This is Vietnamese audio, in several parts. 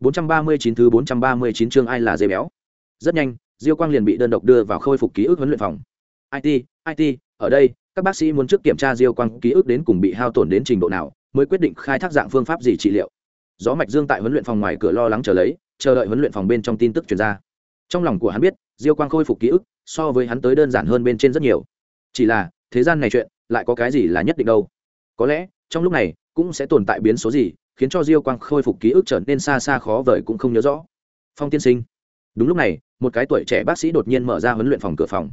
439 thứ 439 chương ai là dê béo. Rất nhanh, Diêu Quang liền bị đơn độc đưa vào khôi phục ký ức huấn luyện phòng. IT, IT, ở đây, các bác sĩ muốn trước kiểm tra Diêu Quang ký ức đến cùng bị hao tổn đến trình độ nào, mới quyết định khai thác dạng phương pháp gì trị liệu. Gió Mạch Dương tại huấn luyện phòng ngoài cửa lo lắng chờ lấy, chờ đợi huấn luyện phòng bên trong tin tức truyền ra. Trong lòng của hắn biết, Diêu Quang khôi phục ký ức, so với hắn tới đơn giản hơn bên trên rất nhiều. Chỉ là, thế gian này chuyện, lại có cái gì là nhất định đâu? Có lẽ, trong lúc này, cũng sẽ tồn tại biến số gì, khiến cho diêu quang khôi phục ký ức trở nên xa xa khó vời cũng không nhớ rõ. Phong tiên sinh. Đúng lúc này, một cái tuổi trẻ bác sĩ đột nhiên mở ra huấn luyện phòng cửa phòng.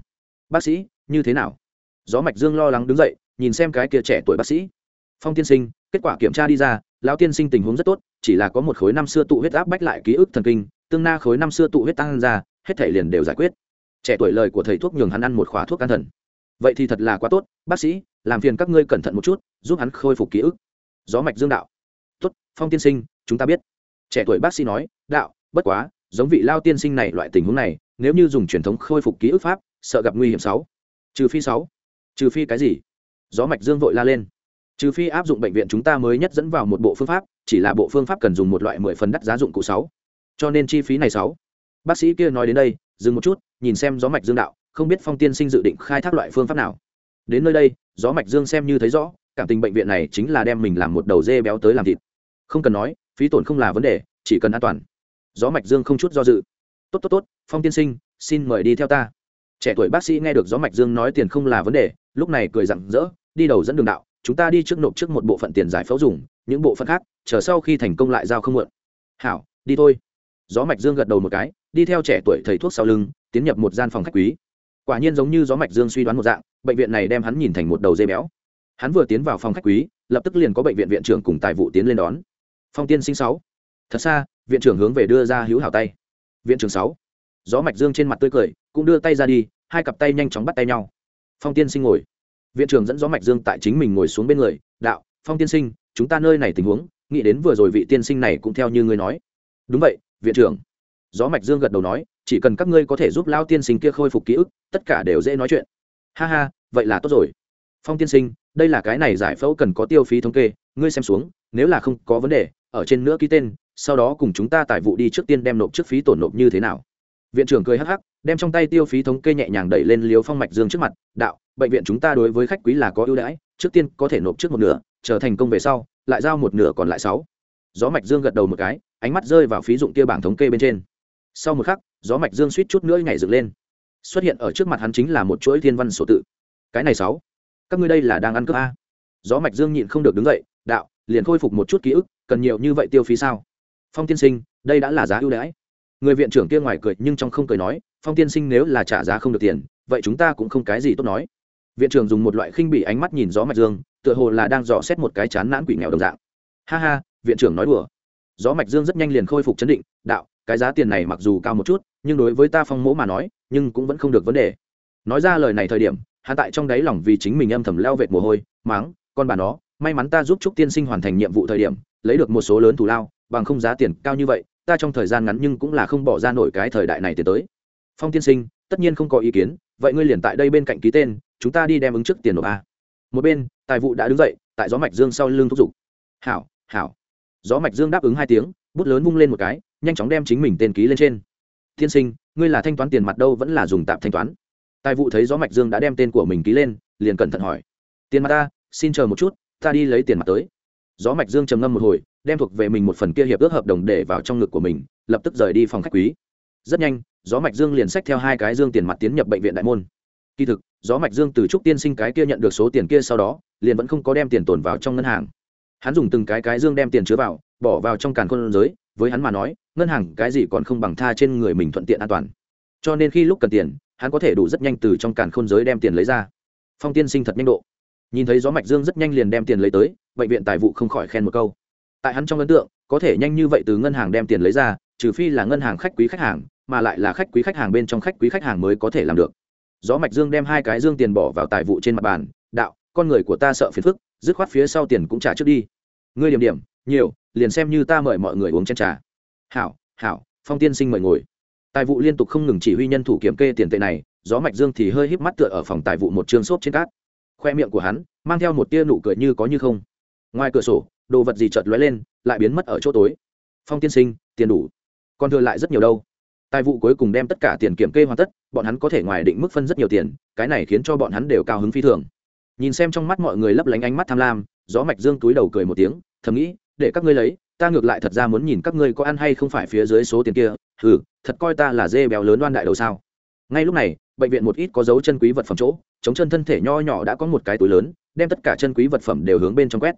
Bác sĩ, như thế nào? Gió mạch dương lo lắng đứng dậy, nhìn xem cái kia trẻ tuổi bác sĩ. Phong tiên sinh, kết quả kiểm tra đi ra, lão tiên sinh tình huống rất tốt, chỉ là có một khối năm xưa tụ huyết áp bách lại ký ức thần kinh, tương na khối năm xưa tụ huyết tăng ra, hết thể liền đều giải quyết. Trẻ tuổi lời của thầy thuốc nhường hắn ăn một khóa thuốc an thần. Vậy thì thật là quá tốt, bác sĩ, làm phiền các ngươi cẩn thận một chút, giúp hắn khôi phục ký ức. Gió mạch dương đạo phong tiên sinh, chúng ta biết. Trẻ tuổi bác sĩ nói, đạo, bất quá, giống vị lao tiên sinh này loại tình huống này, nếu như dùng truyền thống khôi phục ký ức pháp, sợ gặp nguy hiểm sáu. Trừ phi sáu. Trừ phi cái gì? Gió mạch dương vội la lên. Trừ phi áp dụng bệnh viện chúng ta mới nhất dẫn vào một bộ phương pháp, chỉ là bộ phương pháp cần dùng một loại mười phần đắt giá dụng cụ sáu. Cho nên chi phí này sáu. Bác sĩ kia nói đến đây, dừng một chút, nhìn xem gió mạch dương đạo, không biết phong tiên sinh dự định khai thác loại phương pháp nào. Đến nơi đây, gió mạch dương xem như thấy rõ, cảm tình bệnh viện này chính là đem mình làm một đầu dê béo tới làm thịt không cần nói, phí tổn không là vấn đề, chỉ cần an toàn. Gió mạch dương không chút do dự. Tốt tốt tốt, phong tiên sinh, xin mời đi theo ta. Trẻ tuổi bác sĩ nghe được gió mạch dương nói tiền không là vấn đề, lúc này cười rặng rỡ, đi đầu dẫn đường đạo, chúng ta đi trước nộp trước một bộ phận tiền giải phẫu dùng, những bộ phận khác, chờ sau khi thành công lại giao không muộn hảo, đi thôi. Gió mạch dương gật đầu một cái, đi theo trẻ tuổi thầy thuốc sau lưng, tiến nhập một gian phòng khách quý. Quả nhiên giống như gió mạch dương suy đoán một dạng, bệnh viện này đem hắn nhìn thành một đầu dây béo. Hắn vừa tiến vào phòng khách quý, lập tức liền có bệnh viện viện trưởng cùng tài vụ tiến lên đón phong tiên sinh sáu. Thật xa, viện trưởng hướng về đưa ra hữu hảo tay. Viện trưởng sáu. Gió mạch dương trên mặt tươi cười, cũng đưa tay ra đi, hai cặp tay nhanh chóng bắt tay nhau. Phong tiên sinh ngồi. Viện trưởng dẫn gió mạch dương tại chính mình ngồi xuống bên người, đạo, phong tiên sinh, chúng ta nơi này tình huống, nghĩ đến vừa rồi vị tiên sinh này cũng theo như ngươi nói. Đúng vậy, viện trưởng. Gió mạch dương gật đầu nói, chỉ cần các ngươi có thể giúp lao tiên sinh kia khôi phục ký ức, tất cả đều dễ nói chuyện. Ha ha, vậy là tốt rồi. Phong tiên sinh, đây là cái này giải phẫu cần có tiêu phí thống kê, ngươi xem xuống, nếu là không có vấn đề ở trên nữa ký tên, sau đó cùng chúng ta tài vụ đi trước tiên đem nộp trước phí tổn nộp như thế nào. Viện trưởng cười hắc hắc, đem trong tay tiêu phí thống kê nhẹ nhàng đẩy lên liếu phong mạch dương trước mặt, đạo, bệnh viện chúng ta đối với khách quý là có ưu đãi, trước tiên có thể nộp trước một nửa, chờ thành công về sau, lại giao một nửa còn lại sáu. Gió mạch dương gật đầu một cái, ánh mắt rơi vào phí dụng kia bảng thống kê bên trên. Sau một khắc, gió mạch dương suýt chút nữa nhảy dựng lên. Xuất hiện ở trước mặt hắn chính là một chuỗi thiên văn sổ tự. Cái này sáu, các ngươi đây là đang ăn cướp a? Gió mạch dương nhịn không được đứng dậy, đạo, liền khôi phục một chút ký ức cần nhiều như vậy tiêu phí sao? Phong tiên sinh, đây đã là giá ưu đãi. Người viện trưởng kia ngoài cười nhưng trong không cười nói, phong tiên sinh nếu là trả giá không được tiền, vậy chúng ta cũng không cái gì tốt nói. Viện trưởng dùng một loại khinh bỉ ánh mắt nhìn gió mạch dương, tựa hồ là đang dò xét một cái chán nản quỷ nghèo đồng dạng. Ha ha, viện trưởng nói đùa. Gió mạch dương rất nhanh liền khôi phục chấn định, đạo, cái giá tiền này mặc dù cao một chút, nhưng đối với ta phong mỗ mà nói, nhưng cũng vẫn không được vấn đề. Nói ra lời này thời điểm hạ tại trong đáy lòng vì chính mình âm thầm leo vệt mồ hôi, máng, con bà nó, may mắn ta giúp trúc tiên sinh hoàn thành nhiệm vụ thời điểm lấy được một số lớn thù lao, bằng không giá tiền cao như vậy, ta trong thời gian ngắn nhưng cũng là không bỏ ra nổi cái thời đại này tiến tới. Phong tiên sinh, tất nhiên không có ý kiến, vậy ngươi liền tại đây bên cạnh ký tên, chúng ta đi đem ứng trước tiền nộp a. Một bên, tài vụ đã đứng dậy, tại gió mạch dương sau lưng thúc giục. Hảo hảo. Gió mạch dương đáp ứng hai tiếng, bút lớn vung lên một cái, nhanh chóng đem chính mình tên ký lên trên. Tiên sinh, ngươi là thanh toán tiền mặt đâu vẫn là dùng tạm thanh toán? Tài vụ thấy gió mạch dương đã đem tên của mình ký lên, liền cẩn thận hỏi. Tiền mặt ta, xin chờ một chút, ta đi lấy tiền mặt tới gió mạch dương trầm ngâm một hồi, đem thuộc về mình một phần kia hiệp ước hợp đồng để vào trong ngực của mình, lập tức rời đi phòng khách quý. Rất nhanh, gió mạch dương liền xách theo hai cái dương tiền mặt tiến nhập bệnh viện đại môn. Kỳ thực, gió mạch dương từ trúc tiên sinh cái kia nhận được số tiền kia sau đó, liền vẫn không có đem tiền tồn vào trong ngân hàng. Hắn dùng từng cái cái dương đem tiền chứa vào, bỏ vào trong càn khôn giới, với hắn mà nói, ngân hàng cái gì còn không bằng tha trên người mình thuận tiện an toàn. Cho nên khi lúc cần tiền, hắn có thể đủ rất nhanh từ trong càn khôn giới đem tiền lấy ra. Phong tiên sinh thật nhanh độ nhìn thấy gió mạch dương rất nhanh liền đem tiền lấy tới, bệnh viện tài vụ không khỏi khen một câu. Tại hắn trong ấn tượng, có thể nhanh như vậy từ ngân hàng đem tiền lấy ra, trừ phi là ngân hàng khách quý khách hàng, mà lại là khách quý khách hàng bên trong khách quý khách hàng mới có thể làm được. Gió mạch dương đem hai cái dương tiền bỏ vào tài vụ trên mặt bàn, đạo, con người của ta sợ phiền phức, dứt khoát phía sau tiền cũng trả trước đi. Ngươi điểm điểm, nhiều, liền xem như ta mời mọi người uống chén trà. Hảo hảo, phong tiên sinh mời ngồi. Tài vụ liên tục không ngừng chỉ huy nhân thủ kiểm kê tiền tệ này, gió mạch dương thì hơi híp mắt tựa ở phòng tài vụ một trương xốp trên cát khoe miệng của hắn mang theo một tia nụ cười như có như không. Ngoài cửa sổ, đồ vật gì chợt lóe lên, lại biến mất ở chỗ tối. Phong tiên sinh, tiền đủ. Còn thừa lại rất nhiều đâu. Tài vụ cuối cùng đem tất cả tiền kiểm kê hoàn tất, bọn hắn có thể ngoài định mức phân rất nhiều tiền, cái này khiến cho bọn hắn đều cao hứng phi thường. Nhìn xem trong mắt mọi người lấp lánh ánh mắt tham lam, gió mạch dương túi đầu cười một tiếng, thầm nghĩ, để các ngươi lấy, ta ngược lại thật ra muốn nhìn các ngươi có ăn hay không phải phía dưới số tiền kia. Hừ, thật coi ta là dê béo lớn đoan đại đầu sao ngay lúc này, bệnh viện một ít có dấu chân quý vật phẩm chỗ, chống chân thân thể nho nhỏ đã có một cái túi lớn, đem tất cả chân quý vật phẩm đều hướng bên trong quét.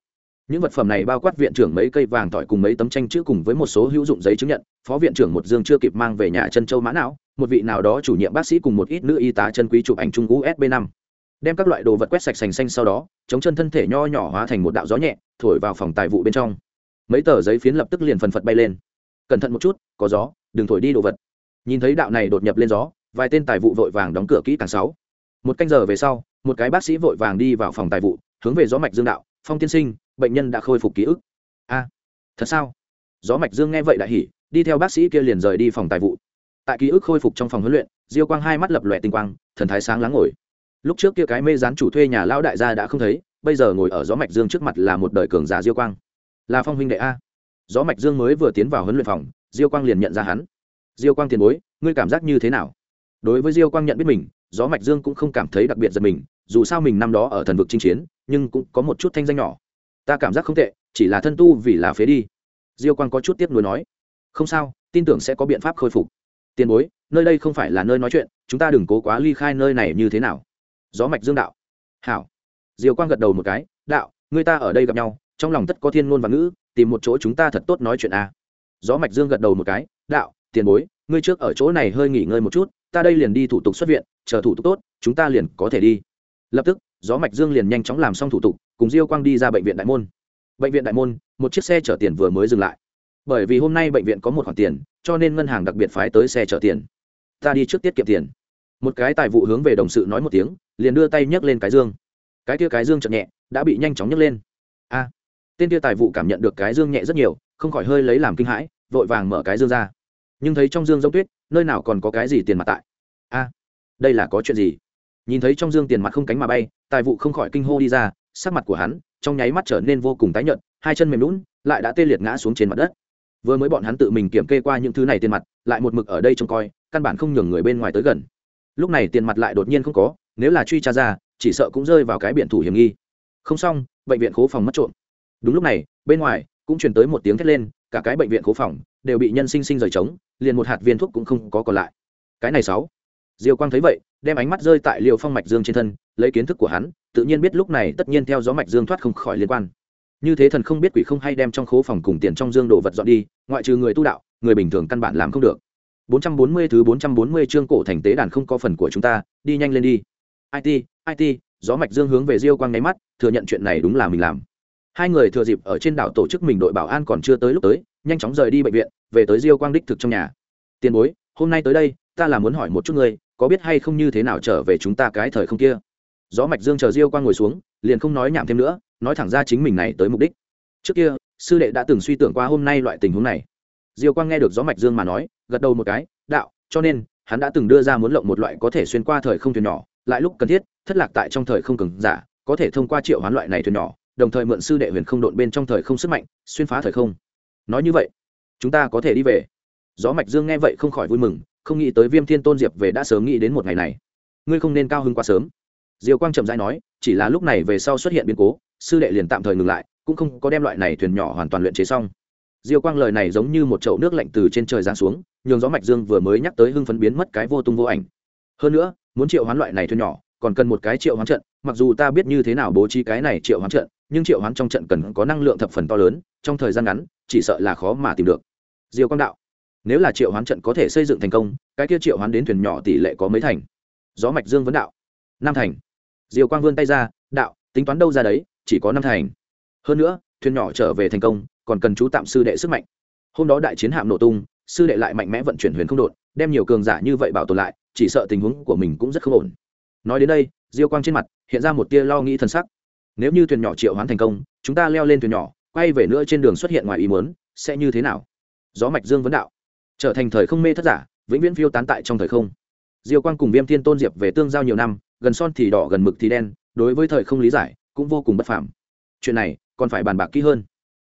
Những vật phẩm này bao quát viện trưởng mấy cây vàng tỏi cùng mấy tấm tranh chữ cùng với một số hữu dụng giấy chứng nhận. Phó viện trưởng một dương chưa kịp mang về nhà chân châu mã não, một vị nào đó chủ nhiệm bác sĩ cùng một ít nữ y tá chân quý chụp ảnh trung usb năm. Đem các loại đồ vật quét sạch sành xanh sau đó, chống chân thân thể nho nhỏ hóa thành một đạo gió nhẹ, thổi vào phòng tài vụ bên trong. Mấy tờ giấy phiến lập tức liền phần phật bay lên. Cẩn thận một chút, có gió, đừng thổi đi đồ vật. Nhìn thấy đạo này đột nhập lên gió vài tên tài vụ vội vàng đóng cửa kỹ càng sáu. Một canh giờ về sau, một cái bác sĩ vội vàng đi vào phòng tài vụ, hướng về gió mạch dương đạo, phong tiên sinh, bệnh nhân đã khôi phục ký ức. A, thật sao? Gió mạch dương nghe vậy đại hỉ, đi theo bác sĩ kia liền rời đi phòng tài vụ. Tại ký ức khôi phục trong phòng huấn luyện, diêu quang hai mắt lập lòe tinh quang, thần thái sáng láng ngồi. Lúc trước kia cái mê gián chủ thuê nhà lão đại gia đã không thấy, bây giờ ngồi ở gió mạch dương trước mặt là một đời cường giả diêu quang. Là phong huynh đệ a. Gió mạch dương mới vừa tiến vào huấn luyện phòng, diêu quang liền nhận ra hắn. Diêu quang tiền bối, ngươi cảm giác như thế nào? Đối với diêu quang nhận biết mình, gió mạch dương cũng không cảm thấy đặc biệt giật mình, dù sao mình năm đó ở thần vực chinh chiến, nhưng cũng có một chút thanh danh nhỏ. Ta cảm giác không tệ, chỉ là thân tu vì là phế đi. Diêu quang có chút tiếp nối nói. Không sao, tin tưởng sẽ có biện pháp khôi phục. Tiền bối, nơi đây không phải là nơi nói chuyện, chúng ta đừng cố quá ly khai nơi này như thế nào. Gió mạch dương đạo. Hảo. Diêu quang gật đầu một cái, đạo, người ta ở đây gặp nhau, trong lòng tất có thiên ngôn và ngữ, tìm một chỗ chúng ta thật tốt nói chuyện a gió mạch dương gật đầu một cái, đạo, tiền bối, ngươi trước ở chỗ này hơi nghỉ ngơi một chút ta đây liền đi thủ tục xuất viện, chờ thủ tục tốt, chúng ta liền có thể đi. Lập tức, gió mạch dương liền nhanh chóng làm xong thủ tục, cùng diêu quang đi ra bệnh viện đại môn. Bệnh viện đại môn, một chiếc xe chở tiền vừa mới dừng lại. Bởi vì hôm nay bệnh viện có một khoản tiền, cho nên ngân hàng đặc biệt phái tới xe chở tiền. Ta đi trước tiết kiệm tiền. Một cái tài vụ hướng về đồng sự nói một tiếng, liền đưa tay nhấc lên cái dương. Cái kia cái dương chậm nhẹ, đã bị nhanh chóng nhấc lên. A! À, tên kia tài vụ cảm nhận được cái dương nhẹ rất nhiều, không khỏi hơi lấy làm kinh hãi, vội vàng mở cái dương ra. Nhưng thấy trong dương giống tuyết nơi nào còn có cái gì tiền mặt tại? A, đây là có chuyện gì? Nhìn thấy trong dương tiền mặt không cánh mà bay, tài vụ không khỏi kinh hô đi ra, sắc mặt của hắn trong nháy mắt trở nên vô cùng tái nhợt, hai chân mềm lún lại đã tê liệt ngã xuống trên mặt đất. Vừa mới bọn hắn tự mình kiểm kê qua những thứ này tiền mặt, lại một mực ở đây trông coi, căn bản không nhường người bên ngoài tới gần. Lúc này tiền mặt lại đột nhiên không có, nếu là truy tra ra, chỉ sợ cũng rơi vào cái biển thủ hiểm nghi. Không xong, bệnh viện khố phòng mất trộm. Đúng lúc này, bên ngoài cũng truyền tới một tiếng thét lên, cả cái bệnh viện khố phòng đều bị nhân sinh sinh rời trống liền một hạt viên thuốc cũng không có còn lại. Cái này sáu. Diêu quang thấy vậy, đem ánh mắt rơi tại liều phong mạch dương trên thân, lấy kiến thức của hắn, tự nhiên biết lúc này tất nhiên theo gió mạch dương thoát không khỏi liên quan. Như thế thần không biết quỷ không hay đem trong khố phòng cùng tiền trong dương đồ vật dọn đi, ngoại trừ người tu đạo, người bình thường căn bản làm không được. 440 thứ 440 chương cổ thành tế đàn không có phần của chúng ta, đi nhanh lên đi. It it gió mạch dương hướng về diêu quang nháy mắt, thừa nhận chuyện này đúng là mình làm. Hai người thừa dịp ở trên đảo tổ chức mình đội bảo an còn chưa tới lúc tới nhanh chóng rời đi bệnh viện, về tới diêu quang đích thực trong nhà. Tiền bối, hôm nay tới đây, ta là muốn hỏi một chút ngươi, có biết hay không như thế nào trở về chúng ta cái thời không kia? Gió mạch dương chờ diêu quang ngồi xuống, liền không nói nhảm thêm nữa, nói thẳng ra chính mình này tới mục đích. Trước kia, sư đệ đã từng suy tưởng qua hôm nay loại tình huống này. Diêu quang nghe được gió mạch dương mà nói, gật đầu một cái, đạo, cho nên, hắn đã từng đưa ra muốn lộng một loại có thể xuyên qua thời không thuyền nhỏ, lại lúc cần thiết, thất lạc tại trong thời không cường giả, có thể thông qua triệu hoán loại này thuyền nhỏ, đồng thời mượn sư đệ huyền không độn bên trong thời không sức mạnh, xuyên phá thời không nói như vậy, chúng ta có thể đi về. Gió mạch dương nghe vậy không khỏi vui mừng, không nghĩ tới viêm thiên tôn diệp về đã sớm nghĩ đến một ngày này. Ngươi không nên cao hứng quá sớm. Diều quang trầm rãi nói, chỉ là lúc này về sau xuất hiện biến cố, sư đệ liền tạm thời ngừng lại, cũng không có đem loại này thuyền nhỏ hoàn toàn luyện chế xong. Diêu quang lời này giống như một chậu nước lạnh từ trên trời giáng xuống, nhường gió mạch dương vừa mới nhắc tới hưng phấn biến mất cái vô tung vô ảnh. Hơn nữa, muốn triệu hoán loại này thuyền nhỏ, còn cần một cái triệu hoán trận, mặc dù ta biết như thế nào bố trí cái này triệu hoán trận, nhưng triệu hoán trong trận cần có năng lượng thập phần to lớn, trong thời gian ngắn chỉ sợ là khó mà tìm được. Diêu quang đạo, nếu là triệu hoán trận có thể xây dựng thành công, cái kia triệu hoán đến thuyền nhỏ tỷ lệ có mấy thành? Gió mạch dương vấn đạo. Năm thành. Diều quang vươn tay ra, đạo, tính toán đâu ra đấy, chỉ có năm thành. Hơn nữa, thuyền nhỏ trở về thành công, còn cần chú tạm sư đệ sức mạnh. Hôm đó đại chiến hạm nổ tung, sư đệ lại mạnh mẽ vận chuyển huyền không đột, đem nhiều cường giả như vậy bảo tồn lại, chỉ sợ tình huống của mình cũng rất không ổn. Nói đến đây, diêu quang trên mặt hiện ra một tia lo nghĩ thần sắc. Nếu như thuyền nhỏ triệu hoán thành công, chúng ta leo lên thuyền nhỏ quay về nữa trên đường xuất hiện ngoài ý muốn, sẽ như thế nào? Gió mạch dương vấn đạo. Trở thành thời không mê thất giả, vĩnh viễn phiêu tán tại trong thời không. Diêu quang cùng viêm thiên tôn diệp về tương giao nhiều năm, gần son thì đỏ, gần mực thì đen, đối với thời không lý giải, cũng vô cùng bất phàm. Chuyện này, còn phải bàn bạc kỹ hơn.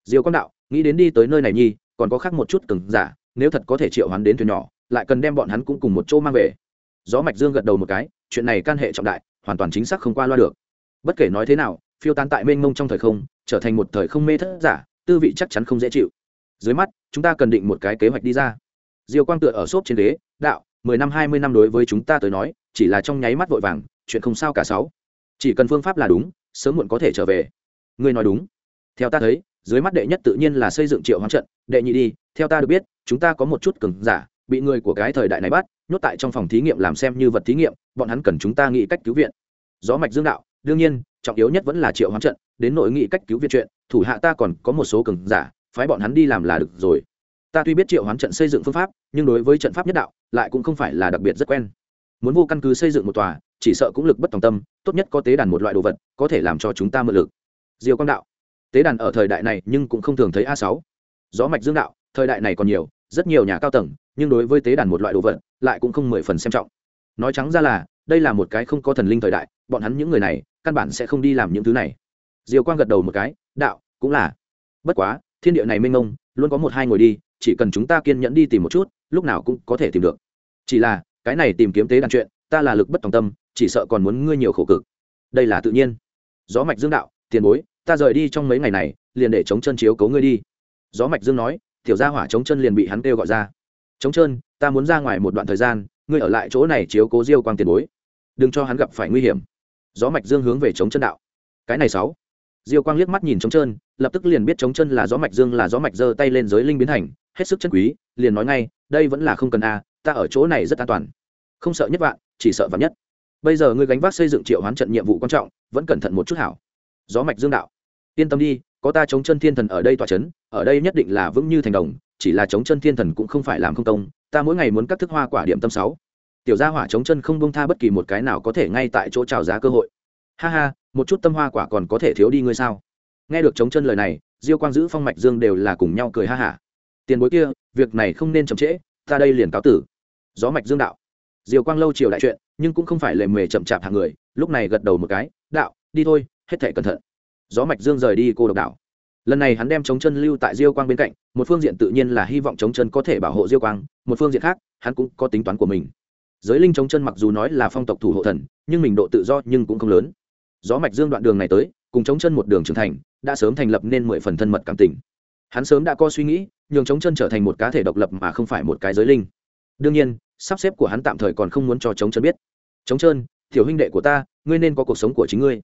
Diêu quang đạo, nghĩ đến đi tới nơi này nhi, còn có khác một chút cứng giả, nếu thật có thể triệu hoán đến thuyền nhỏ, lại cần đem bọn hắn cũng cùng một chỗ mang về. Gió mạch dương gật đầu một cái, chuyện này can hệ trọng đại, hoàn toàn chính xác không qua loa được. Bất kể nói thế nào, phiêu tán tại mênh mông trong thời không trở thành một thời không mê thất giả, tư vị chắc chắn không dễ chịu. Dưới mắt, chúng ta cần định một cái kế hoạch đi ra. Diều quang tựa ở xốp trên ghế, đạo, mười năm, hai mươi năm đối với chúng ta tới nói, chỉ là trong nháy mắt vội vàng, chuyện không sao cả sáu. Chỉ cần phương pháp là đúng, sớm muộn có thể trở về. Ngươi nói đúng. Theo ta thấy, dưới mắt đệ nhất tự nhiên là xây dựng triệu hoán trận. Đệ nhị đi, theo ta được biết, chúng ta có một chút cứng giả, bị người của cái thời đại này bắt, nhốt tại trong phòng thí nghiệm làm xem như vật thí nghiệm, bọn hắn cần chúng ta nghĩ cách cứu viện. Gió mạch dương đạo đương nhiên, trọng yếu nhất vẫn là triệu hoán trận, đến nội nghị cách cứu viện chuyện, thủ hạ ta còn có một số cường giả, phái bọn hắn đi làm là được rồi. Ta tuy biết triệu hoán trận xây dựng phương pháp, nhưng đối với trận pháp nhất đạo, lại cũng không phải là đặc biệt rất quen. Muốn vô căn cứ xây dựng một tòa, chỉ sợ cũng lực bất tòng tâm, tốt nhất có tế đàn một loại đồ vật, có thể làm cho chúng ta mượn lực. Diều quang đạo. Tế đàn ở thời đại này nhưng cũng không thường thấy a sáu. Gió mạch dương đạo, thời đại này còn nhiều, rất nhiều nhà cao tầng, nhưng đối với tế đàn một loại đồ vật, lại cũng không mười phần xem trọng. Nói trắng ra là đây là một cái không có thần linh thời đại, bọn hắn những người này, căn bản sẽ không đi làm những thứ này. Diều quang gật đầu một cái, đạo, cũng là. Bất quá, thiên địa này mênh mông, luôn có một hai ngồi đi, chỉ cần chúng ta kiên nhẫn đi tìm một chút, lúc nào cũng có thể tìm được. Chỉ là, cái này tìm kiếm tế đàn chuyện, ta là lực bất tòng tâm, chỉ sợ còn muốn ngươi nhiều khổ cực. Đây là tự nhiên. Gió mạch dương đạo, tiền bối, ta rời đi trong mấy ngày này, liền để chống chân chiếu cấu ngươi đi. Gió mạch dương nói, tiểu gia hỏa chống chân liền bị hắn kêu gọi ra. Chống chân ta muốn ra ngoài một đoạn thời gian, ngươi ở lại chỗ này chiếu cố diêu quang tiền bối đừng cho hắn gặp phải nguy hiểm. Gió mạch dương hướng về chống chân đạo. Cái này sáu. Diêu quang liếc mắt nhìn chống chân, lập tức liền biết chống chân là gió mạch dương, là gió mạch giơ tay lên giới linh biến thành hết sức chân quý, liền nói ngay, đây vẫn là không cần a, ta ở chỗ này rất an toàn. Không sợ nhất vạn, chỉ sợ vạn nhất. Bây giờ ngươi gánh vác xây dựng triệu hoán trận nhiệm vụ quan trọng, vẫn cẩn thận một chút hảo. Gió mạch dương đạo. Yên tâm đi, có ta chống chân thiên thần ở đây tỏa chấn, ở đây nhất định là vững như thành đồng, chỉ là chống chân thiên thần cũng không phải làm không công, ta mỗi ngày muốn cắt thức hoa quả điểm tâm sáu tiểu gia hỏa chống chân không bông tha bất kỳ một cái nào có thể ngay tại chỗ trào giá cơ hội. Ha ha, một chút tâm hoa quả còn có thể thiếu đi ngươi sao? Nghe được chống chân lời này, diêu quang giữ phong mạch dương đều là cùng nhau cười ha hả. Tiền bối kia, việc này không nên chậm trễ, ta đây liền cáo tử. Gió mạch dương đạo. Diêu quang lâu chiều đại chuyện, nhưng cũng không phải lề mề chậm chạp hàng người, lúc này gật đầu một cái, đạo, đi thôi, hết thể cẩn thận. Gió mạch dương rời đi cô độc đảo. Lần này hắn đem chống chân lưu tại diêu quang bên cạnh, một phương diện tự nhiên là hy vọng chống chân có thể bảo hộ diêu quang, một phương diện khác, hắn cũng có tính toán của mình giới linh chống chân mặc dù nói là phong tộc thủ hộ thần, nhưng mình độ tự do nhưng cũng không lớn. Gió mạch dương đoạn đường này tới, cùng chống chân một đường trưởng thành, đã sớm thành lập nên mười phần thân mật cảm tình. Hắn sớm đã có suy nghĩ, nhường chống chân trở thành một cá thể độc lập mà không phải một cái giới linh. Đương nhiên, sắp xếp của hắn tạm thời còn không muốn cho chống chân biết. Chống chân, tiểu huynh đệ của ta, ngươi nên có cuộc sống của chính ngươi.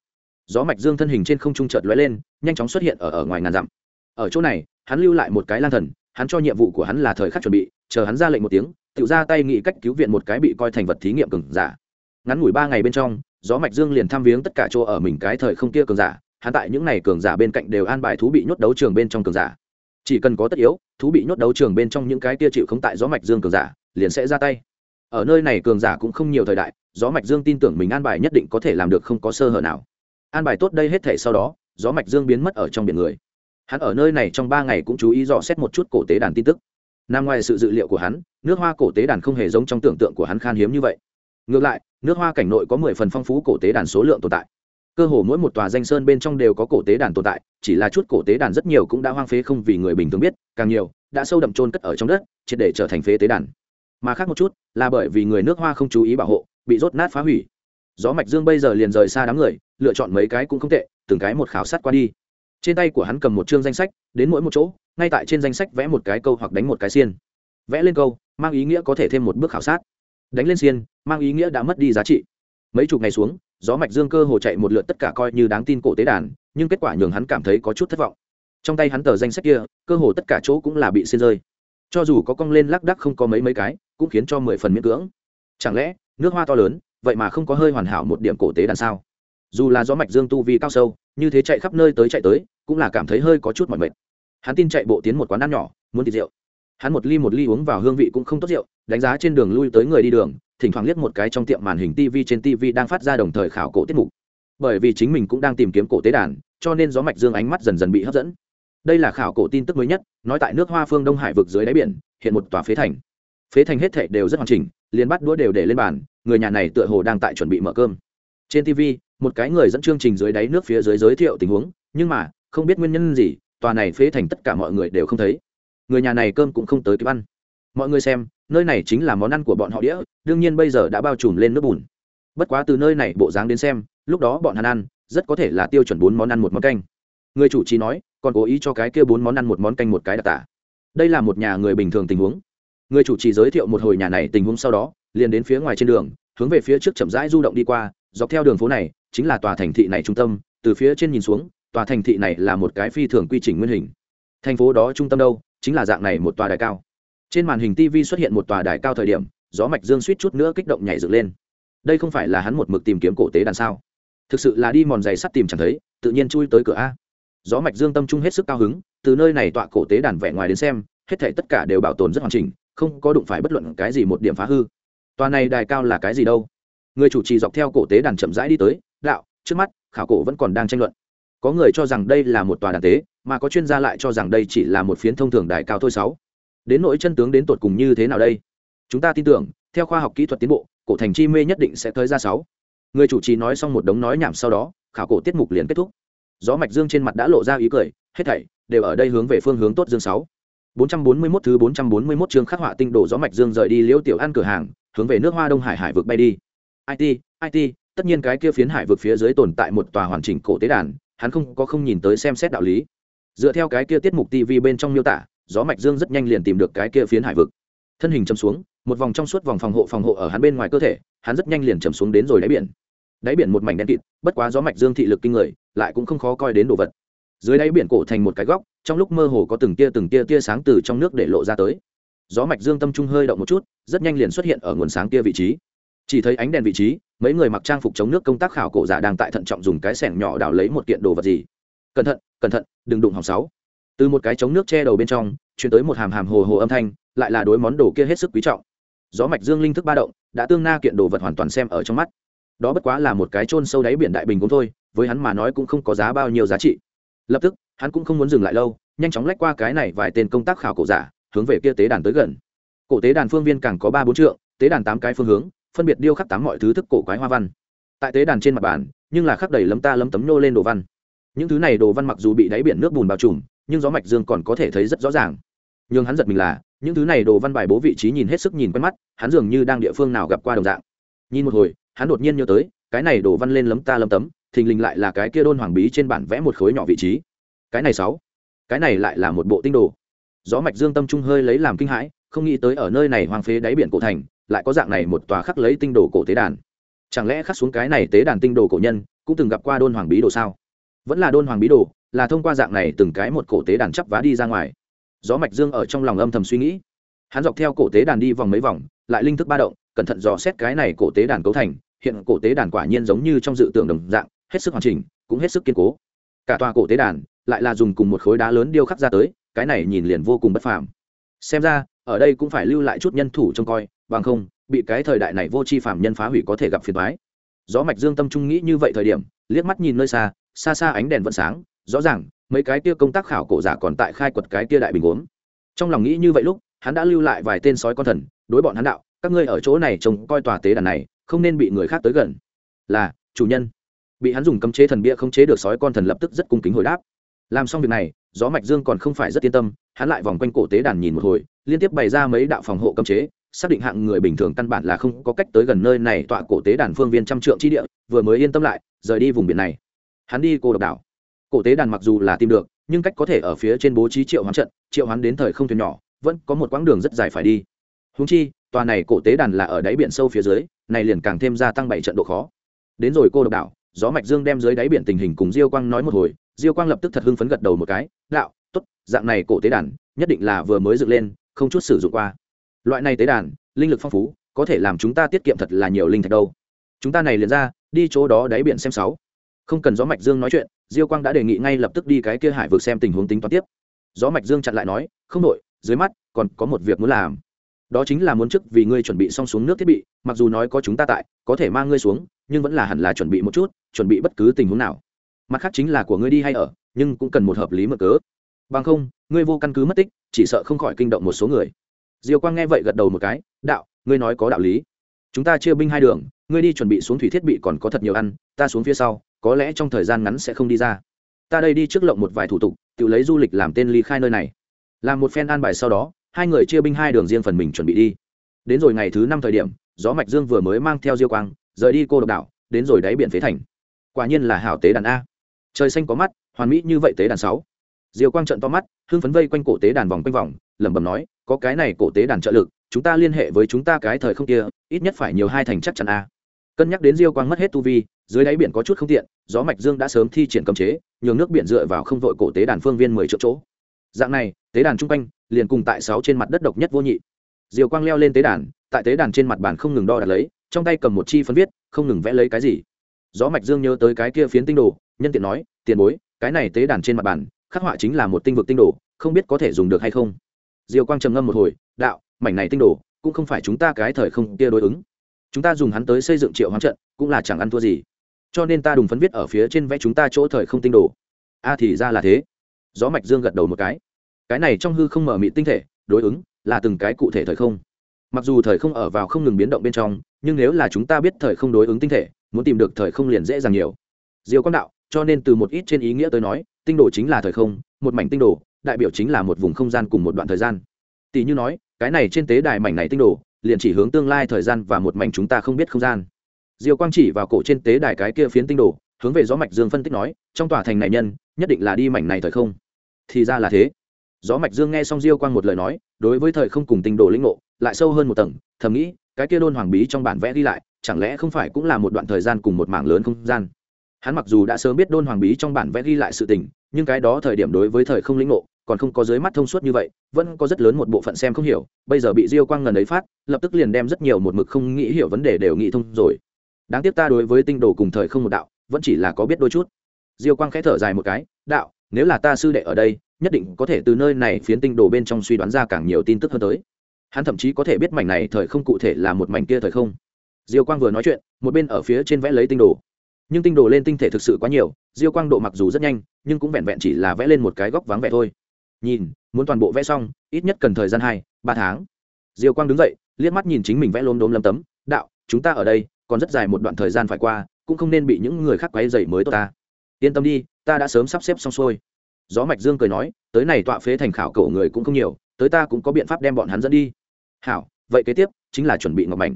Gió mạch dương thân hình trên không trung chợt lóe lên, nhanh chóng xuất hiện ở ở ngoài ngàn dặm. Ở chỗ này, hắn lưu lại một cái lan thần, hắn cho nhiệm vụ của hắn là thời khắc chuẩn bị, chờ hắn ra lệnh một tiếng tự ra tay nghĩ cách cứu viện một cái bị coi thành vật thí nghiệm cường giả. Ngắn ngủi ba ngày bên trong, gió mạch dương liền thăm viếng tất cả chỗ ở mình cái thời không kia cường giả. Hắn tại những ngày cường giả bên cạnh đều an bài thú bị nhốt đấu trường bên trong cường giả. Chỉ cần có tất yếu, thú bị nhốt đấu trường bên trong những cái kia chịu không tại gió mạch dương cường giả, liền sẽ ra tay. Ở nơi này cường giả cũng không nhiều thời đại, gió mạch dương tin tưởng mình an bài nhất định có thể làm được không có sơ hở nào. An bài tốt đây hết thể sau đó, gió mạch dương biến mất ở trong biển người. Hắn ở nơi này trong ba ngày cũng chú ý dò xét một chút cổ tế đàn tin tức nằm ngoài sự dự liệu của hắn, nước hoa cổ tế đàn không hề giống trong tưởng tượng của hắn khan hiếm như vậy. Ngược lại, nước hoa cảnh nội có mười phần phong phú cổ tế đàn số lượng tồn tại. Cơ hồ mỗi một tòa danh sơn bên trong đều có cổ tế đàn tồn tại, chỉ là chút cổ tế đàn rất nhiều cũng đã hoang phế không vì người bình thường biết, càng nhiều, đã sâu đậm trôn cất ở trong đất, triệt để trở thành phế tế đàn. Mà khác một chút, là bởi vì người nước hoa không chú ý bảo hộ, bị rốt nát phá hủy. Gió mạch dương bây giờ liền rời xa đám người, lựa chọn mấy cái cũng không tệ, từng cái một khảo sát qua đi trên tay của hắn cầm một chương danh sách, đến mỗi một chỗ, ngay tại trên danh sách vẽ một cái câu hoặc đánh một cái xiên. Vẽ lên câu, mang ý nghĩa có thể thêm một bước khảo sát. Đánh lên xiên, mang ý nghĩa đã mất đi giá trị. Mấy chục ngày xuống, gió mạch dương cơ hồ chạy một lượt tất cả coi như đáng tin cổ tế đàn, nhưng kết quả nhường hắn cảm thấy có chút thất vọng. Trong tay hắn tờ danh sách kia, cơ hồ tất cả chỗ cũng là bị xiên rơi. Cho dù có cong lên lác đắc không có mấy mấy cái, cũng khiến cho mười phần miễn cưỡng. Chẳng lẽ, nước hoa to lớn, vậy mà không có hơi hoàn hảo một điểm cổ tế đàn sao? Dù là gió mạch dương tu vi cao sâu, như thế chạy khắp nơi tới chạy tới, cũng là cảm thấy hơi có chút mỏi mệt. Hắn tin chạy bộ tiến một quán ăn nhỏ, muốn thịt rượu. Hắn một ly một ly uống vào hương vị cũng không tốt rượu, đánh giá trên đường lui tới người đi đường, thỉnh thoảng liếc một cái trong tiệm màn hình tv trên tv đang phát ra đồng thời khảo cổ tiết mục. Bởi vì chính mình cũng đang tìm kiếm cổ tế đàn, cho nên gió mạch dương ánh mắt dần dần bị hấp dẫn. Đây là khảo cổ tin tức mới nhất, nói tại nước hoa phương đông hải vực dưới đáy biển, hiện một tòa phế thành. Phế thành hết thệ đều rất hoàn chỉnh, liền bắt đũa đều để lên bàn, người nhà này tựa hồ đang tại chuẩn bị mở cơm trên tv một cái người dẫn chương trình dưới đáy nước phía dưới giới thiệu tình huống, nhưng mà, không biết nguyên nhân gì, tòa này phế thành tất cả mọi người đều không thấy. Người nhà này cơm cũng không tới kịp ăn. Mọi người xem, nơi này chính là món ăn của bọn họ đĩa, đương nhiên bây giờ đã bao trùm lên nước bùn. Bất quá từ nơi này bộ dáng đến xem, lúc đó bọn hắn ăn, rất có thể là tiêu chuẩn bốn món ăn một món canh. Người chủ trì nói, còn cố ý cho cái kia bốn món ăn một món canh một cái đặc tả. Đây là một nhà người bình thường tình huống. Người chủ trì giới thiệu một hồi nhà này tình huống sau đó, liền đến phía ngoài trên đường hướng về phía trước chậm rãi du động đi qua, dọc theo đường phố này, chính là tòa thành thị này trung tâm, từ phía trên nhìn xuống, tòa thành thị này là một cái phi thường quy trình nguyên hình. Thành phố đó trung tâm đâu? Chính là dạng này một tòa đài cao. Trên màn hình tv xuất hiện một tòa đài cao thời điểm, gió mạch dương suýt chút nữa kích động nhảy dựng lên. Đây không phải là hắn một mực tìm kiếm cổ tế đàn sao? Thực sự là đi mòn giày sắt tìm chẳng thấy, tự nhiên chui tới cửa a. Gió mạch dương tâm trung hết sức cao hứng, từ nơi này tọa cổ tế đàn vẻ ngoài đến xem, hết thảy tất cả đều bảo tồn rất hoàn chỉnh, không có đụng phải bất luận cái gì một điểm phá hư. Toàn này đài cao là cái gì đâu? Người chủ trì dọc theo cổ tế đàn chậm rãi đi tới, đạo, trước mắt, khảo cổ vẫn còn đang tranh luận. Có người cho rằng đây là một tòa đàn tế, mà có chuyên gia lại cho rằng đây chỉ là một phiến thông thường đài cao thôi sáu. Đến nỗi chân tướng đến tột cùng như thế nào đây? Chúng ta tin tưởng, theo khoa học kỹ thuật tiến bộ, cổ thành chi mê nhất định sẽ tới ra sáu. Người chủ trì nói xong một đống nói nhảm sau đó, khảo cổ tiết mục liền kết thúc. Gió mạch dương trên mặt đã lộ ra ý cười, hết thảy đều ở đây hướng về phương hướng tốt dương sáu. 441 thứ 441 chương khắc họa tinh đồ gió mạch dương rời đi liễu tiểu ăn cửa hàng hướng về nước hoa đông hải hải vực bay đi. It it tất nhiên cái kia phiến hải vực phía dưới tồn tại một tòa hoàn chỉnh cổ tế đàn, hắn không có không nhìn tới xem xét đạo lý. Dựa theo cái kia tiết mục tv bên trong miêu tả, gió mạch dương rất nhanh liền tìm được cái kia phiến hải vực. Thân hình chầm xuống, một vòng trong suốt vòng phòng hộ phòng hộ ở hắn bên ngoài cơ thể, hắn rất nhanh liền chầm xuống đến rồi đáy biển. Đáy biển một mảnh đen kịt, bất quá gió mạch dương thị lực kinh người, lại cũng không khó coi đến đồ vật. Dưới đáy biển cổ thành một cái góc, trong lúc mơ hồ có từng tia từng tia tia sáng từ trong nước để lộ ra tới gió mạch dương tâm trung hơi động một chút, rất nhanh liền xuất hiện ở nguồn sáng kia vị trí. Chỉ thấy ánh đèn vị trí, mấy người mặc trang phục chống nước công tác khảo cổ giả đang tại thận trọng dùng cái sẻng nhỏ đào lấy một kiện đồ vật gì. Cẩn thận cẩn thận, đừng đụng hỏng sáu. Từ một cái chống nước che đầu bên trong chuyển tới một hàm hàm hồ hồ âm thanh, lại là đối món đồ kia hết sức quý trọng. Gió mạch dương linh thức ba động, đã tương na kiện đồ vật hoàn toàn xem ở trong mắt. Đó bất quá là một cái chôn sâu đáy biển đại bình cũng thôi, với hắn mà nói cũng không có giá bao nhiêu giá trị. Lập tức, hắn cũng không muốn dừng lại lâu, nhanh chóng lách qua cái này vài tên công tác khảo cổ giả hướng về kia tế đàn tới gần. Cổ tế đàn phương viên càng có ba bốn trượng, tế đàn tám cái phương hướng, phân biệt điêu khắc tám mọi thứ thức cổ quái hoa văn. Tại tế đàn trên mặt bàn, nhưng là khắc đầy lấm ta lấm tấm nô lên đồ văn. Những thứ này đồ văn mặc dù bị đáy biển nước bùn bao trùm, nhưng gió mạch dương còn có thể thấy rất rõ ràng. Nhưng hắn giật mình là, những thứ này đồ văn bài bố vị trí nhìn hết sức nhìn quen mắt, hắn dường như đang địa phương nào gặp qua đồng dạng. Nhìn một hồi, hắn đột nhiên nhớ tới, cái này đồ văn lên lấm ta lấm tấm, thình lình lại là cái kia đôn hoàng bí trên bản vẽ một khối nhỏ vị trí. Cái này sáu. Cái này lại là một bộ tinh đồ gió mạch dương tâm trung hơi lấy làm kinh hãi, không nghĩ tới ở nơi này hoang phế đáy biển cổ thành, lại có dạng này một tòa khắc lấy tinh đồ cổ tế đàn. Chẳng lẽ khắc xuống cái này tế đàn tinh đồ cổ nhân, cũng từng gặp qua đôn hoàng bí đồ sao? Vẫn là đôn hoàng bí đồ, là thông qua dạng này từng cái một cổ tế đàn chắp vá đi ra ngoài. Gió mạch dương ở trong lòng âm thầm suy nghĩ. Hắn dọc theo cổ tế đàn đi vòng mấy vòng, lại linh thức ba động, cẩn thận dò xét cái này cổ tế đàn cấu thành, hiện cổ tế đàn quả nhiên giống như trong dự tưởng đồng dạng, hết sức hoàn chỉnh, cũng hết sức kiên cố. Cả tòa cổ tế đàn, lại là dùng cùng một khối đá lớn điêu khắc ra tới cái này nhìn liền vô cùng bất phàm. Xem ra, ở đây cũng phải lưu lại chút nhân thủ trông coi, bằng không, bị cái thời đại này vô tri phạm nhân phá hủy có thể gặp phiền toái. Gió mạch dương tâm trung nghĩ như vậy thời điểm, liếc mắt nhìn nơi xa xa xa ánh đèn vẫn sáng, rõ ràng, mấy cái kia công tác khảo cổ giả còn tại khai quật cái kia đại bình uống trong lòng nghĩ như vậy lúc, hắn đã lưu lại vài tên sói con thần, đối bọn hắn đạo, các ngươi ở chỗ này trông coi tòa tế đàn này, không nên bị người khác tới gần. Là, chủ nhân. Bị hắn dùng cấm chế thần bia không chế được sói con thần lập tức rất cung kính hồi đáp. Làm xong việc này gió mạch dương còn không phải rất yên tâm, hắn lại vòng quanh cổ tế đàn nhìn một hồi, liên tiếp bày ra mấy đạo phòng hộ cấm chế, xác định hạng người bình thường căn bản là không có cách tới gần nơi này tọa cổ tế đàn phương viên trăm trượng chi địa, vừa mới yên tâm lại, rời đi vùng biển này. Hắn đi cô độc đảo. Cổ tế đàn mặc dù là tìm được, nhưng cách có thể ở phía trên bố trí triệu hoán trận, triệu hoán đến thời không thuyền nhỏ, vẫn có một quãng đường rất dài phải đi. Húng chi, tòa này cổ tế đàn là ở đáy biển sâu phía dưới, này liền càng thêm gia tăng bảy trận độ khó. Đến rồi cô độc đảo gió mạch dương đem dưới đáy biển tình hình cùng diêu quang nói một hồi, diêu quang lập tức thật hưng phấn gật đầu một cái, đạo, tốt, dạng này cổ tế đàn, nhất định là vừa mới dựng lên, không chút sử dụng qua. Loại này tế đàn, linh lực phong phú, có thể làm chúng ta tiết kiệm thật là nhiều linh thạch đâu. Chúng ta này liền ra, đi chỗ đó đáy biển xem sáu. Không cần gió mạch dương nói chuyện, diêu quang đã đề nghị ngay lập tức đi cái kia hải vực xem tình huống tính toán tiếp. Gió mạch dương chặn lại nói, không đội dưới mắt còn có một việc muốn làm. Đó chính là muốn trước vì ngươi chuẩn bị xong xuống nước thiết bị, mặc dù nói có chúng ta tại, có thể mang ngươi xuống nhưng vẫn là hẳn là chuẩn bị một chút, chuẩn bị bất cứ tình huống nào. Mặt khác chính là của ngươi đi hay ở, nhưng cũng cần một hợp lý mở cớ. Bằng không, ngươi vô căn cứ mất tích, chỉ sợ không khỏi kinh động một số người. Diêu quang nghe vậy gật đầu một cái, đạo, ngươi nói có đạo lý. Chúng ta chia binh hai đường, ngươi đi chuẩn bị xuống thủy thiết bị còn có thật nhiều ăn, ta xuống phía sau, có lẽ trong thời gian ngắn sẽ không đi ra. Ta đây đi trước lộng một vài thủ tục, tự lấy du lịch làm tên ly khai nơi này. Làm một phen an bài sau đó, hai người chia binh hai đường riêng phần mình chuẩn bị đi. Đến rồi ngày thứ năm thời điểm, gió mạch dương vừa mới mang theo diêu quang rời đi cô độc đảo, đến rồi đáy biển phế thành. Quả nhiên là hảo tế đàn a. Trời xanh có mắt, hoàn mỹ như vậy tế đàn sáu. Diêu quang trận to mắt, hưng phấn vây quanh cổ tế đàn vòng quanh vòng, lẩm bẩm nói, có cái này cổ tế đàn trợ lực, chúng ta liên hệ với chúng ta cái thời không kia, ít nhất phải nhiều hai thành chắc chắn a. Cân nhắc đến diêu quang mất hết tu vi, dưới đáy biển có chút không tiện, gió mạch dương đã sớm thi triển cấm chế, nhường nước biển dựa vào không vội cổ tế đàn phương viên mười triệu chỗ. Dạng này, tế đàn trung quanh, liền cùng tại sáu trên mặt đất độc nhất vô nhị. Diều quang leo lên tế đàn, tại tế đàn trên mặt bàn không ngừng đo đạc lấy trong tay cầm một chi phân viết, không ngừng vẽ lấy cái gì. Gió mạch dương nhớ tới cái kia phiến tinh đồ, nhân tiện nói, tiền bối, cái này tế đàn trên mặt bàn, khắc họa chính là một tinh vực tinh đồ, không biết có thể dùng được hay không? Diều quang trầm ngâm một hồi, đạo, mảnh này tinh đồ, cũng không phải chúng ta cái thời không kia đối ứng. Chúng ta dùng hắn tới xây dựng triệu hoán trận, cũng là chẳng ăn thua gì. Cho nên ta đùng phấn viết ở phía trên vẽ chúng ta chỗ thời không tinh đồ. A thì ra là thế. Gió mạch dương gật đầu một cái. Cái này trong hư không mở mị tinh thể, đối ứng là từng cái cụ thể thời không mặc dù thời không ở vào không ngừng biến động bên trong, nhưng nếu là chúng ta biết thời không đối ứng tinh thể, muốn tìm được thời không liền dễ dàng nhiều. Diều quang đạo, cho nên từ một ít trên ý nghĩa tới nói, tinh đồ chính là thời không, một mảnh tinh đồ, đại biểu chính là một vùng không gian cùng một đoạn thời gian. Tỷ như nói, cái này trên tế đài mảnh này tinh đồ, liền chỉ hướng tương lai thời gian và một mảnh chúng ta không biết không gian. Diều quang chỉ vào cổ trên tế đài cái kia phiến tinh đồ, hướng về gió mạch dương phân tích nói, trong tòa thành này nhân, nhất định là đi mảnh này thời không. Thì ra là thế. Gió mạch dương nghe xong diêu quang một lời nói, đối với thời không cùng tinh đồ lĩnh ngộ lại sâu hơn một tầng, thầm nghĩ, cái kia đôn hoàng bí trong bản vẽ đi lại, chẳng lẽ không phải cũng là một đoạn thời gian cùng một mảng lớn không gian? Hắn mặc dù đã sớm biết đôn hoàng bí trong bản vẽ ghi lại sự tình, nhưng cái đó thời điểm đối với thời không lĩnh ngộ, còn không có dưới mắt thông suốt như vậy, vẫn có rất lớn một bộ phận xem không hiểu, bây giờ bị diêu quang ngần ấy phát, lập tức liền đem rất nhiều một mực không nghĩ hiểu vấn đề đều nghĩ thông rồi. Đáng tiếc ta đối với tinh đồ cùng thời không một đạo, vẫn chỉ là có biết đôi chút. Diêu quang khẽ thở dài một cái, đạo, nếu là ta sư đệ ở đây, nhất định có thể từ nơi này phiến tinh đồ bên trong suy đoán ra càng nhiều tin tức hơn tới hắn thậm chí có thể biết mảnh này thời không cụ thể là một mảnh kia thời không. Diêu quang vừa nói chuyện, một bên ở phía trên vẽ lấy tinh đồ. Nhưng tinh đồ lên tinh thể thực sự quá nhiều, diêu quang độ mặc dù rất nhanh, nhưng cũng vẹn vẹn chỉ là vẽ lên một cái góc vắng vẻ thôi. Nhìn, muốn toàn bộ vẽ xong, ít nhất cần thời gian hai, ba tháng. Diêu quang đứng dậy, liếc mắt nhìn chính mình vẽ lốm đốm lâm tấm. Đạo, chúng ta ở đây, còn rất dài một đoạn thời gian phải qua, cũng không nên bị những người khác quấy dậy mới tốt ta. Yên tâm đi, ta đã sớm sắp xếp xong xuôi. Gió mạch dương cười nói, tới này tọa phế thành khảo cổ người cũng không nhiều, tới ta cũng có biện pháp đem bọn hắn dẫn đi hảo, vậy kế tiếp chính là chuẩn bị ngọc mảnh.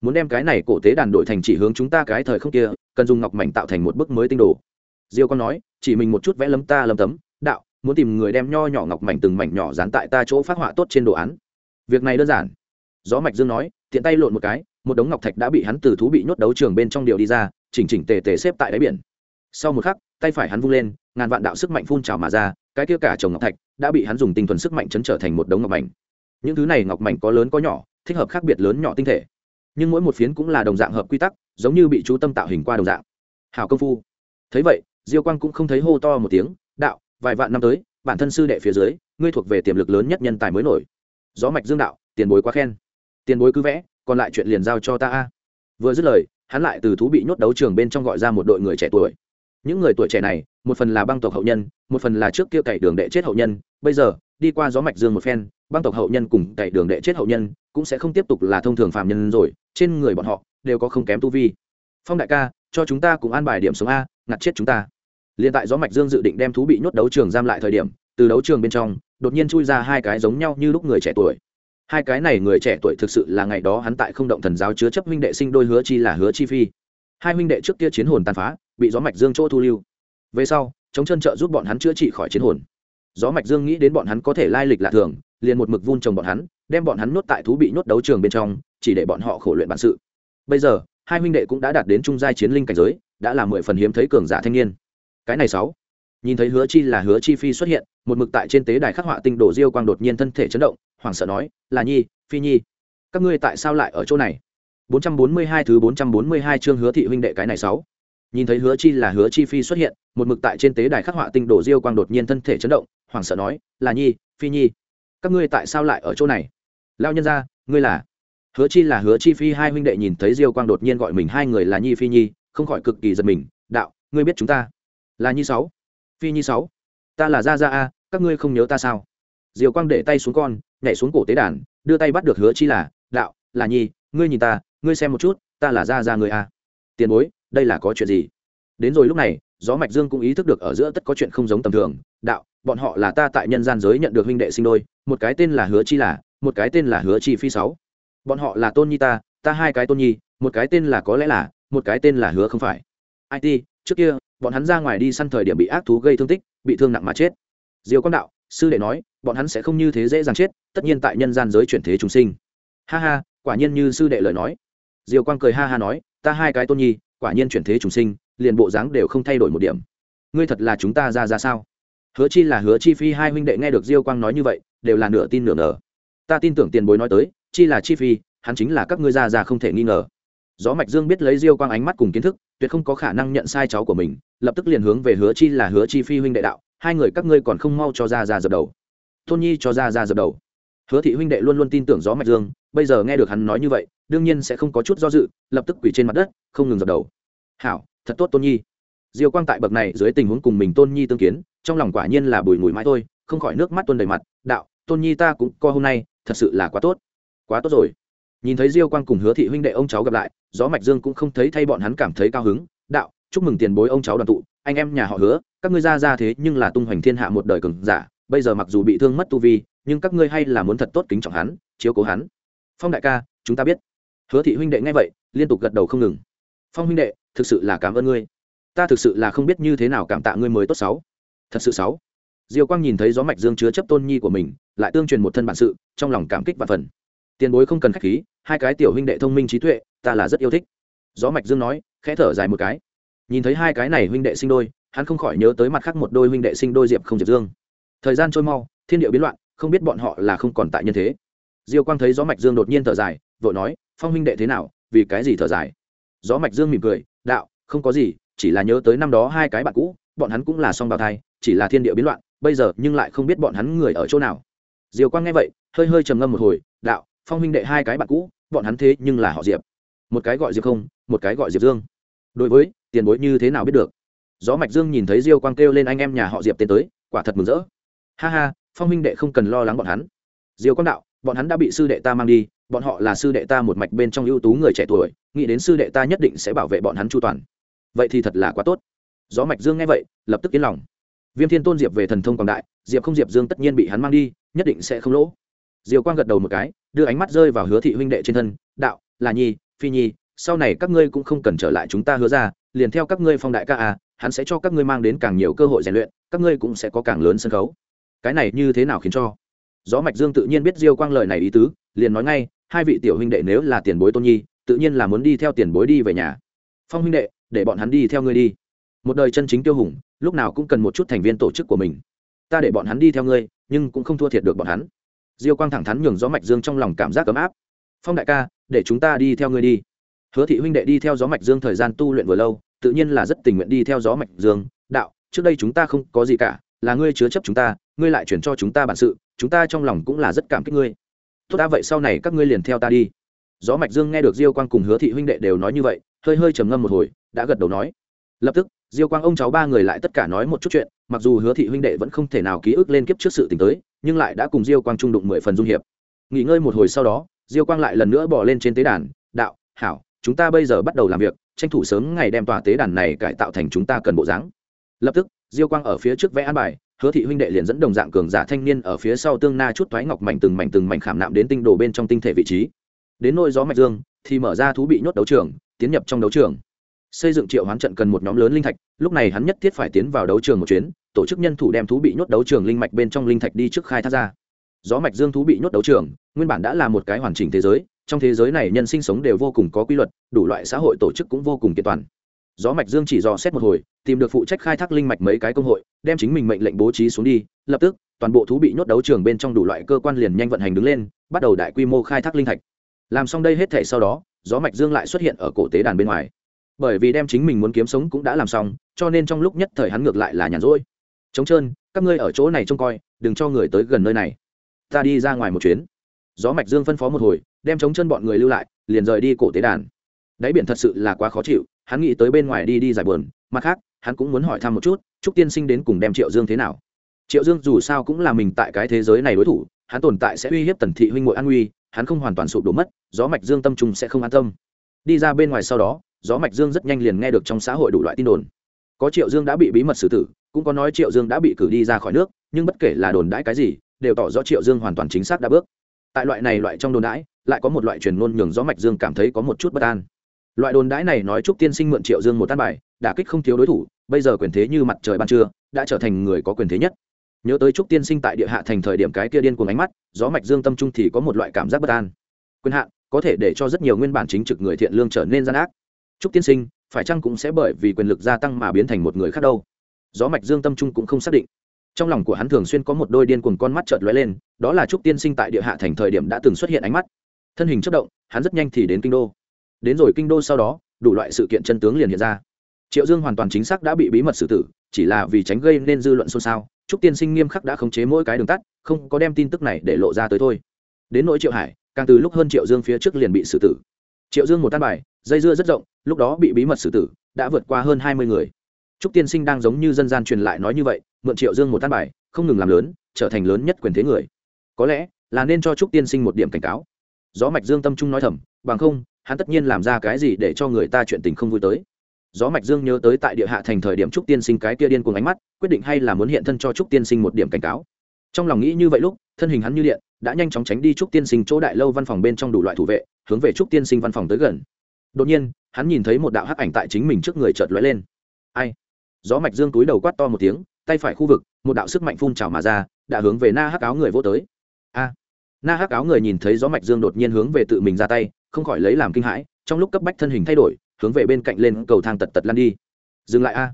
Muốn đem cái này cổ tế đàn đổi thành chỉ hướng chúng ta cái thời không kia, cần dùng ngọc mảnh tạo thành một bức mới tinh đồ. Diêu con nói, chỉ mình một chút vẽ lấm ta lấm tấm, đạo, muốn tìm người đem nho nhỏ ngọc mảnh từng mảnh nhỏ dán tại ta chỗ phát họa tốt trên đồ án. Việc này đơn giản. Gió mạch dương nói, tiện tay lộn một cái, một đống ngọc thạch đã bị hắn từ thú bị nhốt đấu trường bên trong điều đi ra, chỉnh chỉnh tề tề xếp tại đáy biển. Sau một khắc, tay phải hắn vung lên, ngàn vạn đạo sức mạnh phun trào mà ra, cái kia cả chồng ngọc thạch đã bị hắn dùng tinh thuần sức mạnh chấn trở thành một đống ngọc mảnh những thứ này ngọc mảnh có lớn có nhỏ, thích hợp khác biệt lớn nhỏ tinh thể. Nhưng mỗi một phiến cũng là đồng dạng hợp quy tắc, giống như bị chú tâm tạo hình qua đồng dạng. Hào công phu. Thấy vậy, diêu quang cũng không thấy hô to một tiếng, đạo, vài vạn năm tới, bản thân sư đệ phía dưới, ngươi thuộc về tiềm lực lớn nhất nhân tài mới nổi. Gió mạch dương đạo, tiền bối quá khen. Tiền bối cứ vẽ, còn lại chuyện liền giao cho ta a. Vừa dứt lời, hắn lại từ thú bị nhốt đấu trường bên trong gọi ra một đội người trẻ tuổi. Những người tuổi trẻ này, một phần là băng tộc hậu nhân, một phần là trước kia cày đường đệ chết hậu nhân, bây giờ đi qua gió mạch dương một phen, băng tộc hậu nhân cùng tẩy đường đệ chết hậu nhân cũng sẽ không tiếp tục là thông thường phạm nhân rồi, trên người bọn họ đều có không kém tu vi. Phong đại ca, cho chúng ta cùng an bài điểm sống a, ngặt chết chúng ta. Liền tại gió mạch dương dự định đem thú bị nhốt đấu trường giam lại thời điểm, từ đấu trường bên trong, đột nhiên chui ra hai cái giống nhau như lúc người trẻ tuổi. Hai cái này người trẻ tuổi thực sự là ngày đó hắn tại không động thần giáo chứa chấp minh đệ sinh đôi hứa chi là hứa chi phi. Hai minh đệ trước kia chiến hồn tàn phá, bị gió mạch dương chỗ thu lưu. Về sau, chống chân trợ giúp bọn hắn chữa trị khỏi chiến hồn gió mạch dương nghĩ đến bọn hắn có thể lai lịch lạ thường, liền một mực vun trồng bọn hắn, đem bọn hắn nuốt tại thú bị nhốt đấu trường bên trong, chỉ để bọn họ khổ luyện bản sự. Bây giờ, hai huynh đệ cũng đã đạt đến trung giai chiến linh cảnh giới, đã là mười phần hiếm thấy cường giả thanh niên. Cái này sáu, nhìn thấy hứa chi là hứa chi phi xuất hiện, một mực tại trên tế đài khắc họa tinh đồ diêu quang đột nhiên thân thể chấn động, hoảng sợ nói, là nhi, phi nhi, các ngươi tại sao lại ở chỗ này? 442 thứ 442 chương hứa thị huynh đệ cái này sáu nhìn thấy hứa chi là hứa chi phi xuất hiện, một mực tại trên tế đài khắc họa tinh đồ diêu quang đột nhiên thân thể chấn động, hoảng sợ nói, là nhi, phi nhi, các ngươi tại sao lại ở chỗ này? Lao nhân ra ngươi là? Hứa chi là hứa chi phi, hai huynh đệ nhìn thấy diêu quang đột nhiên gọi mình hai người là nhi phi nhi, không khỏi cực kỳ giật mình, đạo, ngươi biết chúng ta là nhi sáu? Phi nhi sáu, ta là gia gia a, các ngươi không nhớ ta sao? Diều quang để tay xuống con, nhảy xuống cổ tế đàn, đưa tay bắt được hứa chi là, đạo, là nhi, ngươi nhìn ta, ngươi xem một chút, ta là gia gia người a. Tiền bối đây là có chuyện gì? Đến rồi lúc này, gió mạch dương cũng ý thức được ở giữa tất có chuyện không giống tầm thường. Đạo, bọn họ là ta tại nhân gian giới nhận được huynh đệ sinh đôi, một cái tên là hứa chi là, một cái tên là hứa chi phi sáu. Bọn họ là tôn nhi ta ta hai cái tôn nhi, một cái tên là có lẽ là, một cái tên là hứa không phải. It trước kia, bọn hắn ra ngoài đi săn thời điểm bị ác thú gây thương tích, bị thương nặng mà chết. Diều quang đạo, sư đệ nói, bọn hắn sẽ không như thế dễ dàng chết, tất nhiên tại nhân gian giới chuyển thế chúng sinh. Ha ha, quả nhiên như sư đệ lời nói. Diều quang cười ha ha nói, ta hai cái tôn nhi quả nhiên chuyển thế chúng sinh, liền bộ dáng đều không thay đổi một điểm. Ngươi thật là chúng ta ra ra sao? Hứa chi là hứa chi phi, hai huynh đệ nghe được diêu quang nói như vậy, đều là nửa tin nửa ngờ. Ta tin tưởng tiền bối nói tới, chi là chi phi, hắn chính là các ngươi ra ra không thể nghi ngờ. Gió mạch dương biết lấy diêu quang ánh mắt cùng kiến thức, tuyệt không có khả năng nhận sai cháu của mình, lập tức liền hướng về hứa chi là hứa chi phi huynh đệ đạo, hai người các ngươi còn không mau cho ra ra dập đầu. Tôn nhi cho ra ra dập đầu. Hứa thị huynh đệ luôn luôn tin tưởng gió mạch dương bây giờ nghe được hắn nói như vậy, đương nhiên sẽ không có chút do dự, lập tức quỳ trên mặt đất, không ngừng dập đầu. Hảo, thật tốt tôn nhi. Diêu quang tại bậc này dưới tình huống cùng mình tôn nhi tương kiến, trong lòng quả nhiên là bùi ngùi mãi thôi, không khỏi nước mắt tuôn đầy mặt, đạo, tôn nhi ta cũng co hôm nay, thật sự là quá tốt. Quá tốt rồi. Nhìn thấy diêu quang cùng hứa thị huynh đệ ông cháu gặp lại, gió mạch dương cũng không thấy thay bọn hắn cảm thấy cao hứng, đạo, chúc mừng tiền bối ông cháu đoàn tụ, anh em nhà họ hứa, các ngươi ra ra thế nhưng là tung hoành thiên hạ một đời cường giả, bây giờ mặc dù bị thương mất tu vi, nhưng các ngươi hay là muốn thật tốt kính trọng hắn, chiếu cố hắn phong đại ca, chúng ta biết. Hứa thị huynh đệ nghe vậy, liên tục gật đầu không ngừng. Phong huynh đệ, thực sự là cảm ơn ngươi. Ta thực sự là không biết như thế nào cảm tạ ngươi mới tốt sáu. Thật sự sáu. Diêu quang nhìn thấy gió mạch dương chứa chấp tôn nhi của mình, lại tương truyền một thân bản sự, trong lòng cảm kích và phần. Tiền bối không cần khách khí, hai cái tiểu huynh đệ thông minh trí tuệ, ta là rất yêu thích. Gió mạch dương nói, khẽ thở dài một cái. Nhìn thấy hai cái này huynh đệ sinh đôi, hắn không khỏi nhớ tới mặt khác một đôi huynh đệ sinh đôi diệp không diệp dương. Thời gian trôi mau, thiên địa biến loạn, không biết bọn họ là không còn tại nhân thế diêu quang thấy gió mạch dương đột nhiên thở dài, vội nói, phong huynh đệ thế nào, vì cái gì thở dài? Gió mạch dương mỉm cười, đạo, không có gì, chỉ là nhớ tới năm đó hai cái bạn cũ, bọn hắn cũng là song bào thai, chỉ là thiên địa biến loạn, bây giờ nhưng lại không biết bọn hắn người ở chỗ nào. Diều quang nghe vậy, hơi hơi trầm ngâm một hồi, đạo, phong huynh đệ hai cái bạn cũ, bọn hắn thế nhưng là họ diệp. Một cái gọi diệp không, một cái gọi diệp dương. Đối với, tiền bối như thế nào biết được? Gió mạch dương nhìn thấy diêu quang kêu lên anh em nhà họ diệp tiến tới, quả thật mừng rỡ. Ha ha, phong huynh đệ không cần lo lắng bọn hắn. Diêu quang đạo bọn hắn đã bị sư đệ ta mang đi, bọn họ là sư đệ ta một mạch bên trong ưu tú người trẻ tuổi, nghĩ đến sư đệ ta nhất định sẽ bảo vệ bọn hắn chu toàn. Vậy thì thật là quá tốt. Gió mạch dương nghe vậy, lập tức yên lòng. Viêm thiên tôn diệp về thần thông quảng đại, diệp không diệp dương tất nhiên bị hắn mang đi, nhất định sẽ không lỗ. Diều quang gật đầu một cái, đưa ánh mắt rơi vào hứa thị huynh đệ trên thân, đạo, là nhi, phi nhi, sau này các ngươi cũng không cần trở lại chúng ta hứa ra liền theo các ngươi phong đại ca à hắn sẽ cho các ngươi mang đến càng nhiều cơ hội rèn luyện, các ngươi cũng sẽ có càng lớn sân khấu. Cái này như thế nào khiến cho? Gió mạch dương tự nhiên biết diêu quang lời này ý tứ, liền nói ngay, hai vị tiểu huynh đệ nếu là tiền bối tôn nhi, tự nhiên là muốn đi theo tiền bối đi về nhà. Phong huynh đệ, để bọn hắn đi theo ngươi đi. Một đời chân chính tiêu hùng, lúc nào cũng cần một chút thành viên tổ chức của mình. Ta để bọn hắn đi theo ngươi, nhưng cũng không thua thiệt được bọn hắn. Diêu quang thẳng thắn nhường gió mạch dương trong lòng cảm giác ấm áp. Phong đại ca, để chúng ta đi theo ngươi đi. Hứa thị huynh đệ đi theo gió mạch dương thời gian tu luyện vừa lâu, tự nhiên là rất tình nguyện đi theo gió mạch dương. Đạo, trước đây chúng ta không có gì cả, là ngươi chứa chấp chúng ta ngươi lại chuyển cho chúng ta bản sự, chúng ta trong lòng cũng là rất cảm kích ngươi. Tốt đã vậy sau này các ngươi liền theo ta đi. Gió mạch dương nghe được diêu quang cùng hứa thị huynh đệ đều nói như vậy, hơi hơi trầm ngâm một hồi, đã gật đầu nói. Lập tức, diêu quang ông cháu ba người lại tất cả nói một chút chuyện, mặc dù hứa thị huynh đệ vẫn không thể nào ký ức lên kiếp trước sự t tới, nhưng lại đã cùng diêu quang trung đụng mười phần dung hiệp. Nghỉ ngơi một hồi sau đó, diêu quang lại lần nữa bỏ lên trên tế đàn, đạo, hảo, chúng ta bây giờ bắt đầu làm việc, tranh thủ sớm ngày đem tòa tế đàn này cải tạo thành chúng ta cần bộ dáng. Lập tức diêu quang ở phía trước vẽ an bài, hứa thị huynh đệ liền dẫn đồng dạng cường giả thanh niên ở phía sau tương na chút thoái ngọc mảnh từng mảnh từng mảnh khảm nạm đến tinh đồ bên trong tinh thể vị trí. Đến nôi gió mạch dương, thì mở ra thú bị nhốt đấu trường, tiến nhập trong đấu trường. Xây dựng triệu hoán trận cần một nhóm lớn linh thạch, lúc này hắn nhất thiết phải tiến vào đấu trường một chuyến, tổ chức nhân thủ đem thú bị nhốt đấu trường linh mạch bên trong linh thạch đi trước khai thác ra. Gió mạch dương thú bị nhốt đấu trường, nguyên bản đã là một cái hoàn chỉnh thế giới, trong thế giới này nhân sinh sống đều vô cùng có quy luật, đủ loại xã hội tổ chức cũng vô cùng kiện toàn gió mạch dương chỉ dò xét một hồi, tìm được phụ trách khai thác linh mạch mấy cái công hội, đem chính mình mệnh lệnh bố trí xuống đi, lập tức, toàn bộ thú bị nhốt đấu trường bên trong đủ loại cơ quan liền nhanh vận hành đứng lên, bắt đầu đại quy mô khai thác linh thạch. Làm xong đây hết thể sau đó, gió mạch dương lại xuất hiện ở cổ tế đàn bên ngoài. Bởi vì đem chính mình muốn kiếm sống cũng đã làm xong, cho nên trong lúc nhất thời hắn ngược lại là nhàn rỗi. Trống trơn, các ngươi ở chỗ này trông coi, đừng cho người tới gần nơi này. Ta đi ra ngoài một chuyến. Gió mạch dương phân phó một hồi, đem trống chân bọn người lưu lại, liền rời đi cổ tế đàn đáy biển thật sự là quá khó chịu, hắn nghĩ tới bên ngoài đi đi giải buồn, mặt khác, hắn cũng muốn hỏi thăm một chút chúc tiên sinh đến cùng đem triệu dương thế nào? Triệu dương dù sao cũng là mình tại cái thế giới này đối thủ, hắn tồn tại sẽ uy hiếp tần thị huynh ngội an nguy hắn không hoàn toàn sụp đổ mất, gió mạch dương tâm trung sẽ không an tâm. Đi ra bên ngoài sau đó, gió mạch dương rất nhanh liền nghe được trong xã hội đủ loại tin đồn. Có triệu dương đã bị bí mật xử tử, cũng có nói triệu dương đã bị cử đi ra khỏi nước, nhưng bất kể là đồn đãi cái gì, đều tỏ rõ triệu dương hoàn toàn chính xác đã bước. Tại loại này loại trong đồn đãi, lại có một loại truyền ngôn nhường gió mạch dương cảm thấy có một chút bất an loại đồn đãi này nói chúc tiên sinh mượn triệu dương một tan bài, đả kích không thiếu đối thủ, bây giờ quyền thế như mặt trời ban trưa, đã trở thành người có quyền thế nhất. Nhớ tới trúc tiên sinh tại địa hạ thành thời điểm cái kia điên cuồng ánh mắt, gió mạch dương tâm trung thì có một loại cảm giác bất an. Quyền hạn, có thể để cho rất nhiều nguyên bản chính trực người thiện lương trở nên gian ác. Trúc tiên sinh, phải chăng cũng sẽ bởi vì quyền lực gia tăng mà biến thành một người khác đâu? Gió mạch dương tâm trung cũng không xác định. Trong lòng của hắn thường xuyên có một đôi điên cuồng con mắt chợt lóe lên, đó là trúc tiên sinh tại địa hạ thành thời điểm đã từng xuất hiện ánh mắt. Thân hình chất động, hắn rất nhanh thì đến kinh đô đến rồi kinh đô sau đó, đủ loại sự kiện chân tướng liền hiện ra. Triệu dương hoàn toàn chính xác đã bị bí mật xử tử, chỉ là vì tránh gây nên dư luận xôn xao, trúc tiên sinh nghiêm khắc đã khống chế mỗi cái đường tắt, không có đem tin tức này để lộ ra tới thôi. Đến nỗi triệu hải, càng từ lúc hơn triệu dương phía trước liền bị xử tử. Triệu dương một tan bài, dây dưa rất rộng, lúc đó bị bí mật xử tử, đã vượt qua hơn hai mươi người. Trúc tiên sinh đang giống như dân gian truyền lại nói như vậy, mượn triệu dương một tan bài, không ngừng làm lớn, trở thành lớn nhất quyền thế người. Có lẽ là nên cho trúc tiên sinh một điểm cảnh cáo. Gió mạch dương tâm trung nói thầm, bằng không hắn tất nhiên làm ra cái gì để cho người ta chuyện tình không vui tới. Gió mạch dương nhớ tới tại địa hạ thành thời điểm trúc tiên sinh cái kia điên cuồng ánh mắt, quyết định hay là muốn hiện thân cho trúc tiên sinh một điểm cảnh cáo. Trong lòng nghĩ như vậy lúc, thân hình hắn như điện, đã nhanh chóng tránh đi trúc tiên sinh chỗ đại lâu văn phòng bên trong đủ loại thủ vệ, hướng về trúc tiên sinh văn phòng tới gần. Đột nhiên, hắn nhìn thấy một đạo hắc ảnh tại chính mình trước người chợt lóe lên. Ai? Gió mạch dương túi đầu quát to một tiếng, tay phải khu vực, một đạo sức mạnh phun trào mà ra, đã hướng về na hắc áo người vô tới. A! Na hắc áo người nhìn thấy gió mạch dương đột nhiên hướng về tự mình ra tay không khỏi lấy làm kinh hãi, trong lúc cấp bách thân hình thay đổi, hướng về bên cạnh lên cầu thang tật tật lăn đi. Dừng lại a.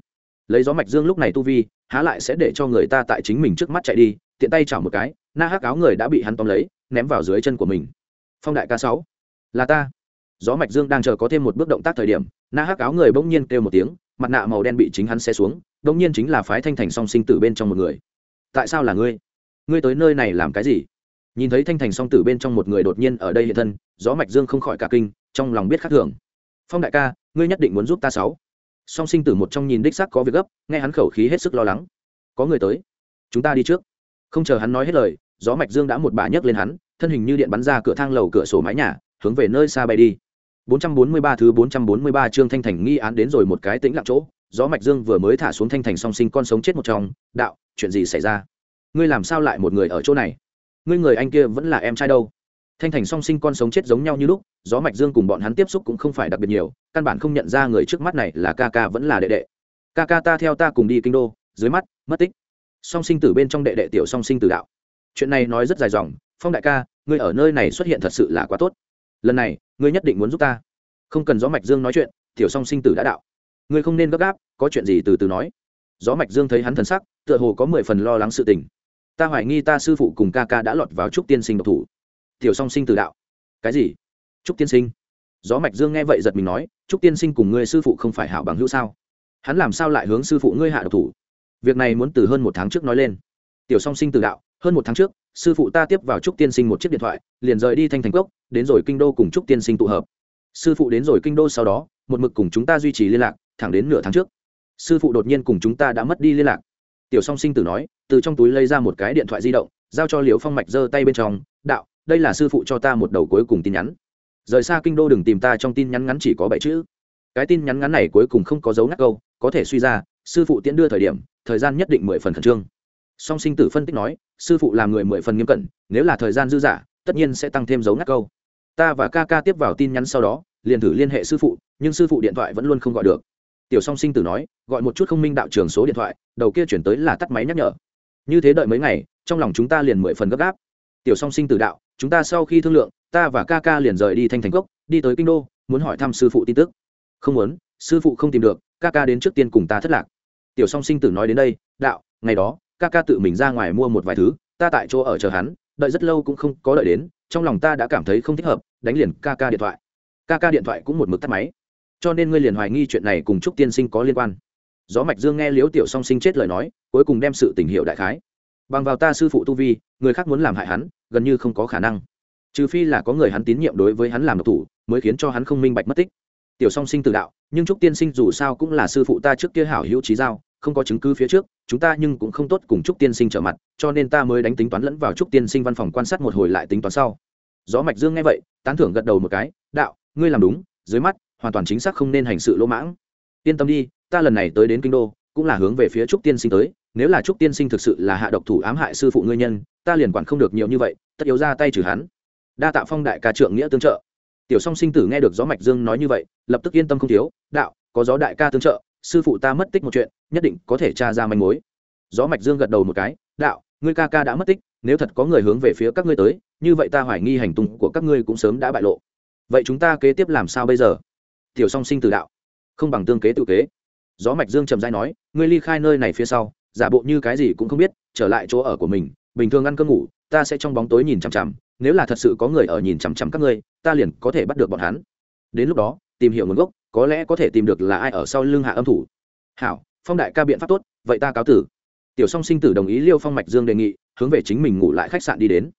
Lấy gió mạch dương lúc này tu vi, há lại sẽ để cho người ta tại chính mình trước mắt chạy đi, tiện tay chảo một cái, na hắc áo người đã bị hắn tóm lấy, ném vào dưới chân của mình. Phong đại ca sáu. Là ta. Gió mạch dương đang chờ có thêm một bước động tác thời điểm, na hắc áo người bỗng nhiên kêu một tiếng, mặt nạ màu đen bị chính hắn xe xuống, bỗng nhiên chính là phái thanh thành song sinh tử bên trong một người. Tại sao là ngươi? Ngươi tới nơi này làm cái gì? Nhìn thấy thanh thành song tử bên trong một người đột nhiên ở đây hiện thân, gió mạch dương không khỏi cả kinh, trong lòng biết khác thường. Phong đại ca, ngươi nhất định muốn giúp ta sáu. Song sinh tử một trong nhìn đích xác có việc gấp, nghe hắn khẩu khí hết sức lo lắng. Có người tới, chúng ta đi trước. Không chờ hắn nói hết lời, gió mạch dương đã một bà nhấc lên hắn, thân hình như điện bắn ra cửa thang lầu cửa sổ mái nhà, hướng về nơi xa bay đi. 443 thứ 443 chương thanh thành nghi án đến rồi một cái tĩnh lặng chỗ, gió mạch dương vừa mới thả xuống thanh thành song sinh con sống chết một trong, đạo, chuyện gì xảy ra? Ngươi làm sao lại một người ở chỗ này? Ngươi người anh kia vẫn là em trai đâu? Thanh thành song sinh con sống chết giống nhau như lúc, gió mạch dương cùng bọn hắn tiếp xúc cũng không phải đặc biệt nhiều, căn bản không nhận ra người trước mắt này là ca ca vẫn là đệ đệ. Ca ca ta theo ta cùng đi kinh đô, dưới mắt, mất tích. Song sinh tử bên trong đệ đệ tiểu song sinh tử đạo. Chuyện này nói rất dài dòng, phong đại ca, ngươi ở nơi này xuất hiện thật sự là quá tốt. Lần này, ngươi nhất định muốn giúp ta. Không cần gió mạch dương nói chuyện, tiểu song sinh tử đã đạo. Ngươi không nên gấp gáp, có chuyện gì từ từ nói. Gió mạch dương thấy hắn thần sắc, tựa hồ có mười phần lo lắng sự tình ta hoài nghi ta sư phụ cùng ca ca đã lọt vào trúc tiên sinh độc thủ. Tiểu song sinh Từ đạo. Cái gì? Trúc tiên sinh? Gió mạch dương nghe vậy giật mình nói, trúc tiên sinh cùng ngươi sư phụ không phải hảo bằng hữu sao? Hắn làm sao lại hướng sư phụ ngươi hạ độc thủ? Việc này muốn từ hơn một tháng trước nói lên. Tiểu song sinh Từ đạo, hơn một tháng trước, sư phụ ta tiếp vào trúc tiên sinh một chiếc điện thoại, liền rời đi thanh thành cốc, đến rồi kinh đô cùng trúc tiên sinh tụ hợp. Sư phụ đến rồi kinh đô sau đó, một mực cùng chúng ta duy trì liên lạc, thẳng đến nửa tháng trước. Sư phụ đột nhiên cùng chúng ta đã mất đi liên lạc tiểu song sinh tử nói từ trong túi lấy ra một cái điện thoại di động giao cho liều phong mạch giơ tay bên trong đạo đây là sư phụ cho ta một đầu cuối cùng tin nhắn. Rời xa kinh đô đừng tìm ta trong tin nhắn ngắn chỉ có bảy chữ. Cái tin nhắn ngắn này cuối cùng không có dấu ngắt câu có thể suy ra sư phụ tiễn đưa thời điểm thời gian nhất định mười phần khẩn trương. Song sinh tử phân tích nói sư phụ là người mười phần nghiêm cẩn nếu là thời gian dư giả, tất nhiên sẽ tăng thêm dấu ngắt câu. Ta và ca ca tiếp vào tin nhắn sau đó liền thử liên hệ sư phụ nhưng sư phụ điện thoại vẫn luôn không gọi được tiểu song sinh tử nói, gọi một chút không minh đạo trường số điện thoại, đầu kia chuyển tới là tắt máy nhắc nhở. Như thế đợi mấy ngày, trong lòng chúng ta liền mười phần gấp gáp. Tiểu song sinh tử đạo, chúng ta sau khi thương lượng, ta và ca ca liền rời đi thanh thành cốc, đi tới kinh đô, muốn hỏi thăm sư phụ tin tức. Không muốn, sư phụ không tìm được, ca ca đến trước tiên cùng ta thất lạc. Tiểu song sinh tử nói đến đây, đạo, ngày đó, ca ca tự mình ra ngoài mua một vài thứ, ta tại chỗ ở chờ hắn, đợi rất lâu cũng không có đợi đến, trong lòng ta đã cảm thấy không thích hợp, đánh liền ca ca điện thoại. Ca ca điện thoại cũng một mực tắt máy cho nên ngươi liền hoài nghi chuyện này cùng trúc tiên sinh có liên quan. Gió mạch dương nghe liếu tiểu song sinh chết lời nói, cuối cùng đem sự tình hiệu đại khái. Bằng vào ta sư phụ tu vi, người khác muốn làm hại hắn, gần như không có khả năng. Trừ phi là có người hắn tín nhiệm đối với hắn làm độc thủ, mới khiến cho hắn không minh bạch mất tích. Tiểu song sinh tự đạo, nhưng trúc tiên sinh dù sao cũng là sư phụ ta trước kia hảo hữu trí giao, không có chứng cứ phía trước, chúng ta nhưng cũng không tốt cùng trúc tiên sinh trở mặt, cho nên ta mới đánh tính toán lẫn vào trúc tiên sinh văn phòng quan sát một hồi lại tính toán sau. Gió mạch dương nghe vậy, tán thưởng gật đầu một cái, đạo, ngươi làm đúng, dưới mắt hoàn toàn chính xác không nên hành sự lỗ mãng. Yên tâm đi, ta lần này tới đến kinh đô, cũng là hướng về phía trúc tiên sinh tới. Nếu là trúc tiên sinh thực sự là hạ độc thủ ám hại sư phụ ngươi nhân, ta liền quản không được nhiều như vậy, tất yếu ra tay trừ hắn. Đa tạ phong đại ca trượng nghĩa tương trợ. Tiểu song sinh tử nghe được gió mạch dương nói như vậy, lập tức yên tâm không thiếu. Đạo, có gió đại ca tương trợ, sư phụ ta mất tích một chuyện, nhất định có thể tra ra manh mối. Gió mạch dương gật đầu một cái, đạo, ngươi ca ca đã mất tích, nếu thật có người hướng về phía các ngươi tới, như vậy ta hoài nghi hành tung của các ngươi cũng sớm đã bại lộ. Vậy chúng ta kế tiếp làm sao bây giờ? Tiểu song sinh từ đạo. Không bằng tương kế tự kế. Gió mạch dương trầm dai nói, ngươi ly khai nơi này phía sau, giả bộ như cái gì cũng không biết, trở lại chỗ ở của mình, bình thường ăn cơm ngủ, ta sẽ trong bóng tối nhìn chằm chằm, nếu là thật sự có người ở nhìn chằm chằm các ngươi, ta liền có thể bắt được bọn hắn. Đến lúc đó, tìm hiểu nguồn gốc, có lẽ có thể tìm được là ai ở sau lưng hạ âm thủ. Hảo, phong đại ca biện pháp tốt, vậy ta cáo tử. Tiểu song sinh tử đồng ý liêu phong mạch dương đề nghị, hướng về chính mình ngủ lại khách sạn đi đến.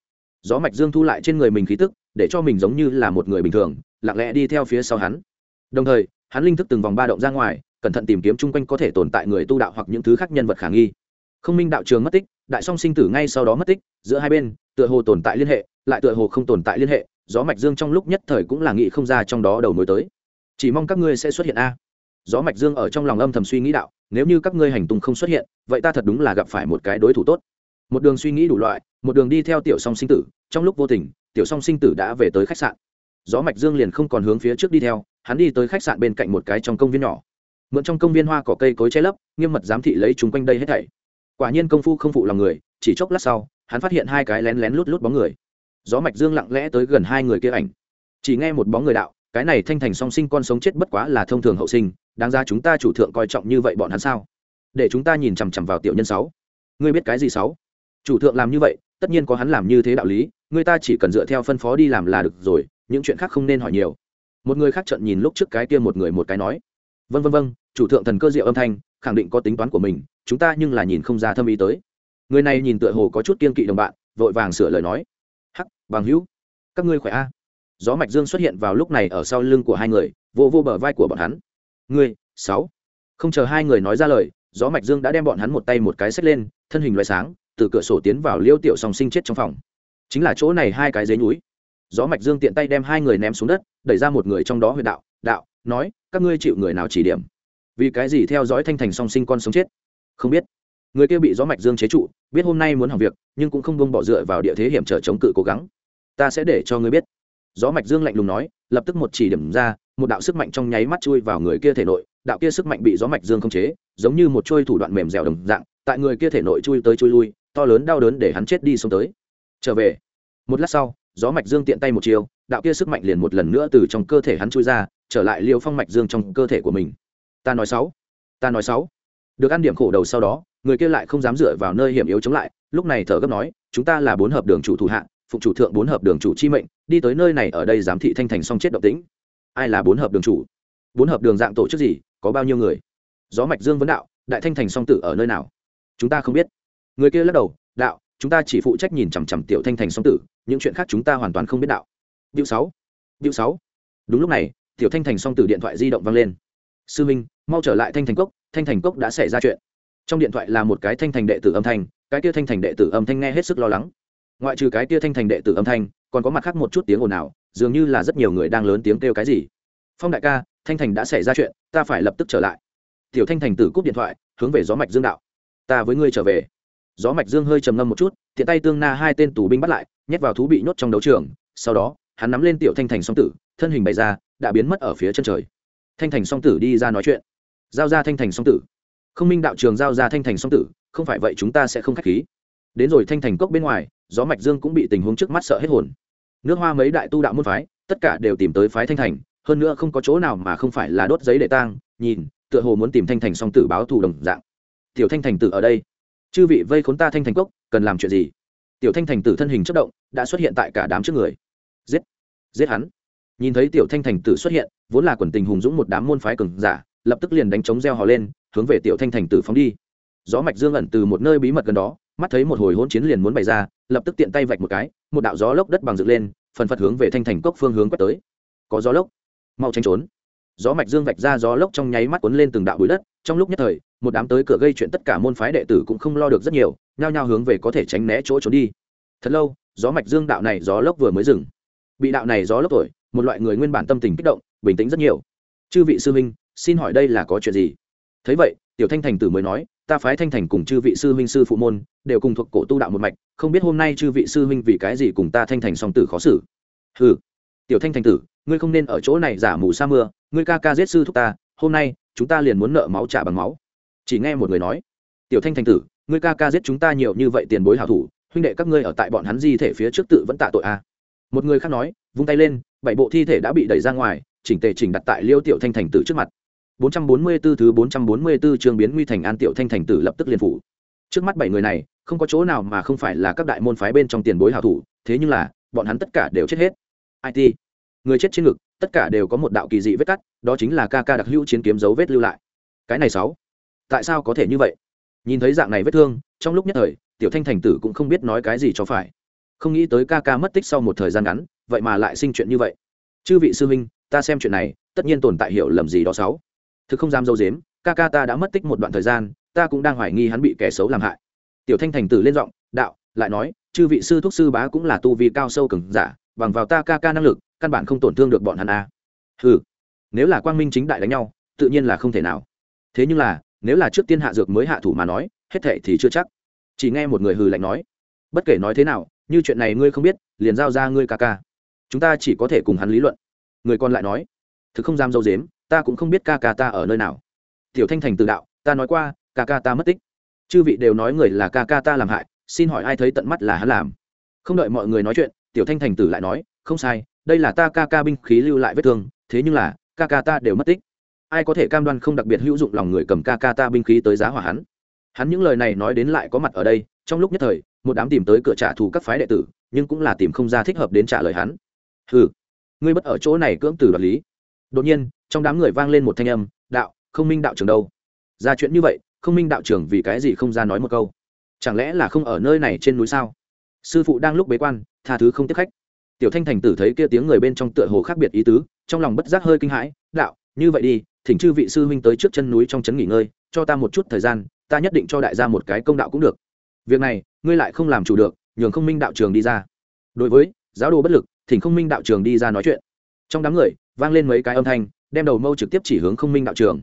Gió mạch dương thu lại trên người mình khí tức, để cho mình giống như là một người bình thường, lặng lẽ đi theo phía sau hắn đồng thời, hắn linh thức từng vòng ba động ra ngoài, cẩn thận tìm kiếm chung quanh có thể tồn tại người tu đạo hoặc những thứ khác nhân vật khả nghi. Không minh đạo trường mất tích, đại song sinh tử ngay sau đó mất tích, giữa hai bên, tựa hồ tồn tại liên hệ, lại tựa hồ không tồn tại liên hệ, gió mạch dương trong lúc nhất thời cũng là nghĩ không ra trong đó đầu mối tới. Chỉ mong các ngươi sẽ xuất hiện a. Gió mạch dương ở trong lòng âm thầm suy nghĩ đạo, nếu như các ngươi hành tung không xuất hiện, vậy ta thật đúng là gặp phải một cái đối thủ tốt. Một đường suy nghĩ đủ loại, một đường đi theo tiểu song sinh tử, trong lúc vô tình, tiểu song sinh tử đã về tới khách sạn gió mạch dương liền không còn hướng phía trước đi theo, hắn đi tới khách sạn bên cạnh một cái trong công viên nhỏ. Mượn trong công viên hoa cỏ cây cối che lấp, nghiêm mật giám thị lấy chúng quanh đây hết thảy. Quả nhiên công phu không phụ lòng người, chỉ chốc lát sau, hắn phát hiện hai cái lén lén lút lút bóng người. Gió mạch dương lặng lẽ tới gần hai người kia ảnh. Chỉ nghe một bóng người đạo, cái này thanh thành song sinh con sống chết bất quá là thông thường hậu sinh, đáng ra chúng ta chủ thượng coi trọng như vậy bọn hắn sao? Để chúng ta nhìn chằm chằm vào tiểu nhân sáu. Ngươi biết cái gì sáu? Chủ thượng làm như vậy, tất nhiên có hắn làm như thế đạo lý, người ta chỉ cần dựa theo phân phó đi làm là được rồi những chuyện khác không nên hỏi nhiều. Một người khác trận nhìn lúc trước cái kia một người một cái nói vân vân vân chủ thượng thần cơ diệu âm thanh, khẳng định có tính toán của mình, chúng ta nhưng là nhìn không ra thâm ý tới. Người này nhìn tựa hồ có chút kiên kỵ đồng bạn, vội vàng sửa lời nói, hắc, bằng hữu, các ngươi khỏe a? Gió mạch dương xuất hiện vào lúc này ở sau lưng của hai người, vô vô bờ vai của bọn hắn. Ngươi, sáu. Không chờ hai người nói ra lời, gió mạch dương đã đem bọn hắn một tay một cái xách lên, thân hình loại sáng, từ cửa sổ tiến vào liêu tiểu song sinh chết trong phòng. Chính là chỗ này hai cái dế núi gió mạch dương tiện tay đem hai người ném xuống đất, đẩy ra một người trong đó huyện đạo đạo, nói, các ngươi chịu người nào chỉ điểm? Vì cái gì theo dõi thanh thành song sinh con sống chết? Không biết. Người kia bị gió mạch dương chế trụ, biết hôm nay muốn hỏng việc, nhưng cũng không bông bỏ dựa vào địa thế hiểm trở chống cự cố gắng. Ta sẽ để cho ngươi biết. Gió mạch dương lạnh lùng nói, lập tức một chỉ điểm ra, một đạo sức mạnh trong nháy mắt chui vào người kia thể nội, đạo kia sức mạnh bị gió mạch dương không chế, giống như một trôi thủ đoạn mềm dẻo đồng dạng, tại người kia thể nội chui tới chui lui, to lớn đau đớn để hắn chết đi xuống tới. Trở về. Một lát sau gió mạch dương tiện tay một chiều đạo kia sức mạnh liền một lần nữa từ trong cơ thể hắn chui ra, trở lại liều phong mạch dương trong cơ thể của mình. Ta nói sáu, ta nói sáu. Được ăn điểm khổ đầu sau đó, người kia lại không dám dựa vào nơi hiểm yếu chống lại, lúc này thở gấp nói, chúng ta là bốn hợp đường chủ thủ hạ, phụng chủ thượng bốn hợp đường chủ chi mệnh, đi tới nơi này ở đây giám thị thanh thành song chết động tĩnh. Ai là bốn hợp đường chủ? Bốn hợp đường dạng tổ chức gì, có bao nhiêu người? Gió mạch dương vấn đạo, đại thanh thành song tử ở nơi nào? Chúng ta không biết. Người kia lắc đầu, đạo chúng ta chỉ phụ trách nhìn chằm chằm tiểu thanh thành song tử, những chuyện khác chúng ta hoàn toàn không biết đạo. Điệu sáu Điệu sáu. Đúng lúc này, tiểu thanh thành song tử điện thoại di động vang lên. Sư minh, mau trở lại thanh thành cốc, thanh thành cốc đã xảy ra chuyện. Trong điện thoại là một cái thanh thành đệ tử âm thanh, cái kia thanh thành đệ tử âm thanh nghe hết sức lo lắng. Ngoại trừ cái kia thanh thành đệ tử âm thanh, còn có mặt khác một chút tiếng ồn ào, dường như là rất nhiều người đang lớn tiếng kêu cái gì. Phong đại ca, thanh thành đã xảy ra chuyện, ta phải lập tức trở lại. Tiểu thanh thành tử cúp điện thoại, hướng về gió mạch dương đạo. Ta với ngươi trở về gió mạch dương hơi trầm ngâm một chút, tiện tay tương na hai tên tù binh bắt lại, nhét vào thú bị nhốt trong đấu trường. Sau đó, hắn nắm lên tiểu thanh thành song tử, thân hình bày ra, đã biến mất ở phía chân trời. Thanh thành song tử đi ra nói chuyện. Giao ra thanh thành song tử. Không minh đạo trường giao ra thanh thành song tử, không phải vậy chúng ta sẽ không k h á c h khí. Đến rồi thanh thành cốc bên ngoài, gió mạch dương cũng bị tình huống trước mắt sợ hết hồn. Nước hoa mấy đại tu đạo môn phái, tất cả đều tìm tới phái thanh thành, hơn nữa không có chỗ nào mà không phải là đốt giấy để tang, nhìn, tựa hồ muốn tìm thanh thành song tử báo thù đồng dạng. Tiểu thanh thành tử ở đây chư vị vây khốn ta thanh thành cốc, cần làm chuyện gì? Tiểu thanh thành tử thân hình chất động, đã xuất hiện tại cả đám trước người. Giết! Giết hắn! Nhìn thấy tiểu thanh thành tử xuất hiện, vốn là quần tình hùng dũng một đám môn phái cường giả, lập tức liền đánh chống reo hò lên, hướng về tiểu thanh thành tử phóng đi. Gió mạch dương ẩn từ một nơi bí mật gần đó, mắt thấy một hồi hỗn chiến liền muốn bày ra, lập tức tiện tay vạch một cái, một đạo gió lốc đất bằng dựng lên, phần phật hướng về thanh thành cốc phương hướng quét tới. Có gió lốc. Mau tránh trốn. Gió mạch dương vạch ra gió lốc trong nháy mắt cuốn lên từng đạo bụi đất, trong lúc nhất thời một đám tới cửa gây chuyện tất cả môn phái đệ tử cũng không lo được rất nhiều, nhao nhao hướng về có thể tránh né chỗ trốn đi. Thật lâu, gió mạch dương đạo này gió lốc vừa mới dừng. Bị đạo này gió lốc thổi, một loại người nguyên bản tâm tình kích động, bình tĩnh rất nhiều. Chư vị sư minh xin hỏi đây là có chuyện gì? Thấy vậy, tiểu thanh thành tử mới nói, ta phái thanh thành cùng chư vị sư huynh sư phụ môn, đều cùng thuộc cổ tu đạo một mạch, không biết hôm nay chư vị sư huynh vì cái gì cùng ta thanh thành song tử khó xử. Ừ tiểu thanh thành tử, ngươi không nên ở chỗ này giả mù sa mưa, ngươi ca ca giết sư thúc ta, hôm nay, chúng ta liền muốn nợ máu trả bằng máu chỉ nghe một người nói, tiểu thanh thành tử, ngươi ca ca giết chúng ta nhiều như vậy tiền bối hảo thủ, huynh đệ các ngươi ở tại bọn hắn di thể phía trước tự vẫn tạ tội a. À. một người khác nói, vung tay lên, bảy bộ thi thể đã bị đẩy ra ngoài, chỉnh tề chỉnh đặt tại liêu tiểu thanh thành tử trước mặt. 444 thứ 444 chương biến nguy thành an tiểu thanh thành tử lập tức liên phủ. Trước mắt bảy người này, không có chỗ nào mà không phải là các đại môn phái bên trong tiền bối hảo thủ, thế nhưng là, bọn hắn tất cả đều chết hết. It người chết trên ngực, tất cả đều có một đạo kỳ dị vết cắt, đó chính là ca ca đặc hữu chiến kiếm dấu vết lưu lại. Cái này sáu tại sao có thể như vậy? Nhìn thấy dạng này vết thương, trong lúc nhất thời, tiểu thanh thành tử cũng không biết nói cái gì cho phải. Không nghĩ tới ca ca mất tích sau một thời gian ngắn, vậy mà lại sinh chuyện như vậy. Chư vị sư huynh, ta xem chuyện này, tất nhiên tồn tại hiểu lầm gì đó sáu thực không dám dâu dếm, ca ca ta đã mất tích một đoạn thời gian, ta cũng đang hoài nghi hắn bị kẻ xấu làm hại. Tiểu thanh thành tử lên giọng, đạo, lại nói, chư vị sư thuốc sư bá cũng là tu vi cao sâu cứng giả, bằng vào ta ca ca năng lực, căn bản không tổn thương được bọn hắn a. Ừ nếu là quang minh chính đại đánh nhau, tự nhiên là không thể nào. Thế nhưng là nếu là trước tiên hạ dược mới hạ thủ mà nói, hết thệ thì chưa chắc. Chỉ nghe một người hừ lạnh nói, bất kể nói thế nào, như chuyện này ngươi không biết, liền giao ra ngươi ca ca. Chúng ta chỉ có thể cùng hắn lý luận. Người còn lại nói, thực không dám dâu dếm, ta cũng không biết ca ca ta ở nơi nào. Tiểu thanh thành tự đạo, ta nói qua, ca ca ta mất tích. Chư vị đều nói người là ca ca ta làm hại, xin hỏi ai thấy tận mắt là hắn làm? Không đợi mọi người nói chuyện, tiểu thanh thành tử lại nói, không sai, đây là ta ca ca binh khí lưu lại vết thương, thế nhưng là, ca ca ta đều mất tích ai có thể cam đoan không đặc biệt hữu dụng lòng người cầm ca ca ta binh khí tới giá hỏa hắn? Hắn những lời này nói đến lại có mặt ở đây, trong lúc nhất thời, một đám tìm tới cửa trả thù các phái đệ tử, nhưng cũng là tìm không ra thích hợp đến trả lời hắn. Ừ ngươi bất ở chỗ này cưỡng từ đoạt lý. Đột nhiên, trong đám người vang lên một thanh âm, đạo, không minh đạo trưởng đâu? Ra chuyện như vậy, không minh đạo trưởng vì cái gì không ra nói một câu? Chẳng lẽ là không ở nơi này trên núi sao? Sư phụ đang lúc bế quan, tha thứ không tiếp khách. Tiểu thanh thành tử thấy kia tiếng người bên trong tựa hồ khác biệt ý tứ, trong lòng bất giác hơi kinh hãi, đạo, như vậy đi thỉnh chư vị sư huynh tới trước chân núi trong trấn nghỉ ngơi, cho ta một chút thời gian, ta nhất định cho đại gia một cái công đạo cũng được. Việc này, ngươi lại không làm chủ được, nhường không minh đạo trường đi ra. Đối với, giáo đồ bất lực, thỉnh không minh đạo trường đi ra nói chuyện. Trong đám người, vang lên mấy cái âm thanh, đem đầu mâu trực tiếp chỉ hướng không minh đạo trường.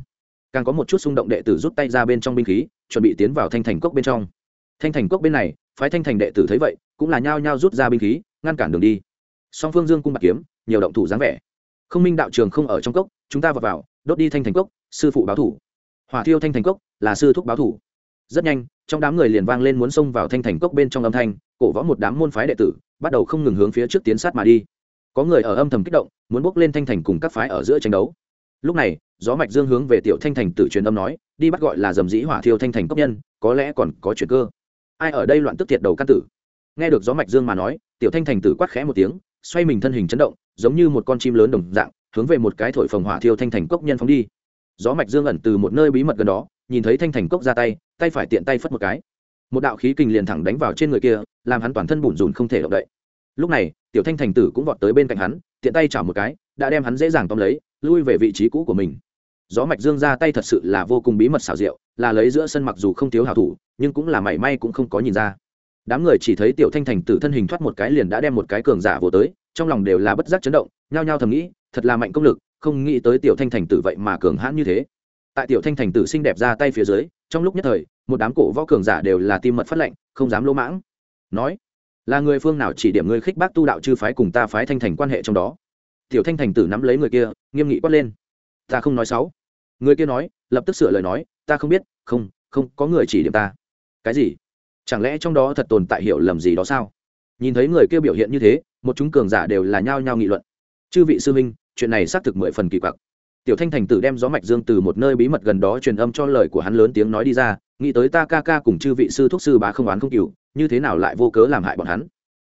Càng có một chút xung động đệ tử rút tay ra bên trong binh khí, chuẩn bị tiến vào thanh thành cốc bên trong. Thanh thành cốc bên này, phái thanh thành đệ tử thấy vậy, cũng là nhao nhao rút ra binh khí, ngăn cản đường đi. Song phương dương cung bạc kiếm, nhiều động thủ dáng vẻ. Không minh đạo trường không ở trong cốc, chúng ta vào vào đốt đi thanh thành cốc, sư phụ báo thủ. Hỏa thiêu thanh thành cốc là sư thúc báo thủ. Rất nhanh, trong đám người liền vang lên muốn xông vào thanh thành cốc bên trong âm thanh, cổ võ một đám môn phái đệ tử bắt đầu không ngừng hướng phía trước tiến sát mà đi. Có người ở âm thầm kích động, muốn bước lên thanh thành cùng các phái ở giữa tranh đấu. Lúc này, gió mạch dương hướng về tiểu thanh thành tử truyền âm nói, đi bắt gọi là dầm dĩ hỏa thiêu thanh thành cốc nhân, có lẽ còn có chuyện cơ. Ai ở đây loạn tức tiệt đầu căn tử. Nghe được gió mạch dương mà nói, tiểu thanh thành tử quát khẽ một tiếng, xoay mình thân hình chấn động, giống như một con chim lớn đồng dạng hướng về một cái thổi phồng hỏa thiêu thanh thành cốc nhân phóng đi. Gió mạch dương ẩn từ một nơi bí mật gần đó, nhìn thấy thanh thành cốc ra tay tay phải tiện tay phất một cái. Một đạo khí kình liền thẳng đánh vào trên người kia, làm hắn toàn thân bủn rủn không thể động đậy. Lúc này, tiểu thanh thành tử cũng vọt tới bên cạnh hắn, tiện tay chảo một cái, đã đem hắn dễ dàng tóm lấy, lui về vị trí cũ của mình. Gió mạch dương ra tay thật sự là vô cùng bí mật xảo diệu, là lấy giữa sân mặc dù không thiếu hảo thủ, nhưng cũng là mảy may cũng không có nhìn ra. Đám người chỉ thấy tiểu thanh thành tử thân hình thoát một cái liền đã đem một cái cường giả vô tới, trong lòng đều là bất giác chấn động, nhao nhao thầm nghĩ thật là mạnh công lực, không nghĩ tới tiểu thanh thành tử vậy mà cường hãn như thế. Tại tiểu thanh thành tử xinh đẹp ra tay phía dưới, trong lúc nhất thời, một đám cổ võ cường giả đều là tim mật phát lệnh không dám lỗ mãng. Nói, là người phương nào chỉ điểm ngươi khích bác tu đạo chư phái cùng ta phái thanh thành quan hệ trong đó? Tiểu thanh thành tử nắm lấy người kia, nghiêm nghị quát lên. Ta không nói xấu. Người kia nói, lập tức sửa lời nói, ta không biết, không không có người chỉ điểm ta. Cái gì? Chẳng lẽ trong đó thật tồn tại hiểu lầm gì đó sao? Nhìn thấy người kia biểu hiện như thế, một chúng cường giả đều là nhao nhao nghị luận chư vị sư minh chuyện này xác thực mười phần kỳ quặc. Tiểu thanh thành tử đem gió mạch dương từ một nơi bí mật gần đó truyền âm cho lời của hắn lớn tiếng nói đi ra, nghĩ tới ta ca ca cùng chư vị sư thuốc sư bá không oán không cừu, như thế nào lại vô cớ làm hại bọn hắn?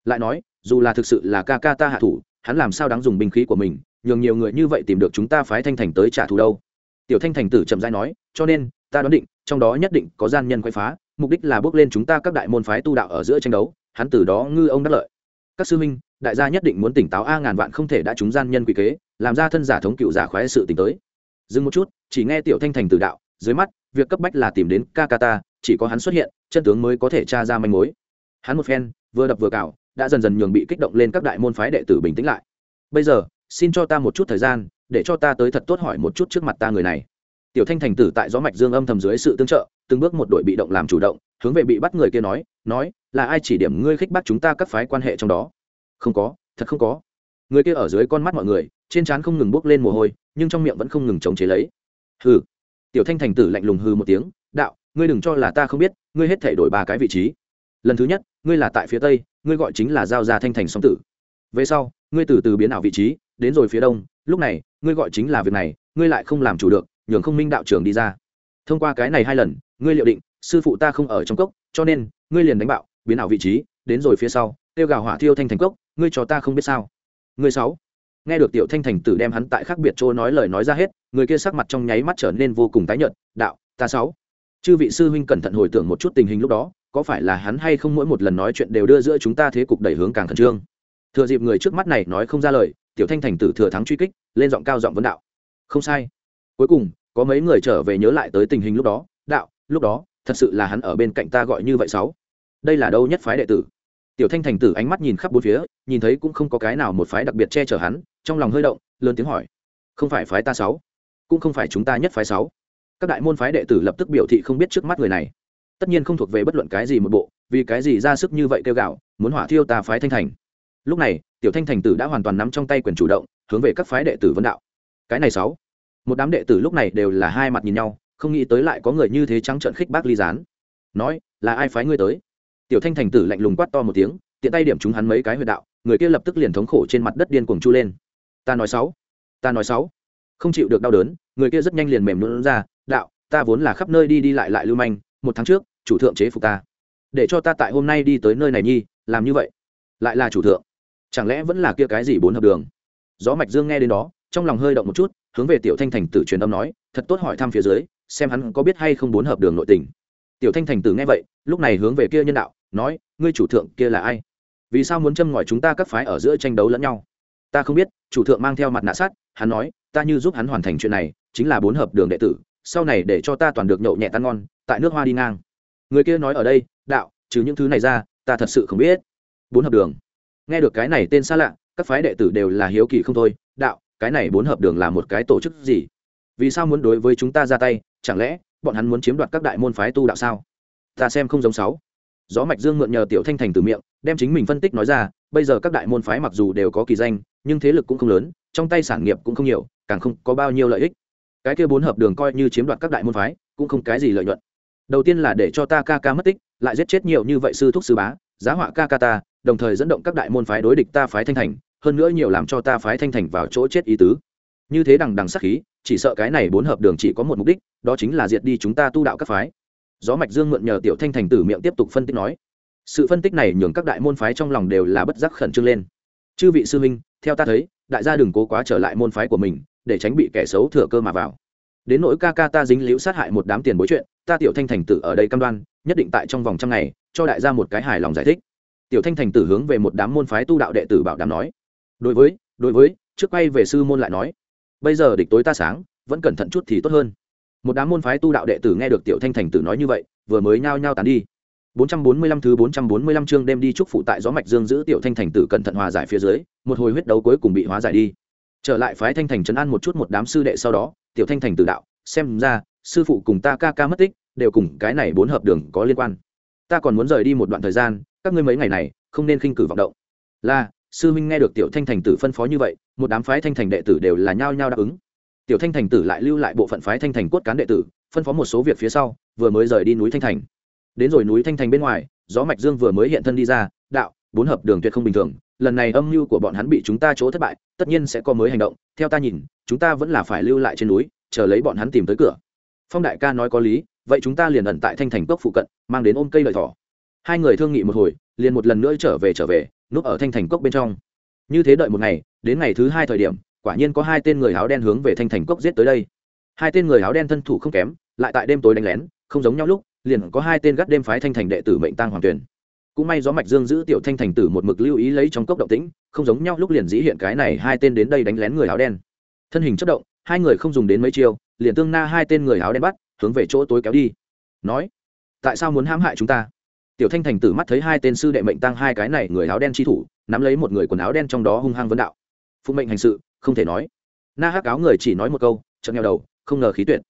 Lại nói, dù là thực sự là ca ca ta hạ thủ, hắn làm sao đáng dùng binh khí của mình, nhường nhiều người như vậy tìm được chúng ta phái thanh thành tới trả thù đâu? Tiểu thanh thành tử chậm rãi nói, cho nên, ta đoán định, trong đó nhất định có gian nhân quay phá, mục đích là bước lên chúng ta các đại môn phái tu đạo ở giữa tranh đấu, hắn từ đó ngư ông đắc lợi. Các sư minh đại gia nhất định muốn tỉnh táo a ngàn vạn không thể đã chúng gian nhân quy kế, làm ra thân giả thống cựu giả khoái sự tình tới. Dừng một chút, chỉ nghe tiểu thanh thành từ đạo, dưới mắt, việc cấp bách là tìm đến kakata chỉ có hắn xuất hiện, chân tướng mới có thể tra ra manh mối. Hắn một phen, vừa đập vừa cào, đã dần dần nhường bị kích động lên các đại môn phái đệ tử bình tĩnh lại. Bây giờ, xin cho ta một chút thời gian, để cho ta tới thật tốt hỏi một chút trước mặt ta người này. Tiểu thanh thành tử tại gió mạch dương âm thầm dưới sự tương trợ, từng bước một đội bị động làm chủ động, hướng về bị bắt người kia nói nói, là ai chỉ điểm ngươi khích bác chúng ta các phái quan hệ trong đó? Không có, thật không có. Người kia ở dưới con mắt mọi người, trên trán không ngừng bốc lên mồ hôi, nhưng trong miệng vẫn không ngừng chống chế lấy. Hừ. Tiểu thanh thành tử lạnh lùng hừ một tiếng, đạo, ngươi đừng cho là ta không biết, ngươi hết thể đổi ba cái vị trí. Lần thứ nhất, ngươi là tại phía tây, ngươi gọi chính là giao ra thanh thành song tử. Về sau, ngươi từ từ biến ảo vị trí, đến rồi phía đông, lúc này, ngươi gọi chính là việc này, ngươi lại không làm chủ được, nhường không minh đạo trưởng đi ra. Thông qua cái này hai lần, ngươi liệu định, sư phụ ta không ở trong cốc, cho nên, ngươi liền đánh bạo, biến ảo vị trí, đến rồi phía sau, tiêu gào hỏa thiêu thanh thành cốc ngươi cho ta không biết sao? Ngươi sáu. Nghe được tiểu thanh thành tử đem hắn tại khác biệt chỗ nói lời nói ra hết, người kia sắc mặt trong nháy mắt trở nên vô cùng tái nhợt, đạo, ta sáu. Chư vị sư huynh cẩn thận hồi tưởng một chút tình hình lúc đó, có phải là hắn hay không mỗi một lần nói chuyện đều đưa giữa chúng ta thế cục đẩy hướng càng khẩn trương? Thừa dịp người trước mắt này nói không ra lời, tiểu thanh thành tử thừa thắng truy kích, lên giọng cao giọng vấn đạo, không sai. Cuối cùng, có mấy người trở về nhớ lại tới tình hình lúc đó, đạo, lúc đó, thật sự là hắn ở bên cạnh ta gọi như vậy sáu. Đây là đâu nhất phái đệ tử? Tiểu thanh thành tử ánh mắt nhìn khắp bốn phía, nhìn thấy cũng không có cái nào một phái đặc biệt che chở hắn, trong lòng hơi động, lớn tiếng hỏi. Không phải phái ta sáu, cũng không phải chúng ta nhất phái sáu. Các đại môn phái đệ tử lập tức biểu thị không biết trước mắt người này. Tất nhiên không thuộc về bất luận cái gì một bộ, vì cái gì ra sức như vậy kêu gạo, muốn hỏa thiêu ta phái thanh thành. Lúc này, tiểu thanh thành tử đã hoàn toàn nắm trong tay quyền chủ động, hướng về các phái đệ tử vấn đạo. Cái này sáu, một đám đệ tử lúc này đều là hai mặt nhìn nhau, không nghĩ tới lại có người như thế trắng trợn khích bác ly gián. Nói, là ai phái ngươi tới? Tiểu thanh thành tử lạnh lùng quát to một tiếng, tiện tay điểm chúng hắn mấy cái huyệt đạo, người kia lập tức liền thống khổ trên mặt đất điên cuồng chu lên. Ta nói sáu ta nói sáu không chịu được đau đớn, người kia rất nhanh liền mềm luôn ra, đạo, ta vốn là khắp nơi đi đi lại lại lưu manh, một tháng trước, chủ thượng chế phục ta. Để cho ta tại hôm nay đi tới nơi này nhi, làm như vậy. Lại là chủ thượng. Chẳng lẽ vẫn là kia cái gì bốn hợp đường? Gió mạch dương nghe đến đó, trong lòng hơi động một chút, hướng về tiểu thanh thành tử truyền âm nói, thật tốt hỏi thăm phía dưới, xem hắn có biết hay không bốn hợp đường nội tình. Tiểu thanh thành tử nghe vậy, lúc này hướng về kia nhân đạo nói, ngươi chủ thượng kia là ai? Vì sao muốn châm ngòi chúng ta các phái ở giữa tranh đấu lẫn nhau? Ta không biết. Chủ thượng mang theo mặt nạ sát hắn nói, ta như giúp hắn hoàn thành chuyện này, chính là bốn hợp đường đệ tử, sau này để cho ta toàn được nhậu nhẹ tan ngon, tại nước hoa đi ngang. Người kia nói ở đây, đạo, trừ những thứ này ra, ta thật sự không biết. Bốn hợp đường. Nghe được cái này tên xa lạ, các phái đệ tử đều là hiếu kỳ không thôi, đạo, cái này bốn hợp đường là một cái tổ chức gì? Vì sao muốn đối với chúng ta ra tay? Chẳng lẽ bọn hắn muốn chiếm đoạt các đại môn phái tu đạo sao? Ta xem không giống sáu gió mạch dương mượn nhờ tiểu thanh thành từ miệng, đem chính mình phân tích nói ra, bây giờ các đại môn phái mặc dù đều có kỳ danh, nhưng thế lực cũng không lớn, trong tay sản nghiệp cũng không nhiều, càng không có bao nhiêu lợi ích. Cái kia bốn hợp đường coi như chiếm đoạt các đại môn phái, cũng không cái gì lợi nhuận. Đầu tiên là để cho ta ca ca mất tích, lại giết chết nhiều như vậy sư thúc sư bá, giá họa ca ca ta, đồng thời dẫn động các đại môn phái đối địch ta phái thanh thành, hơn nữa nhiều làm cho ta phái thanh thành vào chỗ chết ý tứ. Như thế đằng đằng sắc khí, chỉ sợ cái này bốn hợp đường chỉ có một mục đích, đó chính là diệt đi chúng ta tu đạo các phái gió mạch dương mượn nhờ tiểu thanh thành tử miệng tiếp tục phân tích nói. Sự phân tích này nhường các đại môn phái trong lòng đều là bất giác khẩn trương lên. Chư vị sư huynh, theo ta thấy, đại gia đừng cố quá trở lại môn phái của mình, để tránh bị kẻ xấu thừa cơ mà vào. Đến nỗi ca ca ta dính liễu sát hại một đám tiền bối chuyện, ta tiểu thanh thành tử ở đây cam đoan, nhất định tại trong vòng trăm ngày, cho đại gia một cái hài lòng giải thích. Tiểu thanh thành tử hướng về một đám môn phái tu đạo đệ tử bảo đảm nói. Đối với đối với, trước quay về sư môn lại nói. Bây giờ địch tối ta sáng, vẫn cẩn thận chút thì tốt hơn một đám môn phái tu đạo đệ tử nghe được tiểu thanh thành tử nói như vậy, vừa mới nhao nhao tán đi. 445 thứ 445 chương đêm đi chúc phụ tại gió mạch dương giữ tiểu thanh thành tử cẩn thận hòa giải phía dưới, một hồi huyết đấu cuối cùng bị hóa giải đi. Trở lại phái thanh thành trấn an một chút một đám sư đệ sau đó, tiểu thanh thành tử đạo, xem ra, sư phụ cùng ta ca ca mất tích, đều cùng cái này bốn hợp đường có liên quan. Ta còn muốn rời đi một đoạn thời gian, các ngươi mấy ngày này, không nên khinh cử vọng động. Là, sư huynh nghe được tiểu thanh thành tử phân phó như vậy, một đám phái thanh thành đệ tử đều là nhao nhao đáp ứng tiểu thanh thành tử lại lưu lại bộ phận phái thanh thành cốt cán đệ tử, phân phó một số việc phía sau, vừa mới rời đi núi thanh thành. Đến rồi núi thanh thành bên ngoài, gió mạch dương vừa mới hiện thân đi ra, đạo, bốn hợp đường tuyệt không bình thường, lần này âm mưu của bọn hắn bị chúng ta chỗ thất bại, tất nhiên sẽ có mới hành động, theo ta nhìn, chúng ta vẫn là phải lưu lại trên núi, chờ lấy bọn hắn tìm tới cửa. Phong đại ca nói có lý, vậy chúng ta liền ẩn tại thanh thành cốc phụ cận, mang đến ôm cây lợi thỏ. Hai người thương nghị một hồi, liền một lần nữa trở về trở về, núp ở thanh thành cốc bên trong. Như thế đợi một ngày, đến ngày thứ hai thời điểm quả nhiên có hai tên người áo đen hướng về thanh thành cốc giết tới đây. Hai tên người áo đen thân thủ không kém, lại tại đêm tối đánh lén, không giống nhau lúc, liền có hai tên gắt đêm phái thanh thành đệ tử mệnh tăng hoàng tuyển. Cũng may gió mạch dương giữ tiểu thanh thành tử một mực lưu ý lấy trong cốc động tĩnh, không giống nhau lúc liền dĩ hiện cái này hai tên đến đây đánh lén người áo đen. Thân hình chất động, hai người không dùng đến mấy chiêu, liền tương na hai tên người áo đen bắt, hướng về chỗ tối kéo đi. Nói, tại sao muốn hãm hại chúng ta? Tiểu thanh thành tử mắt thấy hai tên sư đệ mệnh tăng hai cái này người áo đen chi thủ, nắm lấy một người quần áo đen trong đó hung hăng vấn đạo. Phụ mệnh hành sự không thể nói. Na hắc áo người chỉ nói một câu, chợt nghèo đầu, không ngờ khí tuyệt.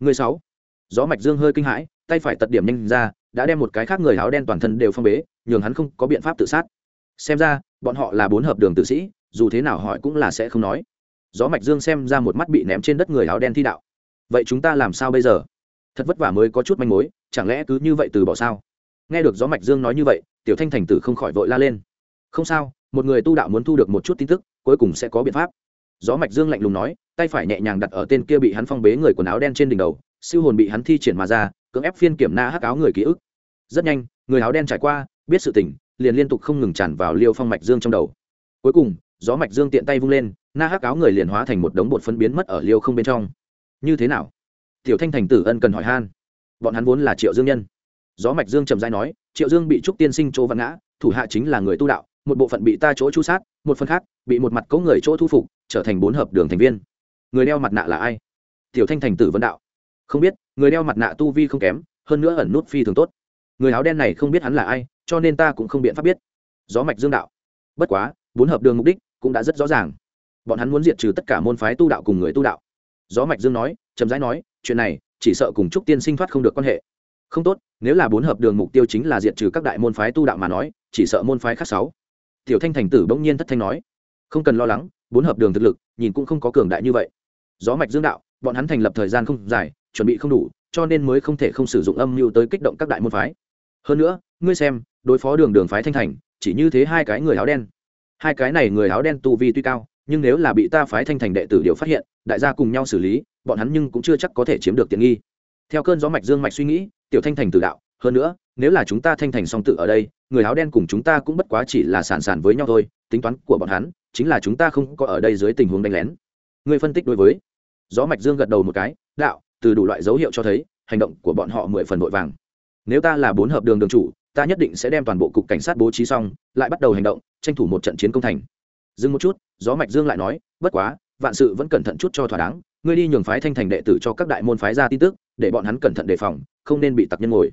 Người sáu. Gió mạch dương hơi kinh hãi, tay phải tật điểm nhanh ra, đã đem một cái khác người áo đen toàn thân đều phong bế, nhường hắn không có biện pháp tự sát. Xem ra, bọn họ là bốn hợp đường tử sĩ, dù thế nào hỏi cũng là sẽ không nói. Gió mạch dương xem ra một mắt bị ném trên đất người áo đen thi đạo. Vậy chúng ta làm sao bây giờ? Thật vất vả mới có chút manh mối, chẳng lẽ cứ như vậy từ bỏ sao? Nghe được gió mạch dương nói như vậy, tiểu thanh thành tử không khỏi vội la lên. Không sao, một người tu đạo muốn thu được một chút tin tức, cuối cùng sẽ có biện pháp gió mạch dương lạnh lùng nói tay phải nhẹ nhàng đặt ở tên kia bị hắn phong bế người quần áo đen trên đỉnh đầu siêu hồn bị hắn thi triển mà ra cưỡng ép phiên kiểm na hắc áo người ký ức. Rất nhanh người áo đen trải qua biết sự tình, liền liên tục không ngừng tràn vào liêu phong mạch dương trong đầu. Cuối cùng gió mạch dương tiện tay vung lên na hắc áo người liền hóa thành một đống bột phân biến mất ở liêu không bên trong. Như thế nào? Tiểu thanh thành tử ân cần hỏi han. Bọn hắn vốn là triệu dương nhân. Gió mạch dương trầm dai nói triệu dương bị trúc tiên sinh chỗ văn ngã thủ hạ chính là người tu đạo một bộ phận bị ta chỗ chu sát một phần khác bị một mặt cấu người chỗ thu phục trở thành bốn hợp đường thành viên. Người đeo mặt nạ là ai? Tiểu thanh thành tử vấn đạo. Không biết, người đeo mặt nạ tu vi không kém, hơn nữa ẩn nút phi thường tốt. Người áo đen này không biết hắn là ai, cho nên ta cũng không biện pháp biết. Gió mạch dương đạo. Bất quá, bốn hợp đường mục đích cũng đã rất rõ ràng. Bọn hắn muốn diệt trừ tất cả môn phái tu đạo cùng người tu đạo. Gió mạch dương nói, chậm rãi nói, chuyện này, chỉ sợ cùng trúc tiên sinh thoát không được quan hệ. Không tốt, nếu là bốn hợp đường mục tiêu chính là diệt trừ các đại môn phái tu đạo mà nói, chỉ sợ môn phái khác sáu. Tiểu thanh thành tử bỗng nhiên thất thanh nói, không cần lo lắng bốn hợp đường thực lực, nhìn cũng không có cường đại như vậy. Gió mạch dương đạo, bọn hắn thành lập thời gian không dài, chuẩn bị không đủ, cho nên mới không thể không sử dụng âm mưu tới kích động các đại môn phái. Hơn nữa, ngươi xem, đối phó đường đường phái thanh thành, chỉ như thế hai cái người áo đen. Hai cái này người áo đen tu vi tuy cao, nhưng nếu là bị ta phái thanh thành đệ tử điều phát hiện, đại gia cùng nhau xử lý, bọn hắn nhưng cũng chưa chắc có thể chiếm được tiện nghi. Theo cơn gió mạch dương mạch suy nghĩ, tiểu thanh thành tử đạo, hơn nữa, nếu là chúng ta thanh thành song tự ở đây, người áo đen cùng chúng ta cũng bất quá chỉ là sản sản với nhau thôi, tính toán của bọn hắn chính là chúng ta không có ở đây dưới tình huống đánh lén. Người phân tích đối với. Gió mạch dương gật đầu một cái, đạo, từ đủ loại dấu hiệu cho thấy, hành động của bọn họ mười phần vội vàng. Nếu ta là bốn hợp đường đường chủ, ta nhất định sẽ đem toàn bộ cục cảnh sát bố trí xong, lại bắt đầu hành động, tranh thủ một trận chiến công thành. Dừng một chút, gió mạch dương lại nói, bất quá, vạn sự vẫn cẩn thận chút cho thỏa đáng, ngươi đi nhường phái thanh thành đệ tử cho các đại môn phái ra tin tức, để bọn hắn cẩn thận đề phòng, không nên bị tặc nhân ngồi.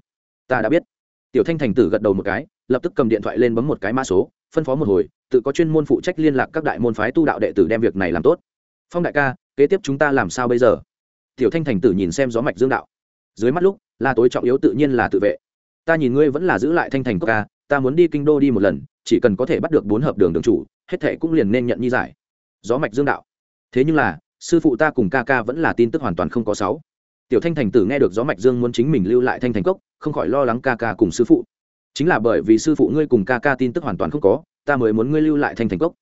Ta đã biết. Tiểu thanh thành tử gật đầu một cái, lập tức cầm điện thoại lên bấm một cái mã số, phân phó một hồi tự có chuyên môn phụ trách liên lạc các đại môn phái tu đạo đệ tử đem việc này làm tốt. Phong đại ca, kế tiếp chúng ta làm sao bây giờ? Tiểu thanh thành tử nhìn xem gió mạch dương đạo. Dưới mắt lúc là tối trọng yếu tự nhiên là tự vệ. Ta nhìn ngươi vẫn là giữ lại thanh thành cốc ca, ta muốn đi kinh đô đi một lần, chỉ cần có thể bắt được bốn hợp đường đường chủ, hết thệ cũng liền nên nhận nhi giải. Gió mạch dương đạo. Thế nhưng là, sư phụ ta cùng ca ca vẫn là tin tức hoàn toàn không có sáu. Tiểu thanh thành tử nghe được gió mạch dương muốn chính mình lưu lại thanh thành cốc, không khỏi lo lắng ca ca cùng sư phụ. Chính là bởi vì sư phụ ngươi cùng ca ca tin tức hoàn toàn không có ta mới muốn ngươi lưu lại thanh thành cốc.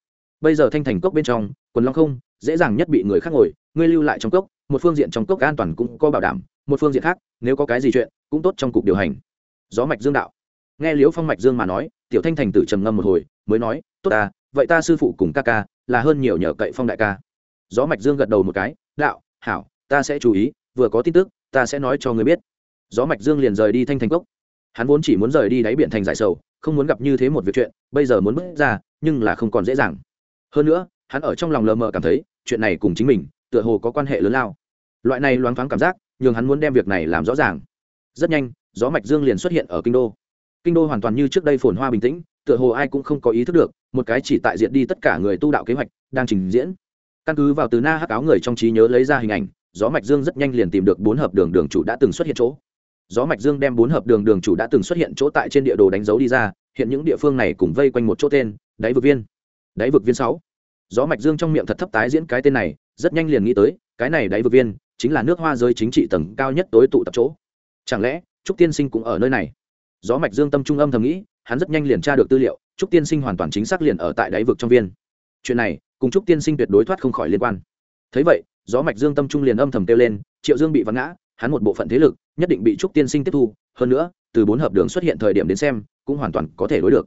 Bây giờ thanh thành cốc bên trong, quần long không, dễ dàng nhất bị người khác ngồi, ngươi lưu lại trong cốc, một phương diện trong cốc an toàn cũng có bảo đảm, một phương diện khác, nếu có cái gì chuyện, cũng tốt trong cục điều hành. Gió mạch dương đạo. Nghe liễu phong mạch dương mà nói, tiểu thanh thành tử trầm ngâm một hồi, mới nói, tốt ta, vậy ta sư phụ cùng ca ca, là hơn nhiều nhờ cậy phong đại ca. Gió mạch dương gật đầu một cái, đạo, hảo, ta sẽ chú ý, vừa có tin tức, ta sẽ nói cho người biết. Gió mạch dương liền rời đi thanh thành cốc. Hắn vốn chỉ muốn rời đi đáy biển thành giải sầu không muốn gặp như thế một việc chuyện, bây giờ muốn bước ra, nhưng là không còn dễ dàng. Hơn nữa, hắn ở trong lòng lờ mờ cảm thấy, chuyện này cùng chính mình, tựa hồ có quan hệ lớn lao. Loại này loáng thoáng cảm giác, nhường hắn muốn đem việc này làm rõ ràng. Rất nhanh, gió mạch dương liền xuất hiện ở kinh đô. Kinh đô hoàn toàn như trước đây phồn hoa bình tĩnh, tựa hồ ai cũng không có ý thức được, một cái chỉ tại diện đi tất cả người tu đạo kế hoạch, đang trình diễn. Căn cứ vào từ na hắc áo người trong trí nhớ lấy ra hình ảnh, gió mạch dương rất nhanh liền tìm được bốn hợp đường đường chủ đã từng xuất hiện chỗ gió mạch dương đem bốn hợp đường đường chủ đã từng xuất hiện chỗ tại trên địa đồ đánh dấu đi ra, hiện những địa phương này cùng vây quanh một chỗ tên, đáy vực viên. Đáy vực viên sáu. Gió mạch dương trong miệng thật thấp tái diễn cái tên này, rất nhanh liền nghĩ tới, cái này đáy vực viên chính là nước hoa giới chính trị tầng cao nhất tối tụ tập chỗ. Chẳng lẽ, trúc tiên sinh cũng ở nơi này? Gió mạch dương tâm trung âm thầm nghĩ, hắn rất nhanh liền tra được tư liệu, trúc tiên sinh hoàn toàn chính xác liền ở tại đáy vực trong viên. Chuyện này, cùng trúc tiên sinh tuyệt đối thoát không khỏi liên quan. Thấy vậy, gió mạch dương tâm trung liền âm thầm kêu lên, triệu dương bị vắng ngã, hắn một bộ phận thế lực nhất định bị trúc tiên sinh tiếp thu, hơn nữa, từ bốn hợp đường xuất hiện thời điểm đến xem, cũng hoàn toàn có thể đối được.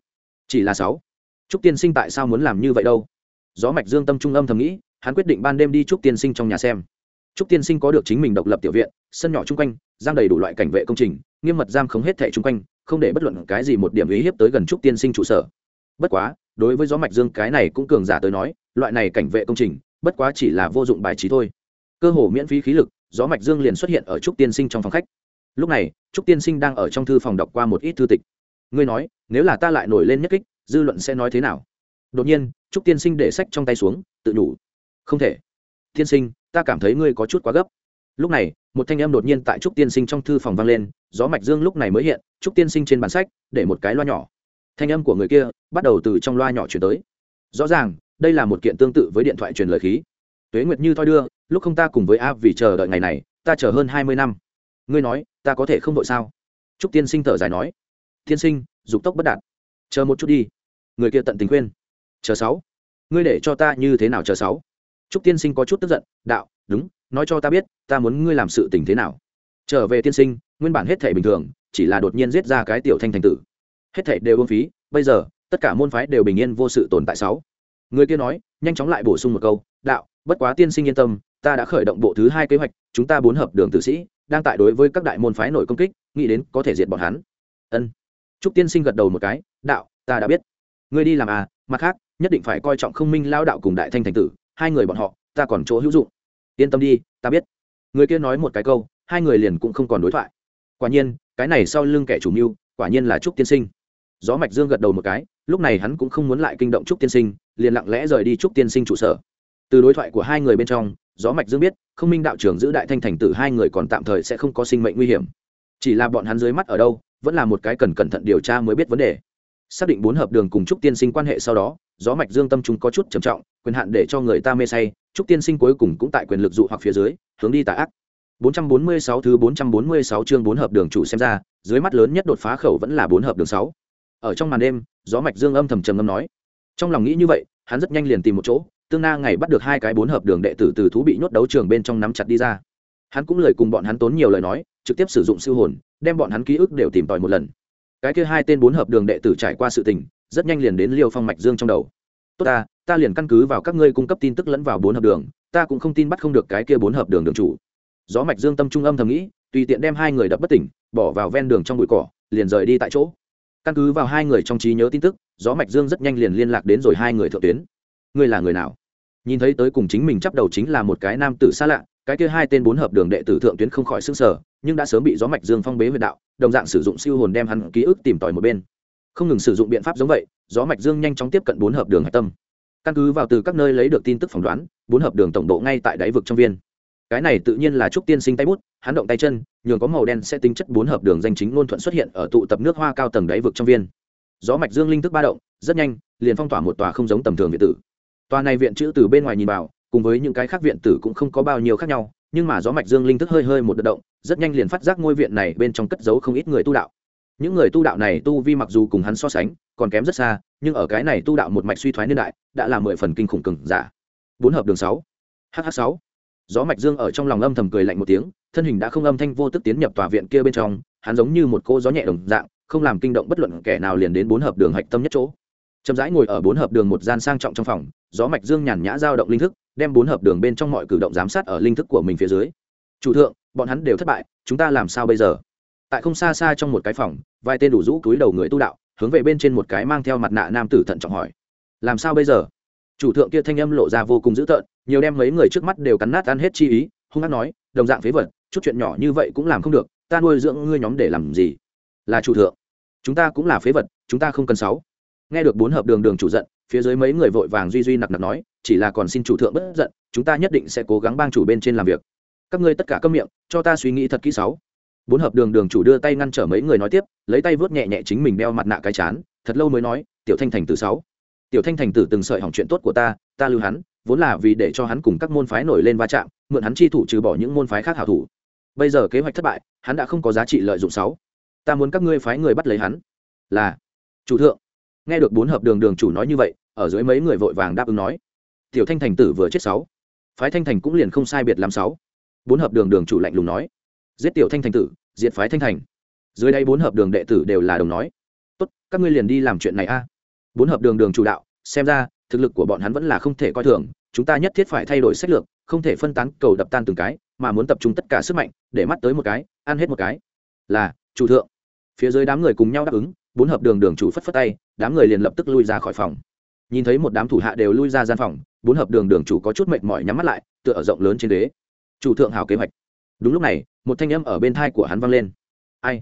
Chỉ là sáu. Trúc tiên sinh tại sao muốn làm như vậy đâu? Gió mạch dương tâm trung âm thầm nghĩ, hắn quyết định ban đêm đi trúc tiên sinh trong nhà xem. Trúc tiên sinh có được chính mình độc lập tiểu viện, sân nhỏ chung quanh, giang đầy đủ loại cảnh vệ công trình, nghiêm mật giam khống hết thẻ chung quanh, không để bất luận cái gì một điểm ý hiếp tới gần trúc tiên sinh trụ sở. Bất quá, đối với gió mạch dương cái này cũng cường giả tới nói, loại này cảnh vệ công trình, bất quá chỉ là vô dụng bài trí thôi. Cơ hồ miễn phí khí lực gió mạch dương liền xuất hiện ở trúc tiên sinh trong phòng khách. Lúc này, trúc tiên sinh đang ở trong thư phòng đọc qua một ít thư tịch. Ngươi nói, nếu là ta lại nổi lên nhất kích, dư luận sẽ nói thế nào? Đột nhiên, trúc tiên sinh để sách trong tay xuống, tự nhủ. Không thể. Tiên sinh, ta cảm thấy ngươi có chút quá gấp. Lúc này, một thanh âm đột nhiên tại trúc tiên sinh trong thư phòng vang lên, gió mạch dương lúc này mới hiện, trúc tiên sinh trên bản sách, để một cái loa nhỏ. Thanh âm của người kia, bắt đầu từ trong loa nhỏ chuyển tới. Rõ ràng, đây là một kiện tương tự với điện thoại truyền lời khí. Tuế nguyệt như thoi đưa lúc không ta cùng với a vì chờ đợi ngày này, ta chờ hơn hai mươi năm. Ngươi nói, ta có thể không vội sao? Trúc tiên sinh thở dài nói. Tiên sinh, dục tốc bất đạt. Chờ một chút đi. Người kia tận tình khuyên. Chờ sáu. Ngươi để cho ta như thế nào chờ sáu? Trúc tiên sinh có chút tức giận. Đạo, đúng, nói cho ta biết, ta muốn ngươi làm sự tình thế nào. Trở về tiên sinh, nguyên bản hết thể bình thường, chỉ là đột nhiên giết ra cái tiểu thanh thành tử. Hết thể đều ưng phí, bây giờ, tất cả môn phái đều bình yên vô sự tồn tại sáu. Người kia nói, nhanh chóng lại bổ sung một câu. Đạo, bất quá tiên sinh yên tâm ta đã khởi động bộ thứ hai kế hoạch, chúng ta bốn hợp đường tử sĩ, đang tại đối với các đại môn phái nổi công kích, nghĩ đến có thể diệt bọn hắn. Ân. Trúc tiên sinh gật đầu một cái, đạo, ta đã biết. Ngươi đi làm à mặt khác, nhất định phải coi trọng không minh lao đạo cùng đại thanh thành tử, hai người bọn họ, ta còn chỗ hữu dụng. Yên tâm đi, ta biết. Người kia nói một cái câu, hai người liền cũng không còn đối thoại. Quả nhiên, cái này sau lưng kẻ chủ mưu, quả nhiên là trúc tiên sinh. Gió mạch dương gật đầu một cái, lúc này hắn cũng không muốn lại kinh động trúc tiên sinh, liền lặng lẽ rời đi trúc tiên sinh trụ sở. Từ đối thoại của hai người bên trong gió mạch dương biết, không minh đạo trưởng giữ đại thanh thành tử hai người còn tạm thời sẽ không có sinh mệnh nguy hiểm. Chỉ là bọn hắn dưới mắt ở đâu, vẫn là một cái cần cẩn thận điều tra mới biết vấn đề. Xác định bốn hợp đường cùng trúc tiên sinh quan hệ sau đó, gió mạch dương tâm chúng có chút trầm trọng, quyền hạn để cho người ta mê say, trúc tiên sinh cuối cùng cũng tại quyền lực dụ hoặc phía dưới, hướng đi tà ác. 446 thứ 446 chương bốn hợp đường chủ xem ra, dưới mắt lớn nhất đột phá khẩu vẫn là bốn hợp đường 6. ở trong màn đêm, gió mạch dương âm thầm trầm ngâm nói. Trong lòng nghĩ như vậy, hắn rất nhanh liền tìm một chỗ tương na ngày bắt được hai cái bốn hợp đường đệ tử từ thú bị nhốt đấu trường bên trong nắm chặt đi ra. Hắn cũng lời cùng bọn hắn tốn nhiều lời nói, trực tiếp sử dụng siêu hồn, đem bọn hắn ký ức đều tìm tòi một lần. Cái kia hai tên bốn hợp đường đệ tử trải qua sự tình, rất nhanh liền đến liêu phong mạch dương trong đầu. Tốt ta ta liền căn cứ vào các ngươi cung cấp tin tức lẫn vào bốn hợp đường, ta cũng không tin bắt không được cái kia bốn hợp đường đường chủ. Gió mạch dương tâm trung âm thầm nghĩ, tùy tiện đem hai người đập bất tỉnh, bỏ vào ven đường trong bụi cỏ, liền rời đi tại chỗ. Căn cứ vào hai người trong trí nhớ tin tức, gió mạch dương rất nhanh liền liên lạc đến rồi hai người thượng tuyến. Ngươi là người nào? Nhìn thấy tới cùng chính mình chấp đầu chính là một cái nam tử xa lạ, cái kia hai tên bốn hợp đường đệ tử thượng tuyến không khỏi xương sở nhưng đã sớm bị gió mạch dương phong bế huyệt đạo, đồng dạng sử dụng siêu hồn đem hắn ký ức tìm tòi một bên. Không ngừng sử dụng biện pháp giống vậy, gió mạch dương nhanh chóng tiếp cận bốn hợp đường hạch tâm. Căn cứ vào từ các nơi lấy được tin tức phỏng đoán, bốn hợp đường tổng độ ngay tại đáy vực trong viên. Cái này tự nhiên là trúc tiên sinh tay bút, hắn động tay chân, nhường có màu đen sẽ tính chất bốn hợp đường danh chính ngôn thuận xuất hiện ở tụ tập nước hoa cao tầng đáy vực trong viên. Gió mạch dương linh thức ba động, rất nhanh, liền phong tỏa một tòa không giống tầm thường việt tử tòa này viện chữ từ bên ngoài nhìn vào, cùng với những cái khác viện tử cũng không có bao nhiêu khác nhau, nhưng mà gió mạch dương linh thức hơi hơi một đợt động, rất nhanh liền phát giác ngôi viện này bên trong cất giấu không ít người tu đạo. Những người tu đạo này tu vi mặc dù cùng hắn so sánh, còn kém rất xa, nhưng ở cái này tu đạo một mạch suy thoái niên đại, đã là mười phần kinh khủng cừng giả. Bốn hợp đường sáu. Hh sáu. Gió mạch dương ở trong lòng âm thầm cười lạnh một tiếng, thân hình đã không âm thanh vô tức tiến nhập tòa viện kia bên trong, hắn giống như một cô gió nhẹ đồng dạng, không làm kinh động bất luận kẻ nào liền đến bốn hợp đường hạch tâm nhất chỗ. Chậm rãi ngồi ở bốn hợp đường một gian sang trọng trong phòng gió mạch dương nhàn nhã giao động linh thức, đem bốn hợp đường bên trong mọi cử động giám sát ở linh thức của mình phía dưới. Chủ thượng, bọn hắn đều thất bại, chúng ta làm sao bây giờ? Tại không xa xa trong một cái phòng, vài tên đủ rũ túi đầu người tu đạo, hướng về bên trên một cái mang theo mặt nạ nam tử thận trọng hỏi. Làm sao bây giờ? Chủ thượng kia thanh âm lộ ra vô cùng dữ tợn, nhiều đem mấy người trước mắt đều cắn nát ăn hết chi ý, hung hát nói, đồng dạng phế vật, chút chuyện nhỏ như vậy cũng làm không được, ta nuôi dưỡng ngươi nhóm để làm gì? Là chủ thượng. Chúng ta cũng là phế vật, chúng ta không cần sáu. Nghe được bốn hợp đường đường chủ giận phía dưới mấy người vội vàng duy duy nặc nặc nói, chỉ là còn xin chủ thượng bất giận, chúng ta nhất định sẽ cố gắng bang chủ bên trên làm việc. Các ngươi tất cả câm miệng, cho ta suy nghĩ thật kỹ sáu. Bốn hợp đường đường chủ đưa tay ngăn trở mấy người nói tiếp, lấy tay vớt nhẹ nhẹ chính mình đeo mặt nạ cái chán, thật lâu mới nói, tiểu thanh thành tử sáu. Tiểu thanh thành tử từng sợi hỏng chuyện tốt của ta ta lưu hắn, vốn là vì để cho hắn cùng các môn phái nổi lên va chạm, mượn hắn chi thủ trừ bỏ những môn phái khác hảo thủ. Bây giờ kế hoạch thất bại, hắn đã không có giá trị lợi dụng sáu. Ta muốn các ngươi phái người bắt lấy hắn. Là, chủ thượng. Nghe được bốn hợp đường đường chủ nói như vậy ở dưới mấy người vội vàng đáp ứng nói. Tiểu thanh thành tử vừa chết sáu. Phái thanh thành cũng liền không sai biệt làm sáu. Bốn hợp đường đường chủ lạnh lùng nói. Giết tiểu thanh thành tử, diệt phái thanh thành. Dưới đây bốn hợp đường đệ tử đều là đồng nói. Tốt, các ngươi liền đi làm chuyện này a. Bốn hợp đường đường chủ đạo, xem ra, thực lực của bọn hắn vẫn là không thể coi thường, chúng ta nhất thiết phải thay đổi sách lược, không thể phân tán, cầu đập tan từng cái, mà muốn tập trung tất cả sức mạnh, để mắt tới một cái, ăn hết một cái. Là, chủ thượng. Phía dưới đám người cùng nhau đáp ứng, bốn hợp đường đường chủ phất phất tay, đám người liền lập tức lui ra khỏi phòng nhìn thấy một đám thủ hạ đều lui ra gian phòng, bốn hợp đường đường chủ có chút mệt mỏi nhắm mắt lại, tựa ở rộng lớn trên đế chủ thượng hào kế hoạch. Đúng lúc này, một thanh âm ở bên thai của hắn vang lên. Ai?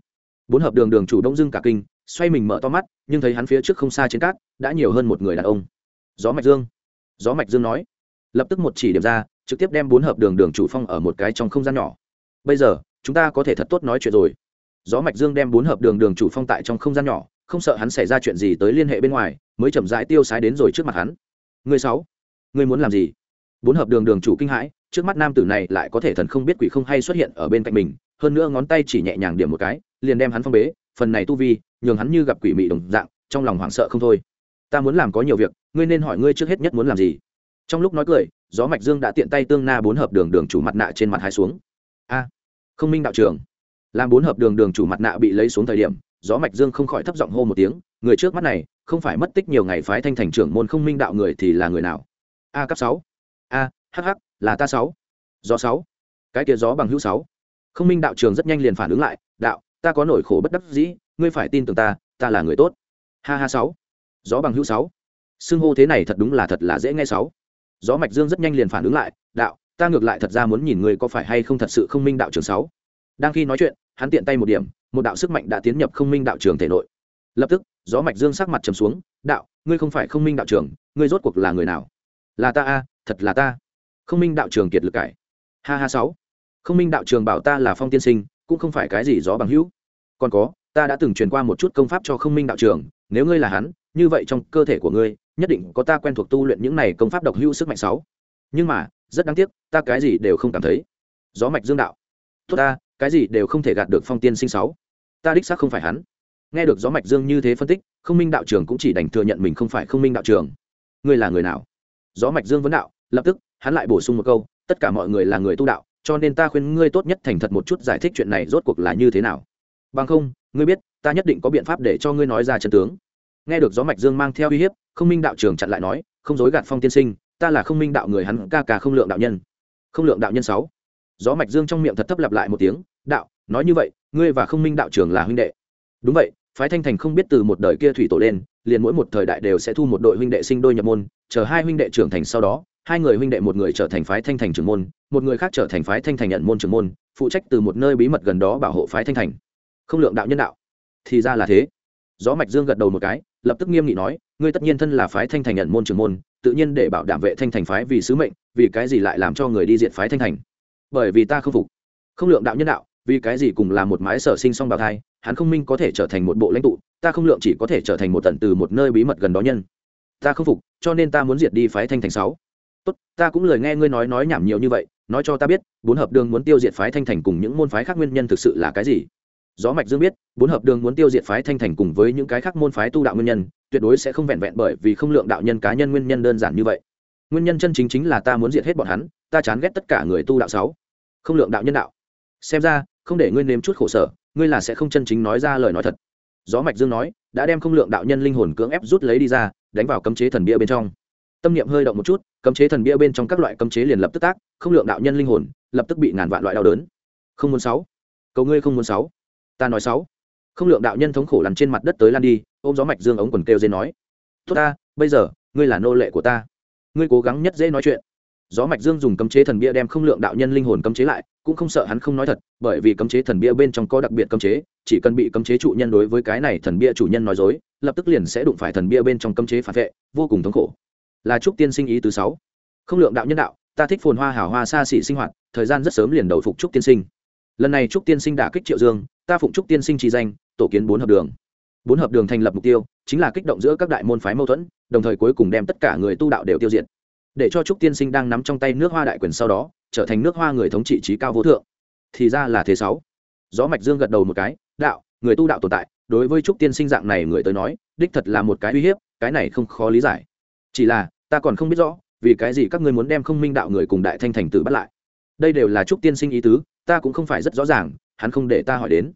Bốn hợp đường đường chủ đông dưng cả kinh, xoay mình mở to mắt, nhưng thấy hắn phía trước không xa trên cát, đã nhiều hơn một người đàn ông. Gió mạch dương. Gió mạch dương nói. Lập tức một chỉ điểm ra, trực tiếp đem bốn hợp đường đường chủ phong ở một cái trong không gian nhỏ. Bây giờ, chúng ta có thể thật tốt nói chuyện rồi. Gió mạch dương đem bốn hợp đường đường chủ phong tại trong không gian nhỏ, không sợ hắn xảy ra chuyện gì tới liên hệ bên ngoài mới chậm rãi tiêu sái đến rồi trước mặt hắn. Người sáu, người muốn làm gì? Bốn hợp đường đường chủ kinh hãi, trước mắt nam tử này lại có thể thần không biết quỷ không hay xuất hiện ở bên cạnh mình, hơn nữa ngón tay chỉ nhẹ nhàng điểm một cái, liền đem hắn phong bế, phần này tu vi, nhường hắn như gặp quỷ mị đồng dạng, trong lòng hoảng sợ không thôi. Ta muốn làm có nhiều việc, ngươi nên hỏi ngươi trước hết nhất muốn làm gì? Trong lúc nói cười, gió mạch dương đã tiện tay tương na bốn hợp đường đường chủ mặt nạ trên mặt hai xuống. A, không minh đạo trưởng làm bốn hợp đường đường chủ mặt nạ bị lấy xuống thời điểm, gió mạch dương không khỏi thấp giọng hô một tiếng, người trước mắt này không phải mất tích nhiều ngày phái thanh thành trưởng môn không minh đạo người thì là người nào? A cấp sáu. A hh là ta sáu. Gió sáu. Cái kia gió bằng hữu sáu. Không minh đạo trường rất nhanh liền phản ứng lại, đạo, ta có nỗi khổ bất đắc dĩ, ngươi phải tin tưởng ta ta là người tốt. Ha ha sáu. Gió bằng hữu sáu. Xưng hô thế này thật đúng là thật là dễ nghe sáu. Gió mạch dương rất nhanh liền phản ứng lại, đạo, ta ngược lại thật ra muốn nhìn ngươi có phải hay không thật sự không minh đạo trường sáu. Đang khi nói chuyện, hắn tiện tay một điểm, một đạo sức mạnh đã tiến nhập không minh đạo trường thể nội. Lập tức gió mạch dương sắc mặt trầm xuống, đạo, ngươi không phải không minh đạo trường ngươi rốt cuộc là người nào? Là ta a, thật là ta. Không minh đạo trường kiệt lực cải. Ha ha, sáu. Không minh đạo trường bảo ta là phong tiên sinh, cũng không phải cái gì gió bằng hữu. Còn có, ta đã từng truyền qua một chút công pháp cho không minh đạo trường nếu ngươi là hắn, như vậy trong cơ thể của ngươi, nhất định có ta quen thuộc tu luyện những này công pháp độc hữu sức mạnh sáu. Nhưng mà, rất đáng tiếc, ta cái gì đều không cảm thấy. Gió mạch dương đạo. Tốt ta, cái gì đều không thể gạt được phong tiên sinh sáu. Ta đích xác không phải hắn nghe được gió mạch dương như thế phân tích, không minh đạo trường cũng chỉ đành thừa nhận mình không phải không minh đạo trường ngươi là người nào? Gió mạch dương vấn đạo, lập tức, hắn lại bổ sung một câu, tất cả mọi người là người tu đạo, cho nên ta khuyên ngươi tốt nhất thành thật một chút giải thích chuyện này rốt cuộc là như thế nào. Bằng không, ngươi biết, ta nhất định có biện pháp để cho ngươi nói ra chân tướng. Nghe được gió mạch dương mang theo uy hiếp, không minh đạo trường chặn lại nói, không dối gạt phong tiên sinh, ta là không minh đạo người hắn ca ca không lượng đạo nhân. Không lượng đạo nhân sáu. Gió mạch dương trong miệng thật thấp lặp lại một tiếng, đạo, nói như vậy, ngươi và không minh đạo trường là huynh đệ. Đúng vậy phái thanh thành không biết từ một đời kia thủy tổ lên, liền mỗi một thời đại đều sẽ thu một đội huynh đệ sinh đôi nhập môn, chờ hai huynh đệ trưởng thành sau đó, hai người huynh đệ một người trở thành phái thanh thành trưởng môn, một người khác trở thành phái thanh thành nhận môn trưởng môn, phụ trách từ một nơi bí mật gần đó bảo hộ phái thanh thành. Không lượng đạo nhân đạo. Thì ra là thế. Gió mạch dương gật đầu một cái, lập tức nghiêm nghị nói, ngươi tất nhiên thân là phái thanh thành nhận môn trưởng môn, tự nhiên để bảo đảm vệ thanh thành phái vì sứ mệnh, vì cái gì lại làm cho người đi diện phái thanh thành? Bởi vì ta không phục. Không lượng đạo nhân đạo vì cái gì cùng là một mái sở sinh song bào thai, hắn không minh có thể trở thành một bộ lãnh tụ, ta không lượng chỉ có thể trở thành một tận từ một nơi bí mật gần đó nhân. Ta không phục, cho nên ta muốn diệt đi phái thanh thành sáu. Tốt, ta cũng lời nghe ngươi nói nói nhảm nhiều như vậy, nói cho ta biết, bốn hợp đường muốn tiêu diệt phái thanh thành cùng những môn phái khác nguyên nhân thực sự là cái gì? Gió mạch dương biết, bốn hợp đường muốn tiêu diệt phái thanh thành cùng với những cái khác môn phái tu đạo nguyên nhân, tuyệt đối sẽ không vẹn vẹn bởi vì không lượng đạo nhân cá nhân nguyên nhân đơn giản như vậy. Nguyên nhân chân chính chính là ta muốn diệt hết bọn hắn, ta chán ghét tất cả người tu đạo sáu. Không lượng đạo nhân đạo. Xem ra không để ngươi nếm chút khổ sở, ngươi là sẽ không chân chính nói ra lời nói thật. Gió mạch dương nói, đã đem không lượng đạo nhân linh hồn cưỡng ép rút lấy đi ra, đánh vào cấm chế thần bia bên trong. Tâm niệm hơi động một chút, cấm chế thần bia bên trong các loại cấm chế liền lập tức tác, không lượng đạo nhân linh hồn lập tức bị ngàn vạn loại đau đớn. Không muốn sáu, cầu ngươi không muốn sáu. Ta nói sáu. Không lượng đạo nhân thống khổ lăn trên mặt đất tới lan đi, ôm gió mạch dương ống quần kêu dây nói, tốt ta, bây giờ, ngươi là nô lệ của ta. Ngươi cố gắng nhất dễ nói chuyện gió mạch dương dùng cấm chế thần bia đem không lượng đạo nhân linh hồn cấm chế lại, cũng không sợ hắn không nói thật, bởi vì cấm chế thần bia bên trong có đặc biệt cấm chế, chỉ cần bị cấm chế chủ nhân đối với cái này thần bia chủ nhân nói dối, lập tức liền sẽ đụng phải thần bia bên trong cấm chế phản vệ, vô cùng thống khổ. Là trúc tiên sinh ý thứ sáu. Không lượng đạo nhân đạo, ta thích phồn hoa hào hoa xa xỉ sinh hoạt, thời gian rất sớm liền đầu phục trúc tiên sinh. Lần này trúc tiên sinh đã kích triệu dương, ta phụng trúc tiên sinh chỉ danh, tổ kiến bốn hợp đường. Bốn hợp đường thành lập mục tiêu, chính là kích động giữa các đại môn phái mâu thuẫn, đồng thời cuối cùng đem tất cả người tu đạo đều tiêu diệt để cho trúc tiên sinh đang nắm trong tay nước hoa đại quyền sau đó, trở thành nước hoa người thống trị trí cao vô thượng. Thì ra là thế sáu. Gió mạch dương gật đầu một cái, đạo, người tu đạo tồn tại, đối với trúc tiên sinh dạng này người tới nói, đích thật là một cái uy hiếp, cái này không khó lý giải. Chỉ là, ta còn không biết rõ, vì cái gì các ngươi muốn đem không minh đạo người cùng đại thanh thành tử bắt lại. Đây đều là trúc tiên sinh ý tứ, ta cũng không phải rất rõ ràng, hắn không để ta hỏi đến.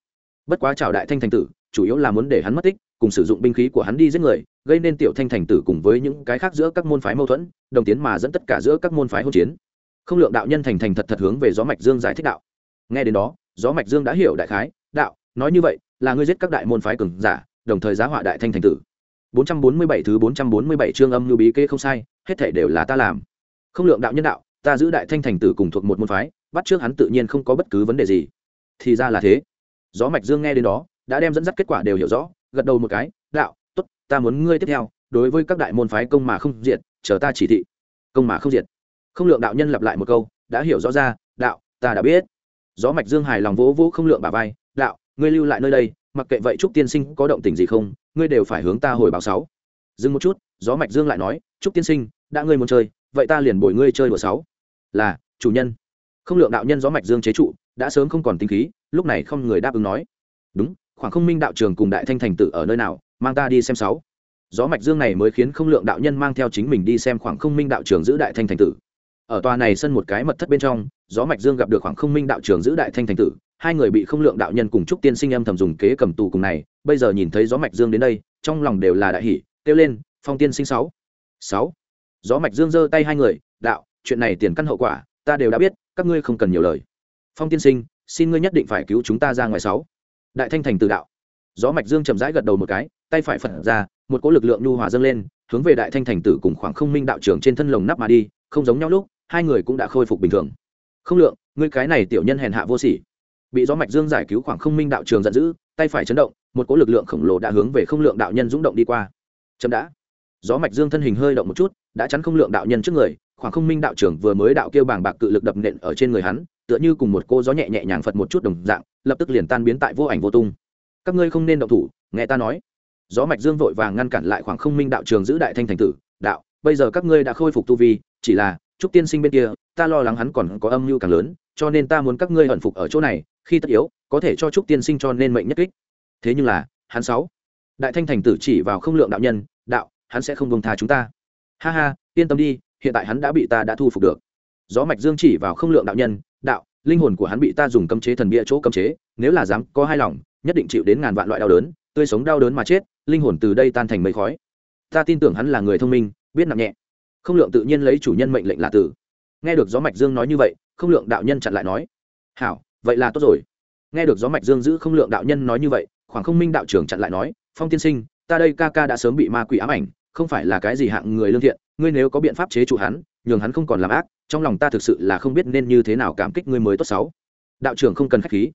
Bất quá chào đại thanh thành tử, chủ yếu là muốn để hắn mất tích cùng sử dụng binh khí của hắn đi giết người, gây nên tiểu thanh thành tử cùng với những cái khác giữa các môn phái mâu thuẫn, đồng tiến mà dẫn tất cả giữa các môn phái hỗn chiến. Không lượng đạo nhân thành thành thật thật hướng về gió mạch dương giải thích đạo. Nghe đến đó, gió mạch dương đã hiểu đại khái, đạo, nói như vậy, là ngươi giết các đại môn phái cường giả, đồng thời giá họa đại thanh thành tử. 447 thứ 447 chương âm lưu bí kê không sai, hết thảy đều là ta làm. Không lượng đạo nhân đạo, ta giữ đại thanh thành tử cùng thuộc một môn phái, bắt trước hắn tự nhiên không có bất cứ vấn đề gì. Thì ra là thế. Gió mạch dương nghe đến đó, đã đem dẫn dắt kết quả đều hiểu rõ gật đầu một cái, đạo, tốt, ta muốn ngươi tiếp theo, đối với các đại môn phái công mà không diệt, chờ ta chỉ thị. Công mà không diệt. Không lượng đạo nhân lặp lại một câu, đã hiểu rõ ra, đạo, ta đã biết. Gió mạch dương hài lòng vỗ vỗ không lượng bà vai, đạo, ngươi lưu lại nơi đây, mặc kệ vậy trúc tiên sinh có động tình gì không, ngươi đều phải hướng ta hồi báo sáu. Dừng một chút, gió mạch dương lại nói trúc tiên sinh, đã ngươi muốn chơi, vậy ta liền bồi ngươi chơi đùa sáu. Là, chủ nhân. Không lượng đạo nhân gió mạch dương chế trụ, đã sớm không còn tinh khí, lúc này không người đáp ứng nói. Đúng khoảng không minh đạo trường cùng đại thanh thành tử ở nơi nào, mang ta đi xem sáu. Gió mạch dương này mới khiến không lượng đạo nhân mang theo chính mình đi xem khoảng không minh đạo trường giữ đại thanh thành tử. Ở tòa này sân một cái mật thất bên trong, gió mạch dương gặp được khoảng không minh đạo trường giữ đại thanh thành tử, hai người bị không lượng đạo nhân cùng trúc tiên sinh âm thầm dùng kế cầm tù cùng này, bây giờ nhìn thấy gió mạch dương đến đây, trong lòng đều là đại hỷ kêu lên, phong tiên sinh sáu. Sáu. Gió mạch dương giơ tay hai người, đạo, chuyện này tiền căn hậu quả, ta đều đã biết, các ngươi không cần nhiều lời. Phong tiên sinh, xin ngươi nhất định phải cứu chúng ta ra ngoài sáu đại thanh thành từ đạo. Gió mạch dương chậm rãi gật đầu một cái, tay phải phật ra, một cỗ lực lượng nhu hòa dâng lên, hướng về đại thanh thành tử cùng khoảng không minh đạo trưởng trên thân lồng nắp mà đi, không giống nhau lúc, hai người cũng đã khôi phục bình thường. Không lượng, ngươi cái này tiểu nhân hèn hạ vô sỉ. Bị gió mạch dương giải cứu khoảng không minh đạo trường giận dữ, tay phải chấn động, một cỗ lực lượng khổng lồ đã hướng về không lượng đạo nhân dũng động đi qua. Chậm đã. Gió mạch dương thân hình hơi động một chút, đã chắn không lượng đạo nhân trước người, khoảng không minh đạo trưởng vừa mới đạo kêu bảng bạc cự lực đập nện ở trên người hắn tựa như cùng một cô gió nhẹ nhẹ nhàng phật một chút đồng dạng, lập tức liền tan biến tại vô ảnh vô tung. Các ngươi không nên động thủ, nghe ta nói. Gió mạch dương vội vàng ngăn cản lại khoảng không minh đạo trường giữ đại thanh thành tử, đạo, bây giờ các ngươi đã khôi phục tu vi, chỉ là trúc tiên sinh bên kia, ta lo lắng hắn còn có âm mưu càng lớn, cho nên ta muốn các ngươi ẩn phục ở chỗ này, khi tất yếu, có thể cho trúc tiên sinh cho nên mệnh nhất kích. Thế nhưng là, hắn sáu, đại thanh thành tử chỉ vào không lượng đạo nhân, đạo, hắn sẽ không bông tha chúng ta. Ha ha, yên tâm đi, hiện tại hắn đã bị ta đã thu phục được. Gió mạch dương chỉ vào không lượng đạo nhân đạo, linh hồn của hắn bị ta dùng cấm chế thần bia chỗ cấm chế, nếu là dám có hai lòng, nhất định chịu đến ngàn vạn loại đau đớn, tươi sống đau đớn mà chết, linh hồn từ đây tan thành mây khói. Ta tin tưởng hắn là người thông minh, biết nặng nhẹ. Không lượng tự nhiên lấy chủ nhân mệnh lệnh là tử nghe được gió mạch dương nói như vậy, không lượng đạo nhân chặn lại nói, hảo, vậy là tốt rồi. Nghe được gió mạch dương giữ không lượng đạo nhân nói như vậy, khoảng không minh đạo trưởng chặn lại nói, phong tiên sinh, ta đây ca ca đã sớm bị ma quỷ ám ảnh, không phải là cái gì hạng người lương thiện, ngươi nếu có biện pháp chế trụ hắn, nhường hắn không còn làm ác trong lòng ta thực sự là không biết nên như thế nào cảm kích ngươi mới tốt xấu. Đạo trưởng không cần khách khí.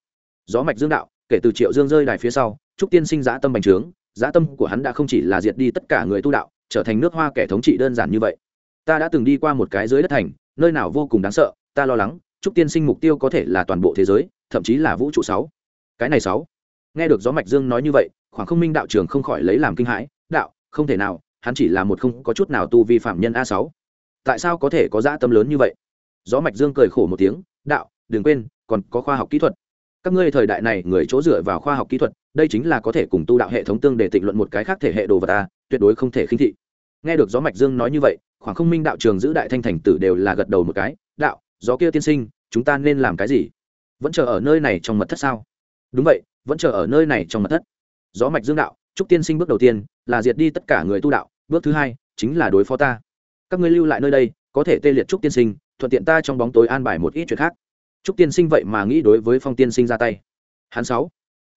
Gió mạch dương đạo, kể từ triệu dương rơi đài phía sau, trúc tiên sinh giã tâm bành trướng giã tâm của hắn đã không chỉ là diệt đi tất cả người tu đạo, trở thành nước hoa kẻ thống trị đơn giản như vậy. Ta đã từng đi qua một cái dưới đất thành, nơi nào vô cùng đáng sợ, ta lo lắng, trúc tiên sinh mục tiêu có thể là toàn bộ thế giới, thậm chí là vũ trụ sáu. Cái này sáu. Nghe được gió mạch dương nói như vậy, khoảng không minh đạo trưởng không khỏi lấy làm kinh hãi, đạo, không thể nào, hắn chỉ là một không có chút nào tu vi phạm nhân a sáu tại sao có thể có dã tâm lớn như vậy? Gió mạch dương cười khổ một tiếng, đạo, đừng quên, còn có khoa học kỹ thuật. Các ngươi thời đại này, người chỗ dựa vào khoa học kỹ thuật, đây chính là có thể cùng tu đạo hệ thống tương để tịnh luận một cái khác thể hệ đồ vật ta, tuyệt đối không thể khinh thị. Nghe được gió mạch dương nói như vậy, khoảng không minh đạo trường giữ đại thanh thành tử đều là gật đầu một cái, đạo, gió kia tiên sinh, chúng ta nên làm cái gì? Vẫn chờ ở nơi này trong mật thất sao? Đúng vậy, vẫn chờ ở nơi này trong mật thất. Gió mạch dương đạo trúc tiên sinh bước đầu tiên là diệt đi tất cả người tu đạo, bước thứ hai chính là đối phó ta các ngươi lưu lại nơi đây, có thể tê liệt trúc tiên sinh, thuận tiện ta trong bóng tối an bài một ít chuyện khác. Trúc tiên sinh vậy mà nghĩ đối với phong tiên sinh ra tay. Hắn sáu,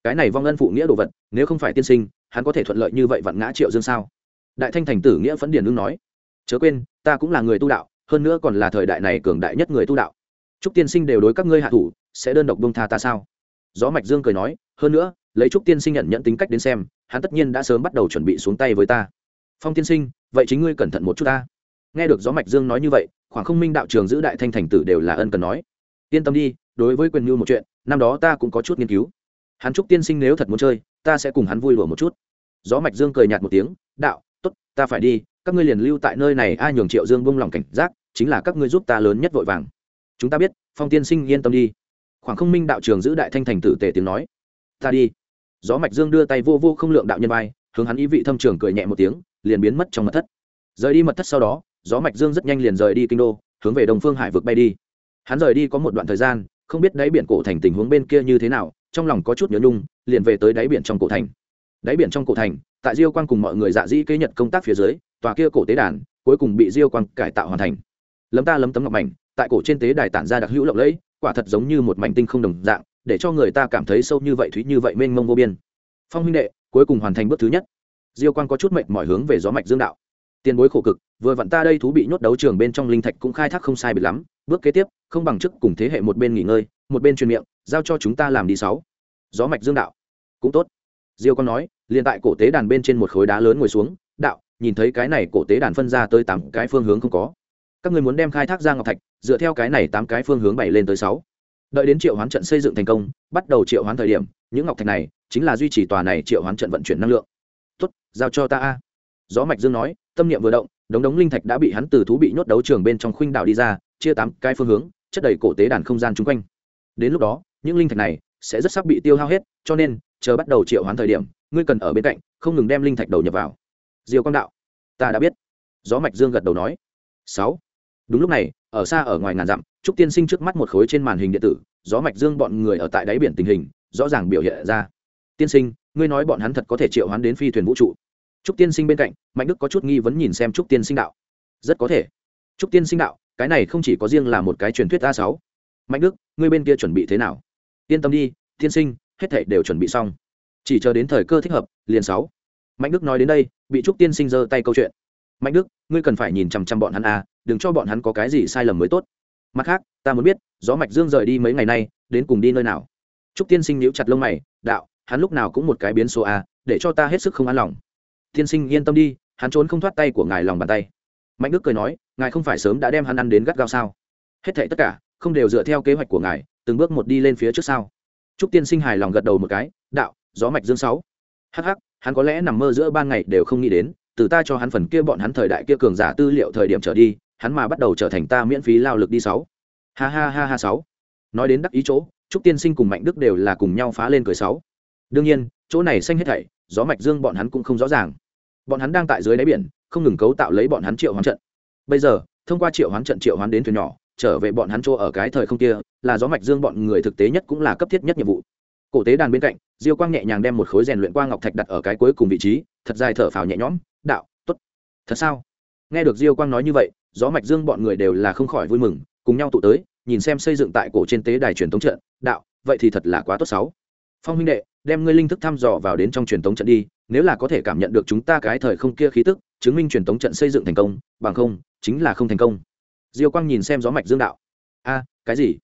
cái này vong ân phụ nghĩa đồ vật, nếu không phải tiên sinh, hắn có thể thuận lợi như vậy vặn ngã triệu dương sao? Đại thanh thành tử nghĩa phấn điền lương nói, chớ quên, ta cũng là người tu đạo, hơn nữa còn là thời đại này cường đại nhất người tu đạo. Trúc tiên sinh đều đối các ngươi hạ thủ, sẽ đơn độc bông tha ta sao? Gió mạch dương cười nói, hơn nữa, lấy trúc tiên sinh nhận nhận tính cách đến xem, hắn tất nhiên đã sớm bắt đầu chuẩn bị xuống tay với ta. Phong tiên sinh, vậy chính ngươi cẩn thận một chút ta nghe được gió mạch dương nói như vậy, khoảng không minh đạo trường giữ đại thanh thành tử đều là ân cần nói. Yên tâm đi, đối với quyền mưu một chuyện, năm đó ta cũng có chút nghiên cứu. Hắn trúc tiên sinh nếu thật muốn chơi, ta sẽ cùng hắn vui lùa một chút. Gió mạch dương cười nhạt một tiếng, đạo, tốt, ta phải đi, các ngươi liền lưu tại nơi này, ai nhường triệu dương buông lòng cảnh giác, chính là các ngươi giúp ta lớn nhất vội vàng. Chúng ta biết, phong tiên sinh yên tâm đi. Khoảng không minh đạo trường giữ đại thanh thành tử tề tiếng nói. Ta đi. Gió mạch dương đưa tay vô vô không lượng đạo nhân vai, hướng hắn ý vị thâm trường cười nhẹ một tiếng, liền biến mất trong mật thất. Rời đi mật thất sau đó gió mạch dương rất nhanh liền rời đi kinh đô, hướng về đông phương hải vực bay đi. Hắn rời đi có một đoạn thời gian, không biết đáy biển cổ thành tình huống bên kia như thế nào, trong lòng có chút nhớ nhung, liền về tới đáy biển trong cổ thành. Đáy biển trong cổ thành, tại diêu quang cùng mọi người dạ dĩ kế nhật công tác phía dưới, tòa kia cổ tế đàn cuối cùng bị diêu quang cải tạo hoàn thành. Lấm ta lấm tấm ngọc mảnh, tại cổ trên tế đài tản ra đặc hữu lộng lẫy, quả thật giống như một mảnh tinh không đồng dạng, để cho người ta cảm thấy sâu như vậy thúy như vậy mênh mông vô biên. Phong huynh đệ, cuối cùng hoàn thành bước thứ nhất. Diêu quang có chút mệnh mọi hướng về gió mạch dương đạo tiền bối khổ cực, vừa vặn ta đây thú bị nhốt đấu trường bên trong linh thạch cũng khai thác không sai biệt lắm. Bước kế tiếp, không bằng chức cùng thế hệ một bên nghỉ ngơi, một bên truyền miệng, giao cho chúng ta làm đi sáu. Gió mạch dương đạo. Cũng tốt. Diêu con nói, liền tại cổ tế đàn bên trên một khối đá lớn ngồi xuống, đạo, nhìn thấy cái này cổ tế đàn phân ra tới tám cái phương hướng không có. Các người muốn đem khai thác ra ngọc thạch, dựa theo cái này tám cái phương hướng bảy lên tới sáu. Đợi đến triệu hoán trận xây dựng thành công, bắt đầu triệu hoán thời điểm, những ngọc thạch này chính là duy trì tòa này triệu hoán trận vận chuyển năng lượng. Tốt, giao cho ta a. Gió mạch dương nói tâm niệm vừa động, đống đống linh thạch đã bị hắn từ thú bị nhốt đấu trường bên trong khuynh đảo đi ra, chia tám cái phương hướng, chất đầy cổ tế đàn không gian chung quanh. Đến lúc đó, những linh thạch này sẽ rất sắp bị tiêu hao hết, cho nên, chờ bắt đầu triệu hoán thời điểm, ngươi cần ở bên cạnh, không ngừng đem linh thạch đầu nhập vào. Diều quang đạo, ta đã biết. Gió mạch dương gật đầu nói. Sáu. Đúng lúc này, ở xa ở ngoài ngàn dặm, trúc tiên sinh trước mắt một khối trên màn hình điện tử, gió mạch dương bọn người ở tại đáy biển tình hình, rõ ràng biểu hiện ra. Tiên sinh, ngươi nói bọn hắn thật có thể triệu hoán đến phi thuyền vũ trụ trúc tiên sinh bên cạnh, mạnh đức có chút nghi vấn nhìn xem trúc tiên sinh đạo. Rất có thể. Trúc tiên sinh đạo, cái này không chỉ có riêng là một cái truyền thuyết a sáu. Mạnh đức ngươi bên kia chuẩn bị thế nào? Yên tâm đi, tiên sinh, hết thảy đều chuẩn bị xong. Chỉ chờ đến thời cơ thích hợp, liền sáu. Mạnh đức nói đến đây, bị trúc tiên sinh giơ tay câu chuyện. Mạnh đức, ngươi cần phải nhìn chằm chằm bọn hắn a, đừng cho bọn hắn có cái gì sai lầm mới tốt. Mặt khác, ta muốn biết, gió mạch dương rời đi mấy ngày nay, đến cùng đi nơi nào? Trúc tiên sinh nhíu chặt lông mày, đạo, hắn lúc nào cũng một cái biến số a, để cho ta hết sức không an lòng tiên sinh yên tâm đi, hắn trốn không thoát tay của ngài lòng bàn tay. Mạnh đức cười nói, ngài không phải sớm đã đem hắn ăn đến gắt gao sao? Hết thảy tất cả, không đều dựa theo kế hoạch của ngài, từng bước một đi lên phía trước sau trúc tiên sinh hài lòng gật đầu một cái, đạo, gió mạch dương sáu. Hh hắn có lẽ nằm mơ giữa ban ngày đều không nghĩ đến, từ ta cho hắn phần kia bọn hắn thời đại kia cường giả tư liệu thời điểm trở đi, hắn mà bắt đầu trở thành ta miễn phí lao lực đi sáu. Ha ha ha ha sáu. Nói đến đắc ý chỗ trúc tiên sinh cùng mạnh đức đều là cùng nhau phá lên cười sáu. Đương nhiên, chỗ này xanh hết thảy, gió mạch dương bọn hắn cũng không rõ ràng bọn hắn đang tại dưới đáy biển, không ngừng cấu tạo lấy bọn hắn triệu hoán trận. Bây giờ, thông qua triệu hoán trận triệu hoán đến thuyền nhỏ, trở về bọn hắn chỗ ở cái thời không kia, là gió mạch dương bọn người thực tế nhất cũng là cấp thiết nhất nhiệm vụ. Cổ tế đàn bên cạnh, diêu quang nhẹ nhàng đem một khối rèn luyện qua ngọc thạch đặt ở cái cuối cùng vị trí, thật dài thở phào nhẹ nhõm, đạo t ố t thật sao? Nghe được diêu quang nói như vậy, gió mạch dương bọn người đều là không khỏi vui mừng, cùng nhau tụ tới, nhìn xem xây dựng tại cổ trên tế đài truyền thống trận, đạo, vậy thì thật là quá tốt sáu phong huynh đệ đem ngươi linh thức thăm dò vào đến trong truyền tống trận đi, nếu là có thể cảm nhận được chúng ta cái thời không kia khí tức, chứng minh truyền tống trận xây dựng thành công, bằng không, chính là không thành công. Diêu quang nhìn xem gió mạch dương đạo. A, cái gì?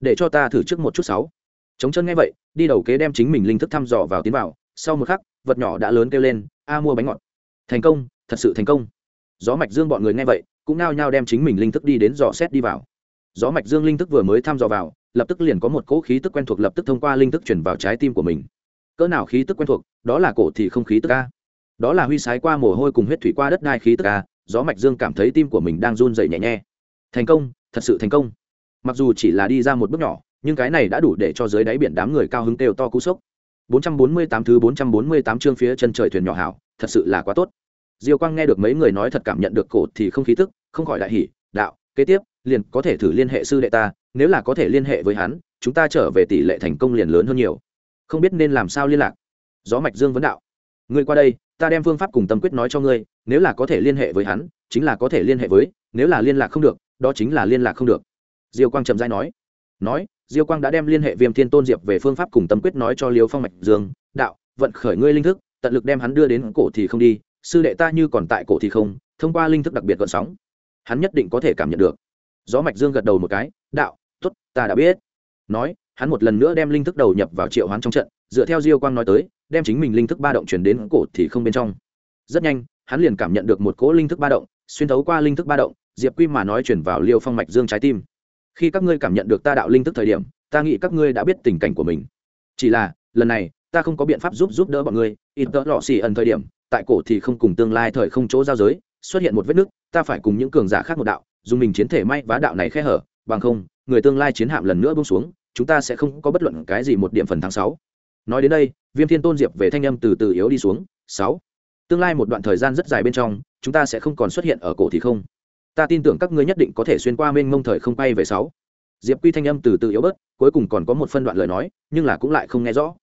Để cho ta thử trước một chút sáu. Chống chân nghe vậy, đi đầu kế đem chính mình linh thức thăm dò vào tiến vào, sau một khắc, vật nhỏ đã lớn kêu lên, a, mua bánh ngọt. Thành công, thật sự thành công. Gió mạch dương bọn người nghe vậy, cũng nao nhao đem chính mình linh thức đi đến dò xét đi vào. Gió mạch dương linh thức vừa mới thăm dò vào, lập tức liền có một cỗ khí tức quen thuộc lập tức thông qua linh thức chuyển vào trái tim của mình cỡ nào khí tức quen thuộc, đó là cổ thì không khí tức a. Đó là huy sái qua mồ hôi cùng huyết thủy qua đất đai khí tức a, gió mạch dương cảm thấy tim của mình đang run dậy nhẹ nhẹ. Thành công, thật sự thành công. Mặc dù chỉ là đi ra một bước nhỏ, nhưng cái này đã đủ để cho dưới đáy biển đám người cao hứng kêu to cú sốc. 448 thứ 448 chương phía chân trời thuyền nhỏ hảo, thật sự là quá tốt. Diêu quang nghe được mấy người nói thật cảm nhận được cổ thì không khí tức, không khỏi đại hỉ, đạo, kế tiếp, liền có thể thử liên hệ sư đệ ta, nếu là có thể liên hệ với hắn, chúng ta trở về tỷ lệ thành công liền lớn hơn nhiều không biết nên làm sao liên lạc. Gió mạch dương vấn đạo. Ngươi qua đây, ta đem phương pháp cùng tâm quyết nói cho ngươi, nếu là có thể liên hệ với hắn, chính là có thể liên hệ với, nếu là liên lạc không được, đó chính là liên lạc không được. Diêu quang trầm rãi nói. Nói, diêu quang đã đem liên hệ viêm thiên tôn diệp về phương pháp cùng tâm quyết nói cho liêu phong mạch dương, đạo, vận khởi ngươi linh thức, tận lực đem hắn đưa đến cổ thì không đi, sư đệ ta như còn tại cổ thì không, thông qua linh thức đặc biệt gợn sóng, hắn nhất định có thể cảm nhận được. Gió mạch dương gật đầu một cái, đạo t ố t ta đã biết. Nói hắn một lần nữa đem linh thức đầu nhập vào triệu hoán trong trận, dựa theo diêu quang nói tới, đem chính mình linh thức ba động chuyển đến cổ thì không bên trong. Rất nhanh, hắn liền cảm nhận được một cỗ linh thức ba động, xuyên thấu qua linh thức ba động, diệp quy mà nói chuyển vào liêu phong mạch dương trái tim. Khi các ngươi cảm nhận được ta đạo linh thức thời điểm, ta nghĩ các ngươi đã biết tình cảnh của mình. Chỉ là, lần này, ta không có biện pháp giúp giúp đỡ bọn ngươi, ít đỡ lọ xì ẩn thời điểm, tại cổ thì không cùng tương lai thời không chỗ giao giới, xuất hiện một vết nứt, ta phải cùng những cường giả khác một đạo, dùng mình chiến thể may vá đạo này khe hở, bằng không, người tương lai chiến hạm lần nữa bông xuống chúng ta sẽ không có bất luận cái gì một điểm phần tháng sáu. Nói đến đây, viêm thiên tôn diệp về thanh âm từ từ yếu đi xuống, sáu. Tương lai một đoạn thời gian rất dài bên trong, chúng ta sẽ không còn xuất hiện ở cổ thì không. Ta tin tưởng các ngươi nhất định có thể xuyên qua mênh mông thời không bay về sáu. Diệp quy thanh âm từ từ yếu bớt, cuối cùng còn có một phân đoạn lời nói, nhưng là cũng lại không nghe rõ.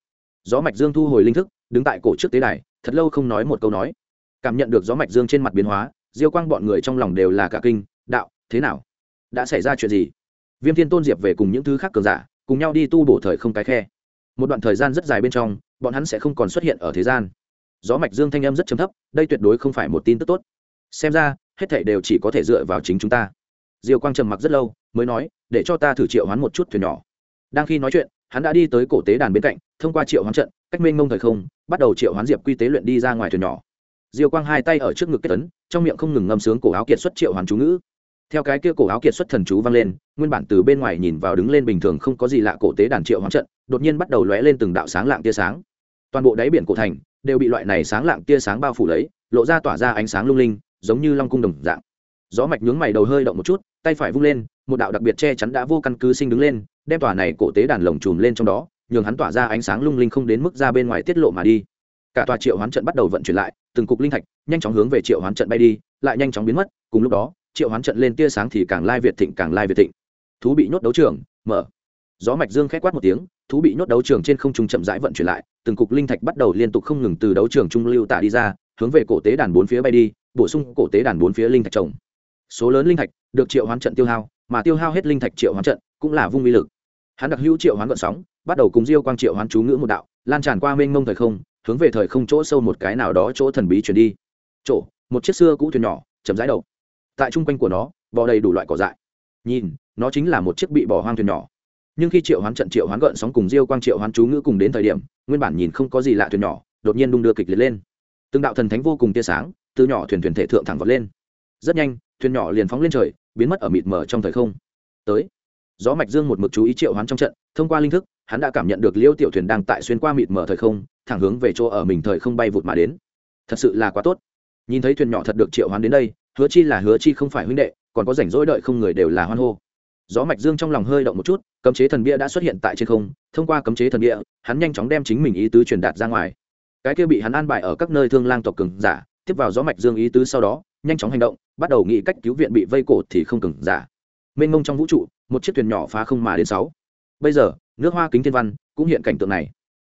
Gió mạch dương thu hồi linh thức, đứng tại cổ trước tế đài, thật lâu không nói một câu nói. Cảm nhận được gió mạch dương trên mặt biến hóa, diêu quang bọn người trong lòng đều là cả kinh, đạo, thế nào? Đã xảy ra chuyện gì? Viêm thiên tôn diệp về cùng những thứ khác cường giả cùng nhau đi tu bổ thời không cái khe. Một đoạn thời gian rất dài bên trong, bọn hắn sẽ không còn xuất hiện ở thế gian. Gió mạch dương thanh âm rất chấm thấp, đây tuyệt đối không phải một tin tức tốt. Xem ra, hết thảy đều chỉ có thể dựa vào chính chúng ta. Diêu quang trầm mặc rất lâu, mới nói, để cho ta thử triệu hoán một chút thuyền nhỏ. Đang khi nói chuyện, hắn đã đi tới cổ tế đàn bên cạnh, thông qua triệu hoán trận, cách mênh mông thời không, bắt đầu triệu hoán diệp quy tế luyện đi ra ngoài thuyền nhỏ. Diêu quang hai tay ở trước ngực kết tấn trong miệng không ngừng ngâm sướng cổ áo kiệt xuất triệu hoán chú ngữ theo cái kia cổ áo kiệt xuất thần chú vang lên, nguyên bản từ bên ngoài nhìn vào đứng lên bình thường không có gì lạ cổ tế đàn triệu hoàng trận, đột nhiên bắt đầu lóe lên từng đạo sáng lạng tia sáng. Toàn bộ đáy biển cổ thành đều bị loại này sáng lạng tia sáng bao phủ lấy, lộ ra tỏa ra ánh sáng lung linh, giống như long cung đồng dạng. Gió mạch nhướng mày đầu hơi động một chút, tay phải vung lên, một đạo đặc biệt che chắn đã vô căn cứ sinh đứng lên, đem tòa này cổ tế đàn lồng trùm lên trong đó, nhường hắn tỏa ra ánh sáng lung linh không đến mức ra bên ngoài tiết lộ mà đi. Cả tòa triệu hoán trận bắt đầu vận chuyển lại, từng cục linh thạch nhanh chóng hướng về triệu hoán trận bay đi, lại nhanh chóng biến mất, cùng lúc đó triệu hoán trận lên tia sáng thì càng lai việt thịnh, càng lai việt thịnh. Thú bị nhốt đấu trường, mở. Gió mạch dương khét quát một tiếng, thú bị nhốt đấu trường trên không trung chậm rãi vận chuyển lại, từng cục linh thạch bắt đầu liên tục không ngừng từ đấu trường trung lưu tả đi ra, hướng về cổ tế đàn bốn phía bay đi, bổ sung cổ tế đàn bốn phía linh thạch trồng. Số lớn linh thạch được triệu hoán trận tiêu hao, mà tiêu hao hết linh thạch triệu hoán trận cũng là vung uy lực. Hắn đặc hữu triệu hoán gợn sóng, bắt đầu cùng diêu quang triệu hoán chú ngữ một đạo, lan tràn qua mênh mông thời không, hướng về thời không chỗ sâu một cái nào đó chỗ thần bí chuyển đi. Chỗ, một chiếc xưa cũ thuyền nhỏ, chậm rãi đầu tại trung quanh của nó, bò đầy đủ loại cỏ dại. Nhìn, nó chính là một chiếc bị bỏ hoang thuyền nhỏ. Nhưng khi triệu hoán trận triệu hoán gợn sóng cùng diêu quang triệu hoán chú ngữ cùng đến thời điểm, nguyên bản nhìn không có gì lạ thuyền nhỏ, đột nhiên đung đưa kịch liệt lên. Từng đạo thần thánh vô cùng tia sáng, từ nhỏ thuyền thuyền thể thượng thẳng vọt lên. Rất nhanh, thuyền nhỏ liền phóng lên trời, biến mất ở mịt mờ trong thời không. Tới, gió mạch dương một mực chú ý triệu hoán trong trận, thông qua linh thức, hắn đã cảm nhận được liêu tiểu thuyền đang tại xuyên qua mịt mờ thời không, thẳng hướng về chỗ ở mình thời không bay vụt mà đến. Thật sự là quá tốt. Nhìn thấy thuyền nhỏ thật được triệu hoán đến đây hứa chi là hứa chi không phải huynh đệ, còn có rảnh rỗi đợi không người đều là hoan hô. Gió mạch dương trong lòng hơi động một chút, cấm chế thần bia đã xuất hiện tại trên không, thông qua cấm chế thần bia, hắn nhanh chóng đem chính mình ý tứ truyền đạt ra ngoài. Cái kia bị hắn an bài ở các nơi thương lang tộc cường giả, tiếp vào gió mạch dương ý tứ sau đó, nhanh chóng hành động, bắt đầu nghĩ cách cứu viện bị vây cổ thì không cường giả. Mênh mông trong vũ trụ, một chiếc thuyền nhỏ phá không mà đến sáu. Bây giờ, nước hoa kính thiên văn cũng hiện cảnh tượng này.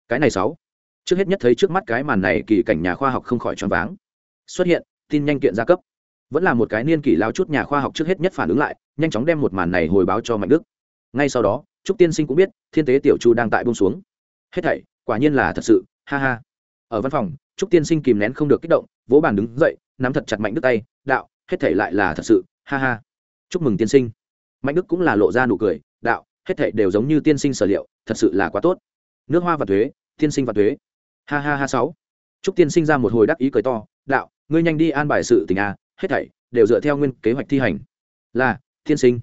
Cái này sáu. Trước hết nhất thấy trước mắt cái màn này kỳ cảnh nhà khoa học không khỏi choáng váng. Xuất hiện, tin nhanh kiện gia cấp vẫn là một cái niên kỷ lao chút nhà khoa học trước hết nhất phản ứng lại, nhanh chóng đem một màn này hồi báo cho mạnh đức. Ngay sau đó, trúc tiên sinh cũng biết, thiên tế tiểu chu đang tại bông xuống. Hết thảy, quả nhiên là thật sự, ha ha. Ở văn phòng, trúc tiên sinh kìm nén không được kích động, vỗ bàn đứng dậy, nắm thật chặt mạnh đức tay, đạo, hết thảy lại là thật sự, ha ha. Chúc mừng tiên sinh. Mạnh đức cũng là lộ ra nụ cười, đạo, hết thảy đều giống như tiên sinh sở liệu, thật sự là quá tốt. Nước hoa và thuế, tiên sinh và thuế. Ha ha ha sáu. Chúc tiên sinh ra một hồi đắc ý cười to, đạo, ngươi nhanh đi an bài sự tình a hết thảy đều dựa theo nguyên kế hoạch thi hành. Là, tiên sinh.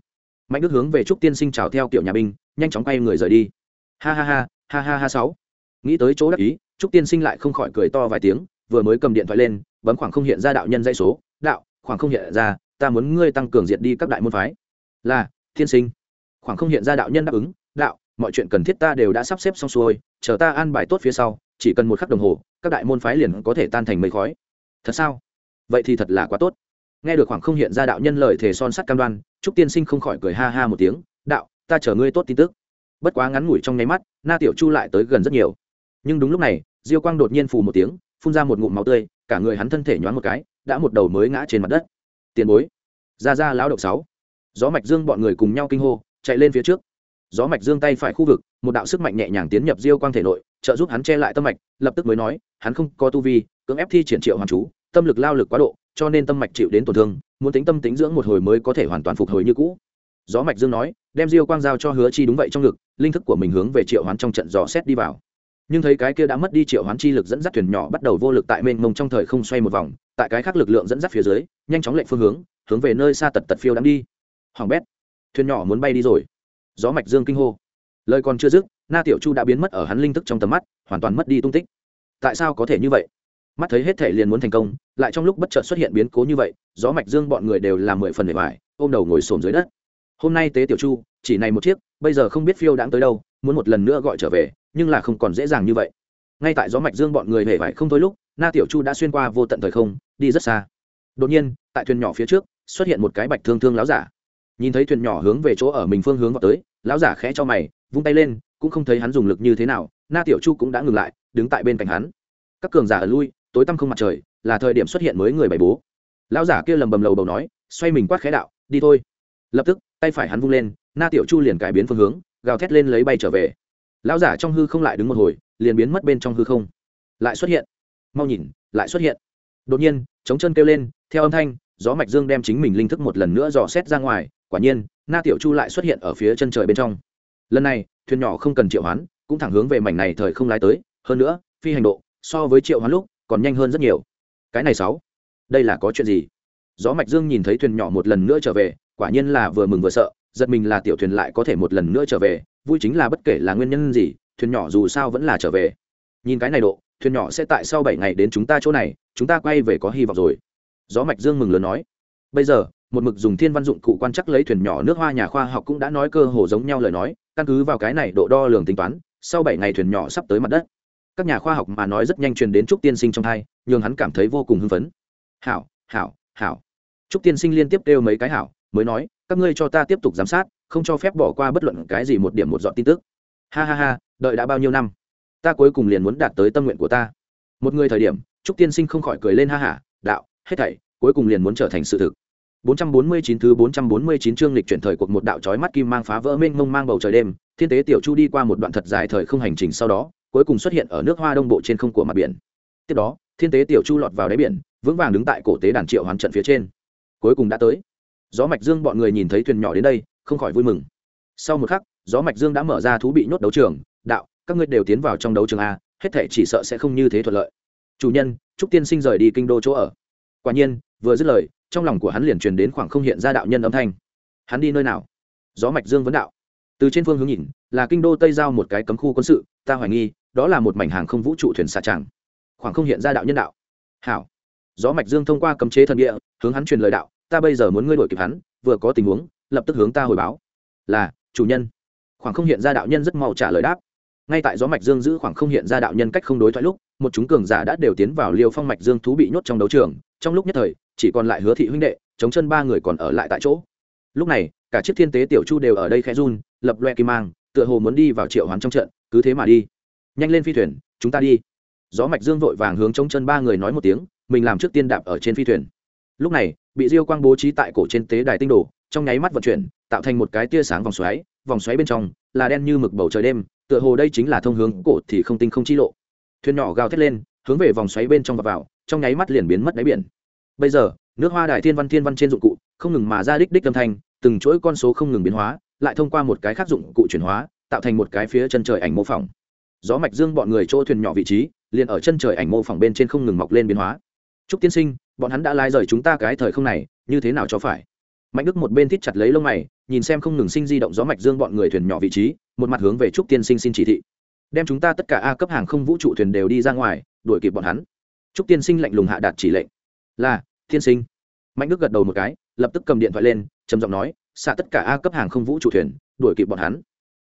Mạnh đức hướng về trúc tiên sinh chào theo kiểu nhà binh, nhanh chóng quay người rời đi. Ha ha ha ha ha ha sáu. Nghĩ tới chỗ đắc ý, trúc tiên sinh lại không khỏi cười to vài tiếng, vừa mới cầm điện thoại lên, bấm khoảng không hiện ra đạo nhân dây số. Đạo, khoảng không hiện ra, ta muốn ngươi tăng cường diệt đi các đại môn phái. Là thiên sinh. Khoảng không hiện ra đạo nhân đáp ứng, đạo, mọi chuyện cần thiết ta đều đã sắp xếp xong xuôi, chờ ta an bài tốt phía sau, chỉ cần một khắc đồng hồ, các đại môn phái liền có thể tan thành mây khói. Thật sao? Vậy thì thật là quá tốt. Nghe được khoảng không hiện ra đạo nhân lời thề son sắt cam đoan, trúc tiên sinh không khỏi cười ha ha một tiếng, đạo, ta chờ ngươi tốt tin tức. Bất quá ngắn ngủi trong nháy mắt, na tiểu chu lại tới gần rất nhiều. Nhưng đúng lúc này, diêu quang đột nhiên phù một tiếng, phun ra một ngụm máu tươi, cả người hắn thân thể nhoáng một cái, đã một đầu mới ngã trên mặt đất. Tiền bối. Ra ra, lão độc sáu. Gió mạch dương bọn người cùng nhau kinh hô, chạy lên phía trước. Gió mạch dương tay phải khu vực, một đạo sức mạnh nhẹ nhàng tiến nhập diêu quang thể nội, trợ giúp hắn che lại tâm mạch, lập tức mới nói, hắn không có tu vi, cưỡng ép thi triển triệu hoàn chú tâm lực lao lực quá độ, cho nên tâm mạch chịu đến tổn thương, muốn tính tâm tính dưỡng một hồi mới có thể hoàn toàn phục hồi như cũ. Gió mạch dương nói, đem diêu quang giao cho hứa chi đúng vậy trong lực. linh thức của mình hướng về triệu hoán trong trận dò xét đi vào. Nhưng thấy cái kia đã mất đi triệu hoán chi lực dẫn dắt thuyền nhỏ bắt đầu vô lực tại mênh mông trong thời không xoay một vòng, tại cái khác lực lượng dẫn dắt phía dưới, nhanh chóng lệnh phương hướng hướng về nơi xa tật tật phiêu đang đi. Hoàng bét, thuyền nhỏ muốn bay đi rồi. Gió mạch dương kinh hô. Lời còn chưa dứt, na tiểu chu đã biến mất ở hắn linh thức trong tầm mắt, hoàn toàn mất đi tung tích. Tại sao có thể như vậy? Mắt thấy hết thể liền muốn thành công, lại trong lúc bất chợt xuất hiện biến cố như vậy, gió mạch dương bọn người đều làm mười phần để vải ôm đầu ngồi xổm dưới đất. Hôm nay tế tiểu chu, chỉ này một chiếc, bây giờ không biết phiêu đãng tới đâu, muốn một lần nữa gọi trở về, nhưng là không còn dễ dàng như vậy. Ngay tại gió mạch dương bọn người hề vải không thôi lúc, na tiểu chu đã xuyên qua vô tận thời không, đi rất xa. Đột nhiên, tại thuyền nhỏ phía trước, xuất hiện một cái bạch thương thương láo giả. Nhìn thấy thuyền nhỏ hướng về chỗ ở mình phương hướng vào tới láo giả khẽ cho mày, vung tay lên, cũng không thấy hắn dùng lực như thế nào, na tiểu chu cũng đã ngừng lại, đứng tại bên cạnh hắn. Các cường giả ở lui tối tăm không mặt trời, là thời điểm xuất hiện mới người bày bố. Lão giả kia lầm bầm lầu bầu nói, xoay mình quát khẽ đạo, đi thôi. Lập tức, tay phải hắn vung lên, na tiểu chu liền cải biến phương hướng, gào thét lên lấy bay trở về. Lão giả trong hư không lại đứng một hồi, liền biến mất bên trong hư không. Lại xuất hiện. Mau nhìn, lại xuất hiện. Đột nhiên chống chân kêu lên, theo âm thanh, gió mạch dương đem chính mình linh thức một lần nữa dò xét ra ngoài, quả nhiên, na tiểu chu lại xuất hiện ở phía chân trời bên trong. Lần này, thuyền nhỏ không cần triệu hoán, cũng thẳng hướng về mảnh này thời không lái tới, hơn nữa, phi hành độ, so với triệu hoán lúc còn nhanh hơn rất nhiều. Cái này sáu. Đây là có chuyện gì? Gió mạch dương nhìn thấy thuyền nhỏ một lần nữa trở về, quả nhiên là vừa mừng vừa sợ, giật mình là tiểu thuyền lại có thể một lần nữa trở về, vui chính là bất kể là nguyên nhân gì, thuyền nhỏ dù sao vẫn là trở về. Nhìn cái này độ, thuyền nhỏ sẽ tại sau bảy ngày đến chúng ta chỗ này, chúng ta quay về có hy vọng rồi. Gió mạch dương mừng lớn nói. Bây giờ, một mực dùng thiên văn dụng cụ quan chắc lấy thuyền nhỏ nước hoa nhà khoa học cũng đã nói cơ hồ giống nhau lời nói, căn cứ vào cái này độ đo lường tính toán, sau bảy ngày thuyền nhỏ sắp tới mặt đất các nhà khoa học mà nói rất nhanh truyền đến trúc tiên sinh trong thai, nhường hắn cảm thấy vô cùng hưng phấn. Hảo hảo hảo. Trúc tiên sinh liên tiếp kêu mấy cái hảo mới nói các ngươi cho ta tiếp tục giám sát không cho phép bỏ qua bất luận cái gì một điểm một dọn tin tức. Ha ha ha đợi đã bao nhiêu năm? Ta cuối cùng liền muốn đạt tới tâm nguyện của ta. Một người thời điểm trúc tiên sinh không khỏi cười lên ha hả đạo hết thảy cuối cùng liền muốn trở thành sự thực. 449 thứ 449 chương lịch chuyển thời cuộc một đạo chói mắt kim mang phá vỡ mênh mông mang bầu trời đêm, thiên tế tiểu chu đi qua một đoạn thật dài thời không hành trình sau đó, cuối cùng xuất hiện ở nước Hoa Đông bộ trên không của mặt biển. Tiếp đó, thiên tế tiểu chu lọt vào đáy biển, vững vàng đứng tại cổ tế đàn triệu hoàn trận phía trên. Cuối cùng đã tới. Gió mạch dương bọn người nhìn thấy thuyền nhỏ đến đây, không khỏi vui mừng. Sau một khắc, gió mạch dương đã mở ra thú bị nhốt đấu trường, đạo, các ngươi đều tiến vào trong đấu trường a, hết thảy chỉ sợ sẽ không như thế thuận lợi. Chủ nhân, Trúc Tiên Sinh rời đi kinh đô chỗ ở. Quả nhiên, vừa dứt lời, trong lòng của hắn liền truyền đến khoảng không hiện ra đạo nhân âm thanh hắn đi nơi nào gió mạch dương vấn đạo từ trên phương hướng nhìn là kinh đô tây giao một cái cấm khu quân sự ta hoài nghi đó là một mảnh hàng không vũ trụ thuyền xà tràng. Khoảng không hiện ra đạo nhân đạo. Hảo. Gió mạch dương thông qua cấm chế thần địa, hướng hắn truyền lời đạo, ta bây giờ muốn ngươi đổi kịp hắn, vừa có tình huống, lập tức hướng ta hồi báo. Là, chủ nhân. Khoảng không hiện ra đạo nhân rất mau trả lời đáp. Ngay tại gió mạch dương giữ khoảng không hiện ra đạo nhân cách không đối thoại lúc, một chúng cường giả đã đều tiến vào liêu phong mạch dương thú bị nhốt trong đấu trường. Trong lúc nhất thời, chỉ còn lại hứa thị huynh đệ, chống chân ba người còn ở lại tại chỗ. Lúc này, cả chiếc thiên tế tiểu chu đều ở đây khẽ run, lập loe kim mang, tựa hồ muốn đi vào triệu hoán trong trận, cứ thế mà đi nhanh lên phi thuyền, chúng ta đi. Gió mạch dương vội vàng hướng chống chân ba người nói một tiếng, mình làm trước tiên đạp ở trên phi thuyền. Lúc này, bị diêu quang bố trí tại cổ trên tế đài tinh đồ, trong nháy mắt vận chuyển, tạo thành một cái tia sáng vòng xoáy vòng xoáy bên trong là đen như mực bầu trời đêm, tựa hồ đây chính là thông hướng cổ thì không tinh không chi lộ. Thuyền nhỏ gào thét lên, hướng về vòng xoáy bên trong và vào, trong nháy mắt liền biến mất đáy biển. Bây giờ, nước hoa đại thiên văn thiên văn trên dụng cụ, không ngừng mà ra đích đích âm thanh, từng chuỗi con số không ngừng biến hóa, lại thông qua một cái khác dụng cụ chuyển hóa, tạo thành một cái phía chân trời ảnh mô phỏng gió mạch dương bọn người chỗ thuyền nhỏ vị trí, liền ở chân trời ảnh mô phỏng bên trên không ngừng mọc lên biến hóa. Trúc tiên sinh, bọn hắn đã lai rời chúng ta cái thời không này, như thế nào cho phải? Mạnh đức một bên thít chặt lấy lông mày, nhìn xem không ngừng sinh di động gió mạch dương bọn người thuyền nhỏ vị trí, một mặt hướng về trúc tiên sinh xin chỉ thị. Đem chúng ta tất cả a cấp hàng không vũ trụ thuyền đều đi ra ngoài, đuổi kịp bọn hắn. Trúc tiên sinh lạnh lùng hạ đạt chỉ lệnh. Là, tiên sinh. Mạnh đức gật đầu một cái, lập tức cầm điện thoại lên, trầm giọng nói, xạ tất cả a cấp hàng không vũ trụ thuyền, đuổi kịp bọn hắn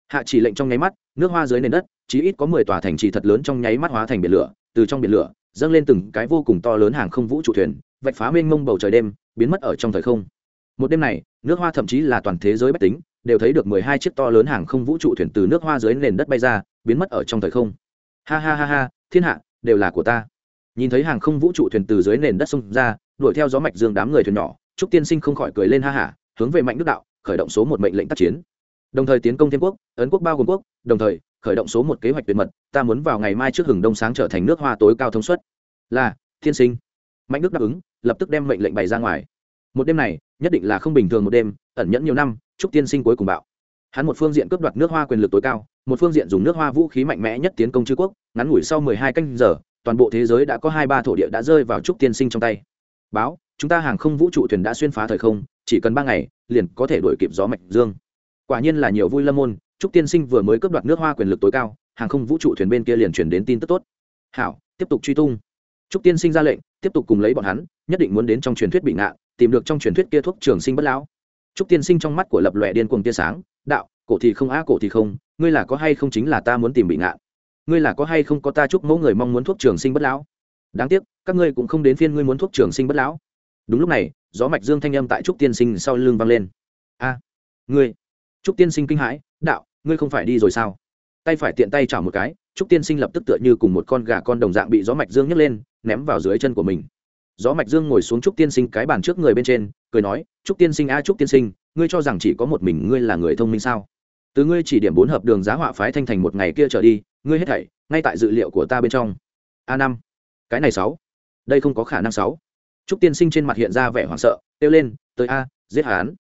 hạ chỉ lệnh trong nháy mắt, nước hoa dưới nền đất, chí ít có mười tòa thành trì thật lớn trong nháy mắt hóa thành biển lửa, từ trong biển lửa, dâng lên từng cái vô cùng to lớn hàng không vũ trụ thuyền, vạch phá mênh mông bầu trời đêm, biến mất ở trong thời không. Một đêm này, nước hoa thậm chí là toàn thế giới bách tính, đều thấy được mười hai chiếc to lớn hàng không vũ trụ thuyền từ nước hoa dưới nền đất bay ra, biến mất ở trong thời không. Ha ha ha ha, thiên hạ, đều là của ta. Nhìn thấy hàng không vũ trụ thuyền từ dưới nền đất xông ra, đuổi theo gió mạch dương đám người thuyền nhỏ, trúc tiên sinh không khỏi cười lên ha hả, hướng về mạnh đức đạo, khởi động số một mệnh lệnh tác chiến đồng thời tiến công thiên quốc, ấn quốc bao gồm quốc, đồng thời, khởi động số một kế hoạch tuyệt mật, ta muốn vào ngày mai trước hừng đông sáng trở thành nước hoa tối cao thông suất. Là, thiên sinh. Mạnh đức đáp ứng, lập tức đem mệnh lệnh bày ra ngoài. Một đêm này, nhất định là không bình thường một đêm, ẩn nhẫn nhiều năm trúc tiên sinh cuối cùng bạo. Hắn một phương diện cướp đoạt nước hoa quyền lực tối cao, một phương diện dùng nước hoa vũ khí mạnh mẽ nhất tiến công chư quốc, ngắn ngủi sau mười hai canh giờ, toàn bộ thế giới đã có hai ba thổ địa đã rơi vào trúc tiên sinh trong tay. Báo, chúng ta hàng không vũ trụ thuyền đã xuyên phá thời không, chỉ cần ba ngày, liền có thể đuổi kịp gió mạch dương quả nhiên là nhiều vui lâm môn trúc tiên sinh vừa mới cướp đoạt nước hoa quyền lực tối cao, hàng không vũ trụ thuyền bên kia liền chuyển đến tin tức tốt. Hảo, tiếp tục truy tung. Trúc tiên sinh ra lệnh, tiếp tục cùng lấy bọn hắn, nhất định muốn đến trong truyền thuyết bị ngạn tìm được trong truyền thuyết kia thuốc trường sinh bất lão. Trúc tiên sinh trong mắt của lập lòe điên cuồng tia sáng, đạo, cổ thì không á, cổ thì không, ngươi là có hay không chính là ta muốn tìm bị ngạn ngươi là có hay không có ta chúc mẫu người mong muốn thuốc trường sinh bất lão? Đáng tiếc, các ngươi cũng không đến phiên ngươi muốn thuốc trường sinh bất lão. Đúng lúc này, gió mạch dương thanh âm tại trúc tiên sinh sau lưng vang lên. A, ngươi! Trúc tiên sinh kinh hãi, đạo, ngươi không phải đi rồi sao? Tay phải tiện tay chảo một cái, trúc tiên sinh lập tức tựa như cùng một con gà con đồng dạng bị gió mạch dương nhấc lên, ném vào dưới chân của mình. Gió mạch dương ngồi xuống trúc tiên sinh cái bàn trước người bên trên, cười nói, trúc tiên sinh a, trúc tiên sinh, ngươi cho rằng chỉ có một mình ngươi là người thông minh sao? Từ ngươi chỉ điểm bốn hợp đường giá họa phái thanh thành một ngày kia trở đi, ngươi hết thảy, ngay tại dự liệu của ta bên trong. A năm. Cái này sáu. Đây không có khả năng sáu. Trúc tiên sinh trên mặt hiện ra vẻ hoảng sợ, kêu lên, tới a, giết hắn.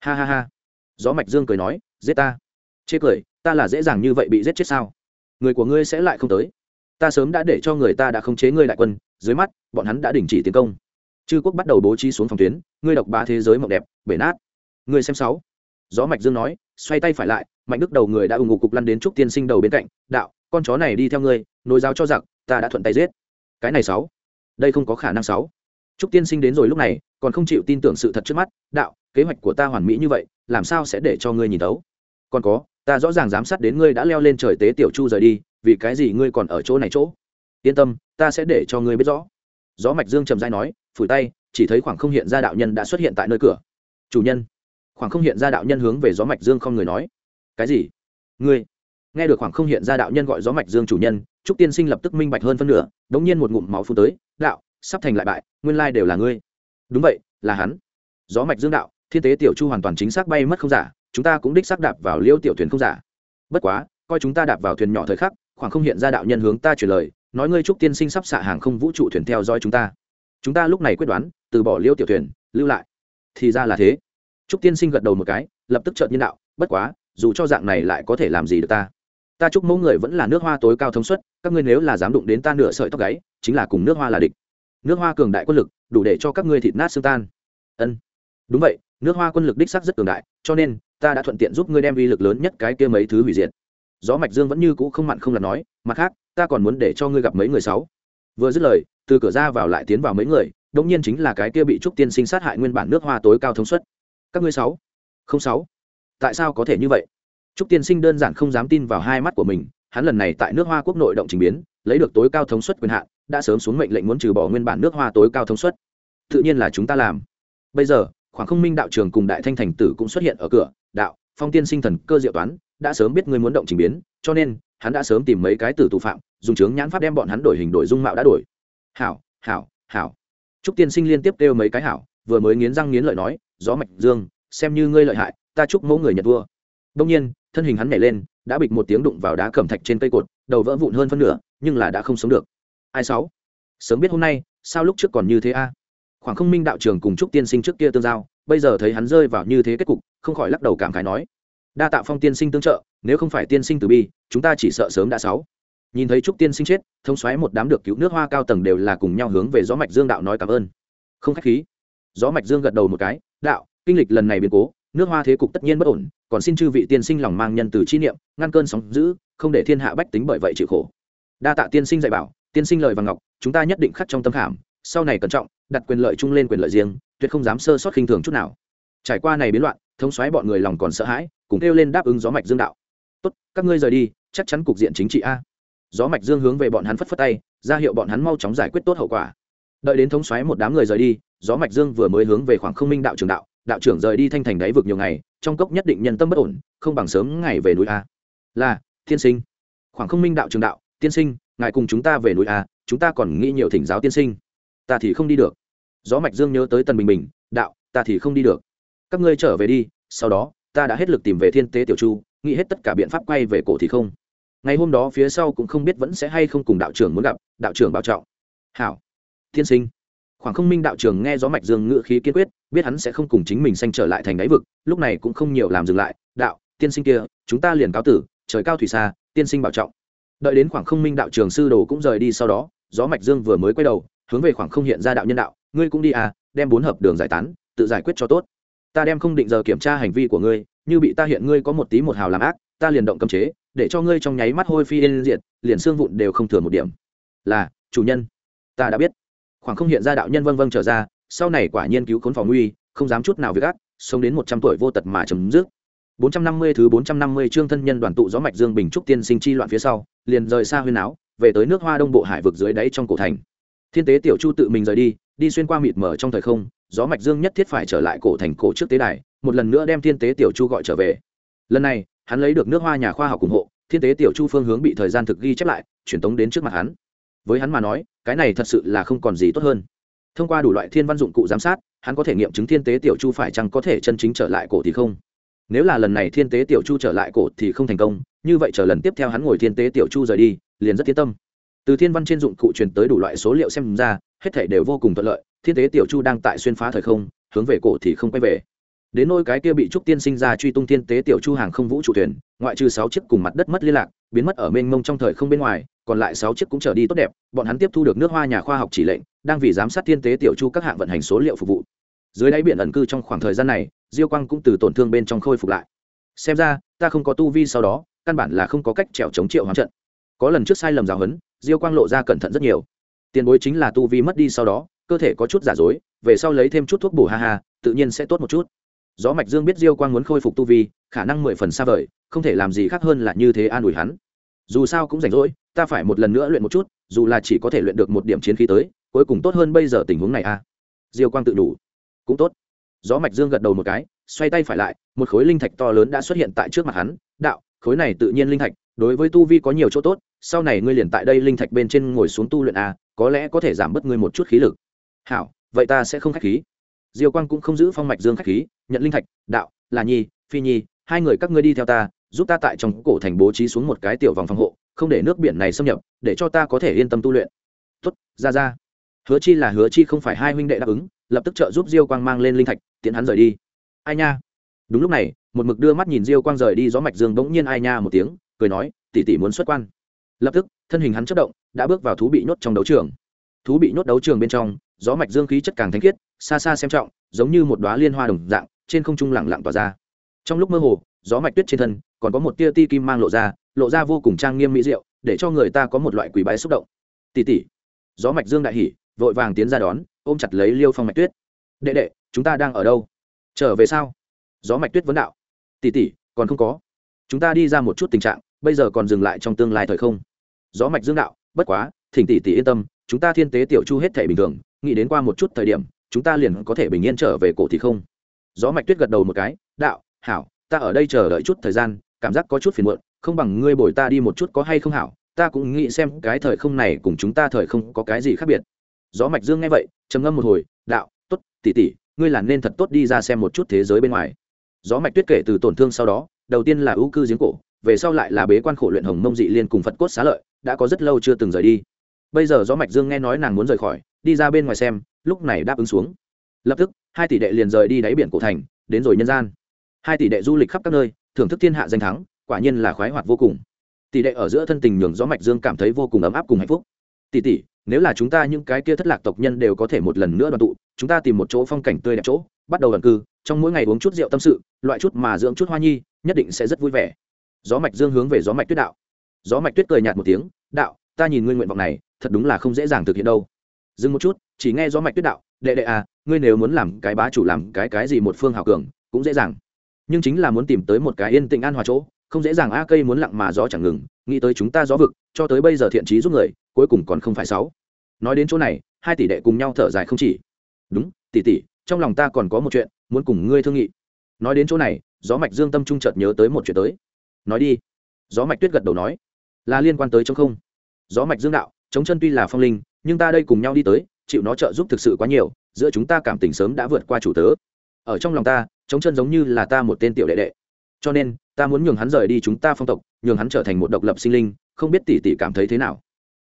Ha ha ha gió mạch dương cười nói, giết ta. Chê cười, ta là dễ dàng như vậy bị giết chết sao? Người của ngươi sẽ lại không tới. Ta sớm đã để cho người ta đã khống chế ngươi đại quân, dưới mắt, bọn hắn đã đình chỉ tiến công. Chư quốc bắt đầu bố trí xuống phòng tuyến, ngươi độc ba thế giới mộng đẹp, bể nát. Ngươi xem sáu. Gió mạch dương nói, xoay tay phải lại, mạnh đức đầu người đã ủng ngục cục lăn đến trúc tiên sinh đầu bên cạnh, đạo, con chó này đi theo ngươi, nối giáo cho giặc, ta đã thuận tay giết. Cái này sáu. Đây không có khả năng sáu trúc tiên sinh đến rồi lúc này, còn không chịu tin tưởng sự thật trước mắt, đạo, kế hoạch của ta hoàn mỹ như vậy, làm sao sẽ để cho ngươi nhìn tấu còn có, ta rõ ràng giám sát đến ngươi đã leo lên trời tế tiểu chu rời đi, vì cái gì ngươi còn ở chỗ này chỗ? Yên tâm, ta sẽ để cho ngươi biết rõ. Gió mạch dương trầm dai nói, phủi tay, chỉ thấy khoảng không hiện ra đạo nhân đã xuất hiện tại nơi cửa. Chủ nhân. Khoảng không hiện ra đạo nhân hướng về gió mạch dương không người nói. Cái gì? Ngươi? Nghe được khoảng không hiện ra đạo nhân gọi gió mạch dương chủ nhân, trúc tiên sinh lập tức minh bạch hơn phân nửa, đống nhiên một ngụm máu phun tới. Đạo sắp thành lại bại, nguyên lai đều là ngươi. Đúng vậy, là hắn. Gió mạch dương đạo, thiên tế tiểu chu hoàn toàn chính xác bay mất không giả, chúng ta cũng đích xác đạp vào liêu tiểu thuyền không giả. Bất quá, coi chúng ta đạp vào thuyền nhỏ thời khắc, khoảng không hiện ra đạo nhân hướng ta truyền lời, nói ngươi trúc tiên sinh sắp xạ hàng không vũ trụ thuyền theo dõi chúng ta. Chúng ta lúc này quyết đoán, từ bỏ liêu tiểu thuyền, lưu lại. Thì ra là thế. Trúc tiên sinh gật đầu một cái, lập tức trợn nhân đạo, bất quá, dù cho dạng này lại có thể làm gì được ta? Ta chúc mẫu người vẫn là nước hoa tối cao thống suất, các ngươi nếu là dám đụng đến ta nửa sợi tóc gáy, chính là cùng nước hoa là địch nước hoa cường đại quân lực, đủ để cho các ngươi thịt nát xương tan. Ân. Đúng vậy, nước hoa quân lực đích sắc rất cường đại, cho nên, ta đã thuận tiện giúp ngươi đem vi lực lớn nhất cái kia mấy thứ hủy diệt. Gió mạch dương vẫn như cũ không mặn không là nói, mặt khác, ta còn muốn để cho ngươi gặp mấy người sáu. Vừa dứt lời, từ cửa ra vào lại tiến vào mấy người đống nhiên chính là cái kia bị trúc tiên sinh sát hại nguyên bản nước hoa tối cao thống suất. Các ngươi sáu? Không sáu. Tại sao có thể như vậy? Trúc tiên sinh đơn giản không dám tin vào hai mắt của mình, hắn lần này tại nước hoa quốc nội động trình biến lấy được tối cao thống suất quyền hạn, đã sớm xuống mệnh lệnh muốn trừ bỏ nguyên bản nước hoa tối cao thống suất. Tự nhiên là chúng ta làm. Bây giờ, khoảng không minh đạo trường cùng đại thanh thành tử cũng xuất hiện ở cửa, đạo, phong tiên sinh thần cơ diệu toán, đã sớm biết ngươi muốn động trình biến, cho nên, hắn đã sớm tìm mấy cái tử tù phạm, dùng chướng nhãn pháp đem bọn hắn đổi hình đổi dung mạo đã đổi. Hảo hảo hảo. Trúc tiên sinh liên tiếp kêu mấy cái hảo, vừa mới nghiến răng nghiến lợi nói, gió mạch dương, xem như ngươi lợi hại, ta chúc mẫu người nhật vua đông nhiên, thân hình hắn nhảy lên, đã bịch một tiếng đụng vào đá cẩm thạch trên cây cột, đầu vỡ vụn hơn phân nửa nhưng là đã không sống được. Ai sáu? Sớm biết hôm nay, sao lúc trước còn như thế a? Khoảng không minh đạo trường cùng trúc tiên sinh trước kia tương giao, bây giờ thấy hắn rơi vào như thế kết cục, không khỏi lắc đầu cảm khái nói. Đa tạ phong tiên sinh tương trợ, nếu không phải tiên sinh từ bi, chúng ta chỉ sợ sớm đã sáu. Nhìn thấy trúc tiên sinh chết thông xoáy một đám được cứu nước hoa cao tầng đều là cùng nhau hướng về gió mạch dương đạo nói cảm ơn. Không khách khí. Gió mạch dương gật đầu một cái, đạo, kinh lịch lần này biến cố, nước hoa thế cục tất nhiên bất ổn, còn xin chư vị tiên sinh lòng mang nhân từ chi niệm, ngăn cơn sóng giữ không để thiên hạ bách tính bởi vậy chịu khổ đa tạ tiên sinh dạy bảo, tiên sinh lời và ngọc, chúng ta nhất định khắc trong tâm khảm, sau này cẩn trọng, đặt quyền lợi chung lên quyền lợi riêng, tuyệt không dám sơ sót khinh thường chút nào. Trải qua này biến loạn, thống xoáy bọn người lòng còn sợ hãi, cùng kêu lên đáp ứng gió mạch dương đạo. Tốt, các ngươi rời đi, chắc chắn cục diện chính trị a. Gió mạch dương hướng về bọn hắn phất phất tay, ra hiệu bọn hắn mau chóng giải quyết tốt hậu quả. Đợi đến thống xoáy một đám người rời đi, gió mạch dương vừa mới hướng về khoảng không minh đạo trường đạo đạo trưởng rời đi thanh thành đáy vực nhiều ngày, trong cốc nhất định nhân tâm bất ổn, không bằng sớm ngày về núi a. Là thiên sinh. Khoảng không minh đạo trường đạo tiên sinh, ngài cùng chúng ta về núi a chúng ta còn nghĩ nhiều thỉnh giáo tiên sinh. Ta thì không đi được. Gió mạch dương nhớ tới tần bình bình, đạo, ta thì không đi được. Các ngươi trở về đi, sau đó, ta đã hết lực tìm về thiên tế tiểu chu, nghĩ hết tất cả biện pháp quay về cổ thì không. Ngày hôm đó phía sau cũng không biết vẫn sẽ hay không cùng đạo trưởng muốn gặp, đạo trưởng bảo trọng. Hảo. Tiên sinh. Khoảng không minh đạo trưởng nghe gió mạch dương ngự khí kiên quyết, biết hắn sẽ không cùng chính mình sanh trở lại thành đáy vực, lúc này cũng không nhiều làm dừng lại, đạo, tiên sinh kia, chúng ta liền cáo tử, trời cao thủy xa, tiên sinh bảo trọng đợi đến khoảng không minh đạo trường sư đồ cũng rời đi sau đó, gió mạch dương vừa mới quay đầu, hướng về khoảng không hiện ra đạo nhân đạo, ngươi cũng đi à đem bốn hợp đường giải tán, tự giải quyết cho tốt. Ta đem không định giờ kiểm tra hành vi của ngươi, như bị ta hiện ngươi có một tí một hào làm ác, ta liền động cấm chế, để cho ngươi trong nháy mắt hôi phi yên diệt, liền xương vụn đều không thừa một điểm. Là, chủ nhân. Ta đã biết. Khoảng không hiện ra đạo nhân vân vân trở ra, sau này quả nhiên cứu khốn phòng nguy, không dám chút nào việc ác, sống đến một trăm tuổi vô tật mà chấm dứt. 450 thứ 450 chương thân nhân đoàn tụ gió mạch dương bình trúc tiên sinh chi loạn phía sau, liền rời xa huyên áo, về tới nước Hoa Đông Bộ hải vực dưới đáy trong cổ thành. Thiên tế tiểu chu tự mình rời đi, đi xuyên qua mịt mờ trong thời không, gió mạch dương nhất thiết phải trở lại cổ thành cổ trước tế đài, một lần nữa đem thiên tế tiểu chu gọi trở về. Lần này, hắn lấy được nước Hoa nhà khoa học ủng hộ, thiên tế tiểu chu phương hướng bị thời gian thực ghi chép lại, truyền tống đến trước mặt hắn. Với hắn mà nói, cái này thật sự là không còn gì tốt hơn thông qua đủ loại thiên văn dụng cụ giám sát hắn có thể nghiệm chứng thiên tế tiểu chu phải chăng có thể chân chính trở lại cổ thì không nếu là lần này thiên tế tiểu chu trở lại cổ thì không thành công, như vậy chờ lần tiếp theo hắn ngồi thiên tế tiểu chu rời đi, liền rất tiến tâm. Từ thiên văn trên dụng cụ truyền tới đủ loại số liệu xem ra, hết thể đều vô cùng thuận lợi, thiên tế tiểu chu đang tại xuyên phá thời không, hướng về cổ thì không quay về. Đến nôi cái kia bị trúc tiên sinh ra truy tung thiên tế tiểu chu hàng không vũ trụ thuyền, ngoại trừ sáu chiếc cùng mặt đất mất liên lạc, biến mất ở mênh mông trong thời không bên ngoài, còn lại sáu chiếc cũng trở đi tốt đẹp, bọn hắn tiếp thu được nước hoa nhà khoa học chỉ lệnh, đang vì giám sát thiên tế tiểu chu các hạng vận hành số liệu phục vụ. Dưới đáy biển ẩn cư trong khoảng thời gian này diêu quang cũng từ tổn thương bên trong khôi phục lại. Xem ra, ta không có tu vi sau đó, căn bản là không có cách trèo chống triệu hoán trận. Có lần trước sai lầm giáo huấn, diêu quang lộ ra cẩn thận rất nhiều. Tiền bối chính là tu vi mất đi sau đó, cơ thể có chút giả dối, về sau lấy thêm chút thuốc bổ ha ha, tự nhiên sẽ tốt một chút. Gió mạch dương biết diêu quang muốn khôi phục tu vi, khả năng mười phần xa vời, không thể làm gì khác hơn là như thế an ủi hắn. Dù sao cũng rảnh rỗi, ta phải một lần nữa luyện một chút, dù là chỉ có thể luyện được một điểm chiến khí tới, cuối cùng tốt hơn bây giờ tình huống này a à. diêu quang tự đủ. Cũng tốt gió mạch dương gật đầu một cái, xoay tay phải lại, một khối linh thạch to lớn đã xuất hiện tại trước mặt hắn. Đạo, khối này tự nhiên linh thạch, đối với tu vi có nhiều chỗ tốt, sau này ngươi liền tại đây linh thạch bên trên ngồi xuống tu luyện a có lẽ có thể giảm bớt ngươi một chút khí lực. Hảo, vậy ta sẽ không khách khí. Diêu quang cũng không giữ phong mạch dương khách khí, nhận linh thạch, đạo, là nhi, phi nhi, hai người các ngươi đi theo ta, giúp ta tại trong cổ thành bố trí xuống một cái tiểu vòng phòng hộ, không để nước biển này xâm nhập, để cho ta có thể yên tâm tu luyện. Tuất ra ra. Hứa chi là hứa chi không phải hai huynh đệ đáp ứng lập tức trợ giúp diêu quang mang lên linh thạch tiện hắn rời đi. Ai nha? Đúng lúc này, một mực đưa mắt nhìn diêu quang rời đi, gió mạch dương bỗng nhiên ai nha một tiếng, cười nói, tỷ tỷ muốn xuất quan. Lập tức, thân hình hắn chất động, đã bước vào thú bị nhốt trong đấu trường. Thú bị nhốt đấu trường bên trong, gió mạch dương khí chất càng thanh khiết, xa xa xem trọng, giống như một đóa liên hoa đồng dạng, trên không trung lặng lặng tỏa ra. Trong lúc mơ hồ, gió mạch tuyết trên thân, còn có một tia ti kim mang lộ ra lộ ra vô cùng trang nghiêm mỹ diệu, để cho người ta có một loại quỷ bái xúc động. Tỷ tỷ. Gió mạch dương đại hỉ, vội vàng tiến ra đón ôm chặt lấy liêu phong mạch tuyết. Đệ đệ, chúng ta đang ở đâu? Trở về sao? Gió mạch tuyết vấn đạo. Tỷ tỷ, còn không có. Chúng ta đi ra một chút tình trạng, bây giờ còn dừng lại trong tương lai thời không. Gió mạch dương đạo. Bất quá, thỉnh tỷ tỷ yên tâm, chúng ta thiên tế tiểu chu hết thể bình thường, nghĩ đến qua một chút thời điểm, chúng ta liền có thể bình yên trở về cổ thì không? Gió mạch tuyết gật đầu một cái. Đạo, hảo, ta ở đây chờ đợi chút thời gian, cảm giác có chút phiền muộn, không bằng ngươi bồi ta đi một chút có hay không hảo, ta cũng nghĩ xem cái thời không này cùng chúng ta thời không có cái gì khác biệt gió mạch dương nghe vậy, trầm ngâm một hồi, đạo, tốt, tỷ tỷ, ngươi là nên thật tốt đi ra xem một chút thế giới bên ngoài. Gió mạch tuyết kể từ tổn thương sau đó, đầu tiên là ưu cư giếng cổ, về sau lại là bế quan khổ luyện hồng mông dị liên cùng phật cốt xá lợi, đã có rất lâu chưa từng rời đi. Bây giờ gió mạch dương nghe nói nàng muốn rời khỏi, đi ra bên ngoài xem, lúc này đáp ứng xuống. Lập tức, hai tỷ đệ liền rời đi đáy biển cổ thành, đến rồi nhân gian. Hai tỷ đệ du lịch khắp các nơi, thưởng thức thiên hạ danh thắng, quả nhiên là khoái hoạt vô cùng. Tỷ đệ ở giữa thân tình nhường gió mạch dương cảm thấy vô cùng ấm áp cùng hạnh phúc. Tỷ tỷ nếu là chúng ta những cái kia thất lạc tộc nhân đều có thể một lần nữa đoàn tụ, chúng ta tìm một chỗ phong cảnh tươi đẹp chỗ, bắt đầu đoàn cư, trong mỗi ngày uống chút rượu tâm sự, loại chút mà dưỡng chút hoa nhi, nhất định sẽ rất vui vẻ. Gió mạch dương hướng về gió mạch tuyết đạo. Gió mạch tuyết cười nhạt một tiếng, đạo, ta nhìn ngươi nguyện vọng này, thật đúng là không dễ dàng thực hiện đâu. Dừng một chút, chỉ nghe gió mạch tuyết đạo, đệ đệ à ngươi nếu muốn làm cái bá chủ làm cái cái gì một phương hào cường, cũng dễ dàng. Nhưng chính là muốn tìm tới một cái yên tĩnh an hòa chỗ, không dễ dàng a, cây muốn lặng mà gió chẳng ngừng, nghĩ tới chúng ta gió vực, cho tới bây giờ thiện trí giúp người cuối cùng còn không phải sáu. Nói đến chỗ này, hai tỷ đệ cùng nhau thở dài không chỉ. Đúng, tỷ tỷ, trong lòng ta còn có một chuyện, muốn cùng ngươi thương nghị. Nói đến chỗ này, gió mạch dương tâm trung chợt nhớ tới một chuyện tới. Nói đi. Gió mạch tuyết gật đầu nói. Là liên quan tới chống không. Gió mạch dương đạo chống chân tuy là phong linh, nhưng ta đây cùng nhau đi tới, chịu nó trợ giúp thực sự quá nhiều, giữa chúng ta cảm tình sớm đã vượt qua chủ tớ. Ở trong lòng ta chống chân giống như là ta một tên tiểu đệ đệ. Cho nên, ta muốn nhường hắn rời đi chúng ta phong tộc, nhường hắn trở thành một độc lập sinh linh, không biết tỷ tỷ cảm thấy thế nào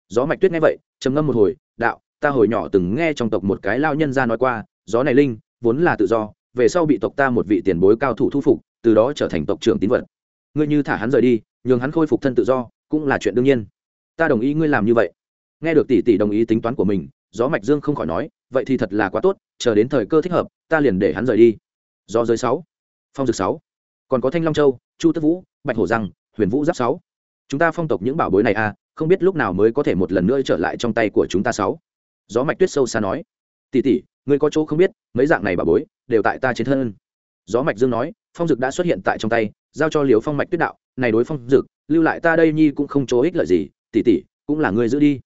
gió mạch tuyết nghe vậy, trầm ngâm một hồi, đạo, ta hồi nhỏ từng nghe trong tộc một cái lao nhân ra nói qua, gió này linh, vốn là tự do, về sau bị tộc ta một vị tiền bối cao thủ thu phục, từ đó trở thành tộc trưởng tín vật. Ngươi như thả hắn rời đi, nhường hắn khôi phục thân tự do, cũng là chuyện đương nhiên. Ta đồng ý ngươi làm như vậy. Nghe được tỷ tỷ đồng ý tính toán của mình, gió mạch dương không khỏi nói, vậy thì thật là quá tốt, chờ đến thời cơ thích hợp, ta liền để hắn rời đi. Do giới sáu, phong dược sáu, còn có thanh long châu, chu tức vũ, bạch hổ răng, huyền vũ giáp sáu chúng ta phong tộc những bảo bối này à không biết lúc nào mới có thể một lần nữa trở lại trong tay của chúng ta sáu. Gió mạch tuyết sâu xa nói. Tỷ tỷ, ngươi có chỗ không biết, mấy dạng này bảo bối đều tại ta trên thân. Gió mạch dương nói, phong dực đã xuất hiện tại trong tay, giao cho liều phong mạch tuyết đạo, này đối phong dực, lưu lại ta đây nhi cũng không chỗ ích lợi gì, tỷ tỷ, cũng là ngươi giữ đi.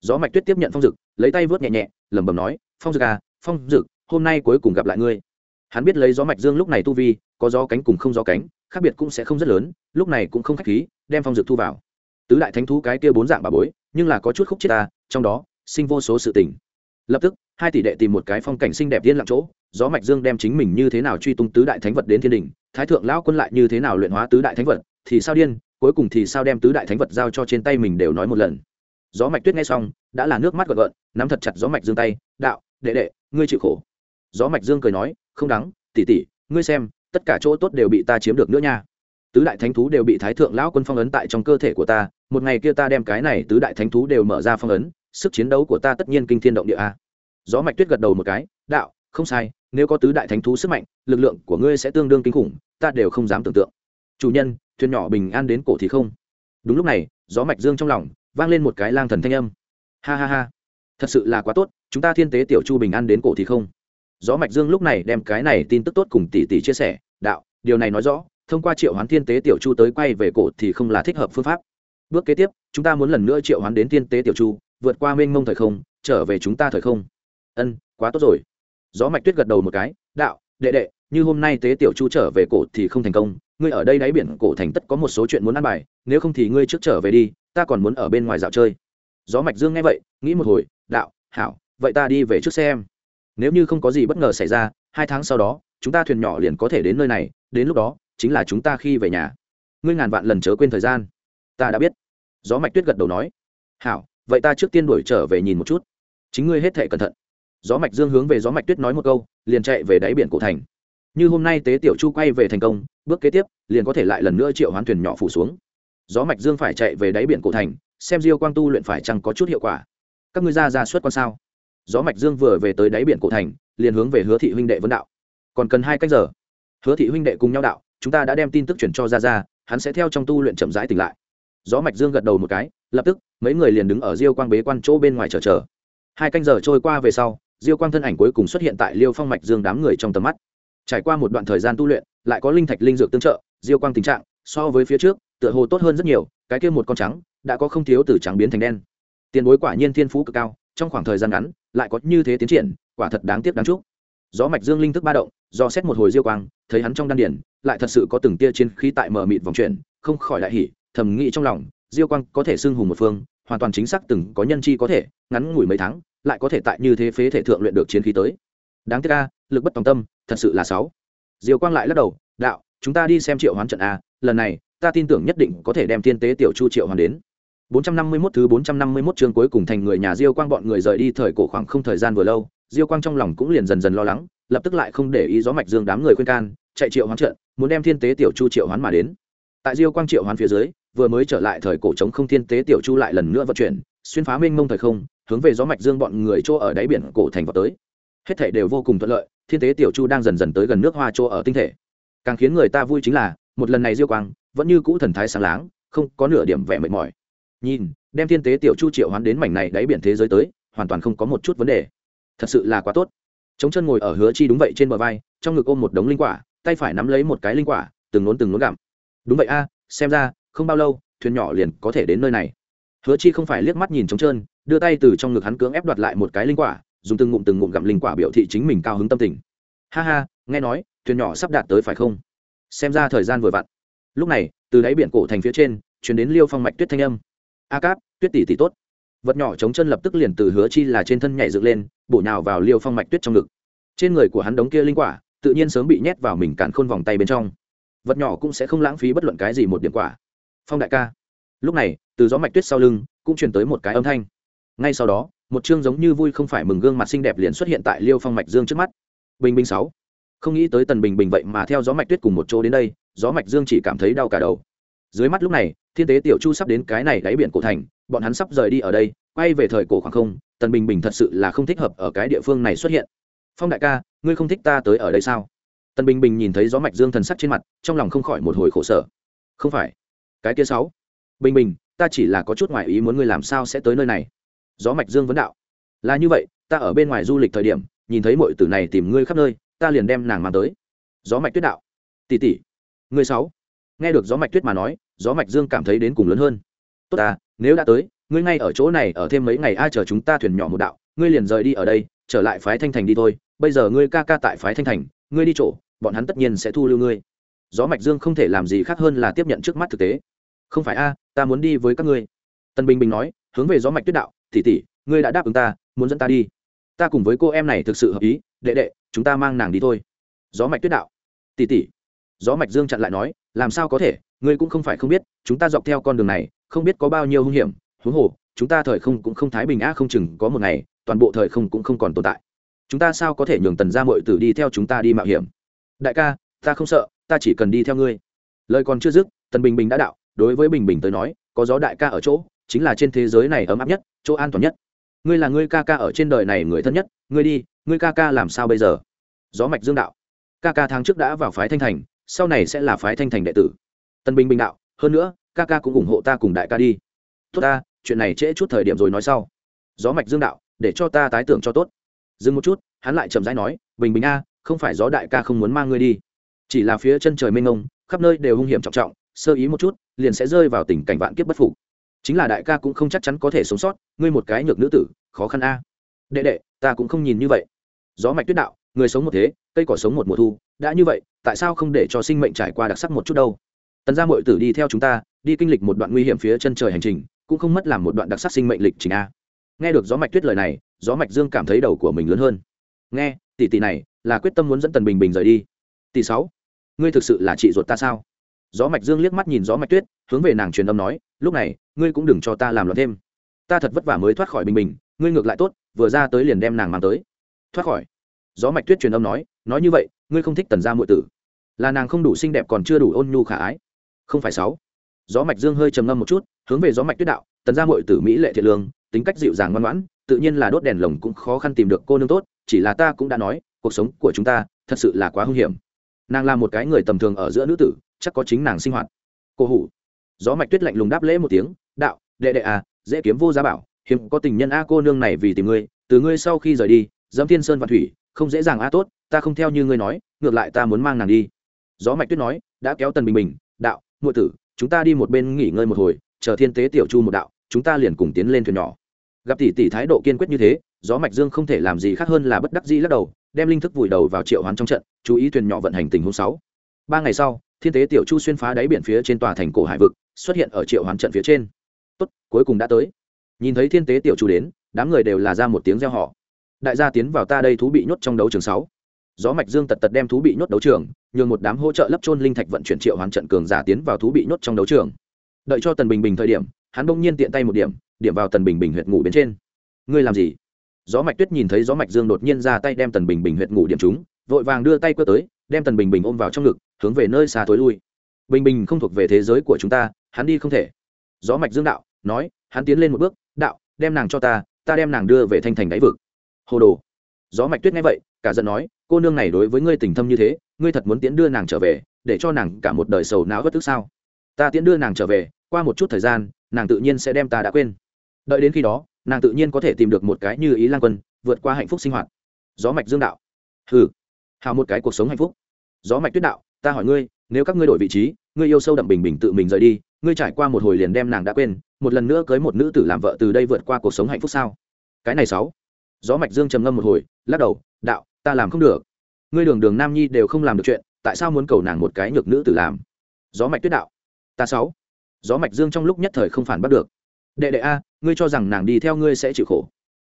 Gió mạch tuyết tiếp nhận phong dực, lấy tay vớt nhẹ nhẹ, lẩm bẩm nói, phong dực à phong dực, hôm nay cuối cùng gặp lại ngươi hắn biết lấy gió mạch dương lúc này tu vi, có gió cánh cùng không gió cánh, khác biệt cũng sẽ không rất lớn, lúc này cũng không khách khí, đem phong dược thu vào. Tứ đại thánh thú cái kia bốn dạng bà bối, nhưng là có chút khúc chết ta, trong đó, sinh vô số sự tình. Lập tức, hai tỷ đệ tìm một cái phong cảnh xinh đẹp yên lặng chỗ, gió mạch dương đem chính mình như thế nào truy tung tứ đại thánh vật đến thiên đình, thái thượng lão quân lại như thế nào luyện hóa tứ đại thánh vật, thì sao điên, cuối cùng thì sao đem tứ đại thánh vật giao cho trên tay mình đều nói một lần. Gió mạch tuyết nghe xong, đã là nước mắt gợn gợn, nắm thật chặt gió mạch dương tay, đạo, đệ đệ, ngươi chịu khổ. Gió mạch dương cười nói không đáng tỷ tỷ ngươi xem, tất cả chỗ tốt đều bị ta chiếm được nữa nha. Tứ đại thánh thú đều bị thái thượng lão quân phong ấn tại trong cơ thể của ta, một ngày kia ta đem cái này tứ đại thánh thú đều mở ra phong ấn, sức chiến đấu của ta tất nhiên kinh thiên động địa a. Gió mạch tuyết gật đầu một cái, đạo, không sai, nếu có tứ đại thánh thú sức mạnh, lực lượng của ngươi sẽ tương đương kinh khủng, ta đều không dám tưởng tượng. Chủ nhân, thuyền nhỏ bình an đến cổ thì không. Đúng lúc này, gió mạch dương trong lòng, vang lên một cái lang thần thanh âm. Ha ha ha, thật sự là quá tốt, chúng ta thiên tế tiểu chu bình an đến cổ thì không gió mạch dương lúc này đem cái này tin tức tốt cùng tỷ tỷ chia sẻ, đạo, điều này nói rõ, thông qua triệu hoán thiên tế tiểu chu tới quay về cổ thì không là thích hợp phương pháp. Bước kế tiếp, chúng ta muốn lần nữa triệu hoán đến thiên tế tiểu chu, vượt qua mênh mông thời không, trở về chúng ta thời không. Ân, quá tốt rồi. Gió mạch tuyết gật đầu một cái, đạo, đệ đệ, như hôm nay tế tiểu chu trở về cổ thì không thành công, ngươi ở đây đáy biển cổ thành tất có một số chuyện muốn ăn bài, nếu không thì ngươi trước trở về đi, ta còn muốn ở bên ngoài dạo chơi. Gió mạch dương nghe vậy, nghĩ một hồi, đạo, hảo, vậy ta đi về trước xem nếu như không có gì bất ngờ xảy ra, hai tháng sau đó, chúng ta thuyền nhỏ liền có thể đến nơi này, đến lúc đó, chính là chúng ta khi về nhà. Ngươi ngàn vạn lần chớ quên thời gian. Ta đã biết. Gió mạch tuyết gật đầu nói. Hảo, vậy ta trước tiên đuổi trở về nhìn một chút. Chính ngươi hết thể cẩn thận. Gió mạch dương hướng về gió mạch tuyết nói một câu, liền chạy về đáy biển cổ thành. Như hôm nay tế tiểu chu quay về thành công, bước kế tiếp, liền có thể lại lần nữa triệu hoán thuyền nhỏ phủ xuống. Gió mạch dương phải chạy về đáy biển cổ thành, xem diêu quang tu luyện phải chăng có chút hiệu quả. Các ngươi ra ra suất quan sao? Gió mạch dương vừa về tới đáy biển cổ thành, liền hướng về hứa thị huynh đệ vấn đạo. Còn cần hai cách giờ. Hứa thị huynh đệ cùng nhau đạo, chúng ta đã đem tin tức chuyển cho ra ra hắn sẽ theo trong tu luyện chậm rãi tỉnh lại. Gió mạch dương gật đầu một cái, lập tức, mấy người liền đứng ở diêu quang bế quan chỗ bên ngoài chờ chờ. Hai canh giờ trôi qua về sau, diêu quang thân ảnh cuối cùng xuất hiện tại liêu phong mạch dương đám người trong tầm mắt. Trải qua một đoạn thời gian tu luyện, lại có linh thạch linh dược tương trợ, diêu quang tình trạng, so với phía trước, tựa hồ tốt hơn rất nhiều, cái kia một con trắng, đã có không thiếu từ trắng biến thành đen. Tiền bối quả nhiên thiên phú cực cao, trong khoảng thời gian ngắn lại có như thế tiến triển, quả thật đáng tiếc đáng chúc. Gió mạch dương linh thức ba động, do xét một hồi diêu quang, thấy hắn trong đan điển lại thật sự có từng tia chiến khí tại mở mịt vòng chuyển, không khỏi đại hỉ, thầm nghĩ trong lòng, diêu quang có thể xưng hùng một phương, hoàn toàn chính xác từng có nhân chi có thể, ngắn ngủi mấy tháng, lại có thể tại như thế phế thể thượng luyện được chiến khí tới. Đáng tiếc a, lực bất tòng tâm, thật sự là sáu. Diêu quang lại lắc đầu, đạo, chúng ta đi xem triệu hoán trận a, lần này, ta tin tưởng nhất định có thể đem thiên tế tiểu chu triệu hoàn đến. 451 thứ 451 chương cuối cùng thành người nhà Diêu Quang bọn người rời đi thời cổ khoảng không thời gian vừa lâu, Diêu Quang trong lòng cũng liền dần dần lo lắng, lập tức lại không để ý gió mạch dương đám người khuyên can, chạy triệu hoán trận, muốn đem thiên tế tiểu chu triệu hoán mà đến. Tại Diêu Quang triệu hoán phía dưới, vừa mới trở lại thời cổ chống không thiên tế tiểu chu lại lần nữa vận chuyển, xuyên phá mênh mông thời không, hướng về gió mạch dương bọn người chỗ ở đáy biển cổ thành vào tới. Hết thảy đều vô cùng thuận lợi, thiên tế tiểu chu đang dần dần tới gần nước hoa chỗ ở tinh thể. Càng khiến người ta vui chính là, một lần này Diêu Quang vẫn như cũ thần thái sáng láng, không có nửa điểm vẻ mệt mỏi nhìn, đem thiên tế tiểu chu triệu hoán đến mảnh này đáy biển thế giới tới, hoàn toàn không có một chút vấn đề. Thật sự là quá tốt. Chống chân ngồi ở hứa chi đúng vậy trên bờ vai, trong ngực ôm một đống linh quả, tay phải nắm lấy một cái linh quả, từng nốn từng nốn gặm. Đúng vậy a, xem ra, không bao lâu, thuyền nhỏ liền có thể đến nơi này. Hứa chi không phải liếc mắt nhìn trống trơn, đưa tay từ trong ngực hắn cưỡng ép đoạt lại một cái linh quả, dùng từng ngụm từng ngụm gặm linh quả biểu thị chính mình cao hứng tâm tình. Ha ha, nghe nói, thuyền nhỏ sắp đạt tới phải không? Xem ra thời gian vừa vặn. Lúc này, từ đáy biển cổ thành phía trên chuyển đến liêu phong mạch tuyết thanh âm a cáp, tuyết tỷ tỷ tốt. Vật nhỏ chống chân lập tức liền từ hứa chi là trên thân nhảy dựng lên, bổ nhào vào liêu phong mạch tuyết trong ngực. Trên người của hắn đống kia linh quả, tự nhiên sớm bị nhét vào mình cản khôn vòng tay bên trong. Vật nhỏ cũng sẽ không lãng phí bất luận cái gì một điểm quả. Phong đại ca. Lúc này, từ gió mạch tuyết sau lưng, cũng truyền tới một cái âm thanh. Ngay sau đó, một chương giống như vui không phải mừng gương mặt xinh đẹp liền xuất hiện tại liêu phong mạch dương trước mắt. Bình bình sáu. Không nghĩ tới tần bình bình vậy mà theo gió mạch tuyết cùng một chỗ đến đây, gió mạch dương chỉ cảm thấy đau cả đầu dưới mắt lúc này, thiên tế tiểu chu sắp đến cái này đáy biển cổ thành, bọn hắn sắp rời đi ở đây, quay về thời cổ khoảng không, tần bình bình thật sự là không thích hợp ở cái địa phương này xuất hiện. Phong đại ca, ngươi không thích ta tới ở đây sao? Tần bình bình nhìn thấy gió mạch dương thần sắc trên mặt, trong lòng không khỏi một hồi khổ sở. Không phải. Cái kia sáu. Bình bình, ta chỉ là có chút ngoại ý muốn ngươi làm sao sẽ tới nơi này. Gió mạch dương vấn đạo. Là như vậy, ta ở bên ngoài du lịch thời điểm, nhìn thấy mọi tử này tìm ngươi khắp nơi, ta liền đem nàng mang tới. Gió mạch tuyết đạo. Tỷ tỷ. Ngươi sáu. Nghe được gió mạch tuyết mà nói gió mạch dương cảm thấy đến cùng lớn hơn. Tốt à nếu đã tới, ngươi ngay ở chỗ này ở thêm mấy ngày ai chờ chúng ta thuyền nhỏ một đạo, ngươi liền rời đi ở đây, trở lại phái thanh thành đi thôi. Bây giờ ngươi ca ca tại phái thanh thành, ngươi đi chỗ, bọn hắn tất nhiên sẽ thu lưu ngươi. Gió mạch dương không thể làm gì khác hơn là tiếp nhận trước mắt thực tế. Không phải a, ta muốn đi với các ngươi. Tân bình bình nói, hướng về gió mạch tuyết đạo, tỷ tỷ, ngươi đã đáp ứng ta, muốn dẫn ta đi. Ta cùng với cô em này thực sự hợp ý, đệ đệ, chúng ta mang nàng đi thôi. Gió mạch tuyết đạo, tỷ tỷ. Gió mạch dương chặn lại nói làm sao có thể? Ngươi cũng không phải không biết, chúng ta dọc theo con đường này, không biết có bao nhiêu hung hiểm, huống hồ, chúng ta thời không cũng không thái bình á không chừng có một ngày, toàn bộ thời không cũng không còn tồn tại. Chúng ta sao có thể nhường tần gia mội tử đi theo chúng ta đi mạo hiểm? Đại ca, ta không sợ, ta chỉ cần đi theo ngươi. Lời còn chưa dứt, tần bình bình đã đạo, đối với bình bình tới nói, có gió đại ca ở chỗ, chính là trên thế giới này ấm áp nhất, chỗ an toàn nhất. Ngươi là ngươi ca ca ở trên đời này người thân nhất, ngươi đi, ngươi ca ca làm sao bây giờ? Gió mạch dương đạo. Ca ca tháng trước đã vào phái thanh thành sau này sẽ là phái thanh thành đệ tử. Tân binh bình đạo, hơn nữa, ca ca cũng ủng hộ ta cùng đại ca đi. Tốt ta, chuyện này trễ chút thời điểm rồi nói sau. Gió mạch dương đạo, để cho ta tái tưởng cho tốt. Dừng một chút, hắn lại chậm rãi nói, bình bình a, không phải gió đại ca không muốn mang ngươi đi. Chỉ là phía chân trời mênh mông, khắp nơi đều hung hiểm trọng trọng, sơ ý một chút, liền sẽ rơi vào tình cảnh vạn kiếp bất phục. Chính là đại ca cũng không chắc chắn có thể sống sót, ngươi một cái nhược nữ tử, khó khăn a. Đệ đệ, ta cũng không nhìn như vậy. Gió mạch tuyết đạo người sống một thế, cây cỏ sống một mùa thu, đã như vậy, tại sao không để cho sinh mệnh trải qua đặc sắc một chút đâu? Tần gia mội tử đi theo chúng ta, đi kinh lịch một đoạn nguy hiểm phía chân trời hành trình, cũng không mất làm một đoạn đặc sắc sinh mệnh lịch trình a. Nghe được gió mạch tuyết lời này, gió mạch dương cảm thấy đầu của mình lớn hơn. Nghe, tỷ tỷ này, là quyết tâm muốn dẫn tần bình bình rời đi. Tỷ sáu, ngươi thực sự là chị ruột ta sao? Gió mạch dương liếc mắt nhìn gió mạch tuyết, hướng về nàng truyền âm nói, lúc này, ngươi cũng đừng cho ta làm loạn thêm. Ta thật vất vả mới thoát khỏi bình bình, ngươi ngược lại tốt, vừa ra tới liền đem nàng mang tới. Thoát khỏi gió mạch tuyết truyền âm nói nói như vậy, ngươi không thích tần gia muội tử? Là nàng không đủ xinh đẹp còn chưa đủ ôn nhu khả ái. Không phải sáu. Gió mạch dương hơi trầm ngâm một chút, hướng về gió mạch tuyết đạo, tần gia muội tử mỹ lệ thiện lương, tính cách dịu dàng ngoan ngoãn, tự nhiên là đốt đèn lồng cũng khó khăn tìm được cô nương tốt, chỉ là ta cũng đã nói, cuộc sống của chúng ta thật sự là quá hung hiểm. Nàng là một cái người tầm thường ở giữa nữ tử, chắc có chính nàng sinh hoạt. Cô hủ. Gió mạch tuyết lạnh lùng đáp lễ một tiếng, đạo, đệ đệ à dễ kiếm vô giá bảo, hiếm có tình nhân a, cô nương này vì tìm ngươi, từ ngươi sau khi rời đi, dẫm thiên sơn và thủy không dễ dàng, a, tốt, ta không theo như ngươi nói, ngược lại ta muốn mang nàng đi. Gió mạch tuyết nói, đã kéo tần bình bình, đạo ngụy tử, chúng ta đi một bên nghỉ ngơi một hồi, chờ thiên tế tiểu chu một đạo, chúng ta liền cùng tiến lên thuyền nhỏ. Gặp tỷ tỷ thái độ kiên quyết như thế, gió mạch dương không thể làm gì khác hơn là bất đắc dĩ lắc đầu, đem linh thức vùi đầu vào triệu hoán trong trận, chú ý thuyền nhỏ vận hành tình huống sáu. Ba ngày sau, thiên tế tiểu chu xuyên phá đáy biển phía trên tòa thành cổ hải vực, xuất hiện ở triệu hoán trận phía trên. Tốt, cuối cùng đã tới. Nhìn thấy thiên tế tiểu chu đến, đám người đều là ra một tiếng reo họ đại gia tiến vào ta đây thú bị nhốt trong đấu trường sáu. Gió mạch dương tật tật đem thú bị nhốt đấu trường, nhường một đám hỗ trợ lấp trôn linh thạch vận chuyển triệu hoán trận cường giả tiến vào thú bị nhốt trong đấu trường. Đợi cho tần bình bình thời điểm, hắn bỗng nhiên tiện tay một điểm điểm vào tần bình bình huyệt ngủ bên trên. Ngươi làm gì? Gió mạch tuyết nhìn thấy gió mạch dương đột nhiên ra tay đem tần bình bình huyệt ngủ điểm chúng vội vàng đưa tay quơ tới, đem tần bình bình ôm vào trong ngực, hướng về nơi xa tối lui. Bình bình không thuộc về thế giới của chúng ta, hắn đi không thể. Gió mạch dương đạo, nói, hắn tiến lên một bước, đạo, đem nàng cho ta ta đem nàng đưa về thanh thành đáy vực hồ đồ. Gió mạch tuyết nghe vậy, cả giận nói, cô nương này đối với ngươi tình thâm như thế, ngươi thật muốn tiễn đưa nàng trở về, để cho nàng cả một đời sầu não bất tức sao? Ta tiễn đưa nàng trở về, qua một chút thời gian, nàng tự nhiên sẽ đem ta đã quên. Đợi đến khi đó, nàng tự nhiên có thể tìm được một cái như ý lan quân, vượt qua hạnh phúc sinh hoạt. Gió mạch dương đạo. Hừ, hào một cái cuộc sống hạnh phúc. Gió mạch tuyết đạo, ta hỏi ngươi, nếu các ngươi đổi vị trí, ngươi yêu sâu đậm bình bình tự mình rời đi, ngươi trải qua một hồi liền đem nàng đã quên, một lần nữa cưới một nữ tử làm vợ từ đây vượt qua cuộc sống hạnh phúc sao? Cái này sáu gió mạch dương trầm ngâm một hồi, lắc đầu, đạo, ta làm không được. Ngươi đường đường nam nhi đều không làm được chuyện, tại sao muốn cầu nàng một cái nhược nữ tử làm? Gió mạch tuyết đạo, ta sáu. Gió mạch dương trong lúc nhất thời không phản bắt được. Đệ đệ a, ngươi cho rằng nàng đi theo ngươi sẽ chịu khổ.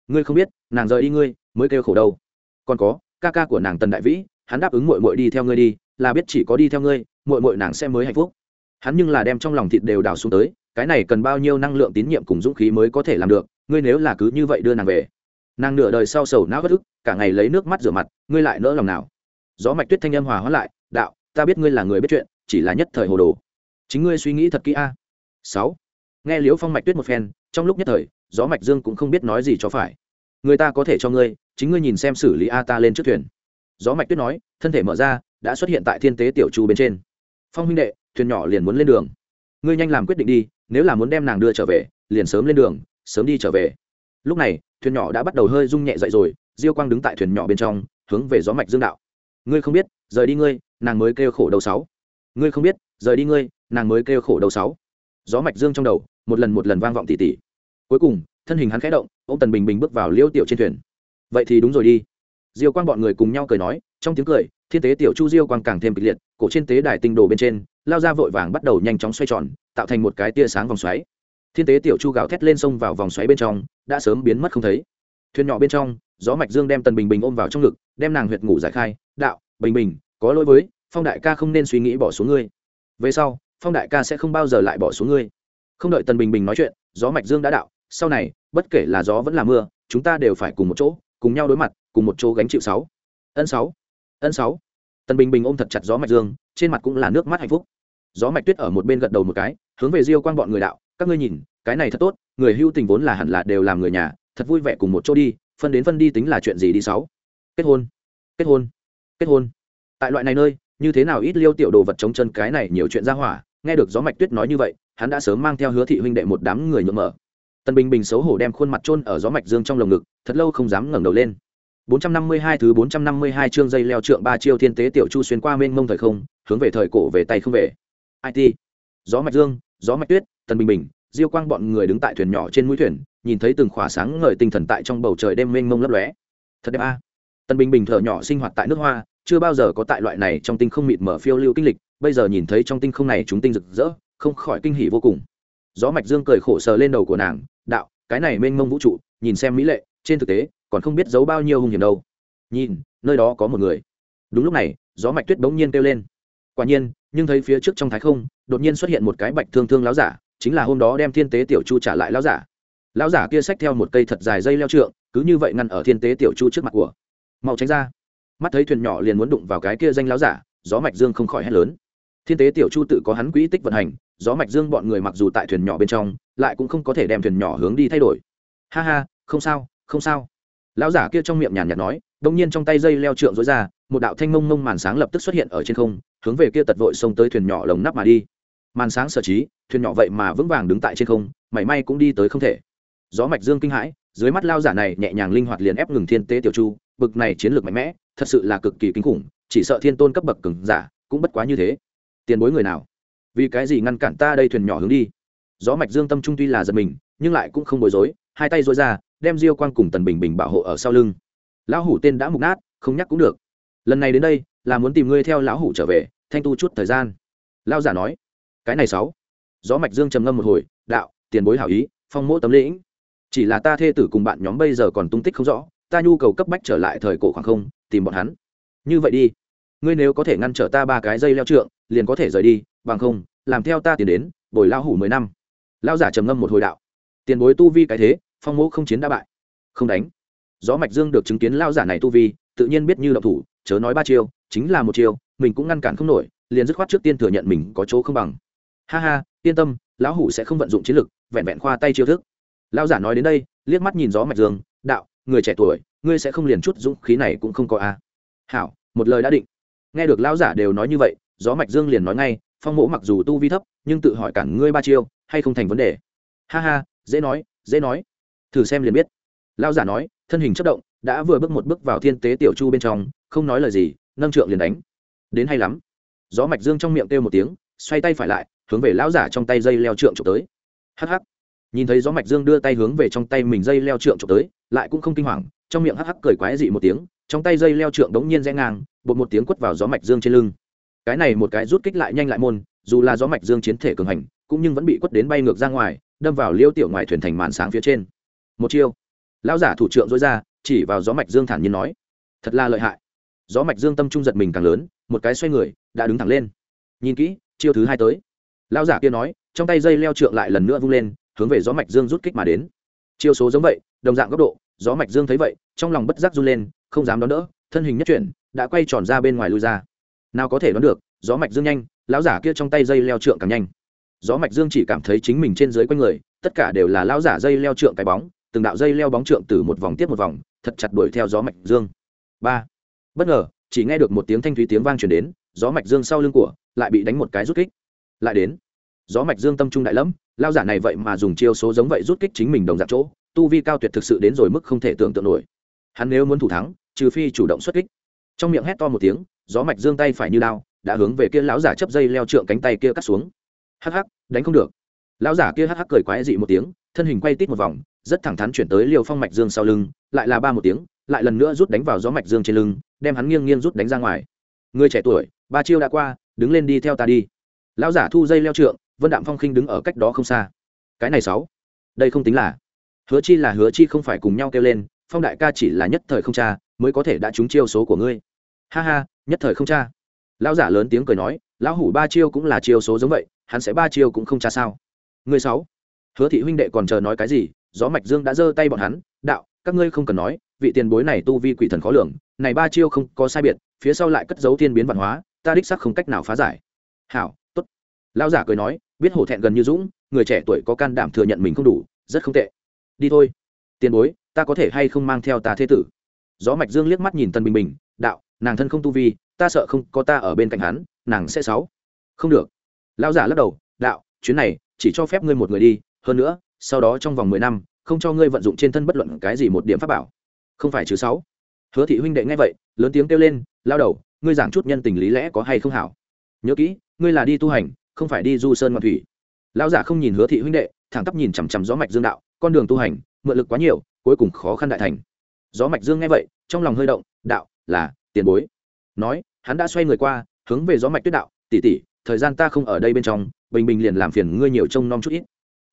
Ngươi không biết, nàng rời đi ngươi, mới kêu khổ đâu. Còn có, ca ca của nàng tần đại vĩ, hắn đáp ứng mội mội đi theo ngươi đi, là biết chỉ có đi theo ngươi mội mội nàng sẽ mới hạnh phúc. Hắn nhưng là đem trong lòng thịt đều đào xuống tới, cái này cần bao nhiêu năng lượng tín nhiệm cùng dũng khí mới có thể làm được, ngươi nếu là cứ như vậy đưa nàng về nàng nửa đời sau sầu não bất ức, cả ngày lấy nước mắt rửa mặt, ngươi lại nỡ lòng nào? Gió mạch tuyết thanh âm hòa hóa lại, đạo, ta biết ngươi là người biết chuyện, chỉ là nhất thời hồ đồ. Chính ngươi suy nghĩ thật kỹ a. Sáu. Nghe liễu phong mạch tuyết một phen, trong lúc nhất thời, gió mạch dương cũng không biết nói gì cho phải. Người ta có thể cho ngươi, chính ngươi nhìn xem xử lý a ta lên trước thuyền. Gió mạch tuyết nói, thân thể mở ra, đã xuất hiện tại thiên tế tiểu chu bên trên. Phong huynh đệ, thuyền nhỏ liền muốn lên đường. Ngươi nhanh làm quyết định đi, nếu là muốn đem nàng đưa trở về, liền sớm lên đường, sớm đi trở về. Lúc này thuyền nhỏ đã bắt đầu hơi rung nhẹ dậy rồi, diêu quang đứng tại thuyền nhỏ bên trong, hướng về gió mạch dương đạo. Ngươi không biết, rời đi ngươi, nàng mới kêu khổ đầu sáu. Ngươi không biết, rời đi ngươi, nàng mới kêu khổ đầu sáu. Gió mạch dương trong đầu, một lần một lần vang vọng tỉ tỉ. Cuối cùng, thân hình hắn khẽ động ông tần bình bình bước vào liêu tiểu trên thuyền. Vậy thì đúng rồi đi. Diêu quang bọn người cùng nhau cười nói, trong tiếng cười, thiên tế tiểu chu diêu quang càng thêm kịch liệt, cổ trên tế đài tinh đồ bên trên, lao ra vội vàng bắt đầu nhanh chóng xoay tròn, tạo thành một cái tia sáng vòng xoáy thiên tế tiểu chu gào thét lên sông vào vòng xoáy bên trong, đã sớm biến mất không thấy. Thuyền nhỏ bên trong, gió mạch dương đem tần bình bình ôm vào trong ngực, đem nàng huyệt ngủ giải khai. Đạo, bình bình, có lỗi với, phong đại ca không nên suy nghĩ bỏ xuống ngươi. Về sau, phong đại ca sẽ không bao giờ lại bỏ xuống ngươi. Không đợi tần bình bình nói chuyện, gió mạch dương đã đạo, sau này, bất kể là gió vẫn là mưa, chúng ta đều phải cùng một chỗ, cùng nhau đối mặt, cùng một chỗ gánh chịu sáu. Ân sáu ân sáu. Tần bình bình ôm thật chặt gió mạch dương, trên mặt cũng là nước mắt hạnh phúc. Gió mạch tuyết ở một bên gật đầu một cái, hướng về diêu quang bọn người đạo các ngươi nhìn, cái này thật tốt, người hưu tình vốn là hẳn là đều làm người nhà, thật vui vẻ cùng một chỗ đi, phân đến phân đi tính là chuyện gì đi sáu. Kết hôn kết hôn kết hôn. Tại loại này nơi, như thế nào ít liêu tiểu đồ vật chống chân cái này nhiều chuyện ra hỏa, nghe được gió mạch tuyết nói như vậy, hắn đã sớm mang theo hứa thị huynh đệ một đám người nhượng mở. Tần bình bình xấu hổ đem khuôn mặt chôn ở gió mạch dương trong lồng ngực, thật lâu không dám ngẩng đầu lên. 452 thứ 452 chương dây leo trượng ba chiêu thiên tế tiểu chu xuyên qua mênh mông thời không, hướng về thời cổ về tay không về. It gió mạch dương, gió mạch tuyết tần bình bình, diêu quang bọn người đứng tại thuyền nhỏ trên mũi thuyền, nhìn thấy từng khỏa sáng ngời tinh thần tại trong bầu trời đêm mênh mông lấp lóe. Thật đẹp a. Tần bình bình thở nhỏ sinh hoạt tại nước hoa, chưa bao giờ có tại loại này trong tinh không mịt mở phiêu lưu kinh lịch, bây giờ nhìn thấy trong tinh không này chúng tinh rực rỡ, không khỏi kinh hỉ vô cùng. Gió mạch dương cười khổ sờ lên đầu của nàng, đạo, cái này mênh mông vũ trụ, nhìn xem mỹ lệ, trên thực tế, còn không biết giấu bao nhiêu hung hiểm đâu. Nhìn, nơi đó có một người. Đúng lúc này, gió mạch tuyết bỗng nhiên kêu lên. Quả nhiên, nhưng thấy phía trước trong thái không, đột nhiên xuất hiện một cái bạch thương thương láo giả chính là hôm đó đem thiên tế tiểu chu trả lại lão giả. Lão giả kia xách theo một cây thật dài dây leo trượng, cứ như vậy ngăn ở thiên tế tiểu chu trước mặt của. Mau tránh ra. Mắt thấy thuyền nhỏ liền muốn đụng vào cái kia danh lão giả, gió mạch dương không khỏi hét lớn. Thiên tế tiểu chu tự có hắn quỹ tích vận hành, gió mạch dương bọn người mặc dù tại thuyền nhỏ bên trong, lại cũng không có thể đem thuyền nhỏ hướng đi thay đổi. Ha ha, không sao không sao. Lão giả kia trong miệng nhàn nhạt nói, đông nhiên trong tay dây leo trượng rối ra, một đạo thanh mông mông màn sáng lập tức xuất hiện ở trên không, hướng về kia tật vội xông tới thuyền nhỏ lồng nắp mà đi màn sáng sở trí, thuyền nhỏ vậy mà vững vàng đứng tại trên không, mảy may cũng đi tới không thể. Gió mạch dương kinh hãi, dưới mắt lao giả này nhẹ nhàng linh hoạt liền ép ngừng thiên tế tiểu chu, bực này chiến lược mạnh mẽ, thật sự là cực kỳ kinh khủng, chỉ sợ thiên tôn cấp bậc cứng giả cũng bất quá như thế. Tiền bối người nào? Vì cái gì ngăn cản ta đây thuyền nhỏ hướng đi? Gió mạch dương tâm trung tuy là giật mình, nhưng lại cũng không bối rối, hai tay dối ra, đem diêu quang cùng tần bình bình bảo hộ ở sau lưng. Lão hủ tên đã mục nát, không nhắc cũng được. Lần này đến đây, là muốn tìm ngươi theo lão hủ trở về, thanh tu chút thời gian. Lao giả nói cái này sáu. Gió mạch dương trầm ngâm một hồi, đạo, tiền bối hảo ý, phong mỗ tấm lĩnh chỉ là ta thê tử cùng bạn nhóm bây giờ còn tung tích không rõ, ta nhu cầu cấp bách trở lại thời cổ khoảng không, tìm bọn hắn. Như vậy đi. Ngươi nếu có thể ngăn trở ta ba cái dây leo trượng, liền có thể rời đi, bằng không, làm theo ta tiền đến, bồi lao hủ mười năm. Lao giả trầm ngâm một hồi đạo. Tiền bối tu vi cái thế, phong mỗ không chiến đã bại. Không đánh. Gió mạch dương được chứng kiến lao giả này tu vi, tự nhiên biết như động thủ, chớ nói ba chiêu, chính là một chiêu, mình cũng ngăn cản không nổi, liền dứt khoát trước tiên thừa nhận mình có chỗ không bằng ha ha, yên tâm, lão hủ sẽ không vận dụng chiến lực, vẹn vẹn khoa tay chiêu thức. Lão giả nói đến đây, liếc mắt nhìn gió mạch dương, đạo, người trẻ tuổi, ngươi sẽ không liền chút dũng khí này cũng không có a à. hảo, một lời đã định. Nghe được lão giả đều nói như vậy, gió mạch dương liền nói ngay, phong mộ mặc dù tu vi thấp, nhưng tự hỏi cản ngươi ba chiêu, hay không thành vấn đề. Ha ha, dễ nói dễ nói. Thử xem liền biết. Lão giả nói, thân hình chất động, đã vừa bước một bước vào thiên tế tiểu chu bên trong, không nói lời gì, nâng trượng liền đánh. Đến hay lắm. Gió mạch dương trong miệng kêu một tiếng xoay tay phải lại, hướng về lão giả trong tay dây leo trượng trộm tới. Hắc hắc. Nhìn thấy gió mạch dương đưa tay hướng về trong tay mình dây leo trượng trộm tới, lại cũng không kinh hoàng, trong miệng hắc hắc cười quái dị một tiếng, trong tay dây leo trượng đống nhiên rẽ ngang, bột một tiếng quất vào gió mạch dương trên lưng. Cái này một cái rút kích lại nhanh lại môn, dù là gió mạch dương chiến thể cường hành, cũng nhưng vẫn bị quất đến bay ngược ra ngoài, đâm vào liêu tiểu ngoài thuyền thành màn sáng phía trên. Một chiêu. Lão giả thủ trượng dối ra, chỉ vào gió mạch dương thản nhiên nói, thật là lợi hại. Gió mạch dương tâm trung giật mình càng lớn, một cái xoay người, đã đứng thẳng lên. Nhìn kỹ chiêu thứ hai tới. Lão giả kia nói, trong tay dây leo trượng lại lần nữa vung lên, hướng về gió mạch dương rút kích mà đến. Chiêu số giống vậy, đồng dạng góc độ, gió mạch dương thấy vậy, trong lòng bất giác run lên, không dám đón đỡ, thân hình nhất chuyển, đã quay tròn ra bên ngoài lui ra. Nào có thể đoán được, gió mạch dương nhanh, lão giả kia trong tay dây leo trượng càng nhanh. Gió mạch dương chỉ cảm thấy chính mình trên dưới quanh người, tất cả đều là lão giả dây leo trượng cái bóng, từng đạo dây leo bóng trượng từ một vòng tiếp một vòng, thật chặt đuổi theo gió mạch dương. Ba. Bất ngờ, chỉ nghe được một tiếng thanh thúy tiếng vang truyền đến, gió mạch dương sau lưng của lại bị đánh một cái rút kích. Lại đến. Gió mạch dương tâm trung đại lẫm, lao giả này vậy mà dùng chiêu số giống vậy rút kích chính mình đồng dạng chỗ, tu vi cao tuyệt thực sự đến rồi mức không thể tưởng tượng nổi. Hắn nếu muốn thủ thắng, trừ phi chủ động xuất kích. Trong miệng hét to một tiếng, gió mạch dương tay phải như lao đã hướng về kia lão giả chấp dây leo trượng cánh tay kia cắt xuống. Hắc hắc, đánh không được. Lão giả kia hắc hắc cười quái dị một tiếng, thân hình quay tít một vòng, rất thẳng thắn chuyển tới liều phong mạch dương sau lưng, lại là ba một tiếng, lại lần nữa rút đánh vào gió mạch dương trên lưng, đem hắn nghiêng nghiêng rút đánh ra ngoài. Người trẻ tuổi, ba chiêu đã qua đứng lên đi theo ta đi. Lão giả thu dây leo trượng, vân đạm phong khinh đứng ở cách đó không xa. Cái này sáu. Đây không tính là. Hứa chi là hứa chi không phải cùng nhau kêu lên, phong đại ca chỉ là nhất thời không cha mới có thể đã trúng chiêu số của ngươi. Ha ha, nhất thời không cha lão giả lớn tiếng cười nói, lão hủ ba chiêu cũng là chiêu số giống vậy, hắn sẽ ba chiêu cũng không cha sao. Người sáu. Hứa thị huynh đệ còn chờ nói cái gì, gió mạch dương đã giơ tay bọn hắn, đạo, các ngươi không cần nói, vị tiền bối này tu vi quỷ thần khó lường, này ba chiêu không có sai biệt, phía sau lại cất giấu thiên biến văn hóa ta đích sắc không cách nào phá giải. Hảo, tốt. Lão giả cười nói, biết hổ thẹn gần như dũng, người trẻ tuổi có can đảm thừa nhận mình không đủ, rất không tệ. Đi thôi. Tiền bối, ta có thể hay không mang theo ta thế tử? Gió mạch dương liếc mắt nhìn tân bình bình, đạo, nàng thân không tu vi, ta sợ không có ta ở bên cạnh hắn, nàng sẽ sáu. Không được. Lão giả lắc đầu, đạo, chuyến này, chỉ cho phép ngươi một người đi, hơn nữa, sau đó trong vòng mười năm, không cho ngươi vận dụng trên thân bất luận cái gì một điểm pháp bảo. Không phải chứ sáu? Hứa thị huynh đệ nghe vậy, lớn tiếng kêu lên, lao đầu, ngươi giảng chút nhân tình lý lẽ có hay không hảo? Nhớ kỹ, ngươi là đi tu hành, không phải đi du sơn ngoạn thủy. Lão giả không nhìn hứa thị huynh đệ, thẳng tắp nhìn chằm chằm gió mạch dương đạo, con đường tu hành, mượn lực quá nhiều, cuối cùng khó khăn đại thành. Gió mạch dương nghe vậy, trong lòng hơi động, đạo, là, tiền bối. Nói, hắn đã xoay người qua, hướng về gió mạch tuyết đạo, tỷ tỷ, thời gian ta không ở đây bên trong, bình bình liền làm phiền ngươi nhiều trông nom chút ít.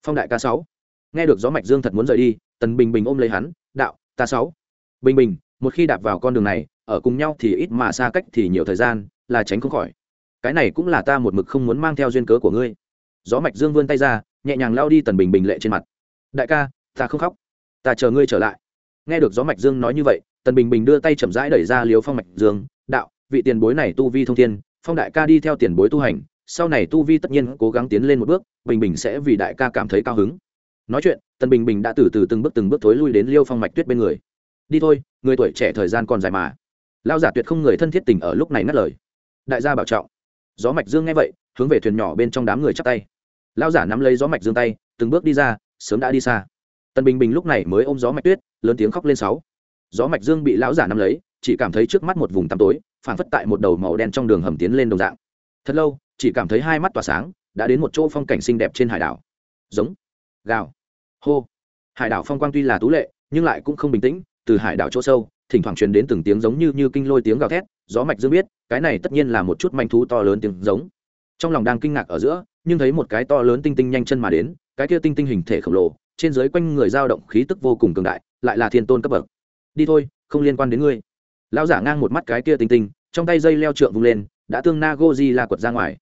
Phong đại ca sáu. Nghe được gió mạch dương thật muốn rời đi, tần bình bình ôm lấy hắn, đạo, ta sáu. Bình bình một khi đạp vào con đường này, ở cùng nhau thì ít mà xa cách thì nhiều thời gian, là tránh không khỏi. Cái này cũng là ta một mực không muốn mang theo duyên cớ của ngươi. Gió mạch dương vươn tay ra, nhẹ nhàng lao đi tần bình bình lệ trên mặt. Đại ca, ta không khóc. Ta chờ ngươi trở lại. Nghe được gió mạch dương nói như vậy, tần bình bình đưa tay chậm rãi đẩy ra liếu phong mạch dương, đạo, vị tiền bối này tu vi thông thiên, phong đại ca đi theo tiền bối tu hành, sau này tu vi tất nhiên cố gắng tiến lên một bước, bình bình sẽ vì đại ca cảm thấy cao hứng. Nói chuyện, tần bình bình đã từ từ từng bước từng bước thối lui đến liêu phong mạch tuyết bên người đi thôi, người tuổi trẻ thời gian còn dài mà. Lao giả tuyệt không người thân thiết tình ở lúc này ngắt lời. Đại gia bảo trọng. Gió mạch dương nghe vậy, hướng về thuyền nhỏ bên trong đám người chắp tay. Lao giả nắm lấy gió mạch dương tay, từng bước đi ra, sớm đã đi xa. Tần bình bình lúc này mới ôm gió mạch tuyết, lớn tiếng khóc lên sáu. Gió mạch dương bị lão giả nắm lấy, chỉ cảm thấy trước mắt một vùng tăm tối, phảng phất tại một đầu màu đen trong đường hầm tiến lên đồng dạng. Thật lâu, chỉ cảm thấy hai mắt tỏa sáng, đã đến một chỗ phong cảnh xinh đẹp trên hải đảo. Giống. Gào. Hô. Hải đảo phong quang tuy là tú lệ, nhưng lại cũng không bình tĩnh từ hải đảo chỗ sâu, thỉnh thoảng truyền đến từng tiếng giống như như kinh lôi tiếng gào thét, gió mạch dương biết, cái này tất nhiên là một chút manh thú to lớn tiếng giống. Trong lòng đang kinh ngạc ở giữa, nhưng thấy một cái to lớn tinh tinh nhanh chân mà đến, cái kia tinh tinh hình thể khổng lồ, trên dưới quanh người dao động, khí tức vô cùng cường đại, lại là thiên tôn cấp bậc. Đi thôi, không liên quan đến ngươi. Lão giả ngang một mắt cái kia tinh tinh, trong tay dây leo trượng vung lên, đã tương na gozilla quật ra ngoài.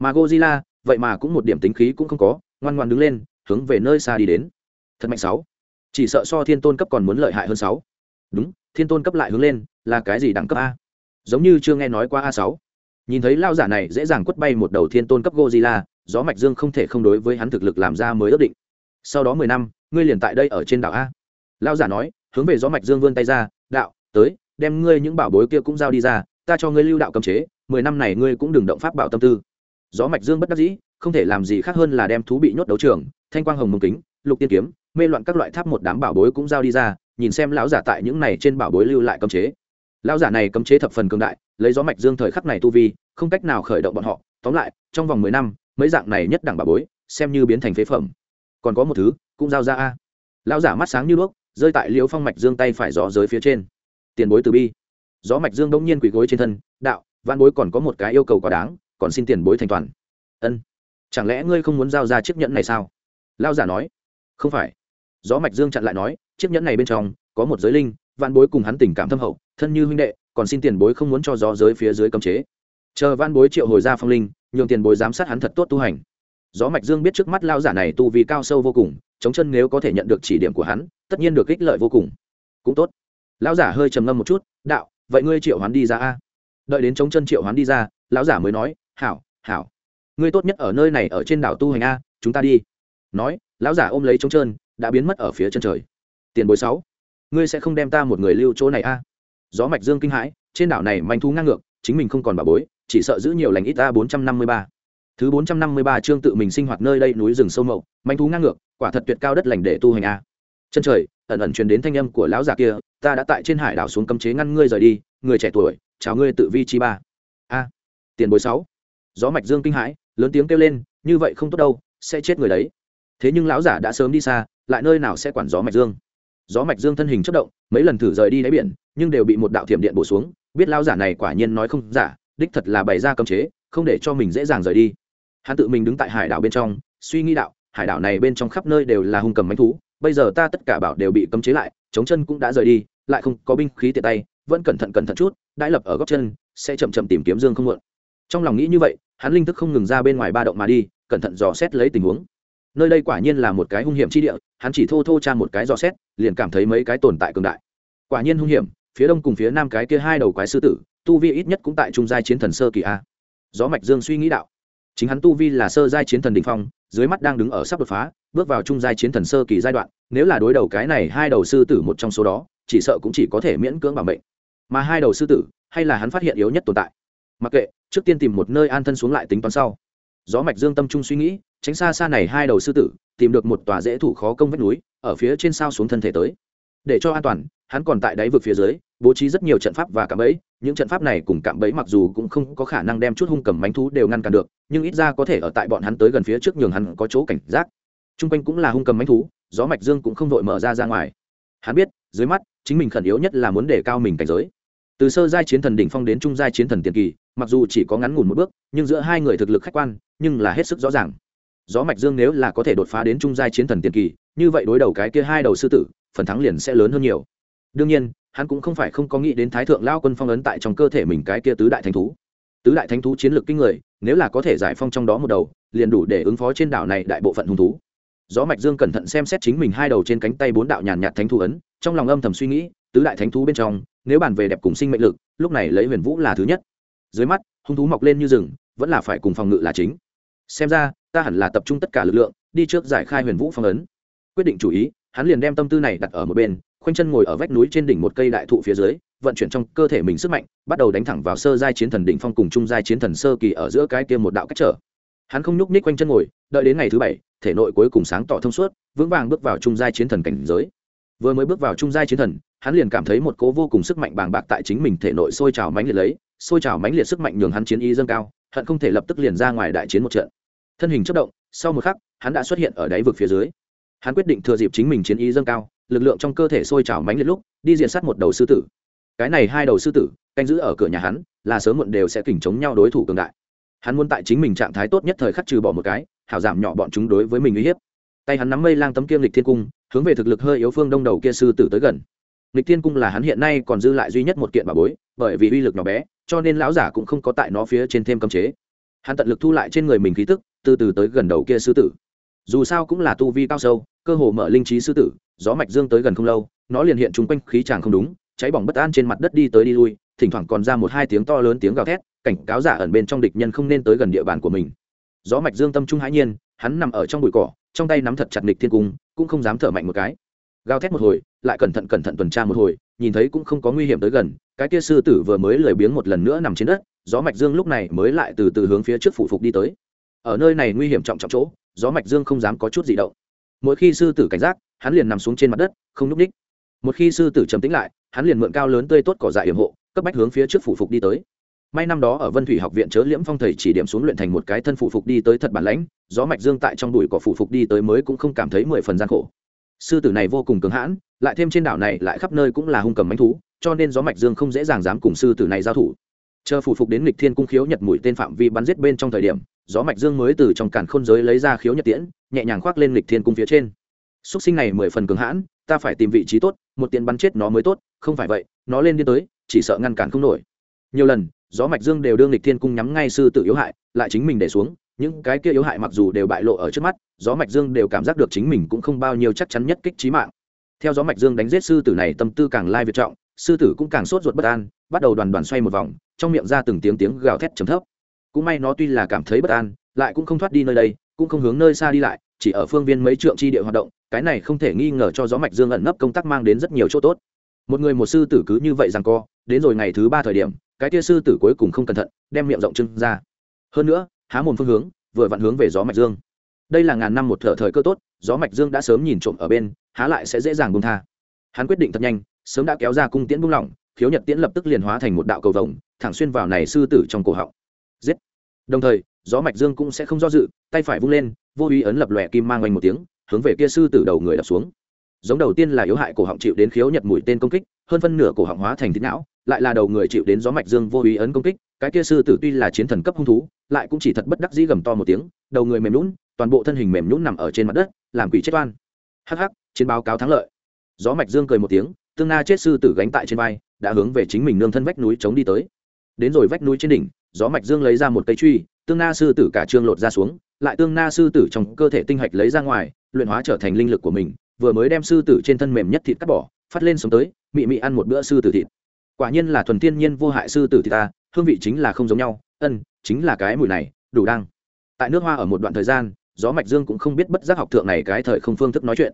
Mà gozilla vậy mà cũng một điểm tính khí cũng không có, ngoan ngoan đứng lên, hướng về nơi xa đi đến. Thật mạnh sáu chỉ sợ so thiên tôn cấp còn muốn lợi hại hơn sáu. Đúng, thiên tôn cấp lại hướng lên, là cái gì đẳng cấp a? Giống như chưa nghe nói qua a sáu. Nhìn thấy lao giả này dễ dàng quất bay một đầu thiên tôn cấp gozilla gió mạch dương không thể không đối với hắn thực lực làm ra mới ước định. Sau đó mười năm, ngươi liền tại đây ở trên đảo a. Lao giả nói, hướng về gió mạch dương vươn tay ra, đạo, tới, đem ngươi những bảo bối kia cũng giao đi ra, ta cho ngươi lưu đạo cầm chế, mười năm này ngươi cũng đừng động pháp bảo tâm tư. Gió mạch dương bất đắc dĩ, không thể làm gì khác hơn là đem thú bị nhốt đấu trường, thanh quang hồng mông kính, lục tiên kiếm mê loạn các loại tháp một đám bảo bối cũng giao đi ra, nhìn xem lão giả tại những này trên bảo bối lưu lại cấm chế. Lão giả này cấm chế thập phần cường đại, lấy gió mạch dương thời khắc này tu vi, không cách nào khởi động bọn họ. Tóm lại, trong vòng mười năm, mấy dạng này nhất đẳng bảo bối, xem như biến thành phế phẩm. Còn có một thứ, cũng giao ra a. Lão giả mắt sáng như đuốc, rơi tại liễu phong mạch dương tay phải gió dưới phía trên. Tiền bối từ bi. Gió mạch dương bỗng nhiên quỳ gối trên thân, đạo văn bối còn có một cái yêu cầu quá đáng, còn xin tiền bối thành toàn. Ân. Chẳng lẽ ngươi không muốn giao ra chiếc nhẫn này sao? Lao giả nói. Không phải gió mạch dương chặn lại nói, chiếc nhẫn này bên trong có một giới linh văn bối cùng hắn tình cảm thâm hậu, thân như huynh đệ, còn xin tiền bối không muốn cho gió giới phía dưới cấm chế. Chờ văn bối triệu hồi ra phong linh, nhường tiền bối giám sát hắn thật tốt tu hành. Gió mạch dương biết trước mắt lao giả này tu vì cao sâu vô cùng, chống chân nếu có thể nhận được chỉ điểm của hắn, tất nhiên được ích lợi vô cùng. Cũng tốt. Lão giả hơi trầm ngâm một chút, đạo, vậy ngươi triệu hoán đi ra a? Đợi đến chống chân triệu hoán đi ra, lão giả mới nói, hảo hảo. Ngươi tốt nhất ở nơi này ở trên đảo tu hành a, chúng ta đi. Nói, lão giả ôm lấy chống chân đã biến mất ở phía chân trời. Tiền bối sáu, ngươi sẽ không đem ta một người lưu chỗ này a? Gió mạch dương kinh hãi, trên đảo này manh thú ngang ngược, chính mình không còn bà bối, chỉ sợ giữ nhiều lành ít a bốn trăm năm mươi ba. Thứ bốn trăm năm mươi ba chương tự mình sinh hoạt nơi đây núi rừng sâu mậu, manh thú ngang ngược, quả thật tuyệt cao đất lành để tu hành a. Chân trời, ẩn ẩn truyền đến thanh âm của lão già kia, ta đã tại trên hải đảo xuống cấm chế ngăn ngươi rời đi, người trẻ tuổi, chào ngươi tự vi chi ba. A, tiền bối sáu, gió mạch dương kinh hãi, lớn tiếng kêu lên, như vậy không tốt đâu, sẽ chết người đấy. Thế nhưng lão giả đã sớm đi xa lại nơi nào sẽ quản gió mạch dương. Gió mạch dương thân hình chất động, mấy lần thử rời đi đáy biển, nhưng đều bị một đạo thiểm điện bổ xuống, biết lão giả này quả nhiên nói không giả, đích thật là bày ra cấm chế, không để cho mình dễ dàng rời đi. Hắn tự mình đứng tại hải đảo bên trong, suy nghĩ đạo, hải đảo này bên trong khắp nơi đều là hung cầm mánh thú, bây giờ ta tất cả bảo đều bị cấm chế lại, chống chân cũng đã rời đi, lại không có binh khí tiện tay, vẫn cẩn thận cẩn thận chút, đãi lập ở góc chân, sẽ chậm chậm tìm kiếm dương không muộn. Trong lòng nghĩ như vậy, hắn linh thức không ngừng ra bên ngoài ba động mà đi, cẩn thận dò xét lấy tình huống nơi đây quả nhiên là một cái hung hiểm chi địa, hắn chỉ thô thô tra một cái dò xét, liền cảm thấy mấy cái tồn tại cường đại. Quả nhiên hung hiểm, phía đông cùng phía nam cái kia hai đầu quái sư tử, tu vi ít nhất cũng tại trung giai chiến thần sơ kỳ a. Gió mạch dương suy nghĩ đạo. Chính hắn tu vi là sơ giai chiến thần đình phong, dưới mắt đang đứng ở sắp đột phá, bước vào trung giai chiến thần sơ kỳ giai đoạn, nếu là đối đầu cái này hai đầu sư tử một trong số đó, chỉ sợ cũng chỉ có thể miễn cưỡng bảo mệnh. Mà hai đầu sư tử, hay là hắn phát hiện yếu nhất tồn tại. Mặc kệ, trước tiên tìm một nơi an thân xuống lại tính toán sau gió mạch dương tâm trung suy nghĩ, tránh xa xa này hai đầu sư tử, tìm được một tòa dễ thủ khó công vách núi, ở phía trên sao xuống thân thể tới. Để cho an toàn, hắn còn tại đáy vực phía dưới, bố trí rất nhiều trận pháp và cạm bẫy, những trận pháp này cùng cạm bẫy mặc dù cũng không có khả năng đem chút hung cầm mánh thú đều ngăn cản được, nhưng ít ra có thể ở tại bọn hắn tới gần phía trước nhường hắn có chỗ cảnh giác. T r u n g quanh cũng là hung cầm mánh thú, gió mạch dương cũng không vội mở ra ra ngoài. Hắn biết, dưới mắt, chính mình khẩn yếu nhất là muốn để cao mình cảnh giới. Từ sơ giai chiến thần đỉnh phong đến trung giai chiến thần tiền kỳ mặc dù chỉ có ngắn ngủn một bước, nhưng giữa hai người thực lực khách quan, nhưng là hết sức rõ ràng. Gió mạch dương nếu là có thể đột phá đến trung giai chiến thần tiền kỳ, như vậy đối đầu cái kia hai đầu sư tử, phần thắng liền sẽ lớn hơn nhiều. Đương nhiên, hắn cũng không phải không có nghĩ đến thái thượng lao quân phong ấn tại trong cơ thể mình cái kia tứ đại thánh thú. Tứ đại thánh thú chiến lược kinh người, nếu là có thể giải phong trong đó một đầu, liền đủ để ứng phó trên đảo này đại bộ phận hung thú. Gió mạch dương cẩn thận xem xét chính mình hai đầu trên cánh tay bốn đạo nhàn nhạt thánh thú ấn, trong lòng âm thầm suy nghĩ, tứ đại thánh thú bên trong, nếu bàn về đẹp cùng sinh mệnh lực, lúc này lấy huyền vũ là thứ nhất dưới mắt, hung thú mọc lên như rừng, vẫn là phải cùng phòng ngự là chính. Xem ra, ta hẳn là tập trung tất cả lực lượng, đi trước giải khai huyền vũ phong ấn. Quyết định chủ ý, hắn liền đem tâm tư này đặt ở một bên, khoanh chân ngồi ở vách núi trên đỉnh một cây đại thụ phía dưới, vận chuyển trong cơ thể mình sức mạnh, bắt đầu đánh thẳng vào sơ giai chiến thần đỉnh phong cùng trung giai chiến thần sơ kỳ ở giữa cái kia một đạo cách trở. Hắn không nhúc ních quanh chân ngồi, đợi đến ngày thứ bảy, thể nội cuối cùng sáng tỏ thông suốt, vững vàng bước vào trung giai chiến thần cảnh giới. Vừa mới bước vào trung giai chiến thần, hắn liền cảm thấy một cố vô cùng sức mạnh bàng bạc tại chính mình thể nội sôi trào mãnh liệt lấy sôi trào mãnh liệt sức mạnh nhường hắn chiến ý dâng cao, hận không thể lập tức liền ra ngoài đại chiến một trận. Thân hình chất động, sau một khắc, hắn đã xuất hiện ở đáy vực phía dưới. Hắn quyết định thừa dịp chính mình chiến ý dâng cao, lực lượng trong cơ thể sôi trào mãnh liệt lúc, đi diện sát một đầu sư tử. Cái này hai đầu sư tử, canh giữ ở cửa nhà hắn, là sớm muộn đều sẽ kỉnh chống nhau đối thủ cường đại. Hắn muốn tại chính mình trạng thái tốt nhất thời khắc trừ bỏ một cái, hảo giảm nhỏ bọn chúng đối với mình uy hiếp. Tay hắn nắm mây lang tấm kiêm lịch thiên cung, hướng về thực lực hơi yếu phương đông đầu kia sư tử tới gần. Lịch thiên cung là hắn hiện nay còn dư lại duy nhất một kiện bà bối, bởi vì uy lực nhỏ bé cho nên lão giả cũng không có tại nó phía trên thêm cấm chế. Hắn tận lực thu lại trên người mình khí tức, từ từ tới gần đầu kia sư tử. Dù sao cũng là tu vi cao sâu, cơ hồ mở linh trí sư tử, gió mạch dương tới gần không lâu, nó liền hiện chung quanh khí chàng không đúng, cháy bỏng bất an trên mặt đất đi tới đi lui, thỉnh thoảng còn ra một hai tiếng to lớn tiếng gào thét, cảnh cáo giả ẩn bên trong địch nhân không nên tới gần địa bàn của mình. Gió mạch dương tâm trung hãi nhiên, hắn nằm ở trong bụi cỏ, trong tay nắm thật chặt địch thiên cung, cũng không dám thở mạnh một cái. Gào thét một hồi, lại cẩn thận cẩn thận tuần tra một hồi, nhìn thấy cũng không có nguy hiểm tới gần cái kia sư tử vừa mới lười biếng một lần nữa nằm trên đất, gió mạch dương lúc này mới lại từ từ hướng phía trước phủ phục đi tới. Ở nơi này nguy hiểm trọng trọng chỗ, gió mạch dương không dám có chút gì động. Mỗi khi sư tử cảnh giác, hắn liền nằm xuống trên mặt đất, không núp ních. Một khi sư tử trầm tĩnh lại, hắn liền mượn cao lớn tươi tốt cỏ dại hiểm hộ, cấp bách hướng phía trước phủ phục đi tới. May năm đó ở vân thủy học viện chớ liễm phong thầy chỉ điểm xuống luyện thành một cái thân phủ phục đi tới thật bản lãnh, gió mạch dương tại trong đùi cỏ phủ phục đi tới mới cũng không cảm thấy mười phần gian khổ. Sư tử này vô cùng cứng hãn, lại thêm trên đảo này lại khắp nơi cũng là hung cầm mánh thú cho nên gió mạch dương không dễ dàng dám cùng sư tử này giao thủ. Chờ phủ phục đến lịch thiên cung khiếu nhật mũi tên phạm vi bắn giết bên trong thời điểm, gió mạch dương mới từ trong càn khôn giới lấy ra khiếu nhật tiễn, nhẹ nhàng khoác lên lịch thiên cung phía trên. Súc sinh này mười phần cường hãn, ta phải tìm vị trí tốt, một tiễn bắn chết nó mới tốt, không phải vậy, nó lên đi tới, chỉ sợ ngăn cản không nổi. Nhiều lần, gió mạch dương đều đương lịch thiên cung nhắm ngay sư tử yếu hại, lại chính mình để xuống, những cái kia yếu hại mặc dù đều bại lộ ở trước mắt, gió mạch dương đều cảm giác được chính mình cũng không bao nhiêu chắc chắn nhất kích trí mạng. Theo gió mạch dương đánh giết sư tử này tâm tư càng lai việt trọng sư tử cũng càng sốt ruột bất an, bắt đầu đoàn đoàn xoay một vòng, trong miệng ra từng tiếng tiếng gào thét trầm thấp. Cũng may nó tuy là cảm thấy bất an, lại cũng không thoát đi nơi đây, cũng không hướng nơi xa đi lại, chỉ ở phương viên mấy trượng chi địa hoạt động, cái này không thể nghi ngờ cho gió mạch dương ẩn nấp công tác mang đến rất nhiều chỗ tốt. Một người một sư tử cứ như vậy rằng co, đến rồi ngày thứ ba thời điểm, cái tia sư tử cuối cùng không cẩn thận, đem miệng rộng trưng ra. Hơn nữa, há mồm phương hướng, vừa vặn hướng về gió mạch dương. Đây là ngàn năm một thở thời cơ tốt, gió mạch dương đã sớm nhìn trộm ở bên, há lại sẽ dễ dàng buông tha. Hắn quyết định thật nhanh sớm đã kéo ra cung tiễn buông lỏng, khiếu nhật tiễn lập tức liền hóa thành một đạo cầu vồng, thẳng xuyên vào này sư tử trong cổ họng. Giết! Đồng thời, gió mạch dương cũng sẽ không do dự, tay phải vung lên, vô ý ấn lập lòe kim mang oanh một tiếng, hướng về kia sư tử đầu người đập xuống. Giống đầu tiên là yếu hại cổ họng chịu đến khiếu nhật mũi tên công kích, hơn phân nửa cổ họng hóa thành thịt não, lại là đầu người chịu đến gió mạch dương vô ý ấn công kích, cái kia sư tử tuy là chiến thần cấp hung thú, lại cũng chỉ thật bất đắc dĩ gầm to một tiếng, đầu người mềm nhũn, toàn bộ thân hình mềm nhũn nằm ở trên mặt đất, làm quỷ chết oan. Hắc hắc, chiến báo cáo thắng lợi. Gió mạch dương cười một tiếng tương na chết sư tử gánh tại trên vai, đã hướng về chính mình nương thân vách núi chống đi tới. Đến rồi vách núi trên đỉnh, gió mạch dương lấy ra một cây truy, tương na sư tử cả trương lột ra xuống, lại tương na sư tử trong cơ thể tinh hạch lấy ra ngoài, luyện hóa trở thành linh lực của mình, vừa mới đem sư tử trên thân mềm nhất thịt cắt bỏ, phát lên sống tới, mị mị ăn một bữa sư tử thịt. Quả nhiên là thuần thiên nhiên vô hại sư tử thịt ta, hương vị chính là không giống nhau, ân, chính là cái mùi này, đủ đang. Tại nước hoa ở một đoạn thời gian, gió mạch dương cũng không biết bất giác học thượng này cái thời không phương thức nói chuyện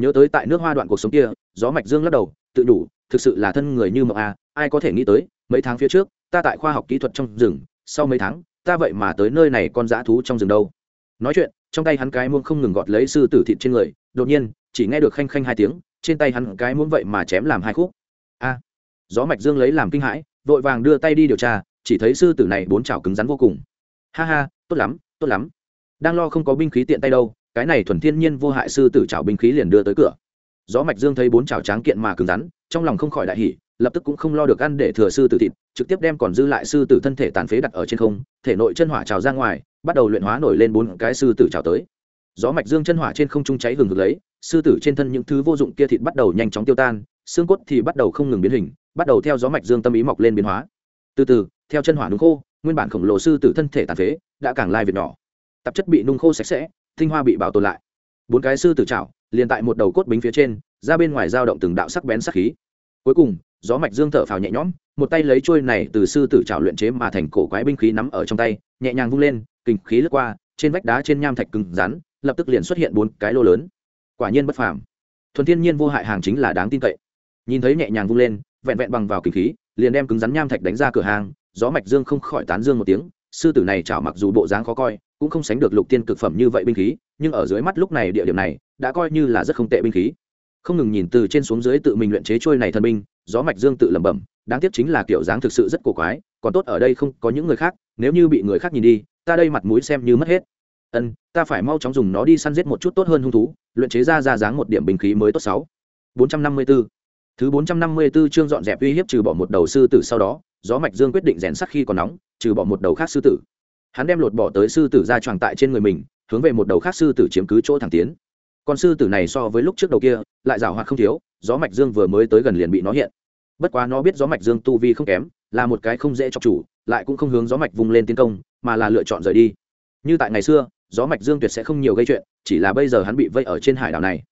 nhớ tới tại nước hoa đoạn cuộc sống kia, gió mạch dương lắc đầu, tự đủ, thực sự là thân người như mộng a ai có thể nghĩ tới, mấy tháng phía trước, ta tại khoa học kỹ thuật trong rừng, sau mấy tháng, ta vậy mà tới nơi này con dã thú trong rừng đâu. Nói chuyện, trong tay hắn cái muông không ngừng gọt lấy sư tử thịt trên người, đột nhiên, chỉ nghe được khanh khanh hai tiếng, trên tay hắn cái muông vậy mà chém làm hai khúc. A, gió mạch dương lấy làm kinh hãi, vội vàng đưa tay đi điều tra, chỉ thấy sư tử này bốn chảo cứng rắn vô cùng. Ha ha, tốt lắm tốt lắm. Đang lo không có binh khí tiện tay đâu cái này thuần thiên nhiên vô hại sư tử chảo binh khí liền đưa tới cửa. Gió mạch dương thấy bốn chảo tráng kiện mà cứng rắn, trong lòng không khỏi đại hỉ, lập tức cũng không lo được ăn để thừa sư tử thịt, trực tiếp đem còn dư lại sư tử thân thể tàn phế đặt ở trên không, thể nội chân hỏa trào ra ngoài, bắt đầu luyện hóa nổi lên bốn cái sư tử trào tới. Gió mạch dương chân hỏa trên không trung cháy hừng hực lấy, sư tử trên thân những thứ vô dụng kia thịt bắt đầu nhanh chóng tiêu tan, xương cốt thì bắt đầu không ngừng biến hình, bắt đầu theo gió mạch dương tâm ý mọc lên biến hóa. Từ từ, theo chân hỏa nung khô, nguyên bản khổng lồ sư tử thân thể tàn phế, đã càng lai việt nhỏ tạp chất bị nung khô sạch sẽ tinh hoa bị bảo tồn lại. Bốn cái sư tử chảo, liền tại một đầu cốt bính phía trên, ra bên ngoài dao động từng đạo sắc bén sắc khí. Cuối cùng, gió mạch dương thở phào nhẹ nhõm, một tay lấy trôi này từ sư tử chảo luyện chế mà thành cổ quái binh khí nắm ở trong tay, nhẹ nhàng vung lên kinh khí lướt qua, trên vách đá trên nham thạch cứng rắn, lập tức liền xuất hiện bốn cái lô lớn. Quả nhiên bất phàm. Thuần thiên nhiên vô hại hàng chính là đáng tin cậy. Nhìn thấy nhẹ nhàng vung lên, vẹn vẹn bằng vào kinh khí, liền đem cứng rắn nham thạch đánh ra cửa hàng, gió mạch dương không khỏi tán dương một tiếng, sư tử này chảo mặc dù bộ dáng khó coi cũng không sánh được lục tiên cực phẩm như vậy binh khí, nhưng ở dưới mắt lúc này địa điểm này đã coi như là rất không tệ binh khí. Không ngừng nhìn từ trên xuống dưới tự mình luyện chế trôi này thần binh, gió mạch dương tự lẩm bẩm, đáng tiếc chính là kiểu dáng thực sự rất cổ quái, còn tốt ở đây không có những người khác, nếu như bị người khác nhìn đi, ta đây mặt mũi xem như mất hết. Ân, ta phải mau chóng dùng nó đi săn giết một chút tốt hơn hung thú, luyện chế ra ra dáng một điểm bình khí mới tốt sáu. Bốn trăm năm mươi 454 thứ bốn trăm năm mươi 454 chương dọn dẹp uy hiếp trừ bỏ một đầu sư tử sau đó, gió mạch dương quyết định rèn sắt khi còn nóng, trừ bỏ một đầu khác sư tử hắn đem lột bỏ tới sư tử ra tròn tại trên người mình, hướng về một đầu khác sư tử chiếm cứ chỗ thẳng tiến. Con sư tử này so với lúc trước đầu kia, lại rào hoạt không thiếu, gió mạch dương vừa mới tới gần liền bị nó hiện. Bất quá nó biết gió mạch dương tu vi không kém, là một cái không dễ cho chủ, lại cũng không hướng gió mạch vung lên tiến công, mà là lựa chọn rời đi. Như tại ngày xưa, gió mạch dương tuyệt sẽ không nhiều gây chuyện, chỉ là bây giờ hắn bị vây ở trên hải đảo này.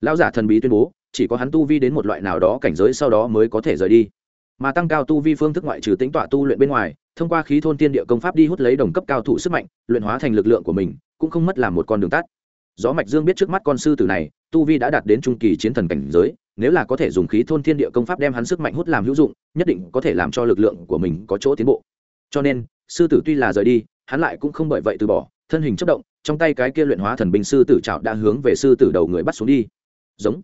Lão giả thần bí tuyên bố, chỉ có hắn tu vi đến một loại nào đó cảnh giới sau đó mới có thể rời đi. Mà tăng cao tu vi phương thức ngoại trừ tính tọa tu luyện bên ngoài thông qua khí thôn tiên địa công pháp đi hút lấy đồng cấp cao thủ sức mạnh, luyện hóa thành lực lượng của mình, cũng không mất làm một con đường tắt. Gió mạch dương biết trước mắt con sư tử này, tu vi đã đạt đến trung kỳ chiến thần cảnh giới, nếu là có thể dùng khí thôn thiên địa công pháp đem hắn sức mạnh hút làm hữu dụng, nhất định có thể làm cho lực lượng của mình có chỗ tiến bộ. Cho nên, sư tử tuy là rời đi, hắn lại cũng không bởi vậy từ bỏ, thân hình chất động, trong tay cái kia luyện hóa thần binh sư tử trào đã hướng về sư tử đầu người bắt xuống đi. Giống.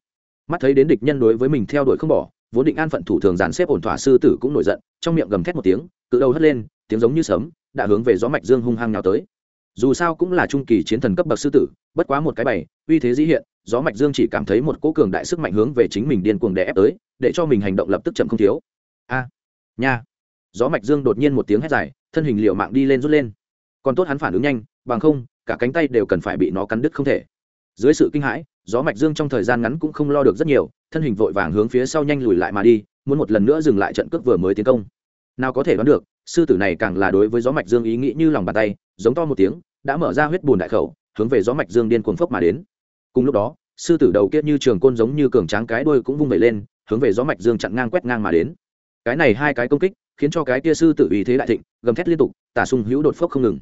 Mắt thấy đến địch nhân đối với mình theo đuổi không bỏ vốn định an phận thủ thường dàn xếp ổn thỏa sư tử cũng nổi giận, trong miệng gầm thét một tiếng cự đầu hất lên, tiếng giống như sấm, đã hướng về gió mạch dương hung hăng nào tới. Dù sao cũng là trung kỳ chiến thần cấp bậc sư tử, bất quá một cái bày, uy thế dĩ hiện, gió mạch dương chỉ cảm thấy một cỗ cường đại sức mạnh hướng về chính mình điên cuồng đè ép tới, để cho mình hành động lập tức chậm không thiếu. A, nha. Gió mạch dương đột nhiên một tiếng hét dài, thân hình liều mạng đi lên rút lên. Còn tốt hắn phản ứng nhanh, bằng không, cả cánh tay đều cần phải bị nó cắn đứt không thể. Dưới sự kinh hãi gió mạch dương trong thời gian ngắn cũng không lo được rất nhiều, thân hình vội vàng hướng phía sau nhanh lùi lại mà đi, muốn một lần nữa dừng lại trận cướp vừa mới tiến công. Nào có thể đoán được, sư tử này càng là đối với gió mạch dương ý nghĩ như lòng bàn tay, giống to một tiếng, đã mở ra huyết bùn đại khẩu, hướng về gió mạch dương điên cuồng phốc mà đến. Cùng lúc đó, sư tử đầu kia như trường côn giống như cường tráng cái đuôi cũng vung vẩy lên, hướng về gió mạch dương chặn ngang quét ngang mà đến. Cái này hai cái công kích, khiến cho cái kia sư tử ý thế đại thịnh, gầm thét liên tục tả sung hữu đột phốc không ngừng.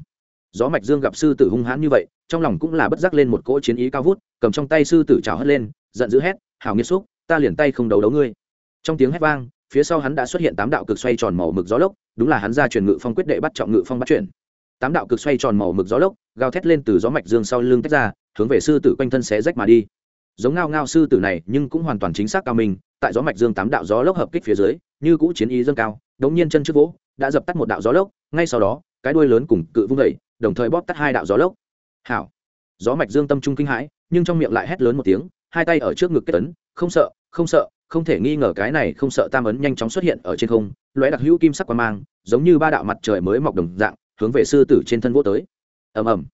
Gió mạch dương gặp sư tử hung hãn như vậy, trong lòng cũng là bất giác lên một cỗ chiến ý cao vút cầm trong tay sư tử trào hất lên giận dữ hét hảo nghiệt xúc ta liền tay không đấu đấu ngươi. Trong tiếng hét vang phía sau hắn đã xuất hiện tám đạo cực xoay tròn màu mực gió lốc đúng là hắn ra truyền ngự phong quyết đệ bắt trọng ngự phong bắt chuyển. Tám đạo cực xoay tròn màu mực gió lốc gào thét lên từ gió mạch dương sau lưng tách ra hướng về sư tử quanh thân xé rách mà đi. Giống ngao ngao sư tử này nhưng cũng hoàn toàn chính xác cao mình, tại gió mạch dương tám đạo gió lốc hợp kích phía dưới như cũ chiến ý dâng cao đống nhiên chân trước vỗ đã dập tắt một đạo gió lốc ngay sau đó cái đuôi lớn cùng cự vung đẩy, đồng thời bóp tắt hai đạo gió lốc. Hảo. Gió mạch dương tâm trung kinh hãi nhưng trong miệng lại hét lớn một tiếng hai tay ở trước ngực kết ấn, không sợ không sợ không thể nghi ngờ cái này không sợ tam ấn nhanh chóng xuất hiện ở trên không lóe đặc hữu kim sắc qua mang giống như ba đạo mặt trời mới mọc đồng dạng hướng về sư tử trên thân vô tới. Ầm ầm.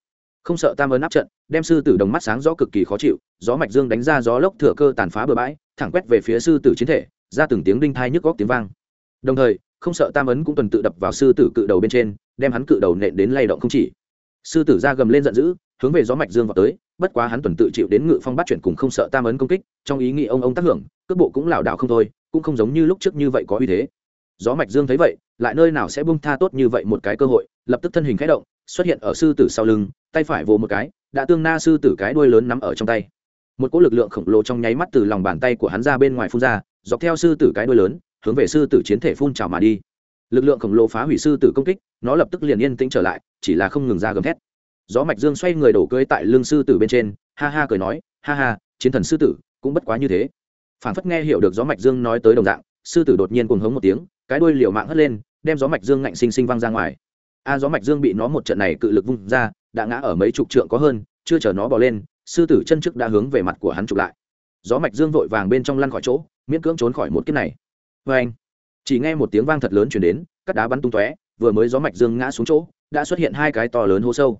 Không sợ tam ấn áp trận đem sư tử đồng mắt sáng rõ cực kỳ khó chịu gió mạch dương đánh ra gió lốc thừa cơ tàn phá bờ bãi thẳng quét về phía sư tử chiến thể ra từng tiếng đinh thai nhức góc tiếng vang. Đồng thời không sợ tam ấn cũng tuần tự đập vào sư tử cự đầu bên trên đem hắn cự đầu nện đến lay động không chỉ. Sư tử ra gầm lên giận dữ hướng về gió mạch dương vào tới, bất quá hắn tuần tự chịu đến ngự phong bắt chuyển cùng không sợ tam ấn công kích, trong ý nghĩ ông ông tác hưởng, cước bộ cũng lảo đảo không thôi, cũng không giống như lúc trước như vậy có uy thế. Gió mạch dương thấy vậy, lại nơi nào sẽ bung tha tốt như vậy một cái cơ hội, lập tức thân hình khẽ động, xuất hiện ở sư tử sau lưng, tay phải vồ một cái, đã tương na sư tử cái đuôi lớn nắm ở trong tay. Một cỗ lực lượng khổng lồ trong nháy mắt từ lòng bàn tay của hắn ra bên ngoài phun ra, dọc theo sư tử cái đuôi lớn, hướng về sư tử chiến thể phun trào mà đi. Lực lượng khổng lồ phá hủy sư tử công kích, nó lập tức liền yên tĩnh trở lại, chỉ là không ngừng ra gầm thét gió mạch dương xoay người đổ cưới tại lưng sư tử bên trên, ha ha cười nói, ha ha, chiến thần sư tử, cũng bất quá như thế. Phản phất nghe hiểu được gió mạch dương nói tới đồng dạng, sư tử đột nhiên cuồng hống một tiếng, cái đuôi liều mạng hất lên, đem gió mạch dương ngạnh sinh sinh văng ra ngoài. A, gió mạch dương bị nó một trận này cự lực vung ra, đã ngã ở mấy chục trượng có hơn, chưa chờ nó bò lên, sư tử chân trước đã hướng về mặt của hắn chụp lại. Gió mạch dương vội vàng bên trong lăn khỏi chỗ, miễn cưỡng trốn khỏi một kiếp này. Vê anh, chỉ nghe một tiếng vang thật lớn chuyển đến, cắt đá bắn tung tóe, vừa mới gió mạch dương ngã xuống chỗ, đã xuất hiện hai cái to lớn hố sâu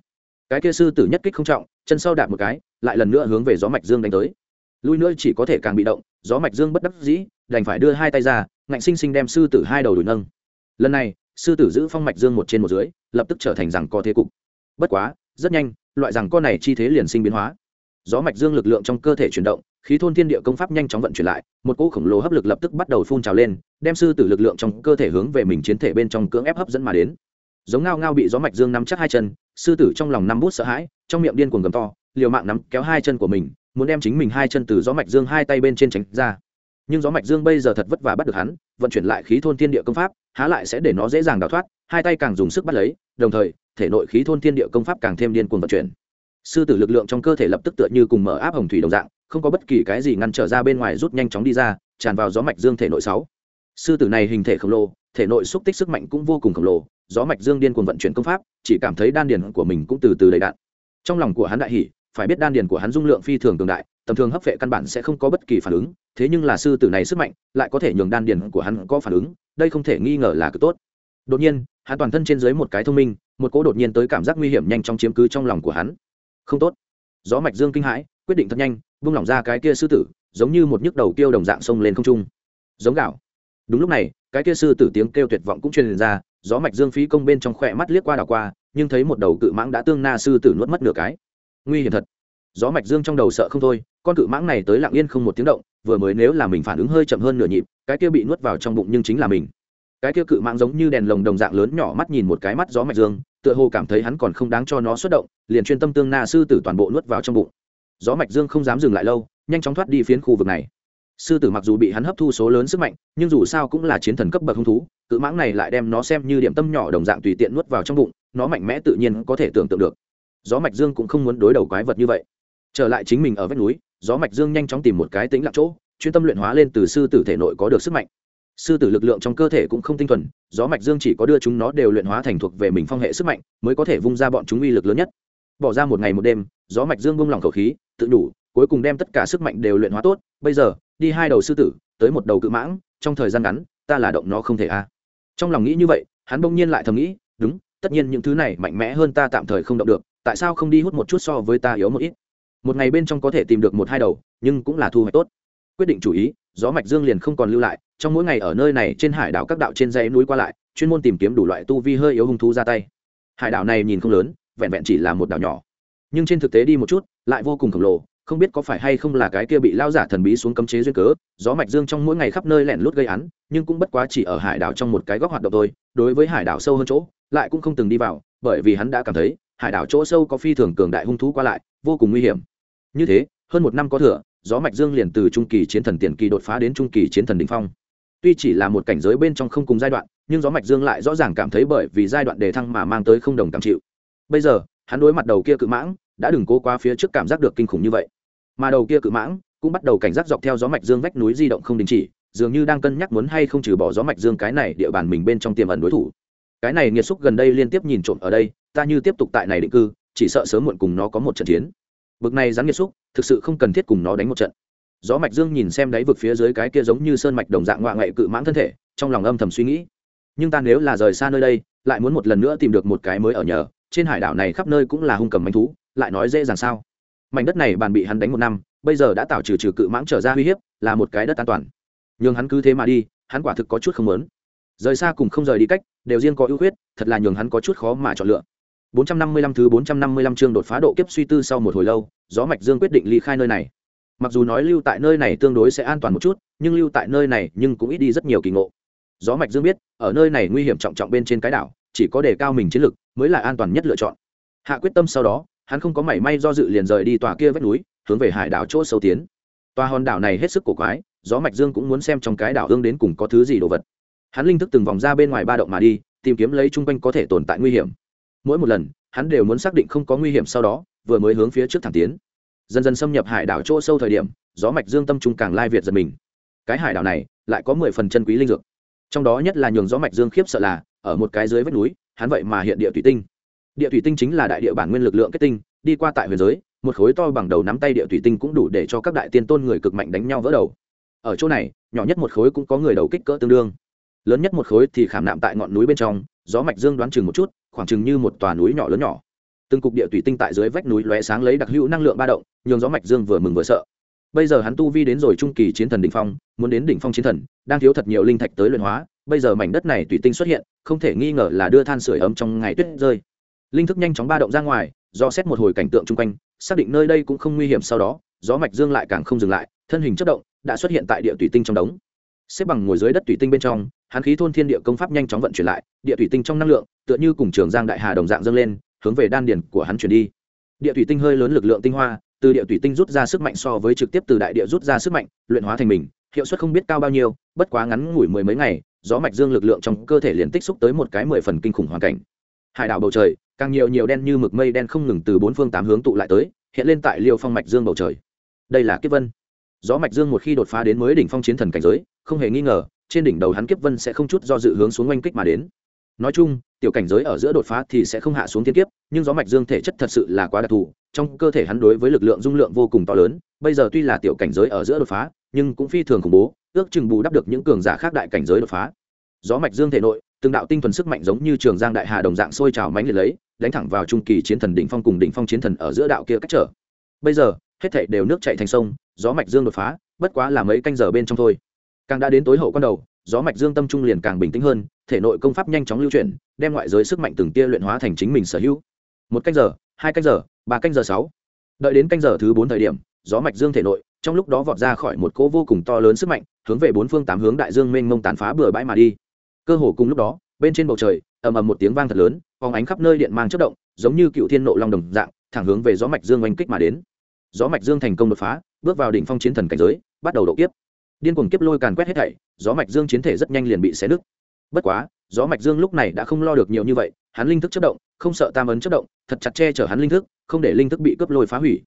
cái kia sư tử nhất kích không trọng, chân sau đạp một cái, lại lần nữa hướng về gió mạch dương đánh tới. Lui nữa chỉ có thể càng bị động, gió mạch dương bất đắc dĩ, đành phải đưa hai tay ra, ngạnh sinh sinh đem sư tử hai đầu đùi nâng. Lần này, sư tử giữ phong mạch dương một trên một dưới, lập tức trở thành rằng co thế cục. Bất quá, rất nhanh, loại rằng co này chi thế liền sinh biến hóa. Gió mạch dương lực lượng trong cơ thể chuyển động, khí thôn thiên địa công pháp nhanh chóng vận chuyển lại, một cỗ khổng lồ hấp lực lập tức bắt đầu phun trào lên, đem sư tử lực lượng trong cơ thể hướng về mình chiến thể bên trong cưỡng ép hấp dẫn mà đến giống ngao ngao bị gió mạch dương nắm chắc hai chân, sư tử trong lòng năm bút sợ hãi, trong miệng điên cuồng gầm to, liều mạng nắm kéo hai chân của mình, muốn đem chính mình hai chân từ gió mạch dương hai tay bên trên tránh ra. Nhưng gió mạch dương bây giờ thật vất vả bắt được hắn, vận chuyển lại khí thôn thiên địa công pháp, há lại sẽ để nó dễ dàng đào thoát, hai tay càng dùng sức bắt lấy, đồng thời, thể nội khí thôn thiên địa công pháp càng thêm điên cuồng vận chuyển. Sư tử lực lượng trong cơ thể lập tức tựa như cùng mở áp hồng thủy đồng dạng, không có bất kỳ cái gì ngăn trở ra bên ngoài rút nhanh chóng đi ra, tràn vào gió mạch dương thể nội sáu. Sư tử này hình thể khổng lồ, thể nội xúc tích sức mạnh cũng vô cùng khổng lồ gió mạch dương điên cuồng vận chuyển công pháp, chỉ cảm thấy đan điền của mình cũng từ từ đầy đạn. Trong lòng của hắn đại hỉ, phải biết đan điền của hắn dung lượng phi thường cường đại, tầm thường hấp vệ căn bản sẽ không có bất kỳ phản ứng, thế nhưng là sư tử này sức mạnh, lại có thể nhường đan điền của hắn có phản ứng, đây không thể nghi ngờ là cực tốt. Đột nhiên, hắn toàn thân trên dưới một cái thông minh, một cỗ đột nhiên tới cảm giác nguy hiểm nhanh chóng chiếm cứ trong lòng của hắn. Không tốt. Gió mạch dương kinh hãi, quyết định thật nhanh, vung lỏng ra cái kia sư tử, giống như một nhức đầu kêu đồng dạng sông lên không trung. Giống gạo. Đúng lúc này, cái kia sư tử tiếng kêu tuyệt vọng cũng truyền ra gió mạch dương phí công bên trong khỏe mắt liếc qua đảo qua, nhưng thấy một đầu cự mãng đã tương na sư tử nuốt mất nửa cái. Nguy hiểm thật. Gió mạch dương trong đầu sợ không thôi, con cự mãng này tới lặng yên không một tiếng động, vừa mới nếu là mình phản ứng hơi chậm hơn nửa nhịp, cái kia bị nuốt vào trong bụng nhưng chính là mình. Cái kia cự mãng giống như đèn lồng đồng dạng lớn nhỏ mắt nhìn một cái mắt gió mạch dương, tựa hồ cảm thấy hắn còn không đáng cho nó xuất động, liền chuyên tâm tương na sư tử toàn bộ nuốt vào trong bụng. Gió mạch dương không dám dừng lại lâu, nhanh chóng thoát đi phiến khu vực này sư tử mặc dù bị hắn hấp thu số lớn sức mạnh, nhưng dù sao cũng là chiến thần cấp bậc hung thú, cự mãng này lại đem nó xem như điểm tâm nhỏ đồng dạng tùy tiện nuốt vào trong bụng, nó mạnh mẽ tự nhiên có thể tưởng tượng được. Gió mạch dương cũng không muốn đối đầu quái vật như vậy. Trở lại chính mình ở vách núi, gió mạch dương nhanh chóng tìm một cái tĩnh lặng chỗ, chuyên tâm luyện hóa lên từ sư tử thể nội có được sức mạnh. Sư tử lực lượng trong cơ thể cũng không tinh thuần, gió mạch dương chỉ có đưa chúng nó đều luyện hóa thành thuộc về mình phong hệ sức mạnh, mới có thể vung ra bọn chúng uy lực lớn nhất. Bỏ ra một ngày một đêm, gió mạch dương bung lòng khẩu khí, tự đủ, cuối cùng đem tất cả sức mạnh đều luyện hóa tốt, bây giờ đi hai đầu sư tử, tới một đầu cự mãng, trong thời gian ngắn, ta là động nó không thể a. Trong lòng nghĩ như vậy, hắn bỗng nhiên lại thầm nghĩ, đúng, tất nhiên những thứ này mạnh mẽ hơn ta tạm thời không động được, tại sao không đi hút một chút so với ta yếu một ít? Một ngày bên trong có thể tìm được một hai đầu, nhưng cũng là thu hoạch tốt. Quyết định chủ ý, gió mạch dương liền không còn lưu lại, trong mỗi ngày ở nơi này trên hải đảo các đạo trên dãy núi qua lại, chuyên môn tìm kiếm đủ loại tu vi hơi yếu hung thú ra tay. Hải đảo này nhìn không lớn, vẹn vẹn chỉ là một đảo nhỏ. Nhưng trên thực tế đi một chút, lại vô cùng khổng lồ không biết có phải hay không là cái kia bị lao giả thần bí xuống cấm chế duyên cớ, gió mạch dương trong mỗi ngày khắp nơi lẻn lút gây án, nhưng cũng bất quá chỉ ở hải đảo trong một cái góc hoạt động thôi, đối với hải đảo sâu hơn chỗ, lại cũng không từng đi vào, bởi vì hắn đã cảm thấy, hải đảo chỗ sâu có phi thường cường đại hung thú qua lại, vô cùng nguy hiểm. Như thế, hơn một năm có thừa, gió mạch dương liền từ trung kỳ chiến thần tiền kỳ đột phá đến trung kỳ chiến thần đỉnh phong. Tuy chỉ là một cảnh giới bên trong không cùng giai đoạn, nhưng gió mạch dương lại rõ ràng cảm thấy bởi vì giai đoạn đề thăng mà mang tới không đồng cảm chịu. Bây giờ, hắn đối mặt đầu kia cự mãng, đã đừng cố quá phía trước cảm giác được kinh khủng như vậy mà đầu kia cự mãng cũng bắt đầu cảnh giác dọc theo gió mạch dương vách núi di động không đình chỉ, dường như đang cân nhắc muốn hay không trừ bỏ gió mạch dương cái này địa bàn mình bên trong tiềm ẩn đối thủ. Cái này nghiệt xúc gần đây liên tiếp nhìn trộm ở đây, ta như tiếp tục tại này định cư, chỉ sợ sớm muộn cùng nó có một trận chiến. Bực này rắn nghiệt xúc, thực sự không cần thiết cùng nó đánh một trận. Gió mạch dương nhìn xem đáy vực phía dưới cái kia giống như sơn mạch đồng dạng ngoại ngậy cự mãng thân thể, trong lòng âm thầm suy nghĩ. Nhưng ta nếu là rời xa nơi đây, lại muốn một lần nữa tìm được một cái mới ở nhờ, trên hải đảo này khắp nơi cũng là hung cầm manh thú, lại nói dễ dàng sao? Mảnh đất này bàn bị hắn đánh một năm, bây giờ đã tạo trừ trừ cự mãng trở ra uy hiếp, là một cái đất an toàn. Nhưng hắn cứ thế mà đi, hắn quả thực có chút không lớn rời xa cùng không rời đi cách, đều riêng có ưu khuyết, thật là nhường hắn có chút khó mà chọn lựa. 455 thứ 455 chương đột phá độ kiếp suy tư sau một hồi lâu, gió mạch dương quyết định ly khai nơi này. Mặc dù nói lưu tại nơi này tương đối sẽ an toàn một chút, nhưng lưu tại nơi này nhưng cũng ít đi rất nhiều kỳ ngộ. Gió mạch dương biết, ở nơi này nguy hiểm trọng trọng bên trên cái đảo, chỉ có đề cao mình chiến lực mới là an toàn nhất lựa chọn. Hạ quyết tâm sau đó hắn không có mảy may do dự liền rời đi tòa kia vách núi, hướng về hải đảo chỗ sâu tiến. Toa hòn đảo này hết sức cổ quái, gió mạch dương cũng muốn xem trong cái đảo ương đến cùng có thứ gì đồ vật. Hắn linh thức từng vòng ra bên ngoài ba động mà đi, tìm kiếm lấy chung quanh có thể tồn tại nguy hiểm. Mỗi một lần, hắn đều muốn xác định không có nguy hiểm sau đó, vừa mới hướng phía trước thẳng tiến. Dần dần xâm nhập hải đảo chỗ sâu thời điểm, gió mạch dương tâm trung càng lai việt giật mình. Cái hải đảo này, lại có mười phần chân quý linh dược. Trong đó nhất là nhường gió mạch dương khiếp sợ là, ở một cái dưới vách núi, hắn vậy mà hiện địa thủy tinh địa thủy tinh chính là đại địa bản nguyên lực lượng kết tinh, đi qua tại huyền giới, một khối to bằng đầu nắm tay địa thủy tinh cũng đủ để cho các đại tiên tôn người cực mạnh đánh nhau vỡ đầu. Ở chỗ này, nhỏ nhất một khối cũng có người đầu kích cỡ tương đương. Lớn nhất một khối thì khảm nạm tại ngọn núi bên trong, gió mạch dương đoán chừng một chút, khoảng chừng như một tòa núi nhỏ lớn nhỏ. Từng cục địa thủy tinh tại dưới vách núi lóe sáng lấy đặc hữu năng lượng ba động, nhường gió mạch dương vừa mừng vừa sợ. Bây giờ hắn tu vi đến rồi trung kỳ chiến thần đỉnh phong, muốn đến đỉnh phong chiến thần, đang thiếu thật nhiều linh thạch tới luyện hóa, bây giờ mảnh đất này thủy tinh xuất hiện, không thể nghi ngờ là đưa than sửa ấm trong ngày tuyết rơi linh thức nhanh chóng ba động ra ngoài, do xét một hồi cảnh tượng chung quanh, xác định nơi đây cũng không nguy hiểm sau đó, gió mạch dương lại càng không dừng lại, thân hình chất động, đã xuất hiện tại địa thủy tinh trong đống. Xếp bằng ngồi dưới đất thủy tinh bên trong hắn khí thôn thiên địa công pháp nhanh chóng vận chuyển lại, địa thủy tinh trong năng lượng, tựa như cùng trường giang đại hà đồng dạng dâng lên, hướng về đan điền của hắn chuyển đi. Địa thủy tinh hơi lớn lực lượng tinh hoa, từ địa thủy tinh rút ra sức mạnh so với trực tiếp từ đại địa rút ra sức mạnh, luyện hóa thành mình, hiệu suất không biết cao bao nhiêu, bất quá ngắn ngủi mười mấy ngày, gió mạch dương lực lượng trong cơ thể liền tích xúc tới một cái mười phần kinh khủng hoàn cảnh. Hải đảo bầu trời càng nhiều nhiều đen như mực mây đen không ngừng từ bốn phương tám hướng tụ lại tới, hiện lên tại liêu phong mạch dương bầu trời. Đây là kiếp vân. Gió mạch dương một khi đột phá đến mới đỉnh phong chiến thần cảnh giới, không hề nghi ngờ, trên đỉnh đầu hắn kiếp vân sẽ không chút do dự hướng xuống oanh kích mà đến. Nói chung, tiểu cảnh giới ở giữa đột phá thì sẽ không hạ xuống thiên kiếp, nhưng gió mạch dương thể chất thật sự là quá đặc thù, trong cơ thể hắn đối với lực lượng dung lượng vô cùng to lớn, bây giờ tuy là tiểu cảnh giới ở giữa đột phá, nhưng cũng phi thường khủng bố, ước chừng bù đắp được những cường giả khác đại cảnh giới đột phá. Gió mạch dương thể nội từng đạo tinh thuần sức mạnh giống như trường giang đại hà đồng dạng sôi trào mãnh liệt lấy, đánh thẳng vào trung kỳ chiến thần đỉnh phong cùng đỉnh phong chiến thần ở giữa đạo kia cách trở. Bây giờ, hết thảy đều nước chảy thành sông, gió mạch dương đột phá, bất quá là mấy canh giờ bên trong thôi. Càng đã đến tối hậu con đầu, gió mạch dương tâm trung liền càng bình tĩnh hơn, thể nội công pháp nhanh chóng lưu chuyển, đem ngoại giới sức mạnh từng tia luyện hóa thành chính mình sở hữu. Một canh giờ, hai canh giờ, ba canh giờ sáu. Đợi đến canh giờ thứ bốn thời điểm, gió mạch dương thể nội, trong lúc đó vọt ra khỏi một cỗ vô cùng to lớn sức mạnh, hướng về bốn phương tám hướng đại dương mênh mông tàn phá bừa bãi mà đi cơ hồ cùng lúc đó, bên trên bầu trời, ầm ầm một tiếng vang thật lớn, phóng ánh khắp nơi điện mang chất động, giống như cựu thiên nộ long đồng dạng, thẳng hướng về gió mạch dương oanh kích mà đến. Gió mạch dương thành công đột phá, bước vào đỉnh phong chiến thần cảnh giới, bắt đầu độ kiếp. Điên cuồng kiếp lôi càn quét hết thảy, gió mạch dương chiến thể rất nhanh liền bị xé nứt. Bất quá, gió mạch dương lúc này đã không lo được nhiều như vậy, hắn linh thức chất động, không sợ tam ấn chất động, thật chặt che chở hắn linh thức, không để linh thức bị cướp lôi phá hủy.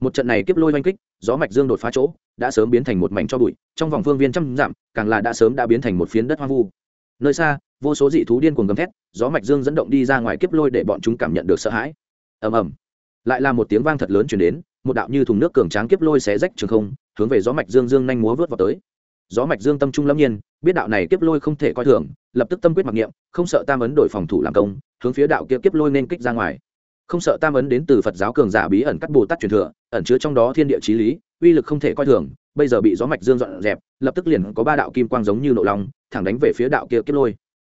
Một trận này kiếp lôi oanh kích, gió mạch dương đột phá chỗ, đã sớm biến thành một mảnh cho bụi, trong vòng phương viên trăm dặm, càng là đã sớm đã biến thành một phiến đất hoang vu nơi xa, vô số dị thú điên cuồng gầm thét, gió mạch dương dẫn động đi ra ngoài kiếp lôi để bọn chúng cảm nhận được sợ hãi. Ầm ầm. Lại là một tiếng vang thật lớn chuyển đến, một đạo như thùng nước cường tráng kiếp lôi xé rách trường không, hướng về gió mạch dương dương nhanh múa vớt vào tới. Gió mạch dương tâm trung lâm nhiên, biết đạo này kiếp lôi không thể coi thường, lập tức tâm quyết mặc niệm, không sợ tam ấn đổi phòng thủ làm công, hướng phía đạo kia kiếp lôi nên kích ra ngoài. Không sợ tam ấn đến từ phật giáo cường giả bí ẩn cắt bồ tát truyền thừa, ẩn chứa trong đó thiên địa chí lý, uy lực không thể coi thường, bây giờ bị gió mạch dương dọn dẹp, lập tức liền có ba đạo kim quang giống như nộ long thẳng đánh về phía đạo kia kiếp lôi.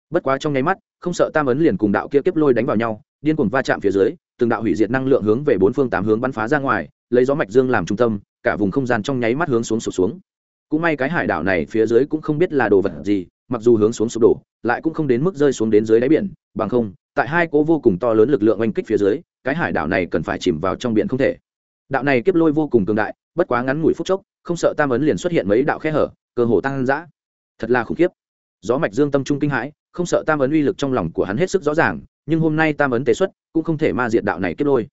Bất quá trong nháy mắt, không sợ tam ấn liền cùng đạo kia kiếp lôi đánh vào nhau, điên cuồng va chạm phía dưới, từng đạo hủy diệt năng lượng hướng về bốn phương tám hướng bắn phá ra ngoài, lấy gió mạch dương làm trung tâm, cả vùng không gian trong nháy mắt hướng xuống sụp xuống. Cũng may cái hải đảo này phía dưới cũng không biết là đồ vật gì, mặc dù hướng xuống sụp đổ, lại cũng không đến mức rơi xuống đến dưới đáy biển, bằng không, tại hai cố vô cùng to lớn lực lượng oanh kích phía dưới, cái hải đảo này cần phải chìm vào trong biển không thể. Đạo này kiếp lôi vô cùng cường đại, bất quá ngắn ngủi phút chốc, không sợ tam ấn liền xuất hiện mấy đạo khe hở, cơ hồ tăng dã. Thật là khủng khiếp gió mạch dương tâm trung kinh hãi, không sợ tam ấn uy lực trong lòng của hắn hết sức rõ ràng, nhưng hôm nay tam ấn tế xuất, cũng không thể ma diệt đạo này kiếp lôi.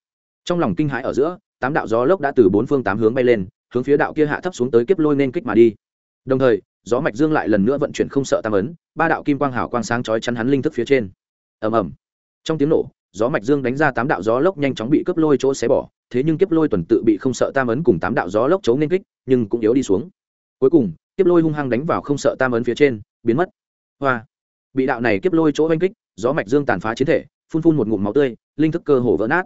Trong lòng kinh hãi ở giữa, tám đạo gió lốc đã từ bốn phương tám hướng bay lên, hướng phía đạo kia hạ thấp xuống tới kiếp lôi nên kích mà đi. Đồng thời, gió mạch dương lại lần nữa vận chuyển không sợ tam ấn, ba đạo kim quang hào quang sáng chói chắn hắn linh thức phía trên. Ầm ầm. Trong tiếng nổ, gió mạch dương đánh ra tám đạo gió lốc nhanh chóng bị cướp lôi chỗ xé bỏ, thế nhưng kiếp lôi tuần tự bị không sợ tam ấn cùng tám đạo gió lốc chấu nên kích, nhưng cũng yếu đi xuống. Cuối cùng, kiếp lôi hung hăng đánh vào không sợ tam ấn phía trên biến mất. Hoa. Bị đạo này kiếp lôi chỗ oanh kích, gió mạch dương tàn phá chiến thể, phun phun một ngụm máu tươi, linh thức cơ hồ vỡ nát.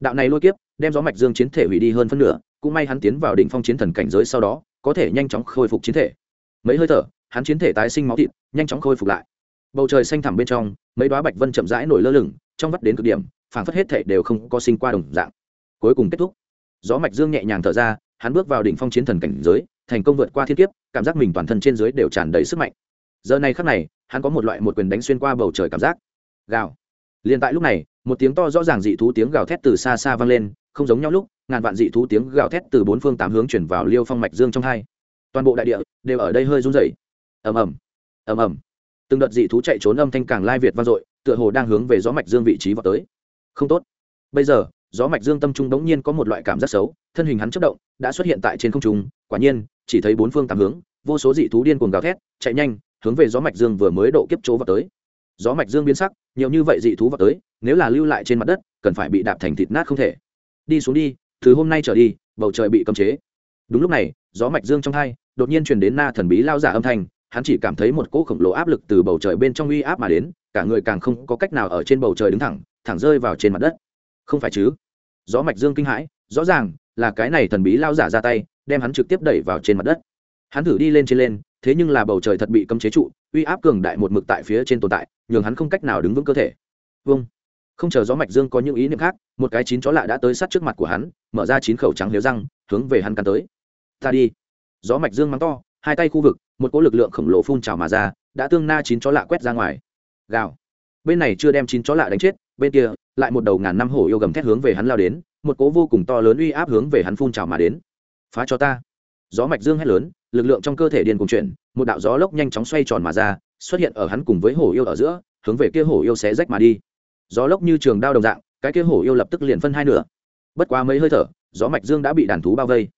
Đạo này lôi kiếp, đem gió mạch dương chiến thể hủy đi hơn phân nửa, cũng may hắn tiến vào đỉnh phong chiến thần cảnh giới sau đó, có thể nhanh chóng khôi phục chiến thể. Mấy hơi thở, hắn chiến thể tái sinh máu thịt, nhanh chóng khôi phục lại. Bầu trời xanh thẳm bên trong, mấy đoá bạch vân chậm rãi nổi lơ lửng, trong vắt đến cực điểm, phảng phất hết thể đều không có sinh qua đồng dạng. Cuối cùng kết thúc. Gió mạch dương nhẹ nhàng thở ra, hắn bước vào đỉnh phong chiến thần cảnh giới, thành công vượt qua thiên kiếp, cảm giác mình toàn thân trên dưới đều tràn đầy sức mạnh giờ này khắc này, hắn có một loại một quyền đánh xuyên qua bầu trời cảm giác. Gào. Liền tại lúc này, một tiếng to rõ ràng dị thú tiếng gào thét từ xa xa vang lên, không giống nhau lúc, ngàn vạn dị thú tiếng gào thét từ bốn phương tám hướng chuyển vào liêu phong mạch dương trong hai. Toàn bộ đại địa đều ở đây hơi run rẩy. Ầm ầm. Ầm ầm. Từng đợt dị thú chạy trốn âm thanh càng lai việt vang dội, tựa hồ đang hướng về gió mạch dương vị trí vào tới. Không tốt. Bây giờ, gió mạch dương tâm trung đống nhiên có một loại cảm giác xấu, thân hình hắn chất động, đã xuất hiện tại trên không trung, quả nhiên, chỉ thấy bốn phương tám hướng, vô số dị thú điên cuồng gào thét, chạy nhanh hướng về gió mạch dương vừa mới độ kiếp chỗ vào tới. Gió mạch dương biến sắc, nhiều như vậy dị thú vào tới, nếu là lưu lại trên mặt đất, cần phải bị đạp thành thịt nát không thể. Đi xuống đi, từ hôm nay trở đi, bầu trời bị cấm chế. Đúng lúc này, gió mạch dương trong hai, đột nhiên truyền đến na thần bí lao giả âm thanh, hắn chỉ cảm thấy một cỗ khổng lồ áp lực từ bầu trời bên trong uy áp mà đến, cả người càng không có cách nào ở trên bầu trời đứng thẳng thẳng rơi vào trên mặt đất. Không phải chứ? Gió mạch dương kinh hãi, rõ ràng là cái này thần bí lao giả ra tay, đem hắn trực tiếp đẩy vào trên mặt đất. Hắn thử đi lên trên lên thế nhưng là bầu trời thật bị cấm chế trụ, uy áp cường đại một mực tại phía trên tồn tại, nhường hắn không cách nào đứng vững cơ thể. Vâng. Không chờ gió mạch dương có những ý niệm khác, một cái chín chó lạ đã tới sát trước mặt của hắn, mở ra chín khẩu trắng liếu răng, hướng về hắn cắn tới. Ta đi. Gió mạch dương mắng to, hai tay khu vực, một cỗ lực lượng khổng lồ phun trào mà ra, đã tương na chín chó lạ quét ra ngoài. Gào. Bên này chưa đem chín chó lạ đánh chết, bên kia, lại một đầu ngàn năm hổ yêu gầm thét hướng về hắn lao đến, một cỗ vô cùng to lớn uy áp hướng về hắn phun trào mà đến. Phá cho ta. Gió mạch dương hét lớn lực lượng trong cơ thể điên cùng chuyển, một đạo gió lốc nhanh chóng xoay tròn mà ra, xuất hiện ở hắn cùng với hổ yêu ở giữa, hướng về kia hổ yêu xé rách mà đi. Gió lốc như trường đao đồng dạng, cái kia hổ yêu lập tức liền phân hai nửa. Bất quá mấy hơi thở, gió mạch dương đã bị đàn thú bao vây.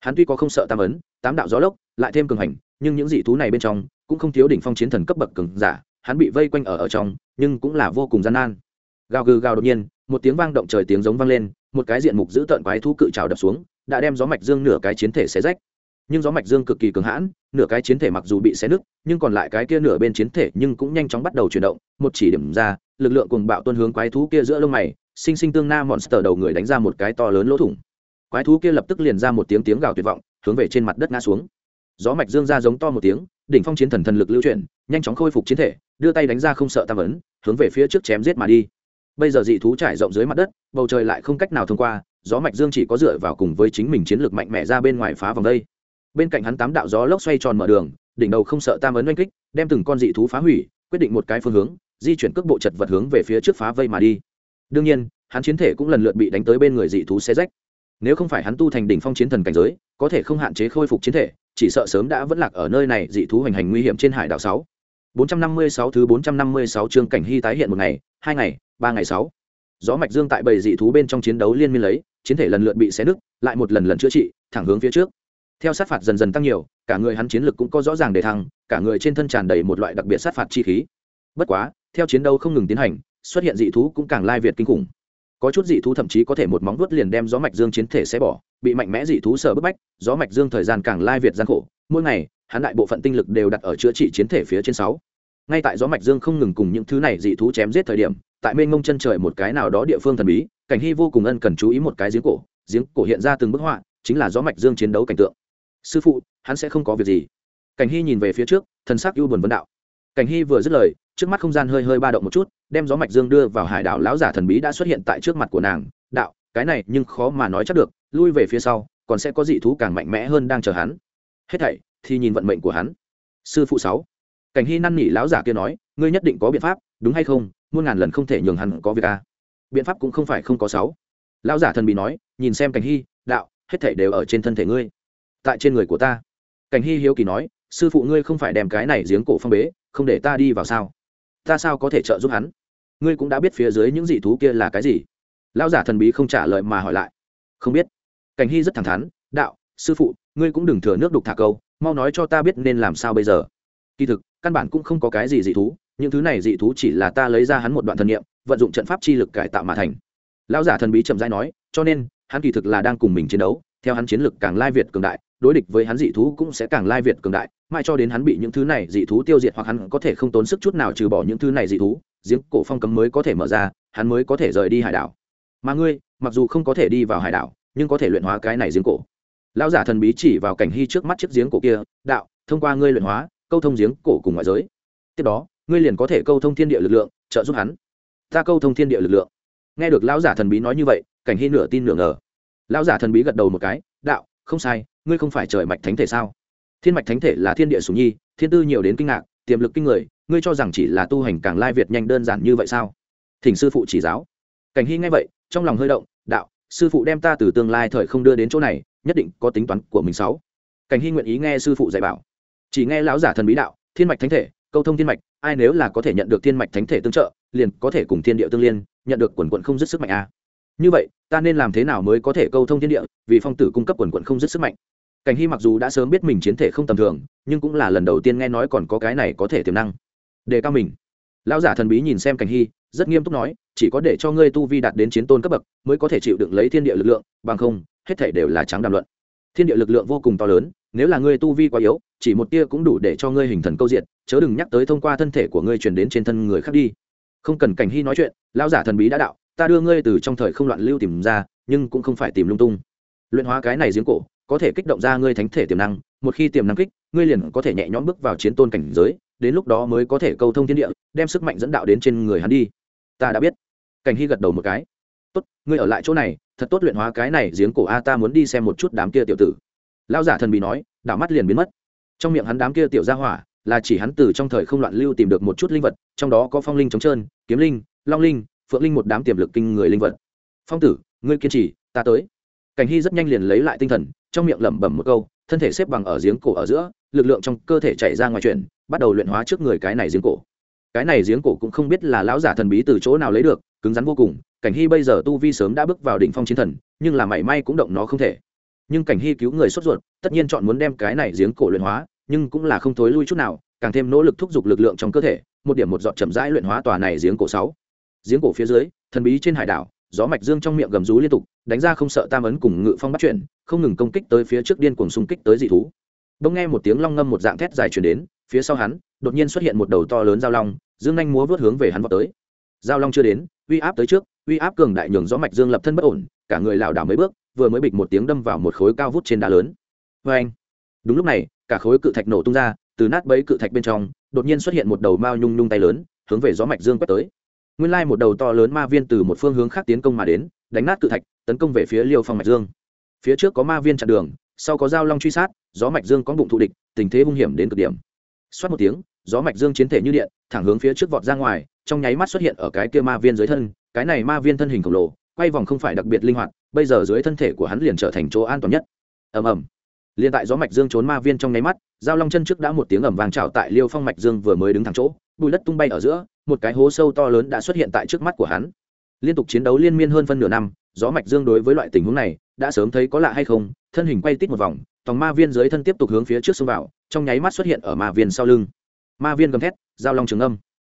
Hắn tuy có không sợ tam ấn, tám đạo gió lốc, lại thêm cường hành, nhưng những dị thú này bên trong cũng không thiếu đỉnh phong chiến thần cấp bậc cường giả, hắn bị vây quanh ở ở trong, nhưng cũng là vô cùng gian nan. Gào gừ gào đột nhiên, một tiếng vang động trời tiếng giống vang lên, một cái diện mục dữ tợn quái thú cự trào đập xuống, đã đem gió mạch dương nửa cái chiến thể xé rách nhưng gió mạch dương cực kỳ cường hãn, nửa cái chiến thể mặc dù bị xé nứt, nhưng còn lại cái kia nửa bên chiến thể nhưng cũng nhanh chóng bắt đầu chuyển động, một chỉ điểm ra, lực lượng cùng bạo tuân hướng quái thú kia giữa lông mày, sinh sinh tương na monster đầu người đánh ra một cái to lớn lỗ thủng. Quái thú kia lập tức liền ra một tiếng tiếng gào tuyệt vọng, hướng về trên mặt đất ngã xuống. Gió mạch dương ra giống to một tiếng, đỉnh phong chiến thần thần lực lưu chuyển, nhanh chóng khôi phục chiến thể, đưa tay đánh ra không sợ tam vấn hướng về phía trước chém giết mà đi. Bây giờ dị thú trải rộng dưới mặt đất, bầu trời lại không cách nào thông qua, gió mạch dương chỉ có dựa vào cùng với chính mình chiến lược mạnh mẽ ra bên ngoài phá vòng đây bên cạnh hắn tám đạo gió lốc xoay tròn mở đường đỉnh đầu không sợ tam ấn oanh kích đem từng con dị thú phá hủy quyết định một cái phương hướng di chuyển cước bộ chật vật hướng về phía trước phá vây mà đi đương nhiên hắn chiến thể cũng lần lượt bị đánh tới bên người dị thú xe rách nếu không phải hắn tu thành đỉnh phong chiến thần cảnh giới có thể không hạn chế khôi phục chiến thể chỉ sợ sớm đã vẫn lạc ở nơi này dị thú hành hành nguy hiểm trên hải đảo sáu 456 thứ 456 chương cảnh hy tái hiện một ngày, hai ngày, ba ngày sáu. Gió mạch dương tại bầy dị thú bên trong chiến đấu liên miên lấy, chiến thể lần lượt bị xé nứt, lại một lần lần chữa trị, thẳng hướng phía trước. Theo sát phạt dần dần tăng nhiều, cả người hắn chiến lực cũng có rõ ràng đề thăng, cả người trên thân tràn đầy một loại đặc biệt sát phạt chi khí. Bất quá, theo chiến đấu không ngừng tiến hành, xuất hiện dị thú cũng càng lai việt kinh khủng. Có chút dị thú thậm chí có thể một móng vuốt liền đem gió mạch dương chiến thể xé bỏ, bị mạnh mẽ dị thú sở bức bách, gió mạch dương thời gian càng lai việt gian khổ, mỗi ngày hắn đại bộ phận tinh lực đều đặt ở chữa trị chiến thể phía trên sáu ngay tại gió mạch dương không ngừng cùng những thứ này dị thú chém giết thời điểm tại mênh mông chân trời một cái nào đó địa phương thần bí cảnh hy vô cùng ân cần chú ý một cái giếng cổ giếng cổ hiện ra từng bức họa chính là gió mạch dương chiến đấu cảnh tượng sư phụ, hắn sẽ không có việc gì. Cảnh hy nhìn về phía trước, thần sắc ưu buồn vấn đạo. Cảnh hy vừa dứt lời, trước mắt không gian hơi hơi ba động một chút, đem gió mạch dương đưa vào hải đảo lão giả thần bí đã xuất hiện tại trước mặt của nàng, đạo, cái này nhưng khó mà nói chắc được, lui về phía sau, còn sẽ có dị thú càng mạnh mẽ hơn đang chờ hắn. Hết thảy, thì nhìn vận mệnh của hắn. Sư phụ sáu. Cảnh hy năn nỉ lão giả kia nói, ngươi nhất định có biện pháp, đúng hay không? Muôn ngàn lần không thể nhường hắn có việc a. À. biện pháp cũng không phải không có sáu. Lão giả thần bí nói, nhìn xem cảnh hy, đạo, hết thảy đều ở trên thân thể ngươi tại trên người của ta. Cảnh hy hiếu kỳ nói, sư phụ ngươi không phải đem cái này giếng cổ phong bế, không để ta đi vào sao? Ta sao có thể trợ giúp hắn? Ngươi cũng đã biết phía dưới những dị thú kia là cái gì. Lão giả thần bí không trả lời mà hỏi lại. Không biết. Cảnh hy rất thẳng thắn, đạo, sư phụ, ngươi cũng đừng thừa nước đục thả câu, mau nói cho ta biết nên làm sao bây giờ. Kỳ thực, căn bản cũng không có cái gì dị thú, những thứ này dị thú chỉ là ta lấy ra hắn một đoạn thần nghiệm vận dụng trận pháp chi lực cải tạo mà thành. Lão giả thần bí chậm dãi nói, cho nên, hắn kỳ thực là đang cùng mình chiến đấu, theo hắn chiến lực càng lai việt cường đại đối địch với hắn dị thú cũng sẽ càng lai việt cường đại mai cho đến hắn bị những thứ này dị thú tiêu diệt hoặc hắn có thể không tốn sức chút nào trừ bỏ những thứ này dị thú, giếng cổ phong cấm mới có thể mở ra, hắn mới có thể rời đi hải đảo. Mà ngươi, mặc dù không có thể đi vào hải đảo, nhưng có thể luyện hóa cái này giếng cổ. Lão giả thần bí chỉ vào cảnh hy trước mắt chiếc giếng cổ kia, đạo, thông qua ngươi luyện hóa, câu thông giếng cổ cùng ngoại giới. Tiếp đó, ngươi liền có thể câu thông thiên địa lực lượng, trợ giúp hắn. Ta câu thông thiên địa lực lượng. Nghe được lão giả thần bí nói như vậy, cảnh hy nửa tin nửa ngờ. Lão giả thần bí gật đầu một cái, đạo, không sai ngươi không phải trời mạch thánh thể sao? Thiên mạch thánh thể là thiên địa sùng nhi, thiên tư nhiều đến kinh ngạc, tiềm lực kinh người, ngươi cho rằng chỉ là tu hành càng lai việt nhanh đơn giản như vậy sao? Thỉnh sư phụ chỉ giáo. Cảnh hy nghe vậy, trong lòng hơi động, đạo, sư phụ đem ta từ tương lai thời không đưa đến chỗ này, nhất định có tính toán của mình sáu. Cảnh hy nguyện ý nghe sư phụ dạy bảo. Chỉ nghe lão giả thần bí đạo, thiên mạch thánh thể, câu thông thiên mạch, ai nếu là có thể nhận được thiên mạch thánh thể tương trợ, liền có thể cùng thiên địa tương liên, nhận được quần quận không dứt sức mạnh a. Như vậy, ta nên làm thế nào mới có thể câu thông thiên địa, vì phong tử cung cấp quần quận không dứt sức mạnh? Cảnh hy mặc dù đã sớm biết mình chiến thể không tầm thường, nhưng cũng là lần đầu tiên nghe nói còn có cái này có thể tiềm năng. Đề cao mình. Lão giả thần bí nhìn xem cảnh hy, rất nghiêm túc nói, chỉ có để cho ngươi tu vi đạt đến chiến tôn cấp bậc, mới có thể chịu đựng lấy thiên địa lực lượng, bằng không, hết thể đều là trắng đàm luận. Thiên địa lực lượng vô cùng to lớn, nếu là ngươi tu vi quá yếu, chỉ một tia cũng đủ để cho ngươi hình thần câu diện chớ đừng nhắc tới thông qua thân thể của ngươi truyền đến trên thân người khác đi. Không cần cảnh hy nói chuyện, lão giả thần bí đã đạo, ta đưa ngươi từ trong thời không loạn lưu tìm ra, nhưng cũng không phải tìm lung tung. Luyện hóa cái này giếng cổ có thể kích động ra ngươi thánh thể tiềm năng, một khi tiềm năng kích, ngươi liền có thể nhẹ nhõm bước vào chiến tôn cảnh giới, đến lúc đó mới có thể câu thông thiên địa, đem sức mạnh dẫn đạo đến trên người hắn đi. Ta đã biết. Cảnh hy gật đầu một cái. Tốt, ngươi ở lại chỗ này, thật tốt luyện hóa cái này giếng cổ a, ta muốn đi xem một chút đám kia tiểu tử. Lao giả thần bị nói, đảo mắt liền biến mất. Trong miệng hắn đám kia tiểu ra hỏa, là chỉ hắn từ trong thời không loạn lưu tìm được một chút linh vật, trong đó có phong linh trống trơn, kiếm linh, long linh, phượng linh một đám tiềm lực kinh người linh vật. Phong tử, ngươi kiên trì, ta tới. Cảnh hy rất nhanh liền lấy lại tinh thần trong miệng lẩm bẩm một câu, thân thể xếp bằng ở giếng cổ ở giữa, lực lượng trong cơ thể chạy ra ngoài chuyển, bắt đầu luyện hóa trước người cái này giếng cổ. Cái này giếng cổ cũng không biết là lão giả thần bí từ chỗ nào lấy được, cứng rắn vô cùng, cảnh hy bây giờ tu vi sớm đã bước vào đỉnh phong chiến thần, nhưng là mảy may cũng động nó không thể. Nhưng cảnh hy cứu người sốt ruột, tất nhiên chọn muốn đem cái này giếng cổ luyện hóa, nhưng cũng là không thối lui chút nào, càng thêm nỗ lực thúc giục lực lượng trong cơ thể, một điểm một dọn chậm rãi luyện hóa tòa này giếng cổ sáu. Giếng cổ phía dưới, thần bí trên hải đảo, gió mạch dương trong miệng gầm rú liên tục đánh ra không sợ tam ấn cùng ngự phong bắt chuyển không ngừng công kích tới phía trước điên cuồng xung kích tới dị thú. Bỗng nghe một tiếng long ngâm một dạng thét dài chuyển đến, phía sau hắn, đột nhiên xuất hiện một đầu to lớn giao long, dương nhanh múa vớt hướng về hắn vào tới. Giao long chưa đến, uy áp tới trước, uy áp cường đại nhường gió mạch dương lập thân bất ổn, cả người lảo đảo mấy bước, vừa mới bịch một tiếng đâm vào một khối cao vút trên đá lớn. Vê anh, đúng lúc này, cả khối cự thạch nổ tung ra, từ nát bấy cự thạch bên trong, đột nhiên xuất hiện một đầu mao nhung nhung tay lớn, hướng về gió mạch dương quét tới. Nguyên lai một đầu to lớn ma viên từ một phương hướng khác tiến công mà đến đánh nát cự thạch, tấn công về phía liêu phong mạch dương. Phía trước có ma viên chặn đường, sau có dao long truy sát, gió mạch dương có bụng thụ địch, tình thế hung hiểm đến cực điểm. Xoát một tiếng, gió mạch dương chiến thể như điện, thẳng hướng phía trước vọt ra ngoài, trong nháy mắt xuất hiện ở cái kia ma viên dưới thân, cái này ma viên thân hình khổng lồ, quay vòng không phải đặc biệt linh hoạt, bây giờ dưới thân thể của hắn liền trở thành chỗ an toàn nhất. Ầm ầm. Liền tại gió mạch dương trốn ma viên trong nháy mắt, giao long chân trước đã một tiếng ầm vàng trào tại liêu phong mạch dương vừa mới đứng thẳng chỗ bùi đất tung bay ở giữa, một cái hố sâu to lớn đã xuất hiện tại trước mắt của hắn liên tục chiến đấu liên miên hơn phân nửa năm, gió mạch dương đối với loại tình huống này, đã sớm thấy có lạ hay không, thân hình quay tít một vòng, tòng ma viên dưới thân tiếp tục hướng phía trước xông vào, trong nháy mắt xuất hiện ở ma viên sau lưng. Ma viên gầm thét, giao long trường âm.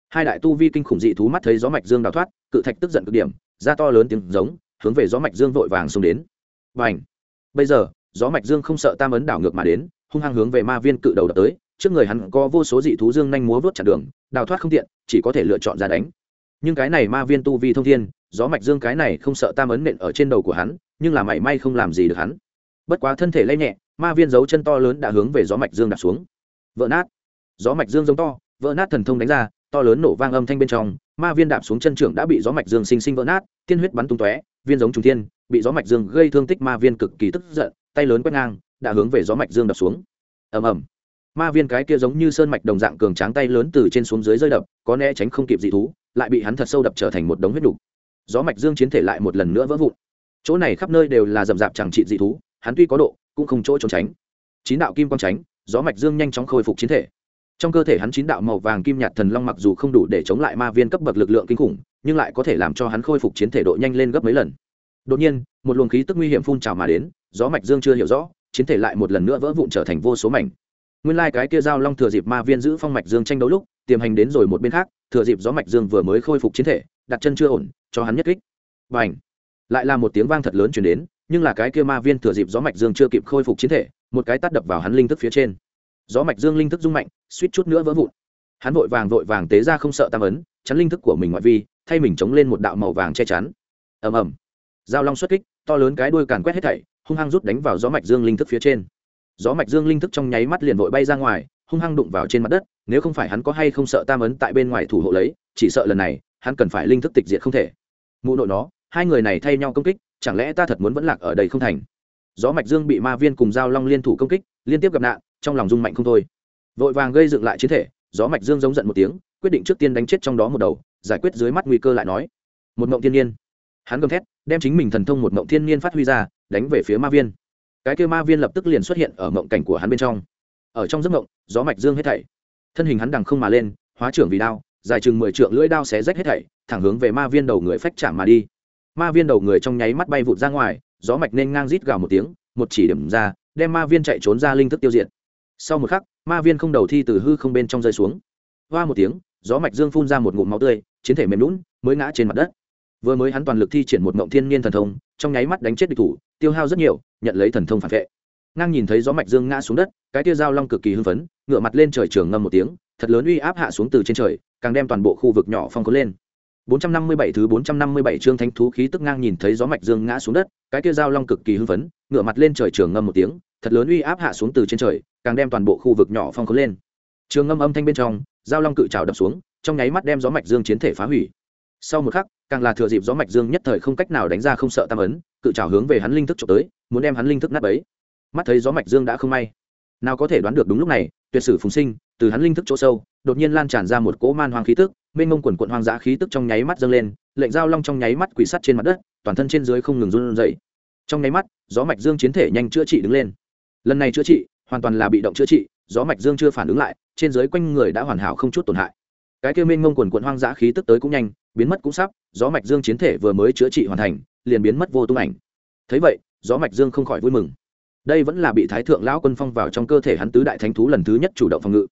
Hai đại tu vi kinh khủng dị thú mắt thấy gió mạch dương đào thoát, cự thạch tức giận cực điểm, ra to lớn tiếng giống, hướng về gió mạch dương vội vàng xông đến. Và ảnh bây giờ, gió mạch dương không sợ tam ấn đảo ngược mà đến, hung hăng hướng về ma viên cự đầu đập tới, trước người hắn có vô số dị thú dương nhanh múa vớt chặn đường, đào thoát không tiện, chỉ có thể lựa chọn ra đánh nhưng cái này ma viên tu vi thông thiên, gió mạch dương cái này không sợ tam ấn nện ở trên đầu của hắn, nhưng là mảy may không làm gì được hắn. Bất quá thân thể lay nhẹ, ma viên giấu chân to lớn đã hướng về gió mạch dương đạp xuống. Vỡ nát. Gió mạch dương giống to, vỡ nát thần thông đánh ra, to lớn nổ vang âm thanh bên trong, ma viên đạp xuống chân trưởng đã bị gió mạch dương sinh sinh vỡ nát, tiên huyết bắn tung tóe, viên giống trùng thiên, bị gió mạch dương gây thương tích ma viên cực kỳ tức giận, tay lớn quét ngang, đã hướng về gió mạch dương đập xuống. Ầm ầm. Ma viên cái kia giống như sơn mạch đồng dạng cường tráng tay lớn từ trên xuống dưới rơi đập, có né tránh không kịp dị thú lại bị hắn thật sâu đập trở thành một đống huyết đục gió mạch dương chiến thể lại một lần nữa vỡ vụn. Chỗ này khắp nơi đều là rậm rạp chẳng trị dị thú, hắn tuy có độ, cũng không chỗ trốn tránh. Chín đạo kim quang tránh, gió mạch dương nhanh chóng khôi phục chiến thể. Trong cơ thể hắn chín đạo màu vàng kim nhạt thần long mặc dù không đủ để chống lại ma viên cấp bậc lực lượng kinh khủng, nhưng lại có thể làm cho hắn khôi phục chiến thể độ nhanh lên gấp mấy lần. Đột nhiên, một luồng khí tức nguy hiểm phun trào mà đến, gió mạch dương chưa hiểu rõ, chiến thể lại một lần nữa vỡ vụn trở thành vô số mảnh nguyên lai cái kia giao long thừa dịp ma viên giữ phong mạch dương tranh đấu lúc, tiềm hành đến rồi một bên khác, thừa dịp gió mạch dương vừa mới khôi phục chiến thể, đặt chân chưa ổn, cho hắn nhất kích. Và ảnh lại là một tiếng vang thật lớn chuyển đến, nhưng là cái kia ma viên thừa dịp gió mạch dương chưa kịp khôi phục chiến thể, một cái tắt đập vào hắn linh thức phía trên. Gió mạch dương linh thức rung mạnh, suýt chút nữa vỡ vụn. Hắn vội vàng vội vàng tế ra không sợ tam ấn, chắn linh thức của mình ngoại vi, thay mình chống lên một đạo màu vàng che chắn. Ầm ầm. Giao long xuất kích, to lớn cái đuôi càn quét hết thảy, hung hăng rút đánh vào gió mạch dương linh thức phía trên gió mạch dương linh thức trong nháy mắt liền vội bay ra ngoài, hung hăng đụng vào trên mặt đất, nếu không phải hắn có hay không sợ tam ấn tại bên ngoài thủ hộ lấy, chỉ sợ lần này, hắn cần phải linh thức tịch diệt không thể. Mụ nội nó, hai người này thay nhau công kích, chẳng lẽ ta thật muốn vẫn lạc ở đây không thành? Gió mạch dương bị ma viên cùng giao long liên thủ công kích, liên tiếp gặp nạn, trong lòng rung mạnh không thôi. Vội vàng gây dựng lại chiến thể, gió mạch dương giống giận một tiếng, quyết định trước tiên đánh chết trong đó một đầu, giải quyết dưới mắt nguy cơ lại nói. Một mộng thiên nhiên. Hắn gầm thét, đem chính mình thần thông một mộng thiên niên phát huy ra, đánh về phía ma viên cái kia ma viên lập tức liền xuất hiện ở mộng cảnh của hắn bên trong. Ở trong giấc mộng, gió mạch dương hết thảy. Thân hình hắn đằng không mà lên, hóa trưởng vì đao, dài chừng mười trượng lưỡi đao xé rách hết thảy, thẳng hướng về ma viên đầu người phách chạm mà đi. Ma viên đầu người trong nháy mắt bay vụt ra ngoài, gió mạch nên ngang rít gào một tiếng, một chỉ điểm ra, đem ma viên chạy trốn ra linh thức tiêu diệt. Sau một khắc, ma viên không đầu thi từ hư không bên trong rơi xuống. Hoa một tiếng, gió mạch dương phun ra một ngụm máu tươi, chiến thể mềm lún mới ngã trên mặt đất vừa mới hắn toàn lực thi triển một mộng thiên niên thần thông trong nháy mắt đánh chết địch thủ tiêu hao rất nhiều nhận lấy thần thông phản vệ ngang nhìn thấy gió mạch dương ngã xuống đất cái tia dao long cực kỳ hưng phấn ngựa mặt lên trời trường ngâm một tiếng thật lớn uy áp hạ xuống từ trên trời càng đem toàn bộ khu vực nhỏ phong cố lên 457 thứ 457 chương thánh thú khí tức ngang nhìn thấy gió mạch dương ngã xuống đất, cái kia dao long cực kỳ hưng phấn, ngửa mặt lên trời trường ngâm một tiếng, thật lớn uy áp hạ xuống từ trên trời, càng đem toàn bộ khu vực nhỏ phong cố lên. Trường ngâm âm thanh bên trong, dao long cự trảo đập xuống, trong nháy mắt đem gió mạch dương chiến thể phá hủy. Sau một khắc, càng là thừa dịp gió mạch dương nhất thời không cách nào đánh ra không sợ tam ấn, cự chảo hướng về hắn linh thức chụp tới, muốn đem hắn linh thức nát bấy. Mắt thấy gió mạch dương đã không may, nào có thể đoán được đúng lúc này, tuyệt sử phùng sinh, từ hắn linh thức chỗ sâu, đột nhiên lan tràn ra một cỗ man hoang khí tức, mênh mông quần quận hoang dã khí tức trong nháy mắt dâng lên lệnh dao long trong nháy mắt quỷ sắt trên mặt đất toàn thân trên dưới không ngừng run rẩy. Trong nháy mắt gió mạch dương chiến thể nhanh chữa trị đứng lên. Lần này chữa trị hoàn toàn là bị động chữa trị gió mạch dương chưa phản ứng lại trên dưới quanh người đã hoàn hảo không chút tổn hại cái kia minh ngông quần quận hoang dã khí tức tới cũng nhanh, biến mất cũng sắp, gió mạch dương chiến thể vừa mới chữa trị hoàn thành, liền biến mất vô tung ảnh. Thấy vậy, gió mạch dương không khỏi vui mừng. Đây vẫn là bị thái thượng lão quân phong vào trong cơ thể hắn tứ đại thánh thú lần thứ nhất chủ động phòng ngự.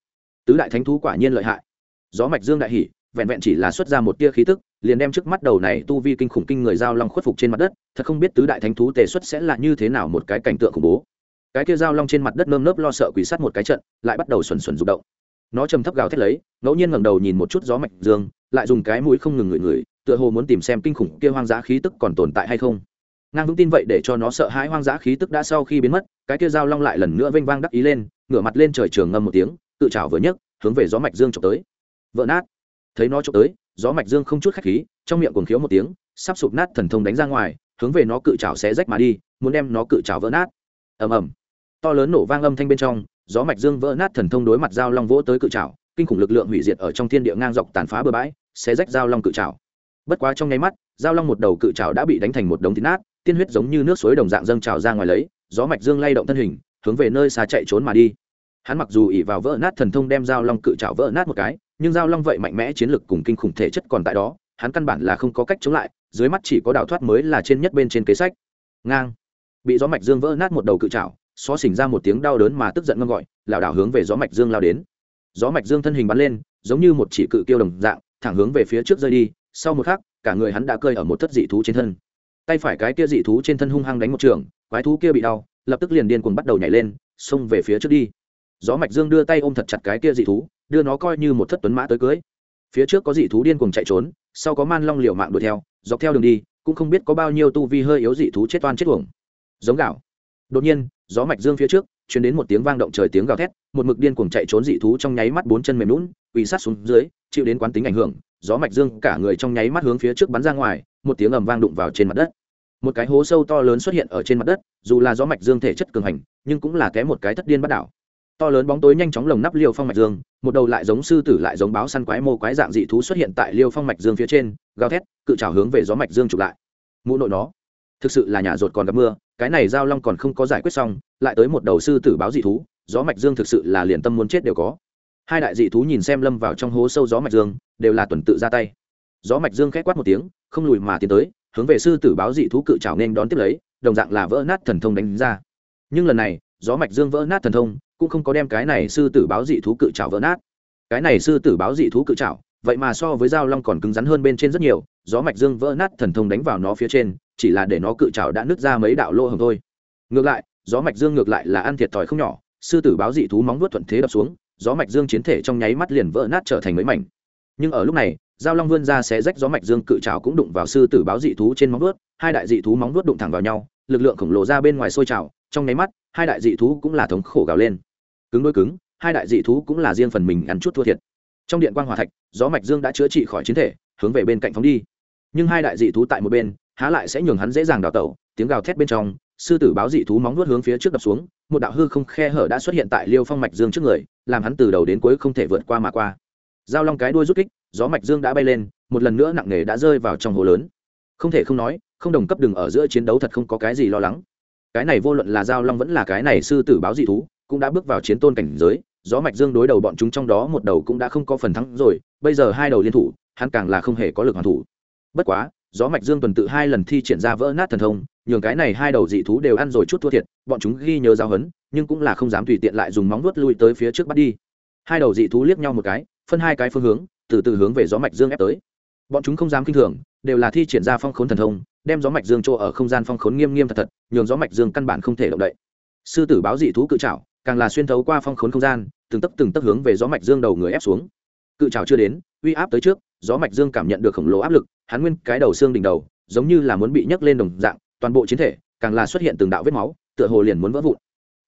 Tứ đại thánh thú quả nhiên lợi hại. Gió mạch dương đại hỉ, vẹn vẹn chỉ là xuất ra một tia khí tức, liền đem trước mắt đầu này tu vi kinh khủng kinh người giao long khuất phục trên mặt đất, thật không biết tứ đại thánh thú tề xuất sẽ là như thế nào một cái cảnh tượng khủng bố. Cái kia giao long trên mặt đất nơm nớp lo sợ quỷ sát một cái trận, lại bắt đầu xuẩn xuẩn rụng động nó trầm thấp gào thét lấy, ngẫu nhiên ngẩng đầu nhìn một chút gió mạnh dương, lại dùng cái mũi không ngừng ngửi ngửi, tựa hồ muốn tìm xem kinh khủng kia hoang dã khí tức còn tồn tại hay không. Ngang vững tin vậy để cho nó sợ hãi hoang dã khí tức đã sau khi biến mất, cái kia dao long lại lần nữa vênh vang đắc ý lên, ngửa mặt lên trời trường ngâm một tiếng, tự trào vừa nhấc, hướng về gió mạch dương trộm tới. Vỡ nát. Thấy nó trộm tới, gió mạch dương không chút khách khí, trong miệng cuồng khiếu một tiếng, sắp sụp nát thần thông đánh ra ngoài, hướng về nó cự trào xé rách mà đi, muốn đem nó cự trào vỡ nát. Ầm ầm. To lớn nổ vang âm thanh bên trong gió mạch dương vỡ nát thần thông đối mặt giao long vỗ tới cự trảo, kinh khủng lực lượng hủy diệt ở trong thiên địa ngang dọc tàn phá bừa bãi, xé rách giao long cự trảo. Bất quá trong nháy mắt, giao long một đầu cự trảo đã bị đánh thành một đống thịt nát, tiên huyết giống như nước suối đồng dạng dâng trào ra ngoài lấy, gió mạch dương lay động thân hình, hướng về nơi xa chạy trốn mà đi. Hắn mặc dù ỉ vào vỡ nát thần thông đem giao long cự trảo vỡ nát một cái, nhưng giao long vậy mạnh mẽ chiến lực cùng kinh khủng thể chất còn tại đó, hắn căn bản là không có cách chống lại, dưới mắt chỉ có đào thoát mới là trên nhất bên trên kế sách. Ngang. Bị gió mạch dương vỡ nát một đầu cự trảo xó xỉnh ra một tiếng đau đớn mà tức giận ngâm gọi, lảo đảo hướng về gió mạch dương lao đến. Gió mạch dương thân hình bắn lên, giống như một chỉ cự kiêu đồng dạng, thẳng hướng về phía trước rơi đi, sau một khắc, cả người hắn đã cơi ở một thất dị thú trên thân. Tay phải cái kia dị thú trên thân hung hăng đánh một trường, quái thú kia bị đau, lập tức liền điên cuồng bắt đầu nhảy lên, xông về phía trước đi. Gió mạch dương đưa tay ôm thật chặt cái kia dị thú, đưa nó coi như một thất tuấn mã tới cưới. Phía trước có dị thú điên cuồng chạy trốn, sau có man long liều mạng đuổi theo, dọc theo đường đi, cũng không biết có bao nhiêu tu vi hơi yếu dị thú chết toan chết uổng. Giống gạo đột nhiên, gió mạch dương phía trước chuyển đến một tiếng vang động trời tiếng gào thét, một mực điên cuồng chạy trốn dị thú trong nháy mắt bốn chân mềm lún quỳ sát xuống dưới, chịu đến quán tính ảnh hưởng, gió mạch dương cả người trong nháy mắt hướng phía trước bắn ra ngoài, một tiếng ầm vang đụng vào trên mặt đất. Một cái hố sâu to lớn xuất hiện ở trên mặt đất, dù là gió mạch dương thể chất cường hành, nhưng cũng là kém một cái thất điên bắt đảo. To lớn bóng tối nhanh chóng lồng nắp liêu phong mạch dương, một đầu lại giống sư tử lại giống báo săn quái mô quái dạng dị thú xuất hiện tại liêu phong mạch dương phía trên, gào thét, cự trào hướng về gió mạch dương chụp lại. Mũ nội nó thực sự là nhà rột còn gặp mưa cái này giao long còn không có giải quyết xong lại tới một đầu sư tử báo dị thú gió mạch dương thực sự là liền tâm muốn chết đều có. Hai đại dị thú nhìn xem lâm vào trong hố sâu gió mạch dương đều là tuần tự ra tay. Gió mạch dương khét quát một tiếng không lùi mà tiến tới hướng về sư tử báo dị thú cự trào nên đón tiếp lấy đồng dạng là vỡ nát thần thông đánh ra. Nhưng lần này gió mạch dương vỡ nát thần thông cũng không có đem cái này sư tử báo dị thú cự chảo vỡ nát. Cái này sư tử báo dị thú cự chảo, vậy mà so với dao long còn cứng rắn hơn bên trên rất nhiều gió mạch dương vỡ nát thần thông đánh vào nó phía trên chỉ là để nó cự trào đã nứt ra mấy đạo lỗ hồng thôi. Ngược lại, gió mạch dương ngược lại là ăn thiệt thòi không nhỏ, sư tử báo dị thú móng vuốt thuận thế đập xuống, gió mạch dương chiến thể trong nháy mắt liền vỡ nát trở thành mấy mảnh. Nhưng ở lúc này, giao long vươn ra sẽ rách gió mạch dương cự trào cũng đụng vào sư tử báo dị thú trên móng vuốt, hai đại dị thú móng vuốt đụng thẳng vào nhau, lực lượng khổng lồ ra bên ngoài sôi trào, trong nháy mắt, hai đại dị thú cũng là thống khổ gào lên. Cứng đôi cứng, hai đại dị thú cũng là riêng phần mình ăn chút thua thiệt. Trong điện quan hòa thạch, gió mạch dương đã chữa trị khỏi chiến thể, hướng về bên cạnh phóng đi. Nhưng hai đại dị thú tại một bên há lại sẽ nhường hắn dễ dàng đào tẩu, tiếng gào thét bên trong, sư tử báo dị thú móng nuốt hướng phía trước đập xuống, một đạo hư không khe hở đã xuất hiện tại liêu phong mạch dương trước người, làm hắn từ đầu đến cuối không thể vượt qua mà qua. Giao long cái đuôi rút kích, gió mạch dương đã bay lên, một lần nữa nặng nề đã rơi vào trong hồ lớn. Không thể không nói, không đồng cấp đừng ở giữa chiến đấu thật không có cái gì lo lắng. Cái này vô luận là giao long vẫn là cái này sư tử báo dị thú, cũng đã bước vào chiến tôn cảnh giới, gió mạch dương đối đầu bọn chúng trong đó một đầu cũng đã không có phần thắng rồi, bây giờ hai đầu liên thủ, hắn càng là không hề có lực hoàn thủ. Bất quá gió mạch dương tuần tự hai lần thi triển ra vỡ nát thần thông, nhường cái này hai đầu dị thú đều ăn rồi chút thua thiệt, bọn chúng ghi nhớ giao hấn nhưng cũng là không dám tùy tiện lại dùng móng vuốt lui tới phía trước bắt đi. Hai đầu dị thú liếc nhau một cái, phân hai cái phương hướng, từ từ hướng về gió mạch dương ép tới. Bọn chúng không dám kinh thường, đều là thi triển ra phong khốn thần thông, đem gió mạch dương chỗ ở không gian phong khốn nghiêm nghiêm thật thật, nhường gió mạch dương căn bản không thể động đậy. Sư tử báo dị thú cự trảo, càng là xuyên thấu qua phong khốn không gian, từng tấc từng tấc hướng về gió mạch dương đầu người ép xuống. Cự trảo chưa đến, uy áp tới trước, gió mạch dương cảm nhận được khổng lồ áp lực hắn nguyên cái đầu xương đỉnh đầu, giống như là muốn bị nhấc lên đồng dạng, toàn bộ chiến thể, càng là xuất hiện từng đạo vết máu, tựa hồ liền muốn vỡ vụn.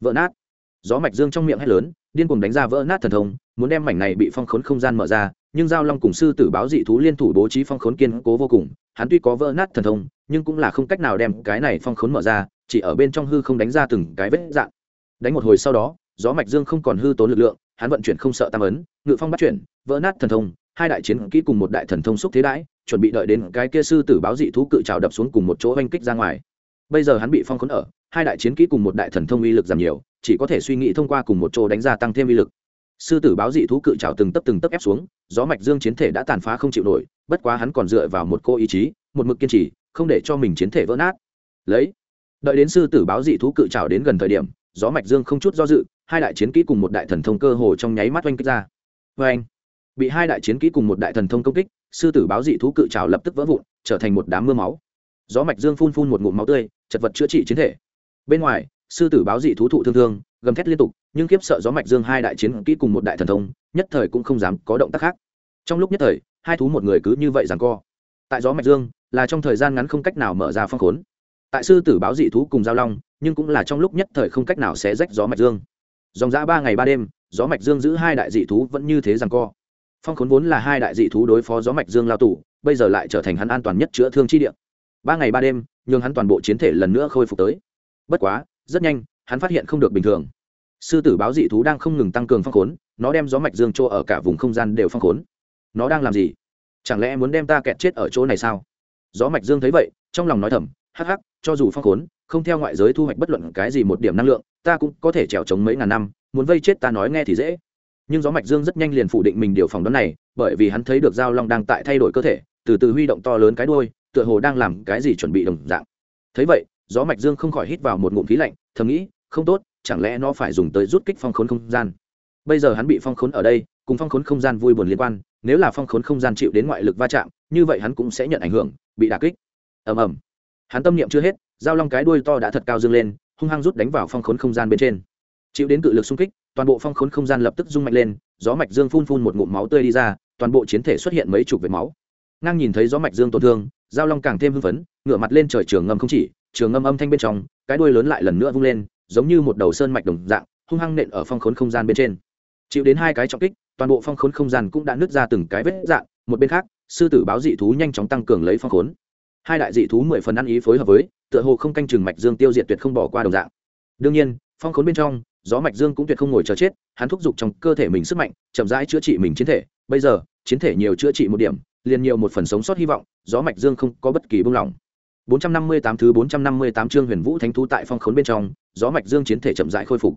Vỡ nát. Gió mạch dương trong miệng hét lớn, điên cuồng đánh ra vỡ nát thần thông, muốn đem mảnh này bị phong khốn không gian mở ra, nhưng giao long cùng sư tử báo dị thú liên thủ bố trí phong khốn kiên cố vô cùng, hắn tuy có vỡ nát thần thông, nhưng cũng là không cách nào đem cái này phong khốn mở ra, chỉ ở bên trong hư không đánh ra từng cái vết dạng. Đánh một hồi sau đó, gió mạch dương không còn hư tốn lực lượng, hắn vận chuyển không sợ tam ấn, ngự phong bắt chuyển, vỡ nát thần thông hai đại chiến kỹ cùng một đại thần thông xúc thế đãi, chuẩn bị đợi đến cái kia sư tử báo dị thú cự trào đập xuống cùng một chỗ oanh kích ra ngoài. Bây giờ hắn bị phong khốn ở, hai đại chiến kỹ cùng một đại thần thông uy lực giảm nhiều, chỉ có thể suy nghĩ thông qua cùng một chỗ đánh ra tăng thêm uy lực. Sư tử báo dị thú cự trào từng tấp từng tấp ép xuống, gió mạch dương chiến thể đã tàn phá không chịu nổi, bất quá hắn còn dựa vào một cô ý chí, một mực kiên trì, không để cho mình chiến thể vỡ nát. Lấy, đợi đến sư tử báo dị thú cự trào đến gần thời điểm, gió mạch dương không chút do dự, hai đại chiến kỹ cùng một đại thần thông cơ hồ trong nháy mắt oanh kích ra. Vê bị hai đại chiến kỹ cùng một đại thần thông công kích, sư tử báo dị thú cự trào lập tức vỡ vụn, trở thành một đám mưa máu. Gió mạch dương phun phun một ngụm máu tươi, chật vật chữa trị chiến thể. Bên ngoài, sư tử báo dị thú thụ thương thương, gầm thét liên tục, nhưng kiếp sợ gió mạch dương hai đại chiến kỹ cùng một đại thần thông, nhất thời cũng không dám có động tác khác. Trong lúc nhất thời, hai thú một người cứ như vậy giằng co. Tại gió mạch dương, là trong thời gian ngắn không cách nào mở ra phong khốn. Tại sư tử báo dị thú cùng giao long, nhưng cũng là trong lúc nhất thời không cách nào xé rách gió mạch dương. Dòng dã ba ngày ba đêm, gió mạch dương giữ hai đại dị thú vẫn như thế giằng co phong khốn vốn là hai đại dị thú đối phó gió mạch dương lao tù, bây giờ lại trở thành hắn an toàn nhất chữa thương chi địa. Ba ngày ba đêm, nhường hắn toàn bộ chiến thể lần nữa khôi phục tới. Bất quá, rất nhanh, hắn phát hiện không được bình thường. Sư tử báo dị thú đang không ngừng tăng cường phong khốn, nó đem gió mạch dương chỗ ở cả vùng không gian đều phong khốn. Nó đang làm gì? Chẳng lẽ muốn đem ta kẹt chết ở chỗ này sao? Gió mạch dương thấy vậy, trong lòng nói thầm, hắc hắc, cho dù phong khốn, không theo ngoại giới thu hoạch bất luận cái gì một điểm năng lượng, ta cũng có thể trèo trống mấy ngàn năm, muốn vây chết ta nói nghe thì dễ nhưng gió mạch dương rất nhanh liền phủ định mình điều phòng đoán này, bởi vì hắn thấy được giao long đang tại thay đổi cơ thể, từ từ huy động to lớn cái đuôi, tựa hồ đang làm cái gì chuẩn bị đồng dạng. Thấy vậy, gió mạch dương không khỏi hít vào một ngụm khí lạnh, thầm nghĩ, không tốt, chẳng lẽ nó phải dùng tới rút kích phong khốn không gian. Bây giờ hắn bị phong khốn ở đây, cùng phong khốn không gian vui buồn liên quan, nếu là phong khốn không gian chịu đến ngoại lực va chạm, như vậy hắn cũng sẽ nhận ảnh hưởng, bị đả kích. Ầm ầm. Hắn tâm niệm chưa hết, giao long cái đuôi to đã thật cao dương lên, hung hăng rút đánh vào phong khốn không gian bên trên chịu đến cự lực xung kích, toàn bộ phong khốn không gian lập tức rung mạnh lên, gió mạch dương phun phun một ngụm máu tươi đi ra, toàn bộ chiến thể xuất hiện mấy chục vệt máu. Ngang nhìn thấy gió mạch dương tổn thương, giao long càng thêm hưng phấn, ngửa mặt lên trời trường ngâm không chỉ, trường ngâm âm thanh bên trong, cái đuôi lớn lại lần nữa vung lên, giống như một đầu sơn mạch đồng dạng, hung hăng nện ở phong khốn không gian bên trên. Chịu đến hai cái trọng kích, toàn bộ phong khốn không gian cũng đã nứt ra từng cái vết dạng, một bên khác, sư tử báo dị thú nhanh chóng tăng cường lấy phong khốn. Hai đại dị thú mười phần ăn ý phối hợp với, tựa hồ không canh chừng mạch dương tiêu diệt tuyệt không bỏ qua đồng dạng. Đương nhiên, phong khốn bên trong gió mạch dương cũng tuyệt không ngồi chờ chết hắn thúc giục trong cơ thể mình sức mạnh chậm rãi chữa trị mình chiến thể bây giờ chiến thể nhiều chữa trị một điểm liền nhiều một phần sống sót hy vọng gió mạch dương không có bất kỳ buông lỏng 458 thứ 458 chương Huyền Vũ Thánh thú tại phong khốn bên trong, gió mạch dương chiến thể chậm rãi khôi phục.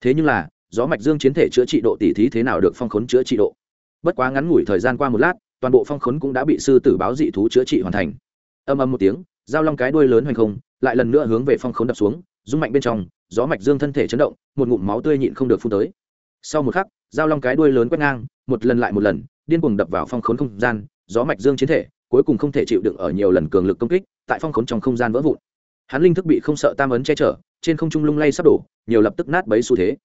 Thế nhưng là, gió mạch dương chiến thể chữa trị độ tỷ thí thế nào được phong khốn chữa trị độ? Bất quá ngắn ngủi thời gian qua một lát, toàn bộ phong khốn cũng đã bị sư tử báo dị thú chữa trị hoàn thành. Âm ầm một tiếng, giao long cái đuôi lớn hoành không, lại lần nữa hướng về phong khốn đập xuống, rung mạnh bên trong, gió mạch dương thân thể chấn động, một ngụm máu tươi nhịn không được phun tới. Sau một khắc, giao long cái đuôi lớn quét ngang, một lần lại một lần, điên cuồng đập vào phong khốn không gian, gió mạch dương chiến thể, cuối cùng không thể chịu đựng ở nhiều lần cường lực công kích, tại phong khốn trong không gian vỡ vụn. Hắn linh thức bị không sợ tam ấn che chở trên không trung lung lay sắp đổ nhiều lập tức nát bấy xu thế.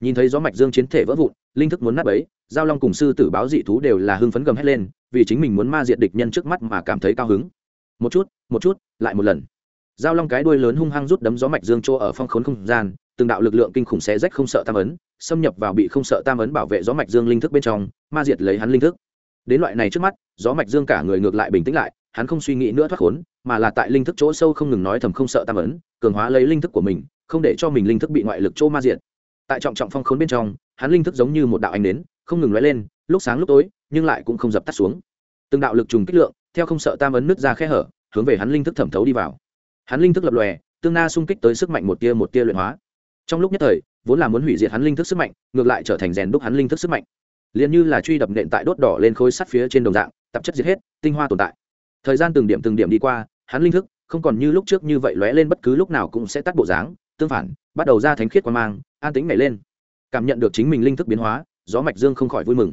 Nhìn thấy gió mạch dương chiến thể vỡ vụn linh thức muốn nát bấy giao long cùng sư tử báo dị thú đều là hưng phấn gầm hét lên vì chính mình muốn ma diệt địch nhân trước mắt mà cảm thấy cao hứng. Một chút một chút lại một lần giao long cái đuôi lớn hung hăng rút đấm gió mạch dương chỗ ở phong khốn không gian, từng đạo lực lượng kinh khủng xé rách không sợ tam ấn, xâm nhập vào bị không sợ tam ấn bảo vệ gió mạch dương linh thức bên trong, ma diệt lấy hắn linh thức. Đến loại này trước mắt, gió mạch dương cả người ngược lại bình tĩnh lại, hắn không suy nghĩ nữa thoát khốn, mà là tại linh thức chỗ sâu không ngừng nói thầm không sợ tam ấn, cường hóa lấy linh thức của mình, không để cho mình linh thức bị ngoại lực chỗ ma diệt. tại trọng trọng phong khốn bên trong, hắn linh thức giống như một đạo ánh nến, không ngừng lóe lên, lúc sáng lúc tối, nhưng lại cũng không dập tắt xuống. Từng đạo lực trùng kích lượng, theo không sợ tam ấn nứt ra khe hở, hướng về hắn linh thức thẩm thấu đi vào hắn linh thức lập lòe, tương na xung kích tới sức mạnh một tia một tia luyện hóa. Trong lúc nhất thời, vốn là muốn hủy diệt hắn linh thức sức mạnh, ngược lại trở thành rèn đúc hắn linh thức sức mạnh. Liền như là truy đập nện tại đốt đỏ lên khối sắt phía trên đồng dạng, tạp chất diệt hết, tinh hoa tồn tại. Thời gian từng điểm từng điểm đi qua, hắn linh thức, không còn như lúc trước như vậy lóe lên bất cứ lúc nào cũng sẽ tắt bộ dáng, tương phản, bắt đầu ra thánh khiết quan mang, an tính nảy lên. Cảm nhận được chính mình linh thức biến hóa, gió mạch dương không khỏi vui mừng.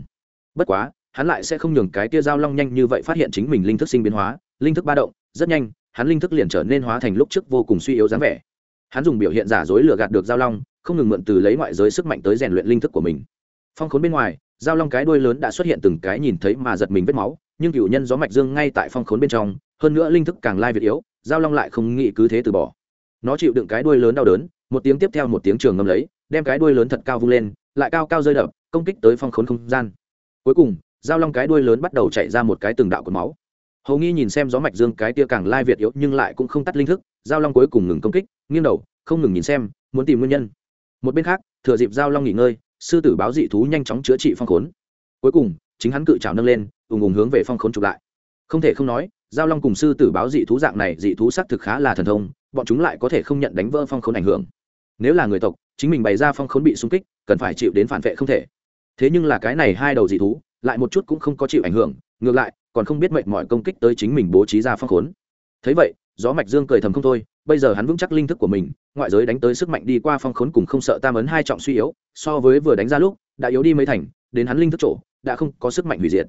Bất quá, hắn lại sẽ không nhường cái tia dao long nhanh như vậy phát hiện chính mình linh thức sinh biến hóa, linh thức ba động, rất nhanh hắn linh thức liền trở nên hóa thành lúc trước vô cùng suy yếu dáng vẻ. Hắn dùng biểu hiện giả dối lừa gạt được giao long, không ngừng mượn từ lấy ngoại giới sức mạnh tới rèn luyện linh thức của mình. Phong khốn bên ngoài, giao long cái đuôi lớn đã xuất hiện từng cái nhìn thấy mà giật mình vết máu, nhưng cựu nhân gió mạch dương ngay tại phong khốn bên trong, hơn nữa linh thức càng lai việt yếu, giao long lại không nghĩ cứ thế từ bỏ. Nó chịu đựng cái đuôi lớn đau đớn, một tiếng tiếp theo một tiếng trường ngâm lấy, đem cái đuôi lớn thật cao vung lên, lại cao cao rơi đập, công kích tới phong khốn không gian. Cuối cùng, giao long cái đuôi lớn bắt đầu chạy ra một cái từng đạo cột máu hầu nghi nhìn xem gió mạch dương cái tia càng lai việt yếu nhưng lại cũng không tắt linh thức, giao long cuối cùng ngừng công kích, nghiêng đầu, không ngừng nhìn xem, muốn tìm nguyên nhân. Một bên khác, thừa dịp giao long nghỉ ngơi, sư tử báo dị thú nhanh chóng chữa trị phong khốn. Cuối cùng, chính hắn cự trào nâng lên, ùng ùng hướng về phong khốn chụp lại. Không thể không nói, giao long cùng sư tử báo dị thú dạng này dị thú xác thực khá là thần thông, bọn chúng lại có thể không nhận đánh vỡ phong khốn ảnh hưởng. Nếu là người tộc, chính mình bày ra phong khốn bị xung kích, cần phải chịu đến phản vệ không thể. Thế nhưng là cái này hai đầu dị thú, lại một chút cũng không có chịu ảnh hưởng, ngược lại còn không biết mệnh mọi công kích tới chính mình bố trí ra phong khốn. Thấy vậy, gió mạch dương cười thầm không thôi, bây giờ hắn vững chắc linh thức của mình, ngoại giới đánh tới sức mạnh đi qua phong khốn cùng không sợ tam ấn hai trọng suy yếu, so với vừa đánh ra lúc, đã yếu đi mấy thành, đến hắn linh thức chỗ, đã không có sức mạnh hủy diệt.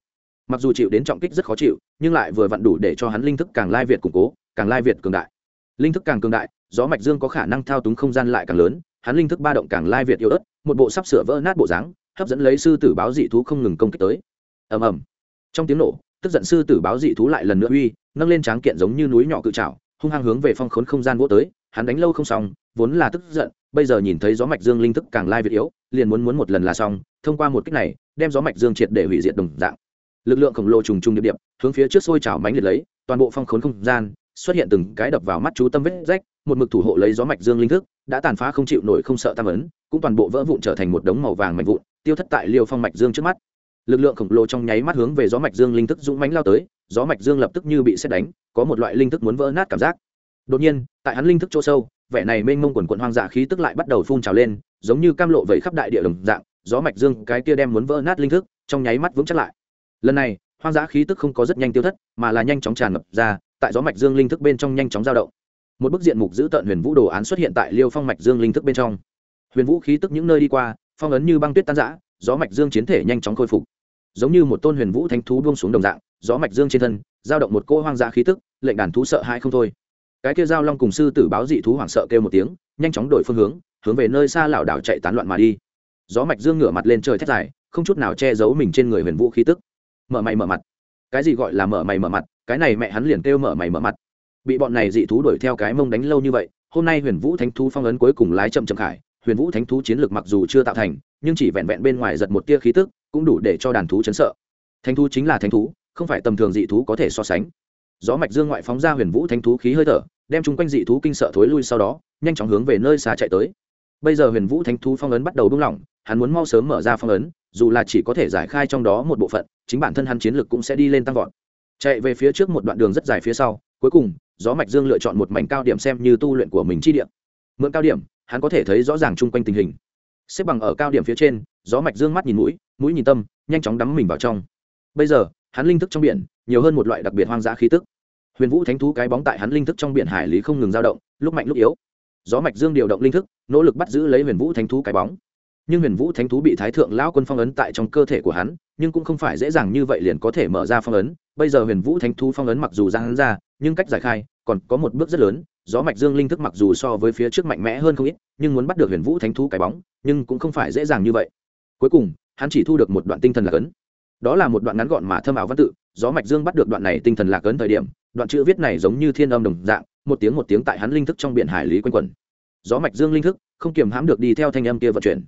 Mặc dù chịu đến trọng kích rất khó chịu, nhưng lại vừa vặn đủ để cho hắn linh thức càng lai việt củng cố, càng lai việt cường đại. Linh thức càng cường đại, gió mạch dương có khả năng thao túng không gian lại càng lớn, hắn linh thức ba động càng lai việt yếu ớt, một bộ sắp sửa vỡ nát bộ dáng, hấp dẫn lấy sư tử báo dị thú không ngừng công kích tới. Ầm ầm. Trong tiếng nổ tức giận sư tử báo dị thú lại lần nữa uy, nâng lên tráng kiện giống như núi nhỏ cự trào hung hăng hướng về phong khốn không gian vỗ tới, hắn đánh lâu không xong, vốn là tức giận, bây giờ nhìn thấy gió mạch dương linh thức càng lai việt yếu, liền muốn muốn một lần là xong, thông qua một cách này, đem gió mạch dương triệt để hủy diệt đồng dạng. Lực lượng khổng lồ trùng trùng điệp điệp, hướng phía trước sôi trào mánh liệt lấy, toàn bộ phong khốn không gian xuất hiện từng cái đập vào mắt chú tâm vết rách, một mực thủ hộ lấy gió mạch dương linh thức, đã tàn phá không chịu nổi không sợ tam ấn, cũng toàn bộ vỡ vụn trở thành một đống màu vàng mạnh vụn, tiêu thất tại liêu phong mạch dương trước mắt lực lượng khổng lồ trong nháy mắt hướng về gió mạch dương linh thức dũng mãnh lao tới, gió mạch dương lập tức như bị xét đánh, có một loại linh thức muốn vỡ nát cảm giác. Đột nhiên, tại hắn linh thức chỗ sâu, vẻ này mênh mông quần quận hoang dã khí tức lại bắt đầu phun trào lên, giống như cam lộ vẩy khắp đại địa đồng dạng, gió mạch dương cái kia đem muốn vỡ nát linh thức, trong nháy mắt vững chắc lại. Lần này, hoang dã khí tức không có rất nhanh tiêu thất, mà là nhanh chóng tràn ngập ra, tại gió mạch dương linh thức bên trong nhanh chóng dao động. Một bức diện mục giữ tận huyền vũ đồ án xuất hiện tại liêu phong mạch dương linh thức bên trong. Huyền vũ khí tức những nơi đi qua, phong ấn như băng tuyết tan rã gió mạch dương chiến thể nhanh chóng khôi phục. Giống như một tôn huyền vũ thánh thú buông xuống đồng dạng, gió mạch dương trên thân, dao động một cô hoang dã khí tức, lệnh đàn thú sợ hãi không thôi. Cái kia giao long cùng sư tử báo dị thú hoảng sợ kêu một tiếng, nhanh chóng đổi phương hướng hướng về nơi xa lảo đảo chạy tán loạn mà đi. Gió mạch dương ngửa mặt lên trời thét dài, không chút nào che giấu mình trên người huyền vũ khí tức. Mở mày mở mặt. Cái gì gọi là mở mày mở mặt? Cái này mẹ hắn liền kêu mở mày mở mặt. Bị bọn này dị thú đuổi theo cái mông đánh lâu như vậy, hôm nay huyền vũ thánh thú phong ấn cuối cùng lái chậm chậm khải huyền vũ thánh thú chiến lược mặc dù chưa tạo thành, nhưng chỉ vẹn vẹn bên ngoài giật một tia khí tức, cũng đủ để cho đàn thú chấn sợ. Thánh thú chính là thánh thú, không phải tầm thường dị thú có thể so sánh. Gió mạch dương ngoại phóng ra huyền vũ thánh thú khí hơi thở, đem chung quanh dị thú kinh sợ thối lui sau đó, nhanh chóng hướng về nơi xa chạy tới. Bây giờ huyền vũ thánh thú phong ấn bắt đầu buông lỏng, hắn muốn mau sớm mở ra phong ấn, dù là chỉ có thể giải khai trong đó một bộ phận, chính bản thân hắn chiến lược cũng sẽ đi lên tăng vọt. Chạy về phía trước một đoạn đường rất dài phía sau, cuối cùng, gió mạch dương lựa chọn một mảnh cao điểm xem như tu luyện của mình chi điểm mượn cao điểm hắn có thể thấy rõ ràng chung quanh tình hình. Xếp bằng ở cao điểm phía trên, gió mạch dương mắt nhìn mũi mũi nhìn tâm, nhanh chóng đắm mình vào trong. Bây giờ, hắn linh thức trong biển, nhiều hơn một loại đặc biệt hoang dã khí tức. Huyền vũ thánh thú cái bóng tại hắn linh thức trong biển hải lý không ngừng dao động, lúc mạnh lúc yếu. Gió mạch dương điều động linh thức, nỗ lực bắt giữ lấy huyền vũ thánh thú cái bóng. Nhưng huyền vũ thánh thú bị thái thượng lão quân phong ấn tại trong cơ thể của hắn, nhưng cũng không phải dễ dàng như vậy liền có thể mở ra phong ấn. Bây giờ huyền vũ thánh thú phong ấn mặc dù ra hắn ra, nhưng cách giải khai, còn có một bước rất lớn gió mạch dương linh thức mặc dù so với phía trước mạnh mẽ hơn không ít, nhưng muốn bắt được huyền vũ thánh thú cái bóng, nhưng cũng không phải dễ dàng như vậy. Cuối cùng, hắn chỉ thu được một đoạn tinh thần lạc ấn. Đó là một đoạn ngắn gọn mà thâm ảo văn tự, gió mạch dương bắt được đoạn này tinh thần lạc ấn thời điểm, đoạn chữ viết này giống như thiên âm đồng dạng, một tiếng một tiếng tại hắn linh thức trong biển hải lý quanh quẩn. Gió mạch dương linh thức, không kiềm hãm được đi theo thanh âm kia vận chuyển.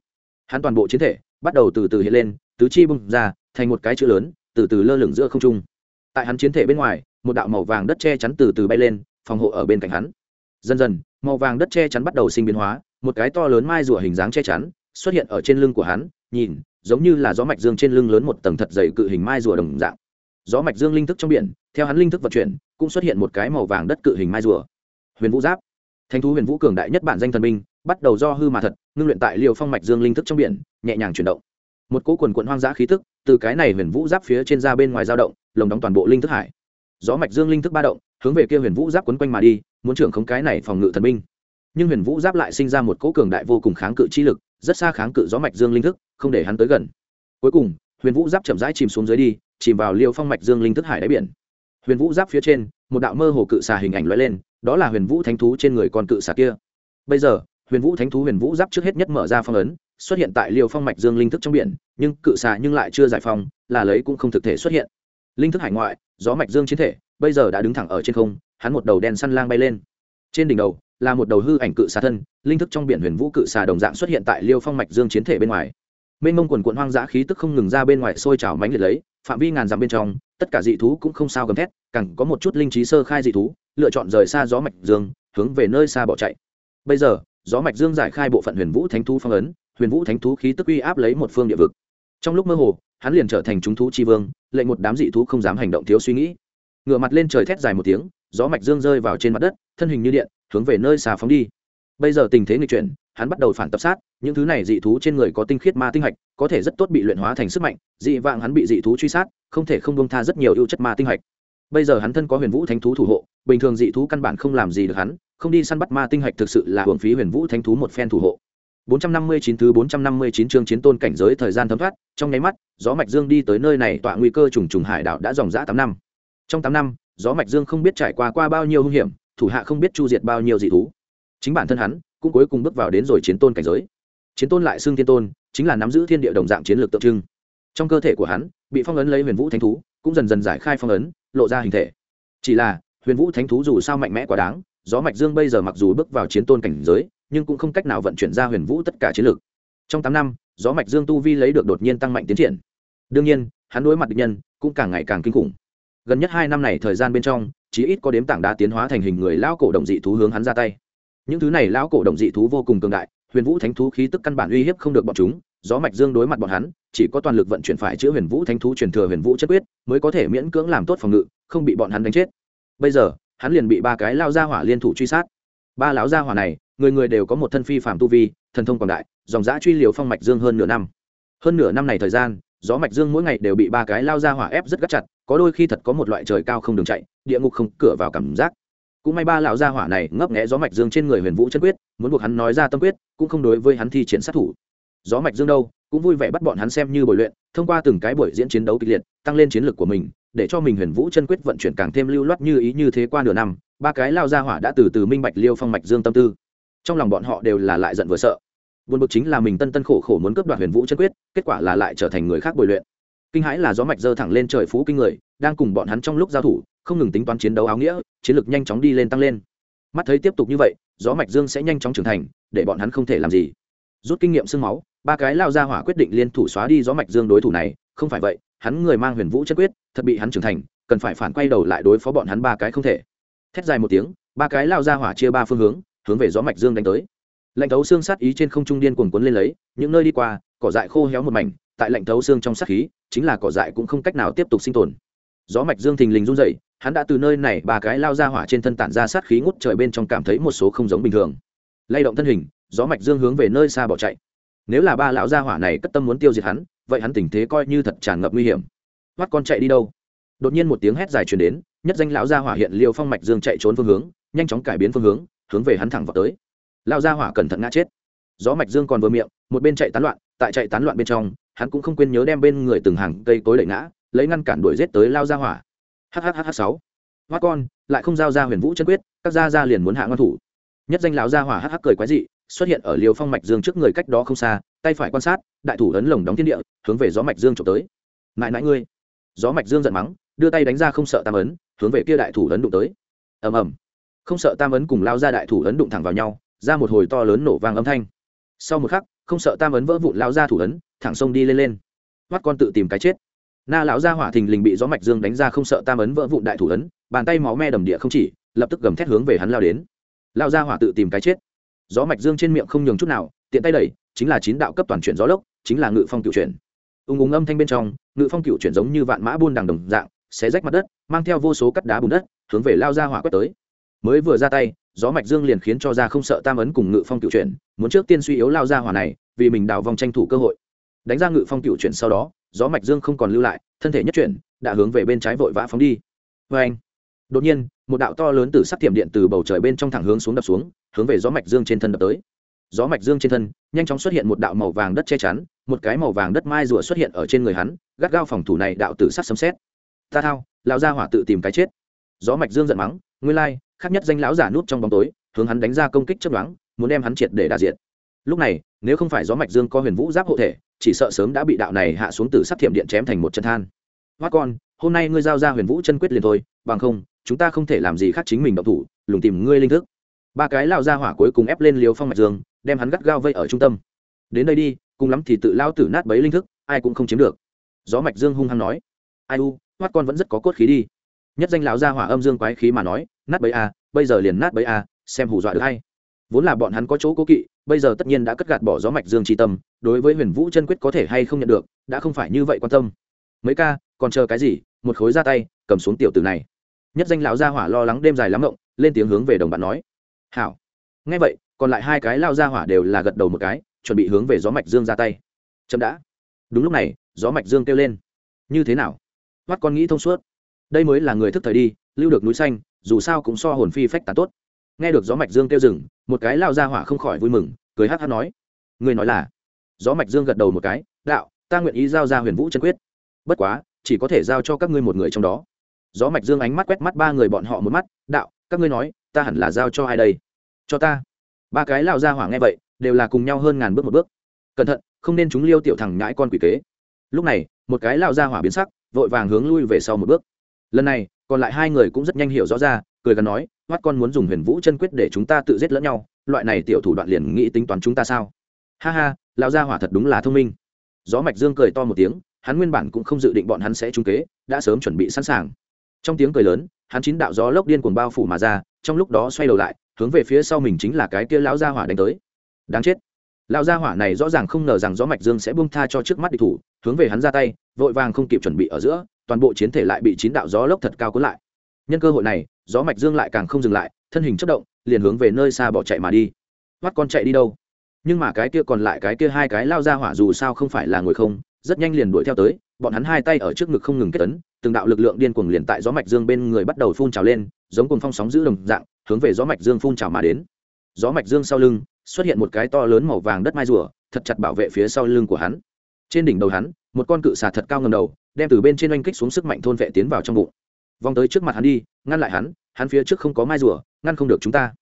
Hắn toàn bộ chiến thể, bắt đầu từ từ hiện lên, tứ chi bung ra, thành một cái chữ lớn, từ từ lơ lửng giữa không trung. Tại hắn chiến thể bên ngoài, một đạo màu vàng đất che chắn từ từ bay lên, phòng hộ ở bên cạnh hắn dần dần, màu vàng đất che chắn bắt đầu sinh biến hóa, một cái to lớn mai rùa hình dáng che chắn xuất hiện ở trên lưng của hắn, nhìn, giống như là gió mạch dương trên lưng lớn một tầng thật dày cự hình mai rùa đồng dạng. Gió mạch dương linh thức trong biển, theo hắn linh thức vận chuyển, cũng xuất hiện một cái màu vàng đất cự hình mai rùa. Huyền vũ giáp. Thanh thú huyền vũ cường đại nhất bản danh thần minh bắt đầu do hư mà thật, ngưng luyện tại liều phong mạch dương linh thức trong biển, nhẹ nhàng chuyển động. Một cỗ quần quận hoang dã khí tức, từ cái này huyền vũ giáp phía trên ra bên ngoài dao động, lồng đóng toàn bộ linh thức hải. Gió mạch dương linh thức ba động hướng về kia huyền vũ giáp quấn quanh mà đi, muốn trưởng không cái này phòng ngự thần binh. Nhưng huyền vũ giáp lại sinh ra một cỗ cường đại vô cùng kháng cự chi lực, rất xa kháng cự gió mạch dương linh thức, không để hắn tới gần. Cuối cùng, huyền vũ giáp chậm rãi chìm xuống dưới đi, chìm vào liều phong mạch dương linh thức hải đáy biển. Huyền vũ giáp phía trên, một đạo mơ hồ cự xà hình ảnh lóe lên, đó là huyền vũ thánh thú trên người con cự xà kia. Bây giờ, huyền vũ thánh thú huyền vũ giáp trước hết nhất mở ra phong ấn, xuất hiện tại liều phong mạch dương linh thức trong biển, nhưng cự xà nhưng lại chưa giải phong là lấy cũng không thực thể xuất hiện. Linh thức hải ngoại, gió mạch dương chiến thể bây giờ đã đứng thẳng ở trên không, hắn một đầu đen săn lang bay lên. Trên đỉnh đầu, là một đầu hư ảnh cự xà thân, linh thức trong biển huyền vũ cự xà đồng dạng xuất hiện tại liêu phong mạch dương chiến thể bên ngoài. Mênh mông quần quận hoang dã khí tức không ngừng ra bên ngoài sôi trào mánh liệt lấy, phạm vi ngàn dặm bên trong, tất cả dị thú cũng không sao gầm thét, càng có một chút linh trí sơ khai dị thú, lựa chọn rời xa gió mạch dương, hướng về nơi xa bỏ chạy. Bây giờ, gió mạch dương giải khai bộ phận huyền vũ thánh thú phong ấn, huyền vũ thánh thú khí tức uy áp lấy một phương địa vực. Trong lúc mơ hồ, hắn liền trở thành chúng thú chi vương, lệnh một đám dị thú không dám hành động thiếu suy nghĩ ngửa mặt lên trời thét dài một tiếng gió mạch dương rơi vào trên mặt đất thân hình như điện hướng về nơi xà phóng đi. Bây giờ tình thế nghịch chuyển hắn bắt đầu phản tập sát những thứ này dị thú trên người có tinh khiết ma tinh hạch có thể rất tốt bị luyện hóa thành sức mạnh dị vạng hắn bị dị thú truy sát không thể không bông tha rất nhiều ưu chất ma tinh hạch. Bây giờ hắn thân có huyền vũ thánh thú thủ hộ bình thường dị thú căn bản không làm gì được hắn không đi săn bắt ma tinh hạch thực sự là hưởng phí huyền vũ thánh thú một phen thủ hộ. 459 thứ 459 chương chiến tôn cảnh giới thời gian thấm thoát, trong nháy mắt, gió mạch dương đi tới nơi này tọa nguy cơ trùng trùng hải đảo đã dòng dã 8 năm. Trong tám năm, gió mạch dương không biết trải qua qua bao nhiêu hung hiểm, thủ hạ không biết chu diệt bao nhiêu dị thú. Chính bản thân hắn cũng cuối cùng bước vào đến rồi chiến tôn cảnh giới. Chiến tôn lại xương thiên tôn, chính là nắm giữ thiên địa đồng dạng chiến lược tượng trưng. Trong cơ thể của hắn, bị phong ấn lấy huyền vũ thánh thú, cũng dần dần giải khai phong ấn, lộ ra hình thể. Chỉ là, huyền vũ thánh thú dù sao mạnh mẽ quá đáng, gió mạch dương bây giờ mặc dù bước vào chiến tôn cảnh giới, nhưng cũng không cách nào vận chuyển ra huyền vũ tất cả chiến lược trong tám năm gió mạch dương tu vi lấy được đột nhiên tăng mạnh tiến triển đương nhiên hắn đối mặt địch nhân cũng càng ngày càng kinh khủng gần nhất hai năm này thời gian bên trong, chí ít có đếm tảng đá tiến hóa thành hình người lão cổ động dị thú hướng hắn ra tay. Những thứ này lão cổ động dị thú vô cùng cường đại, huyền vũ thánh thú khí tức căn bản uy hiếp không được bọn chúng, gió mạch dương đối mặt bọn hắn, chỉ có toàn lực vận chuyển phải chữa huyền vũ thánh thú truyền thừa huyền vũ chất quyết, mới có thể miễn cưỡng làm tốt phòng ngự, không bị bọn hắn đánh chết. Bây giờ, hắn liền bị ba cái lao gia hỏa liên thủ truy sát. Ba lão gia hỏa này, người người đều có một thân phi phạm tu vi, thần thông quảng đại, dòng giã truy liều phong mạch dương hơn nửa năm. Hơn nửa năm này thời gian gió mạch dương mỗi ngày đều bị ba cái lao ra hỏa ép rất gắt chặt, có đôi khi thật có một loại trời cao không đường chạy, địa ngục không cửa vào cảm giác. Cũng may ba lão gia hỏa này ngấp nghé gió mạch dương trên người huyền vũ chân quyết, muốn buộc hắn nói ra tâm quyết, cũng không đối với hắn thi triển sát thủ. Gió mạch dương đâu, cũng vui vẻ bắt bọn hắn xem như buổi luyện, thông qua từng cái buổi diễn chiến đấu kịch liệt, tăng lên chiến lược của mình, để cho mình huyền vũ chân quyết vận chuyển càng thêm lưu loát như ý như thế qua nửa năm, ba cái lao gia hỏa đã từ từ minh bạch liêu phong mạch dương tâm tư. Trong lòng bọn họ đều là lại giận vừa sợ buồn bực chính là mình tân tân khổ khổ muốn cướp đoạt huyền vũ chân quyết, kết quả là lại trở thành người khác bồi luyện. Kinh hãi là gió mạch dơ thẳng lên trời phú kinh người, đang cùng bọn hắn trong lúc giao thủ, không ngừng tính toán chiến đấu áo nghĩa, chiến lược nhanh chóng đi lên tăng lên. Mắt thấy tiếp tục như vậy, gió mạch dương sẽ nhanh chóng trưởng thành, để bọn hắn không thể làm gì. Rút kinh nghiệm sương máu, ba cái lao ra hỏa quyết định liên thủ xóa đi gió mạch dương đối thủ này, không phải vậy, hắn người mang huyền vũ chân quyết, thật bị hắn trưởng thành, cần phải phản quay đầu lại đối phó bọn hắn ba cái không thể. Thét dài một tiếng, ba cái lao ra hỏa chia ba phương hướng hướng về gió mạch dương đánh tới lạnh thấu xương sát ý trên không trung điên cuồng cuốn lên lấy, những nơi đi qua, cỏ dại khô héo một mảnh, tại lạnh thấu xương trong sát khí, chính là cỏ dại cũng không cách nào tiếp tục sinh tồn. Gió mạch dương thình lình run dậy hắn đã từ nơi này ba cái lao ra hỏa trên thân tản ra sát khí ngút trời bên trong cảm thấy một số không giống bình thường. Lay động thân hình, gió mạch dương hướng về nơi xa bỏ chạy. Nếu là ba lão gia hỏa này cất tâm muốn tiêu diệt hắn, vậy hắn tình thế coi như thật tràn ngập nguy hiểm. Mắt con chạy đi đâu? Đột nhiên một tiếng hét dài truyền đến, nhất danh lão gia hỏa hiện liều phong mạch dương chạy trốn phương hướng, nhanh chóng cải biến phương hướng hướng về hắn thẳng vào tới lão gia hỏa cẩn thận ngã chết. Gió mạch dương còn vừa miệng, một bên chạy tán loạn, tại chạy tán loạn bên trong, hắn cũng không quên nhớ đem bên người từng hàng cây cối đẩy ngã, lấy ngăn cản đuổi giết tới lao gia hỏa. Hhh sáu. Hoa con, lại không giao ra huyền vũ chân quyết, các gia gia liền muốn hạ ngon thủ. Nhất danh lão gia hỏa hh cười quái dị, xuất hiện ở liều phong mạch dương trước người cách đó không xa, tay phải quan sát, đại thủ ấn lồng đóng thiên địa, hướng về gió mạch dương trộm tới. Mãi mãi ngươi. Gió mạch dương giận mắng, đưa tay đánh ra không sợ tam ấn, hướng về kia đại thủ ấn đụng tới. Ầm ầm. Không sợ tam ấn cùng lao ra đại thủ ấn đụng thẳng vào nhau ra một hồi to lớn nổ vang âm thanh. Sau một khắc, không sợ tam ấn vỡ vụn lao ra thủ ấn, thẳng sông đi lên lên. Mắt con tự tìm cái chết. Na lão gia hỏa thình lình bị gió mạch dương đánh ra không sợ tam ấn vỡ vụn đại thủ ấn, bàn tay máu me đầm địa không chỉ, lập tức gầm thét hướng về hắn lao đến. Lao gia hỏa tự tìm cái chết. Gió mạch dương trên miệng không nhường chút nào, tiện tay đẩy, chính là chín đạo cấp toàn chuyển gió lốc, chính là ngự phong cựu chuyển. Ung ung âm thanh bên trong, ngự phong cựu chuyển giống như vạn mã buôn đằng đồng dạng, xé rách mặt đất, mang theo vô số cắt đá bùn đất, hướng về lao ra hỏa quét tới mới vừa ra tay, gió mạch dương liền khiến cho ra không sợ tam ấn cùng ngự phong cựu chuyển, muốn trước tiên suy yếu lao ra hỏa này, vì mình đào vòng tranh thủ cơ hội. Đánh ra ngự phong cựu chuyển sau đó, gió mạch dương không còn lưu lại, thân thể nhất chuyển, đã hướng về bên trái vội vã phóng đi. Vê anh đột nhiên, một đạo to lớn từ sắc tiệm điện từ bầu trời bên trong thẳng hướng xuống đập xuống, hướng về gió mạch dương trên thân đập tới. Gió mạch dương trên thân, nhanh chóng xuất hiện một đạo màu vàng đất che chắn, một cái màu vàng đất mai rùa xuất hiện ở trên người hắn, gắt gao phòng thủ này đạo tử sắc sấm xét ta thao, lao ra hỏa tự tìm cái chết. Gió mạch dương giận mắng nguyên lai khác nhất danh lão giả nút trong bóng tối, hướng hắn đánh ra công kích chấp đoán muốn đem hắn triệt để đả diện lúc này, nếu không phải gió mạch dương có huyền vũ giáp hộ thể, chỉ sợ sớm đã bị đạo này hạ xuống từ sắp thiểm điện chém thành một chân than. Hoa con, hôm nay ngươi giao ra huyền vũ chân quyết liền thôi, bằng không, chúng ta không thể làm gì khác chính mình động thủ, lùng tìm ngươi linh thức. Ba cái lao ra hỏa cuối cùng ép lên liều phong mạch dương, đem hắn gắt gao vây ở trung tâm. Đến đây đi, cùng lắm thì tự lao tử nát bấy linh thức, ai cũng không chiếm được. Gió mạch dương hung hăng nói. Ai u hoắt con vẫn rất có cốt khí đi. Nhất danh lão gia hỏa âm dương quái khí mà nói nát bấy a, bây giờ liền nát bấy a, xem hù dọa được hay. Vốn là bọn hắn có chỗ cố kỵ, bây giờ tất nhiên đã cất gạt bỏ gió mạch dương tri tâm, đối với huyền vũ chân quyết có thể hay không nhận được, đã không phải như vậy quan tâm. Mấy ca, còn chờ cái gì? Một khối ra tay, cầm xuống tiểu tử này. Nhất danh lão gia hỏa lo lắng đêm dài lắm ngộng, lên tiếng hướng về đồng bạn nói. Hảo. Ngay vậy, còn lại hai cái lao gia hỏa đều là gật đầu một cái, chuẩn bị hướng về gió mạch dương ra tay. Chậm đã. Đúng lúc này, gió mạch dương kêu lên. Như thế nào? Mắt con nghĩ thông suốt. Đây mới là người thức thời đi, lưu được núi xanh dù sao cũng so hồn phi phách tán tốt. Nghe được gió mạch dương kêu rừng một cái lao ra hỏa không khỏi vui mừng, cười hát hát nói. Người nói là, gió mạch dương gật đầu một cái, đạo, ta nguyện ý giao ra huyền vũ chân quyết. Bất quá, chỉ có thể giao cho các ngươi một người trong đó. Gió mạch dương ánh mắt quét mắt ba người bọn họ một mắt, đạo, các ngươi nói, ta hẳn là giao cho ai đây? Cho ta. Ba cái lao ra hỏa nghe vậy, đều là cùng nhau hơn ngàn bước một bước. Cẩn thận, không nên chúng liêu tiểu thằng nhãi con quỷ kế. Lúc này, một cái lao ra hỏa biến sắc, vội vàng hướng lui về sau một bước. Lần này còn lại hai người cũng rất nhanh hiểu rõ ra, cười gần nói hoắt con muốn dùng huyền vũ chân quyết để chúng ta tự giết lẫn nhau, loại này tiểu thủ đoạn liền nghĩ tính toán chúng ta sao? Ha ha, lão gia hỏa thật đúng là thông minh. Gió mạch dương cười to một tiếng, hắn nguyên bản cũng không dự định bọn hắn sẽ trung kế, đã sớm chuẩn bị sẵn sàng. Trong tiếng cười lớn, hắn chín đạo gió lốc điên cuồng bao phủ mà ra, trong lúc đó xoay đầu lại, hướng về phía sau mình chính là cái kia lão gia hỏa đánh tới. Đáng chết. Lão gia hỏa này rõ ràng không ngờ rằng gió mạch dương sẽ buông tha cho trước mắt địch thủ, hướng về hắn ra tay, vội vàng không kịp chuẩn bị ở giữa toàn bộ chiến thể lại bị chín đạo gió lốc thật cao cuốn lại. Nhân cơ hội này, gió mạch dương lại càng không dừng lại, thân hình chất động, liền hướng về nơi xa bỏ chạy mà đi. Mắt con chạy đi đâu? Nhưng mà cái kia còn lại cái kia hai cái lao ra hỏa dù sao không phải là ngồi không, rất nhanh liền đuổi theo tới, bọn hắn hai tay ở trước ngực không ngừng kết tấn từng đạo lực lượng điên cuồng liền tại gió mạch dương bên người bắt đầu phun trào lên, giống cùng phong sóng giữ đồng dạng, hướng về gió mạch dương phun trào mà đến. Gió mạch dương sau lưng, xuất hiện một cái to lớn màu vàng đất mai rùa, thật chặt bảo vệ phía sau lưng của hắn. Trên đỉnh đầu hắn, một con cự xà thật cao ngầm đầu đem từ bên trên oanh kích xuống sức mạnh thôn vệ tiến vào trong bụng. Vòng tới trước mặt hắn đi, ngăn lại hắn hắn phía trước không có mai rùa, ngăn không được chúng ta.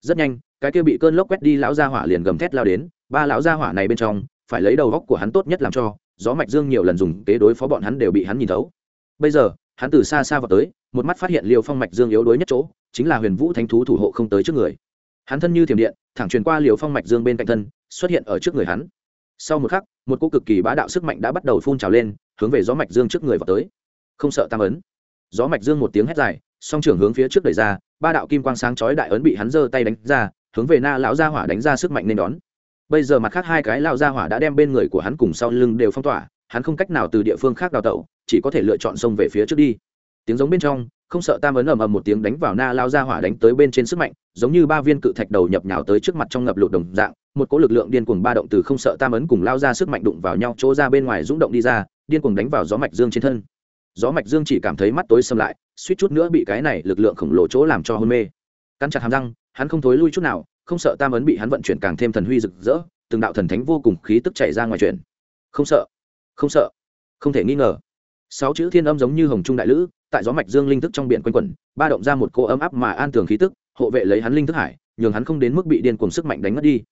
Rất nhanh, cái kia bị cơn lốc quét đi lão gia hỏa liền gầm thét lao đến, ba lão gia hỏa này bên trong, phải lấy đầu góc của hắn tốt nhất làm cho, gió mạch dương nhiều lần dùng kế đối phó bọn hắn đều bị hắn nhìn thấu. Bây giờ, hắn từ xa xa vào tới, một mắt phát hiện liều phong mạch dương yếu đuối nhất chỗ, chính là huyền vũ thánh thú thủ hộ không tới trước người. Hắn thân như thiểm điện, thẳng truyền qua liều phong mạch dương bên cạnh thân, xuất hiện ở trước người hắn sau một khắc, một cô cực kỳ bá đạo sức mạnh đã bắt đầu phun trào lên, hướng về gió mạch dương trước người vào tới. Không sợ tam ấn. Gió mạch dương một tiếng hét dài, song trưởng hướng phía trước đẩy ra, ba đạo kim quang sáng chói đại ấn bị hắn giơ tay đánh ra, hướng về na lão gia hỏa đánh ra sức mạnh nên đón. Bây giờ mặt khác hai cái lão gia hỏa đã đem bên người của hắn cùng sau lưng đều phong tỏa, hắn không cách nào từ địa phương khác đào tẩu, chỉ có thể lựa chọn xông về phía trước đi. Tiếng giống bên trong không sợ tam ấn ầm ầm một tiếng đánh vào na lao ra hỏa đánh tới bên trên sức mạnh, giống như ba viên cự thạch đầu nhập nhào tới trước mặt trong ngập lụt đồng dạng, một cỗ lực lượng điên cuồng ba động từ không sợ tam ấn cùng lao ra sức mạnh đụng vào nhau chỗ ra bên ngoài rung động đi ra, điên cuồng đánh vào gió mạch dương trên thân. Gió mạch dương chỉ cảm thấy mắt tối xâm lại, suýt chút nữa bị cái này lực lượng khổng lồ chỗ làm cho hôn mê. Cắn chặt hàm răng, hắn không thối lui chút nào, không sợ tam ấn bị hắn vận chuyển càng thêm thần huy rực rỡ, từng đạo thần thánh vô cùng khí tức chảy ra ngoài chuyện không sợ không sợ, không thể nghi ngờ. Sáu chữ thiên âm giống như hồng trung đại lữ tại gió mạch dương linh thức trong biển quanh quẩn, ba động ra một cô ấm áp mà an tường khí tức, hộ vệ lấy hắn linh thức hải, nhường hắn không đến mức bị điên cuồng sức mạnh đánh mất đi.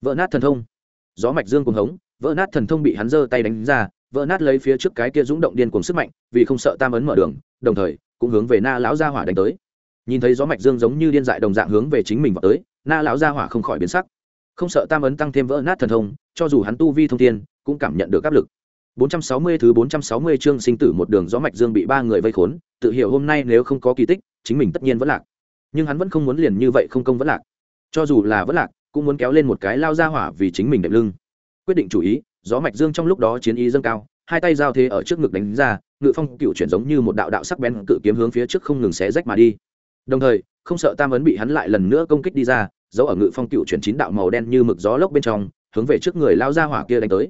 Vỡ nát thần thông. Gió mạch dương cuồng hống, vỡ nát thần thông bị hắn giơ tay đánh ra, vỡ nát lấy phía trước cái kia dũng động điên cuồng sức mạnh, vì không sợ tam ấn mở đường, đồng thời, cũng hướng về na lão gia hỏa đánh tới. Nhìn thấy gió mạch dương giống như điên dại đồng dạng hướng về chính mình vào tới, na lão gia hỏa không khỏi biến sắc. Không sợ tam ấn tăng thêm vỡ nát thần thông, cho dù hắn tu vi thông thiên, cũng cảm nhận được áp lực. 460 thứ 460 chương sinh tử một đường gió mạch dương bị ba người vây khốn, tự hiểu hôm nay nếu không có kỳ tích, chính mình tất nhiên vẫn lạc. Nhưng hắn vẫn không muốn liền như vậy không công vẫn lạc. Cho dù là vẫn lạc, cũng muốn kéo lên một cái lao ra hỏa vì chính mình đệm lưng. Quyết định chủ ý, gió mạch dương trong lúc đó chiến ý dâng cao, hai tay giao thế ở trước ngực đánh ra, ngự phong cựu chuyển giống như một đạo đạo sắc bén cự kiếm hướng phía trước không ngừng xé rách mà đi. Đồng thời, không sợ tam ấn bị hắn lại lần nữa công kích đi ra giấu ở ngự phong cựu chuyển chín đạo màu đen như mực gió lốc bên trong, hướng về trước người lao ra hỏa kia đánh tới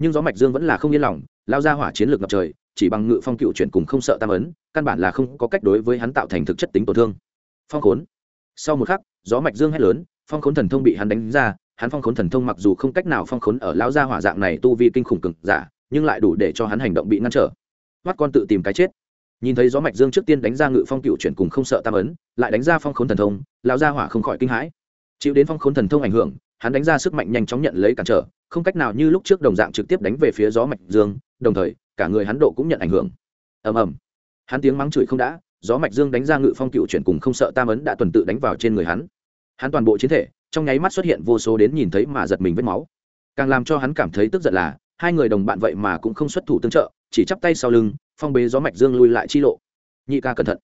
nhưng gió mạch dương vẫn là không yên lòng, lao ra hỏa chiến lược ngập trời, chỉ bằng ngự phong cựu chuyển cùng không sợ tam ấn, căn bản là không có cách đối với hắn tạo thành thực chất tính tổn thương. Phong khốn. Sau một khắc, gió mạch dương hét lớn, phong khốn thần thông bị hắn đánh ra, hắn phong khốn thần thông mặc dù không cách nào phong khốn ở lão gia hỏa dạng này tu vi kinh khủng cực giả, nhưng lại đủ để cho hắn hành động bị ngăn trở. Mắt con tự tìm cái chết. Nhìn thấy gió mạch dương trước tiên đánh ra ngự phong cựu chuyển cùng không sợ tam ấn, lại đánh ra phong khốn thần thông lão gia hỏa không khỏi kinh hãi. Chịu đến phong khốn thần thông ảnh hưởng hắn đánh ra sức mạnh nhanh chóng nhận lấy cản trở, không cách nào như lúc trước đồng dạng trực tiếp đánh về phía gió mạch dương, đồng thời, cả người hắn độ cũng nhận ảnh hưởng. Ầm ầm. Hắn tiếng mắng chửi không đã, gió mạch dương đánh ra ngự phong cựu chuyển cùng không sợ tam ấn đã tuần tự đánh vào trên người hắn. Hắn toàn bộ chiến thể, trong nháy mắt xuất hiện vô số đến nhìn thấy mà giật mình vết máu. Càng làm cho hắn cảm thấy tức giận là, hai người đồng bạn vậy mà cũng không xuất thủ tương trợ, chỉ chắp tay sau lưng, phong bế gió mạch dương lui lại chi lộ. Nhị ca cẩn thận.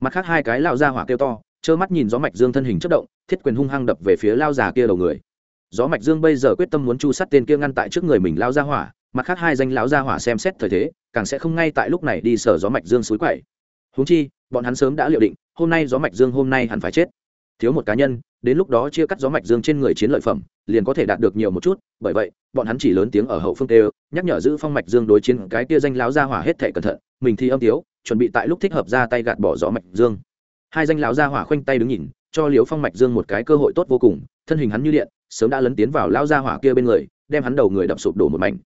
Mặt khác hai cái lao ra hỏa kêu to, trơ mắt nhìn gió mạch dương thân hình chất động, thiết quyền hung hăng đập về phía lao già kia đầu người gió mạch dương bây giờ quyết tâm muốn chu sát tên kia ngăn tại trước người mình lao ra hỏa, mặt khác hai danh lão ra hỏa xem xét thời thế, càng sẽ không ngay tại lúc này đi sở gió mạch dương suối quậy. Húng chi, bọn hắn sớm đã liệu định, hôm nay gió mạch dương hôm nay hẳn phải chết. Thiếu một cá nhân, đến lúc đó chia cắt gió mạch dương trên người chiến lợi phẩm, liền có thể đạt được nhiều một chút, bởi vậy, bọn hắn chỉ lớn tiếng ở hậu phương tê nhắc nhở giữ phong mạch dương đối chiến cái kia danh láo ra hỏa hết thể cẩn thận, mình thì âm tiếu, chuẩn bị tại lúc thích hợp ra tay gạt bỏ gió mạch dương. Hai danh láo ra hỏa khoanh tay đứng nhìn, cho liếu phong mạch dương một cái cơ hội tốt vô cùng, thân hình hắn như điện sớm đã lấn tiến vào lao gia hỏa kia bên người đem hắn đầu người đập sụp đổ một mảnh.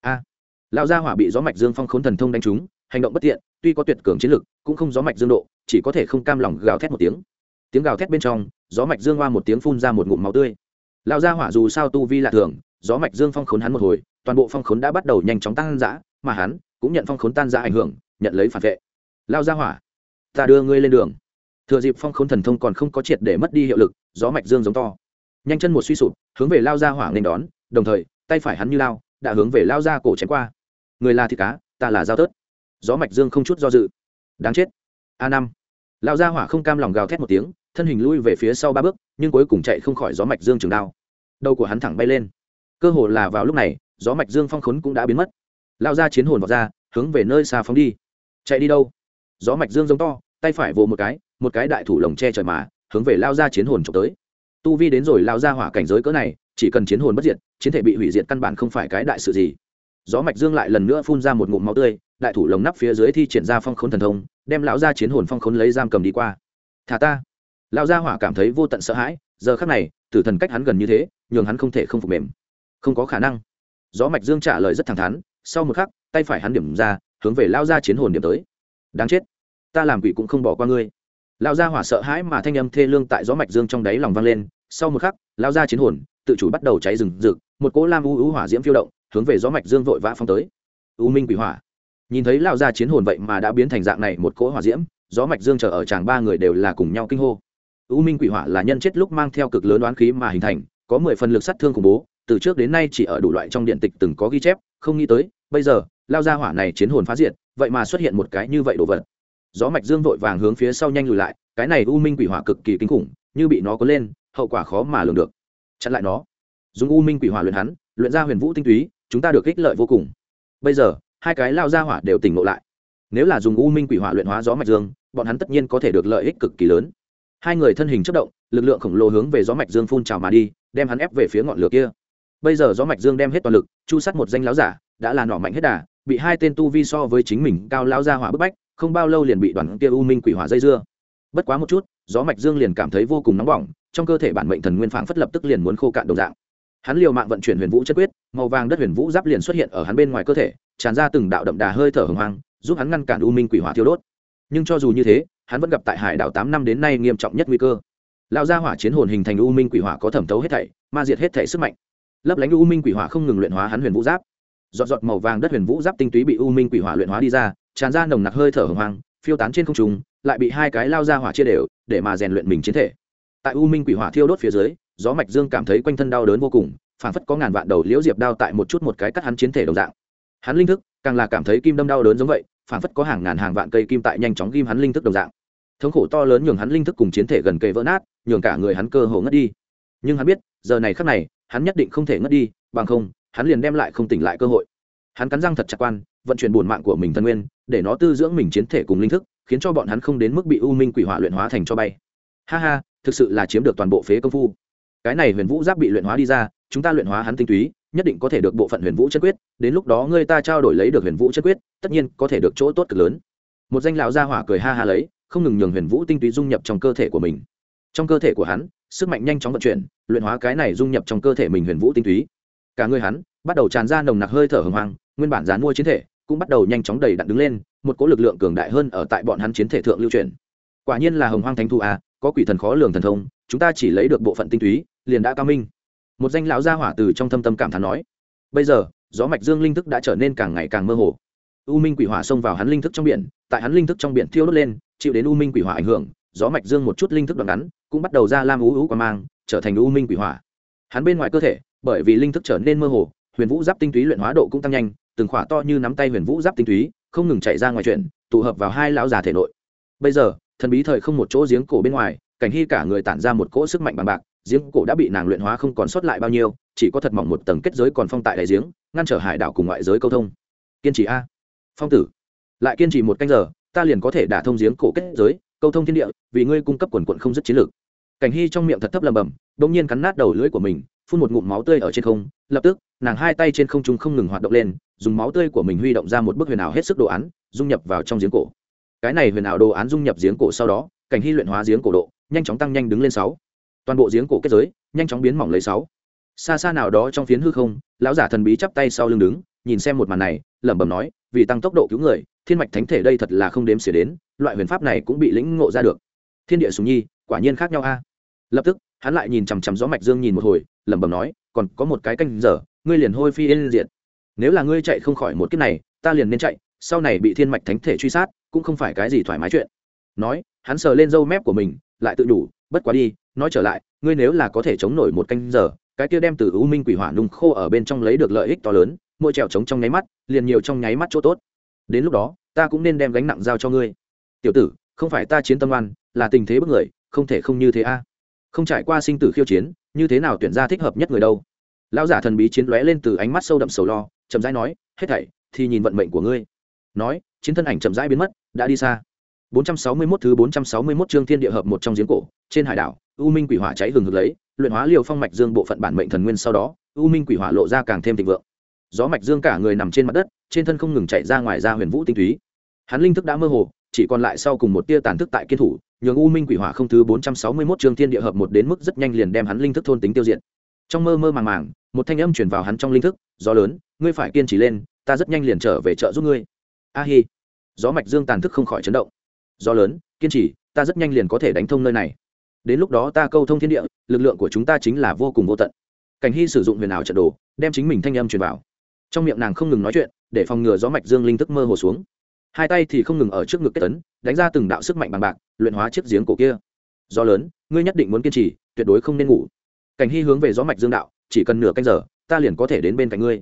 A à, lao gia hỏa bị gió mạch dương phong khốn thần thông đánh trúng hành động bất tiện tuy có tuyệt cường chiến lực cũng không gió mạch dương độ chỉ có thể không cam lòng gào thét một tiếng. Tiếng gào thét bên trong gió mạch dương hoa một tiếng phun ra một ngụm máu tươi. Lão gia hỏa dù sao tu vi lạ thường gió mạch dương phong khốn hắn một hồi toàn bộ phong khốn đã bắt đầu nhanh chóng tăng dã mà hắn cũng nhận phong khốn tan ra ảnh hưởng nhận lấy phản vệ. Lao gia hỏa ta đưa ngươi lên đường. Thừa dịp phong khốn thần thông còn không có triệt để mất đi hiệu lực gió mạch dương giống to nhanh chân một suy sụp, hướng về lao ra hỏa nên đón, đồng thời, tay phải hắn như lao, đã hướng về lao ra cổ chém qua. Người là thịt cá, ta là dao tớt. Gió mạch dương không chút do dự. Đáng chết. A năm. Lao ra hỏa không cam lòng gào thét một tiếng, thân hình lui về phía sau ba bước, nhưng cuối cùng chạy không khỏi gió mạch dương trường đao. Đầu của hắn thẳng bay lên. Cơ hồ là vào lúc này, gió mạch dương phong khốn cũng đã biến mất. Lao ra chiến hồn vào ra, hướng về nơi xa phóng đi. Chạy đi đâu? Gió mạch dương giống to, tay phải vồ một cái một cái đại thủ lồng che trời mà, hướng về lao ra chiến hồn trộm tới tu vi đến rồi lao ra hỏa cảnh giới cỡ này, chỉ cần chiến hồn bất diệt, chiến thể bị hủy diệt căn bản không phải cái đại sự gì. Gió mạch dương lại lần nữa phun ra một ngụm máu tươi, đại thủ lồng nắp phía dưới thi triển ra phong khốn thần thông, đem lão ra chiến hồn phong khốn lấy giam cầm đi qua. Thả ta. Lão gia hỏa cảm thấy vô tận sợ hãi, giờ khắc này, tử thần cách hắn gần như thế, nhường hắn không thể không phục mềm. Không có khả năng. Gió mạch dương trả lời rất thẳng thắn, sau một khắc, tay phải hắn điểm ra, hướng về lao ra chiến hồn điểm tới. Đáng chết. Ta làm quỷ cũng không bỏ qua ngươi. Lao ra hỏa sợ hãi mà thanh âm thê lương tại gió mạch dương trong đáy lòng vang lên sau một khắc, lao ra chiến hồn, tự chủ bắt đầu cháy rừng rực, một cỗ lam u u hỏa diễm phiêu động, hướng về gió mạch dương vội vã phong tới. U minh quỷ hỏa. Nhìn thấy lao ra chiến hồn vậy mà đã biến thành dạng này một cỗ hỏa diễm, gió mạch dương chờ ở chàng ba người đều là cùng nhau kinh hô. U minh quỷ hỏa là nhân chết lúc mang theo cực lớn đoán khí mà hình thành, có mười phần lực sát thương khủng bố, từ trước đến nay chỉ ở đủ loại trong điện tịch từng có ghi chép, không nghĩ tới, bây giờ, lao ra hỏa này chiến hồn phá diệt, vậy mà xuất hiện một cái như vậy đồ vật. Gió mạch dương vội vàng hướng phía sau nhanh lùi lại, cái này u minh quỷ hỏa cực kỳ kinh khủng, như bị nó có lên hậu quả khó mà lường được. Chặn lại nó. Dùng u minh quỷ hỏa luyện hắn, luyện ra huyền vũ tinh túy, chúng ta được ích lợi vô cùng. Bây giờ, hai cái lao ra hỏa đều tỉnh ngộ lại. Nếu là dùng u minh quỷ hỏa luyện hóa gió mạch dương, bọn hắn tất nhiên có thể được lợi ích cực kỳ lớn. Hai người thân hình chất động, lực lượng khổng lồ hướng về gió mạch dương phun trào mà đi, đem hắn ép về phía ngọn lửa kia. Bây giờ gió mạch dương đem hết toàn lực, chu sát một danh láo giả, đã là nỏ mạnh hết đà, bị hai tên tu vi so với chính mình cao lao ra hỏa bức bách, không bao lâu liền bị đoàn kia u minh quỷ hỏa dây dưa. Bất quá một chút, gió mạch dương liền cảm thấy vô cùng nóng bỏng trong cơ thể bản mệnh thần nguyên phảng phất lập tức liền muốn khô cạn đồng dạng. Hắn liều mạng vận chuyển huyền vũ chất quyết, màu vàng đất huyền vũ giáp liền xuất hiện ở hắn bên ngoài cơ thể, tràn ra từng đạo đậm đà hơi thở hồng hoang, giúp hắn ngăn cản u minh quỷ hỏa thiêu đốt. Nhưng cho dù như thế, hắn vẫn gặp tại hải đảo tám năm đến nay nghiêm trọng nhất nguy cơ. Lao gia hỏa chiến hồn hình thành u minh quỷ hỏa có thẩm thấu hết thảy, ma diệt hết thảy sức mạnh. Lấp lánh u minh quỷ hỏa không ngừng luyện hóa hắn huyền vũ giáp. Giọt giọt màu vàng đất huyền vũ giáp tinh túy bị u minh quỷ hỏa luyện hóa đi ra, tràn ra nồng nặc hơi thở hồng hoang, phiêu tán trên không trung, lại bị hai cái lao ra hỏa chia đều, để mà rèn luyện mình chiến thể tại u minh quỷ hỏa thiêu đốt phía dưới, gió mạch dương cảm thấy quanh thân đau đớn vô cùng phản phất có ngàn vạn đầu liễu diệp đao tại một chút một cái cắt hắn chiến thể đồng dạng. Hắn linh thức, càng là cảm thấy kim đâm đau đớn giống vậy phản phất có hàng ngàn hàng vạn cây kim tại nhanh chóng ghim hắn linh thức đồng dạng. Thống khổ to lớn nhường hắn linh thức cùng chiến thể gần kề vỡ nát, nhường cả người hắn cơ hồ ngất đi. Nhưng hắn biết, giờ này khắc này, hắn nhất định không thể ngất đi, bằng không, hắn liền đem lại không tỉnh lại cơ hội. Hắn cắn răng thật chặt quan, vận chuyển bổn mạng của mình thân nguyên, để nó tư dưỡng mình chiến thể cùng linh thức, khiến cho bọn hắn không đến mức bị u minh quỷ hỏa luyện hóa thành cho bay. Ha ha thực sự là chiếm được toàn bộ phế công phu. Cái này huyền vũ giáp bị luyện hóa đi ra, chúng ta luyện hóa hắn tinh túy, nhất định có thể được bộ phận huyền vũ chân quyết, đến lúc đó ngươi ta trao đổi lấy được huyền vũ chân quyết, tất nhiên có thể được chỗ tốt cực lớn. Một danh lão gia hỏa cười ha ha lấy, không ngừng nhường huyền vũ tinh túy dung nhập trong cơ thể của mình. Trong cơ thể của hắn, sức mạnh nhanh chóng vận chuyển, luyện hóa cái này dung nhập trong cơ thể mình huyền vũ tinh túy. Cả người hắn, bắt đầu tràn ra nồng nặc hơi thở hừng hoang nguyên bản dán mua chiến thể, cũng bắt đầu nhanh chóng đầy đặn đứng lên, một cỗ lực lượng cường đại hơn ở tại bọn hắn chiến thể thượng lưu truyền. Quả nhiên là hồng hoang thánh thu à có quỷ thần khó lường thần thông, chúng ta chỉ lấy được bộ phận tinh túy, liền đã cao minh. Một danh lão gia hỏa từ trong thâm tâm cảm thán nói, bây giờ, gió mạch dương linh thức đã trở nên càng ngày càng mơ hồ. U minh quỷ hỏa xông vào hắn linh thức trong biển, tại hắn linh thức trong biển thiêu đốt lên, chịu đến u minh quỷ hỏa ảnh hưởng, gió mạch dương một chút linh thức đoạn ngắn, cũng bắt đầu ra lam ú ú qua mang, trở thành u minh quỷ hỏa. Hắn bên ngoài cơ thể, bởi vì linh thức trở nên mơ hồ, huyền vũ giáp tinh túy luyện hóa độ cũng tăng nhanh, từng khỏa to như nắm tay huyền vũ giáp tinh túy, không ngừng chạy ra ngoài chuyện, tụ hợp vào hai lão già thể nội. Bây giờ thần bí thời không một chỗ giếng cổ bên ngoài, cảnh hy cả người tản ra một cỗ sức mạnh bằng bạc, giếng cổ đã bị nàng luyện hóa không còn sót lại bao nhiêu, chỉ có thật mỏng một tầng kết giới còn phong tại đại giếng, ngăn trở hải đảo cùng ngoại giới câu thông. Kiên trì a. Phong tử. Lại kiên trì một canh giờ, ta liền có thể đả thông giếng cổ kết giới, câu thông thiên địa, vì ngươi cung cấp quần quận không dứt chiến lược. Cảnh hy trong miệng thật thấp lầm bầm bỗng nhiên cắn nát đầu lưỡi của mình, phun một ngụm máu tươi ở trên không, lập tức, nàng hai tay trên không trung không ngừng hoạt động lên, dùng máu tươi của mình huy động ra một bức huyền ảo hết sức đồ án, dung nhập vào trong giếng cổ cái này huyền ảo đồ án dung nhập giếng cổ sau đó, cảnh hy luyện hóa giếng cổ độ, nhanh chóng tăng nhanh đứng lên sáu. Toàn bộ giếng cổ kết giới, nhanh chóng biến mỏng lấy sáu. Xa xa nào đó trong phiến hư không, lão giả thần bí chắp tay sau lưng đứng, nhìn xem một màn này, lẩm bẩm nói, vì tăng tốc độ cứu người, thiên mạch thánh thể đây thật là không đếm xỉa đến, loại huyền pháp này cũng bị lĩnh ngộ ra được. Thiên địa sùng nhi, quả nhiên khác nhau a. Lập tức, hắn lại nhìn chằm chằm gió mạch dương nhìn một hồi, lẩm bẩm nói, còn có một cái canh giờ, ngươi liền hôi phi yên diện nếu là ngươi chạy không khỏi một kiếp này, ta liền nên chạy, sau này bị thiên mạch thánh thể truy sát cũng không phải cái gì thoải mái chuyện. Nói, hắn sờ lên râu mép của mình, lại tự đủ bất quá đi, nói trở lại, ngươi nếu là có thể chống nổi một canh giờ, cái kia đem từ u minh quỷ hỏa nung khô ở bên trong lấy được lợi ích to lớn, mỗi trèo trống trong nháy mắt, liền nhiều trong nháy mắt chỗ tốt. Đến lúc đó, ta cũng nên đem gánh nặng giao cho ngươi. Tiểu tử, không phải ta chiến tâm oan, là tình thế bất người, không thể không như thế a. Không trải qua sinh tử khiêu chiến, như thế nào tuyển ra thích hợp nhất người đâu? Lão giả thần bí chiến lóe lên từ ánh mắt sâu đậm sầu lo, chậm rãi nói, hết thảy, thì nhìn vận mệnh của ngươi. Nói, chiến thân ảnh chậm rãi biến mất đã đi xa. 461 thứ 461 chương thiên địa hợp một trong giếng cổ, trên hải đảo, u minh quỷ hỏa cháy hừng hực lấy, luyện hóa liều phong mạch dương bộ phận bản mệnh thần nguyên sau đó, u minh quỷ hỏa lộ ra càng thêm thịnh vượng. Gió mạch dương cả người nằm trên mặt đất, trên thân không ngừng chạy ra ngoài ra huyền vũ tinh túy. Hắn linh thức đã mơ hồ, chỉ còn lại sau cùng một tia tàn thức tại kiên thủ, nhường u minh quỷ hỏa không thứ 461 chương thiên địa hợp một đến mức rất nhanh liền đem hắn linh thức thôn tính tiêu diệt. Trong mơ mơ màng màng, một thanh âm truyền vào hắn trong linh thức, gió lớn, ngươi phải kiên trì lên, ta rất nhanh liền trở về trợ giúp ngươi. A hi gió mạch dương tàn thức không khỏi chấn động. Gió lớn, kiên trì, ta rất nhanh liền có thể đánh thông nơi này. Đến lúc đó ta câu thông thiên địa, lực lượng của chúng ta chính là vô cùng vô tận. Cảnh hy sử dụng huyền ảo trận đồ, đem chính mình thanh âm truyền vào. Trong miệng nàng không ngừng nói chuyện, để phòng ngừa gió mạch dương linh thức mơ hồ xuống. Hai tay thì không ngừng ở trước ngực kết tấn đánh ra từng đạo sức mạnh bằng bạc, luyện hóa chiếc giếng cổ kia. Gió lớn, ngươi nhất định muốn kiên trì, tuyệt đối không nên ngủ. Cảnh hy hướng về gió mạch dương đạo, chỉ cần nửa canh giờ, ta liền có thể đến bên cạnh ngươi.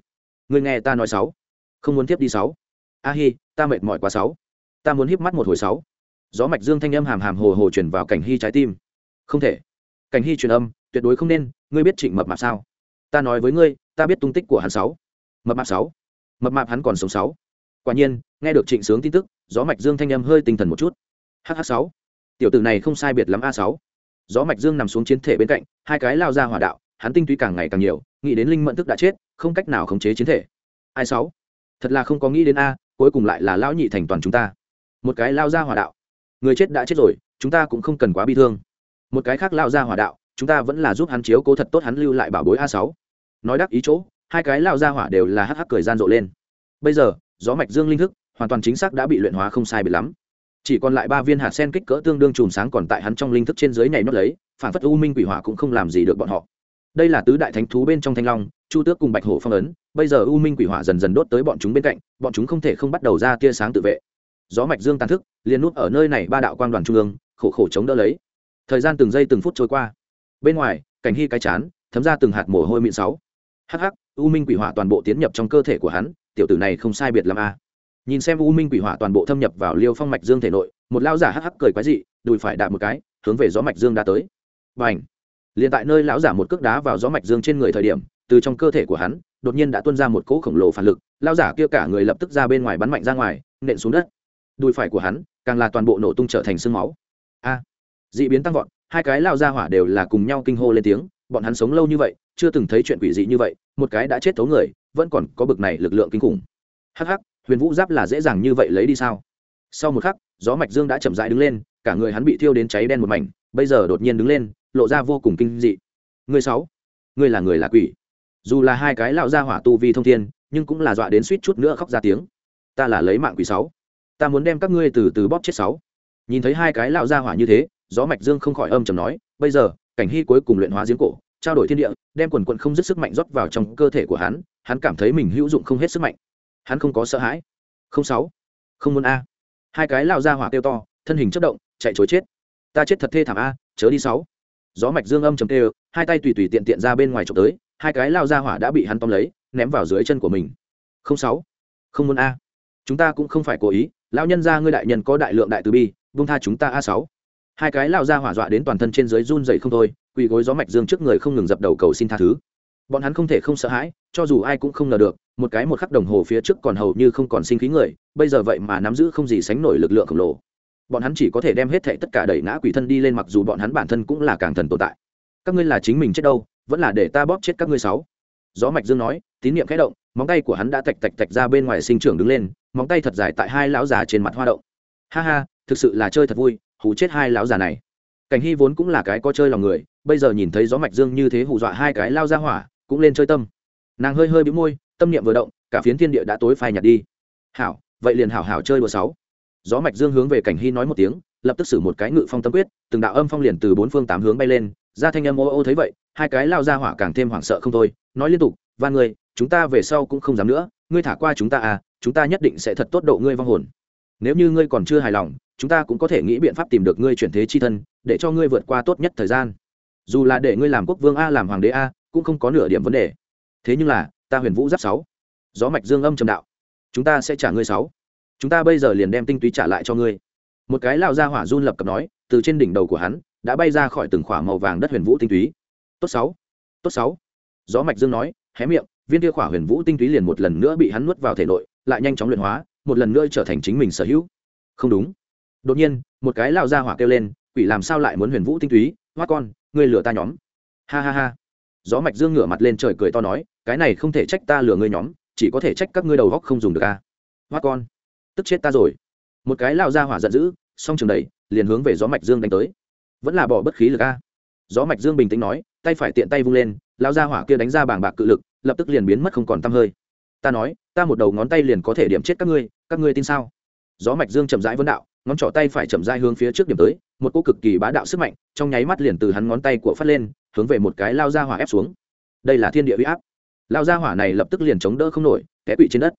Ngươi nghe ta nói sáu. Không muốn tiếp đi sáu a hi, ta mệt mỏi quá sáu. Ta muốn híp mắt một hồi sáu. Gió mạch dương thanh âm hàm hàm hồ hồ truyền vào cảnh hy trái tim. Không thể. Cảnh hy truyền âm, tuyệt đối không nên, ngươi biết trịnh mập mạp sao? Ta nói với ngươi, ta biết tung tích của hắn sáu. Mập mạp sáu. Mập mạp hắn còn sống sáu. Quả nhiên, nghe được trịnh sướng tin tức, gió mạch dương thanh âm hơi tinh thần một chút. Hh sáu. Tiểu tử này không sai biệt lắm a sáu. Gió mạch dương nằm xuống chiến thể bên cạnh, hai cái lao ra hỏa đạo, hắn tinh túy càng ngày càng nhiều, nghĩ đến linh mẫn tức đã chết, không cách nào khống chế chiến thể. Ai sáu? Thật là không có nghĩ đến a cuối cùng lại là lão nhị thành toàn chúng ta. Một cái lao ra hỏa đạo. Người chết đã chết rồi, chúng ta cũng không cần quá bi thương. Một cái khác lao ra hỏa đạo, chúng ta vẫn là giúp hắn chiếu cố thật tốt, hắn lưu lại bảo bối a sáu. Nói đắc ý chỗ, hai cái lao ra hỏa đều là hắc hắc cười gian rộ lên. Bây giờ, gió mạch dương linh thức, hoàn toàn chính xác đã bị luyện hóa không sai bị lắm. Chỉ còn lại ba viên hạt sen kích cỡ tương đương chùm sáng còn tại hắn trong linh thức trên dưới nhảy nốt lấy, phản phất u minh quỷ hỏa cũng không làm gì được bọn họ. Đây là tứ đại thánh thú bên trong thanh long, chu tước cùng bạch hổ phong ấn, bây giờ u minh quỷ hỏa dần dần đốt tới bọn chúng bên cạnh bọn chúng không thể không bắt đầu ra tia sáng tự vệ. Gió mạch dương tàn thức, liền nuốt ở nơi này ba đạo quang đoàn trung ương, khổ khổ chống đỡ lấy. Thời gian từng giây từng phút trôi qua. Bên ngoài, cảnh hy cái chán, thấm ra từng hạt mồ hôi mịn sáu. Hắc hắc, u minh quỷ hỏa toàn bộ tiến nhập trong cơ thể của hắn, tiểu tử này không sai biệt làm a. Nhìn xem u minh quỷ hỏa toàn bộ thâm nhập vào liêu phong mạch dương thể nội, một lao giả hắc hắc cười quái dị, đùi phải đạp một cái, hướng về gió mạch dương đã tới. Và ảnh liền tại nơi lão giả một cước đá vào gió mạch dương trên người thời điểm từ trong cơ thể của hắn, đột nhiên đã tuôn ra một cỗ khổng lồ phản lực lao giả kia cả người lập tức ra bên ngoài bắn mạnh ra ngoài, nện xuống đất. Đùi phải của hắn, càng là toàn bộ nổ tung trở thành sương máu. A! Dị biến tăng vọt, hai cái lao ra hỏa đều là cùng nhau kinh hô lên tiếng, bọn hắn sống lâu như vậy, chưa từng thấy chuyện quỷ dị như vậy, một cái đã chết thấu người, vẫn còn có bực này lực lượng kinh khủng. Hắc hắc, huyền vũ giáp là dễ dàng như vậy lấy đi sao? Sau một khắc, gió mạch dương đã chậm rãi đứng lên, cả người hắn bị thiêu đến cháy đen một mảnh, bây giờ đột nhiên đứng lên, lộ ra vô cùng kinh dị. Người sáu, người là người là quỷ dù là hai cái lão gia hỏa tu vi thông thiên, nhưng cũng là dọa đến suýt chút nữa khóc ra tiếng. Ta là lấy mạng quỷ sáu. Ta muốn đem các ngươi từ từ bóp chết sáu. Nhìn thấy hai cái lão gia hỏa như thế, gió mạch dương không khỏi âm trầm nói, bây giờ, cảnh hy cuối cùng luyện hóa giếng cổ, trao đổi thiên địa, đem quần quận không dứt sức mạnh rót vào trong cơ thể của hắn hắn cảm thấy mình hữu dụng không hết sức mạnh. Hắn không có sợ hãi. Không sáu. Không muốn a. Hai cái lao ra hỏa kêu to, thân hình chất động, chạy chối chết. Ta chết thật thê thảm a, chớ đi sáu gió mạch dương âm chấm tê hai tay tùy tùy tiện tiện ra bên ngoài trộm tới, hai cái lao ra hỏa đã bị hắn tóm lấy, ném vào dưới chân của mình. Không sáu, không muốn a. Chúng ta cũng không phải cố ý, lão nhân gia ngươi đại nhân có đại lượng đại từ bi vung tha chúng ta a sáu. Hai cái lao ra hỏa dọa đến toàn thân trên dưới run dậy không thôi, quỳ gối gió mạch dương trước người không ngừng dập đầu cầu xin tha thứ. Bọn hắn không thể không sợ hãi, cho dù ai cũng không ngờ được, một cái một khắc đồng hồ phía trước còn hầu như không còn sinh khí người, bây giờ vậy mà nắm giữ không gì sánh nổi lực lượng khổng lồ bọn hắn chỉ có thể đem hết thệ tất cả đẩy ngã quỷ thân đi lên, mặc dù bọn hắn bản thân cũng là càng thần tồn tại. Các ngươi là chính mình chết đâu, vẫn là để ta bóp chết các ngươi sáu? Gió mạch dương nói, tín niệm khẽ động, móng tay của hắn đã tạch tạch tạch ra bên ngoài sinh trưởng đứng lên, móng tay thật dài tại hai lão già trên mặt hoa động. Ha ha, thực sự là chơi thật vui, hù chết hai lão già này. Cảnh hy vốn cũng là cái có chơi lòng người, bây giờ nhìn thấy gió mạch dương như thế hù dọa hai cái lao ra hỏa, cũng lên chơi tâm. Nàng hơi hơi bĩu môi, tâm niệm vừa động, cả phiến thiên địa đã tối phai nhạt đi. Hảo, vậy liền hảo hảo chơi đùa sáu gió mạch dương hướng về cảnh hy nói một tiếng, lập tức xử một cái ngự phong tâm quyết, từng đạo âm phong liền từ bốn phương tám hướng bay lên, ra thanh âm ô ô thấy vậy, hai cái lao ra hỏa càng thêm hoảng sợ không thôi, nói liên tục, và người chúng ta về sau cũng không dám nữa, ngươi thả qua chúng ta à chúng ta nhất định sẽ thật tốt độ ngươi vong hồn. Nếu như ngươi còn chưa hài lòng, chúng ta cũng có thể nghĩ biện pháp tìm được ngươi chuyển thế chi thân, để cho ngươi vượt qua tốt nhất thời gian. Dù là để ngươi làm quốc vương a, làm hoàng đế a, cũng không có nửa điểm vấn đề. Thế nhưng là, ta huyền vũ giáp sáu, gió mạch dương âm trầm đạo, chúng ta sẽ trả ngươi sáu chúng ta bây giờ liền đem tinh túy trả lại cho ngươi. Một cái lao ra hỏa run lập cập nói, từ trên đỉnh đầu của hắn, đã bay ra khỏi từng khỏa màu vàng đất huyền vũ tinh túy. Tốt sáu tốt sáu. Gió mạch dương nói, hé miệng, viên kia khỏa huyền vũ tinh túy liền một lần nữa bị hắn nuốt vào thể nội, lại nhanh chóng luyện hóa, một lần nữa trở thành chính mình sở hữu. Không đúng. Đột nhiên, một cái lao ra hỏa kêu lên, quỷ làm sao lại muốn huyền vũ tinh túy? Hoa con, ngươi lừa ta nhóm. Ha ha ha. Gió mạch dương ngửa mặt lên trời cười to nói, cái này không thể trách ta lừa ngươi nhóm, chỉ có thể trách các ngươi đầu góc không dùng được a. Hoa con tức chết ta rồi. Một cái lao ra hỏa giận dữ, song trường đẩy, liền hướng về gió mạch dương đánh tới. Vẫn là bỏ bất khí lực a. Gió mạch dương bình tĩnh nói, tay phải tiện tay vung lên lao ra hỏa kia đánh ra bảng bạc cự lực, lập tức liền biến mất không còn tăm hơi. Ta nói, ta một đầu ngón tay liền có thể điểm chết các ngươi các ngươi tin sao? Gió mạch dương chậm rãi vấn đạo, ngón trỏ tay phải chậm rãi hướng phía trước điểm tới, một cô cực kỳ bá đạo sức mạnh, trong nháy mắt liền từ hắn ngón tay của phát lên, hướng về một cái lao ra hỏa ép xuống. Đây là thiên địa huy áp. Lao ra hỏa này lập tức liền chống đỡ không nổi, té quỵ trên đất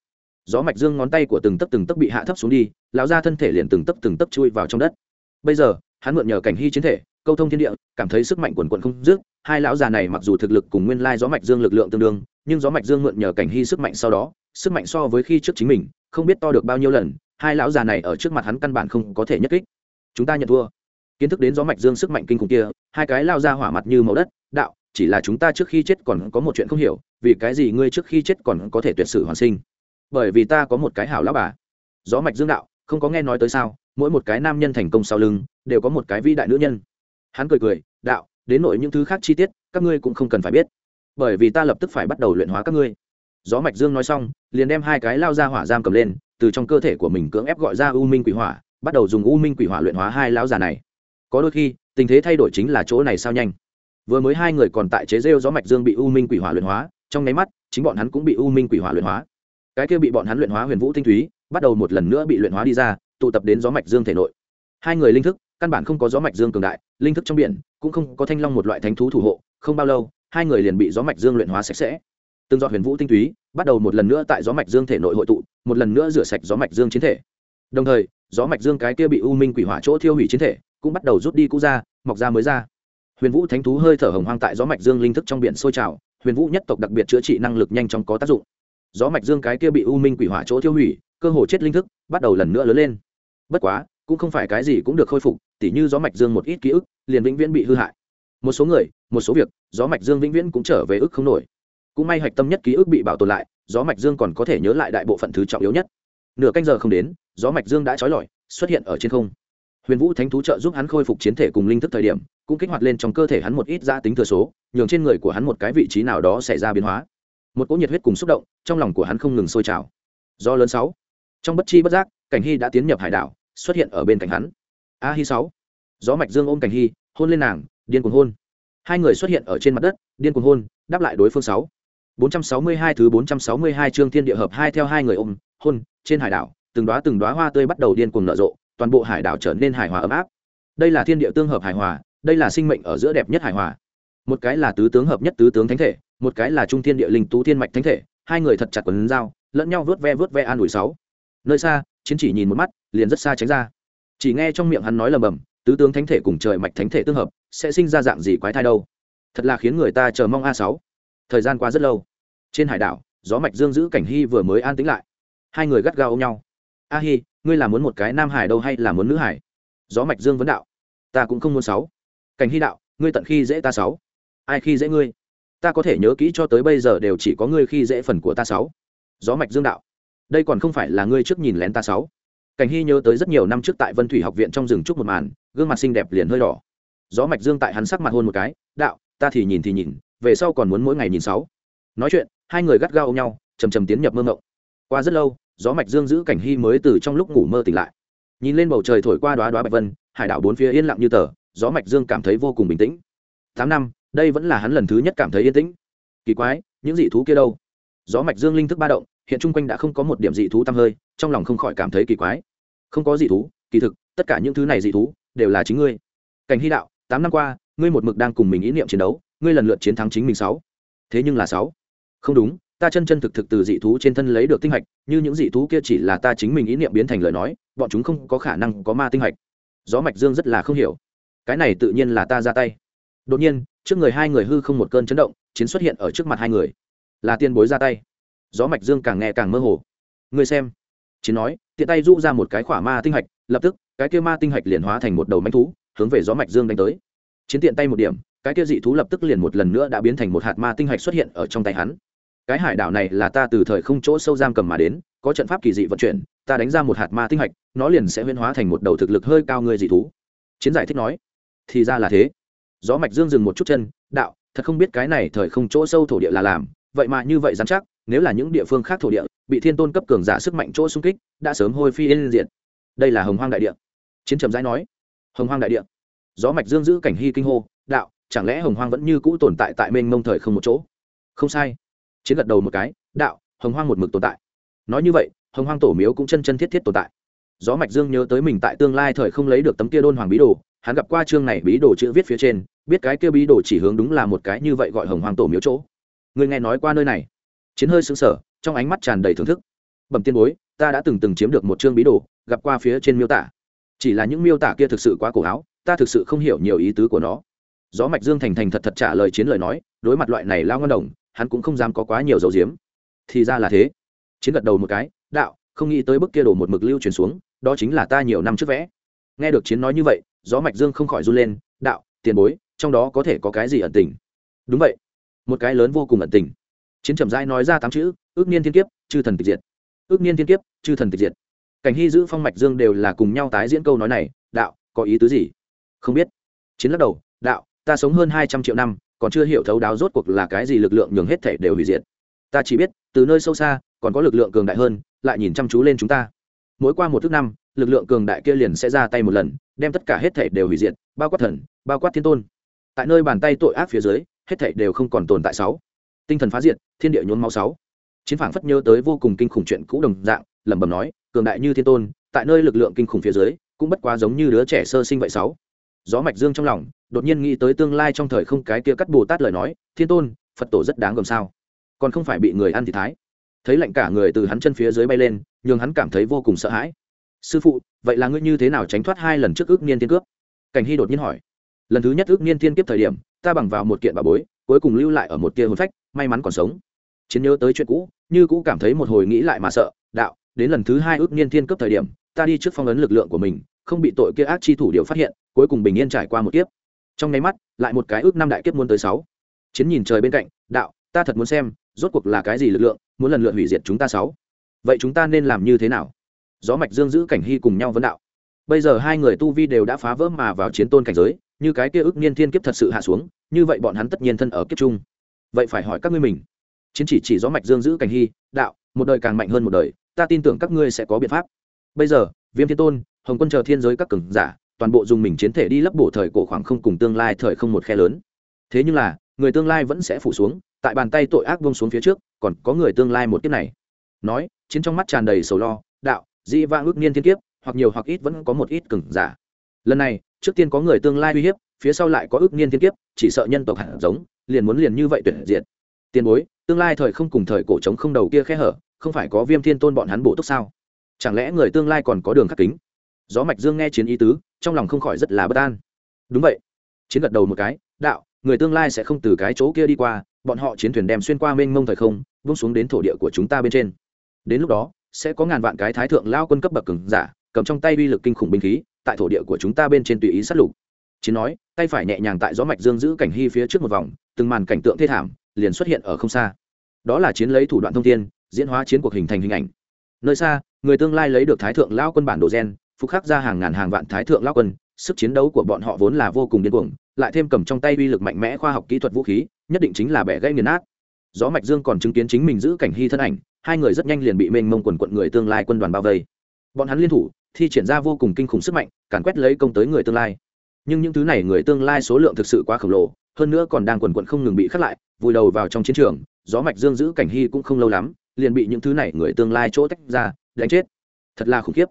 gió mạch dương ngón tay của từng tấc từng tấc bị hạ thấp xuống đi, lão ra thân thể liền từng tấc từng tấc chui vào trong đất. Bây giờ, hắn mượn nhờ cảnh hy chiến thể, câu thông thiên địa, cảm thấy sức mạnh quần quận không dứt, hai lão già này mặc dù thực lực cùng nguyên lai gió mạch dương lực lượng tương đương, nhưng gió mạch dương mượn nhờ cảnh hy sức mạnh sau đó, sức mạnh so với khi trước chính mình, không biết to được bao nhiêu lần, hai lão già này ở trước mặt hắn căn bản không có thể nhất kích. Chúng ta nhận thua. Kiến thức đến gió mạch dương sức mạnh kinh khủng kia, hai cái lao ra hỏa mặt như màu đất, đạo, chỉ là chúng ta trước khi chết còn có một chuyện không hiểu, vì cái gì ngươi trước khi chết còn có thể tuyệt sử hoàn sinh? Bởi vì ta có một cái hảo lão bà. Gió mạch dương đạo, không có nghe nói tới sao, mỗi một cái nam nhân thành công sau lưng, đều có một cái vĩ đại nữ nhân. Hắn cười cười, đạo, đến nội những thứ khác chi tiết, các ngươi cũng không cần phải biết. Bởi vì ta lập tức phải bắt đầu luyện hóa các ngươi. Gió mạch dương nói xong, liền đem hai cái lao ra hỏa giam cầm lên, từ trong cơ thể của mình cưỡng ép gọi ra u minh quỷ hỏa, bắt đầu dùng u minh quỷ hỏa luyện hóa hai lão già này. Có đôi khi, tình thế thay đổi chính là chỗ này sao nhanh. Vừa mới hai người còn tại chế rêu gió mạch dương bị u minh quỷ hỏa luyện hóa, trong nháy mắt, chính bọn hắn cũng bị u minh quỷ hỏa luyện hóa cái kia bị bọn hắn luyện hóa huyền vũ tinh túy, bắt đầu một lần nữa bị luyện hóa đi ra, tụ tập đến gió mạch dương thể nội. Hai người linh thức, căn bản không có gió mạch dương cường đại, linh thức trong biển, cũng không có thanh long một loại thánh thú thủ hộ, không bao lâu, hai người liền bị gió mạch dương luyện hóa sạch sẽ. Từng giọt huyền vũ tinh túy, bắt đầu một lần nữa tại gió mạch dương thể nội hội tụ, một lần nữa rửa sạch gió mạch dương chiến thể. Đồng thời, gió mạch dương cái kia bị u minh quỷ hỏa chỗ thiêu hủy chiến thể, cũng bắt đầu rút đi cũ ra, mọc ra mới ra. Huyền vũ thánh thú hơi thở hồng hoang tại gió mạch dương linh thức trong biển sôi trào, huyền vũ nhất tộc đặc biệt chữa trị năng lực nhanh chóng có tác dụng gió mạch dương cái kia bị u minh quỷ hỏa chỗ tiêu hủy, cơ hồ chết linh thức, bắt đầu lần nữa lớn lên. Bất quá, cũng không phải cái gì cũng được khôi phục, tỉ như gió mạch dương một ít ký ức, liền vĩnh viễn bị hư hại. Một số người, một số việc, gió mạch dương vĩnh viễn cũng trở về ức không nổi. Cũng may hạch tâm nhất ký ức bị bảo tồn lại, gió mạch dương còn có thể nhớ lại đại bộ phận thứ trọng yếu nhất. Nửa canh giờ không đến, gió mạch dương đã trói lọi, xuất hiện ở trên không. Huyền vũ thánh thú trợ giúp hắn khôi phục chiến thể cùng linh thức thời điểm, cũng kích hoạt lên trong cơ thể hắn một ít gia tính thừa số, nhường trên người của hắn một cái vị trí nào đó xảy ra biến hóa một cỗ nhiệt huyết cùng xúc động, trong lòng của hắn không ngừng sôi trào. Do lớn sáu. Trong bất chi bất giác, cảnh hy đã tiến nhập hải đảo, xuất hiện ở bên cạnh hắn. A hi sáu. Gió mạch dương ôm cảnh hy, hôn lên nàng, điên cuồng hôn. Hai người xuất hiện ở trên mặt đất, điên cuồng hôn, đáp lại đối phương sáu. 462 thứ 462 chương thiên địa hợp hai theo hai người ôm, hôn, trên hải đảo, từng đóa từng đóa hoa tươi bắt đầu điên cuồng nở rộ, toàn bộ hải đảo trở nên hài hòa ấm áp. Đây là thiên địa tương hợp hài hòa, đây là sinh mệnh ở giữa đẹp nhất hài hòa. Một cái là tứ tướng hợp nhất tứ tướng thánh thể một cái là trung thiên địa linh tú thiên mạch thánh thể, hai người thật chặt quần dao lẫn nhau vớt ve vớt ve an ủi sáu. Nơi xa, chiến chỉ nhìn một mắt, liền rất xa tránh ra. Chỉ nghe trong miệng hắn nói lầm bầm, tứ tướng thánh thể cùng trời mạch thánh thể tương hợp, sẽ sinh ra dạng gì quái thai đâu? Thật là khiến người ta chờ mong a sáu. Thời gian qua rất lâu. Trên hải đảo, gió mạch dương giữ cảnh hy vừa mới an tĩnh lại. Hai người gắt gao ôm nhau. A hi, ngươi là muốn một cái nam hải đâu hay là muốn nữ hải? Gió mạch dương vấn đạo. Ta cũng không muốn sáu. Cảnh hy đạo, ngươi tận khi dễ ta sáu. Ai khi dễ ngươi? Ta có thể nhớ kỹ cho tới bây giờ đều chỉ có ngươi khi dễ phần của ta sáu. Gió mạch dương đạo. Đây còn không phải là ngươi trước nhìn lén ta sáu. Cảnh hy nhớ tới rất nhiều năm trước tại vân thủy học viện trong rừng trúc một màn, gương mặt xinh đẹp liền hơi đỏ. Gió mạch dương tại hắn sắc mặt hôn một cái, đạo, ta thì nhìn thì nhìn, về sau còn muốn mỗi ngày nhìn sáu. Nói chuyện, hai người gắt gao ôm nhau, chầm chầm tiến nhập mơ mộng. Qua rất lâu, gió mạch dương giữ cảnh hy mới từ trong lúc ngủ mơ tỉnh lại. Nhìn lên bầu trời thổi qua đoá đoá bạch vân, hải đảo bốn phía yên lặng như tờ, gió mạch dương cảm thấy vô cùng bình tĩnh. Tám năm đây vẫn là hắn lần thứ nhất cảm thấy yên tĩnh. Kỳ quái, những dị thú kia đâu? Gió mạch dương linh thức ba động, hiện chung quanh đã không có một điểm dị thú tăm hơi, trong lòng không khỏi cảm thấy kỳ quái. Không có dị thú, kỳ thực, tất cả những thứ này dị thú, đều là chính ngươi. Cảnh hy đạo, tám năm qua, ngươi một mực đang cùng mình ý niệm chiến đấu, ngươi lần lượt chiến thắng chính mình sáu. Thế nhưng là sáu. Không đúng, ta chân chân thực thực từ dị thú trên thân lấy được tinh hạch, như những dị thú kia chỉ là ta chính mình ý niệm biến thành lời nói, bọn chúng không có khả năng có ma tinh hạch. Gió mạch dương rất là không hiểu. Cái này tự nhiên là ta ra tay đột nhiên, trước người hai người hư không một cơn chấn động, chiến xuất hiện ở trước mặt hai người. Là tiên bối ra tay. Gió mạch dương càng nghe càng mơ hồ. Người xem. Chiến nói, tiện tay rũ ra một cái khỏa ma tinh hạch, lập tức, cái kia ma tinh hạch liền hóa thành một đầu manh thú, hướng về gió mạch dương đánh tới. Chiến tiện tay một điểm, cái kia dị thú lập tức liền một lần nữa đã biến thành một hạt ma tinh hạch xuất hiện ở trong tay hắn. Cái hải đảo này là ta từ thời không chỗ sâu giam cầm mà đến, có trận pháp kỳ dị vận chuyển, ta đánh ra một hạt ma tinh hạch, nó liền sẽ huyên hóa thành một đầu thực lực hơi cao người dị thú. Chiến giải thích nói, thì ra là thế gió mạch dương dừng một chút chân, đạo, thật không biết cái này thời không chỗ sâu thổ địa là làm, vậy mà như vậy dám chắc, nếu là những địa phương khác thổ địa, bị thiên tôn cấp cường giả sức mạnh chỗ xung kích, đã sớm hôi phi yên diện đây là hồng hoang đại địa. Chiến trầm giải nói, hồng hoang đại địa. Gió mạch dương giữ cảnh hy kinh hô, đạo, chẳng lẽ hồng hoang vẫn như cũ tồn tại tại mênh mông thời không một chỗ? Không sai. Chiến gật đầu một cái, đạo, hồng hoang một mực tồn tại. Nói như vậy, hồng hoang tổ miếu cũng chân chân thiết thiết tồn tại. Gió mạch dương nhớ tới mình tại tương lai thời không lấy được tấm kia đôn hoàng bí đồ hắn gặp qua chương này bí đồ chữ viết phía trên, biết cái kia bí đồ chỉ hướng đúng là một cái như vậy gọi hồng hoàng tổ miếu chỗ. Người nghe nói qua nơi này. Chiến hơi sững sờ, trong ánh mắt tràn đầy thưởng thức. Bẩm tiên bối, ta đã từng từng chiếm được một chương bí đồ, gặp qua phía trên miêu tả. Chỉ là những miêu tả kia thực sự quá cổ áo, ta thực sự không hiểu nhiều ý tứ của nó. Gió mạch dương thành thành thật thật trả lời chiến lời nói, đối mặt loại này lao ngon đồng, hắn cũng không dám có quá nhiều dấu diếm. Thì ra là thế. Chiến gật đầu một cái, đạo, không nghĩ tới bức kia đổ một mực lưu truyền xuống, đó chính là ta nhiều năm trước vẽ. Nghe được chiến nói như vậy gió mạch dương không khỏi run lên, đạo, tiền bối, trong đó có thể có cái gì ẩn tình? Đúng vậy, một cái lớn vô cùng ẩn tình. Chiến trầm giai nói ra tám chữ, ước niên thiên kiếp, chư thần tịch diệt. Ước niên thiên kiếp, chư thần tịch diệt. Cảnh hy giữ phong mạch dương đều là cùng nhau tái diễn câu nói này, đạo, có ý tứ gì? Không biết. Chiến lắc đầu, đạo, ta sống hơn hai trăm triệu năm, còn chưa hiểu thấu đáo rốt cuộc là cái gì lực lượng nhường hết thể đều hủy diệt. Ta chỉ biết, từ nơi sâu xa, còn có lực lượng cường đại hơn, lại nhìn chăm chú lên chúng ta. Mỗi qua một thước năm, lực lượng cường đại kia liền sẽ ra tay một lần đem tất cả hết thể đều hủy diệt, bao quát thần, bao quát thiên tôn. Tại nơi bàn tay tội ác phía dưới, hết thể đều không còn tồn tại sáu. Tinh thần phá diệt, thiên địa nhốn máu sáu. Chiến phảng phất nhớ tới vô cùng kinh khủng chuyện cũ đồng dạng, lẩm bẩm nói, cường đại như thiên tôn, tại nơi lực lượng kinh khủng phía dưới, cũng bất quá giống như đứa trẻ sơ sinh vậy sáu. Gió mạch dương trong lòng, đột nhiên nghĩ tới tương lai trong thời không cái kia cắt bồ tát lời nói, thiên tôn, phật tổ rất đáng gồm sao. Còn không phải bị người ăn thì thái. Thấy lạnh cả người từ hắn chân phía dưới bay lên nhưng hắn cảm thấy vô cùng sợ hãi sư phụ, vậy là ngươi như thế nào tránh thoát hai lần trước ước niên thiên cướp? Cảnh hy đột nhiên hỏi. Lần thứ nhất ước niên thiên kiếp thời điểm, ta bằng vào một kiện bà bối, cuối cùng lưu lại ở một tia hồn phách, may mắn còn sống. Chiến nhớ tới chuyện cũ, như cũ cảm thấy một hồi nghĩ lại mà sợ, đạo, đến lần thứ hai ước niên thiên cấp thời điểm, ta đi trước phong ấn lực lượng của mình, không bị tội kia ác chi thủ điều phát hiện, cuối cùng bình yên trải qua một kiếp. Trong nháy mắt, lại một cái ước năm đại kiếp muôn tới sáu. Chiến nhìn trời bên cạnh, đạo, ta thật muốn xem, rốt cuộc là cái gì lực lượng, muốn lần lượt hủy diệt chúng ta sáu? Vậy chúng ta nên làm như thế nào? Gió mạch dương giữ cảnh hy cùng nhau vấn đạo. Bây giờ hai người tu vi đều đã phá vỡ mà vào chiến tôn cảnh giới, như cái kia ức niên thiên kiếp thật sự hạ xuống, như vậy bọn hắn tất nhiên thân ở kiếp trung. vậy phải hỏi các ngươi mình. Chiến chỉ chỉ gió mạch dương giữ cảnh hy, đạo, một đời càng mạnh hơn một đời, ta tin tưởng các ngươi sẽ có biện pháp. Bây giờ, viêm thiên tôn, hồng quân chờ thiên giới các cường giả, toàn bộ dùng mình chiến thể đi lấp bổ thời cổ khoảng không cùng tương lai thời không một khe lớn. Thế nhưng là, người tương lai vẫn sẽ phủ xuống, tại bàn tay tội ác buông xuống phía trước, còn có người tương lai một kiếp này. Nói, chiến trong mắt tràn đầy sầu lo, đạo di vãng ước niên thiên kiếp, hoặc nhiều hoặc ít vẫn có một ít cừng giả. Lần này, trước tiên có người tương lai uy hiếp, phía sau lại có ước niên thiên kiếp, chỉ sợ nhân tộc hạt giống, liền muốn liền như vậy tuyệt diệt. Tiền bối, tương lai thời không cùng thời cổ trống không đầu kia khe hở, không phải có viêm thiên tôn bọn hắn bổ túc sao? Chẳng lẽ người tương lai còn có đường khắc kính? Gió mạch dương nghe chiến ý tứ, trong lòng không khỏi rất là bất an. Đúng vậy. Chiến gật đầu một cái, đạo, người tương lai sẽ không từ cái chỗ kia đi qua, bọn họ chiến thuyền đem xuyên qua mênh mông thời không, vung xuống đến thổ địa của chúng ta bên trên. Đến lúc đó sẽ có ngàn vạn cái thái thượng lao quân cấp bậc cường giả, cầm trong tay uy lực kinh khủng binh khí, tại thổ địa của chúng ta bên trên tùy ý sát lục. Chiến nói, tay phải nhẹ nhàng tại gió mạch dương giữ cảnh hy phía trước một vòng, từng màn cảnh tượng thê thảm liền xuất hiện ở không xa. Đó là chiến lấy thủ đoạn thông thiên, diễn hóa chiến cuộc hình thành hình ảnh. Nơi xa, người tương lai lấy được thái thượng lao quân bản đồ gen, phục khắc ra hàng ngàn hàng vạn thái thượng lao quân, sức chiến đấu của bọn họ vốn là vô cùng điên cuồng, lại thêm cầm trong tay uy lực mạnh mẽ khoa học kỹ thuật vũ khí, nhất định chính là bẻ gãy nghiền nát gió mạch dương còn chứng kiến chính mình giữ cảnh hy thân ảnh, hai người rất nhanh liền bị mênh mông quần quận người tương lai quân đoàn bao vây. Bọn hắn liên thủ, thi triển ra vô cùng kinh khủng sức mạnh, càn quét lấy công tới người tương lai. Nhưng những thứ này người tương lai số lượng thực sự quá khổng lồ, hơn nữa còn đang quần quận không ngừng bị khắc lại, vùi đầu vào trong chiến trường, gió mạch dương giữ cảnh hy cũng không lâu lắm, liền bị những thứ này người tương lai chỗ tách ra, đánh chết. Thật là khủng khiếp.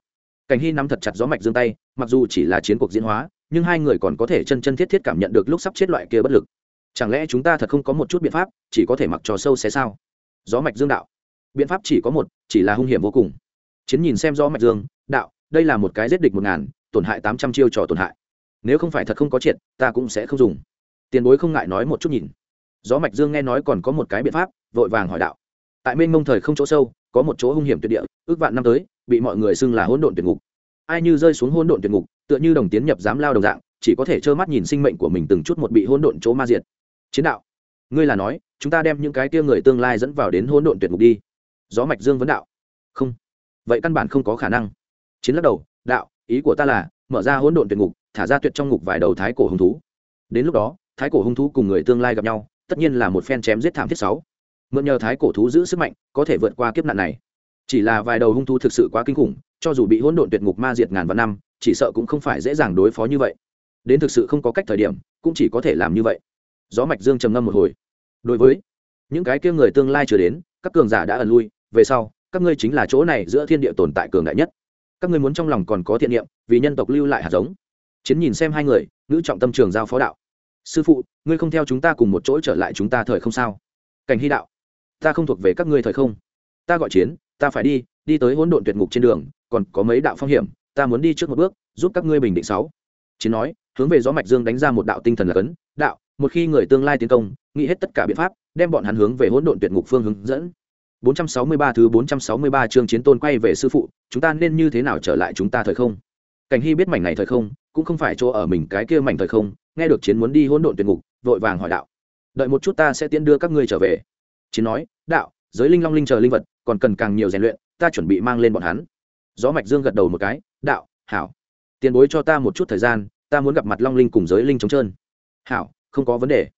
Cảnh hy nắm thật chặt gió mạch dương tay, mặc dù chỉ là chiến cuộc diễn hóa, nhưng hai người còn có thể chân chân thiết thiết cảm nhận được lúc sắp chết loại kia bất lực chẳng lẽ chúng ta thật không có một chút biện pháp, chỉ có thể mặc trò sâu xé sao? Gió mạch dương đạo. Biện pháp chỉ có một, chỉ là hung hiểm vô cùng. Chiến nhìn xem gió mạch dương, đạo, đây là một cái giết địch một ngàn, tổn hại tám trăm chiêu trò tổn hại. Nếu không phải thật không có triệt, ta cũng sẽ không dùng. Tiền bối không ngại nói một chút nhìn. Gió mạch dương nghe nói còn có một cái biện pháp, vội vàng hỏi đạo. Tại mênh mông thời không chỗ sâu, có một chỗ hung hiểm tuyệt địa, ước vạn năm tới, bị mọi người xưng là hỗn độn tuyệt ngục. Ai như rơi xuống hỗn độn tuyệt ngục, tựa như đồng tiến nhập giám lao đồng dạng, chỉ có thể trơ mắt nhìn sinh mệnh của mình từng chút một bị hỗn độn chỗ ma diệt chiến đạo. Ngươi là nói, chúng ta đem những cái kia người tương lai dẫn vào đến hỗn độn tuyệt ngục đi. Gió mạch dương vấn đạo. Không. Vậy căn bản không có khả năng. Chiến lắc đầu, đạo, ý của ta là, mở ra hỗn độn tuyệt ngục thả ra tuyệt trong ngục vài đầu thái cổ hung thú. Đến lúc đó, thái cổ hung thú cùng người tương lai gặp nhau, tất nhiên là một phen chém giết thảm thiết sáu. Mượn nhờ thái cổ thú giữ sức mạnh, có thể vượt qua kiếp nạn này. Chỉ là vài đầu hung thú thực sự quá kinh khủng, cho dù bị hỗn độn tuyệt ngục ma diệt ngàn vạn năm, chỉ sợ cũng không phải dễ dàng đối phó như vậy. Đến thực sự không có cách thời điểm, cũng chỉ có thể làm như vậy gió mạch dương trầm ngâm một hồi. Đối với những cái kia người tương lai chưa đến, các cường giả đã ẩn lui, về sau, các ngươi chính là chỗ này giữa thiên địa tồn tại cường đại nhất. Các ngươi muốn trong lòng còn có thiện niệm, vì nhân tộc lưu lại hạt giống. Chiến nhìn xem hai người, ngữ trọng tâm trường giao phó đạo. Sư phụ, ngươi không theo chúng ta cùng một chỗ trở lại chúng ta thời không sao? Cảnh hy đạo. Ta không thuộc về các ngươi thời không. Ta gọi chiến, ta phải đi đi tới hỗn độn tuyệt ngục trên đường, còn có mấy đạo phong hiểm, ta muốn đi trước một bước, giúp các ngươi bình định sáu. Chiến nói, hướng về gió mạch dương đánh ra một đạo tinh thần là cấn, đạo một khi người tương lai tiến công, nghĩ hết tất cả biện pháp, đem bọn hắn hướng về hỗn độn tuyệt ngục phương hướng dẫn. 463 thứ 463 chương chiến tôn quay về sư phụ, chúng ta nên như thế nào trở lại chúng ta thời không? Cảnh hy biết mảnh này thời không, cũng không phải chỗ ở mình cái kia mảnh thời không, nghe được chiến muốn đi hỗn độn tuyệt ngục, vội vàng hỏi đạo. Đợi một chút ta sẽ tiến đưa các ngươi trở về. Chiến nói, đạo, giới linh long linh chờ linh vật, còn cần càng nhiều rèn luyện, ta chuẩn bị mang lên bọn hắn. Gió mạch dương gật đầu một cái, đạo, hảo. Tiền bối cho ta một chút thời gian, ta muốn gặp mặt long linh cùng giới linh chống trơn. Hảo không có vấn đề.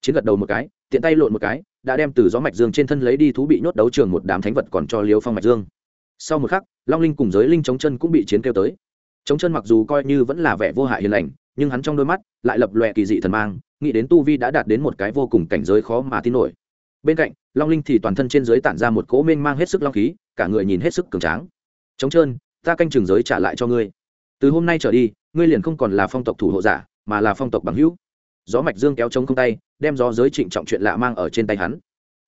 Chiến gật đầu một cái, tiện tay lộn một cái, đã đem từ gió mạch dương trên thân lấy đi thú bị nhốt đấu trường một đám thánh vật còn cho liêu phong mạch dương. Sau một khắc, long linh cùng giới linh chống chân cũng bị chiến kêu tới. Chống chân mặc dù coi như vẫn là vẻ vô hại hiền lành, nhưng hắn trong đôi mắt lại lập lòe kỳ dị thần mang, nghĩ đến tu vi đã đạt đến một cái vô cùng cảnh giới khó mà tin nổi. Bên cạnh, long linh thì toàn thân trên giới tản ra một cỗ mênh mang hết sức long khí, cả người nhìn hết sức cường tráng. Chống trơn ta canh trường giới trả lại cho ngươi. Từ hôm nay trở đi, ngươi liền không còn là phong tộc thủ hộ giả, mà là phong tộc bằng hữu gió mạch dương kéo chống không tay, đem gió giới trịnh trọng chuyện lạ mang ở trên tay hắn.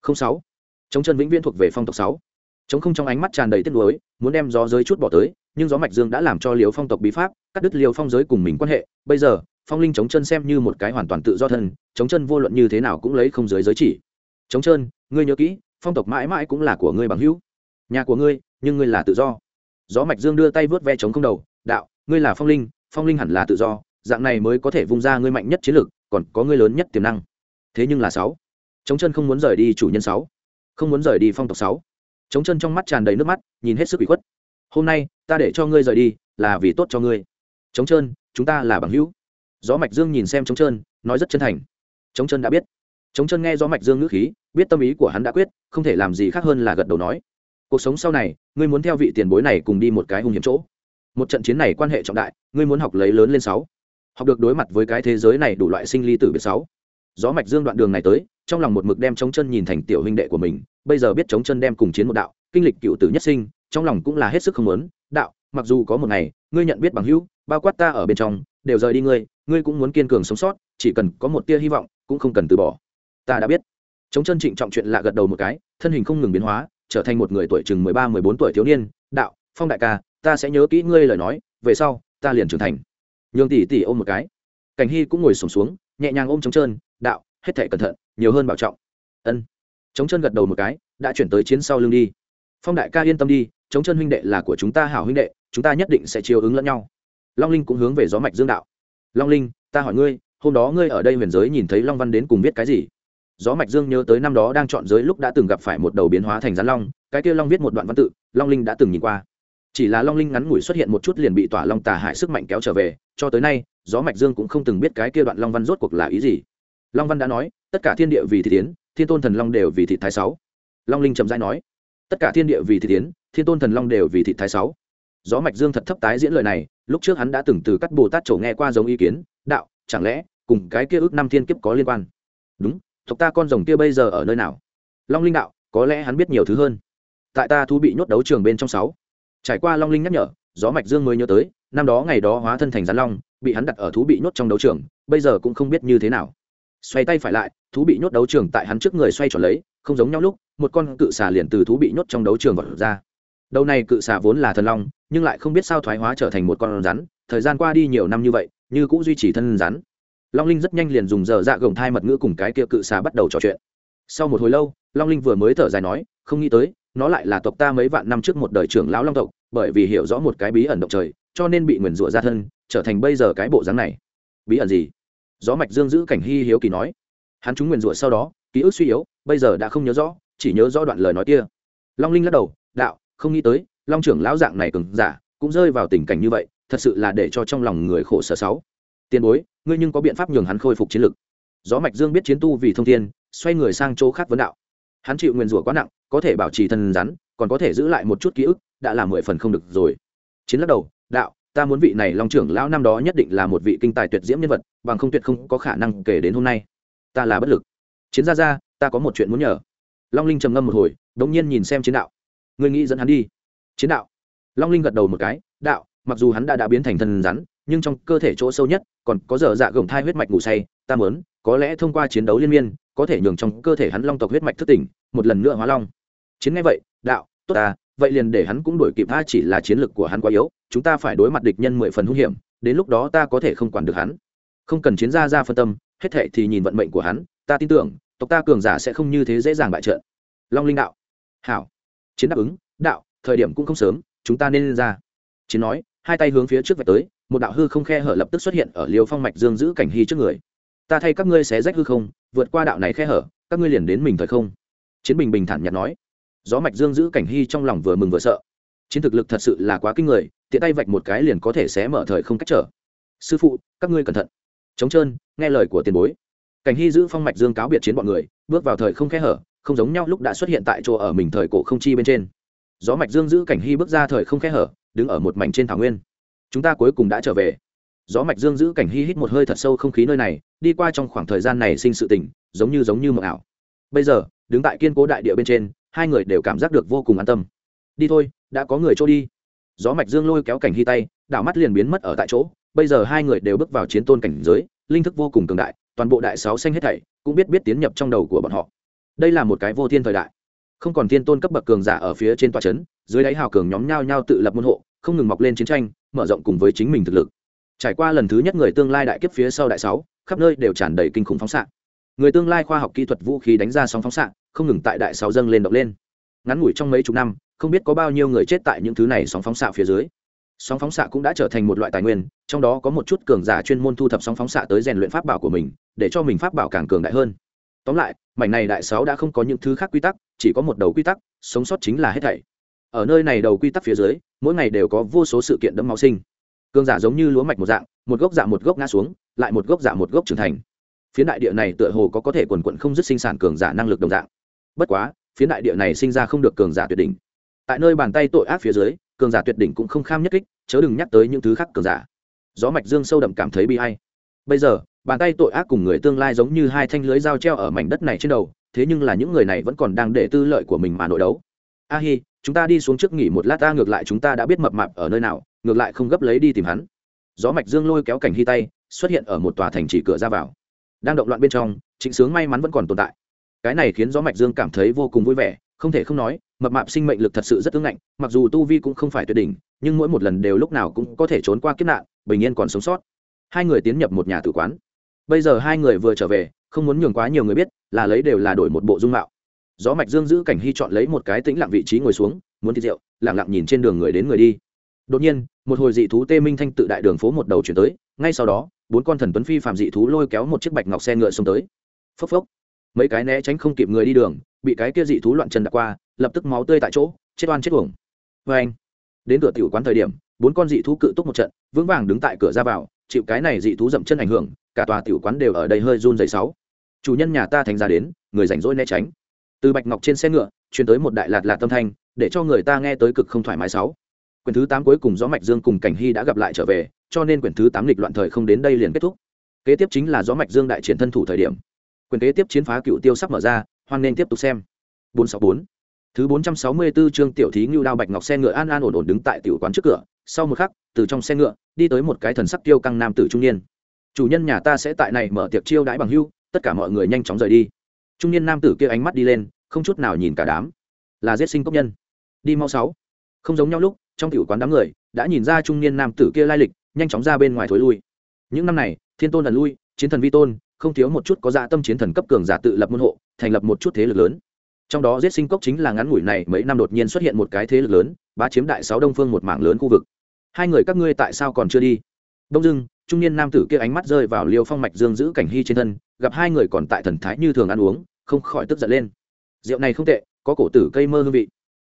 Không sáu. Chống chân vĩnh viễn thuộc về phong tộc sáu. Chống không trong ánh mắt tràn đầy tiếc nuối, muốn đem gió giới chút bỏ tới, nhưng gió mạch dương đã làm cho liều phong tộc bí pháp, cắt đứt liều phong giới cùng mình quan hệ. Bây giờ, phong linh chống chân xem như một cái hoàn toàn tự do thân, chống chân vô luận như thế nào cũng lấy không giới giới chỉ. Chống chân, ngươi nhớ kỹ, phong tộc mãi mãi cũng là của ngươi bằng hữu. Nhà của ngươi, nhưng ngươi là tự do. Gió mạch dương đưa tay vớt ve chống không đầu, đạo, ngươi là phong linh phong linh hẳn là tự do, dạng này mới có thể vung ra ngươi mạnh nhất chiến lược còn có ngươi lớn nhất tiềm năng. Thế nhưng là sáu. Chống chân không muốn rời đi chủ nhân sáu. Không muốn rời đi phong tộc sáu. Chống chân trong mắt tràn đầy nước mắt nhìn hết sức bị khuất. Hôm nay ta để cho ngươi rời đi là vì tốt cho ngươi. Chống chân, chúng ta là bằng hữu. Gió mạch dương nhìn xem chống chân, nói rất chân thành. Chống chân đã biết. Chống chân nghe gió mạch dương ngữ khí biết tâm ý của hắn đã quyết không thể làm gì khác hơn là gật đầu nói. Cuộc sống sau này ngươi muốn theo vị tiền bối này cùng đi một cái hung hiểm chỗ. Một trận chiến này quan hệ trọng đại ngươi muốn học lấy lớn lên sáu học được đối mặt với cái thế giới này đủ loại sinh ly tử biệt sáu. Gió mạch dương đoạn đường này tới, trong lòng một mực đem chống chân nhìn thành tiểu huynh đệ của mình, bây giờ biết chống chân đem cùng chiến một đạo, kinh lịch cựu tử nhất sinh, trong lòng cũng là hết sức không muốn, đạo, mặc dù có một ngày, ngươi nhận biết bằng hữu, bao quát ta ở bên trong, đều rời đi ngươi ngươi cũng muốn kiên cường sống sót, chỉ cần có một tia hy vọng, cũng không cần từ bỏ. Ta đã biết. Chống chân trịnh trọng chuyện lạ gật đầu một cái, thân hình không ngừng biến hóa, trở thành một người tuổi chừng mười ba mười bốn tuổi thiếu niên, đạo, phong đại ca, ta sẽ nhớ kỹ ngươi lời nói, về sau, ta liền trưởng thành nhường tỷ tỷ ôm một cái. Cảnh hy cũng ngồi sổm xuống, xuống nhẹ nhàng ôm trống trơn đạo hết thể cẩn thận nhiều hơn bảo trọng. Ân. Trống chân gật đầu một cái đã chuyển tới chiến sau lưng đi. Phong đại ca yên tâm đi trống chân huynh đệ là của chúng ta hảo huynh đệ chúng ta nhất định sẽ chiều ứng lẫn nhau. Long linh cũng hướng về gió mạch dương đạo. Long linh ta hỏi ngươi hôm đó ngươi ở đây huyền giới nhìn thấy long văn đến cùng biết cái gì? Gió mạch dương nhớ tới năm đó đang chọn giới lúc đã từng gặp phải một đầu biến hóa thành rắn long cái kia long viết một đoạn văn tự long linh đã từng nhìn qua chỉ là long linh ngắn ngủi xuất hiện một chút liền bị tỏa long tà hại sức mạnh kéo trở về, cho tới nay, gió mạch dương cũng không từng biết cái kia đoạn long văn rốt cuộc là ý gì. Long văn đã nói, tất cả thiên địa vì thị tiến, thiên tôn thần long đều vì thị thái sáu. Long linh trầm dai nói, tất cả thiên địa vì thị tiến, thiên tôn thần long đều vì thị thái sáu. Gió mạch dương thật thấp tái diễn lời này, lúc trước hắn đã từng từ các bồ tát trổ nghe qua giống ý kiến, đạo, chẳng lẽ, cùng cái kia ước năm thiên kiếp có liên quan? Đúng, tộc ta con rồng kia bây giờ ở nơi nào? Long linh đạo, có lẽ hắn biết nhiều thứ hơn. Tại ta thú bị nhốt đấu trường bên trong sáu trải qua long linh nhắc nhở, gió mạch dương mới nhớ tới, năm đó ngày đó hóa thân thành rắn long, bị hắn đặt ở thú bị nhốt trong đấu trường, bây giờ cũng không biết như thế nào. Xoay tay phải lại, thú bị nhốt đấu trường tại hắn trước người xoay tròn lấy, không giống nhau lúc, một con cự xà liền từ thú bị nhốt trong đấu trường vọt ra. Đầu này cự xà vốn là thần long, nhưng lại không biết sao thoái hóa trở thành một con rắn, thời gian qua đi nhiều năm như vậy, như cũng duy trì thân rắn. Long linh rất nhanh liền dùng giờ dạ gồng thai mật ngữ cùng cái kia cự xà bắt đầu trò chuyện. Sau một hồi lâu, long linh vừa mới thở dài nói, không nghĩ tới nó lại là tộc ta mấy vạn năm trước một đời trưởng lão long tộc, bởi vì hiểu rõ một cái bí ẩn động trời, cho nên bị nguyền rủa ra thân, trở thành bây giờ cái bộ dáng này. Bí ẩn gì? Gió mạch dương giữ cảnh hy hiếu kỳ nói. Hắn chúng nguyền rủa sau đó, ký ức suy yếu, bây giờ đã không nhớ rõ, chỉ nhớ rõ đoạn lời nói kia. Long linh lắc đầu, đạo, không nghĩ tới, long trưởng lão dạng này cường giả, cũng rơi vào tình cảnh như vậy, thật sự là để cho trong lòng người khổ sở sáu. Tiền bối, ngươi nhưng có biện pháp nhường hắn khôi phục chiến lực. Gió mạch dương biết chiến tu vì thông thiên, xoay người sang chỗ khác vấn đạo. Hắn chịu nguyền rủa quá nặng có thể bảo trì thân rắn, còn có thể giữ lại một chút ký ức, đã là mười phần không được rồi. Chiến lắc đầu, đạo, ta muốn vị này long trưởng lão năm đó nhất định là một vị kinh tài tuyệt diễm nhân vật, bằng không tuyệt không có khả năng kể đến hôm nay. Ta là bất lực. Chiến gia gia ta có một chuyện muốn nhờ. Long linh trầm ngâm một hồi, đống nhiên nhìn xem chiến đạo. Ngươi nghĩ dẫn hắn đi. Chiến đạo. Long linh gật đầu một cái, đạo, mặc dù hắn đã đã biến thành thân rắn, nhưng trong cơ thể chỗ sâu nhất, còn có dở dạ gồng thai huyết mạch ngủ say, ta muốn, có lẽ thông qua chiến đấu liên miên có thể nhường trong cơ thể hắn long tộc huyết mạch thức tỉnh, một lần nữa hóa long. Chiến ngay vậy, đạo, tốt ta, vậy liền để hắn cũng đổi kịp tha chỉ là chiến lực của hắn quá yếu, chúng ta phải đối mặt địch nhân mười phần hung hiểm, đến lúc đó ta có thể không quản được hắn. Không cần chiến gia ra phân tâm, hết thệ thì nhìn vận mệnh của hắn, ta tin tưởng, tộc ta cường giả sẽ không như thế dễ dàng bại trận. Long linh đạo. Hảo. Chiến đáp ứng, đạo, thời điểm cũng không sớm, chúng ta nên lên ra. Chiến nói, hai tay hướng phía trước vạch tới, một đạo hư không khe hở lập tức xuất hiện ở liều phong mạch dương giữ cảnh hy trước người. Ta thay các ngươi xé rách hư không vượt qua đạo này khe hở, các ngươi liền đến mình thời không. Chiến bình bình thản nhạt nói. Gió mạch dương giữ cảnh hy trong lòng vừa mừng vừa sợ. Chiến thực lực thật sự là quá kinh người, tiện tay vạch một cái liền có thể xé mở thời không cách trở. Sư phụ, các ngươi cẩn thận. Chống trơn, nghe lời của tiền bối. Cảnh hy giữ phong mạch dương cáo biệt chiến bọn người, bước vào thời không khe hở, không giống nhau lúc đã xuất hiện tại chỗ ở mình thời cổ không chi bên trên. Gió mạch dương giữ cảnh hy bước ra thời không khe hở, đứng ở một mảnh trên thảo nguyên. Chúng ta cuối cùng đã trở về gió mạch dương giữ cảnh hy hít một hơi thật sâu không khí nơi này, đi qua trong khoảng thời gian này sinh sự tình, giống như giống như mộng ảo. Bây giờ, đứng tại kiên cố đại địa bên trên, hai người đều cảm giác được vô cùng an tâm. Đi thôi, đã có người trôi đi. Gió mạch dương lôi kéo cảnh hy tay, đảo mắt liền biến mất ở tại chỗ. Bây giờ hai người đều bước vào chiến tôn cảnh giới, linh thức vô cùng cường đại, toàn bộ đại sáu xanh hết thảy cũng biết biết tiến nhập trong đầu của bọn họ. Đây là một cái vô thiên thời đại. Không còn thiên tôn cấp bậc cường giả ở phía trên tòa trấn dưới đáy hào cường nhóm nhau nhau tự lập môn hộ, không ngừng mọc lên chiến tranh, mở rộng cùng với chính mình thực lực trải qua lần thứ nhất người tương lai đại kiếp phía sau đại sáu, khắp nơi đều tràn đầy kinh khủng phóng xạ. Người tương lai khoa học kỹ thuật vũ khí đánh ra sóng phóng xạ, không ngừng tại đại sáu dâng lên động lên. Ngắn ngủi trong mấy chục năm, không biết có bao nhiêu người chết tại những thứ này sóng phóng xạ phía dưới. Sóng phóng xạ cũng đã trở thành một loại tài nguyên, trong đó có một chút cường giả chuyên môn thu thập sóng phóng xạ tới rèn luyện pháp bảo của mình, để cho mình pháp bảo càng cường đại hơn. Tóm lại, mảnh này đại sáu đã không có những thứ khác quy tắc, chỉ có một đầu quy tắc, sống sót chính là hết thảy. Ở nơi này đầu quy tắc phía dưới, mỗi ngày đều có vô số sự kiện đẫm máu sinh cương giả giống như lúa mạch một dạng, một gốc dạ một gốc ngã xuống, lại một gốc dạ một gốc trưởng thành. Phía đại địa này tựa hồ có có thể quần quận không dứt sinh sản cường giả năng lực đồng dạng. Bất quá phía đại địa này sinh ra không được cường giả tuyệt đỉnh. Tại nơi bàn tay tội ác phía dưới, cường giả tuyệt đỉnh cũng không kham nhất kích, chớ đừng nhắc tới những thứ khác cường giả. Gió mạch dương sâu đậm cảm thấy bi hay bây giờ, bàn tay tội ác cùng người tương lai giống như hai thanh lưới dao treo ở mảnh đất này trên đầu, thế nhưng là những người này vẫn còn đang để tư lợi của mình mà nội đấu. A hi, chúng ta đi xuống trước nghỉ một lát, ta ngược lại chúng ta đã biết mập mạp ở nơi nào ngược lại không gấp lấy đi tìm hắn. Gió mạch dương lôi kéo cảnh hy tay, xuất hiện ở một tòa thành chỉ cửa ra vào. Đang động loạn bên trong, trịnh sướng may mắn vẫn còn tồn tại. Cái này khiến gió mạch dương cảm thấy vô cùng vui vẻ, không thể không nói, mập mạp sinh mệnh lực thật sự rất tương ngạnh, mặc dù tu vi cũng không phải tuyệt đỉnh, nhưng mỗi một lần đều lúc nào cũng có thể trốn qua kiếp nạn, bình yên còn sống sót. Hai người tiến nhập một nhà tử quán. Bây giờ hai người vừa trở về, không muốn nhường quá nhiều người biết, là lấy đều là đổi một bộ dung mạo. Gió mạch dương giữ cảnh hy chọn lấy một cái tĩnh lặng vị trí ngồi xuống, muốn thịt rượu, lặng lặng nhìn trên đường người đến người đi. Đột nhiên một hồi dị thú tê minh thanh tự đại đường phố một đầu chuyển tới, ngay sau đó, bốn con thần tuấn phi phạm dị thú lôi kéo một chiếc bạch ngọc xe ngựa xông tới. Phốc phốc. Mấy cái né tránh không kịp người đi đường, bị cái kia dị thú loạn chân đã qua, lập tức máu tươi tại chỗ, chết oan chết uổng. Vê anh, đến cửa tiểu quán thời điểm, bốn con dị thú cự túc một trận, vững vàng đứng tại cửa ra vào, chịu cái này dị thú dậm chân ảnh hưởng, cả tòa tiểu quán đều ở đây hơi run dày sáu. Chủ nhân nhà ta thành ra đến, người rảnh rỗi né tránh. Từ bạch ngọc trên xe ngựa chuyển tới một đại lạt lạt tâm thanh, để cho người ta nghe tới cực không thoải mái sáu quyển thứ tám cuối cùng gió mạch dương cùng cảnh hy đã gặp lại trở về, cho nên quyển thứ tám lịch loạn thời không đến đây liền kết thúc. Kế tiếp chính là gió mạch dương đại triển thân thủ thời điểm. Quyển kế tiếp chiến phá cựu tiêu sắp mở ra, hoan nên tiếp tục xem. Bốn sáu bốn. Thứ 464 chương tiểu thí ngưu đao bạch ngọc xe ngựa an an ổn ổn đứng tại tiểu quán trước cửa. Sau một khắc, từ trong xe ngựa, đi tới một cái thần sắc tiêu căng nam tử trung niên. Chủ nhân nhà ta sẽ tại này mở tiệc chiêu đãi bằng hưu, tất cả mọi người nhanh chóng rời đi. Trung niên nam tử kia ánh mắt đi lên, không chút nào nhìn cả đám. Là giết sinh cốc nhân. Đi mau sáu. Không giống nhau lúc trong tiểu quán đám người đã nhìn ra trung niên nam tử kia lai lịch, nhanh chóng ra bên ngoài thối lui. Những năm này, thiên tôn lần lui, chiến thần vi tôn, không thiếu một chút có dạ tâm chiến thần cấp cường giả tự lập môn hộ, thành lập một chút thế lực lớn. Trong đó giết sinh cốc chính là ngắn ngủi này, mấy năm đột nhiên xuất hiện một cái thế lực lớn, bá chiếm đại sáu đông phương một mảng lớn khu vực. Hai người các ngươi tại sao còn chưa đi? Đông dưng trung niên nam tử kia ánh mắt rơi vào liêu phong mạch dương giữ cảnh hy trên thân, gặp hai người còn tại thần thái như thường ăn uống, không khỏi tức giận lên. Rượu này không tệ, có cổ tử cây mơ hương vị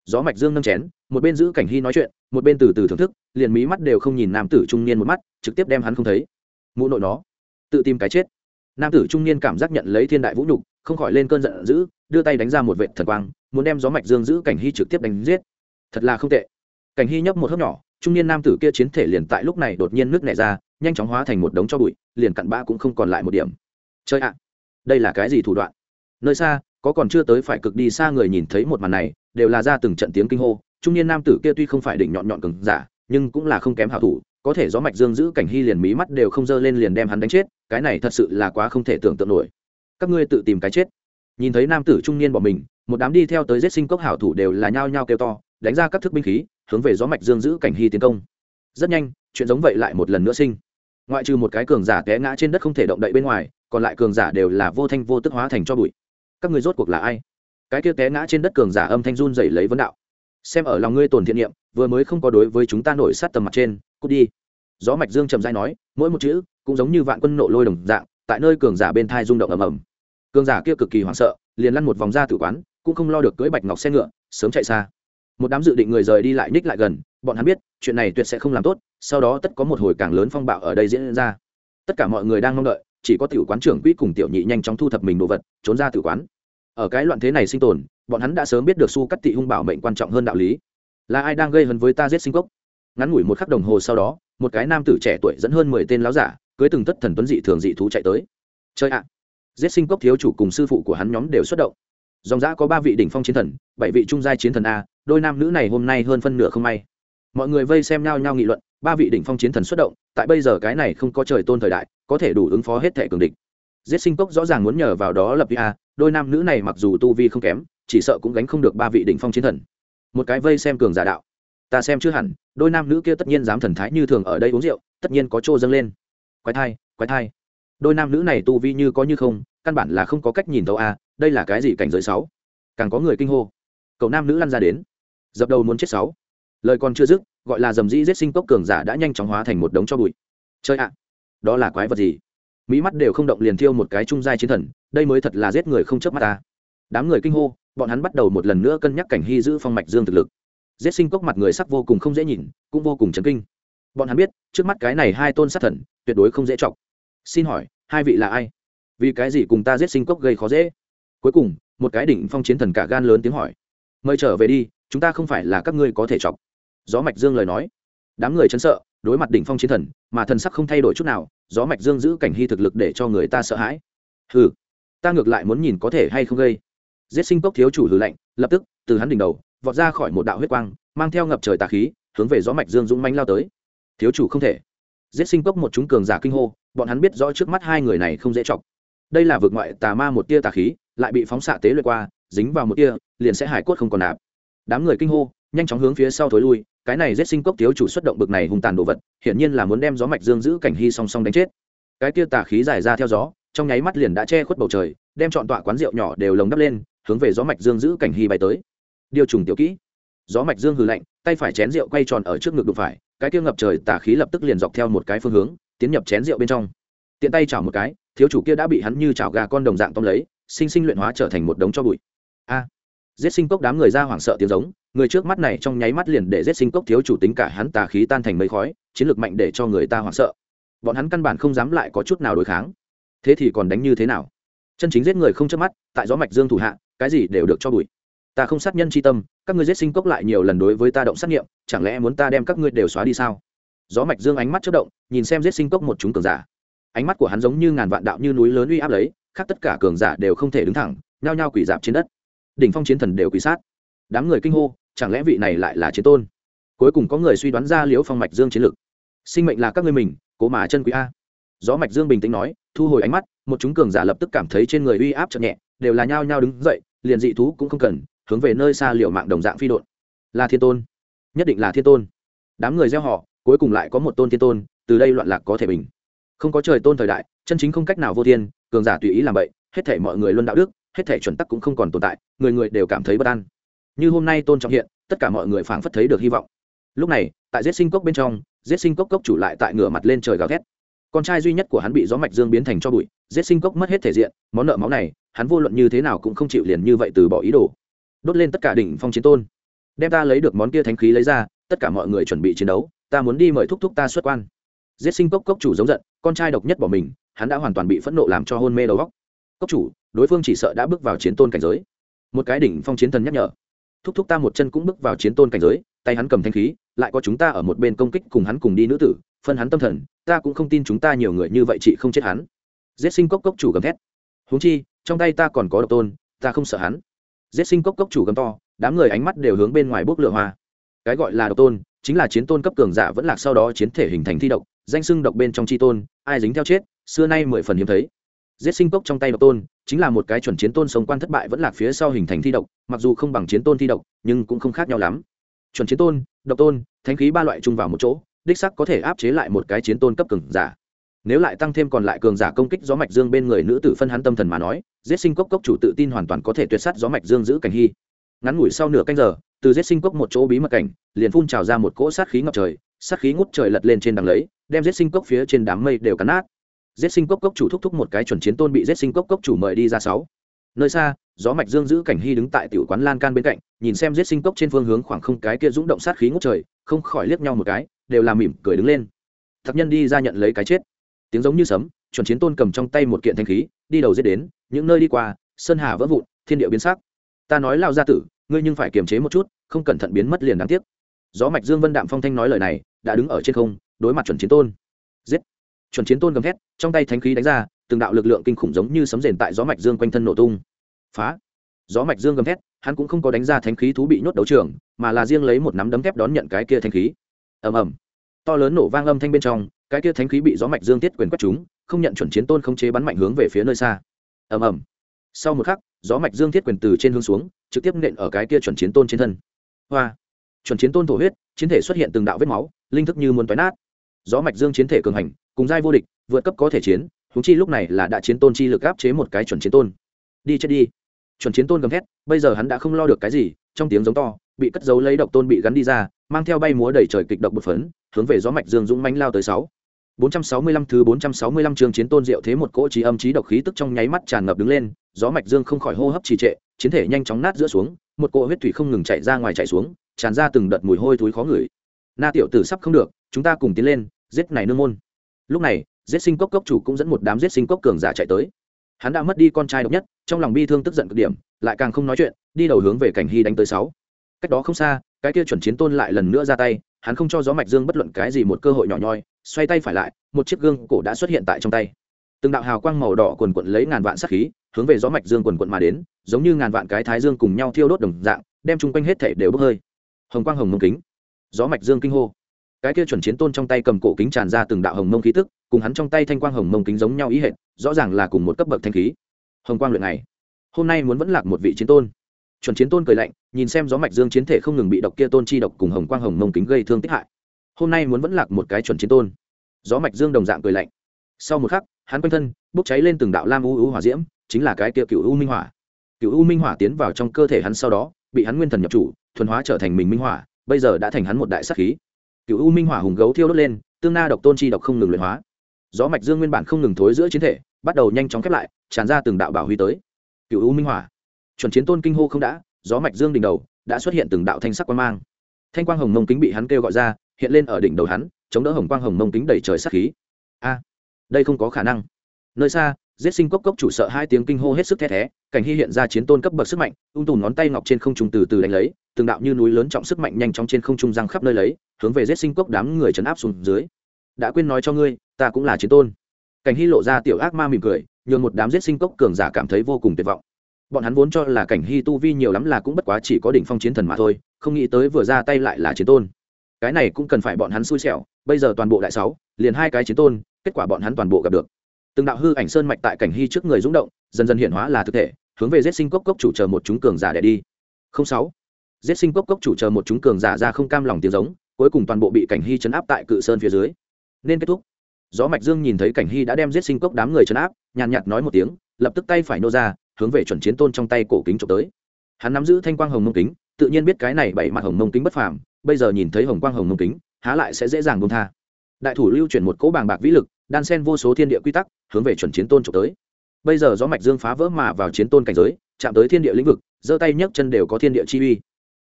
gió mạch dương nâng chén, một bên giữ cảnh hy nói chuyện, một bên từ từ thưởng thức, liền mí mắt đều không nhìn nam tử trung niên một mắt, trực tiếp đem hắn không thấy. Mụ nội nó, tự tìm cái chết. Nam tử trung niên cảm giác nhận lấy thiên đại vũ nhục, không khỏi lên cơn giận dữ, đưa tay đánh ra một vệ thần quang, muốn đem gió mạch dương giữ cảnh hy trực tiếp đánh giết. Thật là không tệ. Cảnh hy nhấp một hớp nhỏ, trung niên nam tử kia chiến thể liền tại lúc này đột nhiên nước nẻ ra, nhanh chóng hóa thành một đống cho bụi, liền cặn bã cũng không còn lại một điểm. Chơi ạ, đây là cái gì thủ đoạn? Nơi xa, có còn chưa tới phải cực đi xa người nhìn thấy một màn này đều là ra từng trận tiếng kinh hô, trung niên nam tử kia tuy không phải đỉnh nhọn nhọn cứng giả, nhưng cũng là không kém hảo thủ, có thể gió mạch dương giữ cảnh hy liền mí mắt đều không dơ lên liền đem hắn đánh chết, cái này thật sự là quá không thể tưởng tượng nổi. Các ngươi tự tìm cái chết. Nhìn thấy nam tử trung niên bỏ mình, một đám đi theo tới giết sinh cốc hảo thủ đều là nhao nhao kêu to, đánh ra các thức binh khí, hướng về gió mạch dương giữ cảnh hy tiến công. Rất nhanh, chuyện giống vậy lại một lần nữa sinh. Ngoại trừ một cái cường giả té ngã trên đất không thể động đậy bên ngoài, còn lại cường giả đều là vô thanh vô tức hóa thành cho bụi. Các người rốt cuộc là ai? Cái kia té ngã trên đất cường giả âm thanh run dậy lấy vấn đạo. Xem ở lòng ngươi tổn thiện niệm, vừa mới không có đối với chúng ta nổi sát tầm mặt trên, cút đi. Gió mạch dương trầm dai nói, mỗi một chữ cũng giống như vạn quân nộ lôi đồng dạng, tại nơi cường giả bên thai rung động ầm ầm. Cường giả kia cực kỳ hoảng sợ, liền lăn một vòng ra tử quán, cũng không lo được cưỡi bạch ngọc xe ngựa, sớm chạy xa. Một đám dự định người rời đi lại ních lại gần, bọn hắn biết, chuyện này tuyệt sẽ không làm tốt, sau đó tất có một hồi càng lớn phong bạo ở đây diễn ra. Tất cả mọi người đang mong đợi, chỉ có tiểu quán trưởng quỹ cùng tiểu nhị nhanh chóng thu thập mình đồ vật, trốn ra tử quán ở cái loạn thế này sinh tồn, bọn hắn đã sớm biết được su cắt tị hung bảo mệnh quan trọng hơn đạo lý. Là ai đang gây hấn với ta giết sinh cốc? Ngắn ngủi một khắc đồng hồ sau đó, một cái nam tử trẻ tuổi dẫn hơn mười tên láo giả, cưới từng tất thần tuấn dị thường dị thú chạy tới. Chơi ạ! Giết sinh cốc thiếu chủ cùng sư phụ của hắn nhóm đều xuất động. Dòng giã có ba vị đỉnh phong chiến thần, bảy vị trung giai chiến thần a, đôi nam nữ này hôm nay hơn phân nửa không may. Mọi người vây xem nhau nhau nghị luận, ba vị đỉnh phong chiến thần xuất động, tại bây giờ cái này không có trời tôn thời đại, có thể đủ ứng phó hết thẻ cường địch. Giết sinh cốc rõ ràng muốn nhờ vào đó lập vi a đôi nam nữ này mặc dù tu vi không kém, chỉ sợ cũng gánh không được ba vị đỉnh phong chiến thần. Một cái vây xem cường giả đạo. Ta xem chưa hẳn, đôi nam nữ kia tất nhiên dám thần thái như thường ở đây uống rượu, tất nhiên có trô dâng lên. Quái thai quái thai. Đôi nam nữ này tu vi như có như không, căn bản là không có cách nhìn tàu a, đây là cái gì cảnh giới sáu? Càng có người kinh hô. Cậu nam nữ lăn ra đến. Dập đầu muốn chết sáu. Lời còn chưa dứt, gọi là dầm dĩ giết sinh cốc cường giả đã nhanh chóng hóa thành một đống cho bụi. Chơi ạ. Đó là quái vật gì? Mỹ mắt đều không động liền thiêu một cái trung giai chiến thần, đây mới thật là giết người không chớp mắt ta. Đám người kinh hô, bọn hắn bắt đầu một lần nữa cân nhắc cảnh hy giữ phong mạch dương thực lực. Giết sinh cốc mặt người sắc vô cùng không dễ nhìn, cũng vô cùng chấn kinh. Bọn hắn biết, trước mắt cái này hai tôn sát thần, tuyệt đối không dễ chọc. Xin hỏi, hai vị là ai? Vì cái gì cùng ta giết sinh cốc gây khó dễ? Cuối cùng, một cái đỉnh phong chiến thần cả gan lớn tiếng hỏi. Mời trở về đi, chúng ta không phải là các ngươi có thể chọc. Gió mạch dương lời nói. Đám người chấn sợ đối mặt đỉnh phong chiến thần, mà thần sắc không thay đổi chút nào, gió mạch dương giữ cảnh hy thực lực để cho người ta sợ hãi. Hừ, ta ngược lại muốn nhìn có thể hay không gây. Giết sinh cốc thiếu chủ hừ lạnh, lập tức, từ hắn đỉnh đầu, vọt ra khỏi một đạo huyết quang, mang theo ngập trời tà khí, hướng về gió mạch dương dũng manh lao tới. Thiếu chủ không thể. Giết sinh cốc một chúng cường giả kinh hô, bọn hắn biết rõ trước mắt hai người này không dễ chọc. Đây là vượt ngoại tà ma một tia tà khí, lại bị phóng xạ tế lượt qua, dính vào một tia, liền sẽ hải cốt không còn nạp. Đám người kinh hô nhanh chóng hướng phía sau thối lui, cái này giết sinh cốc thiếu chủ xuất động bực này hung tàn đồ vật, hiển nhiên là muốn đem gió mạch dương giữ cảnh hy song song đánh chết. Cái kia tà khí dài ra theo gió, trong nháy mắt liền đã che khuất bầu trời, đem chọn tọa quán rượu nhỏ đều lồng đắp lên, hướng về gió mạch dương giữ cảnh hy bay tới. Điều trùng tiểu kỹ. Gió mạch dương hừ lạnh, tay phải chén rượu quay tròn ở trước ngực đụng phải, cái kia ngập trời tà khí lập tức liền dọc theo một cái phương hướng, tiến nhập chén rượu bên trong. Tiện tay chảo một cái, thiếu chủ kia đã bị hắn như chảo gà con đồng dạng tóm lấy, sinh sinh luyện hóa trở thành một đống cho bụi. A! Giết sinh cốc đám người ra hoảng sợ tiếng giống, người trước mắt này trong nháy mắt liền để giết sinh cốc thiếu chủ tính cả hắn tà khí tan thành mây khói, chiến lược mạnh để cho người ta hoảng sợ. Bọn hắn căn bản không dám lại có chút nào đối kháng. Thế thì còn đánh như thế nào? Chân chính giết người không chớp mắt, tại gió mạch dương thủ hạ, cái gì đều được cho bụi. Ta không sát nhân chi tâm, các ngươi giết sinh cốc lại nhiều lần đối với ta động sát nghiệm, chẳng lẽ muốn ta đem các ngươi đều xóa đi sao? Gió mạch dương ánh mắt chớp động, nhìn xem giết sinh cốc một chúng cường giả. Ánh mắt của hắn giống như ngàn vạn đạo như núi lớn uy áp lấy, khác tất cả cường giả đều không thể đứng thẳng, nhao nhao quỷ dạp trên đất đỉnh phong chiến thần đều quỷ sát. Đám người kinh hô, chẳng lẽ vị này lại là chiến tôn? Cuối cùng có người suy đoán ra liễu phong mạch dương chiến lực. Sinh mệnh là các ngươi mình, cố mà chân quý a. Gió mạch dương bình tĩnh nói, thu hồi ánh mắt, một chúng cường giả lập tức cảm thấy trên người uy áp chậm nhẹ, đều là nhao nhao đứng dậy, liền dị thú cũng không cần, hướng về nơi xa liều mạng đồng dạng phi đột là thiên tôn. Nhất định là thiên tôn. Đám người gieo họ, cuối cùng lại có một tôn thiên tôn, từ đây loạn lạc có thể bình. Không có trời tôn thời đại, chân chính không cách nào vô thiên, cường giả tùy ý làm vậy hết thể mọi người luân đạo đức hết thể chuẩn tắc cũng không còn tồn tại, người người đều cảm thấy bất an. Như hôm nay tôn trọng hiện, tất cả mọi người phảng phất thấy được hy vọng. Lúc này, tại giết sinh cốc bên trong, giết sinh cốc cốc chủ lại tại ngửa mặt lên trời gào thét. Con trai duy nhất của hắn bị gió mạch dương biến thành cho bụi, giết sinh cốc mất hết thể diện, món nợ máu này, hắn vô luận như thế nào cũng không chịu liền như vậy từ bỏ ý đồ. Đốt lên tất cả đỉnh phong chiến tôn. Đem ta lấy được món kia thánh khí lấy ra, tất cả mọi người chuẩn bị chiến đấu, ta muốn đi mời thúc thúc ta xuất quan. Giết sinh cốc cốc chủ giống giận, con trai độc nhất bỏ mình, hắn đã hoàn toàn bị phẫn nộ làm cho hôn mê đầu góc cốc chủ, đối phương chỉ sợ đã bước vào chiến tôn cảnh giới. Một cái đỉnh phong chiến thần nhắc nhở. Thúc thúc ta một chân cũng bước vào chiến tôn cảnh giới, tay hắn cầm thanh khí, lại có chúng ta ở một bên công kích cùng hắn cùng đi nữ tử, phân hắn tâm thần, ta cũng không tin chúng ta nhiều người như vậy chị không chết hắn. Giết sinh cốc cốc chủ gầm thét. Huống chi, trong tay ta còn có độc tôn, ta không sợ hắn. Giết sinh cốc cốc chủ gầm to, đám người ánh mắt đều hướng bên ngoài bốc lửa hoa. Cái gọi là độc tôn, chính là chiến tôn cấp cường giả vẫn lạc sau đó chiến thể hình thành thi độc, danh sưng độc bên trong chi tôn, ai dính theo chết, xưa nay mười phần hiếm thấy giết sinh cốc trong tay độc tôn, chính là một cái chuẩn chiến tôn sống quan thất bại vẫn lạc phía sau hình thành thi độc, mặc dù không bằng chiến tôn thi độc, nhưng cũng không khác nhau lắm. Chuẩn chiến tôn, độc tôn, thánh khí ba loại chung vào một chỗ, đích sắc có thể áp chế lại một cái chiến tôn cấp cường giả. Nếu lại tăng thêm còn lại cường giả công kích gió mạch dương bên người nữ tử phân hắn tâm thần mà nói, giết sinh cốc cốc chủ tự tin hoàn toàn có thể tuyệt sát gió mạch dương giữ cảnh hy. Ngắn ngủi sau nửa canh giờ, từ giết sinh cốc một chỗ bí mật cảnh, liền phun trào ra một cỗ sát khí ngập trời, sát khí ngút trời lật lên trên đằng lấy, đem giết sinh cốc phía trên đám mây đều cắn nát giết sinh cốc cốc chủ thúc thúc một cái chuẩn chiến tôn bị giết sinh cốc cốc chủ mời đi ra sáu. Nơi xa, gió mạch dương giữ cảnh hy đứng tại tiểu quán lan can bên cạnh, nhìn xem giết sinh cốc trên phương hướng khoảng không cái kia rung động sát khí ngút trời, không khỏi liếc nhau một cái, đều làm mỉm cười đứng lên. Thập nhân đi ra nhận lấy cái chết. Tiếng giống như sấm, chuẩn chiến tôn cầm trong tay một kiện thanh khí, đi đầu giết đến, những nơi đi qua, sơn hà vỡ vụn, thiên địa biến sắc. Ta nói lao gia tử, ngươi nhưng phải kiềm chế một chút, không cẩn thận biến mất liền đáng tiếc. Gió mạch dương vân đạm phong thanh nói lời này, đã đứng ở trên không, đối mặt chuẩn chiến tôn chuẩn chiến tôn gầm thét, trong tay thánh khí đánh ra, từng đạo lực lượng kinh khủng giống như sấm rền tại gió mạch dương quanh thân nổ tung. Phá! Gió mạch dương gầm thét, hắn cũng không có đánh ra thánh khí thú bị nhốt đấu trường, mà là riêng lấy một nắm đấm thép đón nhận cái kia thánh khí. Ầm ầm! To lớn nổ vang âm thanh bên trong, cái kia thánh khí bị gió mạch dương tiết quyền quét chúng không nhận chuẩn chiến tôn không chế bắn mạnh hướng về phía nơi xa. Ầm ầm! Sau một khắc, gió mạch dương thiết quyền từ trên hướng xuống, trực tiếp nện ở cái kia chuẩn chiến tôn trên thân. Hoa! Chuẩn chiến tôn thổ huyết, chiến thể xuất hiện từng đạo vết máu, linh thức như muốn toái nát. Gió mạch dương chiến thể cường hành cùng giai vô địch vượt cấp có thể chiến húng chi lúc này là đã chiến tôn chi lực áp chế một cái chuẩn chiến tôn. Đi chết đi. Chuẩn chiến tôn gầm thét bây giờ hắn đã không lo được cái gì trong tiếng giống to bị cất giấu lấy độc tôn bị gắn đi ra mang theo bay múa đầy trời kịch độc bột phấn hướng về gió mạch dương dũng mãnh lao tới sáu. 465 thứ 465 trường chiến tôn diệu thế một cỗ trí âm trí độc khí tức trong nháy mắt tràn ngập đứng lên, gió mạch dương không khỏi hô hấp trì trệ, chiến thể nhanh chóng nát giữa xuống một cỗ huyết thủy không ngừng chạy ra ngoài chạy xuống tràn ra từng đợt mùi hôi thối khó ngửi. Na tiểu tử sắp không được chúng ta cùng tiến lên giết này nương môn lúc này, giết sinh cốc cốc chủ cũng dẫn một đám giết sinh cốc cường giả chạy tới. Hắn đã mất đi con trai độc nhất, trong lòng bi thương tức giận cực điểm, lại càng không nói chuyện, đi đầu hướng về cảnh hy đánh tới sáu. Cách đó không xa, cái kia chuẩn chiến tôn lại lần nữa ra tay, hắn không cho gió mạch dương bất luận cái gì một cơ hội nhỏ nhoi, xoay tay phải lại, một chiếc gương cổ đã xuất hiện tại trong tay. Từng đạo hào quang màu đỏ quần quận lấy ngàn vạn sát khí, hướng về gió mạch dương quần quận mà đến, giống như ngàn vạn cái thái dương cùng nhau thiêu đốt đồng dạng, đem chung quanh hết thể đều bốc hơi. Hồng quang hồng mông kính. Gió mạch dương kinh hô cái kia chuẩn chiến tôn trong tay cầm cổ kính tràn ra từng đạo hồng mông khí tức, cùng hắn trong tay thanh quang hồng mông kính giống nhau ý hệ rõ ràng là cùng một cấp bậc thanh khí. Hồng quang luyện này hôm nay muốn vẫn lạc một vị chiến tôn. Chuẩn chiến tôn cười lạnh, nhìn xem gió mạch dương chiến thể không ngừng bị độc kia tôn chi độc cùng hồng quang hồng mông kính gây thương tích hại. Hôm nay muốn vẫn lạc một cái chuẩn chiến tôn. Gió mạch dương đồng dạng cười lạnh. Sau một khắc, hắn quanh thân bốc cháy lên từng đạo lam u u hỏa diễm, chính là cái kia cựu u minh hỏa. Cựu u minh hỏa tiến vào trong cơ thể hắn sau đó, bị hắn nguyên thần nhập chủ, thuần hóa trở thành mình minh hỏa, bây giờ đã thành hắn một đại sắc khí cựu u minh hỏa hùng gấu thiêu đốt lên, tương na độc tôn chi độc không ngừng luyện hóa. Gió mạch dương nguyên bản không ngừng thối giữa chiến thể, bắt đầu nhanh chóng khép lại, tràn ra từng đạo bảo huy tới. Cựu u minh hỏa, chuẩn chiến tôn kinh hô không đã, gió mạch dương đỉnh đầu đã xuất hiện từng đạo thanh sắc quang mang. Thanh quang hồng mông kính bị hắn kêu gọi ra, hiện lên ở đỉnh đầu hắn, chống đỡ hồng quang hồng mông kính đẩy trời sắc khí. A, đây không có khả năng. Nơi xa giết sinh cốc cốc chủ sợ hai tiếng kinh hô hết sức the thé, cảnh hy hiện ra chiến tôn cấp bậc sức mạnh ung tùm ngón tay ngọc trên không trung từ từ đánh lấy, từng đạo như núi lớn trọng sức mạnh nhanh chóng trên không trung răng khắp nơi lấy, hướng về giết sinh cốc đám người chấn áp xuống dưới. Đã quên nói cho ngươi, ta cũng là chiến tôn. Cảnh hy lộ ra tiểu ác ma mỉm cười, nhường một đám giết sinh cốc cường giả cảm thấy vô cùng tuyệt vọng. Bọn hắn vốn cho là cảnh hy tu vi nhiều lắm là cũng bất quá chỉ có đỉnh phong chiến thần mà thôi, không nghĩ tới vừa ra tay lại là chiến tôn. Cái này cũng cần phải bọn hắn xui xẻo, bây giờ toàn bộ đại sáu, liền hai cái chiến tôn, kết quả bọn hắn toàn bộ gặp được từng đạo hư ảnh sơn mạch tại cảnh hy trước người rung động, dần dần hiện hóa là thực thể, hướng về giết sinh cốc cốc chủ chờ một chúng cường giả để đi. Không sáu. Giết sinh cốc cốc chủ chờ một chúng cường giả ra không cam lòng tiếng giống, cuối cùng toàn bộ bị cảnh hy chấn áp tại cự sơn phía dưới. Nên kết thúc. Gió mạch dương nhìn thấy cảnh hy đã đem giết sinh cốc đám người chấn áp, nhàn nhạt nói một tiếng, lập tức tay phải nô ra, hướng về chuẩn chiến tôn trong tay cổ kính trộm tới. Hắn nắm giữ thanh quang hồng mông kính, tự nhiên biết cái này bảy mặt hồng mông kính bất phàm, bây giờ nhìn thấy hồng quang hồng mông kính, há lại sẽ dễ dàng buông tha. Đại thủ lưu chuyển một cỗ bàng bạc vĩ lực đan sen vô số thiên địa quy tắc, hướng về chuẩn chiến tôn trộm tới. Bây giờ gió mạch dương phá vỡ mà vào chiến tôn cảnh giới, chạm tới thiên địa lĩnh vực, giơ tay nhấc chân đều có thiên địa chi uy.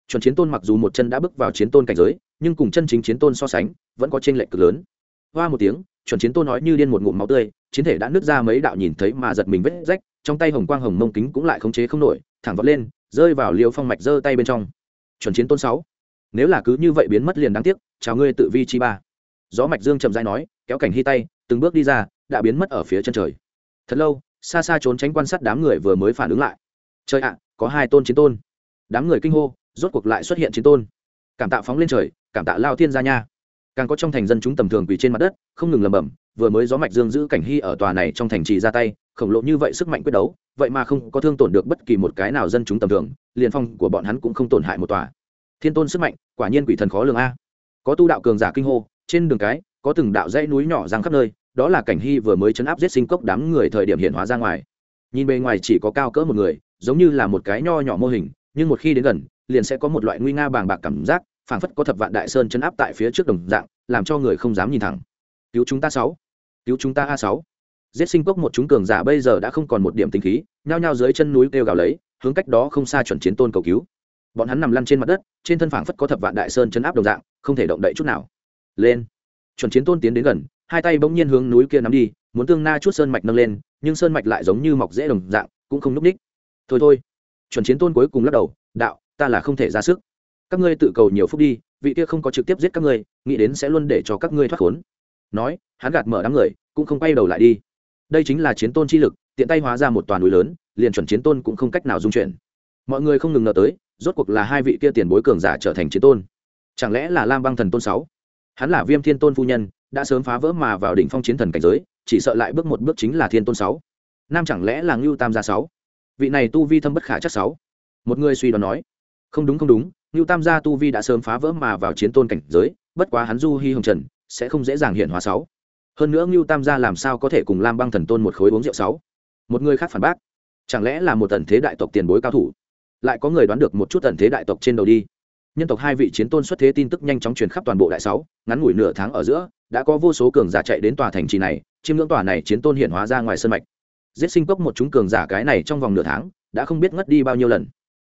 Chuẩn chiến tôn mặc dù một chân đã bước vào chiến tôn cảnh giới, nhưng cùng chân chính chiến tôn so sánh, vẫn có trên lệch cực lớn. Hoa một tiếng, chuẩn chiến tôn nói như điên một ngụm máu tươi, chiến thể đã nứt ra mấy đạo nhìn thấy mà giật mình vết rách, trong tay hồng quang hồng mông kính cũng lại khống chế không nổi, thẳng vọt lên, rơi vào liều phong mạch giơ tay bên trong. Chuẩn chiến tôn sáu, nếu là cứ như vậy biến mất liền đáng tiếc, chào ngươi tự vi chi ba. Gió mạch dương chậm rãi nói, kéo cảnh hy tay từng bước đi ra, đã biến mất ở phía chân trời. Thật lâu, xa xa trốn tránh quan sát đám người vừa mới phản ứng lại. Trời ạ, có hai tôn chiến tôn. Đám người kinh hô, rốt cuộc lại xuất hiện chiến tôn. Cảm tạ phóng lên trời, cảm tạ lao thiên gia nha. Càng có trong thành dân chúng tầm thường quỳ trên mặt đất, không ngừng lầm bầm vừa mới gió mạch dương giữ cảnh hy ở tòa này trong thành trì ra tay, khổng lồ như vậy sức mạnh quyết đấu, vậy mà không có thương tổn được bất kỳ một cái nào dân chúng tầm thường, liền phong của bọn hắn cũng không tổn hại một tòa. Thiên tôn sức mạnh, quả nhiên quỷ thần khó lường a. Có tu đạo cường giả kinh hô, trên đường cái, có từng đạo dãy núi nhỏ giang khắp nơi đó là cảnh hy vừa mới chấn áp giết sinh cốc đám người thời điểm hiện hóa ra ngoài. Nhìn bề ngoài chỉ có cao cỡ một người, giống như là một cái nho nhỏ mô hình, nhưng một khi đến gần, liền sẽ có một loại nguy nga bàng bạc cảm giác, phảng phất có thập vạn đại sơn chấn áp tại phía trước đồng dạng, làm cho người không dám nhìn thẳng. Cứu chúng ta sáu. Cứu chúng ta a sáu. Giết sinh cốc một chúng cường giả bây giờ đã không còn một điểm tinh khí, nhao nhao dưới chân núi kêu gào lấy, hướng cách đó không xa chuẩn chiến tôn cầu cứu. Bọn hắn nằm lăn trên mặt đất, trên thân phảng phất có thập vạn đại sơn chấn áp đồng dạng, không thể động đậy chút nào. Lên. Chuẩn chiến tôn tiến đến gần hai tay bỗng nhiên hướng núi kia nắm đi, muốn tương na chút sơn mạch nâng lên, nhưng sơn mạch lại giống như mọc dễ đồng dạng, cũng không núp ních. Thôi thôi, chuẩn chiến tôn cuối cùng lắc đầu, đạo, ta là không thể ra sức. Các ngươi tự cầu nhiều phút đi, vị kia không có trực tiếp giết các ngươi, nghĩ đến sẽ luôn để cho các ngươi thoát khốn. Nói, hắn gạt mở đám người, cũng không quay đầu lại đi. Đây chính là chiến tôn chi lực, tiện tay hóa ra một toàn núi lớn, liền chuẩn chiến tôn cũng không cách nào dung chuyển. Mọi người không ngừng ngờ tới, rốt cuộc là hai vị kia tiền bối cường giả trở thành chiến tôn. Chẳng lẽ là lam băng thần tôn sáu? Hắn là viêm thiên tôn phu nhân đã sớm phá vỡ mà vào đỉnh phong chiến thần cảnh giới, chỉ sợ lại bước một bước chính là thiên tôn sáu. Nam chẳng lẽ là ngưu tam gia sáu? Vị này tu vi thâm bất khả chắc sáu. Một người suy đoán nói, không đúng không đúng, ngưu tam gia tu vi đã sớm phá vỡ mà vào chiến tôn cảnh giới, bất quá hắn du hi hồng trần, sẽ không dễ dàng hiện hóa sáu. Hơn nữa ngưu tam gia làm sao có thể cùng lam băng thần tôn một khối uống rượu sáu? Một người khác phản bác, chẳng lẽ là một tần thế đại tộc tiền bối cao thủ? Lại có người đoán được một chút tần thế đại tộc trên đầu đi. Nhân tộc hai vị chiến tôn xuất thế tin tức nhanh chóng truyền khắp toàn bộ đại sáu, ngắn ngủi nửa tháng ở giữa đã có vô số cường giả chạy đến tòa thành trì này, chiêm ngưỡng tòa này chiến tôn hiện hóa ra ngoài sân mạch. Giết sinh cốc một chúng cường giả cái này trong vòng nửa tháng, đã không biết ngất đi bao nhiêu lần.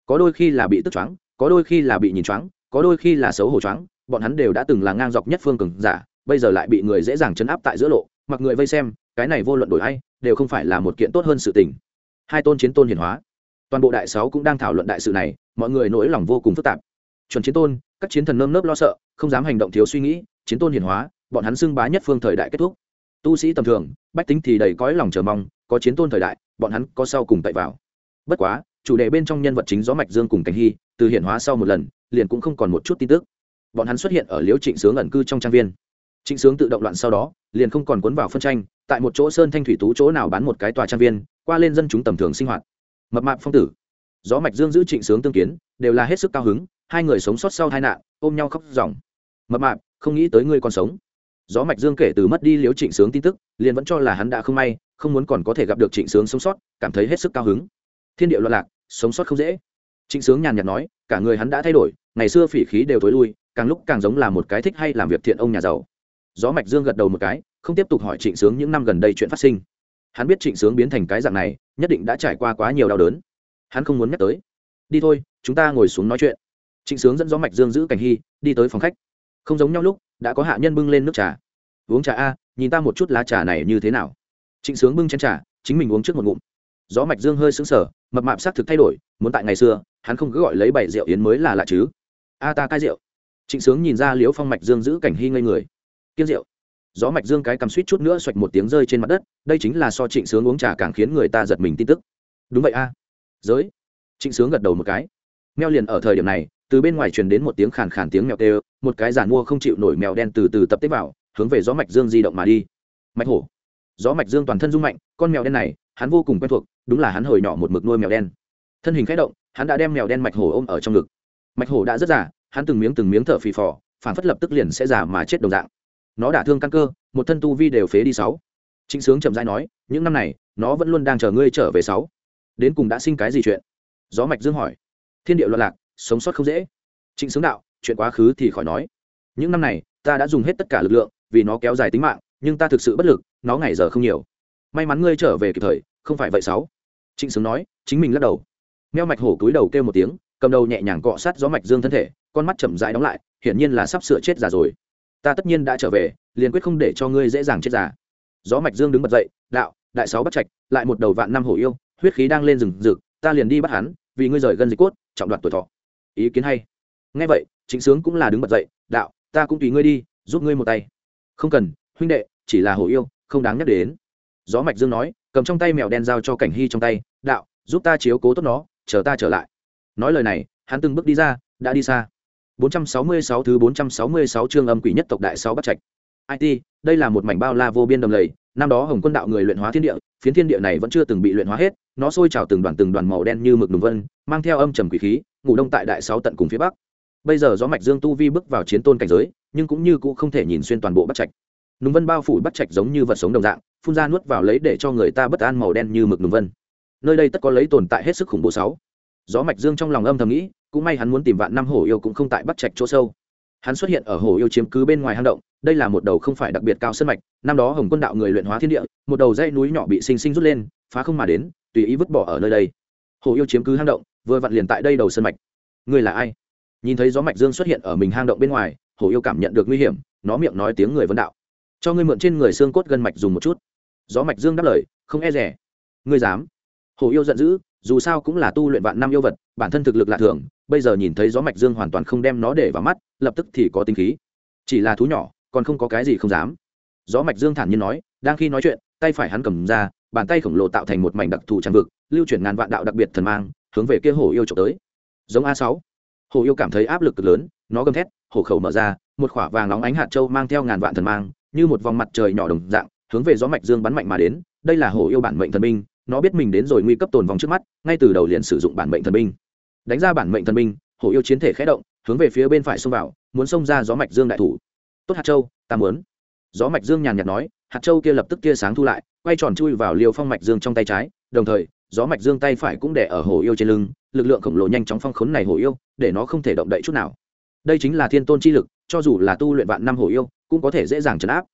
Có đôi khi là bị tức choáng, có đôi khi là bị nhìn choáng, có đôi khi là xấu hổ choáng, bọn hắn đều đã từng là ngang dọc nhất phương cường giả, bây giờ lại bị người dễ dàng chấn áp tại giữa lộ, mặc người vây xem, cái này vô luận đổi hay đều không phải là một kiện tốt hơn sự tình. Hai tôn chiến tôn hiển hóa. Toàn bộ đại sáu cũng đang thảo luận đại sự này, mọi người nỗi lòng vô cùng phức tạp. Chuẩn chiến tôn, các chiến thần nơm nớp lo sợ, không dám hành động thiếu suy nghĩ, chiến tôn hiển hóa bọn hắn xưng bá nhất phương thời đại kết thúc. Tu sĩ tầm thường, bách tính thì đầy cõi lòng chờ mong, có chiến tôn thời đại, bọn hắn có sau cùng tậy vào. Bất quá, chủ đề bên trong nhân vật chính gió mạch dương cùng cảnh hy, từ hiển hóa sau một lần, liền cũng không còn một chút tin tức. Bọn hắn xuất hiện ở liễu trịnh sướng ẩn cư trong trang viên. Trịnh sướng tự động loạn sau đó, liền không còn cuốn vào phân tranh, tại một chỗ sơn thanh thủy tú chỗ nào bán một cái tòa trang viên, qua lên dân chúng tầm thường sinh hoạt. Mập mạp phong tử. Gió mạch dương giữ trịnh sướng tương kiến, đều là hết sức cao hứng, hai người sống sót sau tai nạn, ôm nhau khóc ròng. Mập mạp, không nghĩ tới ngươi còn sống gió mạch dương kể từ mất đi liếu trịnh sướng tin tức, liền vẫn cho là hắn đã không may, không muốn còn có thể gặp được trịnh sướng sống sót, cảm thấy hết sức cao hứng. Thiên địa loạn lạc, sống sót không dễ. Trịnh sướng nhàn nhạt nói, cả người hắn đã thay đổi, ngày xưa phỉ khí đều thối lui, càng lúc càng giống là một cái thích hay làm việc thiện ông nhà giàu. Gió mạch dương gật đầu một cái, không tiếp tục hỏi trịnh sướng những năm gần đây chuyện phát sinh. Hắn biết trịnh sướng biến thành cái dạng này, nhất định đã trải qua quá nhiều đau đớn. Hắn không muốn nhắc tới. Đi thôi, chúng ta ngồi xuống nói chuyện. Trịnh sướng dẫn gió mạch dương giữ cảnh hy, đi tới phòng khách. Không giống nhau lúc đã có hạ nhân bưng lên nước trà. Uống trà a, nhìn ta một chút lá trà này như thế nào. Trịnh sướng bưng chén trà, chính mình uống trước một ngụm. Gió mạch dương hơi sững sờ, mập mạp xác thực thay đổi, muốn tại ngày xưa, hắn không cứ gọi lấy bảy rượu yến mới là lạ chứ. A ta cai rượu. Trịnh sướng nhìn ra liễu phong mạch dương giữ cảnh hy ngây người. Kiên rượu. Gió mạch dương cái cầm suýt chút nữa xoạch một tiếng rơi trên mặt đất, đây chính là so trịnh sướng uống trà càng khiến người ta giật mình tin tức. Đúng vậy a. Giới. Trịnh sướng gật đầu một cái. Meo liền ở thời điểm này từ bên ngoài truyền đến một tiếng khàn khàn tiếng mèo tê một cái giàn mua không chịu nổi mèo đen từ từ tập tế vào, hướng về gió mạch dương di động mà đi. Mạch hổ. Gió mạch dương toàn thân rung mạnh, con mèo đen này, hắn vô cùng quen thuộc, đúng là hắn hồi nhỏ một mực nuôi mèo đen. Thân hình khẽ động, hắn đã đem mèo đen mạch hổ ôm ở trong ngực. Mạch hổ đã rất già, hắn từng miếng từng miếng thở phì phò, phản phất lập tức liền sẽ già mà chết đồng dạng. Nó đả thương căn cơ, một thân tu vi đều phế đi sáu. Trịnh sướng chậm rãi nói, những năm này, nó vẫn luôn đang chờ ngươi trở về sáu. Đến cùng đã sinh cái gì chuyện? Gió mạch dương hỏi. Thiên địa loạn lạc sống sót không dễ. Trịnh sướng đạo, chuyện quá khứ thì khỏi nói. Những năm này, ta đã dùng hết tất cả lực lượng, vì nó kéo dài tính mạng, nhưng ta thực sự bất lực, nó ngày giờ không nhiều. May mắn ngươi trở về kịp thời, không phải vậy sáu. Trịnh sướng nói, chính mình lắc đầu. Meo mạch hổ cúi đầu kêu một tiếng, cầm đầu nhẹ nhàng cọ sát gió mạch dương thân thể, con mắt chậm rãi đóng lại, hiển nhiên là sắp sửa chết già rồi. Ta tất nhiên đã trở về, liền quyết không để cho ngươi dễ dàng chết già. Gió mạch dương đứng bật dậy, đạo, đại sáu bắt trạch, lại một đầu vạn năm hổ yêu, huyết khí đang lên rừng rực, ta liền đi bắt hắn, vì ngươi rời gân dịch cốt, trọng đoạt tuổi thọ ý kiến hay. Nghe vậy chính sướng cũng là đứng bật dậy, đạo, ta cũng tùy ngươi đi, giúp ngươi một tay. Không cần, huynh đệ, chỉ là hổ yêu, không đáng nhắc đến. Gió mạch dương nói, cầm trong tay mèo đen giao cho cảnh hy trong tay, đạo, giúp ta chiếu cố tốt nó, chờ ta trở lại. Nói lời này, hắn từng bước đi ra, đã đi xa. 466 thứ 466 chương âm quỷ nhất tộc đại sáu bắt trạch. It đây là một mảnh bao la vô biên đầm lầy, năm đó hồng quân đạo người luyện hóa thiên địa, phiến thiên địa này vẫn chưa từng bị luyện hóa hết, nó sôi trào từng đoàn từng đoàn màu đen như mực đường vân, mang theo âm trầm quỷ khí ngủ đông tại đại sáu tận cùng phía bắc. Bây giờ gió mạch dương tu vi bước vào chiến tôn cảnh giới, nhưng cũng như cũng không thể nhìn xuyên toàn bộ bắt trạch. Nùng vân bao phủ bắt trạch giống như vật sống đồng dạng, phun ra nuốt vào lấy để cho người ta bất an màu đen như mực nùng vân. Nơi đây tất có lấy tồn tại hết sức khủng bố sáu. Gió mạch dương trong lòng âm thầm nghĩ, cũng may hắn muốn tìm vạn năm hổ yêu cũng không tại bắt trạch chỗ sâu. Hắn xuất hiện ở hồ yêu chiếm cứ bên ngoài hang động, đây là một đầu không phải đặc biệt cao sân mạch, năm đó hồng quân đạo người luyện hóa thiên địa, một đầu dãy núi nhỏ bị sinh sinh rút lên, phá không mà đến, tùy ý vứt bỏ ở nơi đây. Hồ yêu chiếm cứ hang động vừa vặn liền tại đây đầu sân mạch. Người là ai? Nhìn thấy gió mạch dương xuất hiện ở mình hang động bên ngoài, hổ yêu cảm nhận được nguy hiểm, nó miệng nói tiếng người vấn đạo. Cho ngươi mượn trên người xương cốt gân mạch dùng một chút. Gió mạch dương đáp lời, không e rẻ. Ngươi dám? Hổ yêu giận dữ, dù sao cũng là tu luyện vạn năm yêu vật, bản thân thực lực lạ thường, bây giờ nhìn thấy gió mạch dương hoàn toàn không đem nó để vào mắt, lập tức thì có tinh khí. Chỉ là thú nhỏ, còn không có cái gì không dám. Gió mạch dương thản nhiên nói, đang khi nói chuyện, tay phải hắn cầm ra, bàn tay khổng lồ tạo thành một mảnh đặc thù tràn vực, lưu chuyển ngàn vạn đạo đặc biệt thần mang hướng về kia hổ yêu trộm tới. Giống a sáu. Hổ yêu cảm thấy áp lực cực lớn, nó gầm thét, hổ khẩu mở ra, một khỏa vàng nóng ánh hạt châu mang theo ngàn vạn thần mang, như một vòng mặt trời nhỏ đồng dạng, hướng về gió mạch dương bắn mạnh mà đến. Đây là hổ yêu bản mệnh thần binh, nó biết mình đến rồi nguy cấp tồn vong trước mắt, ngay từ đầu liền sử dụng bản mệnh thần binh. Đánh ra bản mệnh thần binh, hổ yêu chiến thể khé động, hướng về phía bên phải xông vào, muốn xông ra gió mạch dương đại thủ. Tốt hạt châu, ta muốn. Gió mạch dương nhàn nhạt nói, hạt châu kia lập tức tia sáng thu lại, quay tròn chui vào liều phong mạch dương trong tay trái, đồng thời gió mạch dương tay phải cũng đè ở hổ yêu trên lưng, lực lượng khổng lồ nhanh chóng phong khốn này hổ yêu, để nó không thể động đậy chút nào. Đây chính là thiên tôn chi lực, cho dù là tu luyện vạn năm hổ yêu, cũng có thể dễ dàng chấn áp.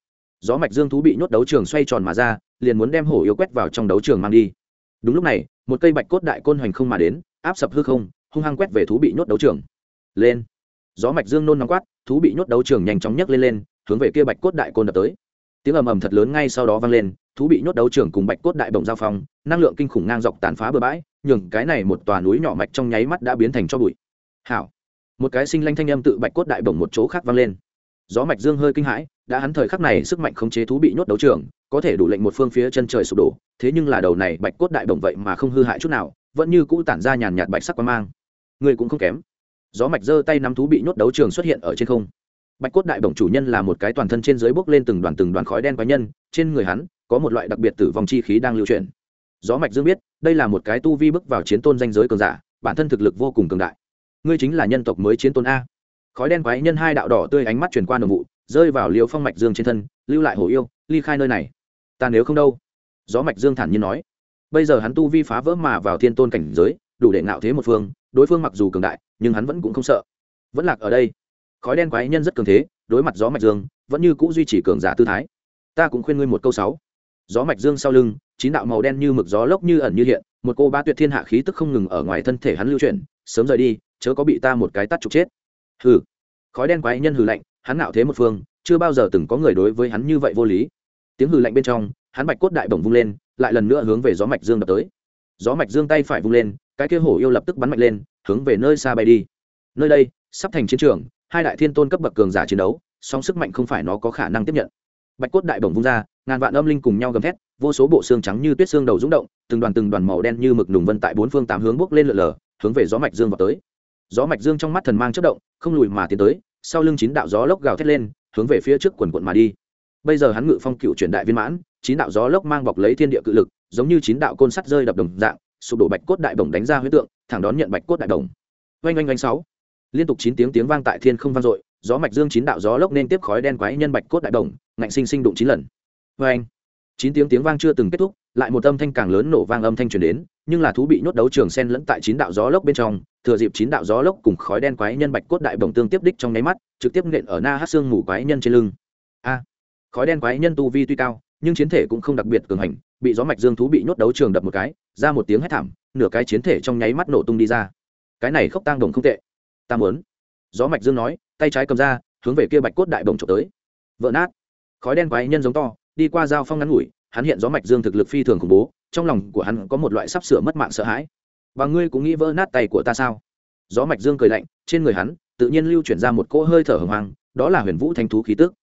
Gió mạch dương thú bị nhốt đấu trường xoay tròn mà ra, liền muốn đem hổ yêu quét vào trong đấu trường mang đi. Đúng lúc này, một cây bạch cốt đại côn hoành không mà đến, áp sập hư không, hung hăng quét về thú bị nhốt đấu trường. Lên. Gió mạch dương nôn nóng quát, thú bị nhốt đấu trường nhanh chóng nhấc lên lên, hướng về kia bạch cốt đại côn đập tới. Tiếng ầm ầm thật lớn ngay sau đó vang lên, thú bị nhốt đấu trường cùng bạch cốt đại bồng giao phong năng lượng kinh khủng ngang dọc tàn phá bờ bãi, nhường cái này một tòa núi nhỏ mạch trong nháy mắt đã biến thành cho bụi. Hảo. Một cái sinh lanh thanh âm tự bạch cốt đại bồng một chỗ khác vang lên. Gió mạch dương hơi kinh hãi, đã hắn thời khắc này sức mạnh khống chế thú bị nhốt đấu trường, có thể đủ lệnh một phương phía chân trời sụp đổ, thế nhưng là đầu này bạch cốt đại bồng vậy mà không hư hại chút nào, vẫn như cũ tản ra nhàn nhạt bạch sắc quang mang. Người cũng không kém. Gió mạch giơ tay nắm thú bị nhốt đấu trường xuất hiện ở trên không. Bạch cốt đại bổng chủ nhân là một cái toàn thân trên dưới bốc lên từng đoàn từng đoàn khói đen quái nhân, trên người hắn có một loại đặc biệt tử vong chi khí đang lưu chuyển gió mạch dương biết, đây là một cái tu vi bước vào chiến tôn danh giới cường giả, bản thân thực lực vô cùng cường đại. Ngươi chính là nhân tộc mới chiến tôn a. Khói đen quái nhân hai đạo đỏ tươi ánh mắt truyền qua đồng vụ, rơi vào liều phong mạch dương trên thân, lưu lại hổ yêu, ly khai nơi này. Ta nếu không đâu? Gió mạch dương thản nhiên nói. Bây giờ hắn tu vi phá vỡ mà vào thiên tôn cảnh giới, đủ để ngạo thế một phương, đối phương mặc dù cường đại, nhưng hắn vẫn cũng không sợ. Vẫn lạc ở đây. Khói đen quái nhân rất cường thế, đối mặt gió mạch dương, vẫn như cũ duy trì cường giả tư thái. Ta cũng khuyên ngươi một câu sáu gió mạch dương sau lưng, chín đạo màu đen như mực gió lốc như ẩn như hiện, một cô ba tuyệt thiên hạ khí tức không ngừng ở ngoài thân thể hắn lưu chuyển, sớm rời đi, chớ có bị ta một cái tắt trục chết. Hừ. Khói đen quái nhân hừ lạnh, hắn nạo thế một phương, chưa bao giờ từng có người đối với hắn như vậy vô lý. Tiếng hừ lạnh bên trong, hắn bạch cốt đại bổng vung lên, lại lần nữa hướng về gió mạch dương đập tới. Gió mạch dương tay phải vung lên, cái kia hổ yêu lập tức bắn mạnh lên, hướng về nơi xa bay đi. Nơi đây, sắp thành chiến trường, hai đại thiên tôn cấp bậc cường giả chiến đấu, song sức mạnh không phải nó có khả năng tiếp nhận bạch cốt đại bổng vung ra, ngàn vạn âm linh cùng nhau gầm thét, vô số bộ xương trắng như tuyết xương đầu rúng động, từng đoàn từng đoàn màu đen như mực nùng vân tại bốn phương tám hướng bốc lên lượn lờ, hướng về gió mạch dương vào tới. Gió mạch dương trong mắt thần mang chất động, không lùi mà tiến tới, sau lưng chín đạo gió lốc gào thét lên, hướng về phía trước quần quận mà đi. Bây giờ hắn ngự phong cựu chuyển đại viên mãn, chín đạo gió lốc mang bọc lấy thiên địa cự lực, giống như chín đạo côn sắt rơi đập đồng dạng, sụp đổ bạch cốt đại bổng đánh ra huyết tượng, thẳng đón nhận bạch cốt đại đồng oanh oanh oanh sáu. Liên tục chín tiếng tiếng vang tại thiên không vang dội gió mạch dương chín đạo gió lốc nên tiếp khói đen quái nhân bạch cốt đại đồng, ngạnh sinh sinh đụng chín lần. Oanh chín tiếng tiếng vang chưa từng kết thúc, lại một âm thanh càng lớn nổ vang âm thanh truyền đến, nhưng là thú bị nhốt đấu trường sen lẫn tại chín đạo gió lốc bên trong, thừa dịp chín đạo gió lốc cùng khói đen quái nhân bạch cốt đại đồng tương tiếp đích trong nháy mắt, trực tiếp nện ở na hát xương mù quái nhân trên lưng. A, khói đen quái nhân tu vi tuy cao, nhưng chiến thể cũng không đặc biệt cường hành, bị gió mạch dương thú bị nhốt đấu trường đập một cái, ra một tiếng hét thảm, nửa cái chiến thể trong nháy mắt nổ tung đi ra. Cái này khốc tang đồng không tệ. Ta muốn. Gió mạch dương nói tay trái cầm ra, hướng về kia bạch cốt đại bồng trộm tới. Vỡ nát. Khói đen quái nhân giống to, đi qua dao phong ngắn ngủi, hắn hiện gió mạch dương thực lực phi thường khủng bố, trong lòng của hắn có một loại sắp sửa mất mạng sợ hãi. Và ngươi cũng nghĩ vỡ nát tay của ta sao? Gió mạch dương cười lạnh, trên người hắn, tự nhiên lưu chuyển ra một cỗ hơi thở hừng hăng đó là huyền vũ thanh thú khí tức.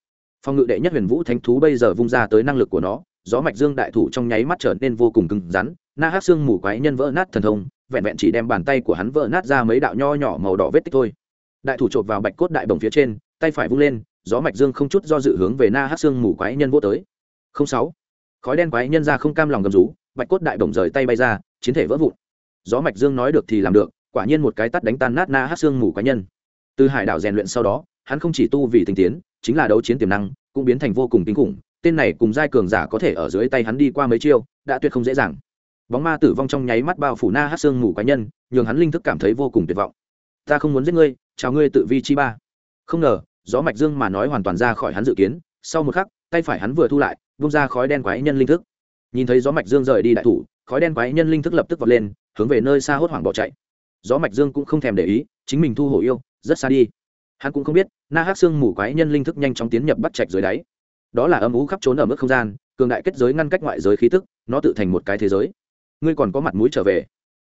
Phong ngự đệ nhất huyền vũ thanh thú bây giờ vung ra tới năng lực của nó, gió mạch dương đại thủ trong nháy mắt trở nên vô cùng cứng rắn, na hát xương mù quái nhân vỡ nát thần thông, vẹn vẹn chỉ đem bàn tay của hắn vỡ nát ra mấy đạo nho nhỏ màu đỏ vết tích thôi đại thủ chộp vào bạch cốt đại bồng phía trên, tay phải vung lên, gió mạch dương không chút do dự hướng về na hát xương mù quái nhân vô tới. Không sáu, khói đen quái nhân ra không cam lòng gầm rú, bạch cốt đại bồng rời tay bay ra, chiến thể vỡ vụn. Gió mạch dương nói được thì làm được, quả nhiên một cái tắt đánh tan nát na hát xương mù quái nhân. Từ hải đảo rèn luyện sau đó, hắn không chỉ tu vì tinh tiến, chính là đấu chiến tiềm năng, cũng biến thành vô cùng kinh khủng, tên này cùng giai cường giả có thể ở dưới tay hắn đi qua mấy chiêu, đã tuyệt không dễ dàng. Bóng ma tử vong trong nháy mắt bao phủ na hát xương mù quái nhân, nhường hắn linh thức cảm thấy vô cùng tuyệt vọng ta không muốn giết ngươi, chào ngươi tự vi chi ba. Không ngờ, gió mạch dương mà nói hoàn toàn ra khỏi hắn dự kiến, sau một khắc, tay phải hắn vừa thu lại, bung ra khói đen quái nhân linh thức. Nhìn thấy gió mạch dương rời đi đại thủ, khói đen quái nhân linh thức lập tức vọt lên, hướng về nơi xa hốt hoảng bỏ chạy. Gió mạch dương cũng không thèm để ý, chính mình thu hổ yêu, rất xa đi. Hắn cũng không biết, na hát xương mù quái nhân linh thức nhanh chóng tiến nhập bắt chạch dưới đáy. Đó là âm ú khắp trốn ở mức không gian, cường đại kết giới ngăn cách ngoại giới khí tức, nó tự thành một cái thế giới. Ngươi còn có mặt mũi trở về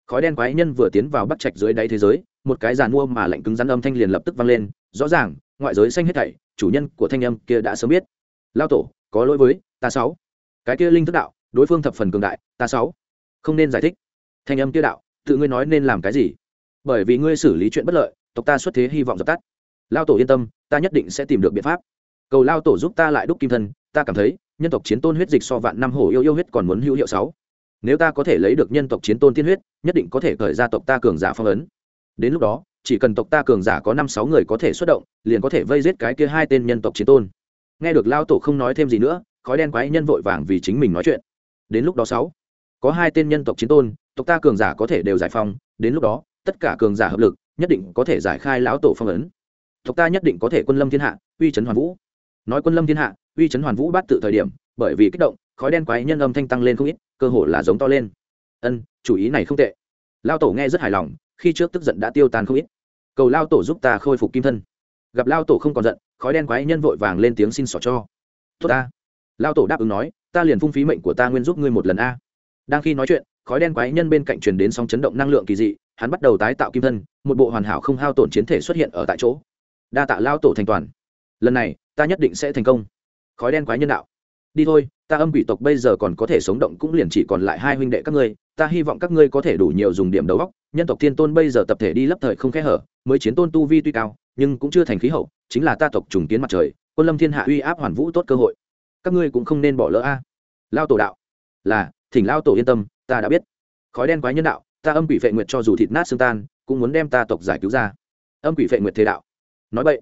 khói đen quái nhân vừa tiến vào bắt trạch dưới đáy thế giới, một cái giàn mua mà lạnh cứng rắn âm thanh liền lập tức vang lên, rõ ràng, ngoại giới xanh hết thảy, chủ nhân của thanh âm kia đã sớm biết. Lao tổ, có lỗi với ta sáu. Cái kia linh thức đạo, đối phương thập phần cường đại, ta sáu, không nên giải thích. Thanh âm kia đạo, tự ngươi nói nên làm cái gì? Bởi vì ngươi xử lý chuyện bất lợi, tộc ta xuất thế hy vọng dập tắt. Lao tổ yên tâm, ta nhất định sẽ tìm được biện pháp. Cầu lao tổ giúp ta lại đúc kim thân, ta cảm thấy, nhân tộc chiến tôn huyết dịch so vạn năm hổ yêu yêu huyết còn muốn hữu hiệu sáu nếu ta có thể lấy được nhân tộc chiến tôn tiên huyết, nhất định có thể khởi ra tộc ta cường giả phong ấn. Đến lúc đó, chỉ cần tộc ta cường giả có năm sáu người có thể xuất động, liền có thể vây giết cái kia hai tên nhân tộc chiến tôn. Nghe được lao tổ không nói thêm gì nữa, khói đen quái nhân vội vàng vì chính mình nói chuyện. Đến lúc đó sáu, có hai tên nhân tộc chiến tôn, tộc ta cường giả có thể đều giải phong đến lúc đó, tất cả cường giả hợp lực, nhất định có thể giải khai lão tổ phong ấn. Tộc ta nhất định có thể quân lâm thiên hạ, uy trấn hoàn vũ. Nói quân lâm thiên hạ, uy chấn hoàn vũ bát tự thời điểm, bởi vì kích động, khói đen quái nhân âm thanh tăng lên không ít cơ hồ là giống to lên. Ân, chủ ý này không tệ. Lao tổ nghe rất hài lòng, khi trước tức giận đã tiêu tan không ít. Cầu lao tổ giúp ta khôi phục kim thân. Gặp lao tổ không còn giận, khói đen quái nhân vội vàng lên tiếng xin xỏ cho. Tốt ta. Lao tổ đáp ứng nói, ta liền phung phí mệnh của ta nguyên giúp ngươi một lần a. Đang khi nói chuyện, khói đen quái nhân bên cạnh truyền đến sóng chấn động năng lượng kỳ dị, hắn bắt đầu tái tạo kim thân, một bộ hoàn hảo không hao tổn chiến thể xuất hiện ở tại chỗ. Đa tạ lao tổ thành toàn. Lần này, ta nhất định sẽ thành công. Khói đen quái nhân đạo. Đi thôi ta âm quỷ tộc bây giờ còn có thể sống động cũng liền chỉ còn lại hai huynh đệ các ngươi, ta hy vọng các ngươi có thể đủ nhiều dùng điểm đầu góc nhân tộc thiên tôn bây giờ tập thể đi lấp thời không khe hở, mới chiến tôn tu vi tuy cao, nhưng cũng chưa thành khí hậu, chính là ta tộc trùng kiến mặt trời, quân lâm thiên hạ uy áp hoàn vũ tốt cơ hội. Các ngươi cũng không nên bỏ lỡ a. Lao tổ đạo. Là, thỉnh lao tổ yên tâm, ta đã biết. Khói đen quái nhân đạo, ta âm quỷ vệ nguyệt cho dù thịt nát xương tan, cũng muốn đem ta tộc giải cứu ra. Âm quỷ vệ nguyệt thế đạo. Nói vậy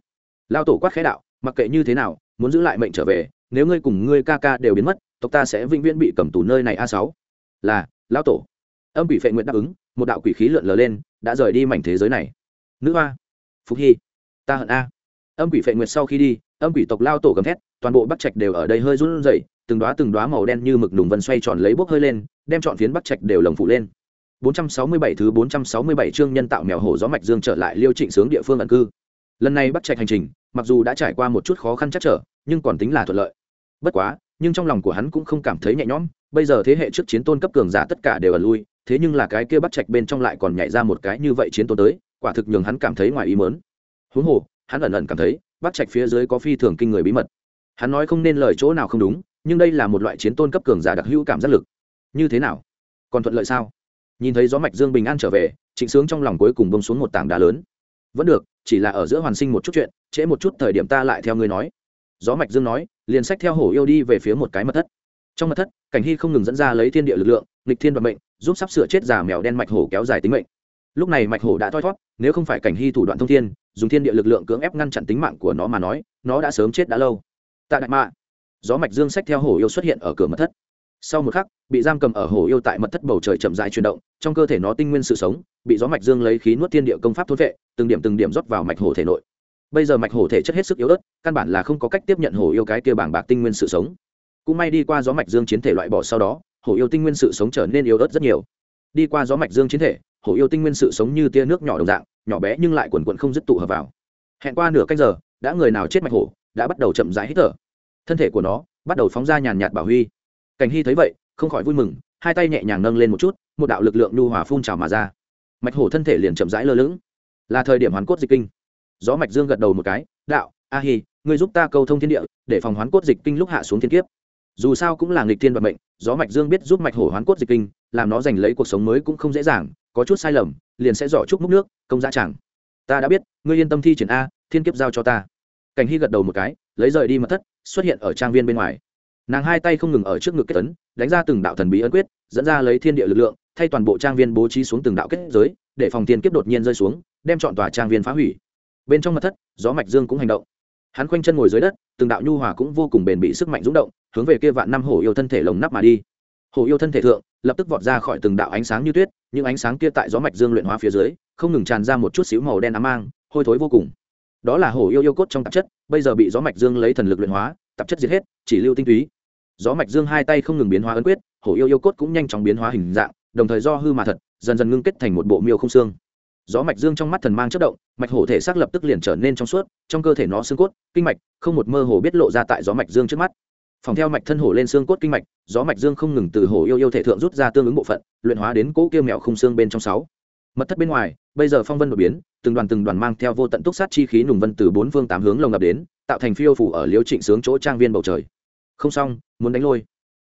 lao tổ quát khẽ đạo, mặc kệ như thế nào, muốn giữ lại mệnh trở về nếu ngươi cùng ngươi ca ca đều biến mất, tộc ta sẽ vĩnh viễn bị cầm tù nơi này a sáu. Là, lão tổ. Âm quỷ phệ nguyện đáp ứng, một đạo quỷ khí lượn lờ lên, đã rời đi mảnh thế giới này. Nữ hoa. Phúc hy. Ta hận a. Âm quỷ phệ nguyệt sau khi đi, âm quỷ tộc lao tổ gầm thét, toàn bộ bắc trạch đều ở đây hơi run rẩy, từng đóa từng đóa màu đen như mực nùng vân xoay tròn lấy bốc hơi lên, đem trọn phiến bắc trạch đều lồng phụ lên. 467 thứ 467 chương nhân tạo mèo hổ gió mạch dương trở lại liêu trịnh sướng địa phương ẩn cư. Lần này bắc trạch hành trình, mặc dù đã trải qua một chút khó khăn chắc trở, nhưng còn tính là thuận lợi bất quá, nhưng trong lòng của hắn cũng không cảm thấy nhẹ nhõm, bây giờ thế hệ trước chiến tôn cấp cường giả tất cả đều ẩn lui, thế nhưng là cái kia bắt trạch bên trong lại còn nhảy ra một cái như vậy chiến tôn tới, quả thực nhường hắn cảm thấy ngoài ý mớn huống hồ, hắn ẩn ẩn cảm thấy, bắt trạch phía dưới có phi thường kinh người bí mật. Hắn nói không nên lời chỗ nào không đúng, nhưng đây là một loại chiến tôn cấp cường giả đặc hữu cảm giác lực. Như thế nào? Còn thuận lợi sao? Nhìn thấy gió mạch dương bình an trở về, trịnh sướng trong lòng cuối cùng bông xuống một tảng đá lớn. Vẫn được, chỉ là ở giữa hoàn sinh một chút chuyện, trễ một chút thời điểm ta lại theo ngươi nói. Gió mạch dương nói liền sách theo hổ yêu đi về phía một cái mật thất. Trong mật thất, cảnh hy không ngừng dẫn ra lấy thiên địa lực lượng, nghịch thiên vận mệnh, giúp sắp sửa chết già mèo đen mạch hổ kéo dài tính mệnh. Lúc này mạch hổ đã thoi thót nếu không phải cảnh hy thủ đoạn thông thiên, dùng thiên địa lực lượng cưỡng ép ngăn chặn tính mạng của nó mà nói, nó đã sớm chết đã lâu. Tạ đại mạ, gió mạch dương sách theo hổ yêu xuất hiện ở cửa mật thất. Sau một khắc, bị giam cầm ở hổ yêu tại mật thất bầu trời chậm dài chuyển động, trong cơ thể nó tinh nguyên sự sống, bị gió mạch dương lấy khí nuốt thiên địa công pháp thốt vệ, từng điểm từng điểm rót vào mạch hổ thể nội bây giờ mạch hổ thể chất hết sức yếu ớt, căn bản là không có cách tiếp nhận hổ yêu cái kia bảng bạc tinh nguyên sự sống. Cũng may đi qua gió mạch dương chiến thể loại bỏ sau đó, hổ yêu tinh nguyên sự sống trở nên yếu ớt rất nhiều. Đi qua gió mạch dương chiến thể, hổ yêu tinh nguyên sự sống như tia nước nhỏ đồng dạng, nhỏ bé nhưng lại quần quận không dứt tụ hợp vào. Hẹn qua nửa canh giờ, đã người nào chết mạch hổ, đã bắt đầu chậm rãi hít thở. Thân thể của nó bắt đầu phóng ra nhàn nhạt bảo huy. Cảnh hy thấy vậy, không khỏi vui mừng, hai tay nhẹ nhàng nâng lên một chút, một đạo lực lượng nhu hòa phun trào mà ra. Mạch hổ thân thể liền chậm rãi lơ lửng. Là thời điểm hoàn cốt dịch kinh gió mạch dương gật đầu một cái, đạo, a hi, ngươi giúp ta câu thông thiên địa, để phòng hoán cốt dịch kinh lúc hạ xuống thiên kiếp. Dù sao cũng là nghịch thiên vận mệnh, gió mạch dương biết giúp mạch hổ hoán cốt dịch kinh, làm nó giành lấy cuộc sống mới cũng không dễ dàng, có chút sai lầm, liền sẽ dò chút múc nước, công dã chẳng. Ta đã biết, ngươi yên tâm thi triển a, thiên kiếp giao cho ta. Cảnh hy gật đầu một cái, lấy rời đi mật thất, xuất hiện ở trang viên bên ngoài. Nàng hai tay không ngừng ở trước ngực kết tấn đánh ra từng đạo thần bí ấn quyết, dẫn ra lấy thiên địa lực lượng, thay toàn bộ trang viên bố trí xuống từng đạo kết giới, để phòng thiên kiếp đột nhiên rơi xuống, đem chọn tòa trang viên phá hủy bên trong mặt thất, gió mạch dương cũng hành động. Hắn khoanh chân ngồi dưới đất, từng đạo nhu hòa cũng vô cùng bền bị sức mạnh rúng động, hướng về kia vạn năm hổ yêu thân thể lồng nắp mà đi. Hổ yêu thân thể thượng, lập tức vọt ra khỏi từng đạo ánh sáng như tuyết, những ánh sáng kia tại gió mạch dương luyện hóa phía dưới, không ngừng tràn ra một chút xíu màu đen ám mang, hôi thối vô cùng. Đó là hổ yêu yêu cốt trong tạp chất, bây giờ bị gió mạch dương lấy thần lực luyện hóa, tạp chất diệt hết, chỉ lưu tinh túy. Gió mạch dương hai tay không ngừng biến hóa ấn quyết, hổ yêu yêu cốt cũng nhanh chóng biến hóa hình dạng, đồng thời do hư mà thật, dần dần ngưng kết thành một bộ miêu không xương gió mạch dương trong mắt thần mang chất động, mạch hổ thể xác lập tức liền trở nên trong suốt, trong cơ thể nó xương cốt, kinh mạch, không một mơ hồ biết lộ ra tại gió mạch dương trước mắt. Phòng theo mạch thân hổ lên xương cốt kinh mạch, gió mạch dương không ngừng từ hổ yêu yêu thể thượng rút ra tương ứng bộ phận, luyện hóa đến cỗ kia mèo khung xương bên trong sáu. Mật thất bên ngoài, bây giờ phong vân đột biến, từng đoàn từng đoàn mang theo vô tận túc sát chi khí nùng vân từ bốn phương tám hướng lồng ngập đến, tạo thành phiêu phủ ở liếu trịnh sướng chỗ trang viên bầu trời. Không xong, muốn đánh lôi.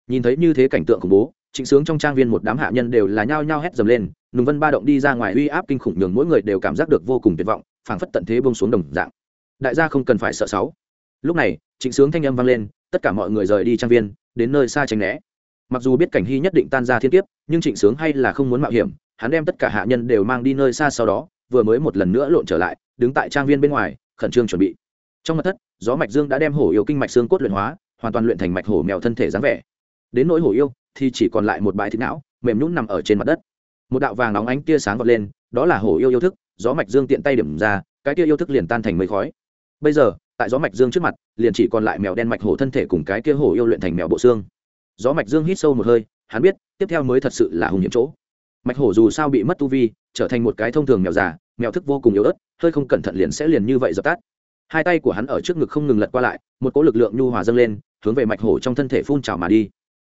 Nhìn thấy như thế cảnh tượng khủng bố trịnh sướng trong trang viên một đám hạ nhân đều là nhao nhao hét dầm lên, nùng vân ba động đi ra ngoài uy áp kinh khủng nhường mỗi người đều cảm giác được vô cùng tuyệt vọng, phảng phất tận thế bông xuống đồng dạng. Đại gia không cần phải sợ sáu. Lúc này, trịnh sướng thanh âm vang lên, tất cả mọi người rời đi trang viên, đến nơi xa tránh né. Mặc dù biết cảnh hy nhất định tan ra thiên kiếp, nhưng trịnh sướng hay là không muốn mạo hiểm, hắn đem tất cả hạ nhân đều mang đi nơi xa sau đó, vừa mới một lần nữa lộn trở lại, đứng tại trang viên bên ngoài, khẩn trương chuẩn bị. Trong mặt thất, gió mạch dương đã đem hổ yêu kinh mạch xương cốt luyện hóa, hoàn toàn luyện thành mạch hổ mèo thân thể dáng vẻ. Đến nỗi hổ yêu thì chỉ còn lại một bãi thịt não, mềm nhún nằm ở trên mặt đất. Một đạo vàng nóng ánh tia sáng vọt lên, đó là hổ yêu yêu thức, gió mạch dương tiện tay điểm ra, cái tia yêu thức liền tan thành mây khói. Bây giờ, tại gió mạch dương trước mặt, liền chỉ còn lại mèo đen mạch hổ thân thể cùng cái kia hổ yêu luyện thành mèo bộ xương. Gió mạch dương hít sâu một hơi, hắn biết, tiếp theo mới thật sự là hùng hiểm chỗ. Mạch hổ dù sao bị mất tu vi, trở thành một cái thông thường mèo già, mèo thức vô cùng yếu ớt, hơi không cẩn thận liền sẽ liền như vậy dập tắt. Hai tay của hắn ở trước ngực không ngừng lật qua lại, một cỗ lực lượng nhu hòa dâng lên, hướng về mạch hổ trong thân thể phun trào mà đi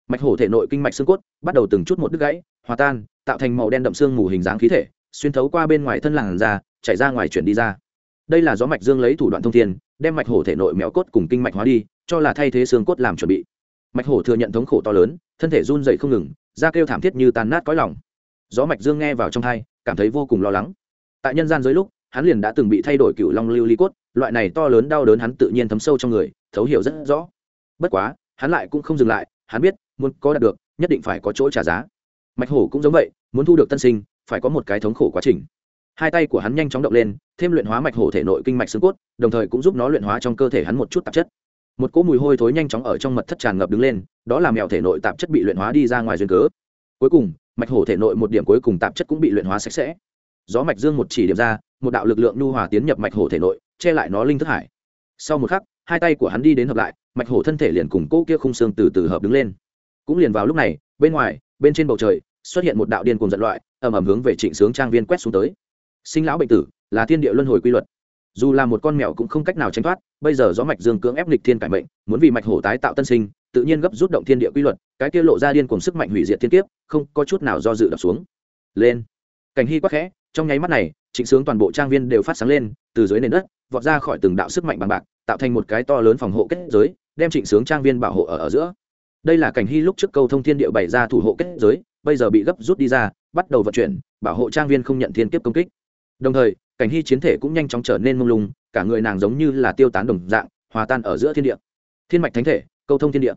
mạch hổ thể nội kinh mạch xương cốt bắt đầu từng chút một đứt gãy hòa tan tạo thành màu đen đậm xương mù hình dáng khí thể xuyên thấu qua bên ngoài thân làn ra, chảy ra ngoài chuyển đi ra. Đây là gió mạch dương lấy thủ đoạn thông thiên đem mạch hổ thể nội mèo cốt cùng kinh mạch hóa đi cho là thay thế xương cốt làm chuẩn bị. Mạch hổ thừa nhận thống khổ to lớn thân thể run dậy không ngừng da kêu thảm thiết như tàn nát cõi lòng. Gió mạch dương nghe vào trong thai cảm thấy vô cùng lo lắng. Tại nhân gian dưới lúc hắn liền đã từng bị thay đổi cựu long lưu ly cốt loại này to lớn đau đớn hắn tự nhiên thấm sâu trong người thấu hiểu rất rõ. Bất quá hắn lại cũng không dừng lại hắn biết muốn có đạt được, nhất định phải có chỗ trả giá. Mạch hổ cũng giống vậy, muốn thu được tân sinh, phải có một cái thống khổ quá trình. Hai tay của hắn nhanh chóng động lên, thêm luyện hóa mạch hổ thể nội kinh mạch xương cốt, đồng thời cũng giúp nó luyện hóa trong cơ thể hắn một chút tạp chất. Một cỗ mùi hôi thối nhanh chóng ở trong mật thất tràn ngập đứng lên, đó là mèo thể nội tạp chất bị luyện hóa đi ra ngoài duyên cớ. Cuối cùng, mạch hổ thể nội một điểm cuối cùng tạp chất cũng bị luyện hóa sạch sẽ. Gió mạch dương một chỉ điểm ra, một đạo lực lượng nhu hòa tiến nhập mạch hổ thể nội, che lại nó linh thức hải. Sau một khắc, hai tay của hắn đi đến hợp lại, mạch hổ thân thể liền cùng cỗ kia khung xương từ từ hợp đứng lên cũng liền vào lúc này bên ngoài bên trên bầu trời xuất hiện một đạo điên cùng giận loại ầm ầm hướng về trịnh sướng trang viên quét xuống tới. Sinh lão bệnh tử là thiên địa luân hồi quy luật. Dù là một con mèo cũng không cách nào tránh thoát bây giờ gió mạch dương cưỡng ép lịch thiên cải mệnh muốn vì mạch hổ tái tạo tân sinh tự nhiên gấp rút động thiên địa quy luật cái kia lộ ra điên cùng sức mạnh hủy diệt thiên kiếp không có chút nào do dự đập xuống. Lên. Cảnh hy quắc khẽ trong nháy mắt này trịnh sướng toàn bộ trang viên đều phát sáng lên từ dưới nền đất vọt ra khỏi từng đạo sức mạnh bằng bạc tạo thành một cái to lớn phòng hộ kết giới đem trịnh sướng trang viên bảo hộ ở, ở giữa đây là cảnh hy lúc trước câu thông thiên địa bày ra thủ hộ kết giới, bây giờ bị gấp rút đi ra, bắt đầu vận chuyển, bảo hộ trang viên không nhận thiên kiếp công kích. Đồng thời, cảnh hy chiến thể cũng nhanh chóng trở nên mông lung, cả người nàng giống như là tiêu tán đồng dạng, hòa tan ở giữa thiên địa. Thiên mạch thánh thể, câu thông thiên địa.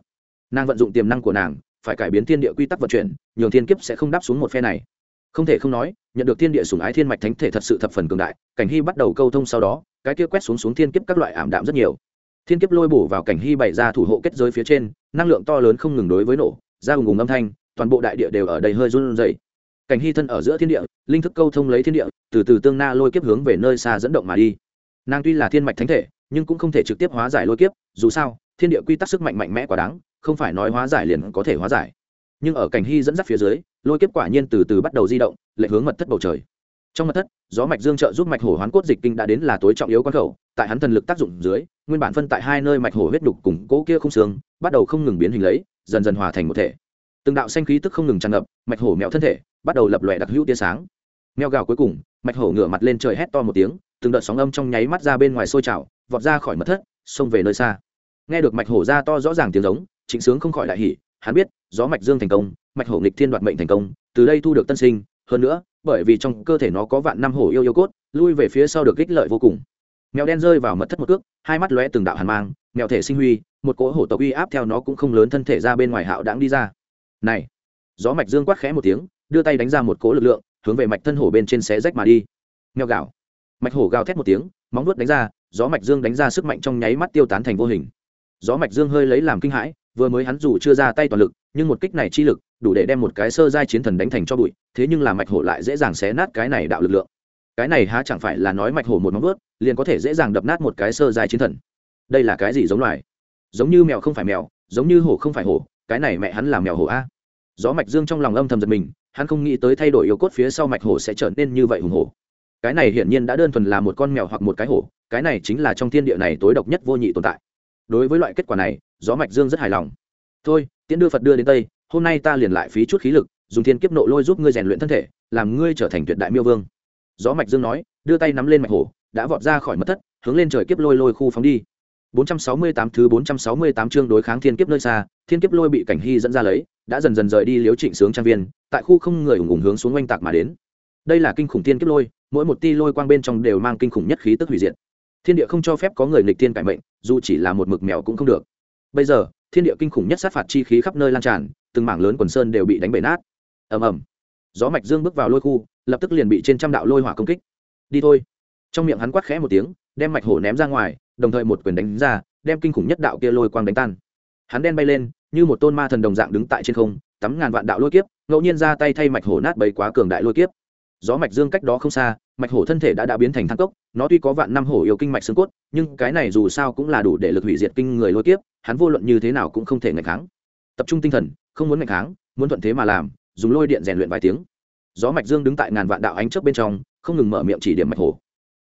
Nàng vận dụng tiềm năng của nàng, phải cải biến thiên địa quy tắc vận chuyển, nhường thiên kiếp sẽ không đáp xuống một phe này. Không thể không nói, nhận được thiên địa sủng ái thiên mạch thánh thể thật sự thập phần cường đại, cảnh hy bắt đầu câu thông sau đó, cái kia quét xuống xuống thiên kiếp các loại ảm đạm rất nhiều thiên kiếp lôi bổ vào cảnh hy bày ra thủ hộ kết giới phía trên, năng lượng to lớn không ngừng đối với nổ, ra ùng ùng âm thanh, toàn bộ đại địa đều ở đây hơi run rẩy. Cảnh hy thân ở giữa thiên địa, linh thức câu thông lấy thiên địa, từ từ tương na lôi kiếp hướng về nơi xa dẫn động mà đi. Nàng tuy là thiên mạch thánh thể, nhưng cũng không thể trực tiếp hóa giải lôi kiếp, dù sao, thiên địa quy tắc sức mạnh mạnh mẽ quá đáng, không phải nói hóa giải liền có thể hóa giải. Nhưng ở cảnh hy dẫn dắt phía dưới, lôi kiếp quả nhiên từ từ bắt đầu di động lệ hướng mật thất bầu trời. Trong mật thất, gió mạch dương trợ giúp mạch hổ hoán cốt dịch kinh đã đến là tối trọng yếu quan khẩu, tại hắn thần lực tác dụng dưới nguyên bản phân tại hai nơi mạch hổ huyết đục cùng cỗ kia không xương, bắt đầu không ngừng biến hình lấy, dần dần hòa thành một thể. Từng đạo xanh khí tức không ngừng tràn ngập, mạch hổ mẹo thân thể bắt đầu lập lòe đặc hữu tia sáng. Mèo gào cuối cùng, mạch hổ ngửa mặt lên trời hét to một tiếng, từng đợt sóng âm trong nháy mắt ra bên ngoài sôi trào, vọt ra khỏi mật thất, xông về nơi xa. Nghe được mạch hổ ra to rõ ràng tiếng giống, trịnh sướng không khỏi đại hỉ, hắn biết, gió mạch dương thành công, mạch hổ nghịch thiên đoạt mệnh thành công, từ đây thu được tân sinh, hơn nữa, bởi vì trong cơ thể nó có vạn năm hổ yêu yêu cốt, lui về phía sau được ích lợi vô cùng mèo đen rơi vào mật thất một cước, hai mắt lóe từng đạo hàn mang, mèo thể sinh huy, một cỗ hổ tộc uy áp theo nó cũng không lớn thân thể ra bên ngoài hạo đãng đi ra. Này, gió mạch dương quát khẽ một tiếng, đưa tay đánh ra một cỗ lực lượng, hướng về mạch thân hổ bên trên xé rách mà đi. Mèo gạo mạch hổ gào thét một tiếng, móng vuốt đánh ra, gió mạch dương đánh ra sức mạnh trong nháy mắt tiêu tán thành vô hình. Gió mạch dương hơi lấy làm kinh hãi, vừa mới hắn dù chưa ra tay toàn lực, nhưng một kích này chi lực, đủ để đem một cái sơ giai chiến thần đánh thành cho bụi, thế nhưng là mạch hổ lại dễ dàng xé nát cái này đạo lực lượng cái này há chẳng phải là nói mạch hổ một móng vớt liền có thể dễ dàng đập nát một cái sơ giai chiến thần. Đây là cái gì giống loài? Giống như mèo không phải mèo, giống như hổ không phải hổ, cái này mẹ hắn là mèo hổ a. Gió mạch dương trong lòng âm thầm giật mình, hắn không nghĩ tới thay đổi yêu cốt phía sau mạch hổ sẽ trở nên như vậy hùng hổ. Cái này hiển nhiên đã đơn thuần là một con mèo hoặc một cái hổ, cái này chính là trong thiên địa này tối độc nhất vô nhị tồn tại. Đối với loại kết quả này, gió mạch dương rất hài lòng. Thôi, tiễn đưa phật đưa đến tây, hôm nay ta liền lại phí chút khí lực, dùng thiên kiếp nộ lôi giúp ngươi rèn luyện thân thể, làm ngươi trở thành tuyệt đại miêu vương gió mạch dương nói đưa tay nắm lên mạch hổ đã vọt ra khỏi mật thất hướng lên trời kiếp lôi lôi khu phóng đi 468 thứ 468 chương đối kháng thiên kiếp nơi xa, thiên kiếp lôi bị cảnh hy dẫn ra lấy, đã dần dần rời đi liếu trịnh sướng trang viên, tại khu không người ủng ủng hướng xuống oanh tạc mà đến. Đây là kinh khủng thiên kiếp lôi, mỗi một tia lôi quang bên trong đều mang kinh khủng nhất khí tức hủy diệt. Thiên địa không cho phép có người nghịch thiên cải mệnh, dù chỉ là một mực mèo cũng không được. Bây giờ, thiên địa kinh khủng nhất sát phạt chi khí khắp nơi lan tràn, từng mảng lớn quần sơn đều bị đánh bể nát. Ầm ầm. Gió mạch dương bước vào lôi khu, lập tức liền bị trên trăm đạo lôi hỏa công kích. Đi thôi. Trong miệng hắn quát khẽ một tiếng, đem mạch hổ ném ra ngoài, đồng thời một quyền đánh ra đem kinh khủng nhất đạo kia lôi quang đánh tan hắn đen bay lên như một tôn ma thần đồng dạng đứng tại trên không tắm ngàn vạn đạo lôi kiếp ngẫu nhiên ra tay thay mạch hổ nát bầy quá cường đại lôi kiếp gió mạch dương cách đó không xa mạch hổ thân thể đã đã biến thành thang cốc nó tuy có vạn năm hổ yêu kinh mạch xương cốt nhưng cái này dù sao cũng là đủ để lực hủy diệt kinh người lôi kiếp hắn vô luận như thế nào cũng không thể ngày kháng tập trung tinh thần không muốn ngày kháng muốn thuận thế mà làm dùng lôi điện rèn luyện vài tiếng gió mạch dương đứng tại ngàn vạn đạo ánh chớp bên trong, không ngừng mở miệng chỉ điểm mạch hổ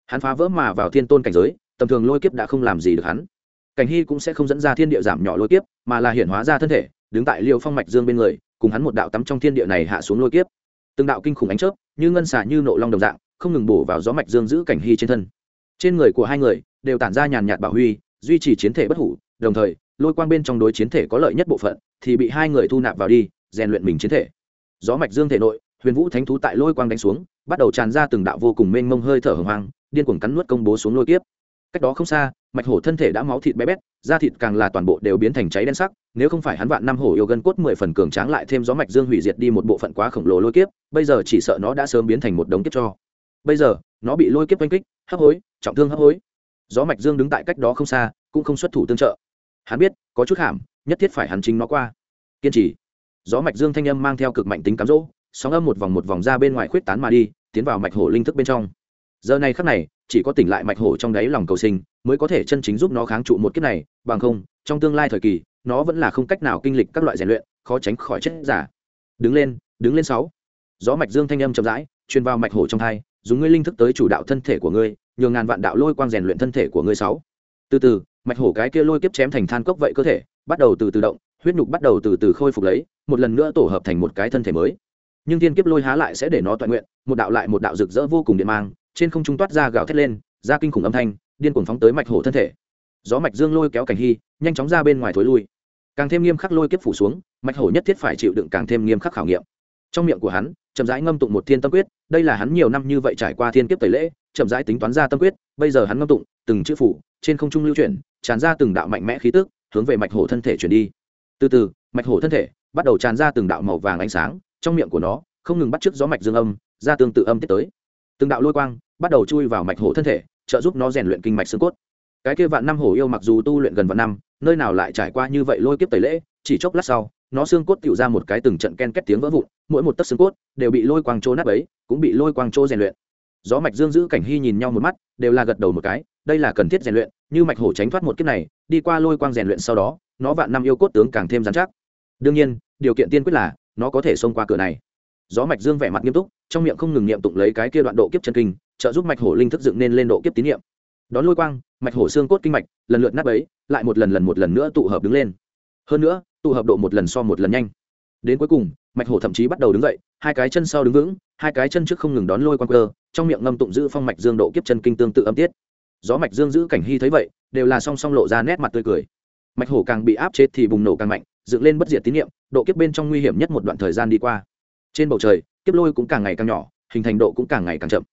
hắn phá vỡ mà vào thiên tôn cảnh giới, tầm thường lôi kiếp đã không làm gì được hắn. Cảnh hy cũng sẽ không dẫn ra thiên địa giảm nhỏ lôi kiếp, mà là hiển hóa ra thân thể, đứng tại liêu phong mạch dương bên người, cùng hắn một đạo tắm trong thiên địa này hạ xuống lôi kiếp. Từng đạo kinh khủng ánh chớp, như ngân xả như nộ long đồng dạng, không ngừng bổ vào gió mạch dương giữ cảnh hy trên thân. Trên người của hai người, đều tản ra nhàn nhạt bảo huy, duy trì chiến thể bất hủ, đồng thời, lôi quang bên trong đối chiến thể có lợi nhất bộ phận, thì bị hai người thu nạp vào đi, rèn luyện mình chiến thể. Gió mạch dương thể nội huyền vũ thánh thú tại lôi quang đánh xuống, bắt đầu tràn ra từng đạo vô cùng mênh mông hơi thở hồng hoang, điên cuồng cắn nuốt công bố xuống lôi kiếp. Cách đó không xa, mạch hổ thân thể đã máu thịt bé bét, da thịt càng là toàn bộ đều biến thành cháy đen sắc, nếu không phải hắn vạn năm hổ yêu gân cốt mười phần cường tráng lại thêm gió mạch dương hủy diệt đi một bộ phận quá khổng lồ lôi kiếp, bây giờ chỉ sợ nó đã sớm biến thành một đống kiếp cho. Bây giờ, nó bị lôi kiếp oanh kích, hấp hối, trọng thương hấp hối. Gió mạch dương đứng tại cách đó không xa, cũng không xuất thủ tương trợ. Hắn biết, có chút hàm, nhất thiết phải hắn chính nó qua. Kiên trì. Gió mạch dương thanh âm mang theo cực mạnh tính cám dỗ sóng âm một vòng một vòng ra bên ngoài khuyết tán mà đi, tiến vào mạch hổ linh thức bên trong. Giờ này khắc này, chỉ có tỉnh lại mạch hổ trong đáy lòng cầu sinh, mới có thể chân chính giúp nó kháng trụ một kiếp này, bằng không, trong tương lai thời kỳ, nó vẫn là không cách nào kinh lịch các loại rèn luyện, khó tránh khỏi chết giả. Đứng lên đứng lên sáu. Gió mạch dương thanh âm chậm rãi, truyền vào mạch hổ trong thai dùng ngươi linh thức tới chủ đạo thân thể của ngươi, nhường ngàn vạn đạo lôi quang rèn luyện thân thể của ngươi sáu. Từ từ, mạch hổ cái kia lôi kiếp chém thành than cốc vậy cơ thể, bắt đầu từ từ động, huyết nhục bắt đầu từ từ khôi phục lấy, một lần nữa tổ hợp thành một cái thân thể mới nhưng thiên kiếp lôi há lại sẽ để nó toàn nguyện, một đạo lại một đạo rực rỡ vô cùng điện mang, trên không trung toát ra gào thét lên, ra kinh khủng âm thanh, điên cuồng phóng tới mạch hổ thân thể. Gió mạch dương lôi kéo cảnh hy, nhanh chóng ra bên ngoài thối lui. Càng thêm nghiêm khắc lôi kiếp phủ xuống, mạch hổ nhất thiết phải chịu đựng càng thêm nghiêm khắc khảo nghiệm. Trong miệng của hắn, chậm rãi ngâm tụng một thiên tâm quyết, đây là hắn nhiều năm như vậy trải qua thiên kiếp tẩy lễ, chậm rãi tính toán ra tâm quyết, bây giờ hắn ngâm tụng, từng chữ phủ, trên không trung lưu chuyển, tràn ra từng đạo mạnh mẽ khí tức, hướng về mạch hổ thân thể chuyển đi. Từ từ, mạch hổ thân thể bắt đầu tràn ra từng đạo màu vàng ánh sáng trong miệng của nó, không ngừng bắt chước gió mạch dương âm, ra tương tự âm tiết tới. Từng đạo lôi quang bắt đầu chui vào mạch hổ thân thể, trợ giúp nó rèn luyện kinh mạch xương cốt. Cái kia vạn năm hổ yêu mặc dù tu luyện gần vạn năm, nơi nào lại trải qua như vậy lôi kiếp tẩy lễ, chỉ chốc lát sau, nó xương cốt tựu ra một cái từng trận ken két tiếng vỡ vụn, mỗi một tấc xương cốt đều bị lôi quang trô nát ấy cũng bị lôi quang trô rèn luyện. Gió mạch dương giữ cảnh hy nhìn nhau một mắt, đều là gật đầu một cái, đây là cần thiết rèn luyện, như mạch hổ tránh thoát một kiếp này, đi qua lôi quang rèn luyện sau đó, nó vạn năm yêu cốt tướng càng thêm dán chắc. Đương nhiên, điều kiện tiên quyết là nó có thể xông qua cửa này. Gió mạch dương vẻ mặt nghiêm túc, trong miệng không ngừng niệm tụng lấy cái kia đoạn độ kiếp chân kinh, trợ giúp mạch hổ linh thức dựng nên lên độ kiếp tín niệm. Đón lôi quang, mạch hổ xương cốt kinh mạch, lần lượt nát ấy lại một lần lần một lần nữa tụ hợp đứng lên. Hơn nữa, tụ hợp độ một lần so một lần nhanh. Đến cuối cùng, mạch hổ thậm chí bắt đầu đứng dậy, hai cái chân sau đứng vững, hai cái chân trước không ngừng đón lôi quang cơ, trong miệng ngâm tụng giữ phong mạch dương độ kiếp chân kinh tương tự âm tiết. Gió mạch dương giữ cảnh hy thấy vậy, đều là song song lộ ra nét mặt tươi cười. Mạch hổ càng bị áp chế thì bùng nổ càng mạnh dựng lên bất diệt tín niệm, độ kiếp bên trong nguy hiểm nhất một đoạn thời gian đi qua. Trên bầu trời, kiếp lôi cũng càng ngày càng nhỏ, hình thành độ cũng càng ngày càng chậm.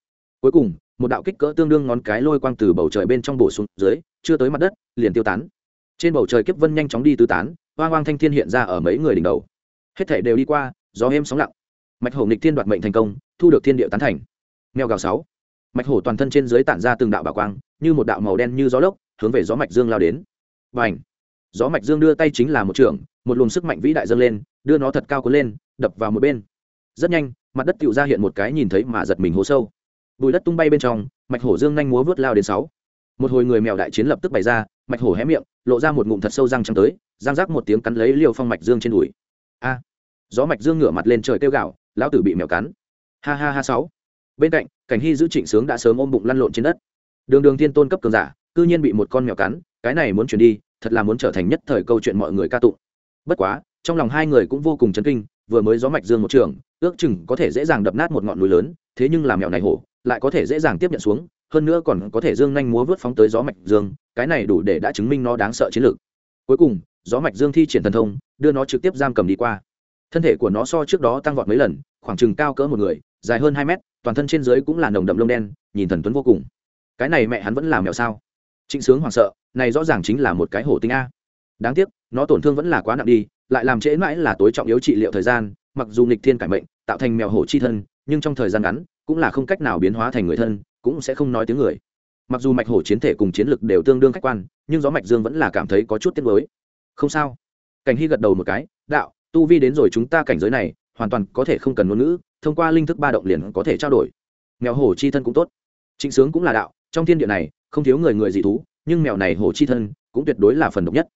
Cuối cùng, một đạo kích cỡ tương đương ngón cái lôi quang từ bầu trời bên trong bổ xuống dưới, chưa tới mặt đất, liền tiêu tán. Trên bầu trời kiếp vân nhanh chóng đi tứ tán, hoang hoang thanh thiên hiện ra ở mấy người đỉnh đầu. Hết thể đều đi qua, gió êm sóng lặng. Mạch hổ nghịch thiên đoạt mệnh thành công, thu được thiên địa tán thành. Mèo gào sáu. Mạch hổ toàn thân trên dưới tản ra từng đạo bảo quang, như một đạo màu đen như gió lốc, hướng về gió mạch dương lao đến. Và ảnh gió mạch dương đưa tay chính là một trường, một luồng sức mạnh vĩ đại dâng lên, đưa nó thật cao cuốn lên, đập vào một bên. Rất nhanh, mặt đất tựu ra hiện một cái nhìn thấy mà giật mình hố sâu. Bùi đất tung bay bên trong, mạch hổ dương nhanh múa vớt lao đến sáu. Một hồi người mèo đại chiến lập tức bày ra, mạch hổ hé miệng, lộ ra một ngụm thật sâu răng trắng tới, răng rác một tiếng cắn lấy liều phong mạch dương trên đùi. A! Gió mạch dương ngửa mặt lên trời kêu gạo lão tử bị mèo cắn. Ha ha ha sáu. Bên cạnh, cảnh hy giữ trịnh sướng đã sớm ôm bụng lăn lộn trên đất. Đường đường thiên tôn cấp cường giả, cư nhiên bị một con mèo cắn, cái này muốn chuyển đi thật là muốn trở thành nhất thời câu chuyện mọi người ca tụng. Bất quá, trong lòng hai người cũng vô cùng chấn kinh, vừa mới gió mạch dương một trường, ước chừng có thể dễ dàng đập nát một ngọn núi lớn, thế nhưng làm mèo này hổ, lại có thể dễ dàng tiếp nhận xuống, hơn nữa còn có thể dương nhanh múa vớt phóng tới gió mạch dương, cái này đủ để đã chứng minh nó đáng sợ chiến lược. Cuối cùng, gió mạch dương thi triển thần thông, đưa nó trực tiếp giam cầm đi qua. Thân thể của nó so trước đó tăng vọt mấy lần, khoảng chừng cao cỡ một người, dài hơn hai mét, toàn thân trên dưới cũng là nồng đậm lông đen, nhìn thần tuấn vô cùng. Cái này mẹ hắn vẫn làm mèo sao? Trịnh sướng hoảng sợ, này rõ ràng chính là một cái hổ tinh a. Đáng tiếc, nó tổn thương vẫn là quá nặng đi, lại làm trễ mãi là tối trọng yếu trị liệu thời gian, mặc dù nghịch thiên cải mệnh, tạo thành mèo hổ chi thân, nhưng trong thời gian ngắn, cũng là không cách nào biến hóa thành người thân, cũng sẽ không nói tiếng người. Mặc dù mạch hổ chiến thể cùng chiến lực đều tương đương khách quan, nhưng gió mạch dương vẫn là cảm thấy có chút tiếc mới không sao. Cảnh hy gật đầu một cái, đạo, tu vi đến rồi chúng ta cảnh giới này, hoàn toàn có thể không cần ngôn ngữ, thông qua linh thức ba động liền có thể trao đổi. Mèo hổ chi thân cũng tốt. Trịnh sướng cũng là đạo, trong thiên địa này không thiếu người người dị thú, nhưng mèo này hổ chi thân cũng tuyệt đối là phần độc nhất.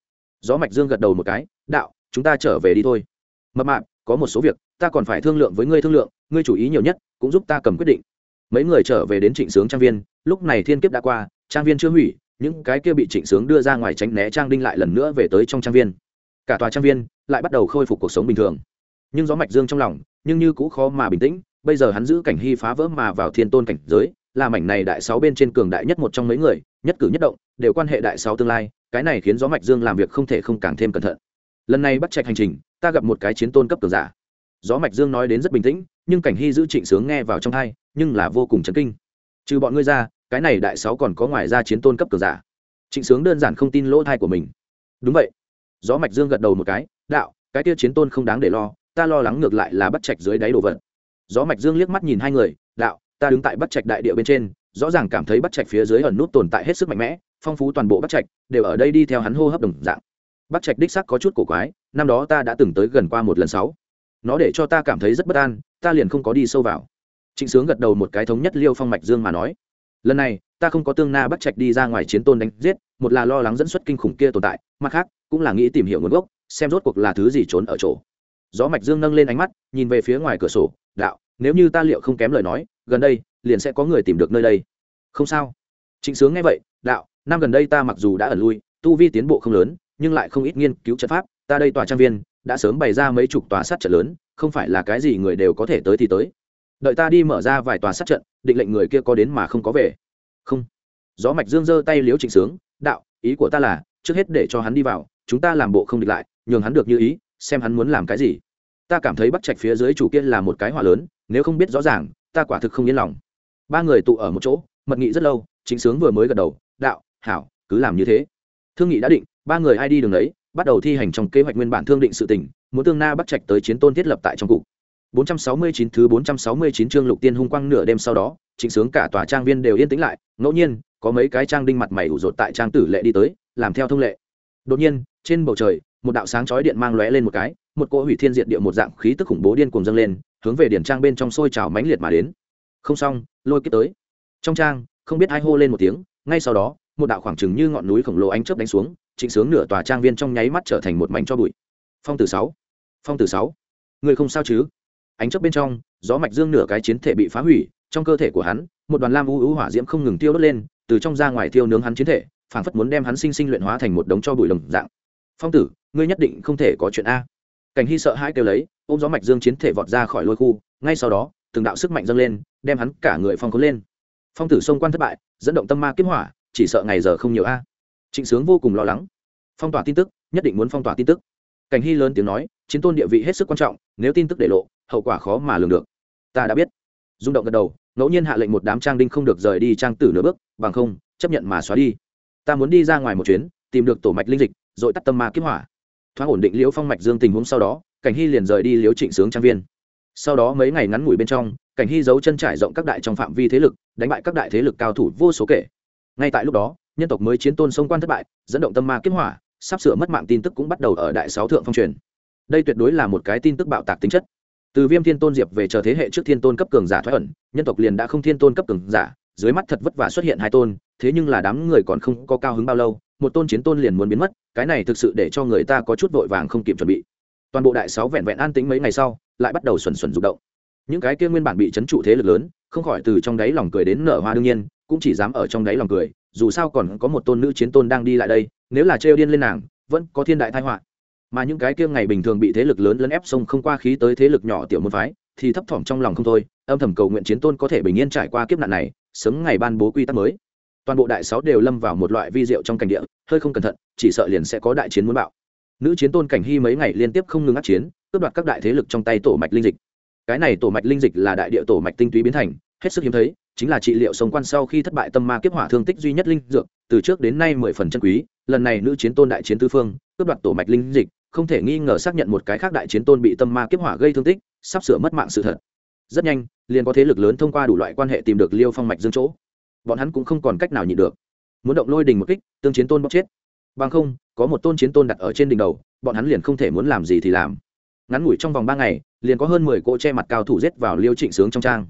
Gió mạch dương gật đầu một cái, đạo, chúng ta trở về đi thôi. Mập mạp, có một số việc, ta còn phải thương lượng với ngươi thương lượng, ngươi chủ ý nhiều nhất cũng giúp ta cầm quyết định. Mấy người trở về đến trịnh sướng trang viên, lúc này thiên kiếp đã qua, trang viên chưa hủy, những cái kia bị trịnh sướng đưa ra ngoài tránh né trang đinh lại lần nữa về tới trong trang viên. Cả tòa trang viên lại bắt đầu khôi phục cuộc sống bình thường. Nhưng gió mạch dương trong lòng nhưng như cũ khó mà bình tĩnh, bây giờ hắn giữ cảnh hy phá vỡ mà vào thiên tôn cảnh giới là mảnh này đại sáu bên trên cường đại nhất một trong mấy người, nhất cử nhất động, đều quan hệ đại sáu tương lai, cái này khiến gió mạch dương làm việc không thể không càng thêm cẩn thận. Lần này bắt trạch hành trình, ta gặp một cái chiến tôn cấp cường giả. Gió mạch dương nói đến rất bình tĩnh, nhưng cảnh hy giữ trịnh sướng nghe vào trong thai nhưng là vô cùng chấn kinh. Trừ bọn ngươi ra, cái này đại sáu còn có ngoài ra chiến tôn cấp cường giả. Trịnh sướng đơn giản không tin lỗ thai của mình. Đúng vậy. Gió mạch dương gật đầu một cái, đạo, cái kia chiến tôn không đáng để lo, ta lo lắng ngược lại là bắt trạch dưới đáy đồ vật. Gió mạch dương liếc mắt nhìn hai người, đạo ta đứng tại bắt trạch đại địa bên trên, rõ ràng cảm thấy bắt trạch phía dưới ẩn nút tồn tại hết sức mạnh mẽ, phong phú toàn bộ bắt trạch, đều ở đây đi theo hắn hô hấp đồng dạng. Bắt trạch đích sắc có chút cổ quái, năm đó ta đã từng tới gần qua một lần sáu. Nó để cho ta cảm thấy rất bất an, ta liền không có đi sâu vào. Trịnh sướng gật đầu một cái thống nhất liêu phong mạch dương mà nói, lần này, ta không có tương na bắt trạch đi ra ngoài chiến tôn đánh giết, một là lo lắng dẫn xuất kinh khủng kia tồn tại, mặt khác, cũng là nghĩ tìm hiểu nguồn gốc, xem rốt cuộc là thứ gì trốn ở chỗ. Gió mạch dương nâng lên ánh mắt, nhìn về phía ngoài cửa sổ, đạo, nếu như ta liệu không kém lời nói gần đây, liền sẽ có người tìm được nơi đây. Không sao. Trịnh sướng nghe vậy, đạo, năm gần đây ta mặc dù đã ẩn lui, tu vi tiến bộ không lớn, nhưng lại không ít nghiên cứu trận pháp, ta đây tòa trang viên, đã sớm bày ra mấy chục tòa sát trận lớn, không phải là cái gì người đều có thể tới thì tới. Đợi ta đi mở ra vài tòa sát trận, định lệnh người kia có đến mà không có về. Không. Gió mạch dương giơ tay liếu trịnh sướng, đạo, ý của ta là, trước hết để cho hắn đi vào, chúng ta làm bộ không địch lại, nhường hắn được như ý, xem hắn muốn làm cái gì. Ta cảm thấy bắt trạch phía dưới chủ kia là một cái hỏa lớn, nếu không biết rõ ràng ta quả thực không yên lòng. Ba người tụ ở một chỗ, mật nghị rất lâu, chính sướng vừa mới gật đầu, đạo, hảo, cứ làm như thế. Thương nghị đã định, ba người ai đi đường đấy, bắt đầu thi hành trong kế hoạch nguyên bản thương định sự tỉnh muốn tương na bắt trạch tới chiến tôn thiết lập tại trong cục. 469 thứ 469 chương lục tiên hung quang nửa đêm sau đó, chính sướng cả tòa trang viên đều yên tĩnh lại, ngẫu nhiên, có mấy cái trang đinh mặt mày ủ rột tại trang tử lệ đi tới, làm theo thông lệ. Đột nhiên, trên bầu trời, một đạo sáng chói điện mang lóe lên một cái, một cỗ hủy thiên diệt địa một dạng khí tức khủng bố điên cuồng dâng lên hướng về điển trang bên trong sôi trào mãnh liệt mà đến. Không xong, lôi kiếp tới. Trong trang, không biết ai hô lên một tiếng, ngay sau đó, một đạo khoảng trừng như ngọn núi khổng lồ ánh chớp đánh xuống, trịnh sướng nửa tòa trang viên trong nháy mắt trở thành một mảnh cho bụi. Phong tử sáu, phong tử sáu. Người không sao chứ? Ánh chớp bên trong, gió mạch dương nửa cái chiến thể bị phá hủy, trong cơ thể của hắn, một đoàn lam u u hỏa diễm không ngừng tiêu đốt lên, từ trong ra ngoài tiêu nướng hắn chiến thể, phảng phất muốn đem hắn sinh sinh luyện hóa thành một đống cho bụi đồng dạng. Phong tử, ngươi nhất định không thể có chuyện a. Cảnh hy sợ hãi kêu lấy ôm gió mạch dương chiến thể vọt ra khỏi lôi khu, ngay sau đó, từng đạo sức mạnh dâng lên, đem hắn cả người phong cuốn lên. Phong tử xông quan thất bại, dẫn động tâm ma kiếm hỏa, chỉ sợ ngày giờ không nhiều a. Trịnh sướng vô cùng lo lắng. Phong tỏa tin tức, nhất định muốn phong tỏa tin tức. Cảnh hy lớn tiếng nói, chiến tôn địa vị hết sức quan trọng, nếu tin tức để lộ, hậu quả khó mà lường được. Ta đã biết. Rung động gật đầu, ngẫu nhiên hạ lệnh một đám trang đinh không được rời đi trang tử nửa bước, bằng không, chấp nhận mà xóa đi. Ta muốn đi ra ngoài một chuyến, tìm được tổ mạch linh dịch, rồi tắt tâm ma kiếm hỏa. Thoáng ổn định liễu phong mạch dương tình huống sau đó cảnh hy liền rời đi liếu trịnh sướng trang viên. Sau đó mấy ngày ngắn ngủi bên trong, cảnh hy giấu chân trải rộng các đại trong phạm vi thế lực, đánh bại các đại thế lực cao thủ vô số kể. Ngay tại lúc đó, nhân tộc mới chiến tôn sông quan thất bại, dẫn động tâm ma kiếm hỏa, sắp sửa mất mạng tin tức cũng bắt đầu ở đại sáu thượng phong truyền. Đây tuyệt đối là một cái tin tức bạo tạc tính chất. Từ viêm thiên tôn diệp về chờ thế hệ trước thiên tôn cấp cường giả thoái ẩn, nhân tộc liền đã không thiên tôn cấp cường giả, dưới mắt thật vất vả xuất hiện hai tôn, thế nhưng là đám người còn không có cao hứng bao lâu, một tôn chiến tôn liền muốn biến mất, cái này thực sự để cho người ta có chút vội vàng không kịp chuẩn bị toàn bộ đại sáu vẹn vẹn an tĩnh mấy ngày sau, lại bắt đầu xuẩn xuẩn rụng động. Những cái kia nguyên bản bị chấn trụ thế lực lớn, không khỏi từ trong đáy lòng cười đến nở hoa đương nhiên, cũng chỉ dám ở trong đáy lòng cười, dù sao còn có một tôn nữ chiến tôn đang đi lại đây, nếu là trêu điên lên nàng, vẫn có thiên đại tai họa. Mà những cái kia ngày bình thường bị thế lực lớn lấn ép sông không qua khí tới thế lực nhỏ tiểu môn phái, thì thấp thỏm trong lòng không thôi, âm thầm cầu nguyện chiến tôn có thể bình yên trải qua kiếp nạn này, sớm ngày ban bố quy tắc mới. Toàn bộ đại sáu đều lâm vào một loại vi diệu trong cảnh địa, hơi không cẩn thận, chỉ sợ liền sẽ có đại chiến muốn bạo nữ chiến tôn cảnh hy mấy ngày liên tiếp không ngừng át chiến, cướp đoạt các đại thế lực trong tay tổ mạch linh dịch. Cái này tổ mạch linh dịch là đại địa tổ mạch tinh túy biến thành, hết sức hiếm thấy, chính là trị liệu sống quan sau khi thất bại tâm ma kiếp hỏa thương tích duy nhất linh dược, từ trước đến nay mười phần chân quý, lần này nữ chiến tôn đại chiến tư phương, cướp đoạt tổ mạch linh dịch, không thể nghi ngờ xác nhận một cái khác đại chiến tôn bị tâm ma kiếp hỏa gây thương tích, sắp sửa mất mạng sự thật. Rất nhanh, liền có thế lực lớn thông qua đủ loại quan hệ tìm được liêu phong mạch dương chỗ. Bọn hắn cũng không còn cách nào nhịn được. Muốn động lôi đình một kích, tương chiến tôn bóc chết bằng không, có một tôn chiến tôn đặt ở trên đỉnh đầu, bọn hắn liền không thể muốn làm gì thì làm. Ngắn ngủi trong vòng ba ngày, liền có hơn mười cỗ che mặt cao thủ giết vào liêu trịnh sướng trong trang.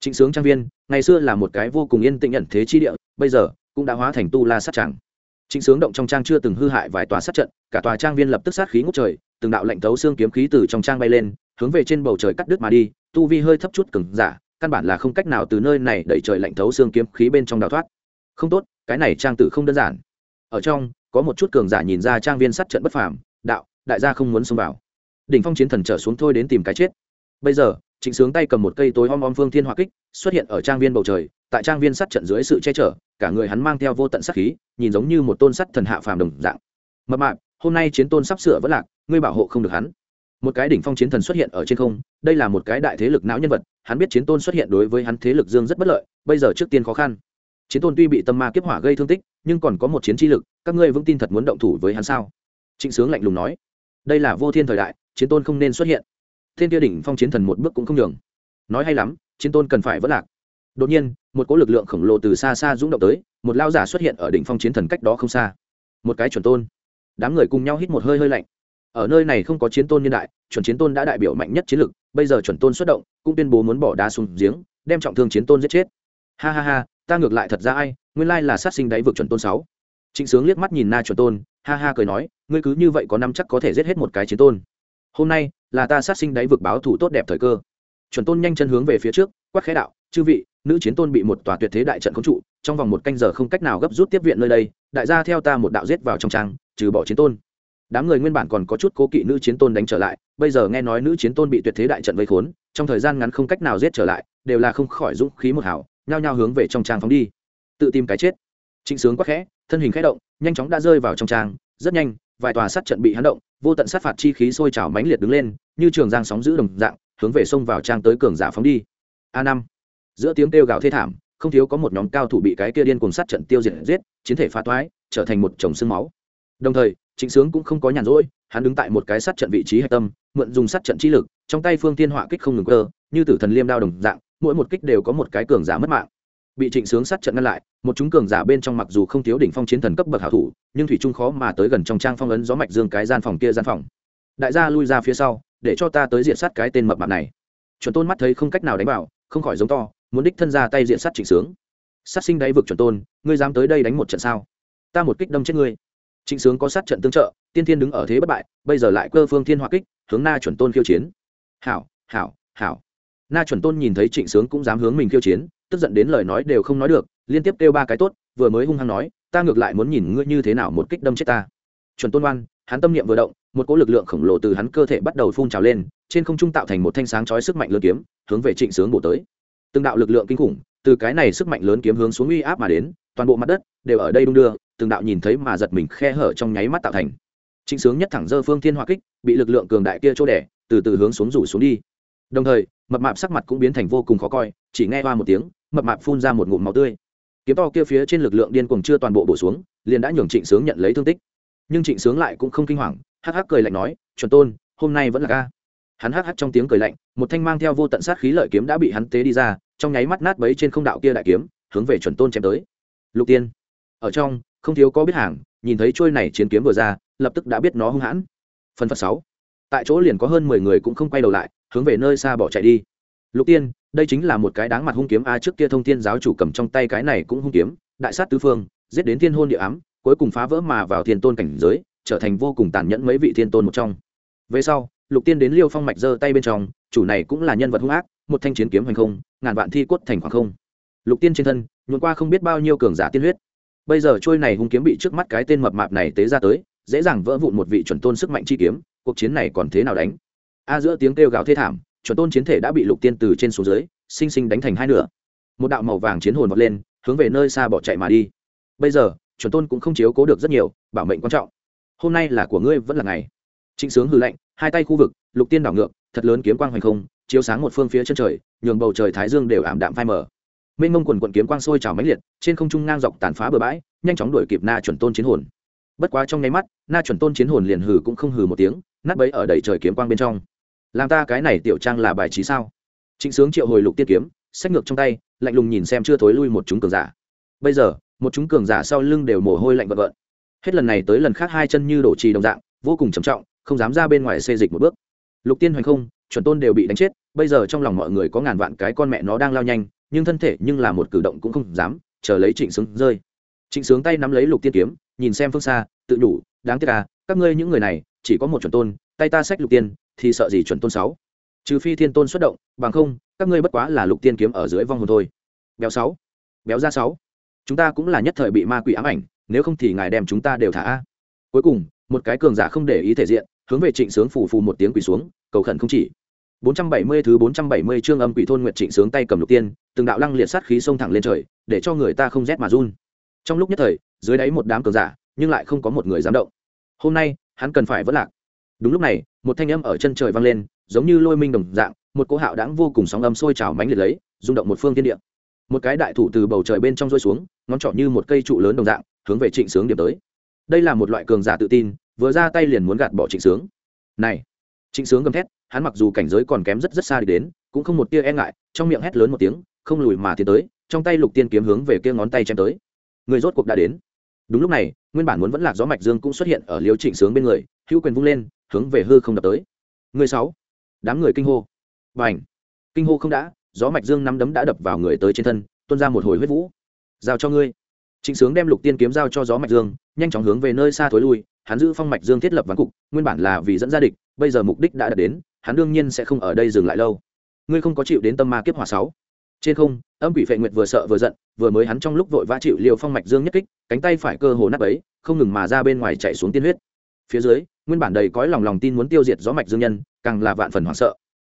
Trịnh sướng trang viên, ngày xưa là một cái vô cùng yên tĩnh nhận thế chi địa, bây giờ, cũng đã hóa thành tu la sát tràng. Trịnh sướng động trong trang chưa từng hư hại vài tòa sát trận, cả tòa trang viên lập tức sát khí ngút trời, từng đạo lệnh thấu xương kiếm khí từ trong trang bay lên, hướng về trên bầu trời cắt đứt mà đi, tu vi hơi thấp chút cứng giả, căn bản là không cách nào từ nơi này đẩy trời lạnh thấu xương kiếm khí bên trong đào thoát. Không tốt, cái này trang tử không đơn giản. Ở trong có một chút cường giả nhìn ra trang viên sát trận bất phàm, đạo, đại gia không muốn xông vào. Đỉnh phong chiến thần trở xuống thôi đến tìm cái chết. Bây giờ, trịnh sướng tay cầm một cây tối om om phương thiên hỏa kích, xuất hiện ở trang viên bầu trời, tại trang viên sát trận dưới sự che chở, cả người hắn mang theo vô tận sát khí, nhìn giống như một tôn sắt thần hạ phàm đồng dạng. Mập mạp, hôm nay chiến tôn sắp sửa vẫn lạc, ngươi bảo hộ không được hắn. Một cái đỉnh phong chiến thần xuất hiện ở trên không, đây là một cái đại thế lực não nhân vật, hắn biết chiến tôn xuất hiện đối với hắn thế lực dương rất bất lợi, bây giờ trước tiên khó khăn chiến tôn tuy bị tâm ma kiếp hỏa gây thương tích, nhưng còn có một chiến chi lực, các ngươi vững tin thật muốn động thủ với hắn sao? Trịnh sướng lạnh lùng nói. Đây là vô thiên thời đại, chiến tôn không nên xuất hiện. Thiên kia đỉnh phong chiến thần một bước cũng không nhường. Nói hay lắm, chiến tôn cần phải vất lạc. Đột nhiên, một cỗ lực lượng khổng lồ từ xa xa rung động tới, một lao giả xuất hiện ở đỉnh phong chiến thần cách đó không xa. Một cái chuẩn tôn. Đám người cùng nhau hít một hơi hơi lạnh. Ở nơi này không có chiến tôn nhân đại, chuẩn chiến tôn đã đại biểu mạnh nhất chiến lực, bây giờ chuẩn tôn xuất động, cũng tuyên bố muốn bỏ đá xuống giếng, đem trọng thương chiến tôn giết chết. Ha ha ha ta ngược lại thật ra ai, nguyên lai là sát sinh đáy vực chuẩn tôn sáu. Trịnh sướng liếc mắt nhìn na chuẩn tôn, ha ha cười nói, ngươi cứ như vậy có năm chắc có thể giết hết một cái chiến tôn. Hôm nay, là ta sát sinh đáy vực báo thủ tốt đẹp thời cơ. Chuẩn tôn nhanh chân hướng về phía trước quắc khẽ đạo, chư vị, nữ chiến tôn bị một tòa tuyệt thế đại trận khống trụ, trong vòng một canh giờ không cách nào gấp rút tiếp viện nơi đây, đại gia theo ta một đạo giết vào trong trang, trừ bỏ chiến tôn. Đám người nguyên bản còn có chút cố kỵ nữ chiến tôn đánh trở lại, bây giờ nghe nói nữ chiến tôn bị tuyệt thế đại trận vây khốn, trong thời gian ngắn không cách nào giết trở lại, đều là không khỏi dũng khí một hảo nhao nhao hướng về trong trang phóng đi. Tự tìm cái chết. Trịnh sướng quắc khẽ, thân hình khẽ động, nhanh chóng đã rơi vào trong trang, rất nhanh, vài tòa sát trận bị hắn động, vô tận sát phạt chi khí sôi trào mãnh liệt đứng lên, như trường giang sóng giữ đồng dạng, hướng về sông vào trang tới cường giả phóng đi. A năm. Giữa tiếng kêu gào thê thảm, không thiếu có một nhóm cao thủ bị cái kia điên cùng sát trận tiêu diệt giết, chiến thể phá toái, trở thành một chồng xương máu. Đồng thời, trịnh sướng cũng không có nhàn rỗi, hắn đứng tại một cái sát trận vị trí hạch tâm, mượn dùng sát trận chi lực, trong tay phương tiên họa kích không ngừng cơ, như tử thần liêm đao đồng dạng mỗi một kích đều có một cái cường giả mất mạng. Bị trịnh sướng sát trận ngăn lại, một chúng cường giả bên trong mặc dù không thiếu đỉnh phong chiến thần cấp bậc hảo thủ, nhưng thủy trung khó mà tới gần trong trang phong ấn gió mạch dương cái gian phòng kia gian phòng. Đại gia lui ra phía sau, để cho ta tới diện sát cái tên mập mạp này. Chuẩn tôn mắt thấy không cách nào đánh vào, không khỏi giống to, muốn đích thân ra tay diện sát trịnh sướng. Sát sinh đáy vực chuẩn tôn, ngươi dám tới đây đánh một trận sao? Ta một kích đâm chết ngươi. Trịnh sướng có sát trận tương trợ, tiên thiên đứng ở thế bất bại, bây giờ lại cơ phương thiên hoa kích, hướng na chuẩn tôn khiêu chiến. Hảo hảo hảo na chuẩn tôn nhìn thấy trịnh sướng cũng dám hướng mình khiêu chiến, tức giận đến lời nói đều không nói được, liên tiếp kêu ba cái tốt, vừa mới hung hăng nói, ta ngược lại muốn nhìn ngươi như thế nào một kích đâm chết ta. Chuẩn tôn oan, hắn tâm niệm vừa động, một cỗ lực lượng khổng lồ từ hắn cơ thể bắt đầu phun trào lên, trên không trung tạo thành một thanh sáng chói sức mạnh lớn kiếm, hướng về trịnh sướng bổ tới. Từng đạo lực lượng kinh khủng, từ cái này sức mạnh lớn kiếm hướng xuống uy áp mà đến, toàn bộ mặt đất đều ở đây đung đưa, từng đạo nhìn thấy mà giật mình khe hở trong nháy mắt tạo thành. Trịnh sướng nhất thẳng dơ phương thiên hoa kích, bị lực lượng cường đại kia chỗ đẻ từ từ hướng xuống rủ xuống đi đồng thời, mập mạp sắc mặt cũng biến thành vô cùng khó coi, chỉ nghe qua một tiếng, mập mạp phun ra một ngụm máu tươi. Kiếm to kia phía trên lực lượng điên cuồng chưa toàn bộ bổ xuống, liền đã nhường trịnh sướng nhận lấy thương tích. Nhưng trịnh sướng lại cũng không kinh hoàng, hắc hắc cười lạnh nói, chuẩn tôn, hôm nay vẫn là ca. Hắn hắc hắc trong tiếng cười lạnh, một thanh mang theo vô tận sát khí lợi kiếm đã bị hắn tế đi ra, trong nháy mắt nát bấy trên không đạo kia đại kiếm, hướng về chuẩn tôn chém tới. Lục tiên, ở trong, không thiếu có biết hàng, nhìn thấy trôi này chiến kiếm vừa ra, lập tức đã biết nó hung hãn. Phần phật sáu, tại chỗ liền có hơn mười người cũng không quay đầu lại hướng về nơi xa bỏ chạy đi. Lục tiên, đây chính là một cái đáng mặt hung kiếm. A, trước kia thông thiên giáo chủ cầm trong tay cái này cũng hung kiếm, đại sát tứ phương, giết đến thiên hôn địa ám, cuối cùng phá vỡ mà vào thiên tôn cảnh giới, trở thành vô cùng tàn nhẫn mấy vị thiên tôn một trong. Về sau, lục tiên đến liêu phong mạch giơ tay bên trong, chủ này cũng là nhân vật hung ác, một thanh chiến kiếm hành không, ngàn vạn thi quất thành khoảng không. Lục tiên trên thân nhuộn qua không biết bao nhiêu cường giả tiên huyết. Bây giờ trôi này hung kiếm bị trước mắt cái tên mập mạp này tế ra tới, dễ dàng vỡ vụn một vị chuẩn tôn sức mạnh chi kiếm, cuộc chiến này còn thế nào đánh? A giữa tiếng kêu gào thê thảm, chuẩn tôn chiến thể đã bị lục tiên từ trên xuống dưới, sinh sinh đánh thành hai nửa. Một đạo màu vàng chiến hồn vọt lên, hướng về nơi xa bỏ chạy mà đi. Bây giờ, chuẩn tôn cũng không chiếu cố được rất nhiều, bảo mệnh quan trọng. Hôm nay là của ngươi vẫn là ngày. Trịnh sướng hư lệnh hai tay khu vực, lục tiên đảo ngược, thật lớn kiếm quang hoành không, chiếu sáng một phương phía chân trời, nhường bầu trời thái dương đều ảm đạm phai mờ. Mênh mông quần quận kiếm quang sôi trào mãnh liệt, trên không trung ngang dọc tàn phá bờ bãi, nhanh chóng đuổi kịp na chuẩn tôn chiến hồn. Bất quá trong nháy mắt, na chuẩn tôn chiến hồn liền hừ cũng không hừ một tiếng, nát bấy ở đầy trời kiếm quang bên trong làm ta cái này tiểu trang là bài trí sao? Trịnh sướng triệu hồi lục tiên kiếm, sách ngược trong tay, lạnh lùng nhìn xem chưa thối lui một chúng cường giả. Bây giờ, một chúng cường giả sau lưng đều mồ hôi lạnh vật vợn hết lần này tới lần khác hai chân như đổ trì đồng dạng, vô cùng trầm trọng, không dám ra bên ngoài xê dịch một bước. Lục tiên hoành không, chuẩn tôn đều bị đánh chết, bây giờ trong lòng mọi người có ngàn vạn cái con mẹ nó đang lao nhanh, nhưng thân thể nhưng là một cử động cũng không dám, chờ lấy trịnh sướng rơi. Trịnh sướng tay nắm lấy lục tiên kiếm, nhìn xem phương xa, tự đủ, đáng tiếc à các ngươi những người này, chỉ có một chuẩn tôn tay ta sách lục tiên, thì sợ gì chuẩn tôn sáu? Trừ phi thiên tôn xuất động, bằng không, các ngươi bất quá là lục tiên kiếm ở dưới vong hồn thôi. Béo sáu, béo ra sáu. Chúng ta cũng là nhất thời bị ma quỷ ám ảnh, nếu không thì ngài đem chúng ta đều thả a. Cuối cùng, một cái cường giả không để ý thể diện, hướng về trịnh sướng phù phù một tiếng quỳ xuống, cầu khẩn không chỉ. 470 thứ 470 chương âm quỷ thôn nguyệt trịnh sướng tay cầm lục tiên, từng đạo lăng liệt sát khí xông thẳng lên trời, để cho người ta không rét mà run. Trong lúc nhất thời, dưới đáy một đám cường giả, nhưng lại không có một người dám động. Hôm nay, hắn cần phải vỡ lạc đúng lúc này, một thanh âm ở chân trời vang lên, giống như lôi minh đồng dạng, một cỗ hạo đáng vô cùng sóng âm sôi trào mánh liệt lấy, rung động một phương thiên địa. Một cái đại thủ từ bầu trời bên trong rơi xuống, ngón trỏ như một cây trụ lớn đồng dạng, hướng về trịnh sướng điểm tới. Đây là một loại cường giả tự tin, vừa ra tay liền muốn gạt bỏ trịnh sướng. Này! Trịnh sướng gầm thét, hắn mặc dù cảnh giới còn kém rất rất xa đi đến, cũng không một tia e ngại, trong miệng hét lớn một tiếng, không lùi mà tiến tới, trong tay lục tiên kiếm hướng về kia ngón tay chém tới. Người rốt cuộc đã đến. Đúng lúc này, nguyên bản muốn vẫn lạc gió mạch dương cũng xuất hiện ở liêu trịnh sướng bên người, hữu quyền vung lên hướng về hư không đập tới. Người sáu, đám người kinh hô. Và ảnh kinh hô không đã, gió mạch dương nắm đấm đã đập vào người tới trên thân, tuôn ra một hồi huyết vũ. Giao cho ngươi. Trịnh sướng đem lục tiên kiếm giao cho gió mạch dương, nhanh chóng hướng về nơi xa thối lui, hắn giữ phong mạch dương thiết lập ván cục, nguyên bản là vì dẫn ra địch, bây giờ mục đích đã đạt đến, hắn đương nhiên sẽ không ở đây dừng lại lâu. Ngươi không có chịu đến tâm ma kiếp hỏa sáu. Trên không, âm quỷ phệ nguyệt vừa sợ vừa giận, vừa mới hắn trong lúc vội vã chịu liều phong mạch dương nhất kích, cánh tay phải cơ hồ nát ấy không ngừng mà ra bên ngoài chạy xuống tiên huyết phía dưới, nguyên bản đầy cõi lòng lòng tin muốn tiêu diệt gió mạch dương nhân, càng là vạn phần hoảng sợ.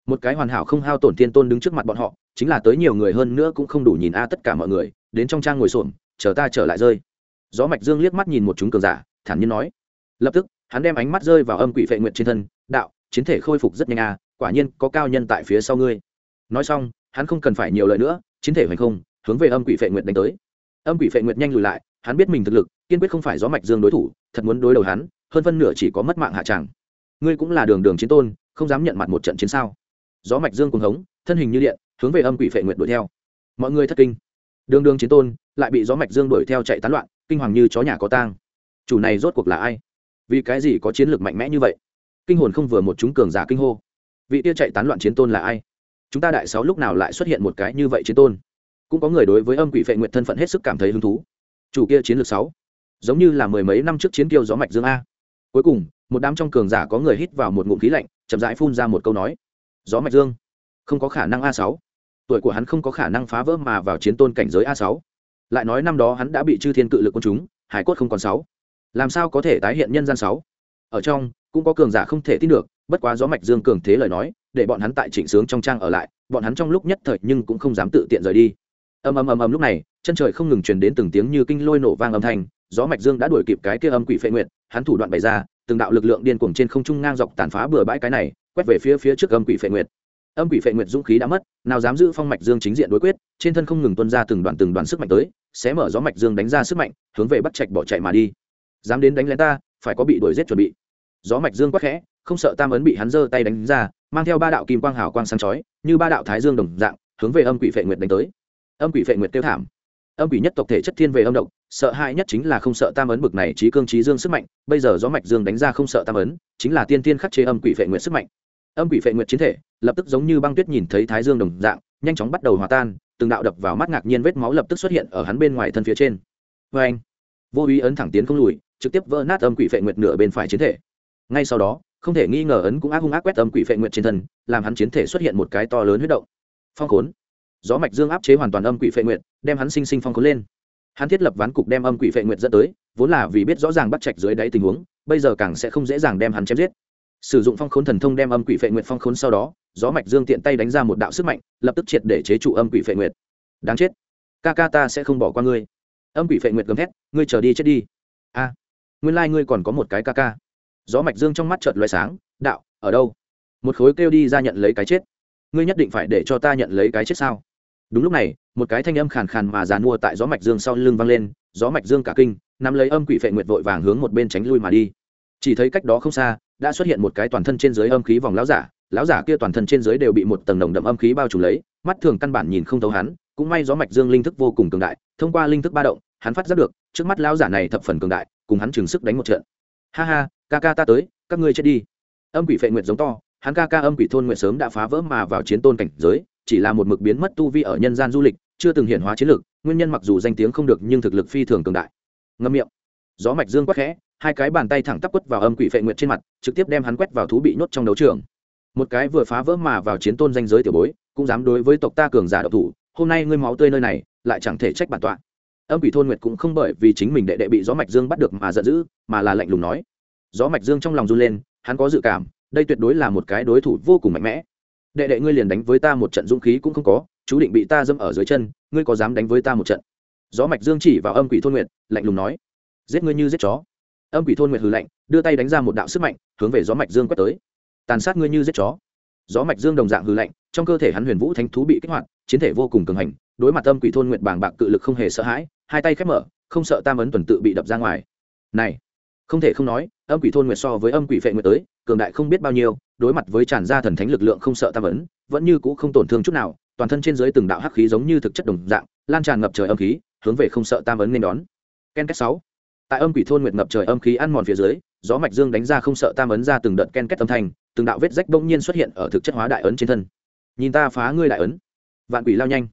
Một cái hoàn hảo không hao tổn tiên tôn đứng trước mặt bọn họ, chính là tới nhiều người hơn nữa cũng không đủ nhìn a tất cả mọi người, đến trong trang ngồi xổm, chờ ta trở lại rơi. Gió mạch dương liếc mắt nhìn một chúng cường giả, thản nhiên nói. Lập tức, hắn đem ánh mắt rơi vào âm quỷ phệ nguyện trên thân, đạo, chiến thể khôi phục rất nhanh a, quả nhiên có cao nhân tại phía sau ngươi. Nói xong, hắn không cần phải nhiều lời nữa, chiến thể hoành không, hướng về âm quỷ phệ nguyện đánh tới. Âm quỷ phệ nguyện nhanh lùi lại, hắn biết mình thực lực, kiên quyết không phải gió mạch dương đối thủ, thật muốn đối đầu hắn hơn phân nửa chỉ có mất mạng hạ tràng. Ngươi cũng là đường đường chiến tôn, không dám nhận mặt một trận chiến sao? Gió mạch dương cuồng hống, thân hình như điện, hướng về âm quỷ phệ nguyện đuổi theo. Mọi người thất kinh. Đường đường chiến tôn, lại bị gió mạch dương đuổi theo chạy tán loạn, kinh hoàng như chó nhà có tang. Chủ này rốt cuộc là ai? Vì cái gì có chiến lược mạnh mẽ như vậy? Kinh hồn không vừa một chúng cường giả kinh hô. Vị tia chạy tán loạn chiến tôn là ai? Chúng ta đại sáu lúc nào lại xuất hiện một cái như vậy chiến tôn? Cũng có người đối với âm quỷ phệ nguyện thân phận hết sức cảm thấy hứng thú. Chủ kia chiến lược sáu, giống như là mười mấy năm trước chiến tiêu gió mạch dương a cuối cùng, một đám trong cường giả có người hít vào một ngụm khí lạnh, chậm rãi phun ra một câu nói. Gió mạch dương, không có khả năng a sáu. Tuổi của hắn không có khả năng phá vỡ mà vào chiến tôn cảnh giới a sáu. Lại nói năm đó hắn đã bị chư thiên cự lực quân chúng, hải cốt không còn sáu. Làm sao có thể tái hiện nhân gian sáu? Ở trong, cũng có cường giả không thể tin được, bất quá gió mạch dương cường thế lời nói, để bọn hắn tại chỉnh sướng trong trang ở lại, bọn hắn trong lúc nhất thời nhưng cũng không dám tự tiện rời đi. Ầm ầm ầm ầm lúc này, chân trời không ngừng truyền đến từng tiếng như kinh lôi nổ vang âm thanh gió mạch dương đã đuổi kịp cái kia âm quỷ phệ nguyệt, hắn thủ đoạn bày ra, từng đạo lực lượng điên cuồng trên không trung ngang dọc tàn phá bừa bãi cái này, quét về phía phía trước âm quỷ phệ nguyệt. Âm quỷ phệ nguyệt dũng khí đã mất, nào dám giữ phong mạch dương chính diện đối quyết, trên thân không ngừng tuân ra từng đoàn từng đoàn sức mạnh tới sẽ mở gió mạch dương đánh ra sức mạnh, hướng về bắt trạch bỏ chạy mà đi. Dám đến đánh lén ta, phải có bị đuổi giết chuẩn bị. Gió mạch dương quắc khẽ, không sợ tam ấn bị hắn giơ tay đánh ra, mang theo ba đạo kim quang hào quang sáng chói, như ba đạo thái dương đồng dạng, hướng về âm quỷ phệ nguyệt đánh tới. Âm quỷ phệ nguyệt tiêu thảm âm quỷ nhất tộc thể chất thiên về âm động sợ hãi nhất chính là không sợ tam ấn bực này trí cương trí dương sức mạnh, bây giờ gió mạch dương đánh ra không sợ tam ấn, chính là tiên tiên khắc chế âm quỷ phệ nguyệt sức mạnh. Âm quỷ phệ nguyệt chiến thể, lập tức giống như băng tuyết nhìn thấy thái dương đồng dạng, nhanh chóng bắt đầu hòa tan, từng đạo đập vào mắt ngạc nhiên vết máu lập tức xuất hiện ở hắn bên ngoài thân phía trên. Vê anh, vô ý ấn thẳng tiến không lùi, trực tiếp vỡ nát âm quỷ phệ nguyệt nửa bên phải chiến thể. Ngay sau đó, không thể nghi ngờ ấn cũng ác hung ác quét âm quỷ phệ nguyệt trên thân, làm hắn chiến thể xuất hiện một cái to lớn huyết động. Phong khốn gió mạch dương áp chế hoàn toàn âm quỷ phệ nguyệt, đem hắn sinh sinh phong khốn lên. Hắn thiết lập ván cục đem âm quỷ phệ nguyệt dẫn tới, vốn là vì biết rõ ràng bắt trạch dưới đáy tình huống, bây giờ càng sẽ không dễ dàng đem hắn chém giết. Sử dụng phong khốn thần thông đem âm quỷ phệ nguyệt phong khốn sau đó, gió mạch dương tiện tay đánh ra một đạo sức mạnh, lập tức triệt để chế trụ âm quỷ phệ nguyệt. Đáng chết. Ca ca ta sẽ không bỏ qua ngươi. Âm quỷ phệ nguyệt gầm thét, ngươi chờ đi chết đi. A, nguyên lai ngươi còn có một cái ca ca. Gió mạch dương trong mắt chợt loài sáng, đạo, ở đâu? Một khối kêu đi ra nhận lấy cái chết. Ngươi nhất định phải để cho ta nhận lấy cái chết sao? Đúng lúc này, một cái thanh âm khàn khàn mà dàn mua tại gió mạch dương sau lưng vang lên, gió mạch dương cả kinh, nắm lấy âm quỷ phệ nguyệt vội vàng hướng một bên tránh lui mà đi. Chỉ thấy cách đó không xa, đã xuất hiện một cái toàn thân trên dưới âm khí vòng lão giả lão giả kia toàn thân trên dưới đều bị một tầng nồng đậm âm khí bao trùm lấy, mắt thường căn bản nhìn không thấu hắn, cũng may gió mạch dương linh thức vô cùng cường đại, thông qua linh thức ba động, hắn phát giác được, trước mắt lão giả này thập phần cường đại, cùng hắn chừng sức đánh một trận. Ha ha, ca ca ta tới, các ngươi chết đi. Âm quỷ phệ nguyệt giống to hắn ca ca âm quỷ thôn nguyện sớm đã phá vỡ mà vào chiến tôn cảnh giới, chỉ là một mực biến mất tu vi ở nhân gian du lịch, chưa từng hiện hóa chiến lược, nguyên nhân mặc dù danh tiếng không được nhưng thực lực phi thường cường đại. Ngâm miệng. Gió mạch dương quắc khẽ, hai cái bàn tay thẳng tắp quất vào âm quỷ phệ nguyện trên mặt, trực tiếp đem hắn quét vào thú bị nhốt trong đấu trường. Một cái vừa phá vỡ mà vào chiến tôn danh giới tiểu bối, cũng dám đối với tộc ta cường giả độc thủ, hôm nay ngươi máu tươi nơi này, lại chẳng thể trách bản tọa. Âm quỷ thôn nguyệt cũng không bởi vì chính mình đệ đệ bị gió mạch dương bắt được mà giận dữ, mà là lạnh lùng nói. Gió mạch dương trong lòng run lên, hắn có dự cảm đây tuyệt đối là một cái đối thủ vô cùng mạnh mẽ. Đệ đệ ngươi liền đánh với ta một trận dũng khí cũng không có, chú định bị ta dâm ở dưới chân, ngươi có dám đánh với ta một trận? Gió mạch dương chỉ vào âm quỷ thôn nguyệt, lạnh lùng nói. Giết ngươi như giết chó. Âm quỷ thôn nguyệt hừ lạnh, đưa tay đánh ra một đạo sức mạnh, hướng về gió mạch dương quét tới. Tàn sát ngươi như giết chó. Gió mạch dương đồng dạng hừ lạnh, trong cơ thể hắn huyền vũ thánh thú bị kích hoạt, chiến thể vô cùng cường hành, đối mặt âm quỷ thôn nguyệt bàng bạc cự lực không hề sợ hãi, hai tay khép mở, không sợ tam ấn tuần tự bị đập ra ngoài. Này không thể không nói, âm quỷ thôn nguyệt so với âm quỷ phệ nguyệt tới, cường đại không biết bao nhiêu, đối mặt với tràn ra thần thánh lực lượng không sợ tam ấn, vẫn như cũ không tổn thương chút nào, toàn thân trên dưới từng đạo hắc khí giống như thực chất đồng dạng, lan tràn ngập trời âm khí, hướng về không sợ tam ấn nên đón. Ken kết sáu. Tại âm quỷ thôn nguyệt ngập trời âm khí ăn mòn phía dưới, gió mạch dương đánh ra không sợ tam ấn ra từng đợt ken kết âm thanh, từng đạo vết rách bỗng nhiên xuất hiện ở thực chất hóa đại ấn trên thân. Nhìn ta phá ngươi đại ấn. Vạn quỷ lao nhanh.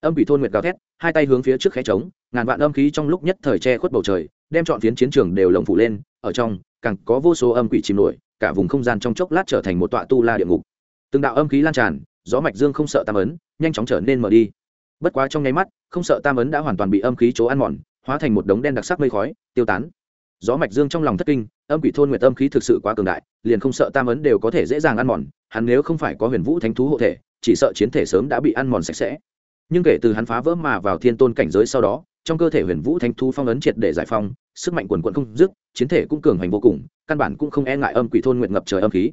Âm quỷ thôn nguyệt gào thét, hai tay hướng phía trước khé trống, ngàn vạn âm khí trong lúc nhất thời che khuất bầu trời đem chọn phiến chiến trường đều lồng phủ lên, ở trong, càng có vô số âm quỷ chìm nổi, cả vùng không gian trong chốc lát trở thành một tọa tu la địa ngục. Từng đạo âm khí lan tràn, gió mạch dương không sợ tam ấn, nhanh chóng trở nên mở đi. Bất quá trong nháy mắt, không sợ tam ấn đã hoàn toàn bị âm khí chỗ ăn mòn, hóa thành một đống đen đặc sắc mây khói, tiêu tán. Gió mạch dương trong lòng thất kinh, âm quỷ thôn nguyệt âm khí thực sự quá cường đại, liền không sợ tam ấn đều có thể dễ dàng ăn mòn, hắn nếu không phải có huyền vũ thánh thú hộ thể, chỉ sợ chiến thể sớm đã bị ăn mòn sạch sẽ. Nhưng kể từ hắn phá vỡ mà vào thiên tôn cảnh giới sau đó trong cơ thể huyền vũ thánh thú phong ấn triệt để giải phong sức mạnh quần quận không dứt, chiến thể cũng cường hành vô cùng, căn bản cũng không e ngại âm quỷ thôn nguyện ngập trời âm khí.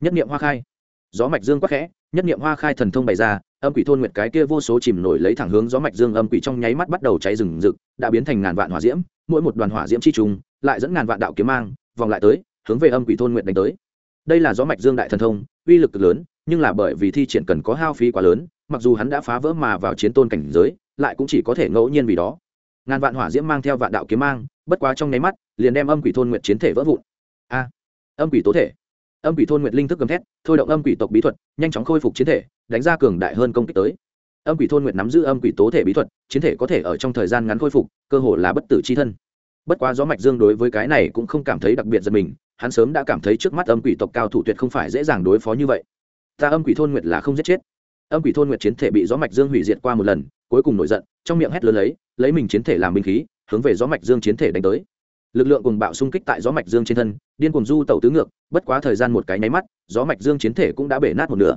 Nhất niệm hoa khai. Gió mạch dương quắc khẽ, nhất niệm hoa khai thần thông bày ra, âm quỷ thôn nguyệt cái kia vô số chìm nổi lấy thẳng hướng gió mạch dương âm quỷ trong nháy mắt bắt đầu cháy rừng rực, đã biến thành ngàn vạn hỏa diễm, mỗi một đoàn hỏa diễm chi trùng lại dẫn ngàn vạn đạo kiếm mang vòng lại tới, hướng về âm quỷ thôn nguyệt đánh tới. Đây là gió mạch dương đại thần thông, uy lực cực lớn, nhưng là bởi vì thi triển cần có hao phí quá lớn, mặc dù hắn đã phá vỡ mà vào chiến tôn cảnh giới, lại cũng chỉ có thể ngẫu nhiên vì đó ngàn vạn hỏa diễm mang theo vạn đạo kiếm mang, bất quá trong nháy mắt, liền đem âm quỷ thôn nguyệt chiến thể vỡ vụn. A, âm quỷ tố thể. Âm quỷ thôn nguyệt linh thức gầm thét, thôi động âm quỷ tộc bí thuật, nhanh chóng khôi phục chiến thể, đánh ra cường đại hơn công kích tới. Âm quỷ thôn nguyệt nắm giữ âm quỷ tố thể bí thuật, chiến thể có thể ở trong thời gian ngắn khôi phục, cơ hồ là bất tử c h i thân. Bất quá gió mạch dương đối với cái này cũng không cảm thấy đặc biệt giật mình, hắn sớm đã cảm thấy trước mắt âm quỷ tộc cao thủ tuyệt không phải dễ dàng đối phó như vậy. Ta âm quỷ thôn nguyệt là không giết chết âm quỷ thôn nguyệt chiến thể bị gió mạch dương hủy diệt qua một lần, cuối cùng nổi giận, trong miệng hét lớn lấy lấy mình chiến thể làm binh khí, hướng về gió mạch dương chiến thể đánh tới. Lực lượng cùng bạo xung kích tại gió mạch dương trên thân, điên cùng du tẩu tứ ngược, bất quá thời gian một cái nháy mắt, gió mạch dương chiến thể cũng đã bể nát một nửa.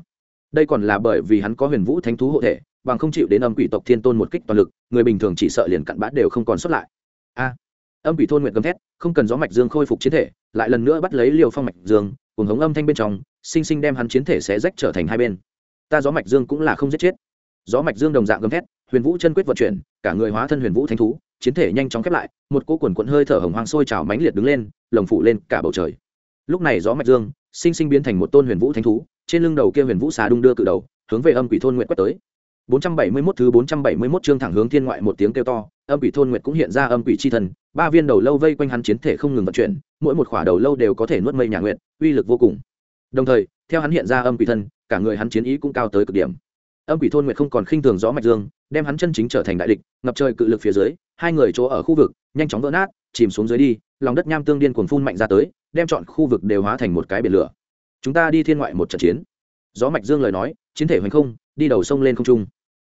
Đây còn là bởi vì hắn có huyền vũ thánh thú hộ thể, bằng không chịu đến âm quỷ tộc thiên tôn một kích toàn lực, người bình thường chỉ sợ liền cặn bã đều không còn xuất lại. A! Âm quỷ thôn nguyện gầm thét, không cần gió mạch dương khôi phục chiến thể, lại lần nữa bắt lấy liều phong mạch dương cùng hống âm thanh bên trong, sinh sinh đem hắn chiến thể sẽ rách trở thành hai bên ta gió mạch dương cũng là không giết chết. Gió mạch dương đồng dạng gầm thét huyền vũ chân quyết vận chuyển cả người hóa thân huyền vũ thánh thú chiến thể nhanh chóng khép lại một cỗ quần quận hơi thở hồng hoang sôi trào mãnh liệt đứng lên lồng phủ lên cả bầu trời. Lúc này gió mạch dương sinh sinh biến thành một tôn huyền vũ thánh thú trên lưng đầu kia huyền vũ xà đung đưa cự đầu hướng về âm quỷ thôn nguyện quét tới. 471 thứ 471 chương thẳng hướng thiên ngoại một tiếng kêu to, âm quỷ thôn nguyệt cũng hiện ra âm quỷ chi thần, ba viên đầu lâu vây quanh hắn chiến thể không ngừng vận chuyển, mỗi một khỏa đầu lâu đều có thể nuốt mây nhà nguyệt, uy lực vô cùng. Đồng thời, theo hắn hiện ra âm quỷ thân, cả người hắn chiến ý cũng cao tới cực điểm. Âm quỷ thôn nguyệt không còn khinh thường gió mạch dương, đem hắn chân chính trở thành đại địch, ngập trời cự lực phía dưới, hai người chỗ ở khu vực nhanh chóng vỡ nát, chìm xuống dưới đi, lòng đất nham tương điên cuồng phun mạnh ra tới, đem chọn khu vực đều hóa thành một cái biển lửa. Chúng ta đi thiên ngoại một trận chiến. Gió mạch dương lời nói, chiến thể hoành không, đi đầu sông lên không trung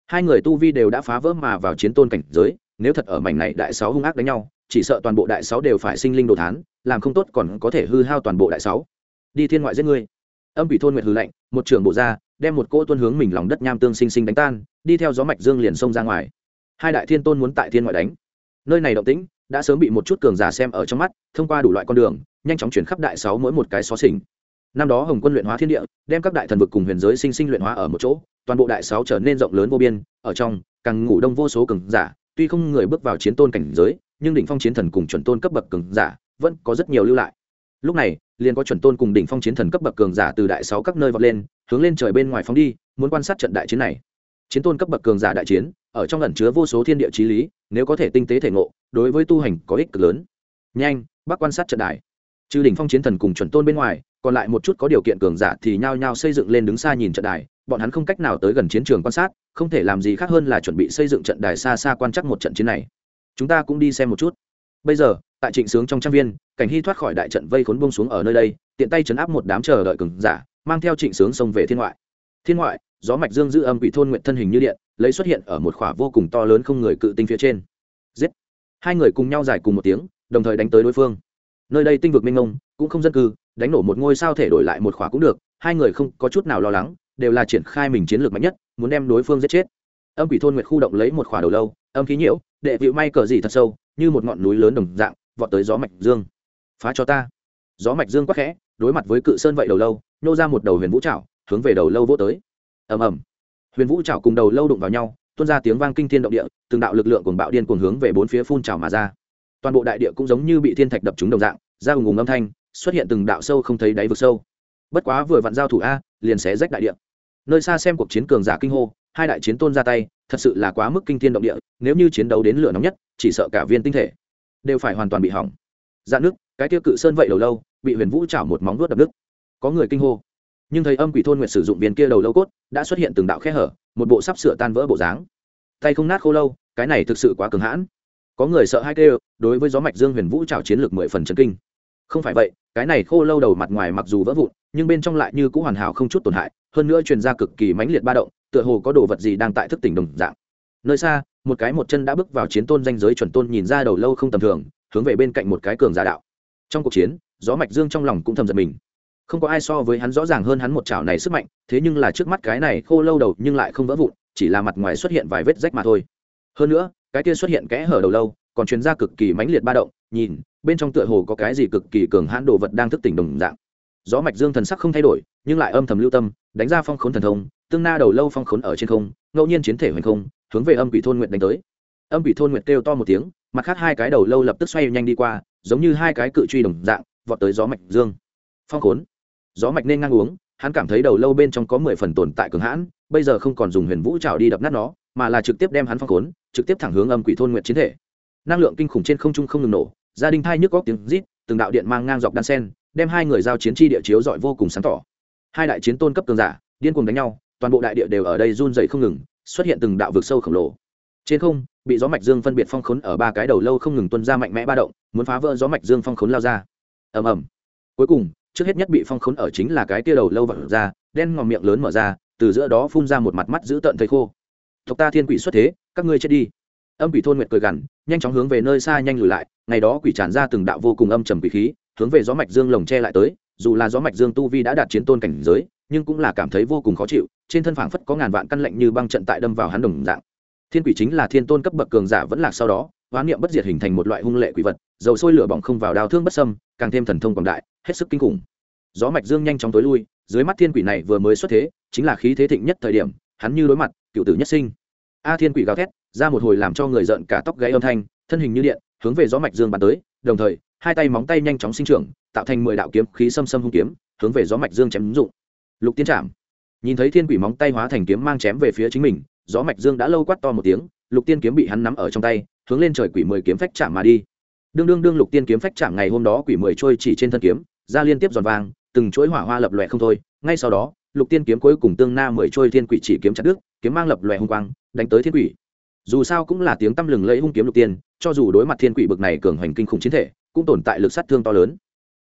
hai người tu vi đều đã phá vỡ mà vào chiến tôn cảnh giới nếu thật ở mảnh này đại sáu hung ác đánh nhau chỉ sợ toàn bộ đại sáu đều phải sinh linh đồ thán làm không tốt còn có thể hư hao toàn bộ đại sáu đi thiên ngoại giết ngươi âm bị thôn nguyệt hư lạnh, một trưởng bộ ra, đem một cỗ tuân hướng mình lòng đất nham tương sinh sinh đánh tan, đi theo gió mạch dương liền xông ra ngoài. Hai đại thiên tôn muốn tại thiên ngoại đánh. Nơi này động tĩnh, đã sớm bị một chút cường giả xem ở trong mắt, thông qua đủ loại con đường, nhanh chóng chuyển khắp đại sáu mỗi một cái xó xỉnh. Năm đó hồng quân luyện hóa thiên địa, đem các đại thần vực cùng huyền giới sinh sinh luyện hóa ở một chỗ, toàn bộ đại sáu trở nên rộng lớn vô biên, ở trong, càng ngủ đông vô số cường giả, tuy không người bước vào chiến tôn cảnh giới, nhưng đỉnh phong chiến thần cùng chuẩn tôn cấp bậc cường giả, vẫn có rất nhiều lưu lại. Lúc này liền có chuẩn tôn cùng đỉnh phong chiến thần cấp bậc cường giả từ đại sáu các nơi vọt lên, hướng lên trời bên ngoài phóng đi, muốn quan sát trận đại chiến này. Chiến tôn cấp bậc cường giả đại chiến, ở trong ẩn chứa vô số thiên địa trí lý, nếu có thể tinh tế thể ngộ, đối với tu hành có ích cực lớn. Nhanh bác quan sát trận đại. Trừ đỉnh phong chiến thần cùng chuẩn tôn bên ngoài, còn lại một chút có điều kiện cường giả thì nhao nhao xây dựng lên đứng xa nhìn trận đài, bọn hắn không cách nào tới gần chiến trường quan sát, không thể làm gì khác hơn là chuẩn bị xây dựng trận đài xa xa quan chắc một trận chiến này. Chúng ta cũng đi xem một chút. Bây giờ tại trịnh sướng trong trang viên, cảnh hy thoát khỏi đại trận vây khốn bông xuống ở nơi đây, tiện tay chấn áp một đám chờ đợi cường giả, mang theo trịnh sướng xông về thiên ngoại. Thiên ngoại, gió mạch dương giữ âm quỷ thôn nguyện thân hình như điện, lấy xuất hiện ở một khỏa vô cùng to lớn không người cự tinh phía trên. Giết! Hai người cùng nhau giải cùng một tiếng, đồng thời đánh tới đối phương. Nơi đây tinh vực minh ngông cũng không dân cư, đánh nổ một ngôi sao thể đổi lại một khỏa cũng được, hai người không có chút nào lo lắng, đều là triển khai mình chiến lược mạnh nhất, muốn đem đối phương giết chết. Âm quỷ thôn nguyệt khu động lấy một khỏa đầu lâu, âm khí nhiễu, đệ vịu may cờ gì thật sâu, như một ngọn núi lớn đồng dạng vọt tới gió mạch dương. Phá cho ta. Gió mạch dương quắc khẽ, đối mặt với cự sơn vậy đầu lâu, nhô ra một đầu huyền vũ trảo hướng về đầu lâu vỗ tới. Ầm ầm. Huyền vũ trảo cùng đầu lâu đụng vào nhau, tuôn ra tiếng vang kinh thiên động địa, từng đạo lực lượng cuồng bạo điên cuồng hướng về bốn phía phun trào mà ra. Toàn bộ đại địa cũng giống như bị thiên thạch đập trúng đồng dạng, ra ùng ùng âm thanh, xuất hiện từng đạo sâu không thấy đáy vực sâu. Bất quá vừa vặn giao thủ a, liền xé rách đại địa. Nơi xa xem cuộc chiến cường giả kinh hô, hai đại chiến tôn ra tay, thật sự là quá mức kinh thiên động địa, nếu như chiến đấu đến lửa nóng nhất, chỉ sợ cả viên tinh thể đều phải hoàn toàn bị hỏng. Dạn nước cái tiêu cự sơn vậy đầu lâu, bị huyền vũ chảo một móng vuốt đập nước có người kinh hô. Nhưng thấy âm quỷ thôn nguyệt sử dụng viên kia đầu lâu cốt, đã xuất hiện từng đạo khe hở, một bộ sắp sửa tan vỡ bộ dáng. Tay không nát khô lâu, cái này thực sự quá cường hãn. Có người sợ hai kêu, đối với gió mạch dương huyền vũ trào chiến lược mười phần chấn kinh. Không phải vậy, cái này khô lâu đầu mặt ngoài mặc dù vỡ vụn, nhưng bên trong lại như cũ hoàn hảo không chút tổn hại, hơn nữa truyền ra cực kỳ mãnh liệt ba động, tựa hồ có đồ vật gì đang tại thức tỉnh đồng dạng. Nơi xa một cái một chân đã bước vào chiến tôn danh giới chuẩn tôn nhìn ra đầu lâu không tầm thường, hướng về bên cạnh một cái cường giả đạo. Trong cuộc chiến, gió mạch dương trong lòng cũng thầm giật mình. Không có ai so với hắn rõ ràng hơn hắn một chảo này sức mạnh, thế nhưng là trước mắt cái này khô lâu đầu nhưng lại không vỡ vụn, chỉ là mặt ngoài xuất hiện vài vết rách mà thôi. Hơn nữa, cái kia xuất hiện kẽ hở đầu lâu, còn truyền ra cực kỳ mãnh liệt ba động, nhìn, bên trong tựa hồ có cái gì cực kỳ cường hãn đồ vật đang thức tỉnh đồng dạng. Gió mạch dương thần sắc không thay đổi, nhưng lại âm thầm lưu tâm, đánh ra phong khốn thần thông, tương na đầu lâu phong khốn ở trên không, ngẫu nhiên chiến thể hoành không hướng về âm quỷ thôn nguyện đánh tới. Âm quỷ thôn nguyện kêu to một tiếng, mặt khác hai cái đầu lâu lập tức xoay nhanh đi qua, giống như hai cái cự truy đồng dạng, vọt tới gió mạch dương. Phong khốn. Gió mạch nên ngang uống, hắn cảm thấy đầu lâu bên trong có mười phần tồn tại cường hãn, bây giờ không còn dùng huyền vũ trào đi đập nát nó, mà là trực tiếp đem hắn phong khốn, trực tiếp thẳng hướng âm quỷ thôn nguyện chiến thể. Năng lượng kinh khủng trên không trung không ngừng nổ, gia đình thai nhức góc tiếng rít, từng đạo điện mang ngang dọc đan sen, đem hai người giao chiến chi địa chiếu dọi vô cùng sáng tỏ. Hai đại chiến tôn cấp cường giả, điên cuồng đánh nhau, toàn bộ đại địa đều ở đây run dày không ngừng xuất hiện từng đạo vực sâu khổng lồ. Trên không, bị gió mạch dương phân biệt phong khốn ở ba cái đầu lâu không ngừng tuân ra mạnh mẽ ba động, muốn phá vỡ gió mạch dương phong khốn lao ra. Ầm ầm. Cuối cùng, trước hết nhất bị phong khốn ở chính là cái tia đầu lâu vặn ra, đen ngòm miệng lớn mở ra, từ giữa đó phun ra một mặt mắt giữ tợn thấy khô. Tộc ta thiên quỷ xuất thế, các ngươi chết đi. Âm quỷ thôn nguyệt cười gằn, nhanh chóng hướng về nơi xa nhanh lùi lại, ngày đó quỷ tràn ra từng đạo vô cùng âm trầm quỷ khí, hướng về gió mạch dương lồng che lại tới, dù là gió mạch dương tu vi đã đạt chiến tôn cảnh giới nhưng cũng là cảm thấy vô cùng khó chịu, trên thân phảng phất có ngàn vạn căn lệnh như băng trận tại đâm vào hắn đồng dạng. Thiên quỷ chính là thiên tôn cấp bậc cường giả vẫn lạc sau đó hoán niệm bất diệt hình thành một loại hung lệ quỷ vật, dầu sôi lửa bỏng không vào đao thương bất sâm càng thêm thần thông quảng đại, hết sức kinh khủng. Gió mạch dương nhanh chóng tối lui, dưới mắt thiên quỷ này vừa mới xuất thế, chính là khí thế thịnh nhất thời điểm, hắn như đối mặt, cựu tử nhất sinh. A thiên quỷ gào thét, ra một hồi làm cho người giận cả tóc gáy âm thanh, thân hình như điện, hướng về gió mạch dương bắn tới, đồng thời, hai tay móng tay nhanh chóng sinh trưởng, tạo thành mười đạo kiếm khí xâm xâm hung kiếm, hướng về gió mạch dương chém ứng dụng lục tiên Chạm nhìn thấy thiên quỷ móng tay hóa thành kiếm mang chém về phía chính mình, gió mạch dương đã lâu quát to một tiếng, lục tiên kiếm bị hắn nắm ở trong tay, hướng lên trời quỷ mười kiếm phách chạm mà đi. Đương đương đương lục tiên kiếm phách chạm ngày hôm đó quỷ mười trôi chỉ trên thân kiếm, ra liên tiếp giòn vàng, từng chuỗi hỏa hoa lập lòe không thôi. Ngay sau đó, lục tiên kiếm cuối cùng tương na mười trôi thiên quỷ chỉ kiếm chặt đứt, kiếm mang lập lòe hung quang, đánh tới thiên quỷ. Dù sao cũng là tiếng tăm lừng lẫy hung kiếm lục tiên, cho dù đối mặt thiên quỷ bực này cường hành kinh khủng chiến thể, cũng tồn tại lực sát thương to lớn.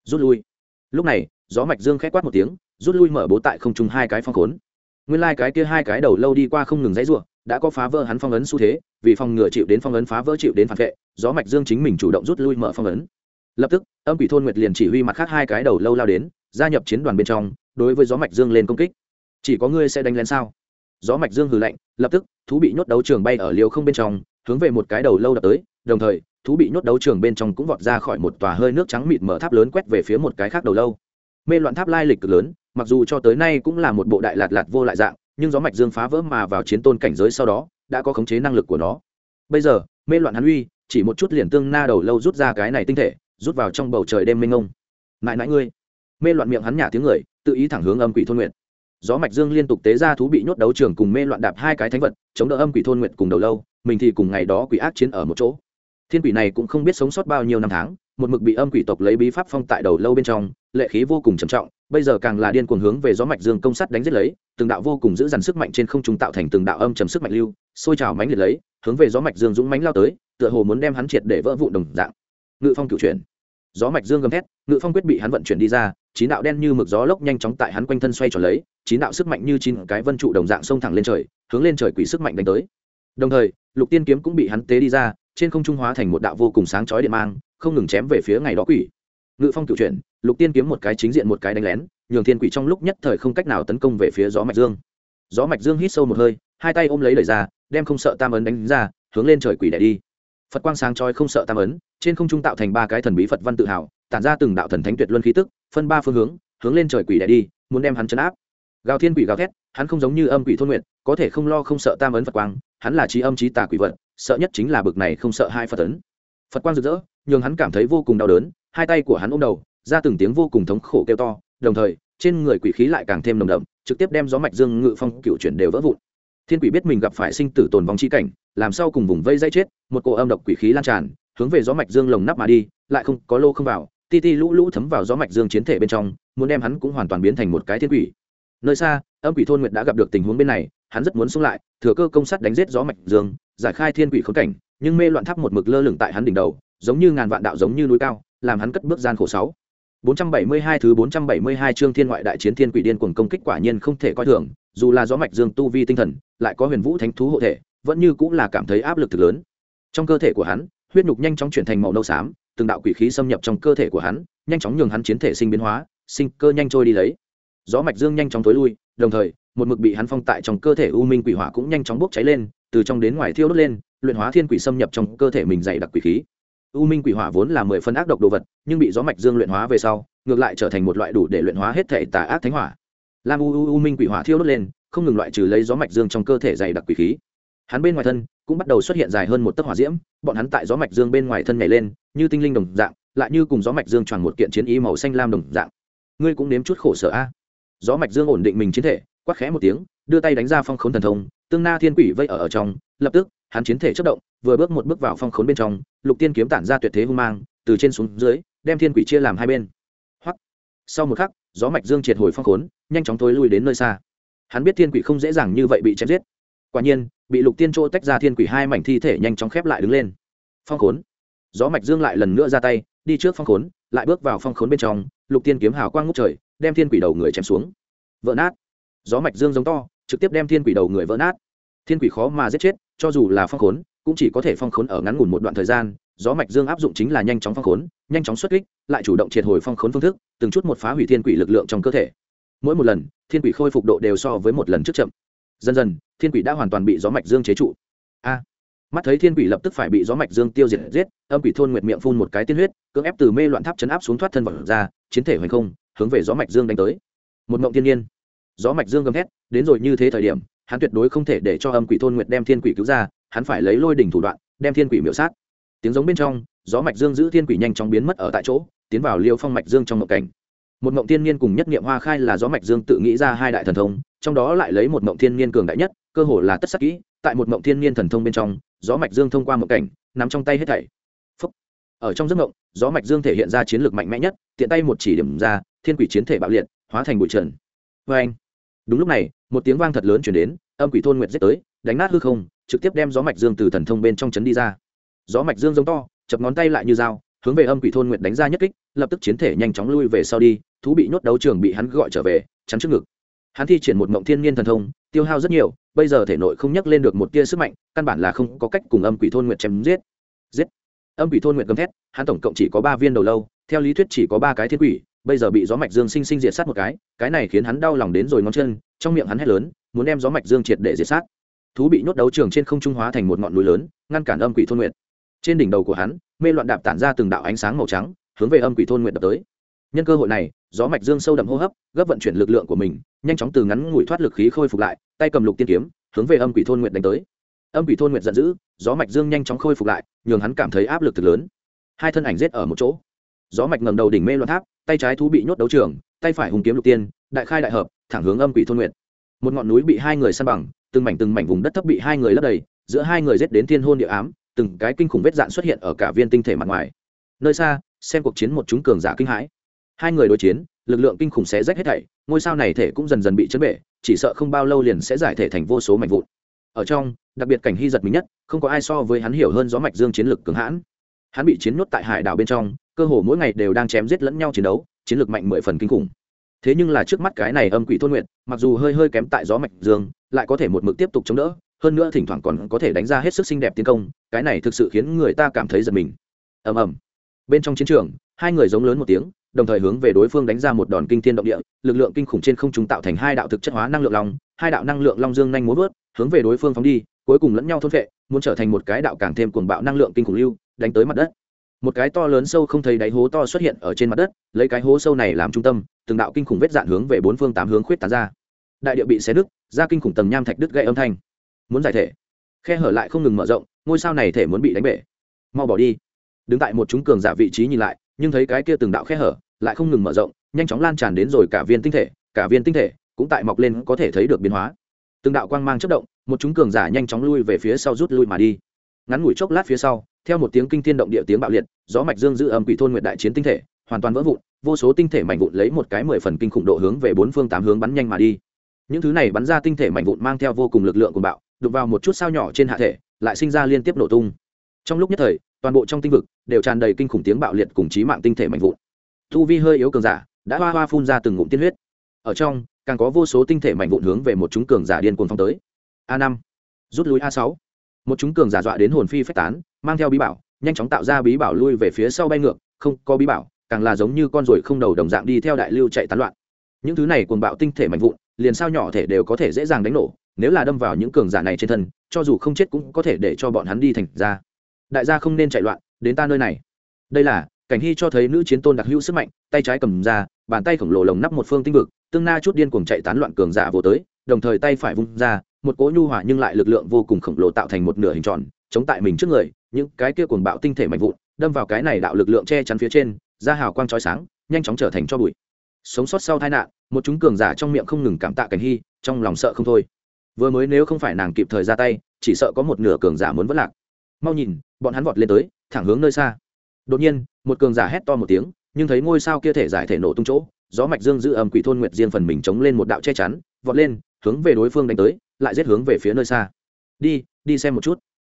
Rút lui. Lúc này, gió mạch dương khẽ quát một tiếng rút lui mở bố tại không trung hai cái phong khốn. Nguyên lai cái kia hai cái đầu lâu đi qua không ngừng dãy ruộng đã có phá vỡ hắn phong ấn xu thế, vì phòng ngừa chịu đến phong ấn phá vỡ chịu đến phản vệ, gió mạch dương chính mình chủ động rút lui mở phong ấn. Lập tức, âm quỷ thôn nguyệt liền chỉ huy mặt khác hai cái đầu lâu lao đến, gia nhập chiến đoàn bên trong, đối với gió mạch dương lên công kích. Chỉ có ngươi sẽ đánh lén sao? Gió mạch dương hừ lạnh, lập tức, thú bị nhốt đấu trường bay ở liều không bên trong, hướng về một cái đầu lâu đập tới, đồng thời, thú bị nhốt đấu trường bên trong cũng vọt ra khỏi một tòa hơi nước trắng mịt mở tháp lớn quét về phía một cái khác đầu lâu. Mê loạn tháp lai lịch cực lớn mặc dù cho tới nay cũng là một bộ đại lạt lạt vô lại dạng, nhưng gió mạch dương phá vỡ mà vào chiến tôn cảnh giới sau đó, đã có khống chế năng lực của nó. Bây giờ, mê loạn hắn uy, chỉ một chút liền tương na đầu lâu rút ra cái này tinh thể, rút vào trong bầu trời đêm mênh ngông mãi mãi ngươi. Mê loạn miệng hắn nhả tiếng người, tự ý thẳng hướng âm quỷ thôn nguyện gió mạch dương liên tục tế ra thú bị nhốt đấu trường cùng mê loạn đạp hai cái thánh vật, chống đỡ âm quỷ thôn nguyện cùng đầu lâu, mình thì cùng ngày đó quỷ ác chiến ở một chỗ. Thiên quỷ này cũng không biết sống sót bao nhiêu năm tháng, một mực bị âm quỷ tộc lấy bí pháp phong tại đầu lâu bên trong lệ khí vô cùng trầm trọng, bây giờ càng là điên cuồng hướng về gió mạch dương công sắt đánh giết lấy, từng đạo vô cùng giữ dằn sức mạnh trên không trung tạo thành từng đạo âm trầm sức mạnh lưu, sôi trào mãnh liệt lấy, hướng về gió mạch dương dũng mãnh lao tới, tựa hồ muốn đem hắn triệt để vỡ vụn đồng dạng. Ngự phong cửu chuyển. Gió mạch dương gầm thét, ngự phong quyết bị hắn vận chuyển đi ra, chín đạo đen như mực gió lốc nhanh chóng tại hắn quanh thân xoay tròn lấy, chín đạo sức mạnh như chín cái vân trụ đồng dạng xông thẳng lên trời, hướng lên trời quỷ sức mạnh đánh tới. Đồng thời, lục tiên kiếm cũng bị hắn tế đi ra, trên không trung hóa thành một đạo vô cùng sáng chói điện mang, không ngừng chém về phía ngày đó quỷ ngự phong cựu chuyển, lục tiên kiếm một cái chính diện một cái đánh lén, nhường thiên quỷ trong lúc nhất thời không cách nào tấn công về phía gió mạch dương. Gió mạch dương hít sâu một hơi, hai tay ôm lấy lời ra, đem không sợ tam ấn đánh ra, hướng lên trời quỷ đẻ đi. Phật quang sáng chói không sợ tam ấn, trên không trung tạo thành ba cái thần bí phật văn tự hào, tản ra từng đạo thần thánh tuyệt luân khí tức, phân ba phương hướng hướng lên trời quỷ đẻ đi, muốn đem hắn chấn áp. Gào thiên quỷ gào thét, hắn không giống như âm quỷ thôn nguyện có thể không lo không sợ tam ấn phật quang, hắn là trí âm trí tà quỷ vật, sợ nhất chính là bực này không sợ hai phật ấn. phật quang rực rỡ nhường hắn cảm thấy vô cùng đau đớn, hai tay của hắn ôm đầu, ra từng tiếng vô cùng thống khổ kêu to, đồng thời, trên người quỷ khí lại càng thêm nồng đậm, trực tiếp đem gió mạch dương ngự phong cựu chuyển đều vỡ vụn. Thiên quỷ biết mình gặp phải sinh tử tồn vong chi cảnh, làm sao cùng vùng vây dây chết, một cỗ âm độc quỷ khí lan tràn, hướng về gió mạch dương lồng nắp mà đi, lại không có lô không vào, ti ti lũ lũ thấm vào gió mạch dương chiến thể bên trong, muốn đem hắn cũng hoàn toàn biến thành một cái thiên quỷ. Nơi xa, âm quỷ thôn nguyệt đã gặp được tình huống bên này, hắn rất muốn xông lại, thừa cơ công sát đánh giết gió mạch dương, giải khai thiên quỷ khốn cảnh, nhưng mê loạn tháp một mực lơ lửng tại hắn đỉnh đầu giống như ngàn vạn đạo giống như núi cao làm hắn cất bước gian khổ sáu 472 thứ 472 chương thiên ngoại đại chiến thiên quỷ điên cuồng công kích quả nhiên không thể coi thường, dù là gió mạch dương tu vi tinh thần, lại có huyền vũ thánh thú hộ thể, vẫn như cũng là cảm thấy áp lực thực lớn. Trong cơ thể của hắn, huyết nhục nhanh chóng chuyển thành màu nâu xám, từng đạo quỷ khí xâm nhập trong cơ thể của hắn, nhanh chóng nhường hắn chiến thể sinh biến hóa, sinh cơ nhanh trôi đi lấy. Gió mạch dương nhanh chóng tối lui, đồng thời, một mực bị hắn phong tại trong cơ thể u minh quỷ hỏa cũng nhanh chóng bốc cháy lên, từ trong đến ngoài thiêu đốt lên, luyện hóa thiên quỷ xâm nhập trong cơ thể mình dày đặc quỷ khí u minh quỷ hỏa vốn là mười phân ác độc đồ vật nhưng bị gió mạch dương luyện hóa về sau ngược lại trở thành một loại đủ để luyện hóa hết thể tà ác thánh hỏa. Lam u u, u minh quỷ hỏa thiêu đốt lên không ngừng loại trừ lấy gió mạch dương trong cơ thể dày đặc quỷ khí. Hắn bên ngoài thân cũng bắt đầu xuất hiện dài hơn một tấc hỏa diễm bọn hắn tại gió mạch dương bên ngoài thân nhảy lên như tinh linh đồng dạng lại như cùng gió mạch dương tròn một kiện chiến ý màu xanh lam đồng dạng. Ngươi cũng nếm chút khổ sở a. Gió mạch dương ổn định mình chiến thể quát khẽ một tiếng đưa tay đánh ra phong khốn thần thông tương na thiên quỷ vây ở, ở trong lập tức hắn chiến thể chất động, vừa bước một bước vào phong khốn bên trong, lục tiên kiếm tản ra tuyệt thế hung mang, từ trên xuống dưới, đem thiên quỷ chia làm hai bên. Hoặc sau một khắc, gió mạch dương triệt hồi phong khốn, nhanh chóng thối lui đến nơi xa. Hắn biết thiên quỷ không dễ dàng như vậy bị chém giết. Quả nhiên, bị lục tiên chỗ tách ra thiên quỷ hai mảnh thi thể nhanh chóng khép lại đứng lên. Phong khốn. Gió mạch dương lại lần nữa ra tay, đi trước phong khốn, lại bước vào phong khốn bên trong, lục tiên kiếm hào quang ngút trời, đem thiên quỷ đầu người chém xuống. Vỡ nát. Gió mạch dương giống to, trực tiếp đem thiên quỷ đầu người vỡ nát. Thiên quỷ khó mà giết chết cho dù là phong khốn, cũng chỉ có thể phong khốn ở ngắn ngủn một đoạn thời gian, gió mạch dương áp dụng chính là nhanh chóng phong khốn, nhanh chóng xuất kích, lại chủ động triệt hồi phong khốn phương thức, từng chút một phá hủy thiên quỷ lực lượng trong cơ thể. Mỗi một lần, thiên quỷ khôi phục độ đều so với một lần trước chậm. Dần dần, thiên quỷ đã hoàn toàn bị gió mạch dương chế trụ. A! Mắt thấy thiên quỷ lập tức phải bị gió mạch dương tiêu diệt giết, âm quỷ thôn nguyệt miệng phun một cái tiên huyết, cưỡng ép từ mê loạn tháp chấn áp xuống thoát thân vật ra, chiến thể hoành không, hướng về gió mạch dương đánh tới. Một mộng thiên nhiên. Gió mạch dương gầm thét, đến rồi như thế thời điểm hắn tuyệt đối không thể để cho âm quỷ thôn nguyệt đem thiên quỷ cứu ra, hắn phải lấy lôi đỉnh thủ đoạn, đem thiên quỷ miểu sát. Tiếng giống bên trong, gió mạch dương giữ thiên quỷ nhanh chóng biến mất ở tại chỗ, tiến vào liêu phong mạch dương trong mộng cảnh. Một mộng thiên niên cùng nhất niệm hoa khai là gió mạch dương tự nghĩ ra hai đại thần thông, trong đó lại lấy một mộng thiên niên cường đại nhất, cơ hồ là tất sắc kỹ, tại một mộng thiên niên thần thông bên trong, gió mạch dương thông qua mộng cảnh, nắm trong tay hết thảy. Phúc. ở trong giấc mộng gió mạch dương thể hiện ra chiến lược mạnh mẽ nhất, tiện tay một chỉ điểm ra, thiên quỷ chiến thể bạo liệt, hóa thành bụi trần. Vê anh đúng lúc này, một tiếng vang thật lớn chuyển đến, âm quỷ thôn nguyệt giết tới, đánh nát hư không, trực tiếp đem gió mạch dương từ thần thông bên trong chấn đi ra. Gió mạch dương giống to, chập ngón tay lại như dao, hướng về âm quỷ thôn nguyệt đánh ra nhất kích, lập tức chiến thể nhanh chóng lui về sau đi, thú bị nhốt đấu trường bị hắn gọi trở về, chắn trước ngực. Hắn thi triển một mộng thiên nhiên thần thông, tiêu hao rất nhiều, bây giờ thể nội không nhắc lên được một tia sức mạnh, căn bản là không có cách cùng âm quỷ thôn nguyệt chém giết. Giết. Âm quỷ thôn nguyệt gầm thét, hắn tổng cộng chỉ có ba viên đầu lâu, theo lý thuyết chỉ có ba cái thiên quỷ bây giờ bị gió mạch dương sinh sinh diệt sát một cái cái này khiến hắn đau lòng đến rồi ngón chân, trong miệng hắn hét lớn, muốn đem gió mạch dương triệt để diệt sát. Thú bị nhốt đấu trường trên không trung hóa thành một ngọn núi lớn, ngăn cản âm quỷ thôn nguyệt. Trên đỉnh đầu của hắn, mê loạn đạp tản ra từng đạo ánh sáng màu trắng, hướng về âm quỷ thôn nguyệt đập tới. Nhân cơ hội này, gió mạch dương sâu đậm hô hấp, gấp vận chuyển lực lượng của mình, nhanh chóng từ ngắn ngủi thoát lực khí khôi phục lại, tay cầm lục tiên kiếm, hướng về âm quỷ thôn nguyệt đánh tới. Âm quỷ thôn nguyệt giận dữ, gió mạch dương nhanh chóng khôi phục lại, nhường hắn cảm thấy áp lực thực lớn. Hai thân ảnh giết ở một chỗ gió mạch ngầm đầu đỉnh mê loạn tháp, tay trái thú bị nhốt đấu trường, tay phải hùng kiếm lục tiên, đại khai đại hợp, thẳng hướng âm quỷ thôn nguyện. một ngọn núi bị hai người săn bằng, từng mảnh từng mảnh vùng đất thấp bị hai người lấp đầy, giữa hai người giết đến thiên hôn địa ám, từng cái kinh khủng vết dạn xuất hiện ở cả viên tinh thể mặt ngoài. Nơi xa, xem cuộc chiến một chúng cường giả kinh hãi. Hai người đối chiến, lực lượng kinh khủng sẽ rách hết thảy, ngôi sao này thể cũng dần dần bị chấn bể, chỉ sợ không bao lâu liền sẽ giải thể thành vô số mảnh vụn. Ở trong, đặc biệt cảnh hy giật mình nhất, không có ai so với hắn hiểu hơn gió mạch dương chiến lực cường hãn. Hắn bị chiến nhốt tại hải đảo bên trong cơ hồ mỗi ngày đều đang chém giết lẫn nhau chiến đấu, chiến lược mạnh mười phần kinh khủng. Thế nhưng là trước mắt cái này âm quỷ thôn nguyện mặc dù hơi hơi kém tại gió mạch dương, lại có thể một mực tiếp tục chống đỡ, hơn nữa thỉnh thoảng còn có thể đánh ra hết sức xinh đẹp tiến công, cái này thực sự khiến người ta cảm thấy giật mình. Ầm ầm. Bên trong chiến trường, hai người giống lớn một tiếng, đồng thời hướng về đối phương đánh ra một đòn kinh thiên động địa, lực lượng kinh khủng trên không trung tạo thành hai đạo thực chất hóa năng lượng long, hai đạo năng lượng long dương nhanh muốn vớt, hướng về đối phương phóng đi, cuối cùng lẫn nhau thôn vệ muốn trở thành một cái đạo càng thêm cuồng bạo năng lượng kinh khủng lưu, đánh tới mặt đất một cái to lớn sâu không thấy đáy hố to xuất hiện ở trên mặt đất, lấy cái hố sâu này làm trung tâm, từng đạo kinh khủng vết dạn hướng về bốn phương tám hướng khuyết tán ra. Đại địa bị xé đứt ra kinh khủng tầng nham thạch đứt gãy âm thanh. Muốn giải thể. Khe hở lại không ngừng mở rộng, ngôi sao này thể muốn bị đánh bể. Mau bỏ đi. Đứng tại một chúng cường giả vị trí nhìn lại, nhưng thấy cái kia từng đạo khe hở lại không ngừng mở rộng, nhanh chóng lan tràn đến rồi cả viên tinh thể, cả viên tinh thể cũng tại mọc lên có thể thấy được biến hóa. Từng đạo quang mang chất động, một chúng cường giả nhanh chóng lui về phía sau rút lui mà đi ngắn ngủi chốc lát phía sau, theo một tiếng kinh thiên động địa tiếng bạo liệt, gió mạch dương giữ âm quỷ thôn nguyệt đại chiến tinh thể, hoàn toàn vỡ vụn, vô số tinh thể mảnh vụn lấy một cái mười phần kinh khủng độ hướng về bốn phương tám hướng bắn nhanh mà đi. Những thứ này bắn ra tinh thể mảnh vụn mang theo vô cùng lực lượng của bạo, đụng vào một chút sao nhỏ trên hạ thể, lại sinh ra liên tiếp nổ tung. Trong lúc nhất thời, toàn bộ trong tinh vực đều tràn đầy kinh khủng tiếng bạo liệt cùng trí mạng tinh thể mạnh vụn. Thu vi hơi yếu cường giả, đã hoa hoa phun ra từng ngụm tiên huyết. Ở trong, càng có vô số tinh thể mạnh vụn hướng về một chúng cường giả điên cuồng phong tới. A năm. Rút lui a sáu một chúng cường giả dọa đến hồn phi phách tán, mang theo bí bảo, nhanh chóng tạo ra bí bảo lui về phía sau bay ngược, không có bí bảo, càng là giống như con ruồi không đầu đồng dạng đi theo đại lưu chạy tán loạn. Những thứ này cuồng bạo tinh thể mạnh vụn, liền sao nhỏ thể đều có thể dễ dàng đánh nổ, nếu là đâm vào những cường giả này trên thân, cho dù không chết cũng có thể để cho bọn hắn đi thành ra. Đại gia không nên chạy loạn, đến ta nơi này. Đây là, cảnh hy cho thấy nữ chiến tôn đặc hữu sức mạnh, tay trái cầm ra, bàn tay khổng lồ lồng nắp một phương tinh vực, tương na chút điên cuồng chạy tán loạn cường giả vô tới, đồng thời tay phải vung ra một cỗ nhu hòa nhưng lại lực lượng vô cùng khổng lồ tạo thành một nửa hình tròn, chống tại mình trước người, những cái kia cuồng bạo tinh thể mạnh vụn, đâm vào cái này đạo lực lượng che chắn phía trên, ra hào quang chói sáng, nhanh chóng trở thành cho bụi. Sống sót sau tai nạn, một chúng cường giả trong miệng không ngừng cảm tạ cảnh hy, trong lòng sợ không thôi. Vừa mới nếu không phải nàng kịp thời ra tay, chỉ sợ có một nửa cường giả muốn vất lạc. Mau nhìn, bọn hắn vọt lên tới, thẳng hướng nơi xa. Đột nhiên, một cường giả hét to một tiếng, nhưng thấy ngôi sao kia thể giải thể nổ tung chỗ, gió mạch dương giữ ầm quỷ thôn nguyệt diên phần mình chống lên một đạo che chắn, vọt lên, hướng về đối phương đánh tới lại giết hướng về phía nơi xa. Đi đi xem một chút.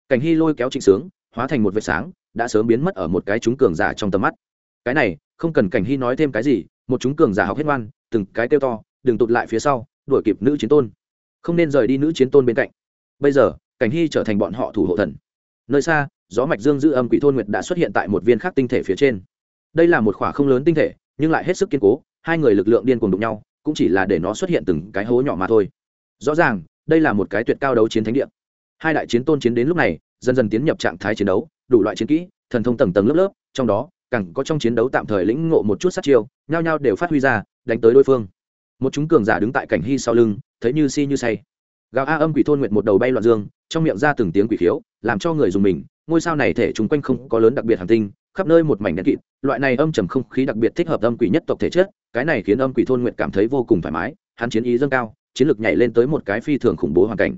Cảnh hy lôi kéo trịnh sướng, hóa thành một vệt sáng, đã sớm biến mất ở một cái chúng cường giả trong tầm mắt. Cái này, không cần cảnh hy nói thêm cái gì, một chúng cường giả học hết ngoan, từng cái kêu to, đừng tụt lại phía sau, đuổi kịp nữ chiến tôn. Không nên rời đi nữ chiến tôn bên cạnh. Bây giờ, cảnh hy trở thành bọn họ thủ hộ thần. Nơi xa, gió mạch dương giữ âm quỷ thôn nguyệt đã xuất hiện tại một viên khác tinh thể phía trên. Đây là một khỏa không lớn tinh thể, nhưng lại hết sức kiên cố, hai người lực lượng điên cuồng đụng nhau, cũng chỉ là để nó xuất hiện từng cái hố nhỏ mà thôi. Rõ ràng đây là một cái tuyệt cao đấu chiến thánh địa. Hai đại chiến tôn chiến đến lúc này, dần dần tiến nhập trạng thái chiến đấu, đủ loại chiến kỹ, thần thông tầng tầng lớp lớp, trong đó, càng có trong chiến đấu tạm thời lĩnh ngộ một chút sát chiêu, nhao nhao đều phát huy ra, đánh tới đối phương. Một chúng cường giả đứng tại cảnh hy sau lưng, thấy như si như say. Gào a âm quỷ thôn nguyệt một đầu bay loạn dương, trong miệng ra từng tiếng quỷ khiếu, làm cho người dùng mình, ngôi sao này thể chúng quanh không có lớn đặc biệt hành tinh, khắp nơi một mảnh đen kịt, loại này âm trầm không khí đặc biệt thích hợp âm quỷ nhất tộc thể chất, cái này khiến âm quỷ thôn nguyệt cảm thấy vô cùng thoải mái, hắn chiến ý dâng cao chiến lược nhảy lên tới một cái phi thường khủng bố hoàn cảnh.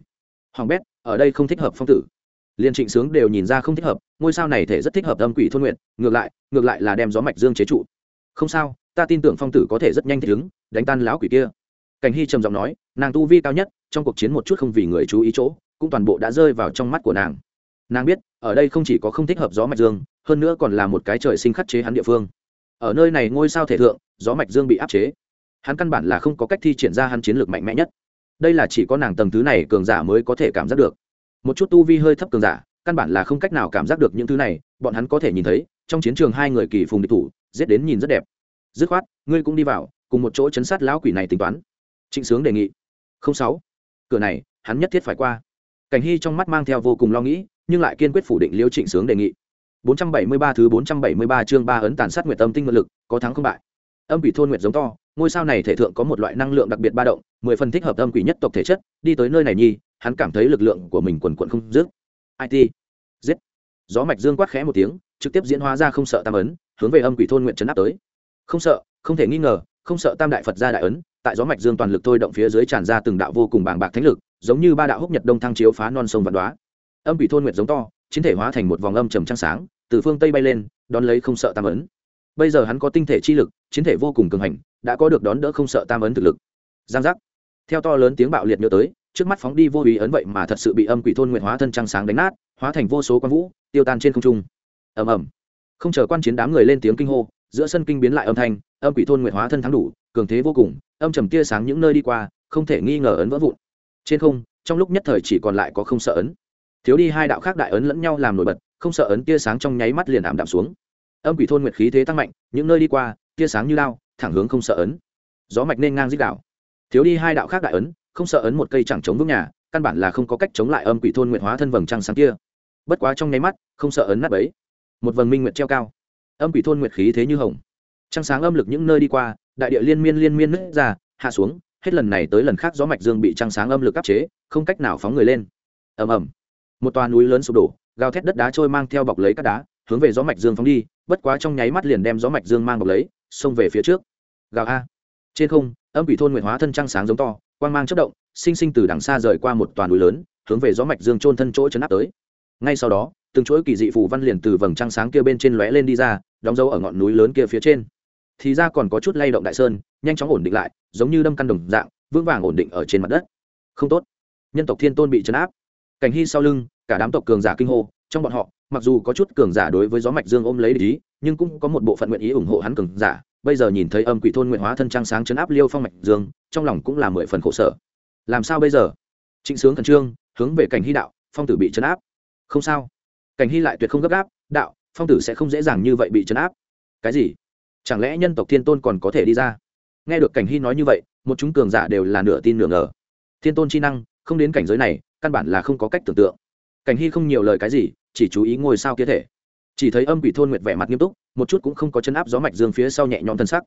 Hoàng bét, ở đây không thích hợp phong tử. Liên trịnh sướng đều nhìn ra không thích hợp, ngôi sao này thể rất thích hợp âm quỷ thôn nguyện ngược lại ngược lại là đem gió mạch dương chế trụ. Không sao, ta tin tưởng phong tử có thể rất nhanh thích ứng, đánh tan lão quỷ kia. Cảnh hy trầm giọng nói, nàng tu vi cao nhất, trong cuộc chiến một chút không vì người chú ý chỗ, cũng toàn bộ đã rơi vào trong mắt của nàng. Nàng biết, ở đây không chỉ có không thích hợp gió mạch dương, hơn nữa còn là một cái trời sinh khắc chế hắn địa phương. Ở nơi này ngôi sao thể thượng, gió mạch dương bị áp chế hắn căn bản là không có cách thi triển ra hắn chiến lược mạnh mẽ nhất. Đây là chỉ có nàng tầng thứ này cường giả mới có thể cảm giác được. Một chút tu vi hơi thấp cường giả, căn bản là không cách nào cảm giác được những thứ này, bọn hắn có thể nhìn thấy, trong chiến trường hai người kỳ phùng địch thủ, giết đến nhìn rất đẹp. Dứt khoát, ngươi cũng đi vào, cùng một chỗ chấn sát lão quỷ này tính toán. Trịnh sướng đề nghị. Không sáu. Cửa này, hắn nhất thiết phải qua. Cảnh hy trong mắt mang theo vô cùng lo nghĩ, nhưng lại kiên quyết phủ định liêu trịnh sướng đề nghị. 473 thứ 473 chương ba ấn tàn sát nguyệt tâm tinh nguyện lực, có thắng không bại. Âm quỷ thôn nguyệt giống to ngôi sao này thể thượng có một loại năng lượng đặc biệt ba động, mười phần thích hợp âm quỷ nhất tộc thể chất, đi tới nơi này nhi hắn cảm thấy lực lượng của mình quần quận không dứt. It giết. Gió mạch dương quát khẽ một tiếng, trực tiếp diễn hóa ra không sợ tam ấn, hướng về âm quỷ thôn nguyện chấn áp tới. Không sợ, không thể nghi ngờ, không sợ tam đại phật gia đại ấn, tại gió mạch dương toàn lực thôi động phía dưới tràn ra từng đạo vô cùng bàng bạc thánh lực, giống như ba đạo húc nhật đông thăng chiếu phá non sông vạn đoá âm quỷ thôn nguyện giống to, chiến thể hóa thành một vòng âm trầm trăng sáng, từ phương tây bay lên, đón lấy không sợ tam ấn. Bây giờ hắn có tinh thể chi lực, chiến thể vô cùng cường hành đã có được đón đỡ không sợ tam ấn thực lực. Giang giác. Theo to lớn tiếng bạo liệt nhớ tới, trước mắt phóng đi vô ý ấn vậy mà thật sự bị âm quỷ thôn nguyện hóa thân trăng sáng đánh nát, hóa thành vô số quan vũ, tiêu tan trên không trung. Ầm ầm. Không chờ quan chiến đám người lên tiếng kinh hô, giữa sân kinh biến lại âm thanh, âm quỷ thôn nguyện hóa thân thắng đủ, cường thế vô cùng, âm trầm tia sáng những nơi đi qua, không thể nghi ngờ ấn vỡ vụn. Trên không, trong lúc nhất thời chỉ còn lại có không sợ ấn. Thiếu đi hai đạo khác đại ấn lẫn nhau làm nổi bật, không sợ ấn tia sáng trong nháy mắt liền ảm đạm xuống. Âm quỷ thôn nguyệt khí thế tăng mạnh, những nơi đi qua, tia sáng như lao thẳng hướng không sợ ấn. Gió mạch nên ngang dích đạo. Thiếu đi hai đạo khác đại ấn, không sợ ấn một cây chẳng chống vững nhà, căn bản là không có cách chống lại âm quỷ thôn nguyệt hóa thân vầng trăng sáng kia. Bất quá trong nháy mắt, không sợ ấn nát ấy một vầng minh nguyệt treo cao. Âm quỷ thôn nguyệt khí thế như hồng. Trăng sáng âm lực những nơi đi qua, đại địa liên miên liên miên nứt ra, hạ xuống, hết lần này tới lần khác gió mạch dương bị trăng sáng âm lực áp chế, không cách nào phóng người lên. Ầm ầm. Một toà núi lớn sụp đổ, gào thét đất đá trôi mang theo bọc lấy các đá, hướng về gió mạch dương phóng đi, bất quá trong nháy mắt liền đem gió mạch dương mang bọc lấy, xông về phía trước gào a. Trên không, âm quỷ thôn nguyện hóa thân trăng sáng giống to, quang mang chất động, sinh sinh từ đằng xa rời qua một toàn núi lớn, hướng về gió mạch dương trôn thân chỗ chấn áp tới. Ngay sau đó, từng chuỗi kỳ dị phù văn liền từ vầng trăng sáng kia bên trên lóe lên đi ra, đóng dấu ở ngọn núi lớn kia phía trên. Thì ra còn có chút lay động đại sơn, nhanh chóng ổn định lại, giống như đâm căn đồng dạng, vững vàng ổn định ở trên mặt đất. Không tốt. Nhân tộc thiên tôn bị chấn áp. Cảnh hy sau lưng, cả đám tộc cường giả kinh hô, trong bọn họ, mặc dù có chút cường giả đối với gió mạch dương ôm lấy ý, nhưng cũng có một bộ phận nguyện ý ủng hộ hắn cường giả bây giờ nhìn thấy âm quỷ thôn nguyện hóa thân trang sáng chấn áp liêu phong mạch dương, trong lòng cũng là mười phần khổ sở. Làm sao bây giờ? Trịnh sướng khẩn trương, hướng về cảnh hy đạo, phong tử bị chấn áp. Không sao. Cảnh hy lại tuyệt không gấp gáp, đạo, phong tử sẽ không dễ dàng như vậy bị chấn áp. Cái gì? Chẳng lẽ nhân tộc thiên tôn còn có thể đi ra? Nghe được cảnh hy nói như vậy, một chúng cường giả đều là nửa tin nửa ngờ. Thiên tôn chi năng, không đến cảnh giới này, căn bản là không có cách tưởng tượng. Cảnh hy không nhiều lời cái gì, chỉ chú ý ngôi sao kia thể chỉ thấy âm quỷ thôn nguyệt vẻ mặt nghiêm túc, một chút cũng không có chấn áp gió mạch dương phía sau nhẹ nhõm thân sắc.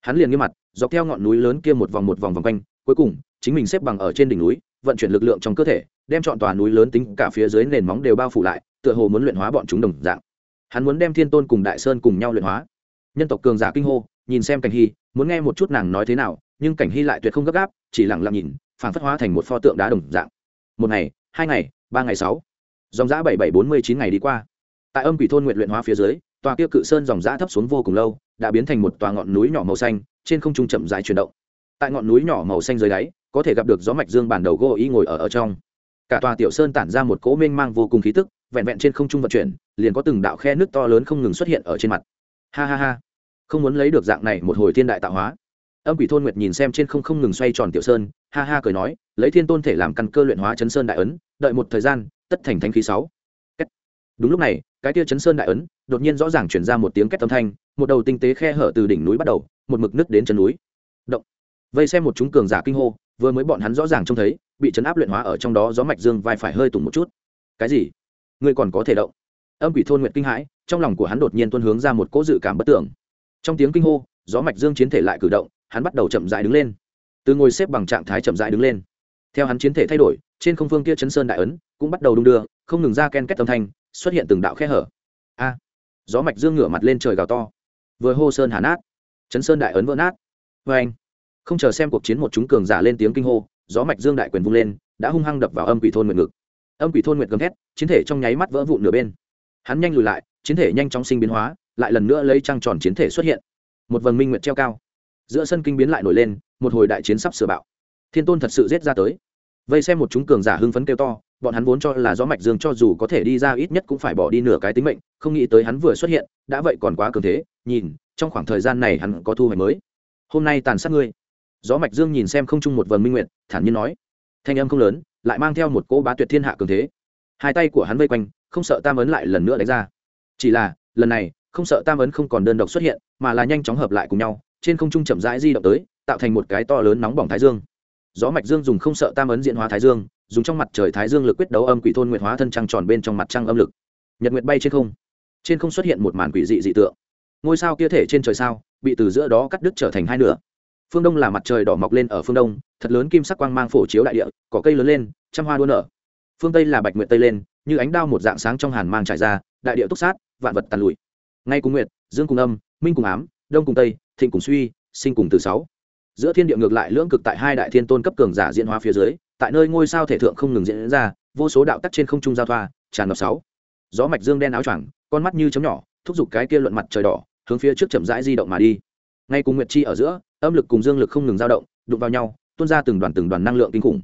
Hắn liền nghiêm mặt, dọc theo ngọn núi lớn kia một vòng một vòng vòng quanh, cuối cùng, chính mình xếp bằng ở trên đỉnh núi, vận chuyển lực lượng trong cơ thể, đem chọn tòa núi lớn tính cả phía dưới nền móng đều bao phủ lại, tựa hồ muốn luyện hóa bọn chúng đồng dạng. Hắn muốn đem thiên tôn cùng đại sơn cùng nhau luyện hóa. Nhân tộc cường giả kinh hô, nhìn xem cảnh hy, muốn nghe một chút nàng nói thế nào, nhưng cảnh hy lại tuyệt không gấp gáp, chỉ lặng lặng nhìn phản phất hóa thành một pho tượng đá đồng dạng. Một ngày, hai ngày, ba ngày sáu. Dòng giã bảy bảy bốn mươi chín ngày đi qua tại âm quỷ thôn nguyện luyện hóa phía dưới tòa kia cự sơn dòng giã thấp xuống vô cùng lâu đã biến thành một tòa ngọn núi nhỏ màu xanh trên không trung chậm dài chuyển động. Tại ngọn núi nhỏ màu xanh dưới đáy có thể gặp được gió mạch dương bản đầu gỗ y ngồi ở, ở trong. Cả tòa tiểu sơn tản ra một cỗ mênh mang vô cùng khí tức vẹn vẹn trên không trung vận chuyển liền có từng đạo khe nước to lớn không ngừng xuất hiện ở trên mặt. Ha ha ha. Không muốn lấy được dạng này một hồi thiên đại tạo hóa. Âm quỷ thôn nguyệt nhìn xem trên không không ngừng xoay tròn tiểu sơn ha ha cười nói lấy thiên tôn thể làm căn cơ luyện hóa chấn sơn đại ấn đợi một thời gian tất thành thánh khí sáu đúng lúc này, cái tia chấn sơn đại ấn đột nhiên rõ ràng chuyển ra một tiếng két âm thanh, một đầu tinh tế khe hở từ đỉnh núi bắt đầu, một mực nứt đến chân núi. Động. Vây xem một chúng cường giả kinh hô, vừa mới bọn hắn rõ ràng trông thấy, bị chấn áp luyện hóa ở trong đó gió mạch dương vai phải hơi tùng một chút. Cái gì? Ngươi còn có thể động? Âm quỷ thôn nguyện kinh hãi, trong lòng của hắn đột nhiên tuân hướng ra một cỗ dự cảm bất tưởng. Trong tiếng kinh hô, gió mạch dương chiến thể lại cử động, hắn bắt đầu chậm rãi đứng lên. Từ ngồi xếp bằng trạng thái chậm rãi đứng lên. Theo hắn chiến thể thay đổi, trên không phương kia chấn sơn đại ấn cũng bắt đầu đung đưa, không ngừng ra ken két âm thanh xuất hiện từng đạo khe hở. A, gió mạch dương ngửa mặt lên trời gào to. Vừa hô sơn hà nát, chấn sơn đại ấn vỡ nát. Vê anh, không chờ xem cuộc chiến một chúng cường giả lên tiếng kinh hô, gió mạch dương đại quyền vung lên, đã hung hăng đập vào âm quỷ thôn nguyệt ngực. Âm quỷ thôn nguyệt gầm thét, chiến thể trong nháy mắt vỡ vụn nửa bên. Hắn nhanh lùi lại, chiến thể nhanh chóng sinh biến hóa, lại lần nữa lấy trăng tròn chiến thể xuất hiện. Một vầng minh nguyệt treo cao. Giữa sân kinh biến lại nổi lên, một hồi đại chiến sắp sửa bạo. Thiên tôn thật sự giết ra tới. Vây xem một chúng cường giả hưng phấn kêu to bọn hắn vốn cho là gió mạch dương cho dù có thể đi ra ít nhất cũng phải bỏ đi nửa cái tính mệnh, không nghĩ tới hắn vừa xuất hiện, đã vậy còn quá cường thế, nhìn, trong khoảng thời gian này hắn có thu hoạch mới. Hôm nay tàn sát ngươi. Gió mạch dương nhìn xem không chung một vầng minh nguyện thản nhiên nói. Thanh âm không lớn, lại mang theo một cỗ bá tuyệt thiên hạ cường thế. Hai tay của hắn vây quanh, không sợ tam ấn lại lần nữa đánh ra. Chỉ là, lần này, không sợ tam ấn không còn đơn độc xuất hiện, mà là nhanh chóng hợp lại cùng nhau, trên không trung chậm rãi di động tới, tạo thành một cái to lớn nóng bỏng thái dương. Gió mạch dương dùng không sợ tam ấn diện hóa thái dương dùng trong mặt trời thái dương lực quyết đấu âm quỷ thôn nguyệt hóa thân trăng tròn bên trong mặt trăng âm lực. Nhật nguyệt bay trên không. Trên không xuất hiện một màn quỷ dị dị tượng. Ngôi sao kia thể trên trời sao, bị từ giữa đó cắt đứt trở thành hai nửa. Phương đông là mặt trời đỏ mọc lên ở phương đông, thật lớn kim sắc quang mang phổ chiếu đại địa cỏ cây lớn lên, trăm hoa đua nở. Phương tây là bạch nguyệt tây lên, như ánh đao một dạng sáng trong hàn mang trải ra, đại địa túc sát, vạn vật tàn lụi. Ngay cùng nguyệt, dương cùng âm, minh cùng ám, đông cùng tây, thịnh cùng suy, sinh cùng từ sáu giữa thiên địa ngược lại lưỡng cực tại hai đại thiên tôn cấp cường giả diễn hóa phía dưới, tại nơi ngôi sao thể thượng không ngừng diễn ra, vô số đạo tắc trên không trung giao thoa, tràn ngập sáu. Gió mạch dương đen áo choàng, con mắt như chấm nhỏ, thúc giục cái kia luận mặt trời đỏ, hướng phía trước chậm rãi di động mà đi. Ngay cùng nguyệt chi ở giữa, âm lực cùng dương lực không ngừng dao động, đụng vào nhau, tuôn ra từng đoàn từng đoàn năng lượng kinh khủng.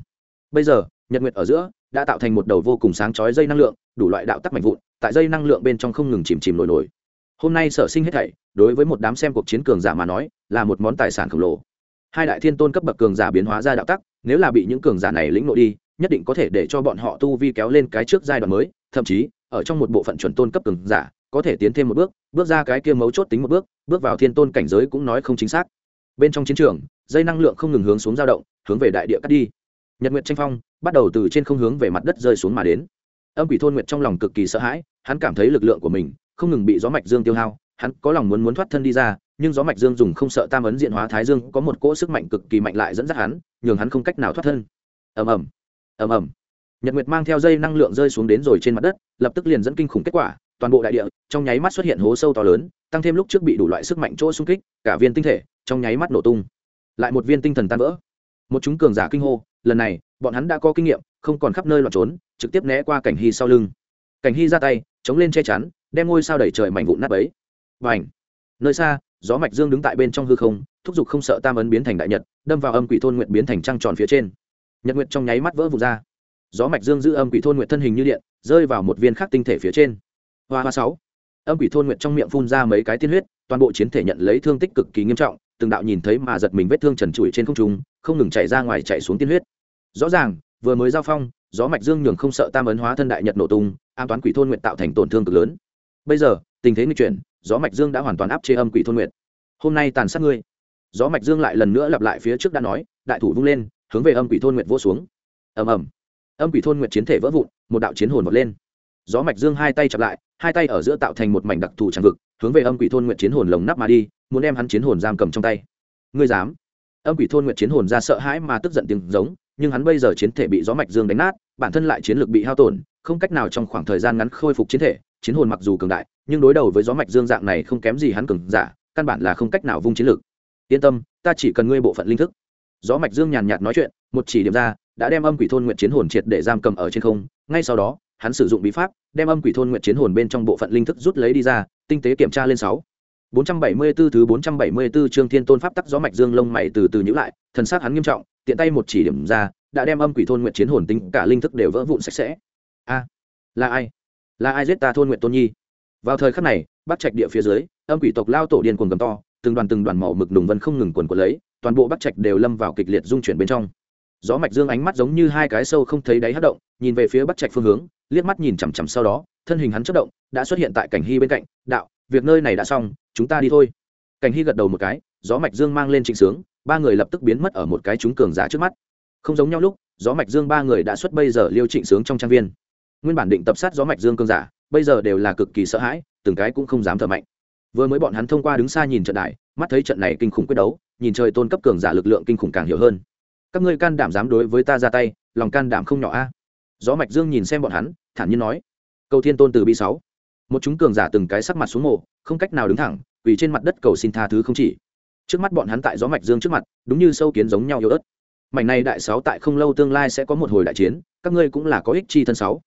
Bây giờ, nhật nguyệt ở giữa, đã tạo thành một đầu vô cùng sáng chói dây năng lượng, đủ loại đạo tắc mạnh vụn, tại dây năng lượng bên trong không ngừng chìm chìm nổi nổi. Hôm nay sở sinh hết thảy, đối với một đám xem cuộc chiến cường giả mà nói, là một món tài sản khổng lồ hai đại thiên tôn cấp bậc cường giả biến hóa ra đạo tắc, nếu là bị những cường giả này lĩnh nội đi, nhất định có thể để cho bọn họ tu vi kéo lên cái trước giai đoạn mới, thậm chí, ở trong một bộ phận chuẩn tôn cấp cường giả, có thể tiến thêm một bước bước ra cái kia mấu chốt tính một bước bước vào thiên tôn cảnh giới cũng nói không chính xác. Bên trong chiến trường, dây năng lượng không ngừng hướng xuống dao động, hướng về đại địa cắt đi. Nhật nguyệt tranh phong, bắt đầu từ trên không hướng về mặt đất rơi xuống mà đến. Âm quỷ thôn nguyệt trong lòng cực kỳ sợ hãi, hắn cảm thấy lực lượng của mình không ngừng bị gió mạch dương tiêu hao, hắn có lòng muốn muốn thoát thân đi ra nhưng gió mạch dương dùng không sợ tam ấn diện hóa thái dương có một cỗ sức mạnh cực kỳ mạnh lại dẫn dắt hắn, nhường hắn không cách nào thoát thân. Ầm ầm ầm ầm. Nhật nguyệt mang theo dây năng lượng rơi xuống đến rồi trên mặt đất, lập tức liền dẫn kinh khủng kết quả, toàn bộ đại địa, trong nháy mắt xuất hiện hố sâu to lớn, tăng thêm lúc trước bị đủ loại sức mạnh chỗ xung kích, cả viên tinh thể, trong nháy mắt nổ tung. Lại một viên tinh thần tan vỡ. Một chúng cường giả kinh hô, lần này, bọn hắn đã có kinh nghiệm, không còn khắp nơi loạn trốn, trực tiếp né qua cảnh hy sau lưng. Cảnh hy ra tay, chống lên che chắn, đem ngôi sao đẩy trời mảnh vụn nát ấy và ảnh nơi xa gió mạch dương đứng tại bên trong hư không, thúc giục không sợ tam ấn biến thành đại nhật, đâm vào âm quỷ thôn nguyện biến thành trăng tròn phía trên. Nhật nguyệt trong nháy mắt vỡ vụt ra. Gió mạch dương giữ âm quỷ thôn nguyện thân hình như điện, rơi vào một viên khắc tinh thể phía trên. Hoa hoa sáu. Âm quỷ thôn nguyện trong miệng phun ra mấy cái tiên huyết, toàn bộ chiến thể nhận lấy thương tích cực kỳ nghiêm trọng, từng đạo nhìn thấy mà giật mình vết thương trần trụi trên không trung, không ngừng chạy ra ngoài chạy xuống tiên huyết. Rõ ràng, vừa mới giao phong, gió mạch dương nhường không sợ tam ấn hóa thân đại nhật nổ tung, an toán quỷ thôn nguyện tạo thành tổn thương cực lớn. Bây giờ, tình thế nghịch chuyển gió mạch dương đã hoàn toàn áp chế âm quỷ thôn Nguyệt. hôm nay tàn sát ngươi. Gió mạch dương lại lần nữa lặp lại phía trước đã nói, đại thủ vung lên, hướng về âm quỷ thôn Nguyệt vỗ xuống. Ầm ầm. Âm quỷ thôn Nguyệt chiến thể vỡ vụn, một đạo chiến hồn vọt lên. Gió mạch dương hai tay chặp lại, hai tay ở giữa tạo thành một mảnh đặc thù tràng vực, hướng về âm quỷ thôn Nguyệt chiến hồn lồng nắp mà đi, muốn đem hắn chiến hồn giam cầm trong tay. Ngươi dám? Âm quỷ thôn Nguyệt chiến hồn ra sợ hãi mà tức giận tiếng giống, nhưng hắn bây giờ chiến thể bị gió mạch dương đánh nát, bản thân lại chiến lực bị hao tổn, không cách nào trong khoảng thời gian ngắn khôi phục chiến thể chiến hồn mặc dù cường đại nhưng đối đầu với gió mạch dương dạng này không kém gì hắn cường giả căn bản là không cách nào vung chiến lược yên tâm ta chỉ cần ngươi bộ phận linh thức gió mạch dương nhàn nhạt nói chuyện một chỉ điểm ra đã đem âm quỷ thôn nguyện chiến hồn triệt để giam cầm ở trên không ngay sau đó hắn sử dụng bí pháp đem âm quỷ thôn nguyện chiến hồn bên trong bộ phận linh thức rút lấy đi ra tinh tế kiểm tra lên sáu 474 thứ 474 chương Thiên Tôn pháp tắc gió mạch dương lông mày từ từ nhíu lại, thần sắc hắn nghiêm trọng, tiện tay một chỉ điểm ra, đã đem âm quỷ thôn nguyện chiến hồn tinh cả linh thức đều vỡ vụn sạch sẽ. A, là ai? Là ai giết ta thôn nguyện tôn nhi? Vào thời khắc này, Bắc Trạch địa phía dưới, âm quỷ tộc lao tổ điên cuồng gầm to, từng đoàn từng đoàn màu mực nùng vân không ngừng quần của lấy, toàn bộ Bắc Trạch đều lâm vào kịch liệt dung chuyển bên trong. Gió mạch dương ánh mắt giống như hai cái sâu không thấy đáy hất động, nhìn về phía Bắc Trạch phương hướng, liếc mắt nhìn chằm chằm sau đó, thân hình hắn chớp động, đã xuất hiện tại cảnh hy bên cạnh, đạo, việc nơi này đã xong, chúng ta đi thôi cảnh hy gật đầu một cái gió mạch dương mang lên trịnh sướng ba người lập tức biến mất ở một cái chúng cường giả trước mắt không giống nhau lúc gió mạch dương ba người đã xuất bây giờ liêu trịnh sướng trong trang viên nguyên bản định tập sát gió mạch dương cường giả bây giờ đều là cực kỳ sợ hãi từng cái cũng không dám thở mạnh. Vừa mới bọn hắn thông qua đứng xa nhìn trận đại mắt thấy trận này kinh khủng quyết đấu nhìn trời tôn cấp cường giả lực lượng kinh khủng càng hiểu hơn. Các ngươi can đảm dám đối với ta ra tay lòng can đảm không nhỏ a. Gió mạch dương nhìn xem bọn hắn thản nhiên nói. Cầu thiên tôn từ bi sáu. Một chúng cường giả từng cái sắc mặt xuống mồ, không cách nào đứng thẳng vì trên mặt đất cầu xin tha thứ không chỉ. Trước mắt bọn hắn tại gió mạch dương trước mặt đúng như sâu kiến giống nhau yếu ớt. Mảnh này đại sáu tại không lâu tương lai sẽ có một hồi đại chiến các ngươi cũng là có ích chi thân sáu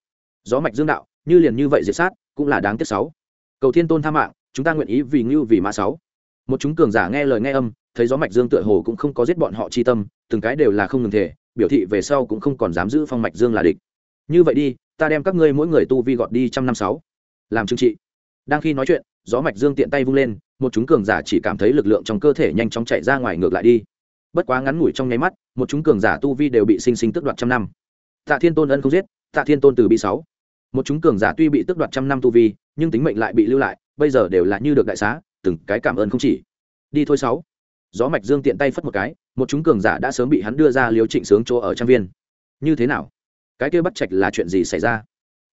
gió mạch dương đạo, như liền như vậy diệt sát, cũng là đáng tiếc sáu. Cầu thiên tôn tha mạng, chúng ta nguyện ý vì ngưu vì mã sáu. Một chúng cường giả nghe lời nghe âm, thấy gió mạch dương tựa hồ cũng không có giết bọn họ chi tâm, từng cái đều là không ngừng thể biểu thị về sau cũng không còn dám giữ phong mạch dương là địch. Như vậy đi, ta đem các ngươi mỗi người tu vi gọt đi trăm năm sáu. Làm chương trị. Đang khi nói chuyện, gió mạch dương tiện tay vung lên, một chúng cường giả chỉ cảm thấy lực lượng trong cơ thể nhanh chóng chạy ra ngoài ngược lại đi. Bất quá ngắn ngủi trong nháy mắt, một chúng cường giả tu vi đều bị sinh sinh tước đoạt trăm năm. Tạ thiên tôn ân không giết, tạ thiên tôn từ bị sáu một chúng cường giả tuy bị tước đoạt trăm năm tu vi, nhưng tính mệnh lại bị lưu lại, bây giờ đều là như được đại xá, từng cái cảm ơn không chỉ. Đi thôi sáu. Gió mạch dương tiện tay phất một cái, một chúng cường giả đã sớm bị hắn đưa ra liếu trịnh sướng chỗ ở trang viên. Như thế nào? Cái kia bắt trạch là chuyện gì xảy ra?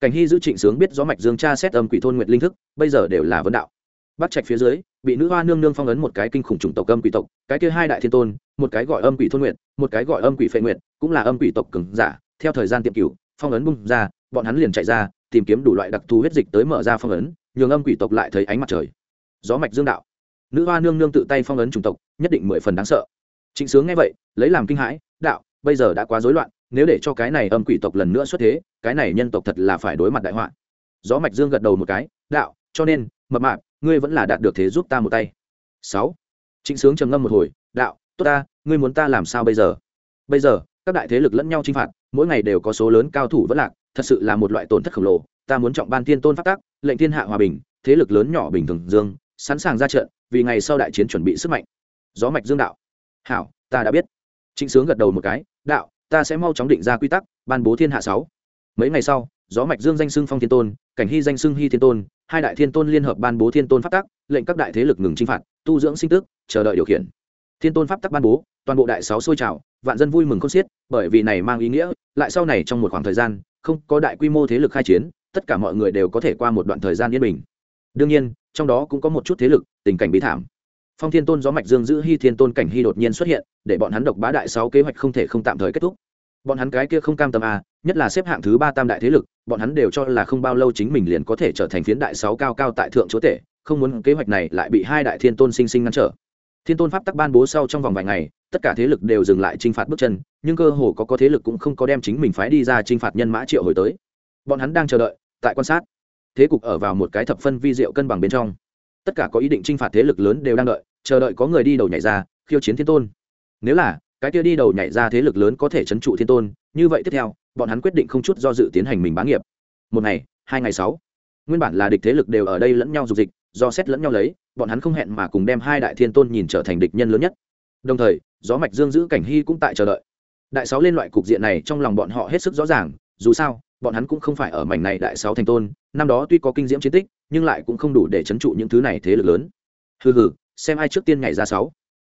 Cảnh hy giữ trịnh sướng biết gió mạch dương cha xét âm quỷ thôn nguyệt linh thức, bây giờ đều là vấn đạo. Bắt trạch phía dưới, bị nữ hoa nương nương phong ấn một cái kinh khủng chủng tộc âm quỷ tộc, cái kia hai đại thiên tôn, một cái gọi âm quỷ thôn nguyệt, một cái gọi âm quỷ phệ nguyệt, cũng là âm quỷ tộc cường giả, theo thời gian tiệm cửu, phong ấn bung ra bọn hắn liền chạy ra, tìm kiếm đủ loại đặc thù huyết dịch tới mở ra phong ấn, nhường âm quỷ tộc lại thấy ánh mặt trời. Gió mạch dương đạo. Nữ hoa nương nương tự tay phong ấn chủng tộc, nhất định mười phần đáng sợ. Trịnh sướng nghe vậy, lấy làm kinh hãi, đạo, bây giờ đã quá rối loạn, nếu để cho cái này âm quỷ tộc lần nữa xuất thế, cái này nhân tộc thật là phải đối mặt đại họa. Gió mạch dương gật đầu một cái, đạo, cho nên, mập mạp, ngươi vẫn là đạt được thế giúp ta một tay. Sáu. Trịnh sướng trầm ngâm một hồi, đạo, tốt ta, ngươi muốn ta làm sao bây giờ? Bây giờ, các đại thế lực lẫn nhau chinh phạt, mỗi ngày đều có số lớn cao thủ vẫn lạc thật sự là một loại tổn thất khổng lồ, ta muốn trọng ban thiên tôn phát tác lệnh thiên hạ hòa bình, thế lực lớn nhỏ bình thường dương, sẵn sàng ra trận, vì ngày sau đại chiến chuẩn bị sức mạnh. Gió mạch dương đạo. Hảo, ta đã biết. Trịnh sướng gật đầu một cái, đạo, ta sẽ mau chóng định ra quy tắc, ban bố thiên hạ sáu. Mấy ngày sau, gió mạch dương danh xưng phong thiên tôn, cảnh hy danh xưng hy thiên tôn, hai đại thiên tôn liên hợp ban bố thiên tôn pháp tắc, lệnh các đại thế lực ngừng chinh phạt, tu dưỡng sinh tức, chờ đợi điều khiển. Thiên tôn pháp tắc ban bố, toàn bộ đại sáu sôi trào, vạn dân vui mừng khôn xiết, bởi vì này mang ý nghĩa, lại sau này trong một khoảng thời gian không có đại quy mô thế lực khai chiến, tất cả mọi người đều có thể qua một đoạn thời gian yên bình. Đương nhiên, trong đó cũng có một chút thế lực, tình cảnh bí thảm. Phong thiên tôn gió mạch dương giữ hy thiên tôn cảnh hy đột nhiên xuất hiện, để bọn hắn độc bá đại sáu kế hoạch không thể không tạm thời kết thúc. Bọn hắn cái kia không cam tâm à nhất là xếp hạng thứ ba tam đại thế lực, bọn hắn đều cho là không bao lâu chính mình liền có thể trở thành phiến đại sáu cao cao tại thượng chúa tể, không muốn kế hoạch này lại bị hai đại thiên tôn sinh sinh ngăn trở. Thiên tôn pháp tắc ban bố sau trong vòng vài ngày tất cả thế lực đều dừng lại t r i n h phạt bước chân, nhưng cơ hồ có có thế lực cũng không có đem chính mình phái đi ra t r i n h phạt nhân mã triệu hồi tới. Bọn hắn đang chờ đợi, tại quan sát. Thế cục ở vào một cái thập phân vi diệu cân bằng bên trong. Tất cả có ý định t r i n h phạt thế lực lớn đều đang đợi, chờ đợi có người đi đầu nhảy ra, khiêu chiến thiên tôn. Nếu là, cái kia đi đầu nhảy ra thế lực lớn có thể trấn trụ thiên tôn, như vậy tiếp theo, bọn hắn quyết định không chút do dự tiến hành mình bá nghiệp. Một ngày, hai ngày sáu, nguyên bản là địch thế lực đều ở đây lẫn nhau dục dịch, do xét lẫn nhau lấy, bọn hắn không hẹn mà cùng đem hai đại thiên tôn nhìn trở thành địch nhân lớn nhất đồng thời, gió mạch dương giữ cảnh hy cũng tại chờ đợi. Đại sáu lên loại cục diện này trong lòng bọn họ hết sức rõ ràng, dù sao, bọn hắn cũng không phải ở mảnh này đại sáu thành tôn, năm đó tuy có kinh diễm chiến tích, nhưng lại cũng không đủ để chấn trụ những thứ này thế lực lớn. Hừ hừ, xem ai trước tiên nhảy ra sáu.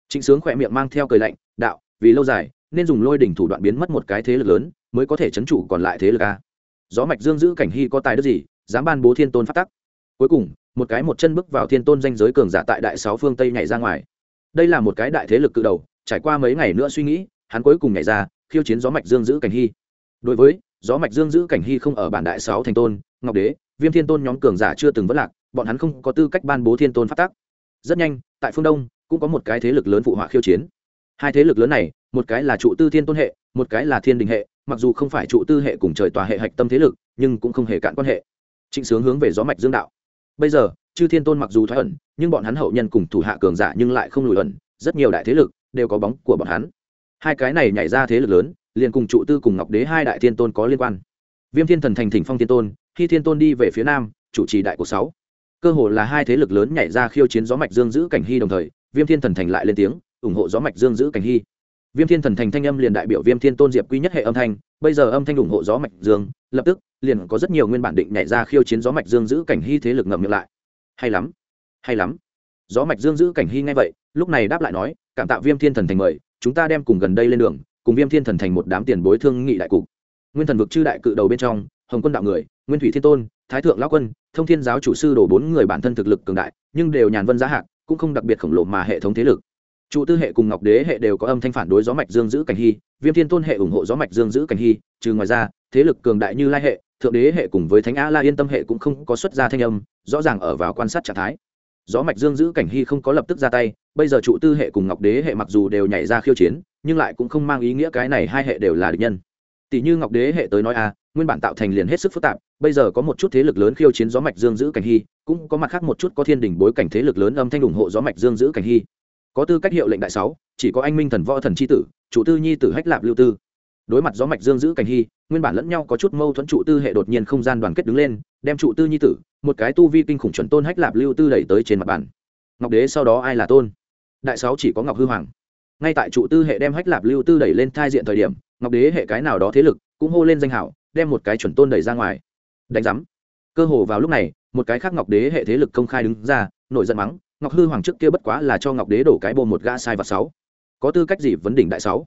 Trịnh sướng khỏe miệng mang theo cười lạnh, đạo, vì lâu dài, nên dùng lôi đỉnh thủ đoạn biến mất một cái thế lực lớn, mới có thể chấn trụ còn lại thế lực a. Gió mạch dương giữ cảnh hy có tài đức gì, dám ban bố thiên tôn phát tắc. Cuối cùng, một cái một chân bước vào thiên tôn danh giới cường giả tại đại sáu phương tây nhảy ra ngoài đây là một cái đại thế lực cự đầu, trải qua mấy ngày nữa suy nghĩ, hắn cuối cùng nhảy ra, khiêu chiến gió mạch dương giữ cảnh hy. Đối với gió mạch dương giữ cảnh hy không ở bản đại sáu thành tôn, ngọc đế, viêm thiên tôn nhóm cường giả chưa từng vất lạc, bọn hắn không có tư cách ban bố thiên tôn phát tác rất nhanh, tại phương đông, cũng có một cái thế lực lớn phụ họa khiêu chiến. Hai thế lực lớn này, một cái là trụ tư thiên tôn hệ, một cái là thiên đình hệ, mặc dù không phải trụ tư hệ cùng trời tòa hệ hạch tâm thế lực, nhưng cũng không hề cạn quan hệ. Trịnh sướng hướng về gió mạch dương đạo. Bây giờ chư thiên tôn mặc dù thoái ẩn, nhưng bọn hắn hậu nhân cùng thủ hạ cường giả nhưng lại không lùi ẩn, rất nhiều đại thế lực đều có bóng của bọn hắn. Hai cái này nhảy ra thế lực lớn, liền cùng trụ tư cùng ngọc đế hai đại thiên tôn có liên quan. Viêm thiên thần thành thỉnh phong thiên tôn, khi thiên tôn đi về phía nam, chủ trì đại cuộc sáu. Cơ hồ là hai thế lực lớn nhảy ra khiêu chiến gió mạch dương giữ cảnh hy đồng thời, viêm thiên thần thành lại lên tiếng, ủng hộ gió mạch dương giữ cảnh hy. Viêm thiên thần thành thanh âm liền đại biểu viêm thiên tôn diệp quy nhất hệ âm thanh, bây giờ âm thanh ủng hộ gió mạch dương, lập tức liền có rất nhiều nguyên bản định nhảy ra khiêu chiến gió mạch dương giữ cảnh hy thế lực ngậm miệng lại hay lắm hay lắm. Gió mạch dương giữ cảnh hy ngay vậy, lúc này đáp lại nói, cảm tạ viêm thiên thần thành mời, chúng ta đem cùng gần đây lên đường, cùng viêm thiên thần thành một đám tiền bối thương nghị đại cục. Nguyên thần vực chư đại cự đầu bên trong, hồng quân đạo người, nguyên thủy thiên tôn, thái thượng lão quân, thông thiên giáo chủ sư đổ bốn người bản thân thực lực cường đại, nhưng đều nhàn vân giá hạc, cũng không đặc biệt khổng lồ mà hệ thống thế lực. Trụ tư hệ cùng ngọc đế hệ đều có âm thanh phản đối gió mạch dương giữ cảnh hy, viêm thiên tôn hệ ủng hộ gió mạch dương giữ cảnh hy, trừ ngoài ra, thế lực cường đại như lai hệ thượng đế hệ cùng với thánh a la yên tâm hệ cũng không có xuất ra thanh âm, rõ ràng ở vào quan sát trạng thái. Gió mạch dương giữ cảnh hy không có lập tức ra tay, bây giờ trụ tư hệ cùng ngọc đế hệ mặc dù đều nhảy ra khiêu chiến, nhưng lại cũng không mang ý nghĩa cái này hai hệ đều là địch nhân. Tỷ như ngọc đế hệ tới nói a, nguyên bản tạo thành liền hết sức phức tạp, bây giờ có một chút thế lực lớn khiêu chiến gió mạch dương giữ cảnh hy, cũng có mặt khác một chút có thiên đỉnh bối cảnh thế lực lớn âm thanh ủng hộ gió mạch dương giữ cảnh hy. Có tư cách hiệu lệnh đại sáu, chỉ có anh minh thần võ thần c h i tử, chủ tư nhi tử hách lạp lưu tư đối mặt gió mạch dương giữ cảnh hy, nguyên bản lẫn nhau có chút mâu thuẫn trụ tư hệ đột nhiên không gian đoàn kết đứng lên, đem trụ tư nhi tử, một cái tu vi kinh khủng chuẩn tôn hách lạp lưu tư đẩy tới trên mặt bàn. Ngọc đế sau đó ai là tôn? Đại sáu chỉ có ngọc hư hoàng. Ngay tại trụ tư hệ đem hách lạp lưu tư đẩy lên thai diện thời điểm, ngọc đế hệ cái nào đó thế lực cũng hô lên danh hảo đem một cái chuẩn tôn đẩy ra ngoài. Đánh giám. Cơ hồ vào lúc này, một cái khác ngọc đế hệ thế lực công khai đứng ra, nổi giận mắng, ngọc hư hoàng trước kia bất quá là cho ngọc đế đổ cái bồ một gã sai và sáu. Có tư cách gì vấn đỉnh đại sáu?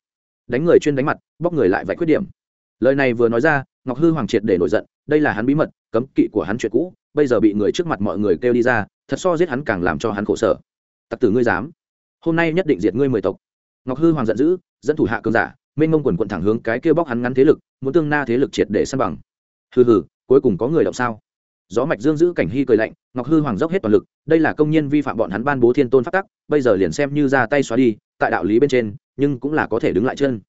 Đánh người chuyên đánh mặt, bóc người lại vạch khuyết điểm. Lời này vừa nói ra, ngọc hư hoàng triệt để nổi giận, đây là hắn bí mật, cấm kỵ của hắn chuyện cũ, bây giờ bị người trước mặt mọi người kêu đi ra, thật so giết hắn càng làm cho hắn khổ sở. Tặc tử ngươi dám. Hôm nay nhất định diệt ngươi mười tộc. Ngọc hư hoàng giận dữ, dẫn thủ hạ cơn giả, mênh mông quần quận thẳng hướng cái kêu bóc hắn ngắn thế lực, muốn tương na thế lực triệt để săn bằng. Hừ hừ, cuối cùng có người động sao? Gió mạch dương giữ cảnh hy cười lạnh, ngọc hư hoàng dốc hết toàn lực, đây là công nhân vi phạm bọn hắn ban bố thiên tôn phát tắc, bây giờ liền xem như ra tay xóa đi, tại đạo lý bên trên nhưng cũng là có thể đứng lại chân.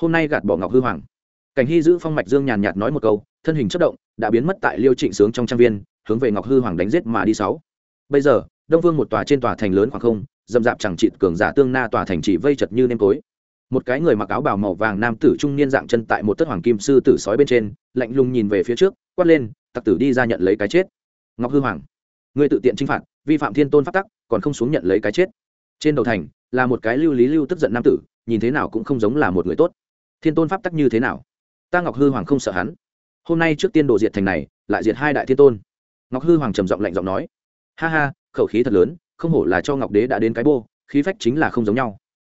Hôm nay gạt bỏ ngọc hư hoàng. Cảnh hy giữ phong mạch dương nhàn nhạt nói một câu, thân hình chất động, đã biến mất tại liêu trịnh sướng trong trang viên, hướng về ngọc hư hoàng đánh giết mà đi sáu. Bây giờ, đông vương một tòa trên tòa thành lớn khoảng không, dầm dạp chẳng chịt cường giả tương na tòa thành chỉ vây chật như nêm tối. Một cái người mặc áo bào màu vàng nam tử trung niên dạng chân tại một tấc hoàng kim sư tử sói bên trên, lạnh lùng nhìn về phía trước, quát lên, tặc tử đi ra nhận lấy cái chết. Ngọc hư hoàng người tự tiện chinh phạt, vi phạm thiên tôn phát tắc, còn không xuống nhận lấy cái chết. Trên đầu thành, là một cái lưu lý lưu tức giận nam tử nhìn thế nào cũng không giống là một người tốt. Thiên tôn pháp tắc như thế nào? Ta ngọc hư hoàng không sợ hắn. Hôm nay trước tiên đồ diệt thành này, lại diệt hai đại thiên tôn. Ngọc hư hoàng trầm giọng lạnh giọng nói, ha ha, khẩu khí thật lớn, không hổ là cho ngọc đế đã đến cái bô, khí phách chính là không giống nhau.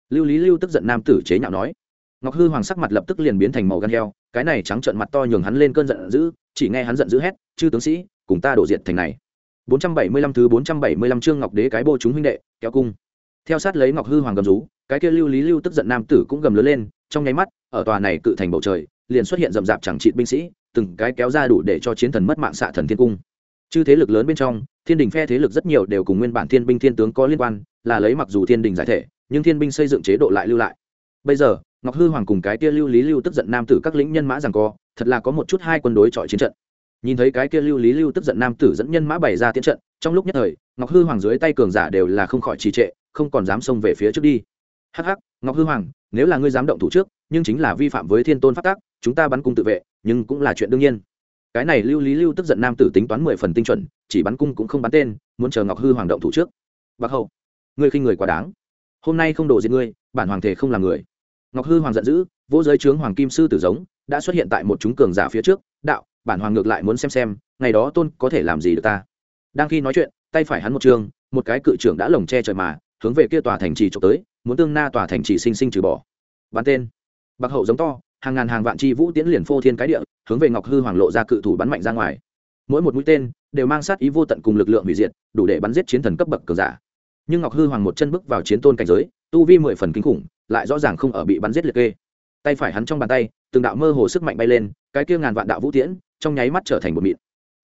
Lưu lý lưu tức giận nam tử chế nhạo nói. Ngọc hư hoàng sắc mặt lập tức liền biến thành màu gan heo, cái này trắng trợn mặt to nhường hắn lên cơn giận dữ, chỉ nghe hắn giận dữ hét, chư tướng sĩ, cùng ta đổ diệt thành này. 475 thứ 475 chương ngọc đế cái bô chúng huynh đệ, kéo cung. Theo sát lấy ngọc hư hoàng gầm rú cái kia lưu lý lưu tức giận nam tử cũng gầm lớn lên, trong nháy mắt, ở tòa này cự thành bầu trời, liền xuất hiện rậm rạp chẳng trị binh sĩ, từng cái kéo ra đủ để cho chiến thần mất mạng xạ thần thiên cung. Chư thế lực lớn bên trong, thiên đình phe thế lực rất nhiều đều cùng nguyên bản thiên binh thiên tướng có liên quan, là lấy mặc dù thiên đình giải thể, nhưng thiên binh xây dựng chế độ lại lưu lại. Bây giờ, ngọc hư hoàng cùng cái kia lưu lý lưu tức giận nam tử các lĩnh nhân mã rằng co, thật là có một chút hai quân đối chọi chiến trận. Nhìn thấy cái kia lưu lý lưu tức giận nam tử dẫn nhân mã bày ra tiến trận, trong lúc nhất thời, ngọc hư hoàng dưới tay cường giả đều là không khỏi trì trệ, không còn dám xông về phía trước đi hắc hắc, ngọc hư hoàng, nếu là ngươi dám động thủ trước, nhưng chính là vi phạm với thiên tôn phát tác chúng ta bắn cung tự vệ, nhưng cũng là chuyện đương nhiên. Cái này lưu lý lưu tức giận nam tử tính toán mười phần tinh chuẩn, chỉ bắn cung cũng không bắn tên, muốn chờ ngọc hư hoàng động thủ trước. Bạc hậu ngươi khinh người quá đáng. Hôm nay không đổ diệt ngươi, bản hoàng thể không là người. Ngọc hư hoàng giận dữ vô giới trướng hoàng kim sư tử giống, đã xuất hiện tại một chúng cường giả phía trước. Đạo, bản hoàng ngược lại muốn xem xem, ngày đó tôn có thể làm gì được ta. Đang khi nói chuyện, tay phải hắn một trường, một cái cự trưởng đã lồng che trời mà, hướng về kia tòa thành trì trộm tới muốn tương na tòa thành chỉ sinh sinh trừ bỏ. Bắn tên. Bạc hậu giống to, hàng ngàn hàng vạn chi vũ tiễn liền phô thiên cái địa, hướng về ngọc hư hoàng lộ ra cự thủ bắn mạnh ra ngoài. Mỗi một mũi tên đều mang sát ý vô tận cùng lực lượng hủy diệt, đủ để bắn giết chiến thần cấp bậc cường giả. Nhưng ngọc hư hoàng một chân bước vào chiến tôn cảnh giới, tu vi mười phần kinh khủng, lại rõ ràng không ở bị bắn giết liệt kê. Tay phải hắn trong bàn tay, từng đạo mơ hồ sức mạnh bay lên, cái kia ngàn vạn đạo vũ tiễn trong nháy mắt trở thành một mịn.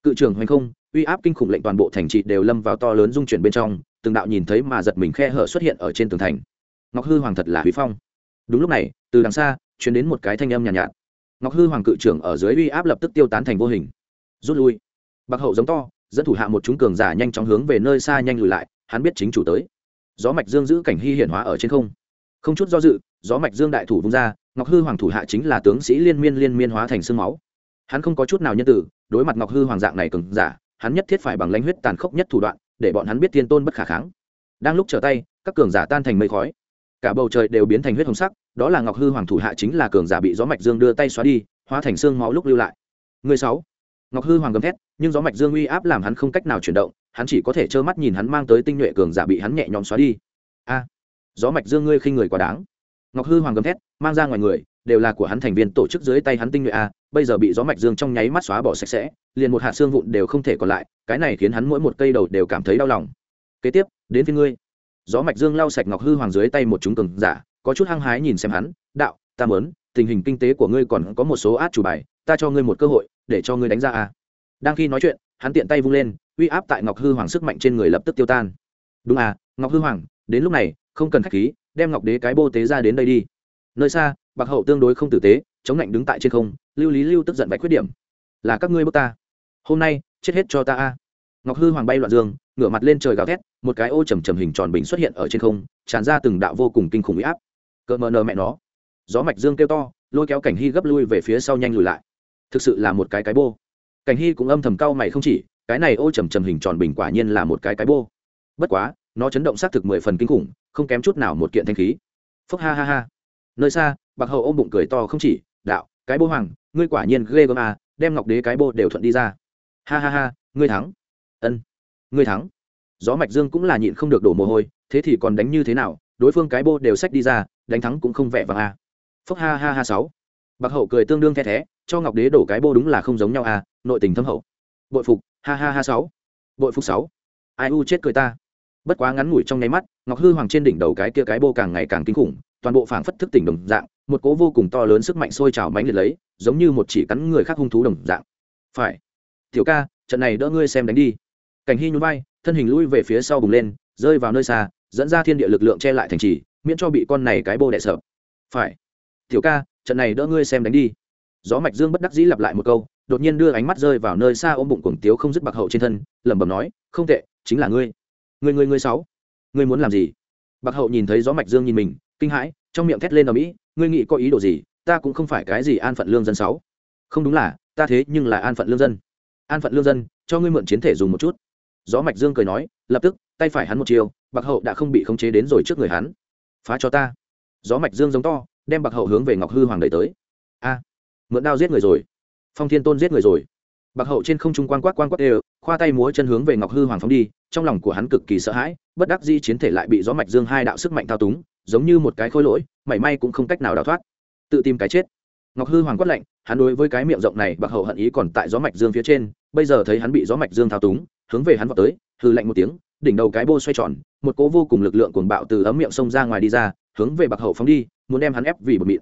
Cự trường hoành không, uy áp kinh khủng lệnh toàn bộ thành trị đều lâm vào to lớn dung chuyển bên trong, từng đạo nhìn thấy mà giật mình khe hở xuất hiện ở trên tường thành ngọc hư hoàng thật là huy phong. Đúng lúc này từ đằng xa chuyển đến một cái thanh âm nhàn nhạt, nhạt. Ngọc hư hoàng cự trưởng ở dưới uy áp lập tức tiêu tán thành vô hình. Rút lui. Bạc hậu giống to dẫn thủ hạ một chúng cường giả nhanh chóng hướng về nơi xa nhanh lùi lại hắn biết chính chủ tới. Gió mạch dương giữ cảnh hy hiển hóa ở trên không. Không chút do dự gió mạch dương đại thủ vung ra ngọc hư hoàng thủ hạ chính là tướng sĩ liên miên liên miên hóa thành sương máu. Hắn không có chút nào nhân tử đối mặt ngọc hư hoàng dạng này cường giả hắn nhất thiết phải bằng lãnh huyết tàn khốc nhất thủ đoạn để bọn hắn biết thiên tôn bất khả kháng. Đang lúc trở tay các cường giả tan thành mây khói cả bầu trời đều biến thành huyết hồng sắc, đó là ngọc hư hoàng thủ hạ chính là cường giả bị gió mạch dương đưa tay xóa đi, hóa thành xương máu lúc lưu lại. Người sáu. Ngọc hư hoàng gầm thét, nhưng gió mạch dương uy áp làm hắn không cách nào chuyển động, hắn chỉ có thể trơ mắt nhìn hắn mang tới tinh nhuệ cường giả bị hắn nhẹ nhõm xóa đi. A, gió mạch dương ngươi khinh người quá đáng. Ngọc hư hoàng gầm thét, mang ra ngoài người, đều là của hắn thành viên tổ chức dưới tay hắn tinh nhuệ a, bây giờ bị gió mạch dương trong nháy mắt xóa bỏ sạch sẽ, liền một hạt xương vụn đều không thể còn lại, cái này khiến hắn mỗi một cây đầu đều cảm thấy đau lòng. Kế tiếp, đến phía ngươi gió mạch dương lau sạch ngọc hư hoàng dưới tay một chúng cường giả, có chút hăng hái nhìn xem hắn, đạo, ta mớn tình hình kinh tế của ngươi còn có một số át chủ bài, ta cho ngươi một cơ hội, để cho ngươi đánh ra a. Đang khi nói chuyện, hắn tiện tay vung lên, uy áp tại ngọc hư hoàng sức mạnh trên người lập tức tiêu tan. Đúng à ngọc hư hoàng, đến lúc này, không cần k h á c h khí, đem ngọc đế cái bô tế ra đến đây đi. Nơi xa, bạc hậu tương đối không tử tế, chống lạnh đứng tại trên không, lưu lý lưu tức giận vạch khuyết điểm. Là các ngươi bước ta. Hôm nay, chết hết cho ta a. Ngọc hư hoàng bay loạn dương, ngửa mặt lên trời gào thét một cái ô trầm trầm hình tròn bình xuất hiện ở trên không, tràn ra từng đạo vô cùng kinh khủng huy áp. Cợt mờ nờ mẹ nó. Gió mạch dương kêu to, lôi kéo cảnh hy gấp lui về phía sau nhanh lùi lại. Thực sự là một cái cái bô. Cảnh hy cũng âm thầm cau mày không chỉ, cái này ô trầm trầm hình tròn bình quả nhiên là một cái cái bô. Bất quá, nó chấn động xác thực mười phần kinh khủng, không kém chút nào một kiện thanh khí. Phúc ha ha ha. Nơi xa, bạc hậu ôm bụng cười to không chỉ, đạo, cái bô hoàng, ngươi quả nhiên ghê gớm à đem ngọc đế cái bô đều thuận đi ra. Ha ha ha, ngươi thắng. Ân, ngươi thắng gió mạch dương cũng là nhịn không được đổ mồ hôi, thế thì còn đánh như thế nào? Đối phương cái bô đều sách đi ra, đánh thắng cũng không vẻ vàng a à. phúc ha ha ha sáu. Bạc hậu cười tương đương the thé, cho ngọc đế đổ cái bô đúng là không giống nhau à nội tình thâm hậu. Bội phục, ha ha ha sáu. Bội phục sáu. Ai u chết cười ta. Bất quá ngắn ngủi trong nháy mắt, ngọc hư hoàng trên đỉnh đầu cái kia cái bô càng ngày càng kinh khủng, toàn bộ phảng phất thức tỉnh đồng dạng, một cố vô cùng to lớn sức mạnh sôi trào mãnh liệt lấy, giống như một chỉ cắn người khác hung thú đồng dạng. Phải. Tiểu ca, trận này đỡ ngươi xem đánh đi cảnh hy nhún vai, thân hình lui về phía sau bùng lên, rơi vào nơi xa, dẫn ra thiên địa lực lượng che lại thành trì, miễn cho bị con này cái bô đẻ sợ. Phải. Tiểu ca, trận này đỡ ngươi xem đánh đi. Gió mạch dương bất đắc dĩ lặp lại một câu, đột nhiên đưa ánh mắt rơi vào nơi xa ôm bụng cuồng tiếu không dứt bạc hậu trên thân, lẩm bẩm nói, không tệ, chính là ngươi. Ngươi ngươi ngươi sáu. Ngươi muốn làm gì? Bạc hậu nhìn thấy gió mạch dương nhìn mình, kinh hãi, trong miệng thét lên ở mỹ ngươi nghĩ có ý đồ gì? Ta cũng không phải cái gì an phận lương dân sáu. Không đúng là, ta thế nhưng là an phận lương dân. An phận lương dân, cho ngươi mượn chiến thể dùng một chút gió mạch dương cười nói, lập tức, tay phải hắn một chiều bạc hậu đã không bị khống chế đến rồi trước người hắn. Phá cho ta. Gió mạch dương giống to, đem bạc hậu hướng về ngọc hư hoàng đẩy tới. A, mượn đao giết người rồi. Phong thiên tôn giết người rồi. Bạc hậu trên không trung quan quát quan quát đều, khoa tay múa chân hướng về ngọc hư hoàng phóng đi, trong lòng của hắn cực kỳ sợ hãi, bất đắc di chiến thể lại bị gió mạch dương hai đạo sức mạnh thao túng, giống như một cái khối lỗi, mảy may cũng không cách nào đào thoát. Tự tìm cái chết. Ngọc hư hoàng quát lạnh, hắn đối với cái miệng rộng này bạc hậu hận ý còn tại gió mạch dương phía trên, bây giờ thấy hắn bị gió mạch dương thao túng hướng về hắn vào tới hư lạnh một tiếng, đỉnh đầu cái bô xoay tròn, một cỗ vô cùng lực lượng cuồng bạo từ ấm miệng sông ra ngoài đi ra, hướng về bạc hậu phóng đi, muốn đem hắn ép vì bột mịn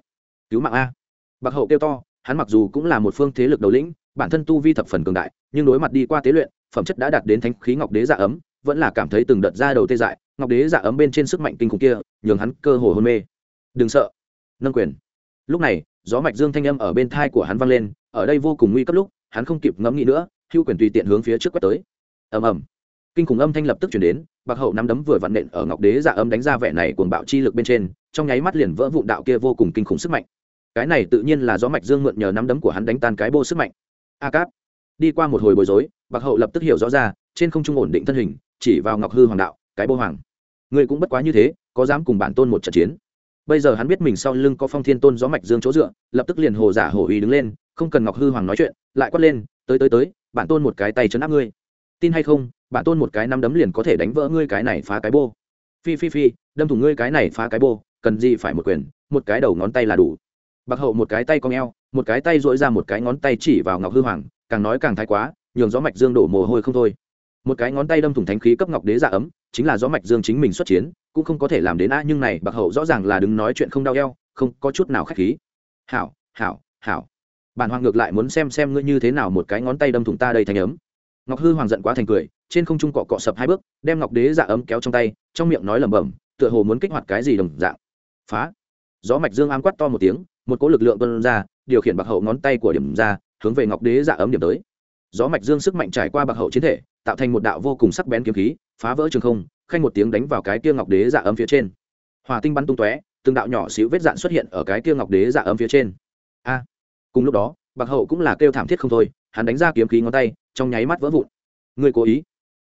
cứu mạng a. Bạc hậu kêu to, hắn mặc dù cũng là một phương thế lực đầu lĩnh, bản thân tu vi thập phần cường đại, nhưng đối mặt đi qua tế luyện, phẩm chất đã đạt đến thánh khí ngọc đế dạ ấm, vẫn là cảm thấy từng đợt ra đầu tê dại, ngọc đế dạ ấm bên trên sức mạnh kinh khủng kia, nhường hắn cơ hồ hôn mê. Đừng sợ. Nâng quyền. Lúc này, gió mạch dương thanh âm ở bên thai của hắn vang lên, ở đây vô cùng nguy cấp lúc, hắn không kịp ngẫm nghĩ nữa, hưu quyền tùy tiện hướng phía trước quét tới ầm ầm. Kinh khủng âm thanh lập tức chuyển đến, bạc hậu nắm đấm vừa vặn nện ở ngọc đế dạ âm đánh ra vẻ này cuồng bạo chi lực bên trên, trong nháy mắt liền vỡ vụn đạo kia vô cùng kinh khủng sức mạnh. Cái này tự nhiên là do mạch dương mượn nhờ nắm đấm của hắn đánh tan cái bô sức mạnh. A cáp. Đi qua một hồi bối rối, bạc hậu lập tức hiểu rõ ra, trên không trung ổn định thân hình, chỉ vào ngọc hư hoàng đạo, cái bô hoàng người cũng bất quá như thế, có dám cùng bản tôn một trận chiến? Bây giờ hắn biết mình sau lưng có phong thiên tôn gió mạch dương chỗ dựa, lập tức liền hồ giả hồ ý đứng lên, không cần ngọc hư hoàng nói chuyện, lại quát lên, tới tới tới, bản tôn một cái tay chấn áp ngươi tin hay không bản tôn một cái năm đấm liền có thể đánh vỡ ngươi cái này phá cái bô. Phi phi phi, đâm thủng ngươi cái này phá cái bô, cần gì phải một quyền, một cái đầu ngón tay là đủ. Bạc hậu một cái tay cong eo, một cái tay dỗi ra một cái ngón tay chỉ vào ngọc hư hoàng, càng nói càng thái quá, nhường gió mạch dương đổ mồ hôi không thôi. Một cái ngón tay đâm thủng thánh khí cấp ngọc đế dạ ấm, chính là gió mạch dương chính mình xuất chiến, cũng không có thể làm đến a nhưng này bạc hậu rõ ràng là đứng nói chuyện không đau eo, không có chút nào khách khí. Hảo hảo hảo. Bản hoàng ngược lại muốn xem xem ngươi như thế nào một cái ngón tay đâm thủng ta đây thành ấm ngọc hư hoàng giận quá thành cười, trên không trung cọ cọ sập hai bước, đem ngọc đế dạ ấm kéo trong tay, trong miệng nói lẩm bẩm, tựa hồ muốn kích hoạt cái gì đồng dạng. Phá! Gió mạch dương ám quát to một tiếng, một cỗ lực lượng tuân ra, điều khiển bạc hậu ngón tay của điểm ra, hướng về ngọc đế dạ ấm điểm tới. Gió mạch dương sức mạnh trải qua bạc hậu chiến thể, tạo thành một đạo vô cùng sắc bén kiếm khí, phá vỡ trường không, khanh một tiếng đánh vào cái kia ngọc đế dạ ấm phía trên. Hòa tinh bắn tung tóe, từng đạo nhỏ xíu vết dạn xuất hiện ở cái kia ngọc đế dạ ấm phía trên. A! Cùng lúc đó bạc hậu cũng là kêu thảm thiết không thôi, hắn đánh ra kiếm khí ngón tay, trong nháy mắt vỡ vụn. Người cố ý?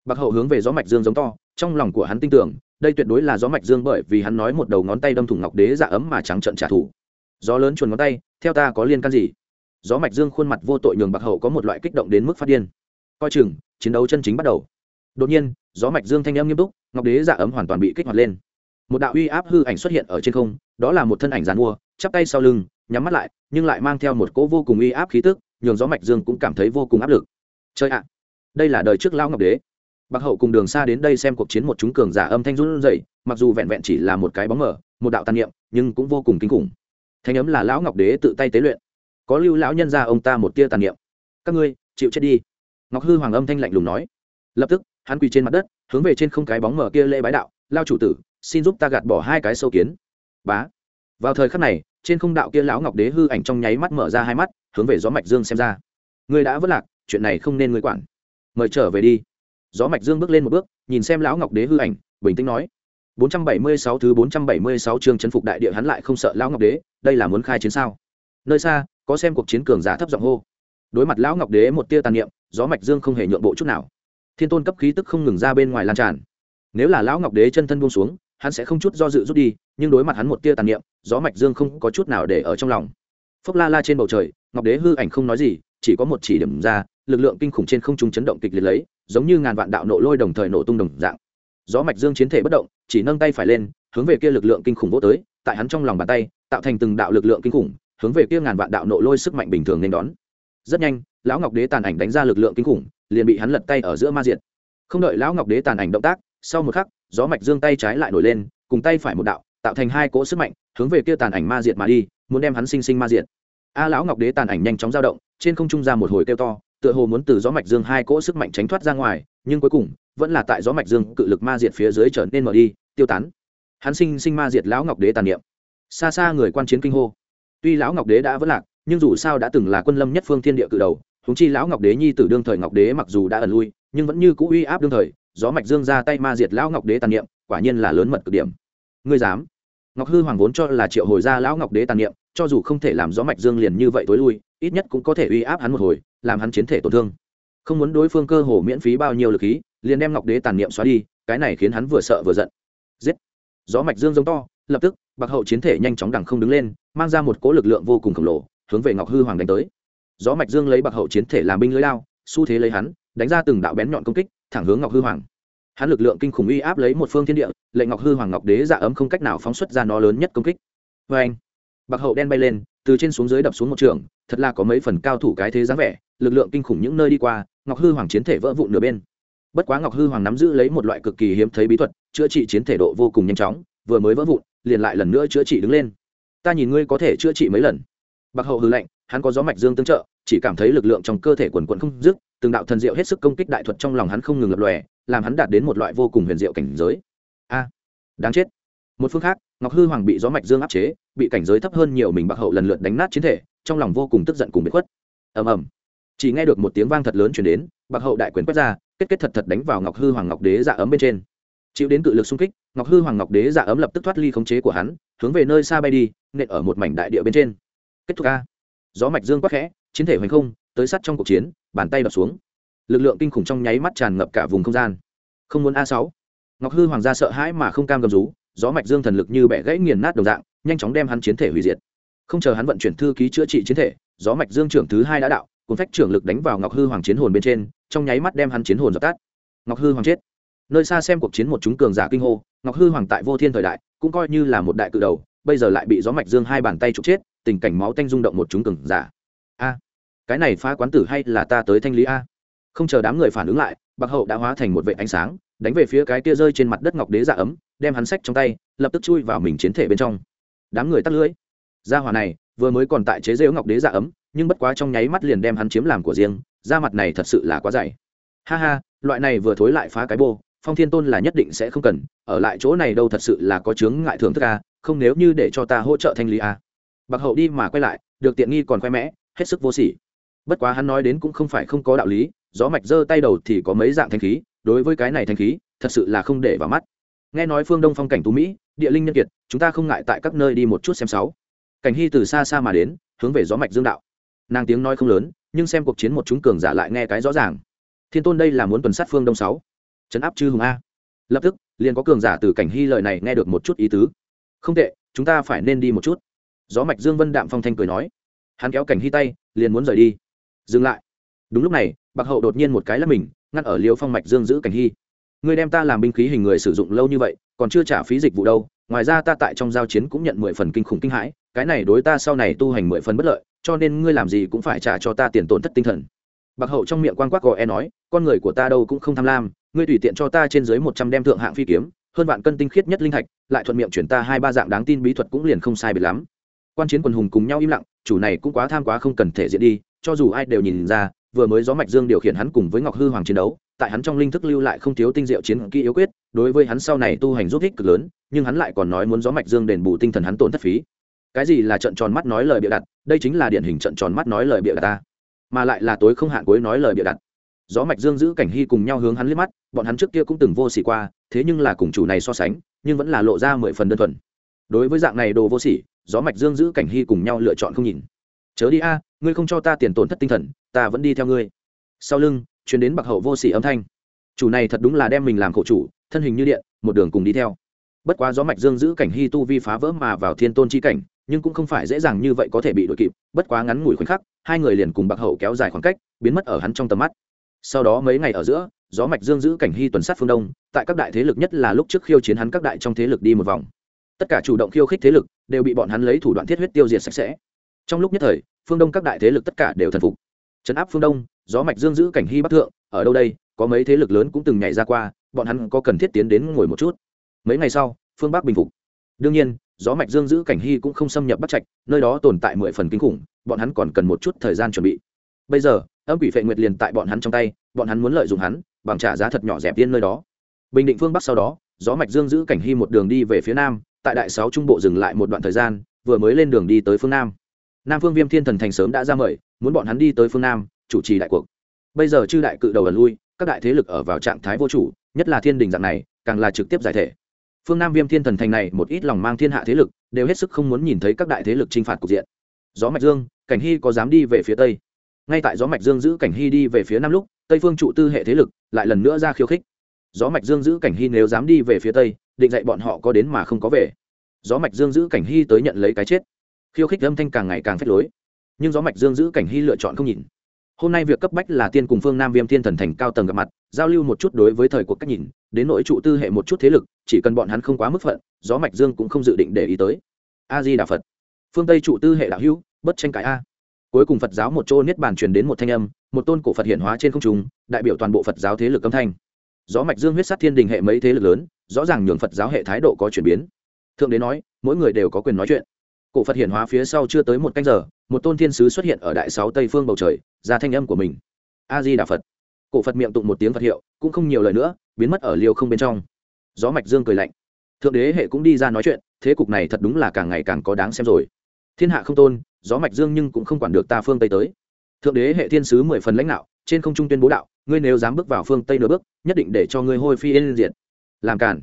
Bạc hậu hướng về gió mạch dương giống to, trong lòng của hắn tin tưởng, đây tuyệt đối là gió mạch dương bởi vì hắn nói một đầu ngón tay đâm thủng ngọc đế dạ ấm mà trắng trận trả thù. Gió lớn chuồn ngón tay, theo ta có liên can gì? Gió mạch dương khuôn mặt vô tội nhường bạc hậu có một loại kích động đến mức phát điên. Coi chừng, chiến đấu chân chính bắt đầu. Đột nhiên, gió mạch dương thanh âm nghiêm túc, ngọc đế dạ ấm hoàn toàn bị kích hoạt lên. Một đạo uy áp hư ảnh xuất hiện ở trên không, đó là một thân ảnh dàn mua, chắp tay sau lưng nhắm mắt lại, nhưng lại mang theo một cỗ vô cùng uy áp khí tức, nhường gió mạch dương cũng cảm thấy vô cùng áp lực. Chơi ạ, đây là đời trước lão ngọc đế. Bạc hậu cùng đường xa đến đây xem cuộc chiến một chúng cường giả âm thanh run rẩy, mặc dù vẹn vẹn chỉ là một cái bóng mở một đạo tàn niệm, nhưng cũng vô cùng kinh khủng. Thanh ấm là lão ngọc đế tự tay tế luyện. Có lưu lão nhân ra ông ta một tia tàn niệm. Các ngươi, chịu chết đi. Ngọc hư hoàng âm thanh lạnh lùng nói. Lập tức, hắn quỳ trên mặt đất, hướng về trên không cái bóng mở kia lễ bái đạo lao chủ tử, xin giúp ta gạt bỏ hai cái sâu kiến. Bá, vào thời khắc này trên không đạo kia lão ngọc đế hư ảnh trong nháy mắt mở ra hai mắt, hướng về gió mạch dương xem ra. Người đã vất lạc, chuyện này không nên người quản. Mời trở về đi. Gió mạch dương bước lên một bước, nhìn xem lão ngọc đế hư ảnh, bình tĩnh nói. 476 thứ 476 chương chấn phục đại địa hắn lại không sợ lão ngọc đế, đây là muốn khai chiến sao? Nơi xa, có xem cuộc chiến cường giả thấp giọng hô. Đối mặt lão ngọc đế một tia tàn niệm, gió mạch dương không hề nhượng bộ chút nào. Thiên tôn cấp khí tức không ngừng ra bên ngoài lan tràn. Nếu là lão ngọc đế chân thân buông xuống hắn sẽ không chút do dự rút đi, nhưng đối mặt hắn một tia tàn niệm, gió mạch dương không có chút nào để ở trong lòng. Phốc la la trên bầu trời, ngọc đế hư ảnh không nói gì, chỉ có một chỉ điểm ra, lực lượng kinh khủng trên không trung chấn động kịch liệt lấy, giống như ngàn vạn đạo nộ lôi đồng thời nổ tung đồng dạng. Gió mạch dương chiến thể bất động, chỉ nâng tay phải lên, hướng về kia lực lượng kinh khủng vỗ tới, tại hắn trong lòng bàn tay, tạo thành từng đạo lực lượng kinh khủng, hướng về kia ngàn vạn đạo nộ lôi sức mạnh bình thường nên đón. Rất nhanh, lão ngọc đế tàn ảnh đánh ra lực lượng kinh khủng, liền bị hắn lật tay ở giữa ma diện. không đợi lão ngọc đế tàn ảnh động tác, sau một khắc gió mạch dương tay trái lại nổi lên, cùng tay phải một đạo, tạo thành hai cỗ sức mạnh, hướng về kia tàn ảnh ma diệt mà đi, muốn đem hắn sinh sinh ma diệt. A lão ngọc đế tàn ảnh nhanh chóng dao động, trên không trung ra một hồi kêu to, tựa hồ muốn từ gió mạch dương hai cỗ sức mạnh tránh thoát ra ngoài, nhưng cuối cùng, vẫn là tại gió mạch dương cự lực ma diệt phía dưới trở nên mở đi, tiêu tán. Hắn sinh sinh ma diệt lão ngọc đế tàn niệm. Xa xa người quan chiến kinh hô. Tuy lão ngọc đế đã vẫn lạc, nhưng dù sao đã từng là quân lâm nhất phương thiên địa cự đầu húng chi lão ngọc đế nhi tử đương thời ngọc đế mặc dù đã ẩn lui, nhưng vẫn như cũ uy áp đương thời gió mạch dương ra tay ma diệt lão ngọc đế tàn niệm, quả nhiên là lớn mật cực điểm. Ngươi dám? Ngọc hư hoàng vốn cho là triệu hồi ra lão ngọc đế tàn niệm, cho dù không thể làm gió mạch dương liền như vậy tối lui, ít nhất cũng có thể uy áp hắn một hồi, làm hắn chiến thể tổn thương. Không muốn đối phương cơ hồ miễn phí bao nhiêu lực khí, liền đem ngọc đế tàn niệm xóa đi, cái này khiến hắn vừa sợ vừa giận. Giết! Gió mạch dương giống to, lập tức, bạc hậu chiến thể nhanh chóng đằng không đứng lên, mang ra một cỗ lực lượng vô cùng khổng lồ, hướng về ngọc hư hoàng đánh tới. Gió mạch dương lấy bạc hậu chiến thể làm binh lưới lao, xu thế lấy hắn, đánh ra từng đạo bén nhọn công kích thẳng hướng ngọc hư hoàng. Hắn lực lượng kinh khủng uy áp lấy một phương thiên địa, lệnh ngọc hư hoàng ngọc đế dạ ấm không cách nào phóng xuất ra nó lớn nhất công kích. Vê anh, bạc hậu đen bay lên, từ trên xuống dưới đập xuống một trường, thật là có mấy phần cao thủ cái thế dáng vẻ, lực lượng kinh khủng những nơi đi qua, ngọc hư hoàng chiến thể vỡ vụn nửa bên. Bất quá ngọc hư hoàng nắm giữ lấy một loại cực kỳ hiếm thấy bí thuật, chữa trị chiến thể độ vô cùng nhanh chóng, vừa mới vỡ vụn, liền lại lần nữa chữa trị đứng lên. Ta nhìn ngươi có thể chữa trị mấy lần. Bạc hậu hư lệnh hắn có gió mạch dương tương trợ, chỉ cảm thấy lực lượng trong cơ thể quần quận không dứt, từng đạo thần diệu hết sức công kích đại thuật trong lòng hắn không ngừng lập lòe, làm hắn đạt đến một loại vô cùng huyền diệu cảnh giới. A, đáng chết. Một phương khác, ngọc hư hoàng bị gió mạch dương áp chế, bị cảnh giới thấp hơn nhiều mình bạc hậu lần lượt đánh nát chiến thể, trong lòng vô cùng tức giận cùng bị khuất. Ầm ầm. Chỉ nghe được một tiếng vang thật lớn chuyển đến bạc hậu đại quyền quét ra, kết kết thật thật đánh vào ngọc hư hoàng ngọc đế dạ ấm bên trên. Chịu đến cự lực xung kích, ngọc hư hoàng ngọc đế dạ ấm lập tức thoát ly khống chế của hắn, hướng về nơi xa bay đi, nện ở một mảnh đại địa bên trên. Kết thúc a gió mạch dương quắc khẽ, chiến thể hoành không, tới sát trong cuộc chiến, bàn tay đập xuống. Lực lượng kinh khủng trong nháy mắt tràn ngập cả vùng không gian. Không muốn a sáu. Ngọc hư hoàng gia sợ hãi mà không cam gầm rú, gió mạch dương thần lực như bẻ gãy nghiền nát đồng dạng, nhanh chóng đem hắn chiến thể hủy diệt. Không chờ hắn vận chuyển thư ký chữa trị chiến thể, gió mạch dương trưởng thứ hai đã đạo, cuốn phách trưởng lực đánh vào ngọc hư hoàng chiến hồn bên trên, trong nháy mắt đem hắn chiến hồn dập tắt. Ngọc hư hoàng chết. Nơi xa xem cuộc chiến một chúng cường giả kinh hô, ngọc hư hoàng tại vô thiên thời đại, cũng coi như là một đại cự đầu, bây giờ lại bị gió mạch dương hai bàn tay trục chết tình cảnh máu tanh rung động một chúng cường giả. A, cái này phá quán tử hay là ta tới thanh lý a? Không chờ đám người phản ứng lại, bạc hậu đã hóa thành một vệ ánh sáng, đánh về phía cái kia rơi trên mặt đất ngọc đế dạ ấm, đem hắn sách trong tay, lập tức chui vào mình chiến thể bên trong. Đám người tắt lưỡi. Gia hỏa này, vừa mới còn tại chế rêu ngọc đế dạ ấm, nhưng bất quá trong nháy mắt liền đem hắn chiếm làm của riêng, da mặt này thật sự là quá dày. Ha ha, loại này vừa thối lại phá cái bô, phong thiên tôn là nhất định sẽ không cần, ở lại chỗ này đâu thật sự là có chướng ngại thưởng thức a, không nếu như để cho ta hỗ trợ thanh lý a bạc hậu đi mà quay lại, được tiện nghi còn khoe mẽ, hết sức vô sỉ. Bất quá hắn nói đến cũng không phải không có đạo lý, gió mạch giơ tay đầu thì có mấy dạng thanh khí, đối với cái này thanh khí, thật sự là không để vào mắt. Nghe nói phương đông phong cảnh tú mỹ, địa linh nhân kiệt, chúng ta không ngại tại các nơi đi một chút xem sáu. Cảnh hy từ xa xa mà đến, hướng về gió mạch dương đạo. Nàng tiếng nói không lớn, nhưng xem cuộc chiến một chúng cường giả lại nghe cái rõ ràng. Thiên tôn đây là muốn tuần sát phương đông sáu. Chấn áp chư hùng a. Lập tức, liền có cường giả từ cảnh hy lời này nghe được một chút ý tứ. Không tệ, chúng ta phải nên đi một chút gió mạch dương vân đạm phong thanh cười nói, hắn kéo cảnh hy tay, liền muốn rời đi. Dừng lại. Đúng lúc này, bạc hậu đột nhiên một cái là mình, ngăn ở liêu phong mạch dương giữ cảnh hy. Ngươi đem ta làm binh khí hình người sử dụng lâu như vậy, còn chưa trả phí dịch vụ đâu, ngoài ra ta tại trong giao chiến cũng nhận mười phần kinh khủng kinh hãi, cái này đối ta sau này tu hành mười phần bất lợi, cho nên ngươi làm gì cũng phải trả cho ta tiền tổn thất tinh thần. Bạc hậu trong miệng quan quắc gò e nói, con người của ta đâu cũng không tham lam, ngươi tùy tiện cho ta trên dưới một trăm đem thượng hạng phi kiếm, hơn vạn cân tinh khiết nhất linh thạch, lại thuận miệng chuyển ta hai ba dạng đáng tin bí thuật cũng liền không sai biệt lắm quan chiến quần hùng cùng nhau im lặng, chủ này cũng quá tham quá không cần thể diện đi, cho dù ai đều nhìn ra, vừa mới gió mạch dương điều khiển hắn cùng với ngọc hư hoàng chiến đấu, tại hắn trong linh thức lưu lại không thiếu tinh diệu chiến kỹ yếu quyết, đối với hắn sau này tu hành giúp ích cực lớn, nhưng hắn lại còn nói muốn gió mạch dương đền bù tinh thần hắn tổn thất phí. Cái gì là trận tròn mắt nói lời bịa đặt, đây chính là điển hình trận tròn mắt nói lời bịa đặt ta. Mà lại là tối không hạn cuối nói lời bịa đặt. Gió mạch dương giữ cảnh hy cùng nhau hướng hắn liếc mắt, bọn hắn trước kia cũng từng vô sỉ qua, thế nhưng là cùng chủ này so sánh, nhưng vẫn là lộ ra mười phần đơn thuần. Đối với dạng này đồ vô sỉ gió mạch dương giữ cảnh hy cùng nhau lựa chọn không nhìn. Chớ đi a, ngươi không cho ta tiền tổn thất tinh thần, ta vẫn đi theo ngươi. Sau lưng chuyển đến bạc hậu vô sỉ âm thanh. Chủ này thật đúng là đem mình làm khổ chủ, thân hình như điện, một đường cùng đi theo. Bất quá gió mạch dương giữ cảnh hy tu vi phá vỡ mà vào thiên tôn chi cảnh, nhưng cũng không phải dễ dàng như vậy có thể bị đuổi kịp, bất quá ngắn ngủi khoảnh khắc, hai người liền cùng bạc hậu kéo dài khoảng cách, biến mất ở hắn trong tầm mắt. Sau đó mấy ngày ở giữa, gió mạch dương giữ cảnh hy tuần sát phương đông, tại các đại thế lực nhất là lúc trước khiêu chiến hắn các đại trong thế lực đi một vòng tất cả chủ động khiêu khích thế lực đều bị bọn hắn lấy thủ đoạn thiết huyết tiêu diệt sạch sẽ. Trong lúc nhất thời, phương đông các đại thế lực tất cả đều thần phục. Trấn áp phương đông, gió mạch dương giữ cảnh hy bắc thượng, ở đâu đây, có mấy thế lực lớn cũng từng nhảy ra qua, bọn hắn có cần thiết tiến đến ngồi một chút. Mấy ngày sau, phương bắc bình phục. Đương nhiên, gió mạch dương giữ cảnh hy cũng không xâm nhập bắc trạch, nơi đó tồn tại mười phần kinh khủng, bọn hắn còn cần một chút thời gian chuẩn bị. Bây giờ, âm quỷ phệ nguyệt liền tại bọn hắn trong tay, bọn hắn muốn lợi dụng hắn, bằng trả giá thật nhỏ dẹp tiên nơi đó. Bình định phương bắc sau đó, gió mạch dương giữ cảnh hy một đường đi về phía nam tại đại sáu trung bộ dừng lại một đoạn thời gian, vừa mới lên đường đi tới phương nam. Nam phương viêm thiên thần thành sớm đã ra mời, muốn bọn hắn đi tới phương nam, chủ trì đại cuộc. Bây giờ chư đại cự đầu ẩn lui, các đại thế lực ở vào trạng thái vô chủ, nhất là thiên đình dạng này, càng là trực tiếp giải thể. Phương nam viêm thiên thần thành này một ít lòng mang thiên hạ thế lực, đều hết sức không muốn nhìn thấy các đại thế lực chinh phạt cục diện. Gió mạch dương, cảnh hy có dám đi về phía tây? Ngay tại gió mạch dương giữ cảnh hy đi về phía nam lúc, tây phương trụ tư hệ thế lực lại lần nữa ra khiêu khích gió mạch dương giữ cảnh hy nếu dám đi về phía tây, định dạy bọn họ có đến mà không có về. Gió mạch dương giữ cảnh hy tới nhận lấy cái chết. Khiêu khích âm thanh càng ngày càng phách lối. Nhưng gió mạch dương giữ cảnh hy lựa chọn không nhìn. Hôm nay việc cấp bách là tiên cùng phương nam viêm thiên thần thành cao tầng gặp mặt, giao lưu một chút đối với thời cuộc cách nhìn, đến nội trụ tư hệ một chút thế lực, chỉ cần bọn hắn không quá mức phận, gió mạch dương cũng không dự định để ý tới. A di đà phật. Phương tây trụ tư hệ đạo hữu, bất tranh cãi a. Cuối cùng phật giáo một chỗ niết bàn truyền đến một thanh âm, một tôn cổ phật hiện hóa trên không trung, đại biểu toàn bộ phật giáo thế lực âm thanh gió mạch dương huyết sát thiên đình hệ mấy thế lực lớn, rõ ràng nhường phật giáo hệ thái độ có chuyển biến. Thượng đế nói, mỗi người đều có quyền nói chuyện. Cổ phật hiện hóa phía sau chưa tới một canh giờ, một tôn thiên sứ xuất hiện ở đại sáu tây phương bầu trời, ra thanh âm của mình. A di đà phật. Cổ phật miệng tụng một tiếng phật hiệu, cũng không nhiều lời nữa, biến mất ở liều không bên trong. Gió mạch dương cười lạnh. Thượng đế hệ cũng đi ra nói chuyện, thế cục này thật đúng là càng ngày càng có đáng xem rồi. Thiên hạ không tôn, gió mạch dương nhưng cũng không quản được ta phương tây tới. Thượng đế hệ thiên sứ mười phần lãnh đạo, trên không trung tuyên bố đạo ngươi nếu dám bước vào phương tây nửa bước, nhất định để cho ngươi hôi phi yên diện làm cản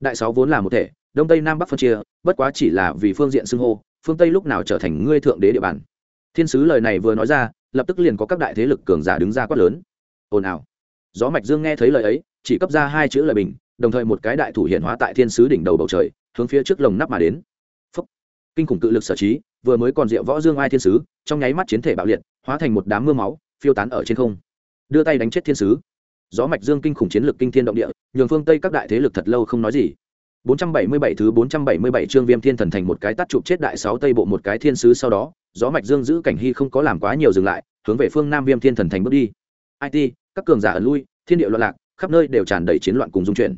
đại sáu vốn là một thể, đông tây nam bắc phân chia, bất quá chỉ là vì phương diện xưng hô, phương tây lúc nào trở thành ngươi thượng đế địa bàn. Thiên sứ lời này vừa nói ra, lập tức liền có các đại thế lực cường giả đứng ra quát lớn. Ồn ào. Gió mạch dương nghe thấy lời ấy, chỉ cấp ra hai chữ lời bình, đồng thời một cái đại thủ hiện hóa tại thiên sứ đỉnh đầu bầu trời, hướng phía trước lồng nắp mà đến. Phúc. kinh khủng cự lực sở trí, vừa mới còn diệu võ dương ai thiên sứ, trong nháy mắt chiến thể bạo liệt, hóa thành một đám mưa máu, phiêu tán ở trên không đưa tay đánh chết thiên sứ gió mạch dương kinh khủng chiến lực kinh thiên động địa nhường phương tây các đại thế lực thật lâu không nói gì 477 thứ 477 chương Viêm Thiên Thần thành một cái tát chụp chết đại sáu tây bộ một cái thiên sứ sau đó, gió mạch dương giữ cảnh hy không có làm quá nhiều dừng lại, hướng về phương Nam Viêm Thiên Thần thành bước đi. IT, các cường giả ẩn lui, thiên địa loạn lạc, khắp nơi đều tràn đầy chiến loạn cùng dung chuyển.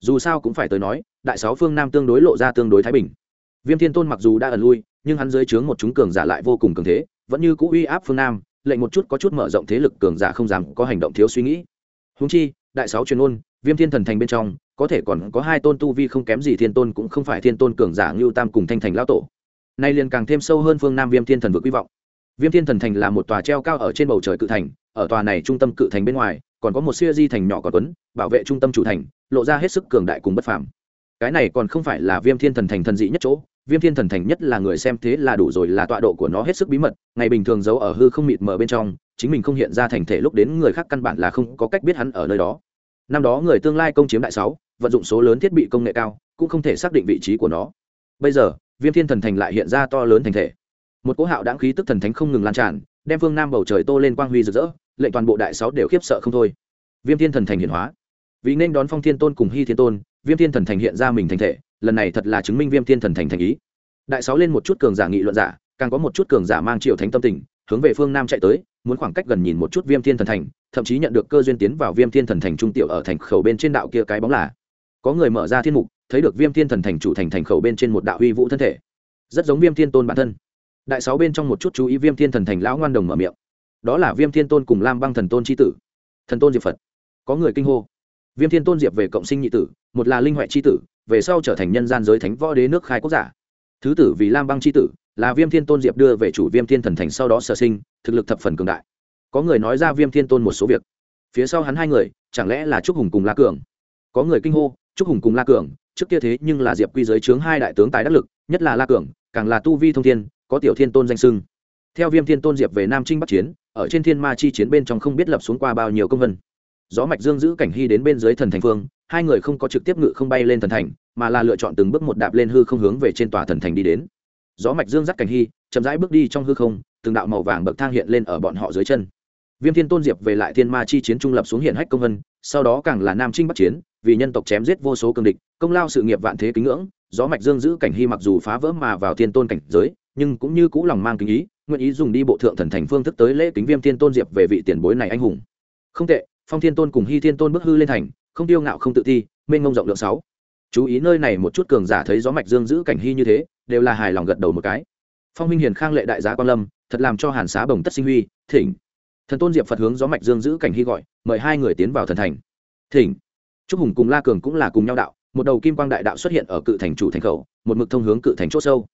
Dù sao cũng phải tới nói, đại sáu phương Nam tương đối lộ ra tương đối thái bình. Viêm Thiên Tôn mặc dù đã ẩn lui, nhưng hắn dưới trướng một chúng cường giả lại vô cùng cường thế, vẫn như cũ uy áp phương Nam, lệnh một chút có chút mở rộng thế lực cường giả không dám có hành động thiếu suy nghĩ. Huống chi, đại sáu truyền ôn, Viêm Thiên Thần thành bên trong, có thể còn có hai tôn tu vi không kém gì thiên tôn cũng không phải thiên tôn cường giả ngưu tam cùng thanh thành lao tổ. Nay liền càng thêm sâu hơn phương nam viêm thiên thần vực hy vọng. Viêm thiên thần thành là một tòa treo cao ở trên bầu trời cự thành ở tòa này trung tâm cự thành bên ngoài còn có một siêu di thành nhỏ còn tuấn bảo vệ trung tâm chủ thành lộ ra hết sức cường đại cùng bất phàm cái này còn không phải là viêm thiên thần thành thần dị nhất chỗ, viêm thiên thần thành nhất là người xem thế là đủ rồi, là tọa độ của nó hết sức bí mật, ngày bình thường giấu ở hư không mịt mờ bên trong, chính mình không hiện ra thành thể lúc đến người khác căn bản là không có cách biết hắn ở nơi đó. Năm đó người tương lai công chiếm đại sáu, vận dụng số lớn thiết bị công nghệ cao, cũng không thể xác định vị trí của nó. Bây giờ, viêm thiên thần thành lại hiện ra to lớn thành thể. Một cỗ hạo đáng khí tức thần thánh không ngừng lan tràn, đem phương nam bầu trời tô lên quang huy rực rỡ, lệnh toàn bộ đại sáu đều khiếp sợ không thôi. Viêm thiên thần thành hiển hóa. Vì nên đón phong thiên tôn cùng hy thiên tôn viêm thiên thần thành hiện ra mình thành thể, lần này thật là chứng minh viêm thiên thần thành thành ý. Đại sáu lên một chút cường giả nghị luận giả, càng có một chút cường giả mang triệu thánh tâm tình, hướng về phương nam chạy tới, muốn khoảng cách gần nhìn một chút viêm thiên thần thành, thậm chí nhận được cơ duyên tiến vào viêm thiên thần thành trung tiểu ở thành khẩu bên trên đạo kia cái bóng là. Có người mở ra thiên mục, thấy được viêm thiên thần thành chủ thành thành khẩu bên trên một đạo huy vũ thân thể. Rất giống viêm thiên tôn bản thân. Đại sáu bên trong một chút chú ý viêm thiên thần thành lão ngoan đồng mở miệng. Đó là viêm thiên tôn cùng lam băng thần tôn tri tử. Thần tôn diệp phật. Có người kinh hô viêm thiên tôn diệp về cộng sinh nhị tử, một là linh huệ c tử, về sau trở thành nhân gian giới thánh võ đế nước khai quốc giả. Thứ tử vì lam băng c tử, là viêm thiên tôn diệp đưa về chủ viêm thiên thần thành sau đó sở sinh, thực lực thập phần cường đại. Có người nói ra viêm thiên tôn một số việc. Phía sau hắn hai người, chẳng lẽ là trúc hùng cùng la cường? Có người kinh hô, trúc hùng cùng la cường, trước kia thế nhưng là diệp quy giới chướng hai đại tướng tài đắc lực, nhất là la cường, càng là tu vi thông thiên, có tiểu thiên tôn danh sưng. Theo viêm thiên tôn diệp về nam trinh bắc chiến, ở trên thiên ma chi chiến bên trong không biết lập xuống qua bao nhiêu công vân gió mạch dương giữ cảnh hy đến bên dưới thần thành phương, hai người không có trực tiếp ngự không bay lên thần thành, mà là lựa chọn từng bước một đạp lên hư không hướng về trên tòa thần thành đi đến. Gió mạch dương dắt cảnh hy, chậm rãi bước đi trong hư không, từng đạo màu vàng bậc thang hiện lên ở bọn họ dưới chân. Viêm thiên tôn diệp về lại thiên ma chi chiến trung lập xuống hiện hách công vân, sau đó càng là nam trinh bắc chiến, vì nhân tộc chém giết vô số cường địch, công lao sự nghiệp vạn thế kính ngưỡng, gió mạch dương giữ cảnh hy mặc dù phá vỡ mà vào thiên tôn cảnh giới, nhưng cũng như cũ lòng mang kính ý, nguyện ý dùng đi bộ thượng thần thành phương thức tới lễ kính viêm thiên tôn diệp về vị tiền bối này anh hùng. Không tệ phong thiên tôn cùng hy thiên tôn bước hư lên thành, không tiêu ngạo không tự ti, mênh mông rộng lượng sáu. Chú ý nơi này một chút cường giả thấy gió mạch dương giữ cảnh hy như thế, đều là hài lòng gật đầu một cái. Phong minh hiền khang lệ đại giá quan lâm, thật làm cho hàn xá bồng tất sinh huy, thỉnh. Thần tôn diệp phật hướng gió mạch dương giữ cảnh hy gọi, mời hai người tiến vào thần thành. Thỉnh. Trúc hùng cùng la cường cũng là cùng nhau đạo, một đầu kim quang đại đạo xuất hiện ở cự thành chủ thành khẩu, một mực thông hướng cự thành c h ỗ sâu.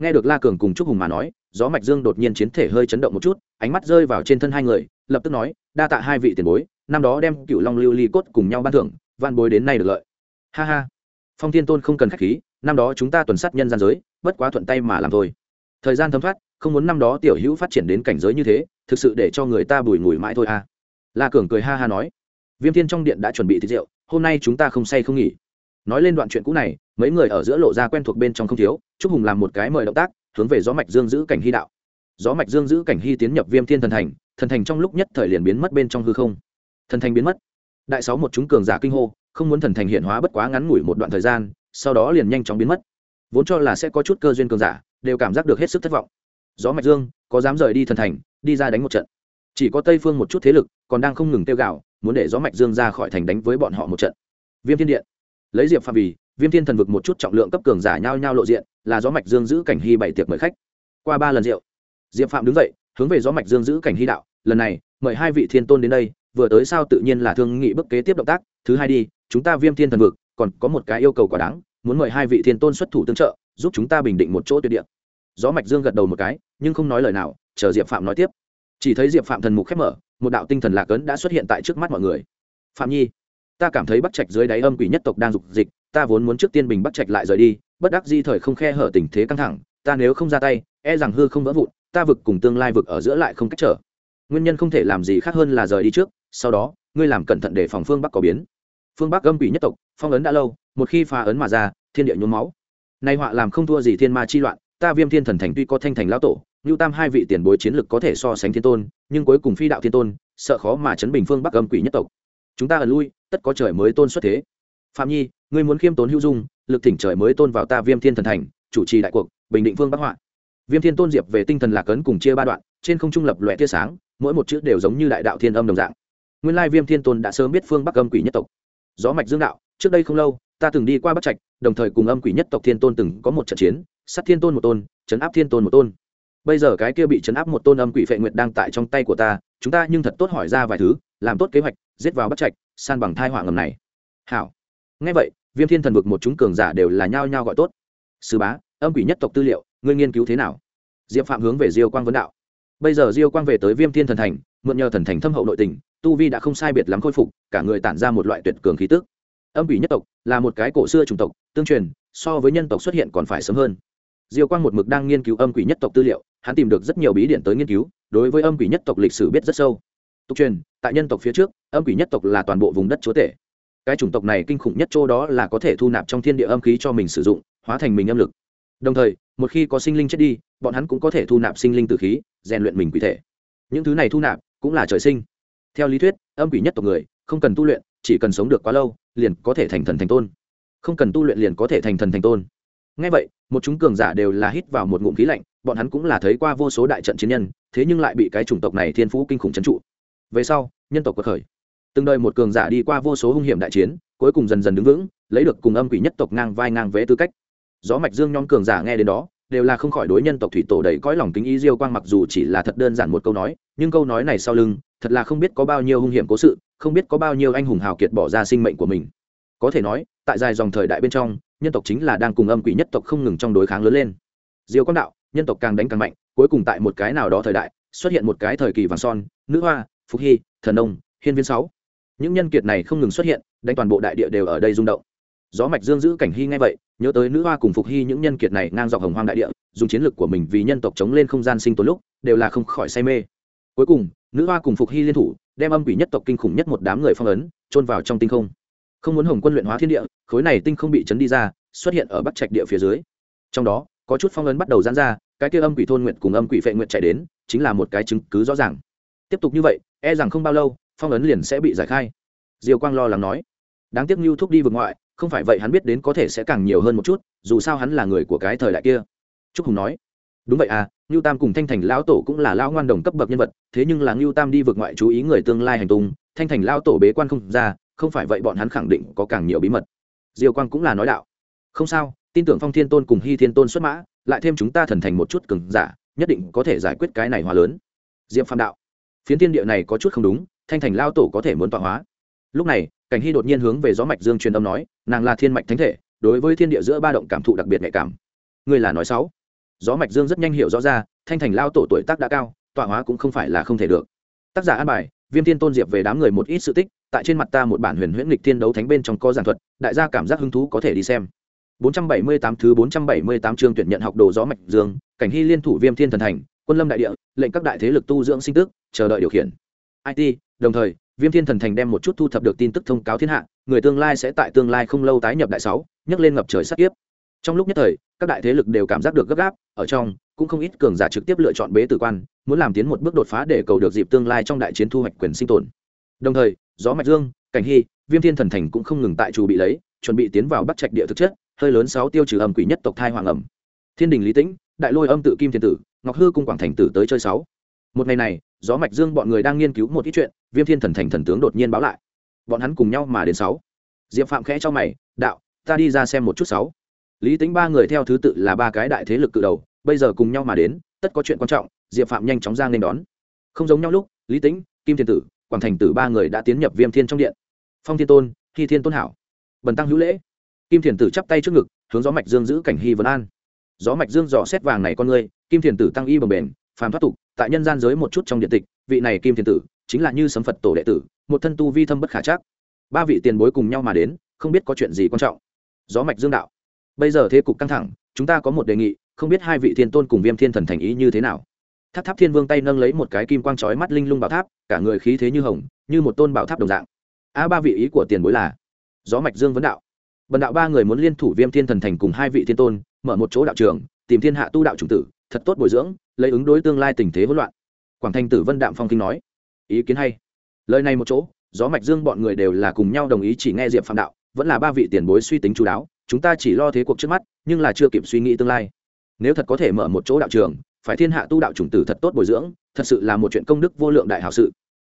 Nghe được la cường cùng trúc hùng mà nói, gió mạch dương đột nhiên chiến thể hơi chấn động một chút, ánh mắt rơi vào trên thân hai người, lập tức nói, đa tạ hai vị tiền bối năm đó đem cựu long lưu ly cốt cùng nhau ban thưởng van bối đến nay được lợi. Ha ha. Phong thiên tôn không cần khách khí, năm đó chúng ta tuần sát nhân gian giới, bất quá thuận tay mà làm thôi. Thời gian thấm thoát, không muốn năm đó tiểu hữu phát triển đến cảnh giới như thế, thực sự để cho người ta bùi ngùi mãi thôi à. La cường cười ha ha nói. Viêm thiên trong điện đã chuẩn bị thịt rượu, hôm nay chúng ta không say không nghỉ. Nói lên đoạn chuyện cũ này, mấy người ở giữa lộ ra quen thuộc bên trong không thiếu, chúc hùng làm một cái mời động tác, hướng về gió mạch dương giữ cảnh hy đạo. Gió mạch dương giữ cảnh hy tiến nhập viêm thiên thần thành thần thành trong lúc nhất thời liền biến mất bên trong hư không thần thành biến mất. Đại sáu một chúng cường giả kinh hô, không muốn thần thành hiện hóa bất quá ngắn ngủi một đoạn thời gian, sau đó liền nhanh chóng biến mất. Vốn cho là sẽ có chút cơ duyên cường giả, đều cảm giác được hết sức thất vọng. Gió mạch dương, có dám rời đi thần thành, đi ra đánh một trận. Chỉ có tây phương một chút thế lực, còn đang không ngừng tiêu gạo muốn để gió mạch dương ra khỏi thành đánh với bọn họ một trận. Viêm thiên điện. Lấy diệp phạm vì, viêm thiên thần vực một chút trọng lượng cấp cường giả nhao nhao lộ diện, là gió mạch dương giữ cảnh hy bảy tiệc mời khách. Qua ba lần rượu, diệp phạm đứng dậy, hướng về gió mạch dương giữ cảnh hy đạo, lần này, mời hai vị thiên tôn đến đây vừa tới sao tự nhiên là thương nghị bước kế tiếp động tác, thứ hai đi, chúng ta viêm thiên thần vực, còn có một cái yêu cầu quả đáng, muốn mời hai vị thiên tôn xuất thủ tương trợ, giúp chúng ta bình định một chỗ tuyệt địa. Gió mạch dương gật đầu một cái, nhưng không nói lời nào, chờ diệp phạm nói tiếp. Chỉ thấy diệp phạm thần mục khép mở, một đạo tinh thần lạc ấn đã xuất hiện tại trước mắt mọi người. Phạm nhi, ta cảm thấy bắc trạch dưới đáy âm quỷ nhất tộc đang dục dịch, ta vốn muốn trước tiên bình bắc trạch lại rời đi, bất đắc di thời không khe hở tình thế căng thẳng, ta nếu không ra tay e rằng hư không vỡ vụn, ta vực cùng tương lai vực ở giữa lại không cách trở nguyên nhân không thể làm gì khác hơn là rời đi trước, sau đó, ngươi làm cẩn thận để phòng phương bắc có biến. Phương bắc gâm quỷ nhất tộc, phong ấn đã lâu, một khi phá ấn mà ra, thiên địa nhuốm máu. Nay họa làm không thua gì thiên ma chi loạn, ta viêm thiên thần thành tuy có thanh thành lão tổ như tam hai vị tiền bối chiến lực có thể so sánh thiên tôn, nhưng cuối cùng phi đạo thiên tôn, sợ khó mà chấn bình phương bắc gâm quỷ nhất tộc. Chúng ta ẩn lui, tất có trời mới tôn xuất thế. Phạm nhi, ngươi muốn khiêm tốn hữu dung, lực thỉnh trời mới tôn vào ta viêm thiên thần thành, chủ trì đại cuộc, bình định phương bắc họa. Viêm thiên tôn diệp về tinh thần lạc ấn cùng chia ba đoạn, trên không trung lập loẹ tia sáng mỗi một chữ đều giống như đại đạo thiên âm đồng dạng. Nguyên lai viêm thiên tôn đã sớm biết phương bắc âm quỷ nhất tộc. Gió mạch dương đạo, trước đây không lâu, ta từng đi qua bắc trạch, đồng thời cùng âm quỷ nhất tộc thiên tôn từng có một trận chiến, sát thiên tôn một tôn chấn áp thiên tôn một tôn. Bây giờ cái kia bị chấn áp một tôn âm quỷ phệ nguyệt đang tại trong tay của ta, chúng ta nhưng thật tốt hỏi ra vài thứ, làm tốt kế hoạch, giết vào bắc trạch, san bằng thai họa ngầm này. Hảo. Nghe vậy, viêm thiên thần vực một chúng cường giả đều là nhao nhao gọi tốt. Sư bá, âm quỷ nhất tộc tư liệu, ngươi nghiên cứu thế nào? Diệp phạm hướng về diêu quang vấn đạo bây giờ diêu quang về tới viêm thiên thần thành, mượn nhờ thần thành thâm hậu nội tình, tu vi đã không sai biệt lắm khôi phục, cả người tản ra một loại tuyệt cường khí tức. Âm quỷ nhất tộc là một cái cổ xưa chủng tộc, tương truyền, so với nhân tộc xuất hiện còn phải sớm hơn. Diêu quang một mực đang nghiên cứu âm quỷ nhất tộc tư liệu, hắn tìm được rất nhiều bí điện tới nghiên cứu, đối với âm quỷ nhất tộc lịch sử biết rất sâu. Tục truyền, tại nhân tộc phía trước, âm quỷ nhất tộc là toàn bộ vùng đất chúa tể. Cái chủng tộc này kinh khủng nhất chỗ đó là có thể thu nạp trong thiên địa âm khí cho mình sử dụng, hóa thành mình âm lực đồng thời, một khi có sinh linh chết đi, bọn hắn cũng có thể thu nạp sinh linh từ khí, rèn luyện mình quỷ thể. Những thứ này thu nạp cũng là trời sinh. Theo lý thuyết, âm quỷ nhất tộc người, không cần tu luyện, chỉ cần sống được quá lâu, liền có thể thành thần thành tôn. Không cần tu luyện liền có thể thành thần thành tôn. Ngay vậy, một chúng cường giả đều là hít vào một ngụm khí lạnh, bọn hắn cũng là thấy qua vô số đại trận chiến nhân, thế nhưng lại bị cái chủng tộc này thiên phú kinh khủng trấn trụ. Về sau, nhân tộc quật khởi. Từng đời một cường giả đi qua vô số hung hiểm đại chiến, cuối cùng dần dần đứng vững, lấy được cùng âm quỷ nhất tộc ngang vai ngang vế tư cách gió mạch dương nhon cường giả nghe đến đó, đều là không khỏi đối nhân tộc thủy tổ đầy cõi lòng kính ý diêu quang mặc dù chỉ là thật đơn giản một câu nói, nhưng câu nói này sau lưng, thật là không biết có bao nhiêu hung hiểm cố sự, không biết có bao nhiêu anh hùng hào kiệt bỏ ra sinh mệnh của mình. Có thể nói, tại dài dòng thời đại bên trong, nhân tộc chính là đang cùng âm quỷ nhất tộc không ngừng trong đối kháng lớn lên. Diêu quang đạo, nhân tộc càng đánh càng mạnh, cuối cùng tại một cái nào đó thời đại, xuất hiện một cái thời kỳ vàng son, nữ hoa phúc hy, thần nông, hiên viên sáu. Những nhân kiệt này không ngừng xuất hiện, đánh toàn bộ đại địa đều ở đây rung động gió mạch dương giữ cảnh hy ngay vậy, nhớ tới nữ hoa cùng phục hy những nhân kiệt này ngang dọc hồng hoang đại địa, dùng chiến lược của mình vì nhân tộc chống lên không gian sinh tồn lúc, đều là không khỏi say mê. Cuối cùng, nữ hoa cùng phục hy liên thủ, đem âm quỷ nhất tộc kinh khủng nhất một đám người phong ấn trôn vào trong tinh không. Không muốn hồng quân luyện hóa thiên địa, khối này tinh không bị chấn đi ra, xuất hiện ở bắc trạch địa phía dưới. Trong đó, có chút phong ấn bắt đầu giãn ra, cái kia âm quỷ thôn nguyện cùng âm quỷ phệ nguyện chạy đến, chính là một cái chứng cứ rõ ràng. Tiếp tục như vậy e rằng không bao lâu, phong ấn liền sẽ bị giải khai. Diều quang lo lắng nói. Đáng tiếc như thúc đi vượt ngoại không phải vậy hắn biết đến có thể sẽ càng nhiều hơn một chút, dù sao hắn là người của cái thời đại kia. Trúc hùng nói, đúng vậy à ngưu tam cùng thanh thành lão tổ cũng là lão ngoan đồng cấp bậc nhân vật, thế nhưng là ngưu tam đi vượt ngoại chú ý người tương lai hành tung, thanh thành lão tổ bế quan không ra, không phải vậy bọn hắn khẳng định có càng nhiều bí mật. Diều quang cũng là nói đạo, không sao, tin tưởng phong thiên tôn cùng hy thiên tôn xuất mã, lại thêm chúng ta thần thành một chút cứng giả, nhất định có thể giải quyết cái này hóa lớn. Diệp phạm đạo, phiến thiên địa này có chút không đúng, thanh thành lao tổ có thể muốn tọa hóa. Lúc này, cảnh hy đột nhiên hướng về gió mạch dương truyền âm nói nàng là thiên mạch thánh thể, đối với thiên địa giữa ba động cảm thụ đặc biệt nhạy cảm. Ngươi là nói sáu gió mạch dương rất nhanh hiểu rõ ra, thanh thành lao tổ tuổi tác đã cao, tọa hóa cũng không phải là không thể được. Tác giả an bài, viêm thiên tôn diệp về đám người một ít sự tích, tại trên mặt ta một bản huyền huyễn lịch thiên đấu thánh bên trong có giảng thuật, đại gia cảm giác hứng thú có thể đi xem. 478 thứ 478 chương tuyển nhận học đồ gió mạch dương, cảnh hy liên thủ viêm thiên thần thành, quân lâm đại địa, lệnh các đại thế lực tu dưỡng sinh tức, chờ đợi điều khiển. It đồng thời, viêm thiên thần thành đem một chút thu thập được tin tức thông cáo thiên hạ người tương lai sẽ tại tương lai không lâu tái nhập đại sáu, nhấc lên ngập trời sát tiếp trong lúc nhất thời, các đại thế lực đều cảm giác được gấp gáp, ở trong, cũng không ít cường giả trực tiếp lựa chọn bế tử quan, muốn làm tiến một bước đột phá để cầu được dịp tương lai trong đại chiến thu hoạch quyền sinh tồn. Đồng thời, gió mạch dương, cảnh hy, viêm thiên thần thành cũng không ngừng tại chủ bị lấy, chuẩn bị tiến vào bắt trạch địa thực chất, hơi lớn sáu tiêu trừ âm quỷ nhất tộc thai hoàng ẩm. Thiên đình lý tĩnh, đại lôi âm tự kim thiên tử, ngọc hư cung quảng thành tử tới chơi sáu. Một ngày này, gió mạch dương bọn người đang nghiên cứu một ít chuyện, viêm thiên thần thành thần tướng đột nhiên báo lại bọn hắn cùng nhau mà đến sáu. Diệp phạm khẽ cho mày, đạo, ta đi ra xem một chút sáu. Lý tính ba người theo thứ tự là ba cái đại thế lực cự đầu, bây giờ cùng nhau mà đến, tất có chuyện quan trọng, diệp phạm nhanh chóng ra nên đón. Không giống nhau lúc, lý tính kim thiên tử, quảng thành tử ba người đã tiến nhập viêm thiên trong điện. Phong thiên tôn, hy thiên tôn hảo. Bần tăng hữu lễ. Kim thiền tử chắp tay trước ngực, hướng gió mạch dương giữ cảnh hy vấn an. Gió mạch dương dò xét vàng này con người, kim thiền tử tăng y bồng bền phàm thoát tục, tại nhân gian giới một chút trong điện tịch, vị này kim thiên tử chính là như sấm phật tổ đệ tử, một thân tu vi thâm bất khả chắc. Ba vị tiền bối cùng nhau mà đến, không biết có chuyện gì quan trọng. Gió mạch dương đạo. Bây giờ thế cục căng thẳng, chúng ta có một đề nghị, không biết hai vị thiên tôn cùng viêm thiên thần thành ý như thế nào. Tháp tháp thiên vương tay nâng lấy một cái kim quang trói mắt linh lung bảo tháp, cả người khí thế như hồng, như một tôn bảo tháp đồng dạng. A, ba vị ý của tiền bối là gió mạch dương vấn đạo. Bần đạo ba người muốn liên thủ viêm thiên thần thành cùng hai vị thiên tôn, mở một chỗ đạo trường, tìm thiên hạ tu đạo chủng tử, thật tốt bồi dưỡng lấy ứng đối tương lai tình thế hỗn loạn. Quảng thanh tử vân đạm phong kinh nói, ý kiến hay. Lời này một chỗ, gió mạch dương bọn người đều là cùng nhau đồng ý chỉ nghe diệp phạm đạo, vẫn là ba vị tiền bối suy tính chú đáo, chúng ta chỉ lo thế cuộc trước mắt, nhưng là chưa kịp suy nghĩ tương lai. Nếu thật có thể mở một chỗ đạo trường, phải thiên hạ tu đạo chủng tử thật tốt bồi dưỡng, thật sự là một chuyện công đức vô lượng đại hảo sự.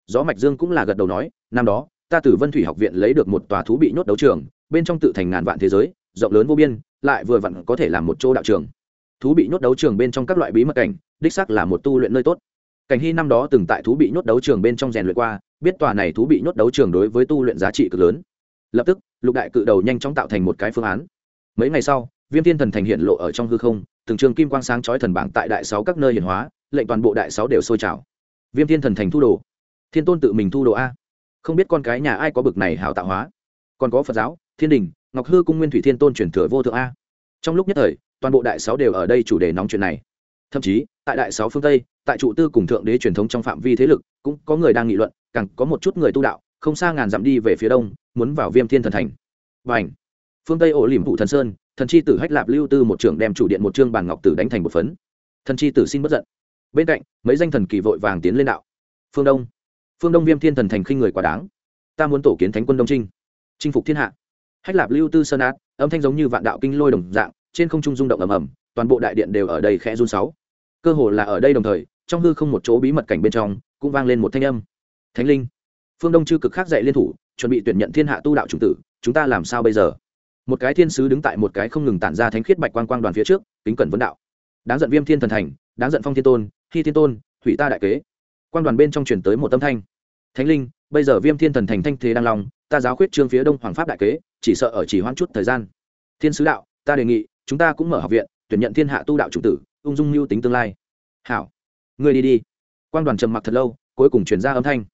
Gió mạch dương cũng là gật đầu nói, năm đó, ta từ vân thủy học viện lấy được một tòa thú bị nhốt đấu trường, bên trong tự thành ngàn vạn thế giới, rộng lớn vô biên, lại vừa vặn có thể làm một chỗ đạo trường. Thú bị nhốt đấu trường bên trong các loại bí mật cảnh đích xác là một tu luyện nơi tốt. Cảnh hy năm đó từng tại thú bị nhốt đấu trường bên trong rèn luyện qua, biết tòa này thú bị nhốt đấu trường đối với tu luyện giá trị cực lớn. Lập tức, lục đại cự đầu nhanh chóng tạo thành một cái phương án. Mấy ngày sau, viêm thiên thần thành hiện lộ ở trong hư không, từng trường kim quang sáng chói thần bảng tại đại sáu các nơi hiển hóa, lệnh toàn bộ đại sáu đều sôi trào. Viêm thiên thần thành thu đồ. Thiên tôn tự mình thu đồ a. Không biết con cái nhà ai có bực này hảo tạo hóa. Còn có phật giáo, thiên đình, ngọc hư cung nguyên thủy thiên tôn truyền thừa vô thượng a. Trong lúc nhất thời, toàn bộ đại sáu đều ở đây chủ đề nóng chuyện này. Thậm chí tại đại sáu phương tây, tại trụ tư cùng thượng đế truyền thống trong phạm vi thế lực, cũng có người đang nghị luận, càng có một chút người tu đạo, không xa ngàn dặm đi về phía đông, muốn vào viêm thiên thần thành. Và ảnh phương tây ổ liềm vụ thần sơn, thần chi tử hách lạp lưu tư một trưởng đem chủ điện một trương bàn ngọc tử đánh thành một phấn. Thần chi tử xin bất giận. Bên cạnh, mấy danh thần kỳ vội vàng tiến lên đạo. Phương đông! Phương đông viêm thiên thần thành khinh người quá đáng. Ta muốn tổ kiến thánh quân đông trinh. Chinh phục thiên hạ. Hách lạp lưu tư sơn át âm thanh giống như vạn đạo kinh lôi đồng dạng, trên không trung rung động ầm ầm, toàn bộ đại điện đều ở đây khẽ run sáu cơ hồ là ở đây đồng thời, trong hư không một chỗ bí mật cảnh bên trong, cũng vang lên một thanh âm. Thánh linh. Phương đông chư cực khác dạy liên thủ, chuẩn bị tuyển nhận thiên hạ tu đạo chủng tử, chúng ta làm sao bây giờ? Một cái thiên sứ đứng tại một cái không ngừng tản ra thánh khiết bạch quang quang đoàn phía trước, kính cẩn vấn đạo. Đáng giận viêm thiên thần thành, đáng giận phong thiên tôn khi thiên tôn thủy ta đại kế. Quang đoàn bên trong chuyển tới một tâm thanh. Thánh linh, bây giờ viêm thiên thần thành thanh thế đang lòng ta giáo khuyết trương phía đông hoàng pháp đại kế, chỉ sợ ở chỉ hoãn chút thời gian. Thiên sứ đạo, ta đề nghị, chúng ta cũng mở học viện, tuyển nhận thiên hạ tu đạo chủ tử ung dung mưu tính tương lai. Hảo người đi đi. Quan đoàn trầm mặc thật lâu, cuối cùng chuyển ra âm thanh.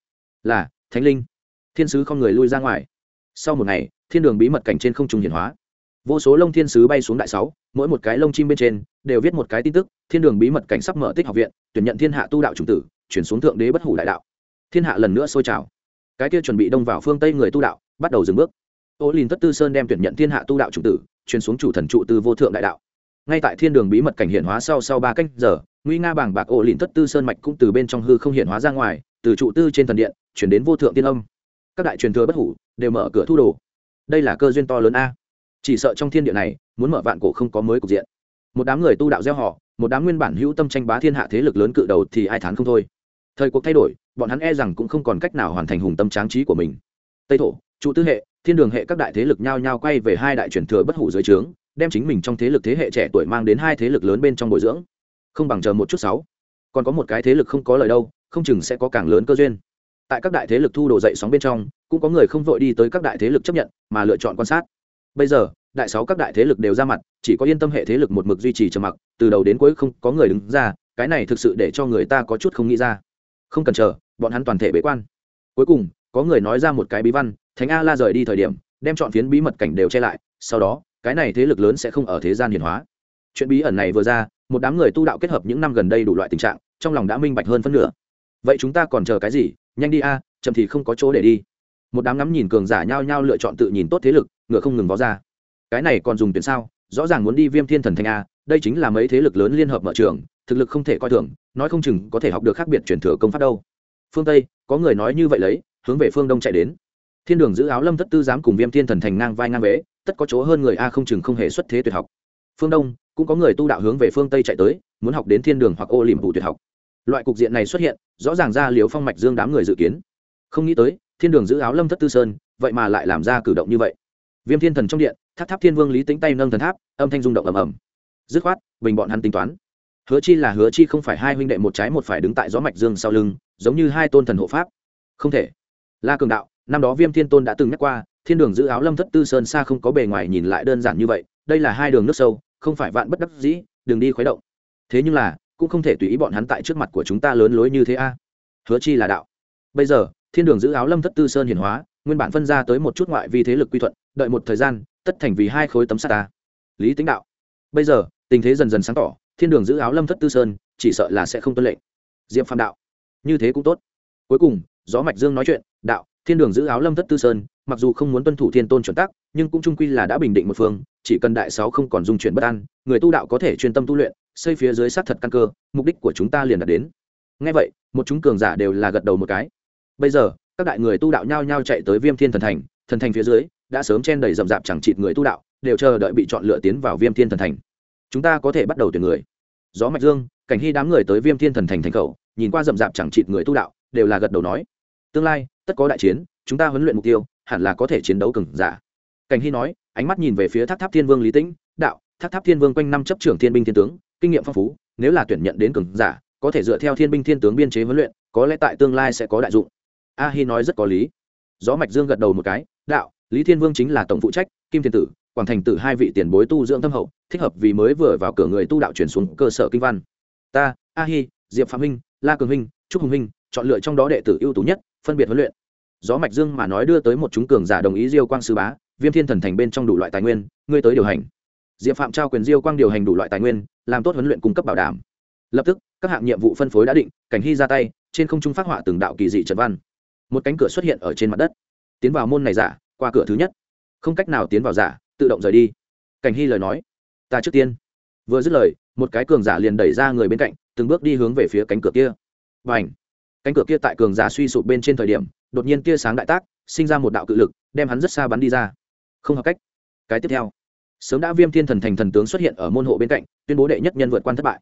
Là, thánh linh. Thiên sứ không người lui ra ngoài. Sau một ngày, thiên đường bí mật cảnh trên không trùng hiển hóa. Vô số lông thiên sứ bay xuống đại sáu, mỗi một cái lông chim bên trên đều viết một cái tin tức, thiên đường bí mật cảnh sắp mở tích học viện, tuyển nhận thiên hạ tu đạo chủng tử, chuyển xuống thượng đế bất hủ đại đạo. Thiên hạ lần nữa sôi trào. Cái kia chuẩn bị đông vào phương tây người tu đạo, bắt đầu dừng bước. Ô lìn tất tư sơn đem tuyển nhận thiên hạ tu đạo chủng tử, chuyển xuống chủ thần trụ từ vô thượng đại đạo ngay tại thiên đường bí mật cảnh hiện hóa sau sau ba canh giờ nguy nga bảng bạc ổ lìn thất tư sơn mạch cũng từ bên trong hư không hiện hóa ra ngoài, từ trụ tư trên thần điện, chuyển đến vô thượng tiên âm. Các đại truyền thừa bất hủ đều mở cửa thu đồ. Đây là cơ duyên to lớn a. Chỉ sợ trong thiên địa này, muốn mở vạn cổ không có mới cục diện. Một đám người tu đạo gieo họ, một đám nguyên bản hữu tâm tranh bá thiên hạ thế lực lớn cự đầu thì ai thán không thôi. Thời cuộc thay đổi, bọn hắn e rằng cũng không còn cách nào hoàn thành hùng tâm tráng trí của mình. Tây thổ, trụ tư hệ, thiên đường hệ các đại thế lực nhao nhao quay về hai đại truyền thừa bất hủ dưới trướng đem chính mình trong thế lực thế hệ trẻ tuổi mang đến hai thế lực lớn bên trong bồi dưỡng. Không bằng chờ một chút sáu. Còn có một cái thế lực không có lời đâu, không chừng sẽ có càng lớn cơ duyên. Tại các đại thế lực thu đồ dậy sóng bên trong, cũng có người không vội đi tới các đại thế lực chấp nhận, mà lựa chọn quan sát. Bây giờ, đại sáu các đại thế lực đều ra mặt, chỉ có yên tâm hệ thế lực một mực duy trì trầm mặc, từ đầu đến cuối không có người đứng ra, cái này thực sự để cho người ta có chút không nghĩ ra. Không cần chờ, bọn hắn toàn thể bế quan. Cuối cùng, có người nói ra một cái bí văn, thánh a la rời đi thời điểm, đem chọn phiến bí mật cảnh đều che lại, sau đó cái này thế lực lớn sẽ không ở thế gian hiển hóa. Chuyện bí ẩn này vừa ra, một đám người tu đạo kết hợp những năm gần đây đủ loại tình trạng, trong lòng đã minh bạch hơn phân nửa. Vậy chúng ta còn chờ cái gì? Nhanh đi a, chậm thì không có chỗ để đi. Một đám ngắm nhìn cường giả nhao nhao lựa chọn tự nhìn tốt thế lực, ngựa không ngừng vó ra. Cái này còn dùng tuyển sao? Rõ ràng muốn đi viêm thiên thần thanh a, đây chính là mấy thế lực lớn liên hợp mở trường, thực lực không thể coi thường, nói không chừng có thể học được khác biệt truyền thừa công pháp đâu. Phương tây, có người nói như vậy lấy, hướng về phương đông chạy đến thiên đường giữ áo lâm thất tư dám cùng viêm thiên thần thành ngang vai ngang vế, tất có chỗ hơn người a không chừng không hề xuất thế tuyệt học. Phương đông, cũng có người tu đạo hướng về phương tây chạy tới, muốn học đến thiên đường hoặc ô liềm vụ tuyệt học. Loại cục diện này xuất hiện, rõ ràng ra liều phong mạch dương đám người dự kiến. Không nghĩ tới, thiên đường giữ áo lâm thất tư sơn, vậy mà lại làm ra cử động như vậy. Viêm thiên thần trong điện, tháp tháp thiên vương lý tính tay nâng thần tháp, âm thanh rung động ầm ầm. Dứt khoát, bình bọn hắn tính toán. Hứa chi là hứa chi không phải hai huynh đệ một trái một phải đứng tại gió mạch dương sau lưng, giống như hai tôn thần hộ pháp. Không thể. La cường đạo năm đó viêm thiên tôn đã từng nhắc qua, thiên đường giữ áo lâm thất tư sơn xa không có bề ngoài nhìn lại đơn giản như vậy, đây là hai đường nước sâu, không phải vạn bất đắc dĩ đừng đi khuấy động. Thế nhưng là, cũng không thể tùy ý bọn hắn tại trước mặt của chúng ta lớn lối như thế a. Hứa chi là đạo. Bây giờ, thiên đường giữ áo lâm thất tư sơn hiển hóa, nguyên bản phân ra tới một chút ngoại vi thế lực quy thuận, đợi một thời gian, tất thành vì hai khối tấm sắt ta. Lý tính đạo. Bây giờ, tình thế dần dần sáng tỏ, thiên đường giữ áo lâm thất tư sơn, chỉ sợ là sẽ không tuân lệnh. Diệp phạm đạo. Như thế cũng tốt. Cuối cùng, gió mạch dương nói chuyện, đạo thiên đường giữ áo lâm thất tư sơn, mặc dù không muốn tuân thủ thiên tôn chuẩn tắc, nhưng cũng trung quy là đã bình định một phương, chỉ cần đại sáu không còn dung chuyển bất an, người tu đạo có thể chuyên tâm tu luyện, xây phía dưới sát thật căn cơ, mục đích của chúng ta liền đạt đến. Ngay vậy, một chúng cường giả đều là gật đầu một cái. Bây giờ, các đại người tu đạo nhao nhao chạy tới viêm thiên thần thành thần thành phía dưới, đã sớm chen đầy rậm rạp chẳng chịt người tu đạo, đều chờ đợi bị chọn lựa tiến vào viêm thiên thần thành. Chúng ta có thể bắt đầu tuyển người. Gió mạch dương, cảnh hy đám người tới viêm thiên thần thành thành khẩu, nhìn qua rậm rạp chẳng chịt người tu đạo, đều là gật đầu nói. Tương lai tất có đại chiến, chúng ta huấn luyện mục tiêu, hẳn là có thể chiến đấu cường giả. Cảnh hy nói, ánh mắt nhìn về phía tháp tháp thiên vương lý tĩnh, đạo tháp tháp thiên vương quanh năm chấp trưởng thiên binh thiên tướng, kinh nghiệm phong phú, nếu là tuyển nhận đến cường giả, có thể dựa theo thiên binh thiên tướng biên chế huấn luyện, có lẽ tại tương lai sẽ có đại dụng. A hi nói rất có lý. Gió mạch dương gật đầu một cái, đạo, lý thiên vương chính là tổng phụ trách, kim thiên tử, quảng thành tử hai vị tiền bối tu dưỡng thâm hậu, thích hợp vì mới vừa vào cửa người tu đạo chuyển xuống cơ sở kinh văn. Ta, a hi, diệp phạm Minh la cường minh trúc hùng minh chọn lựa trong đó đệ tử ưu tú nhất phân biệt huấn luyện. Gió mạch dương mà nói đưa tới một chúng cường giả đồng ý diêu quang sư bá, viêm thiên thần thành bên trong đủ loại tài nguyên, ngươi tới điều hành. Diệp phạm trao quyền diêu quang điều hành đủ loại tài nguyên, làm tốt huấn luyện cung cấp bảo đảm. Lập tức, các hạng nhiệm vụ phân phối đã định, cảnh hy ra tay, trên không trung phát họa từng đạo kỳ dị trận văn. Một cánh cửa xuất hiện ở trên mặt đất. Tiến vào môn này giả, qua cửa thứ nhất. Không cách nào tiến vào giả, tự động rời đi. Cảnh hy lời nói, ta trước tiên. Vừa dứt lời, một cái cường giả liền đẩy ra người bên cạnh, từng bước đi hướng về phía cánh cửa kia. Và ảnh cánh cửa kia tại cường giả suy sụp bên trên thời điểm, đột nhiên tia sáng đại tác, sinh ra một đạo cự lực, đem hắn rất xa bắn đi ra. Không hợp cách. Cái tiếp theo. Sớm đã viêm thiên thần thành thần tướng xuất hiện ở môn hộ bên cạnh, tuyên bố đệ nhất nhân vượt quan thất bại.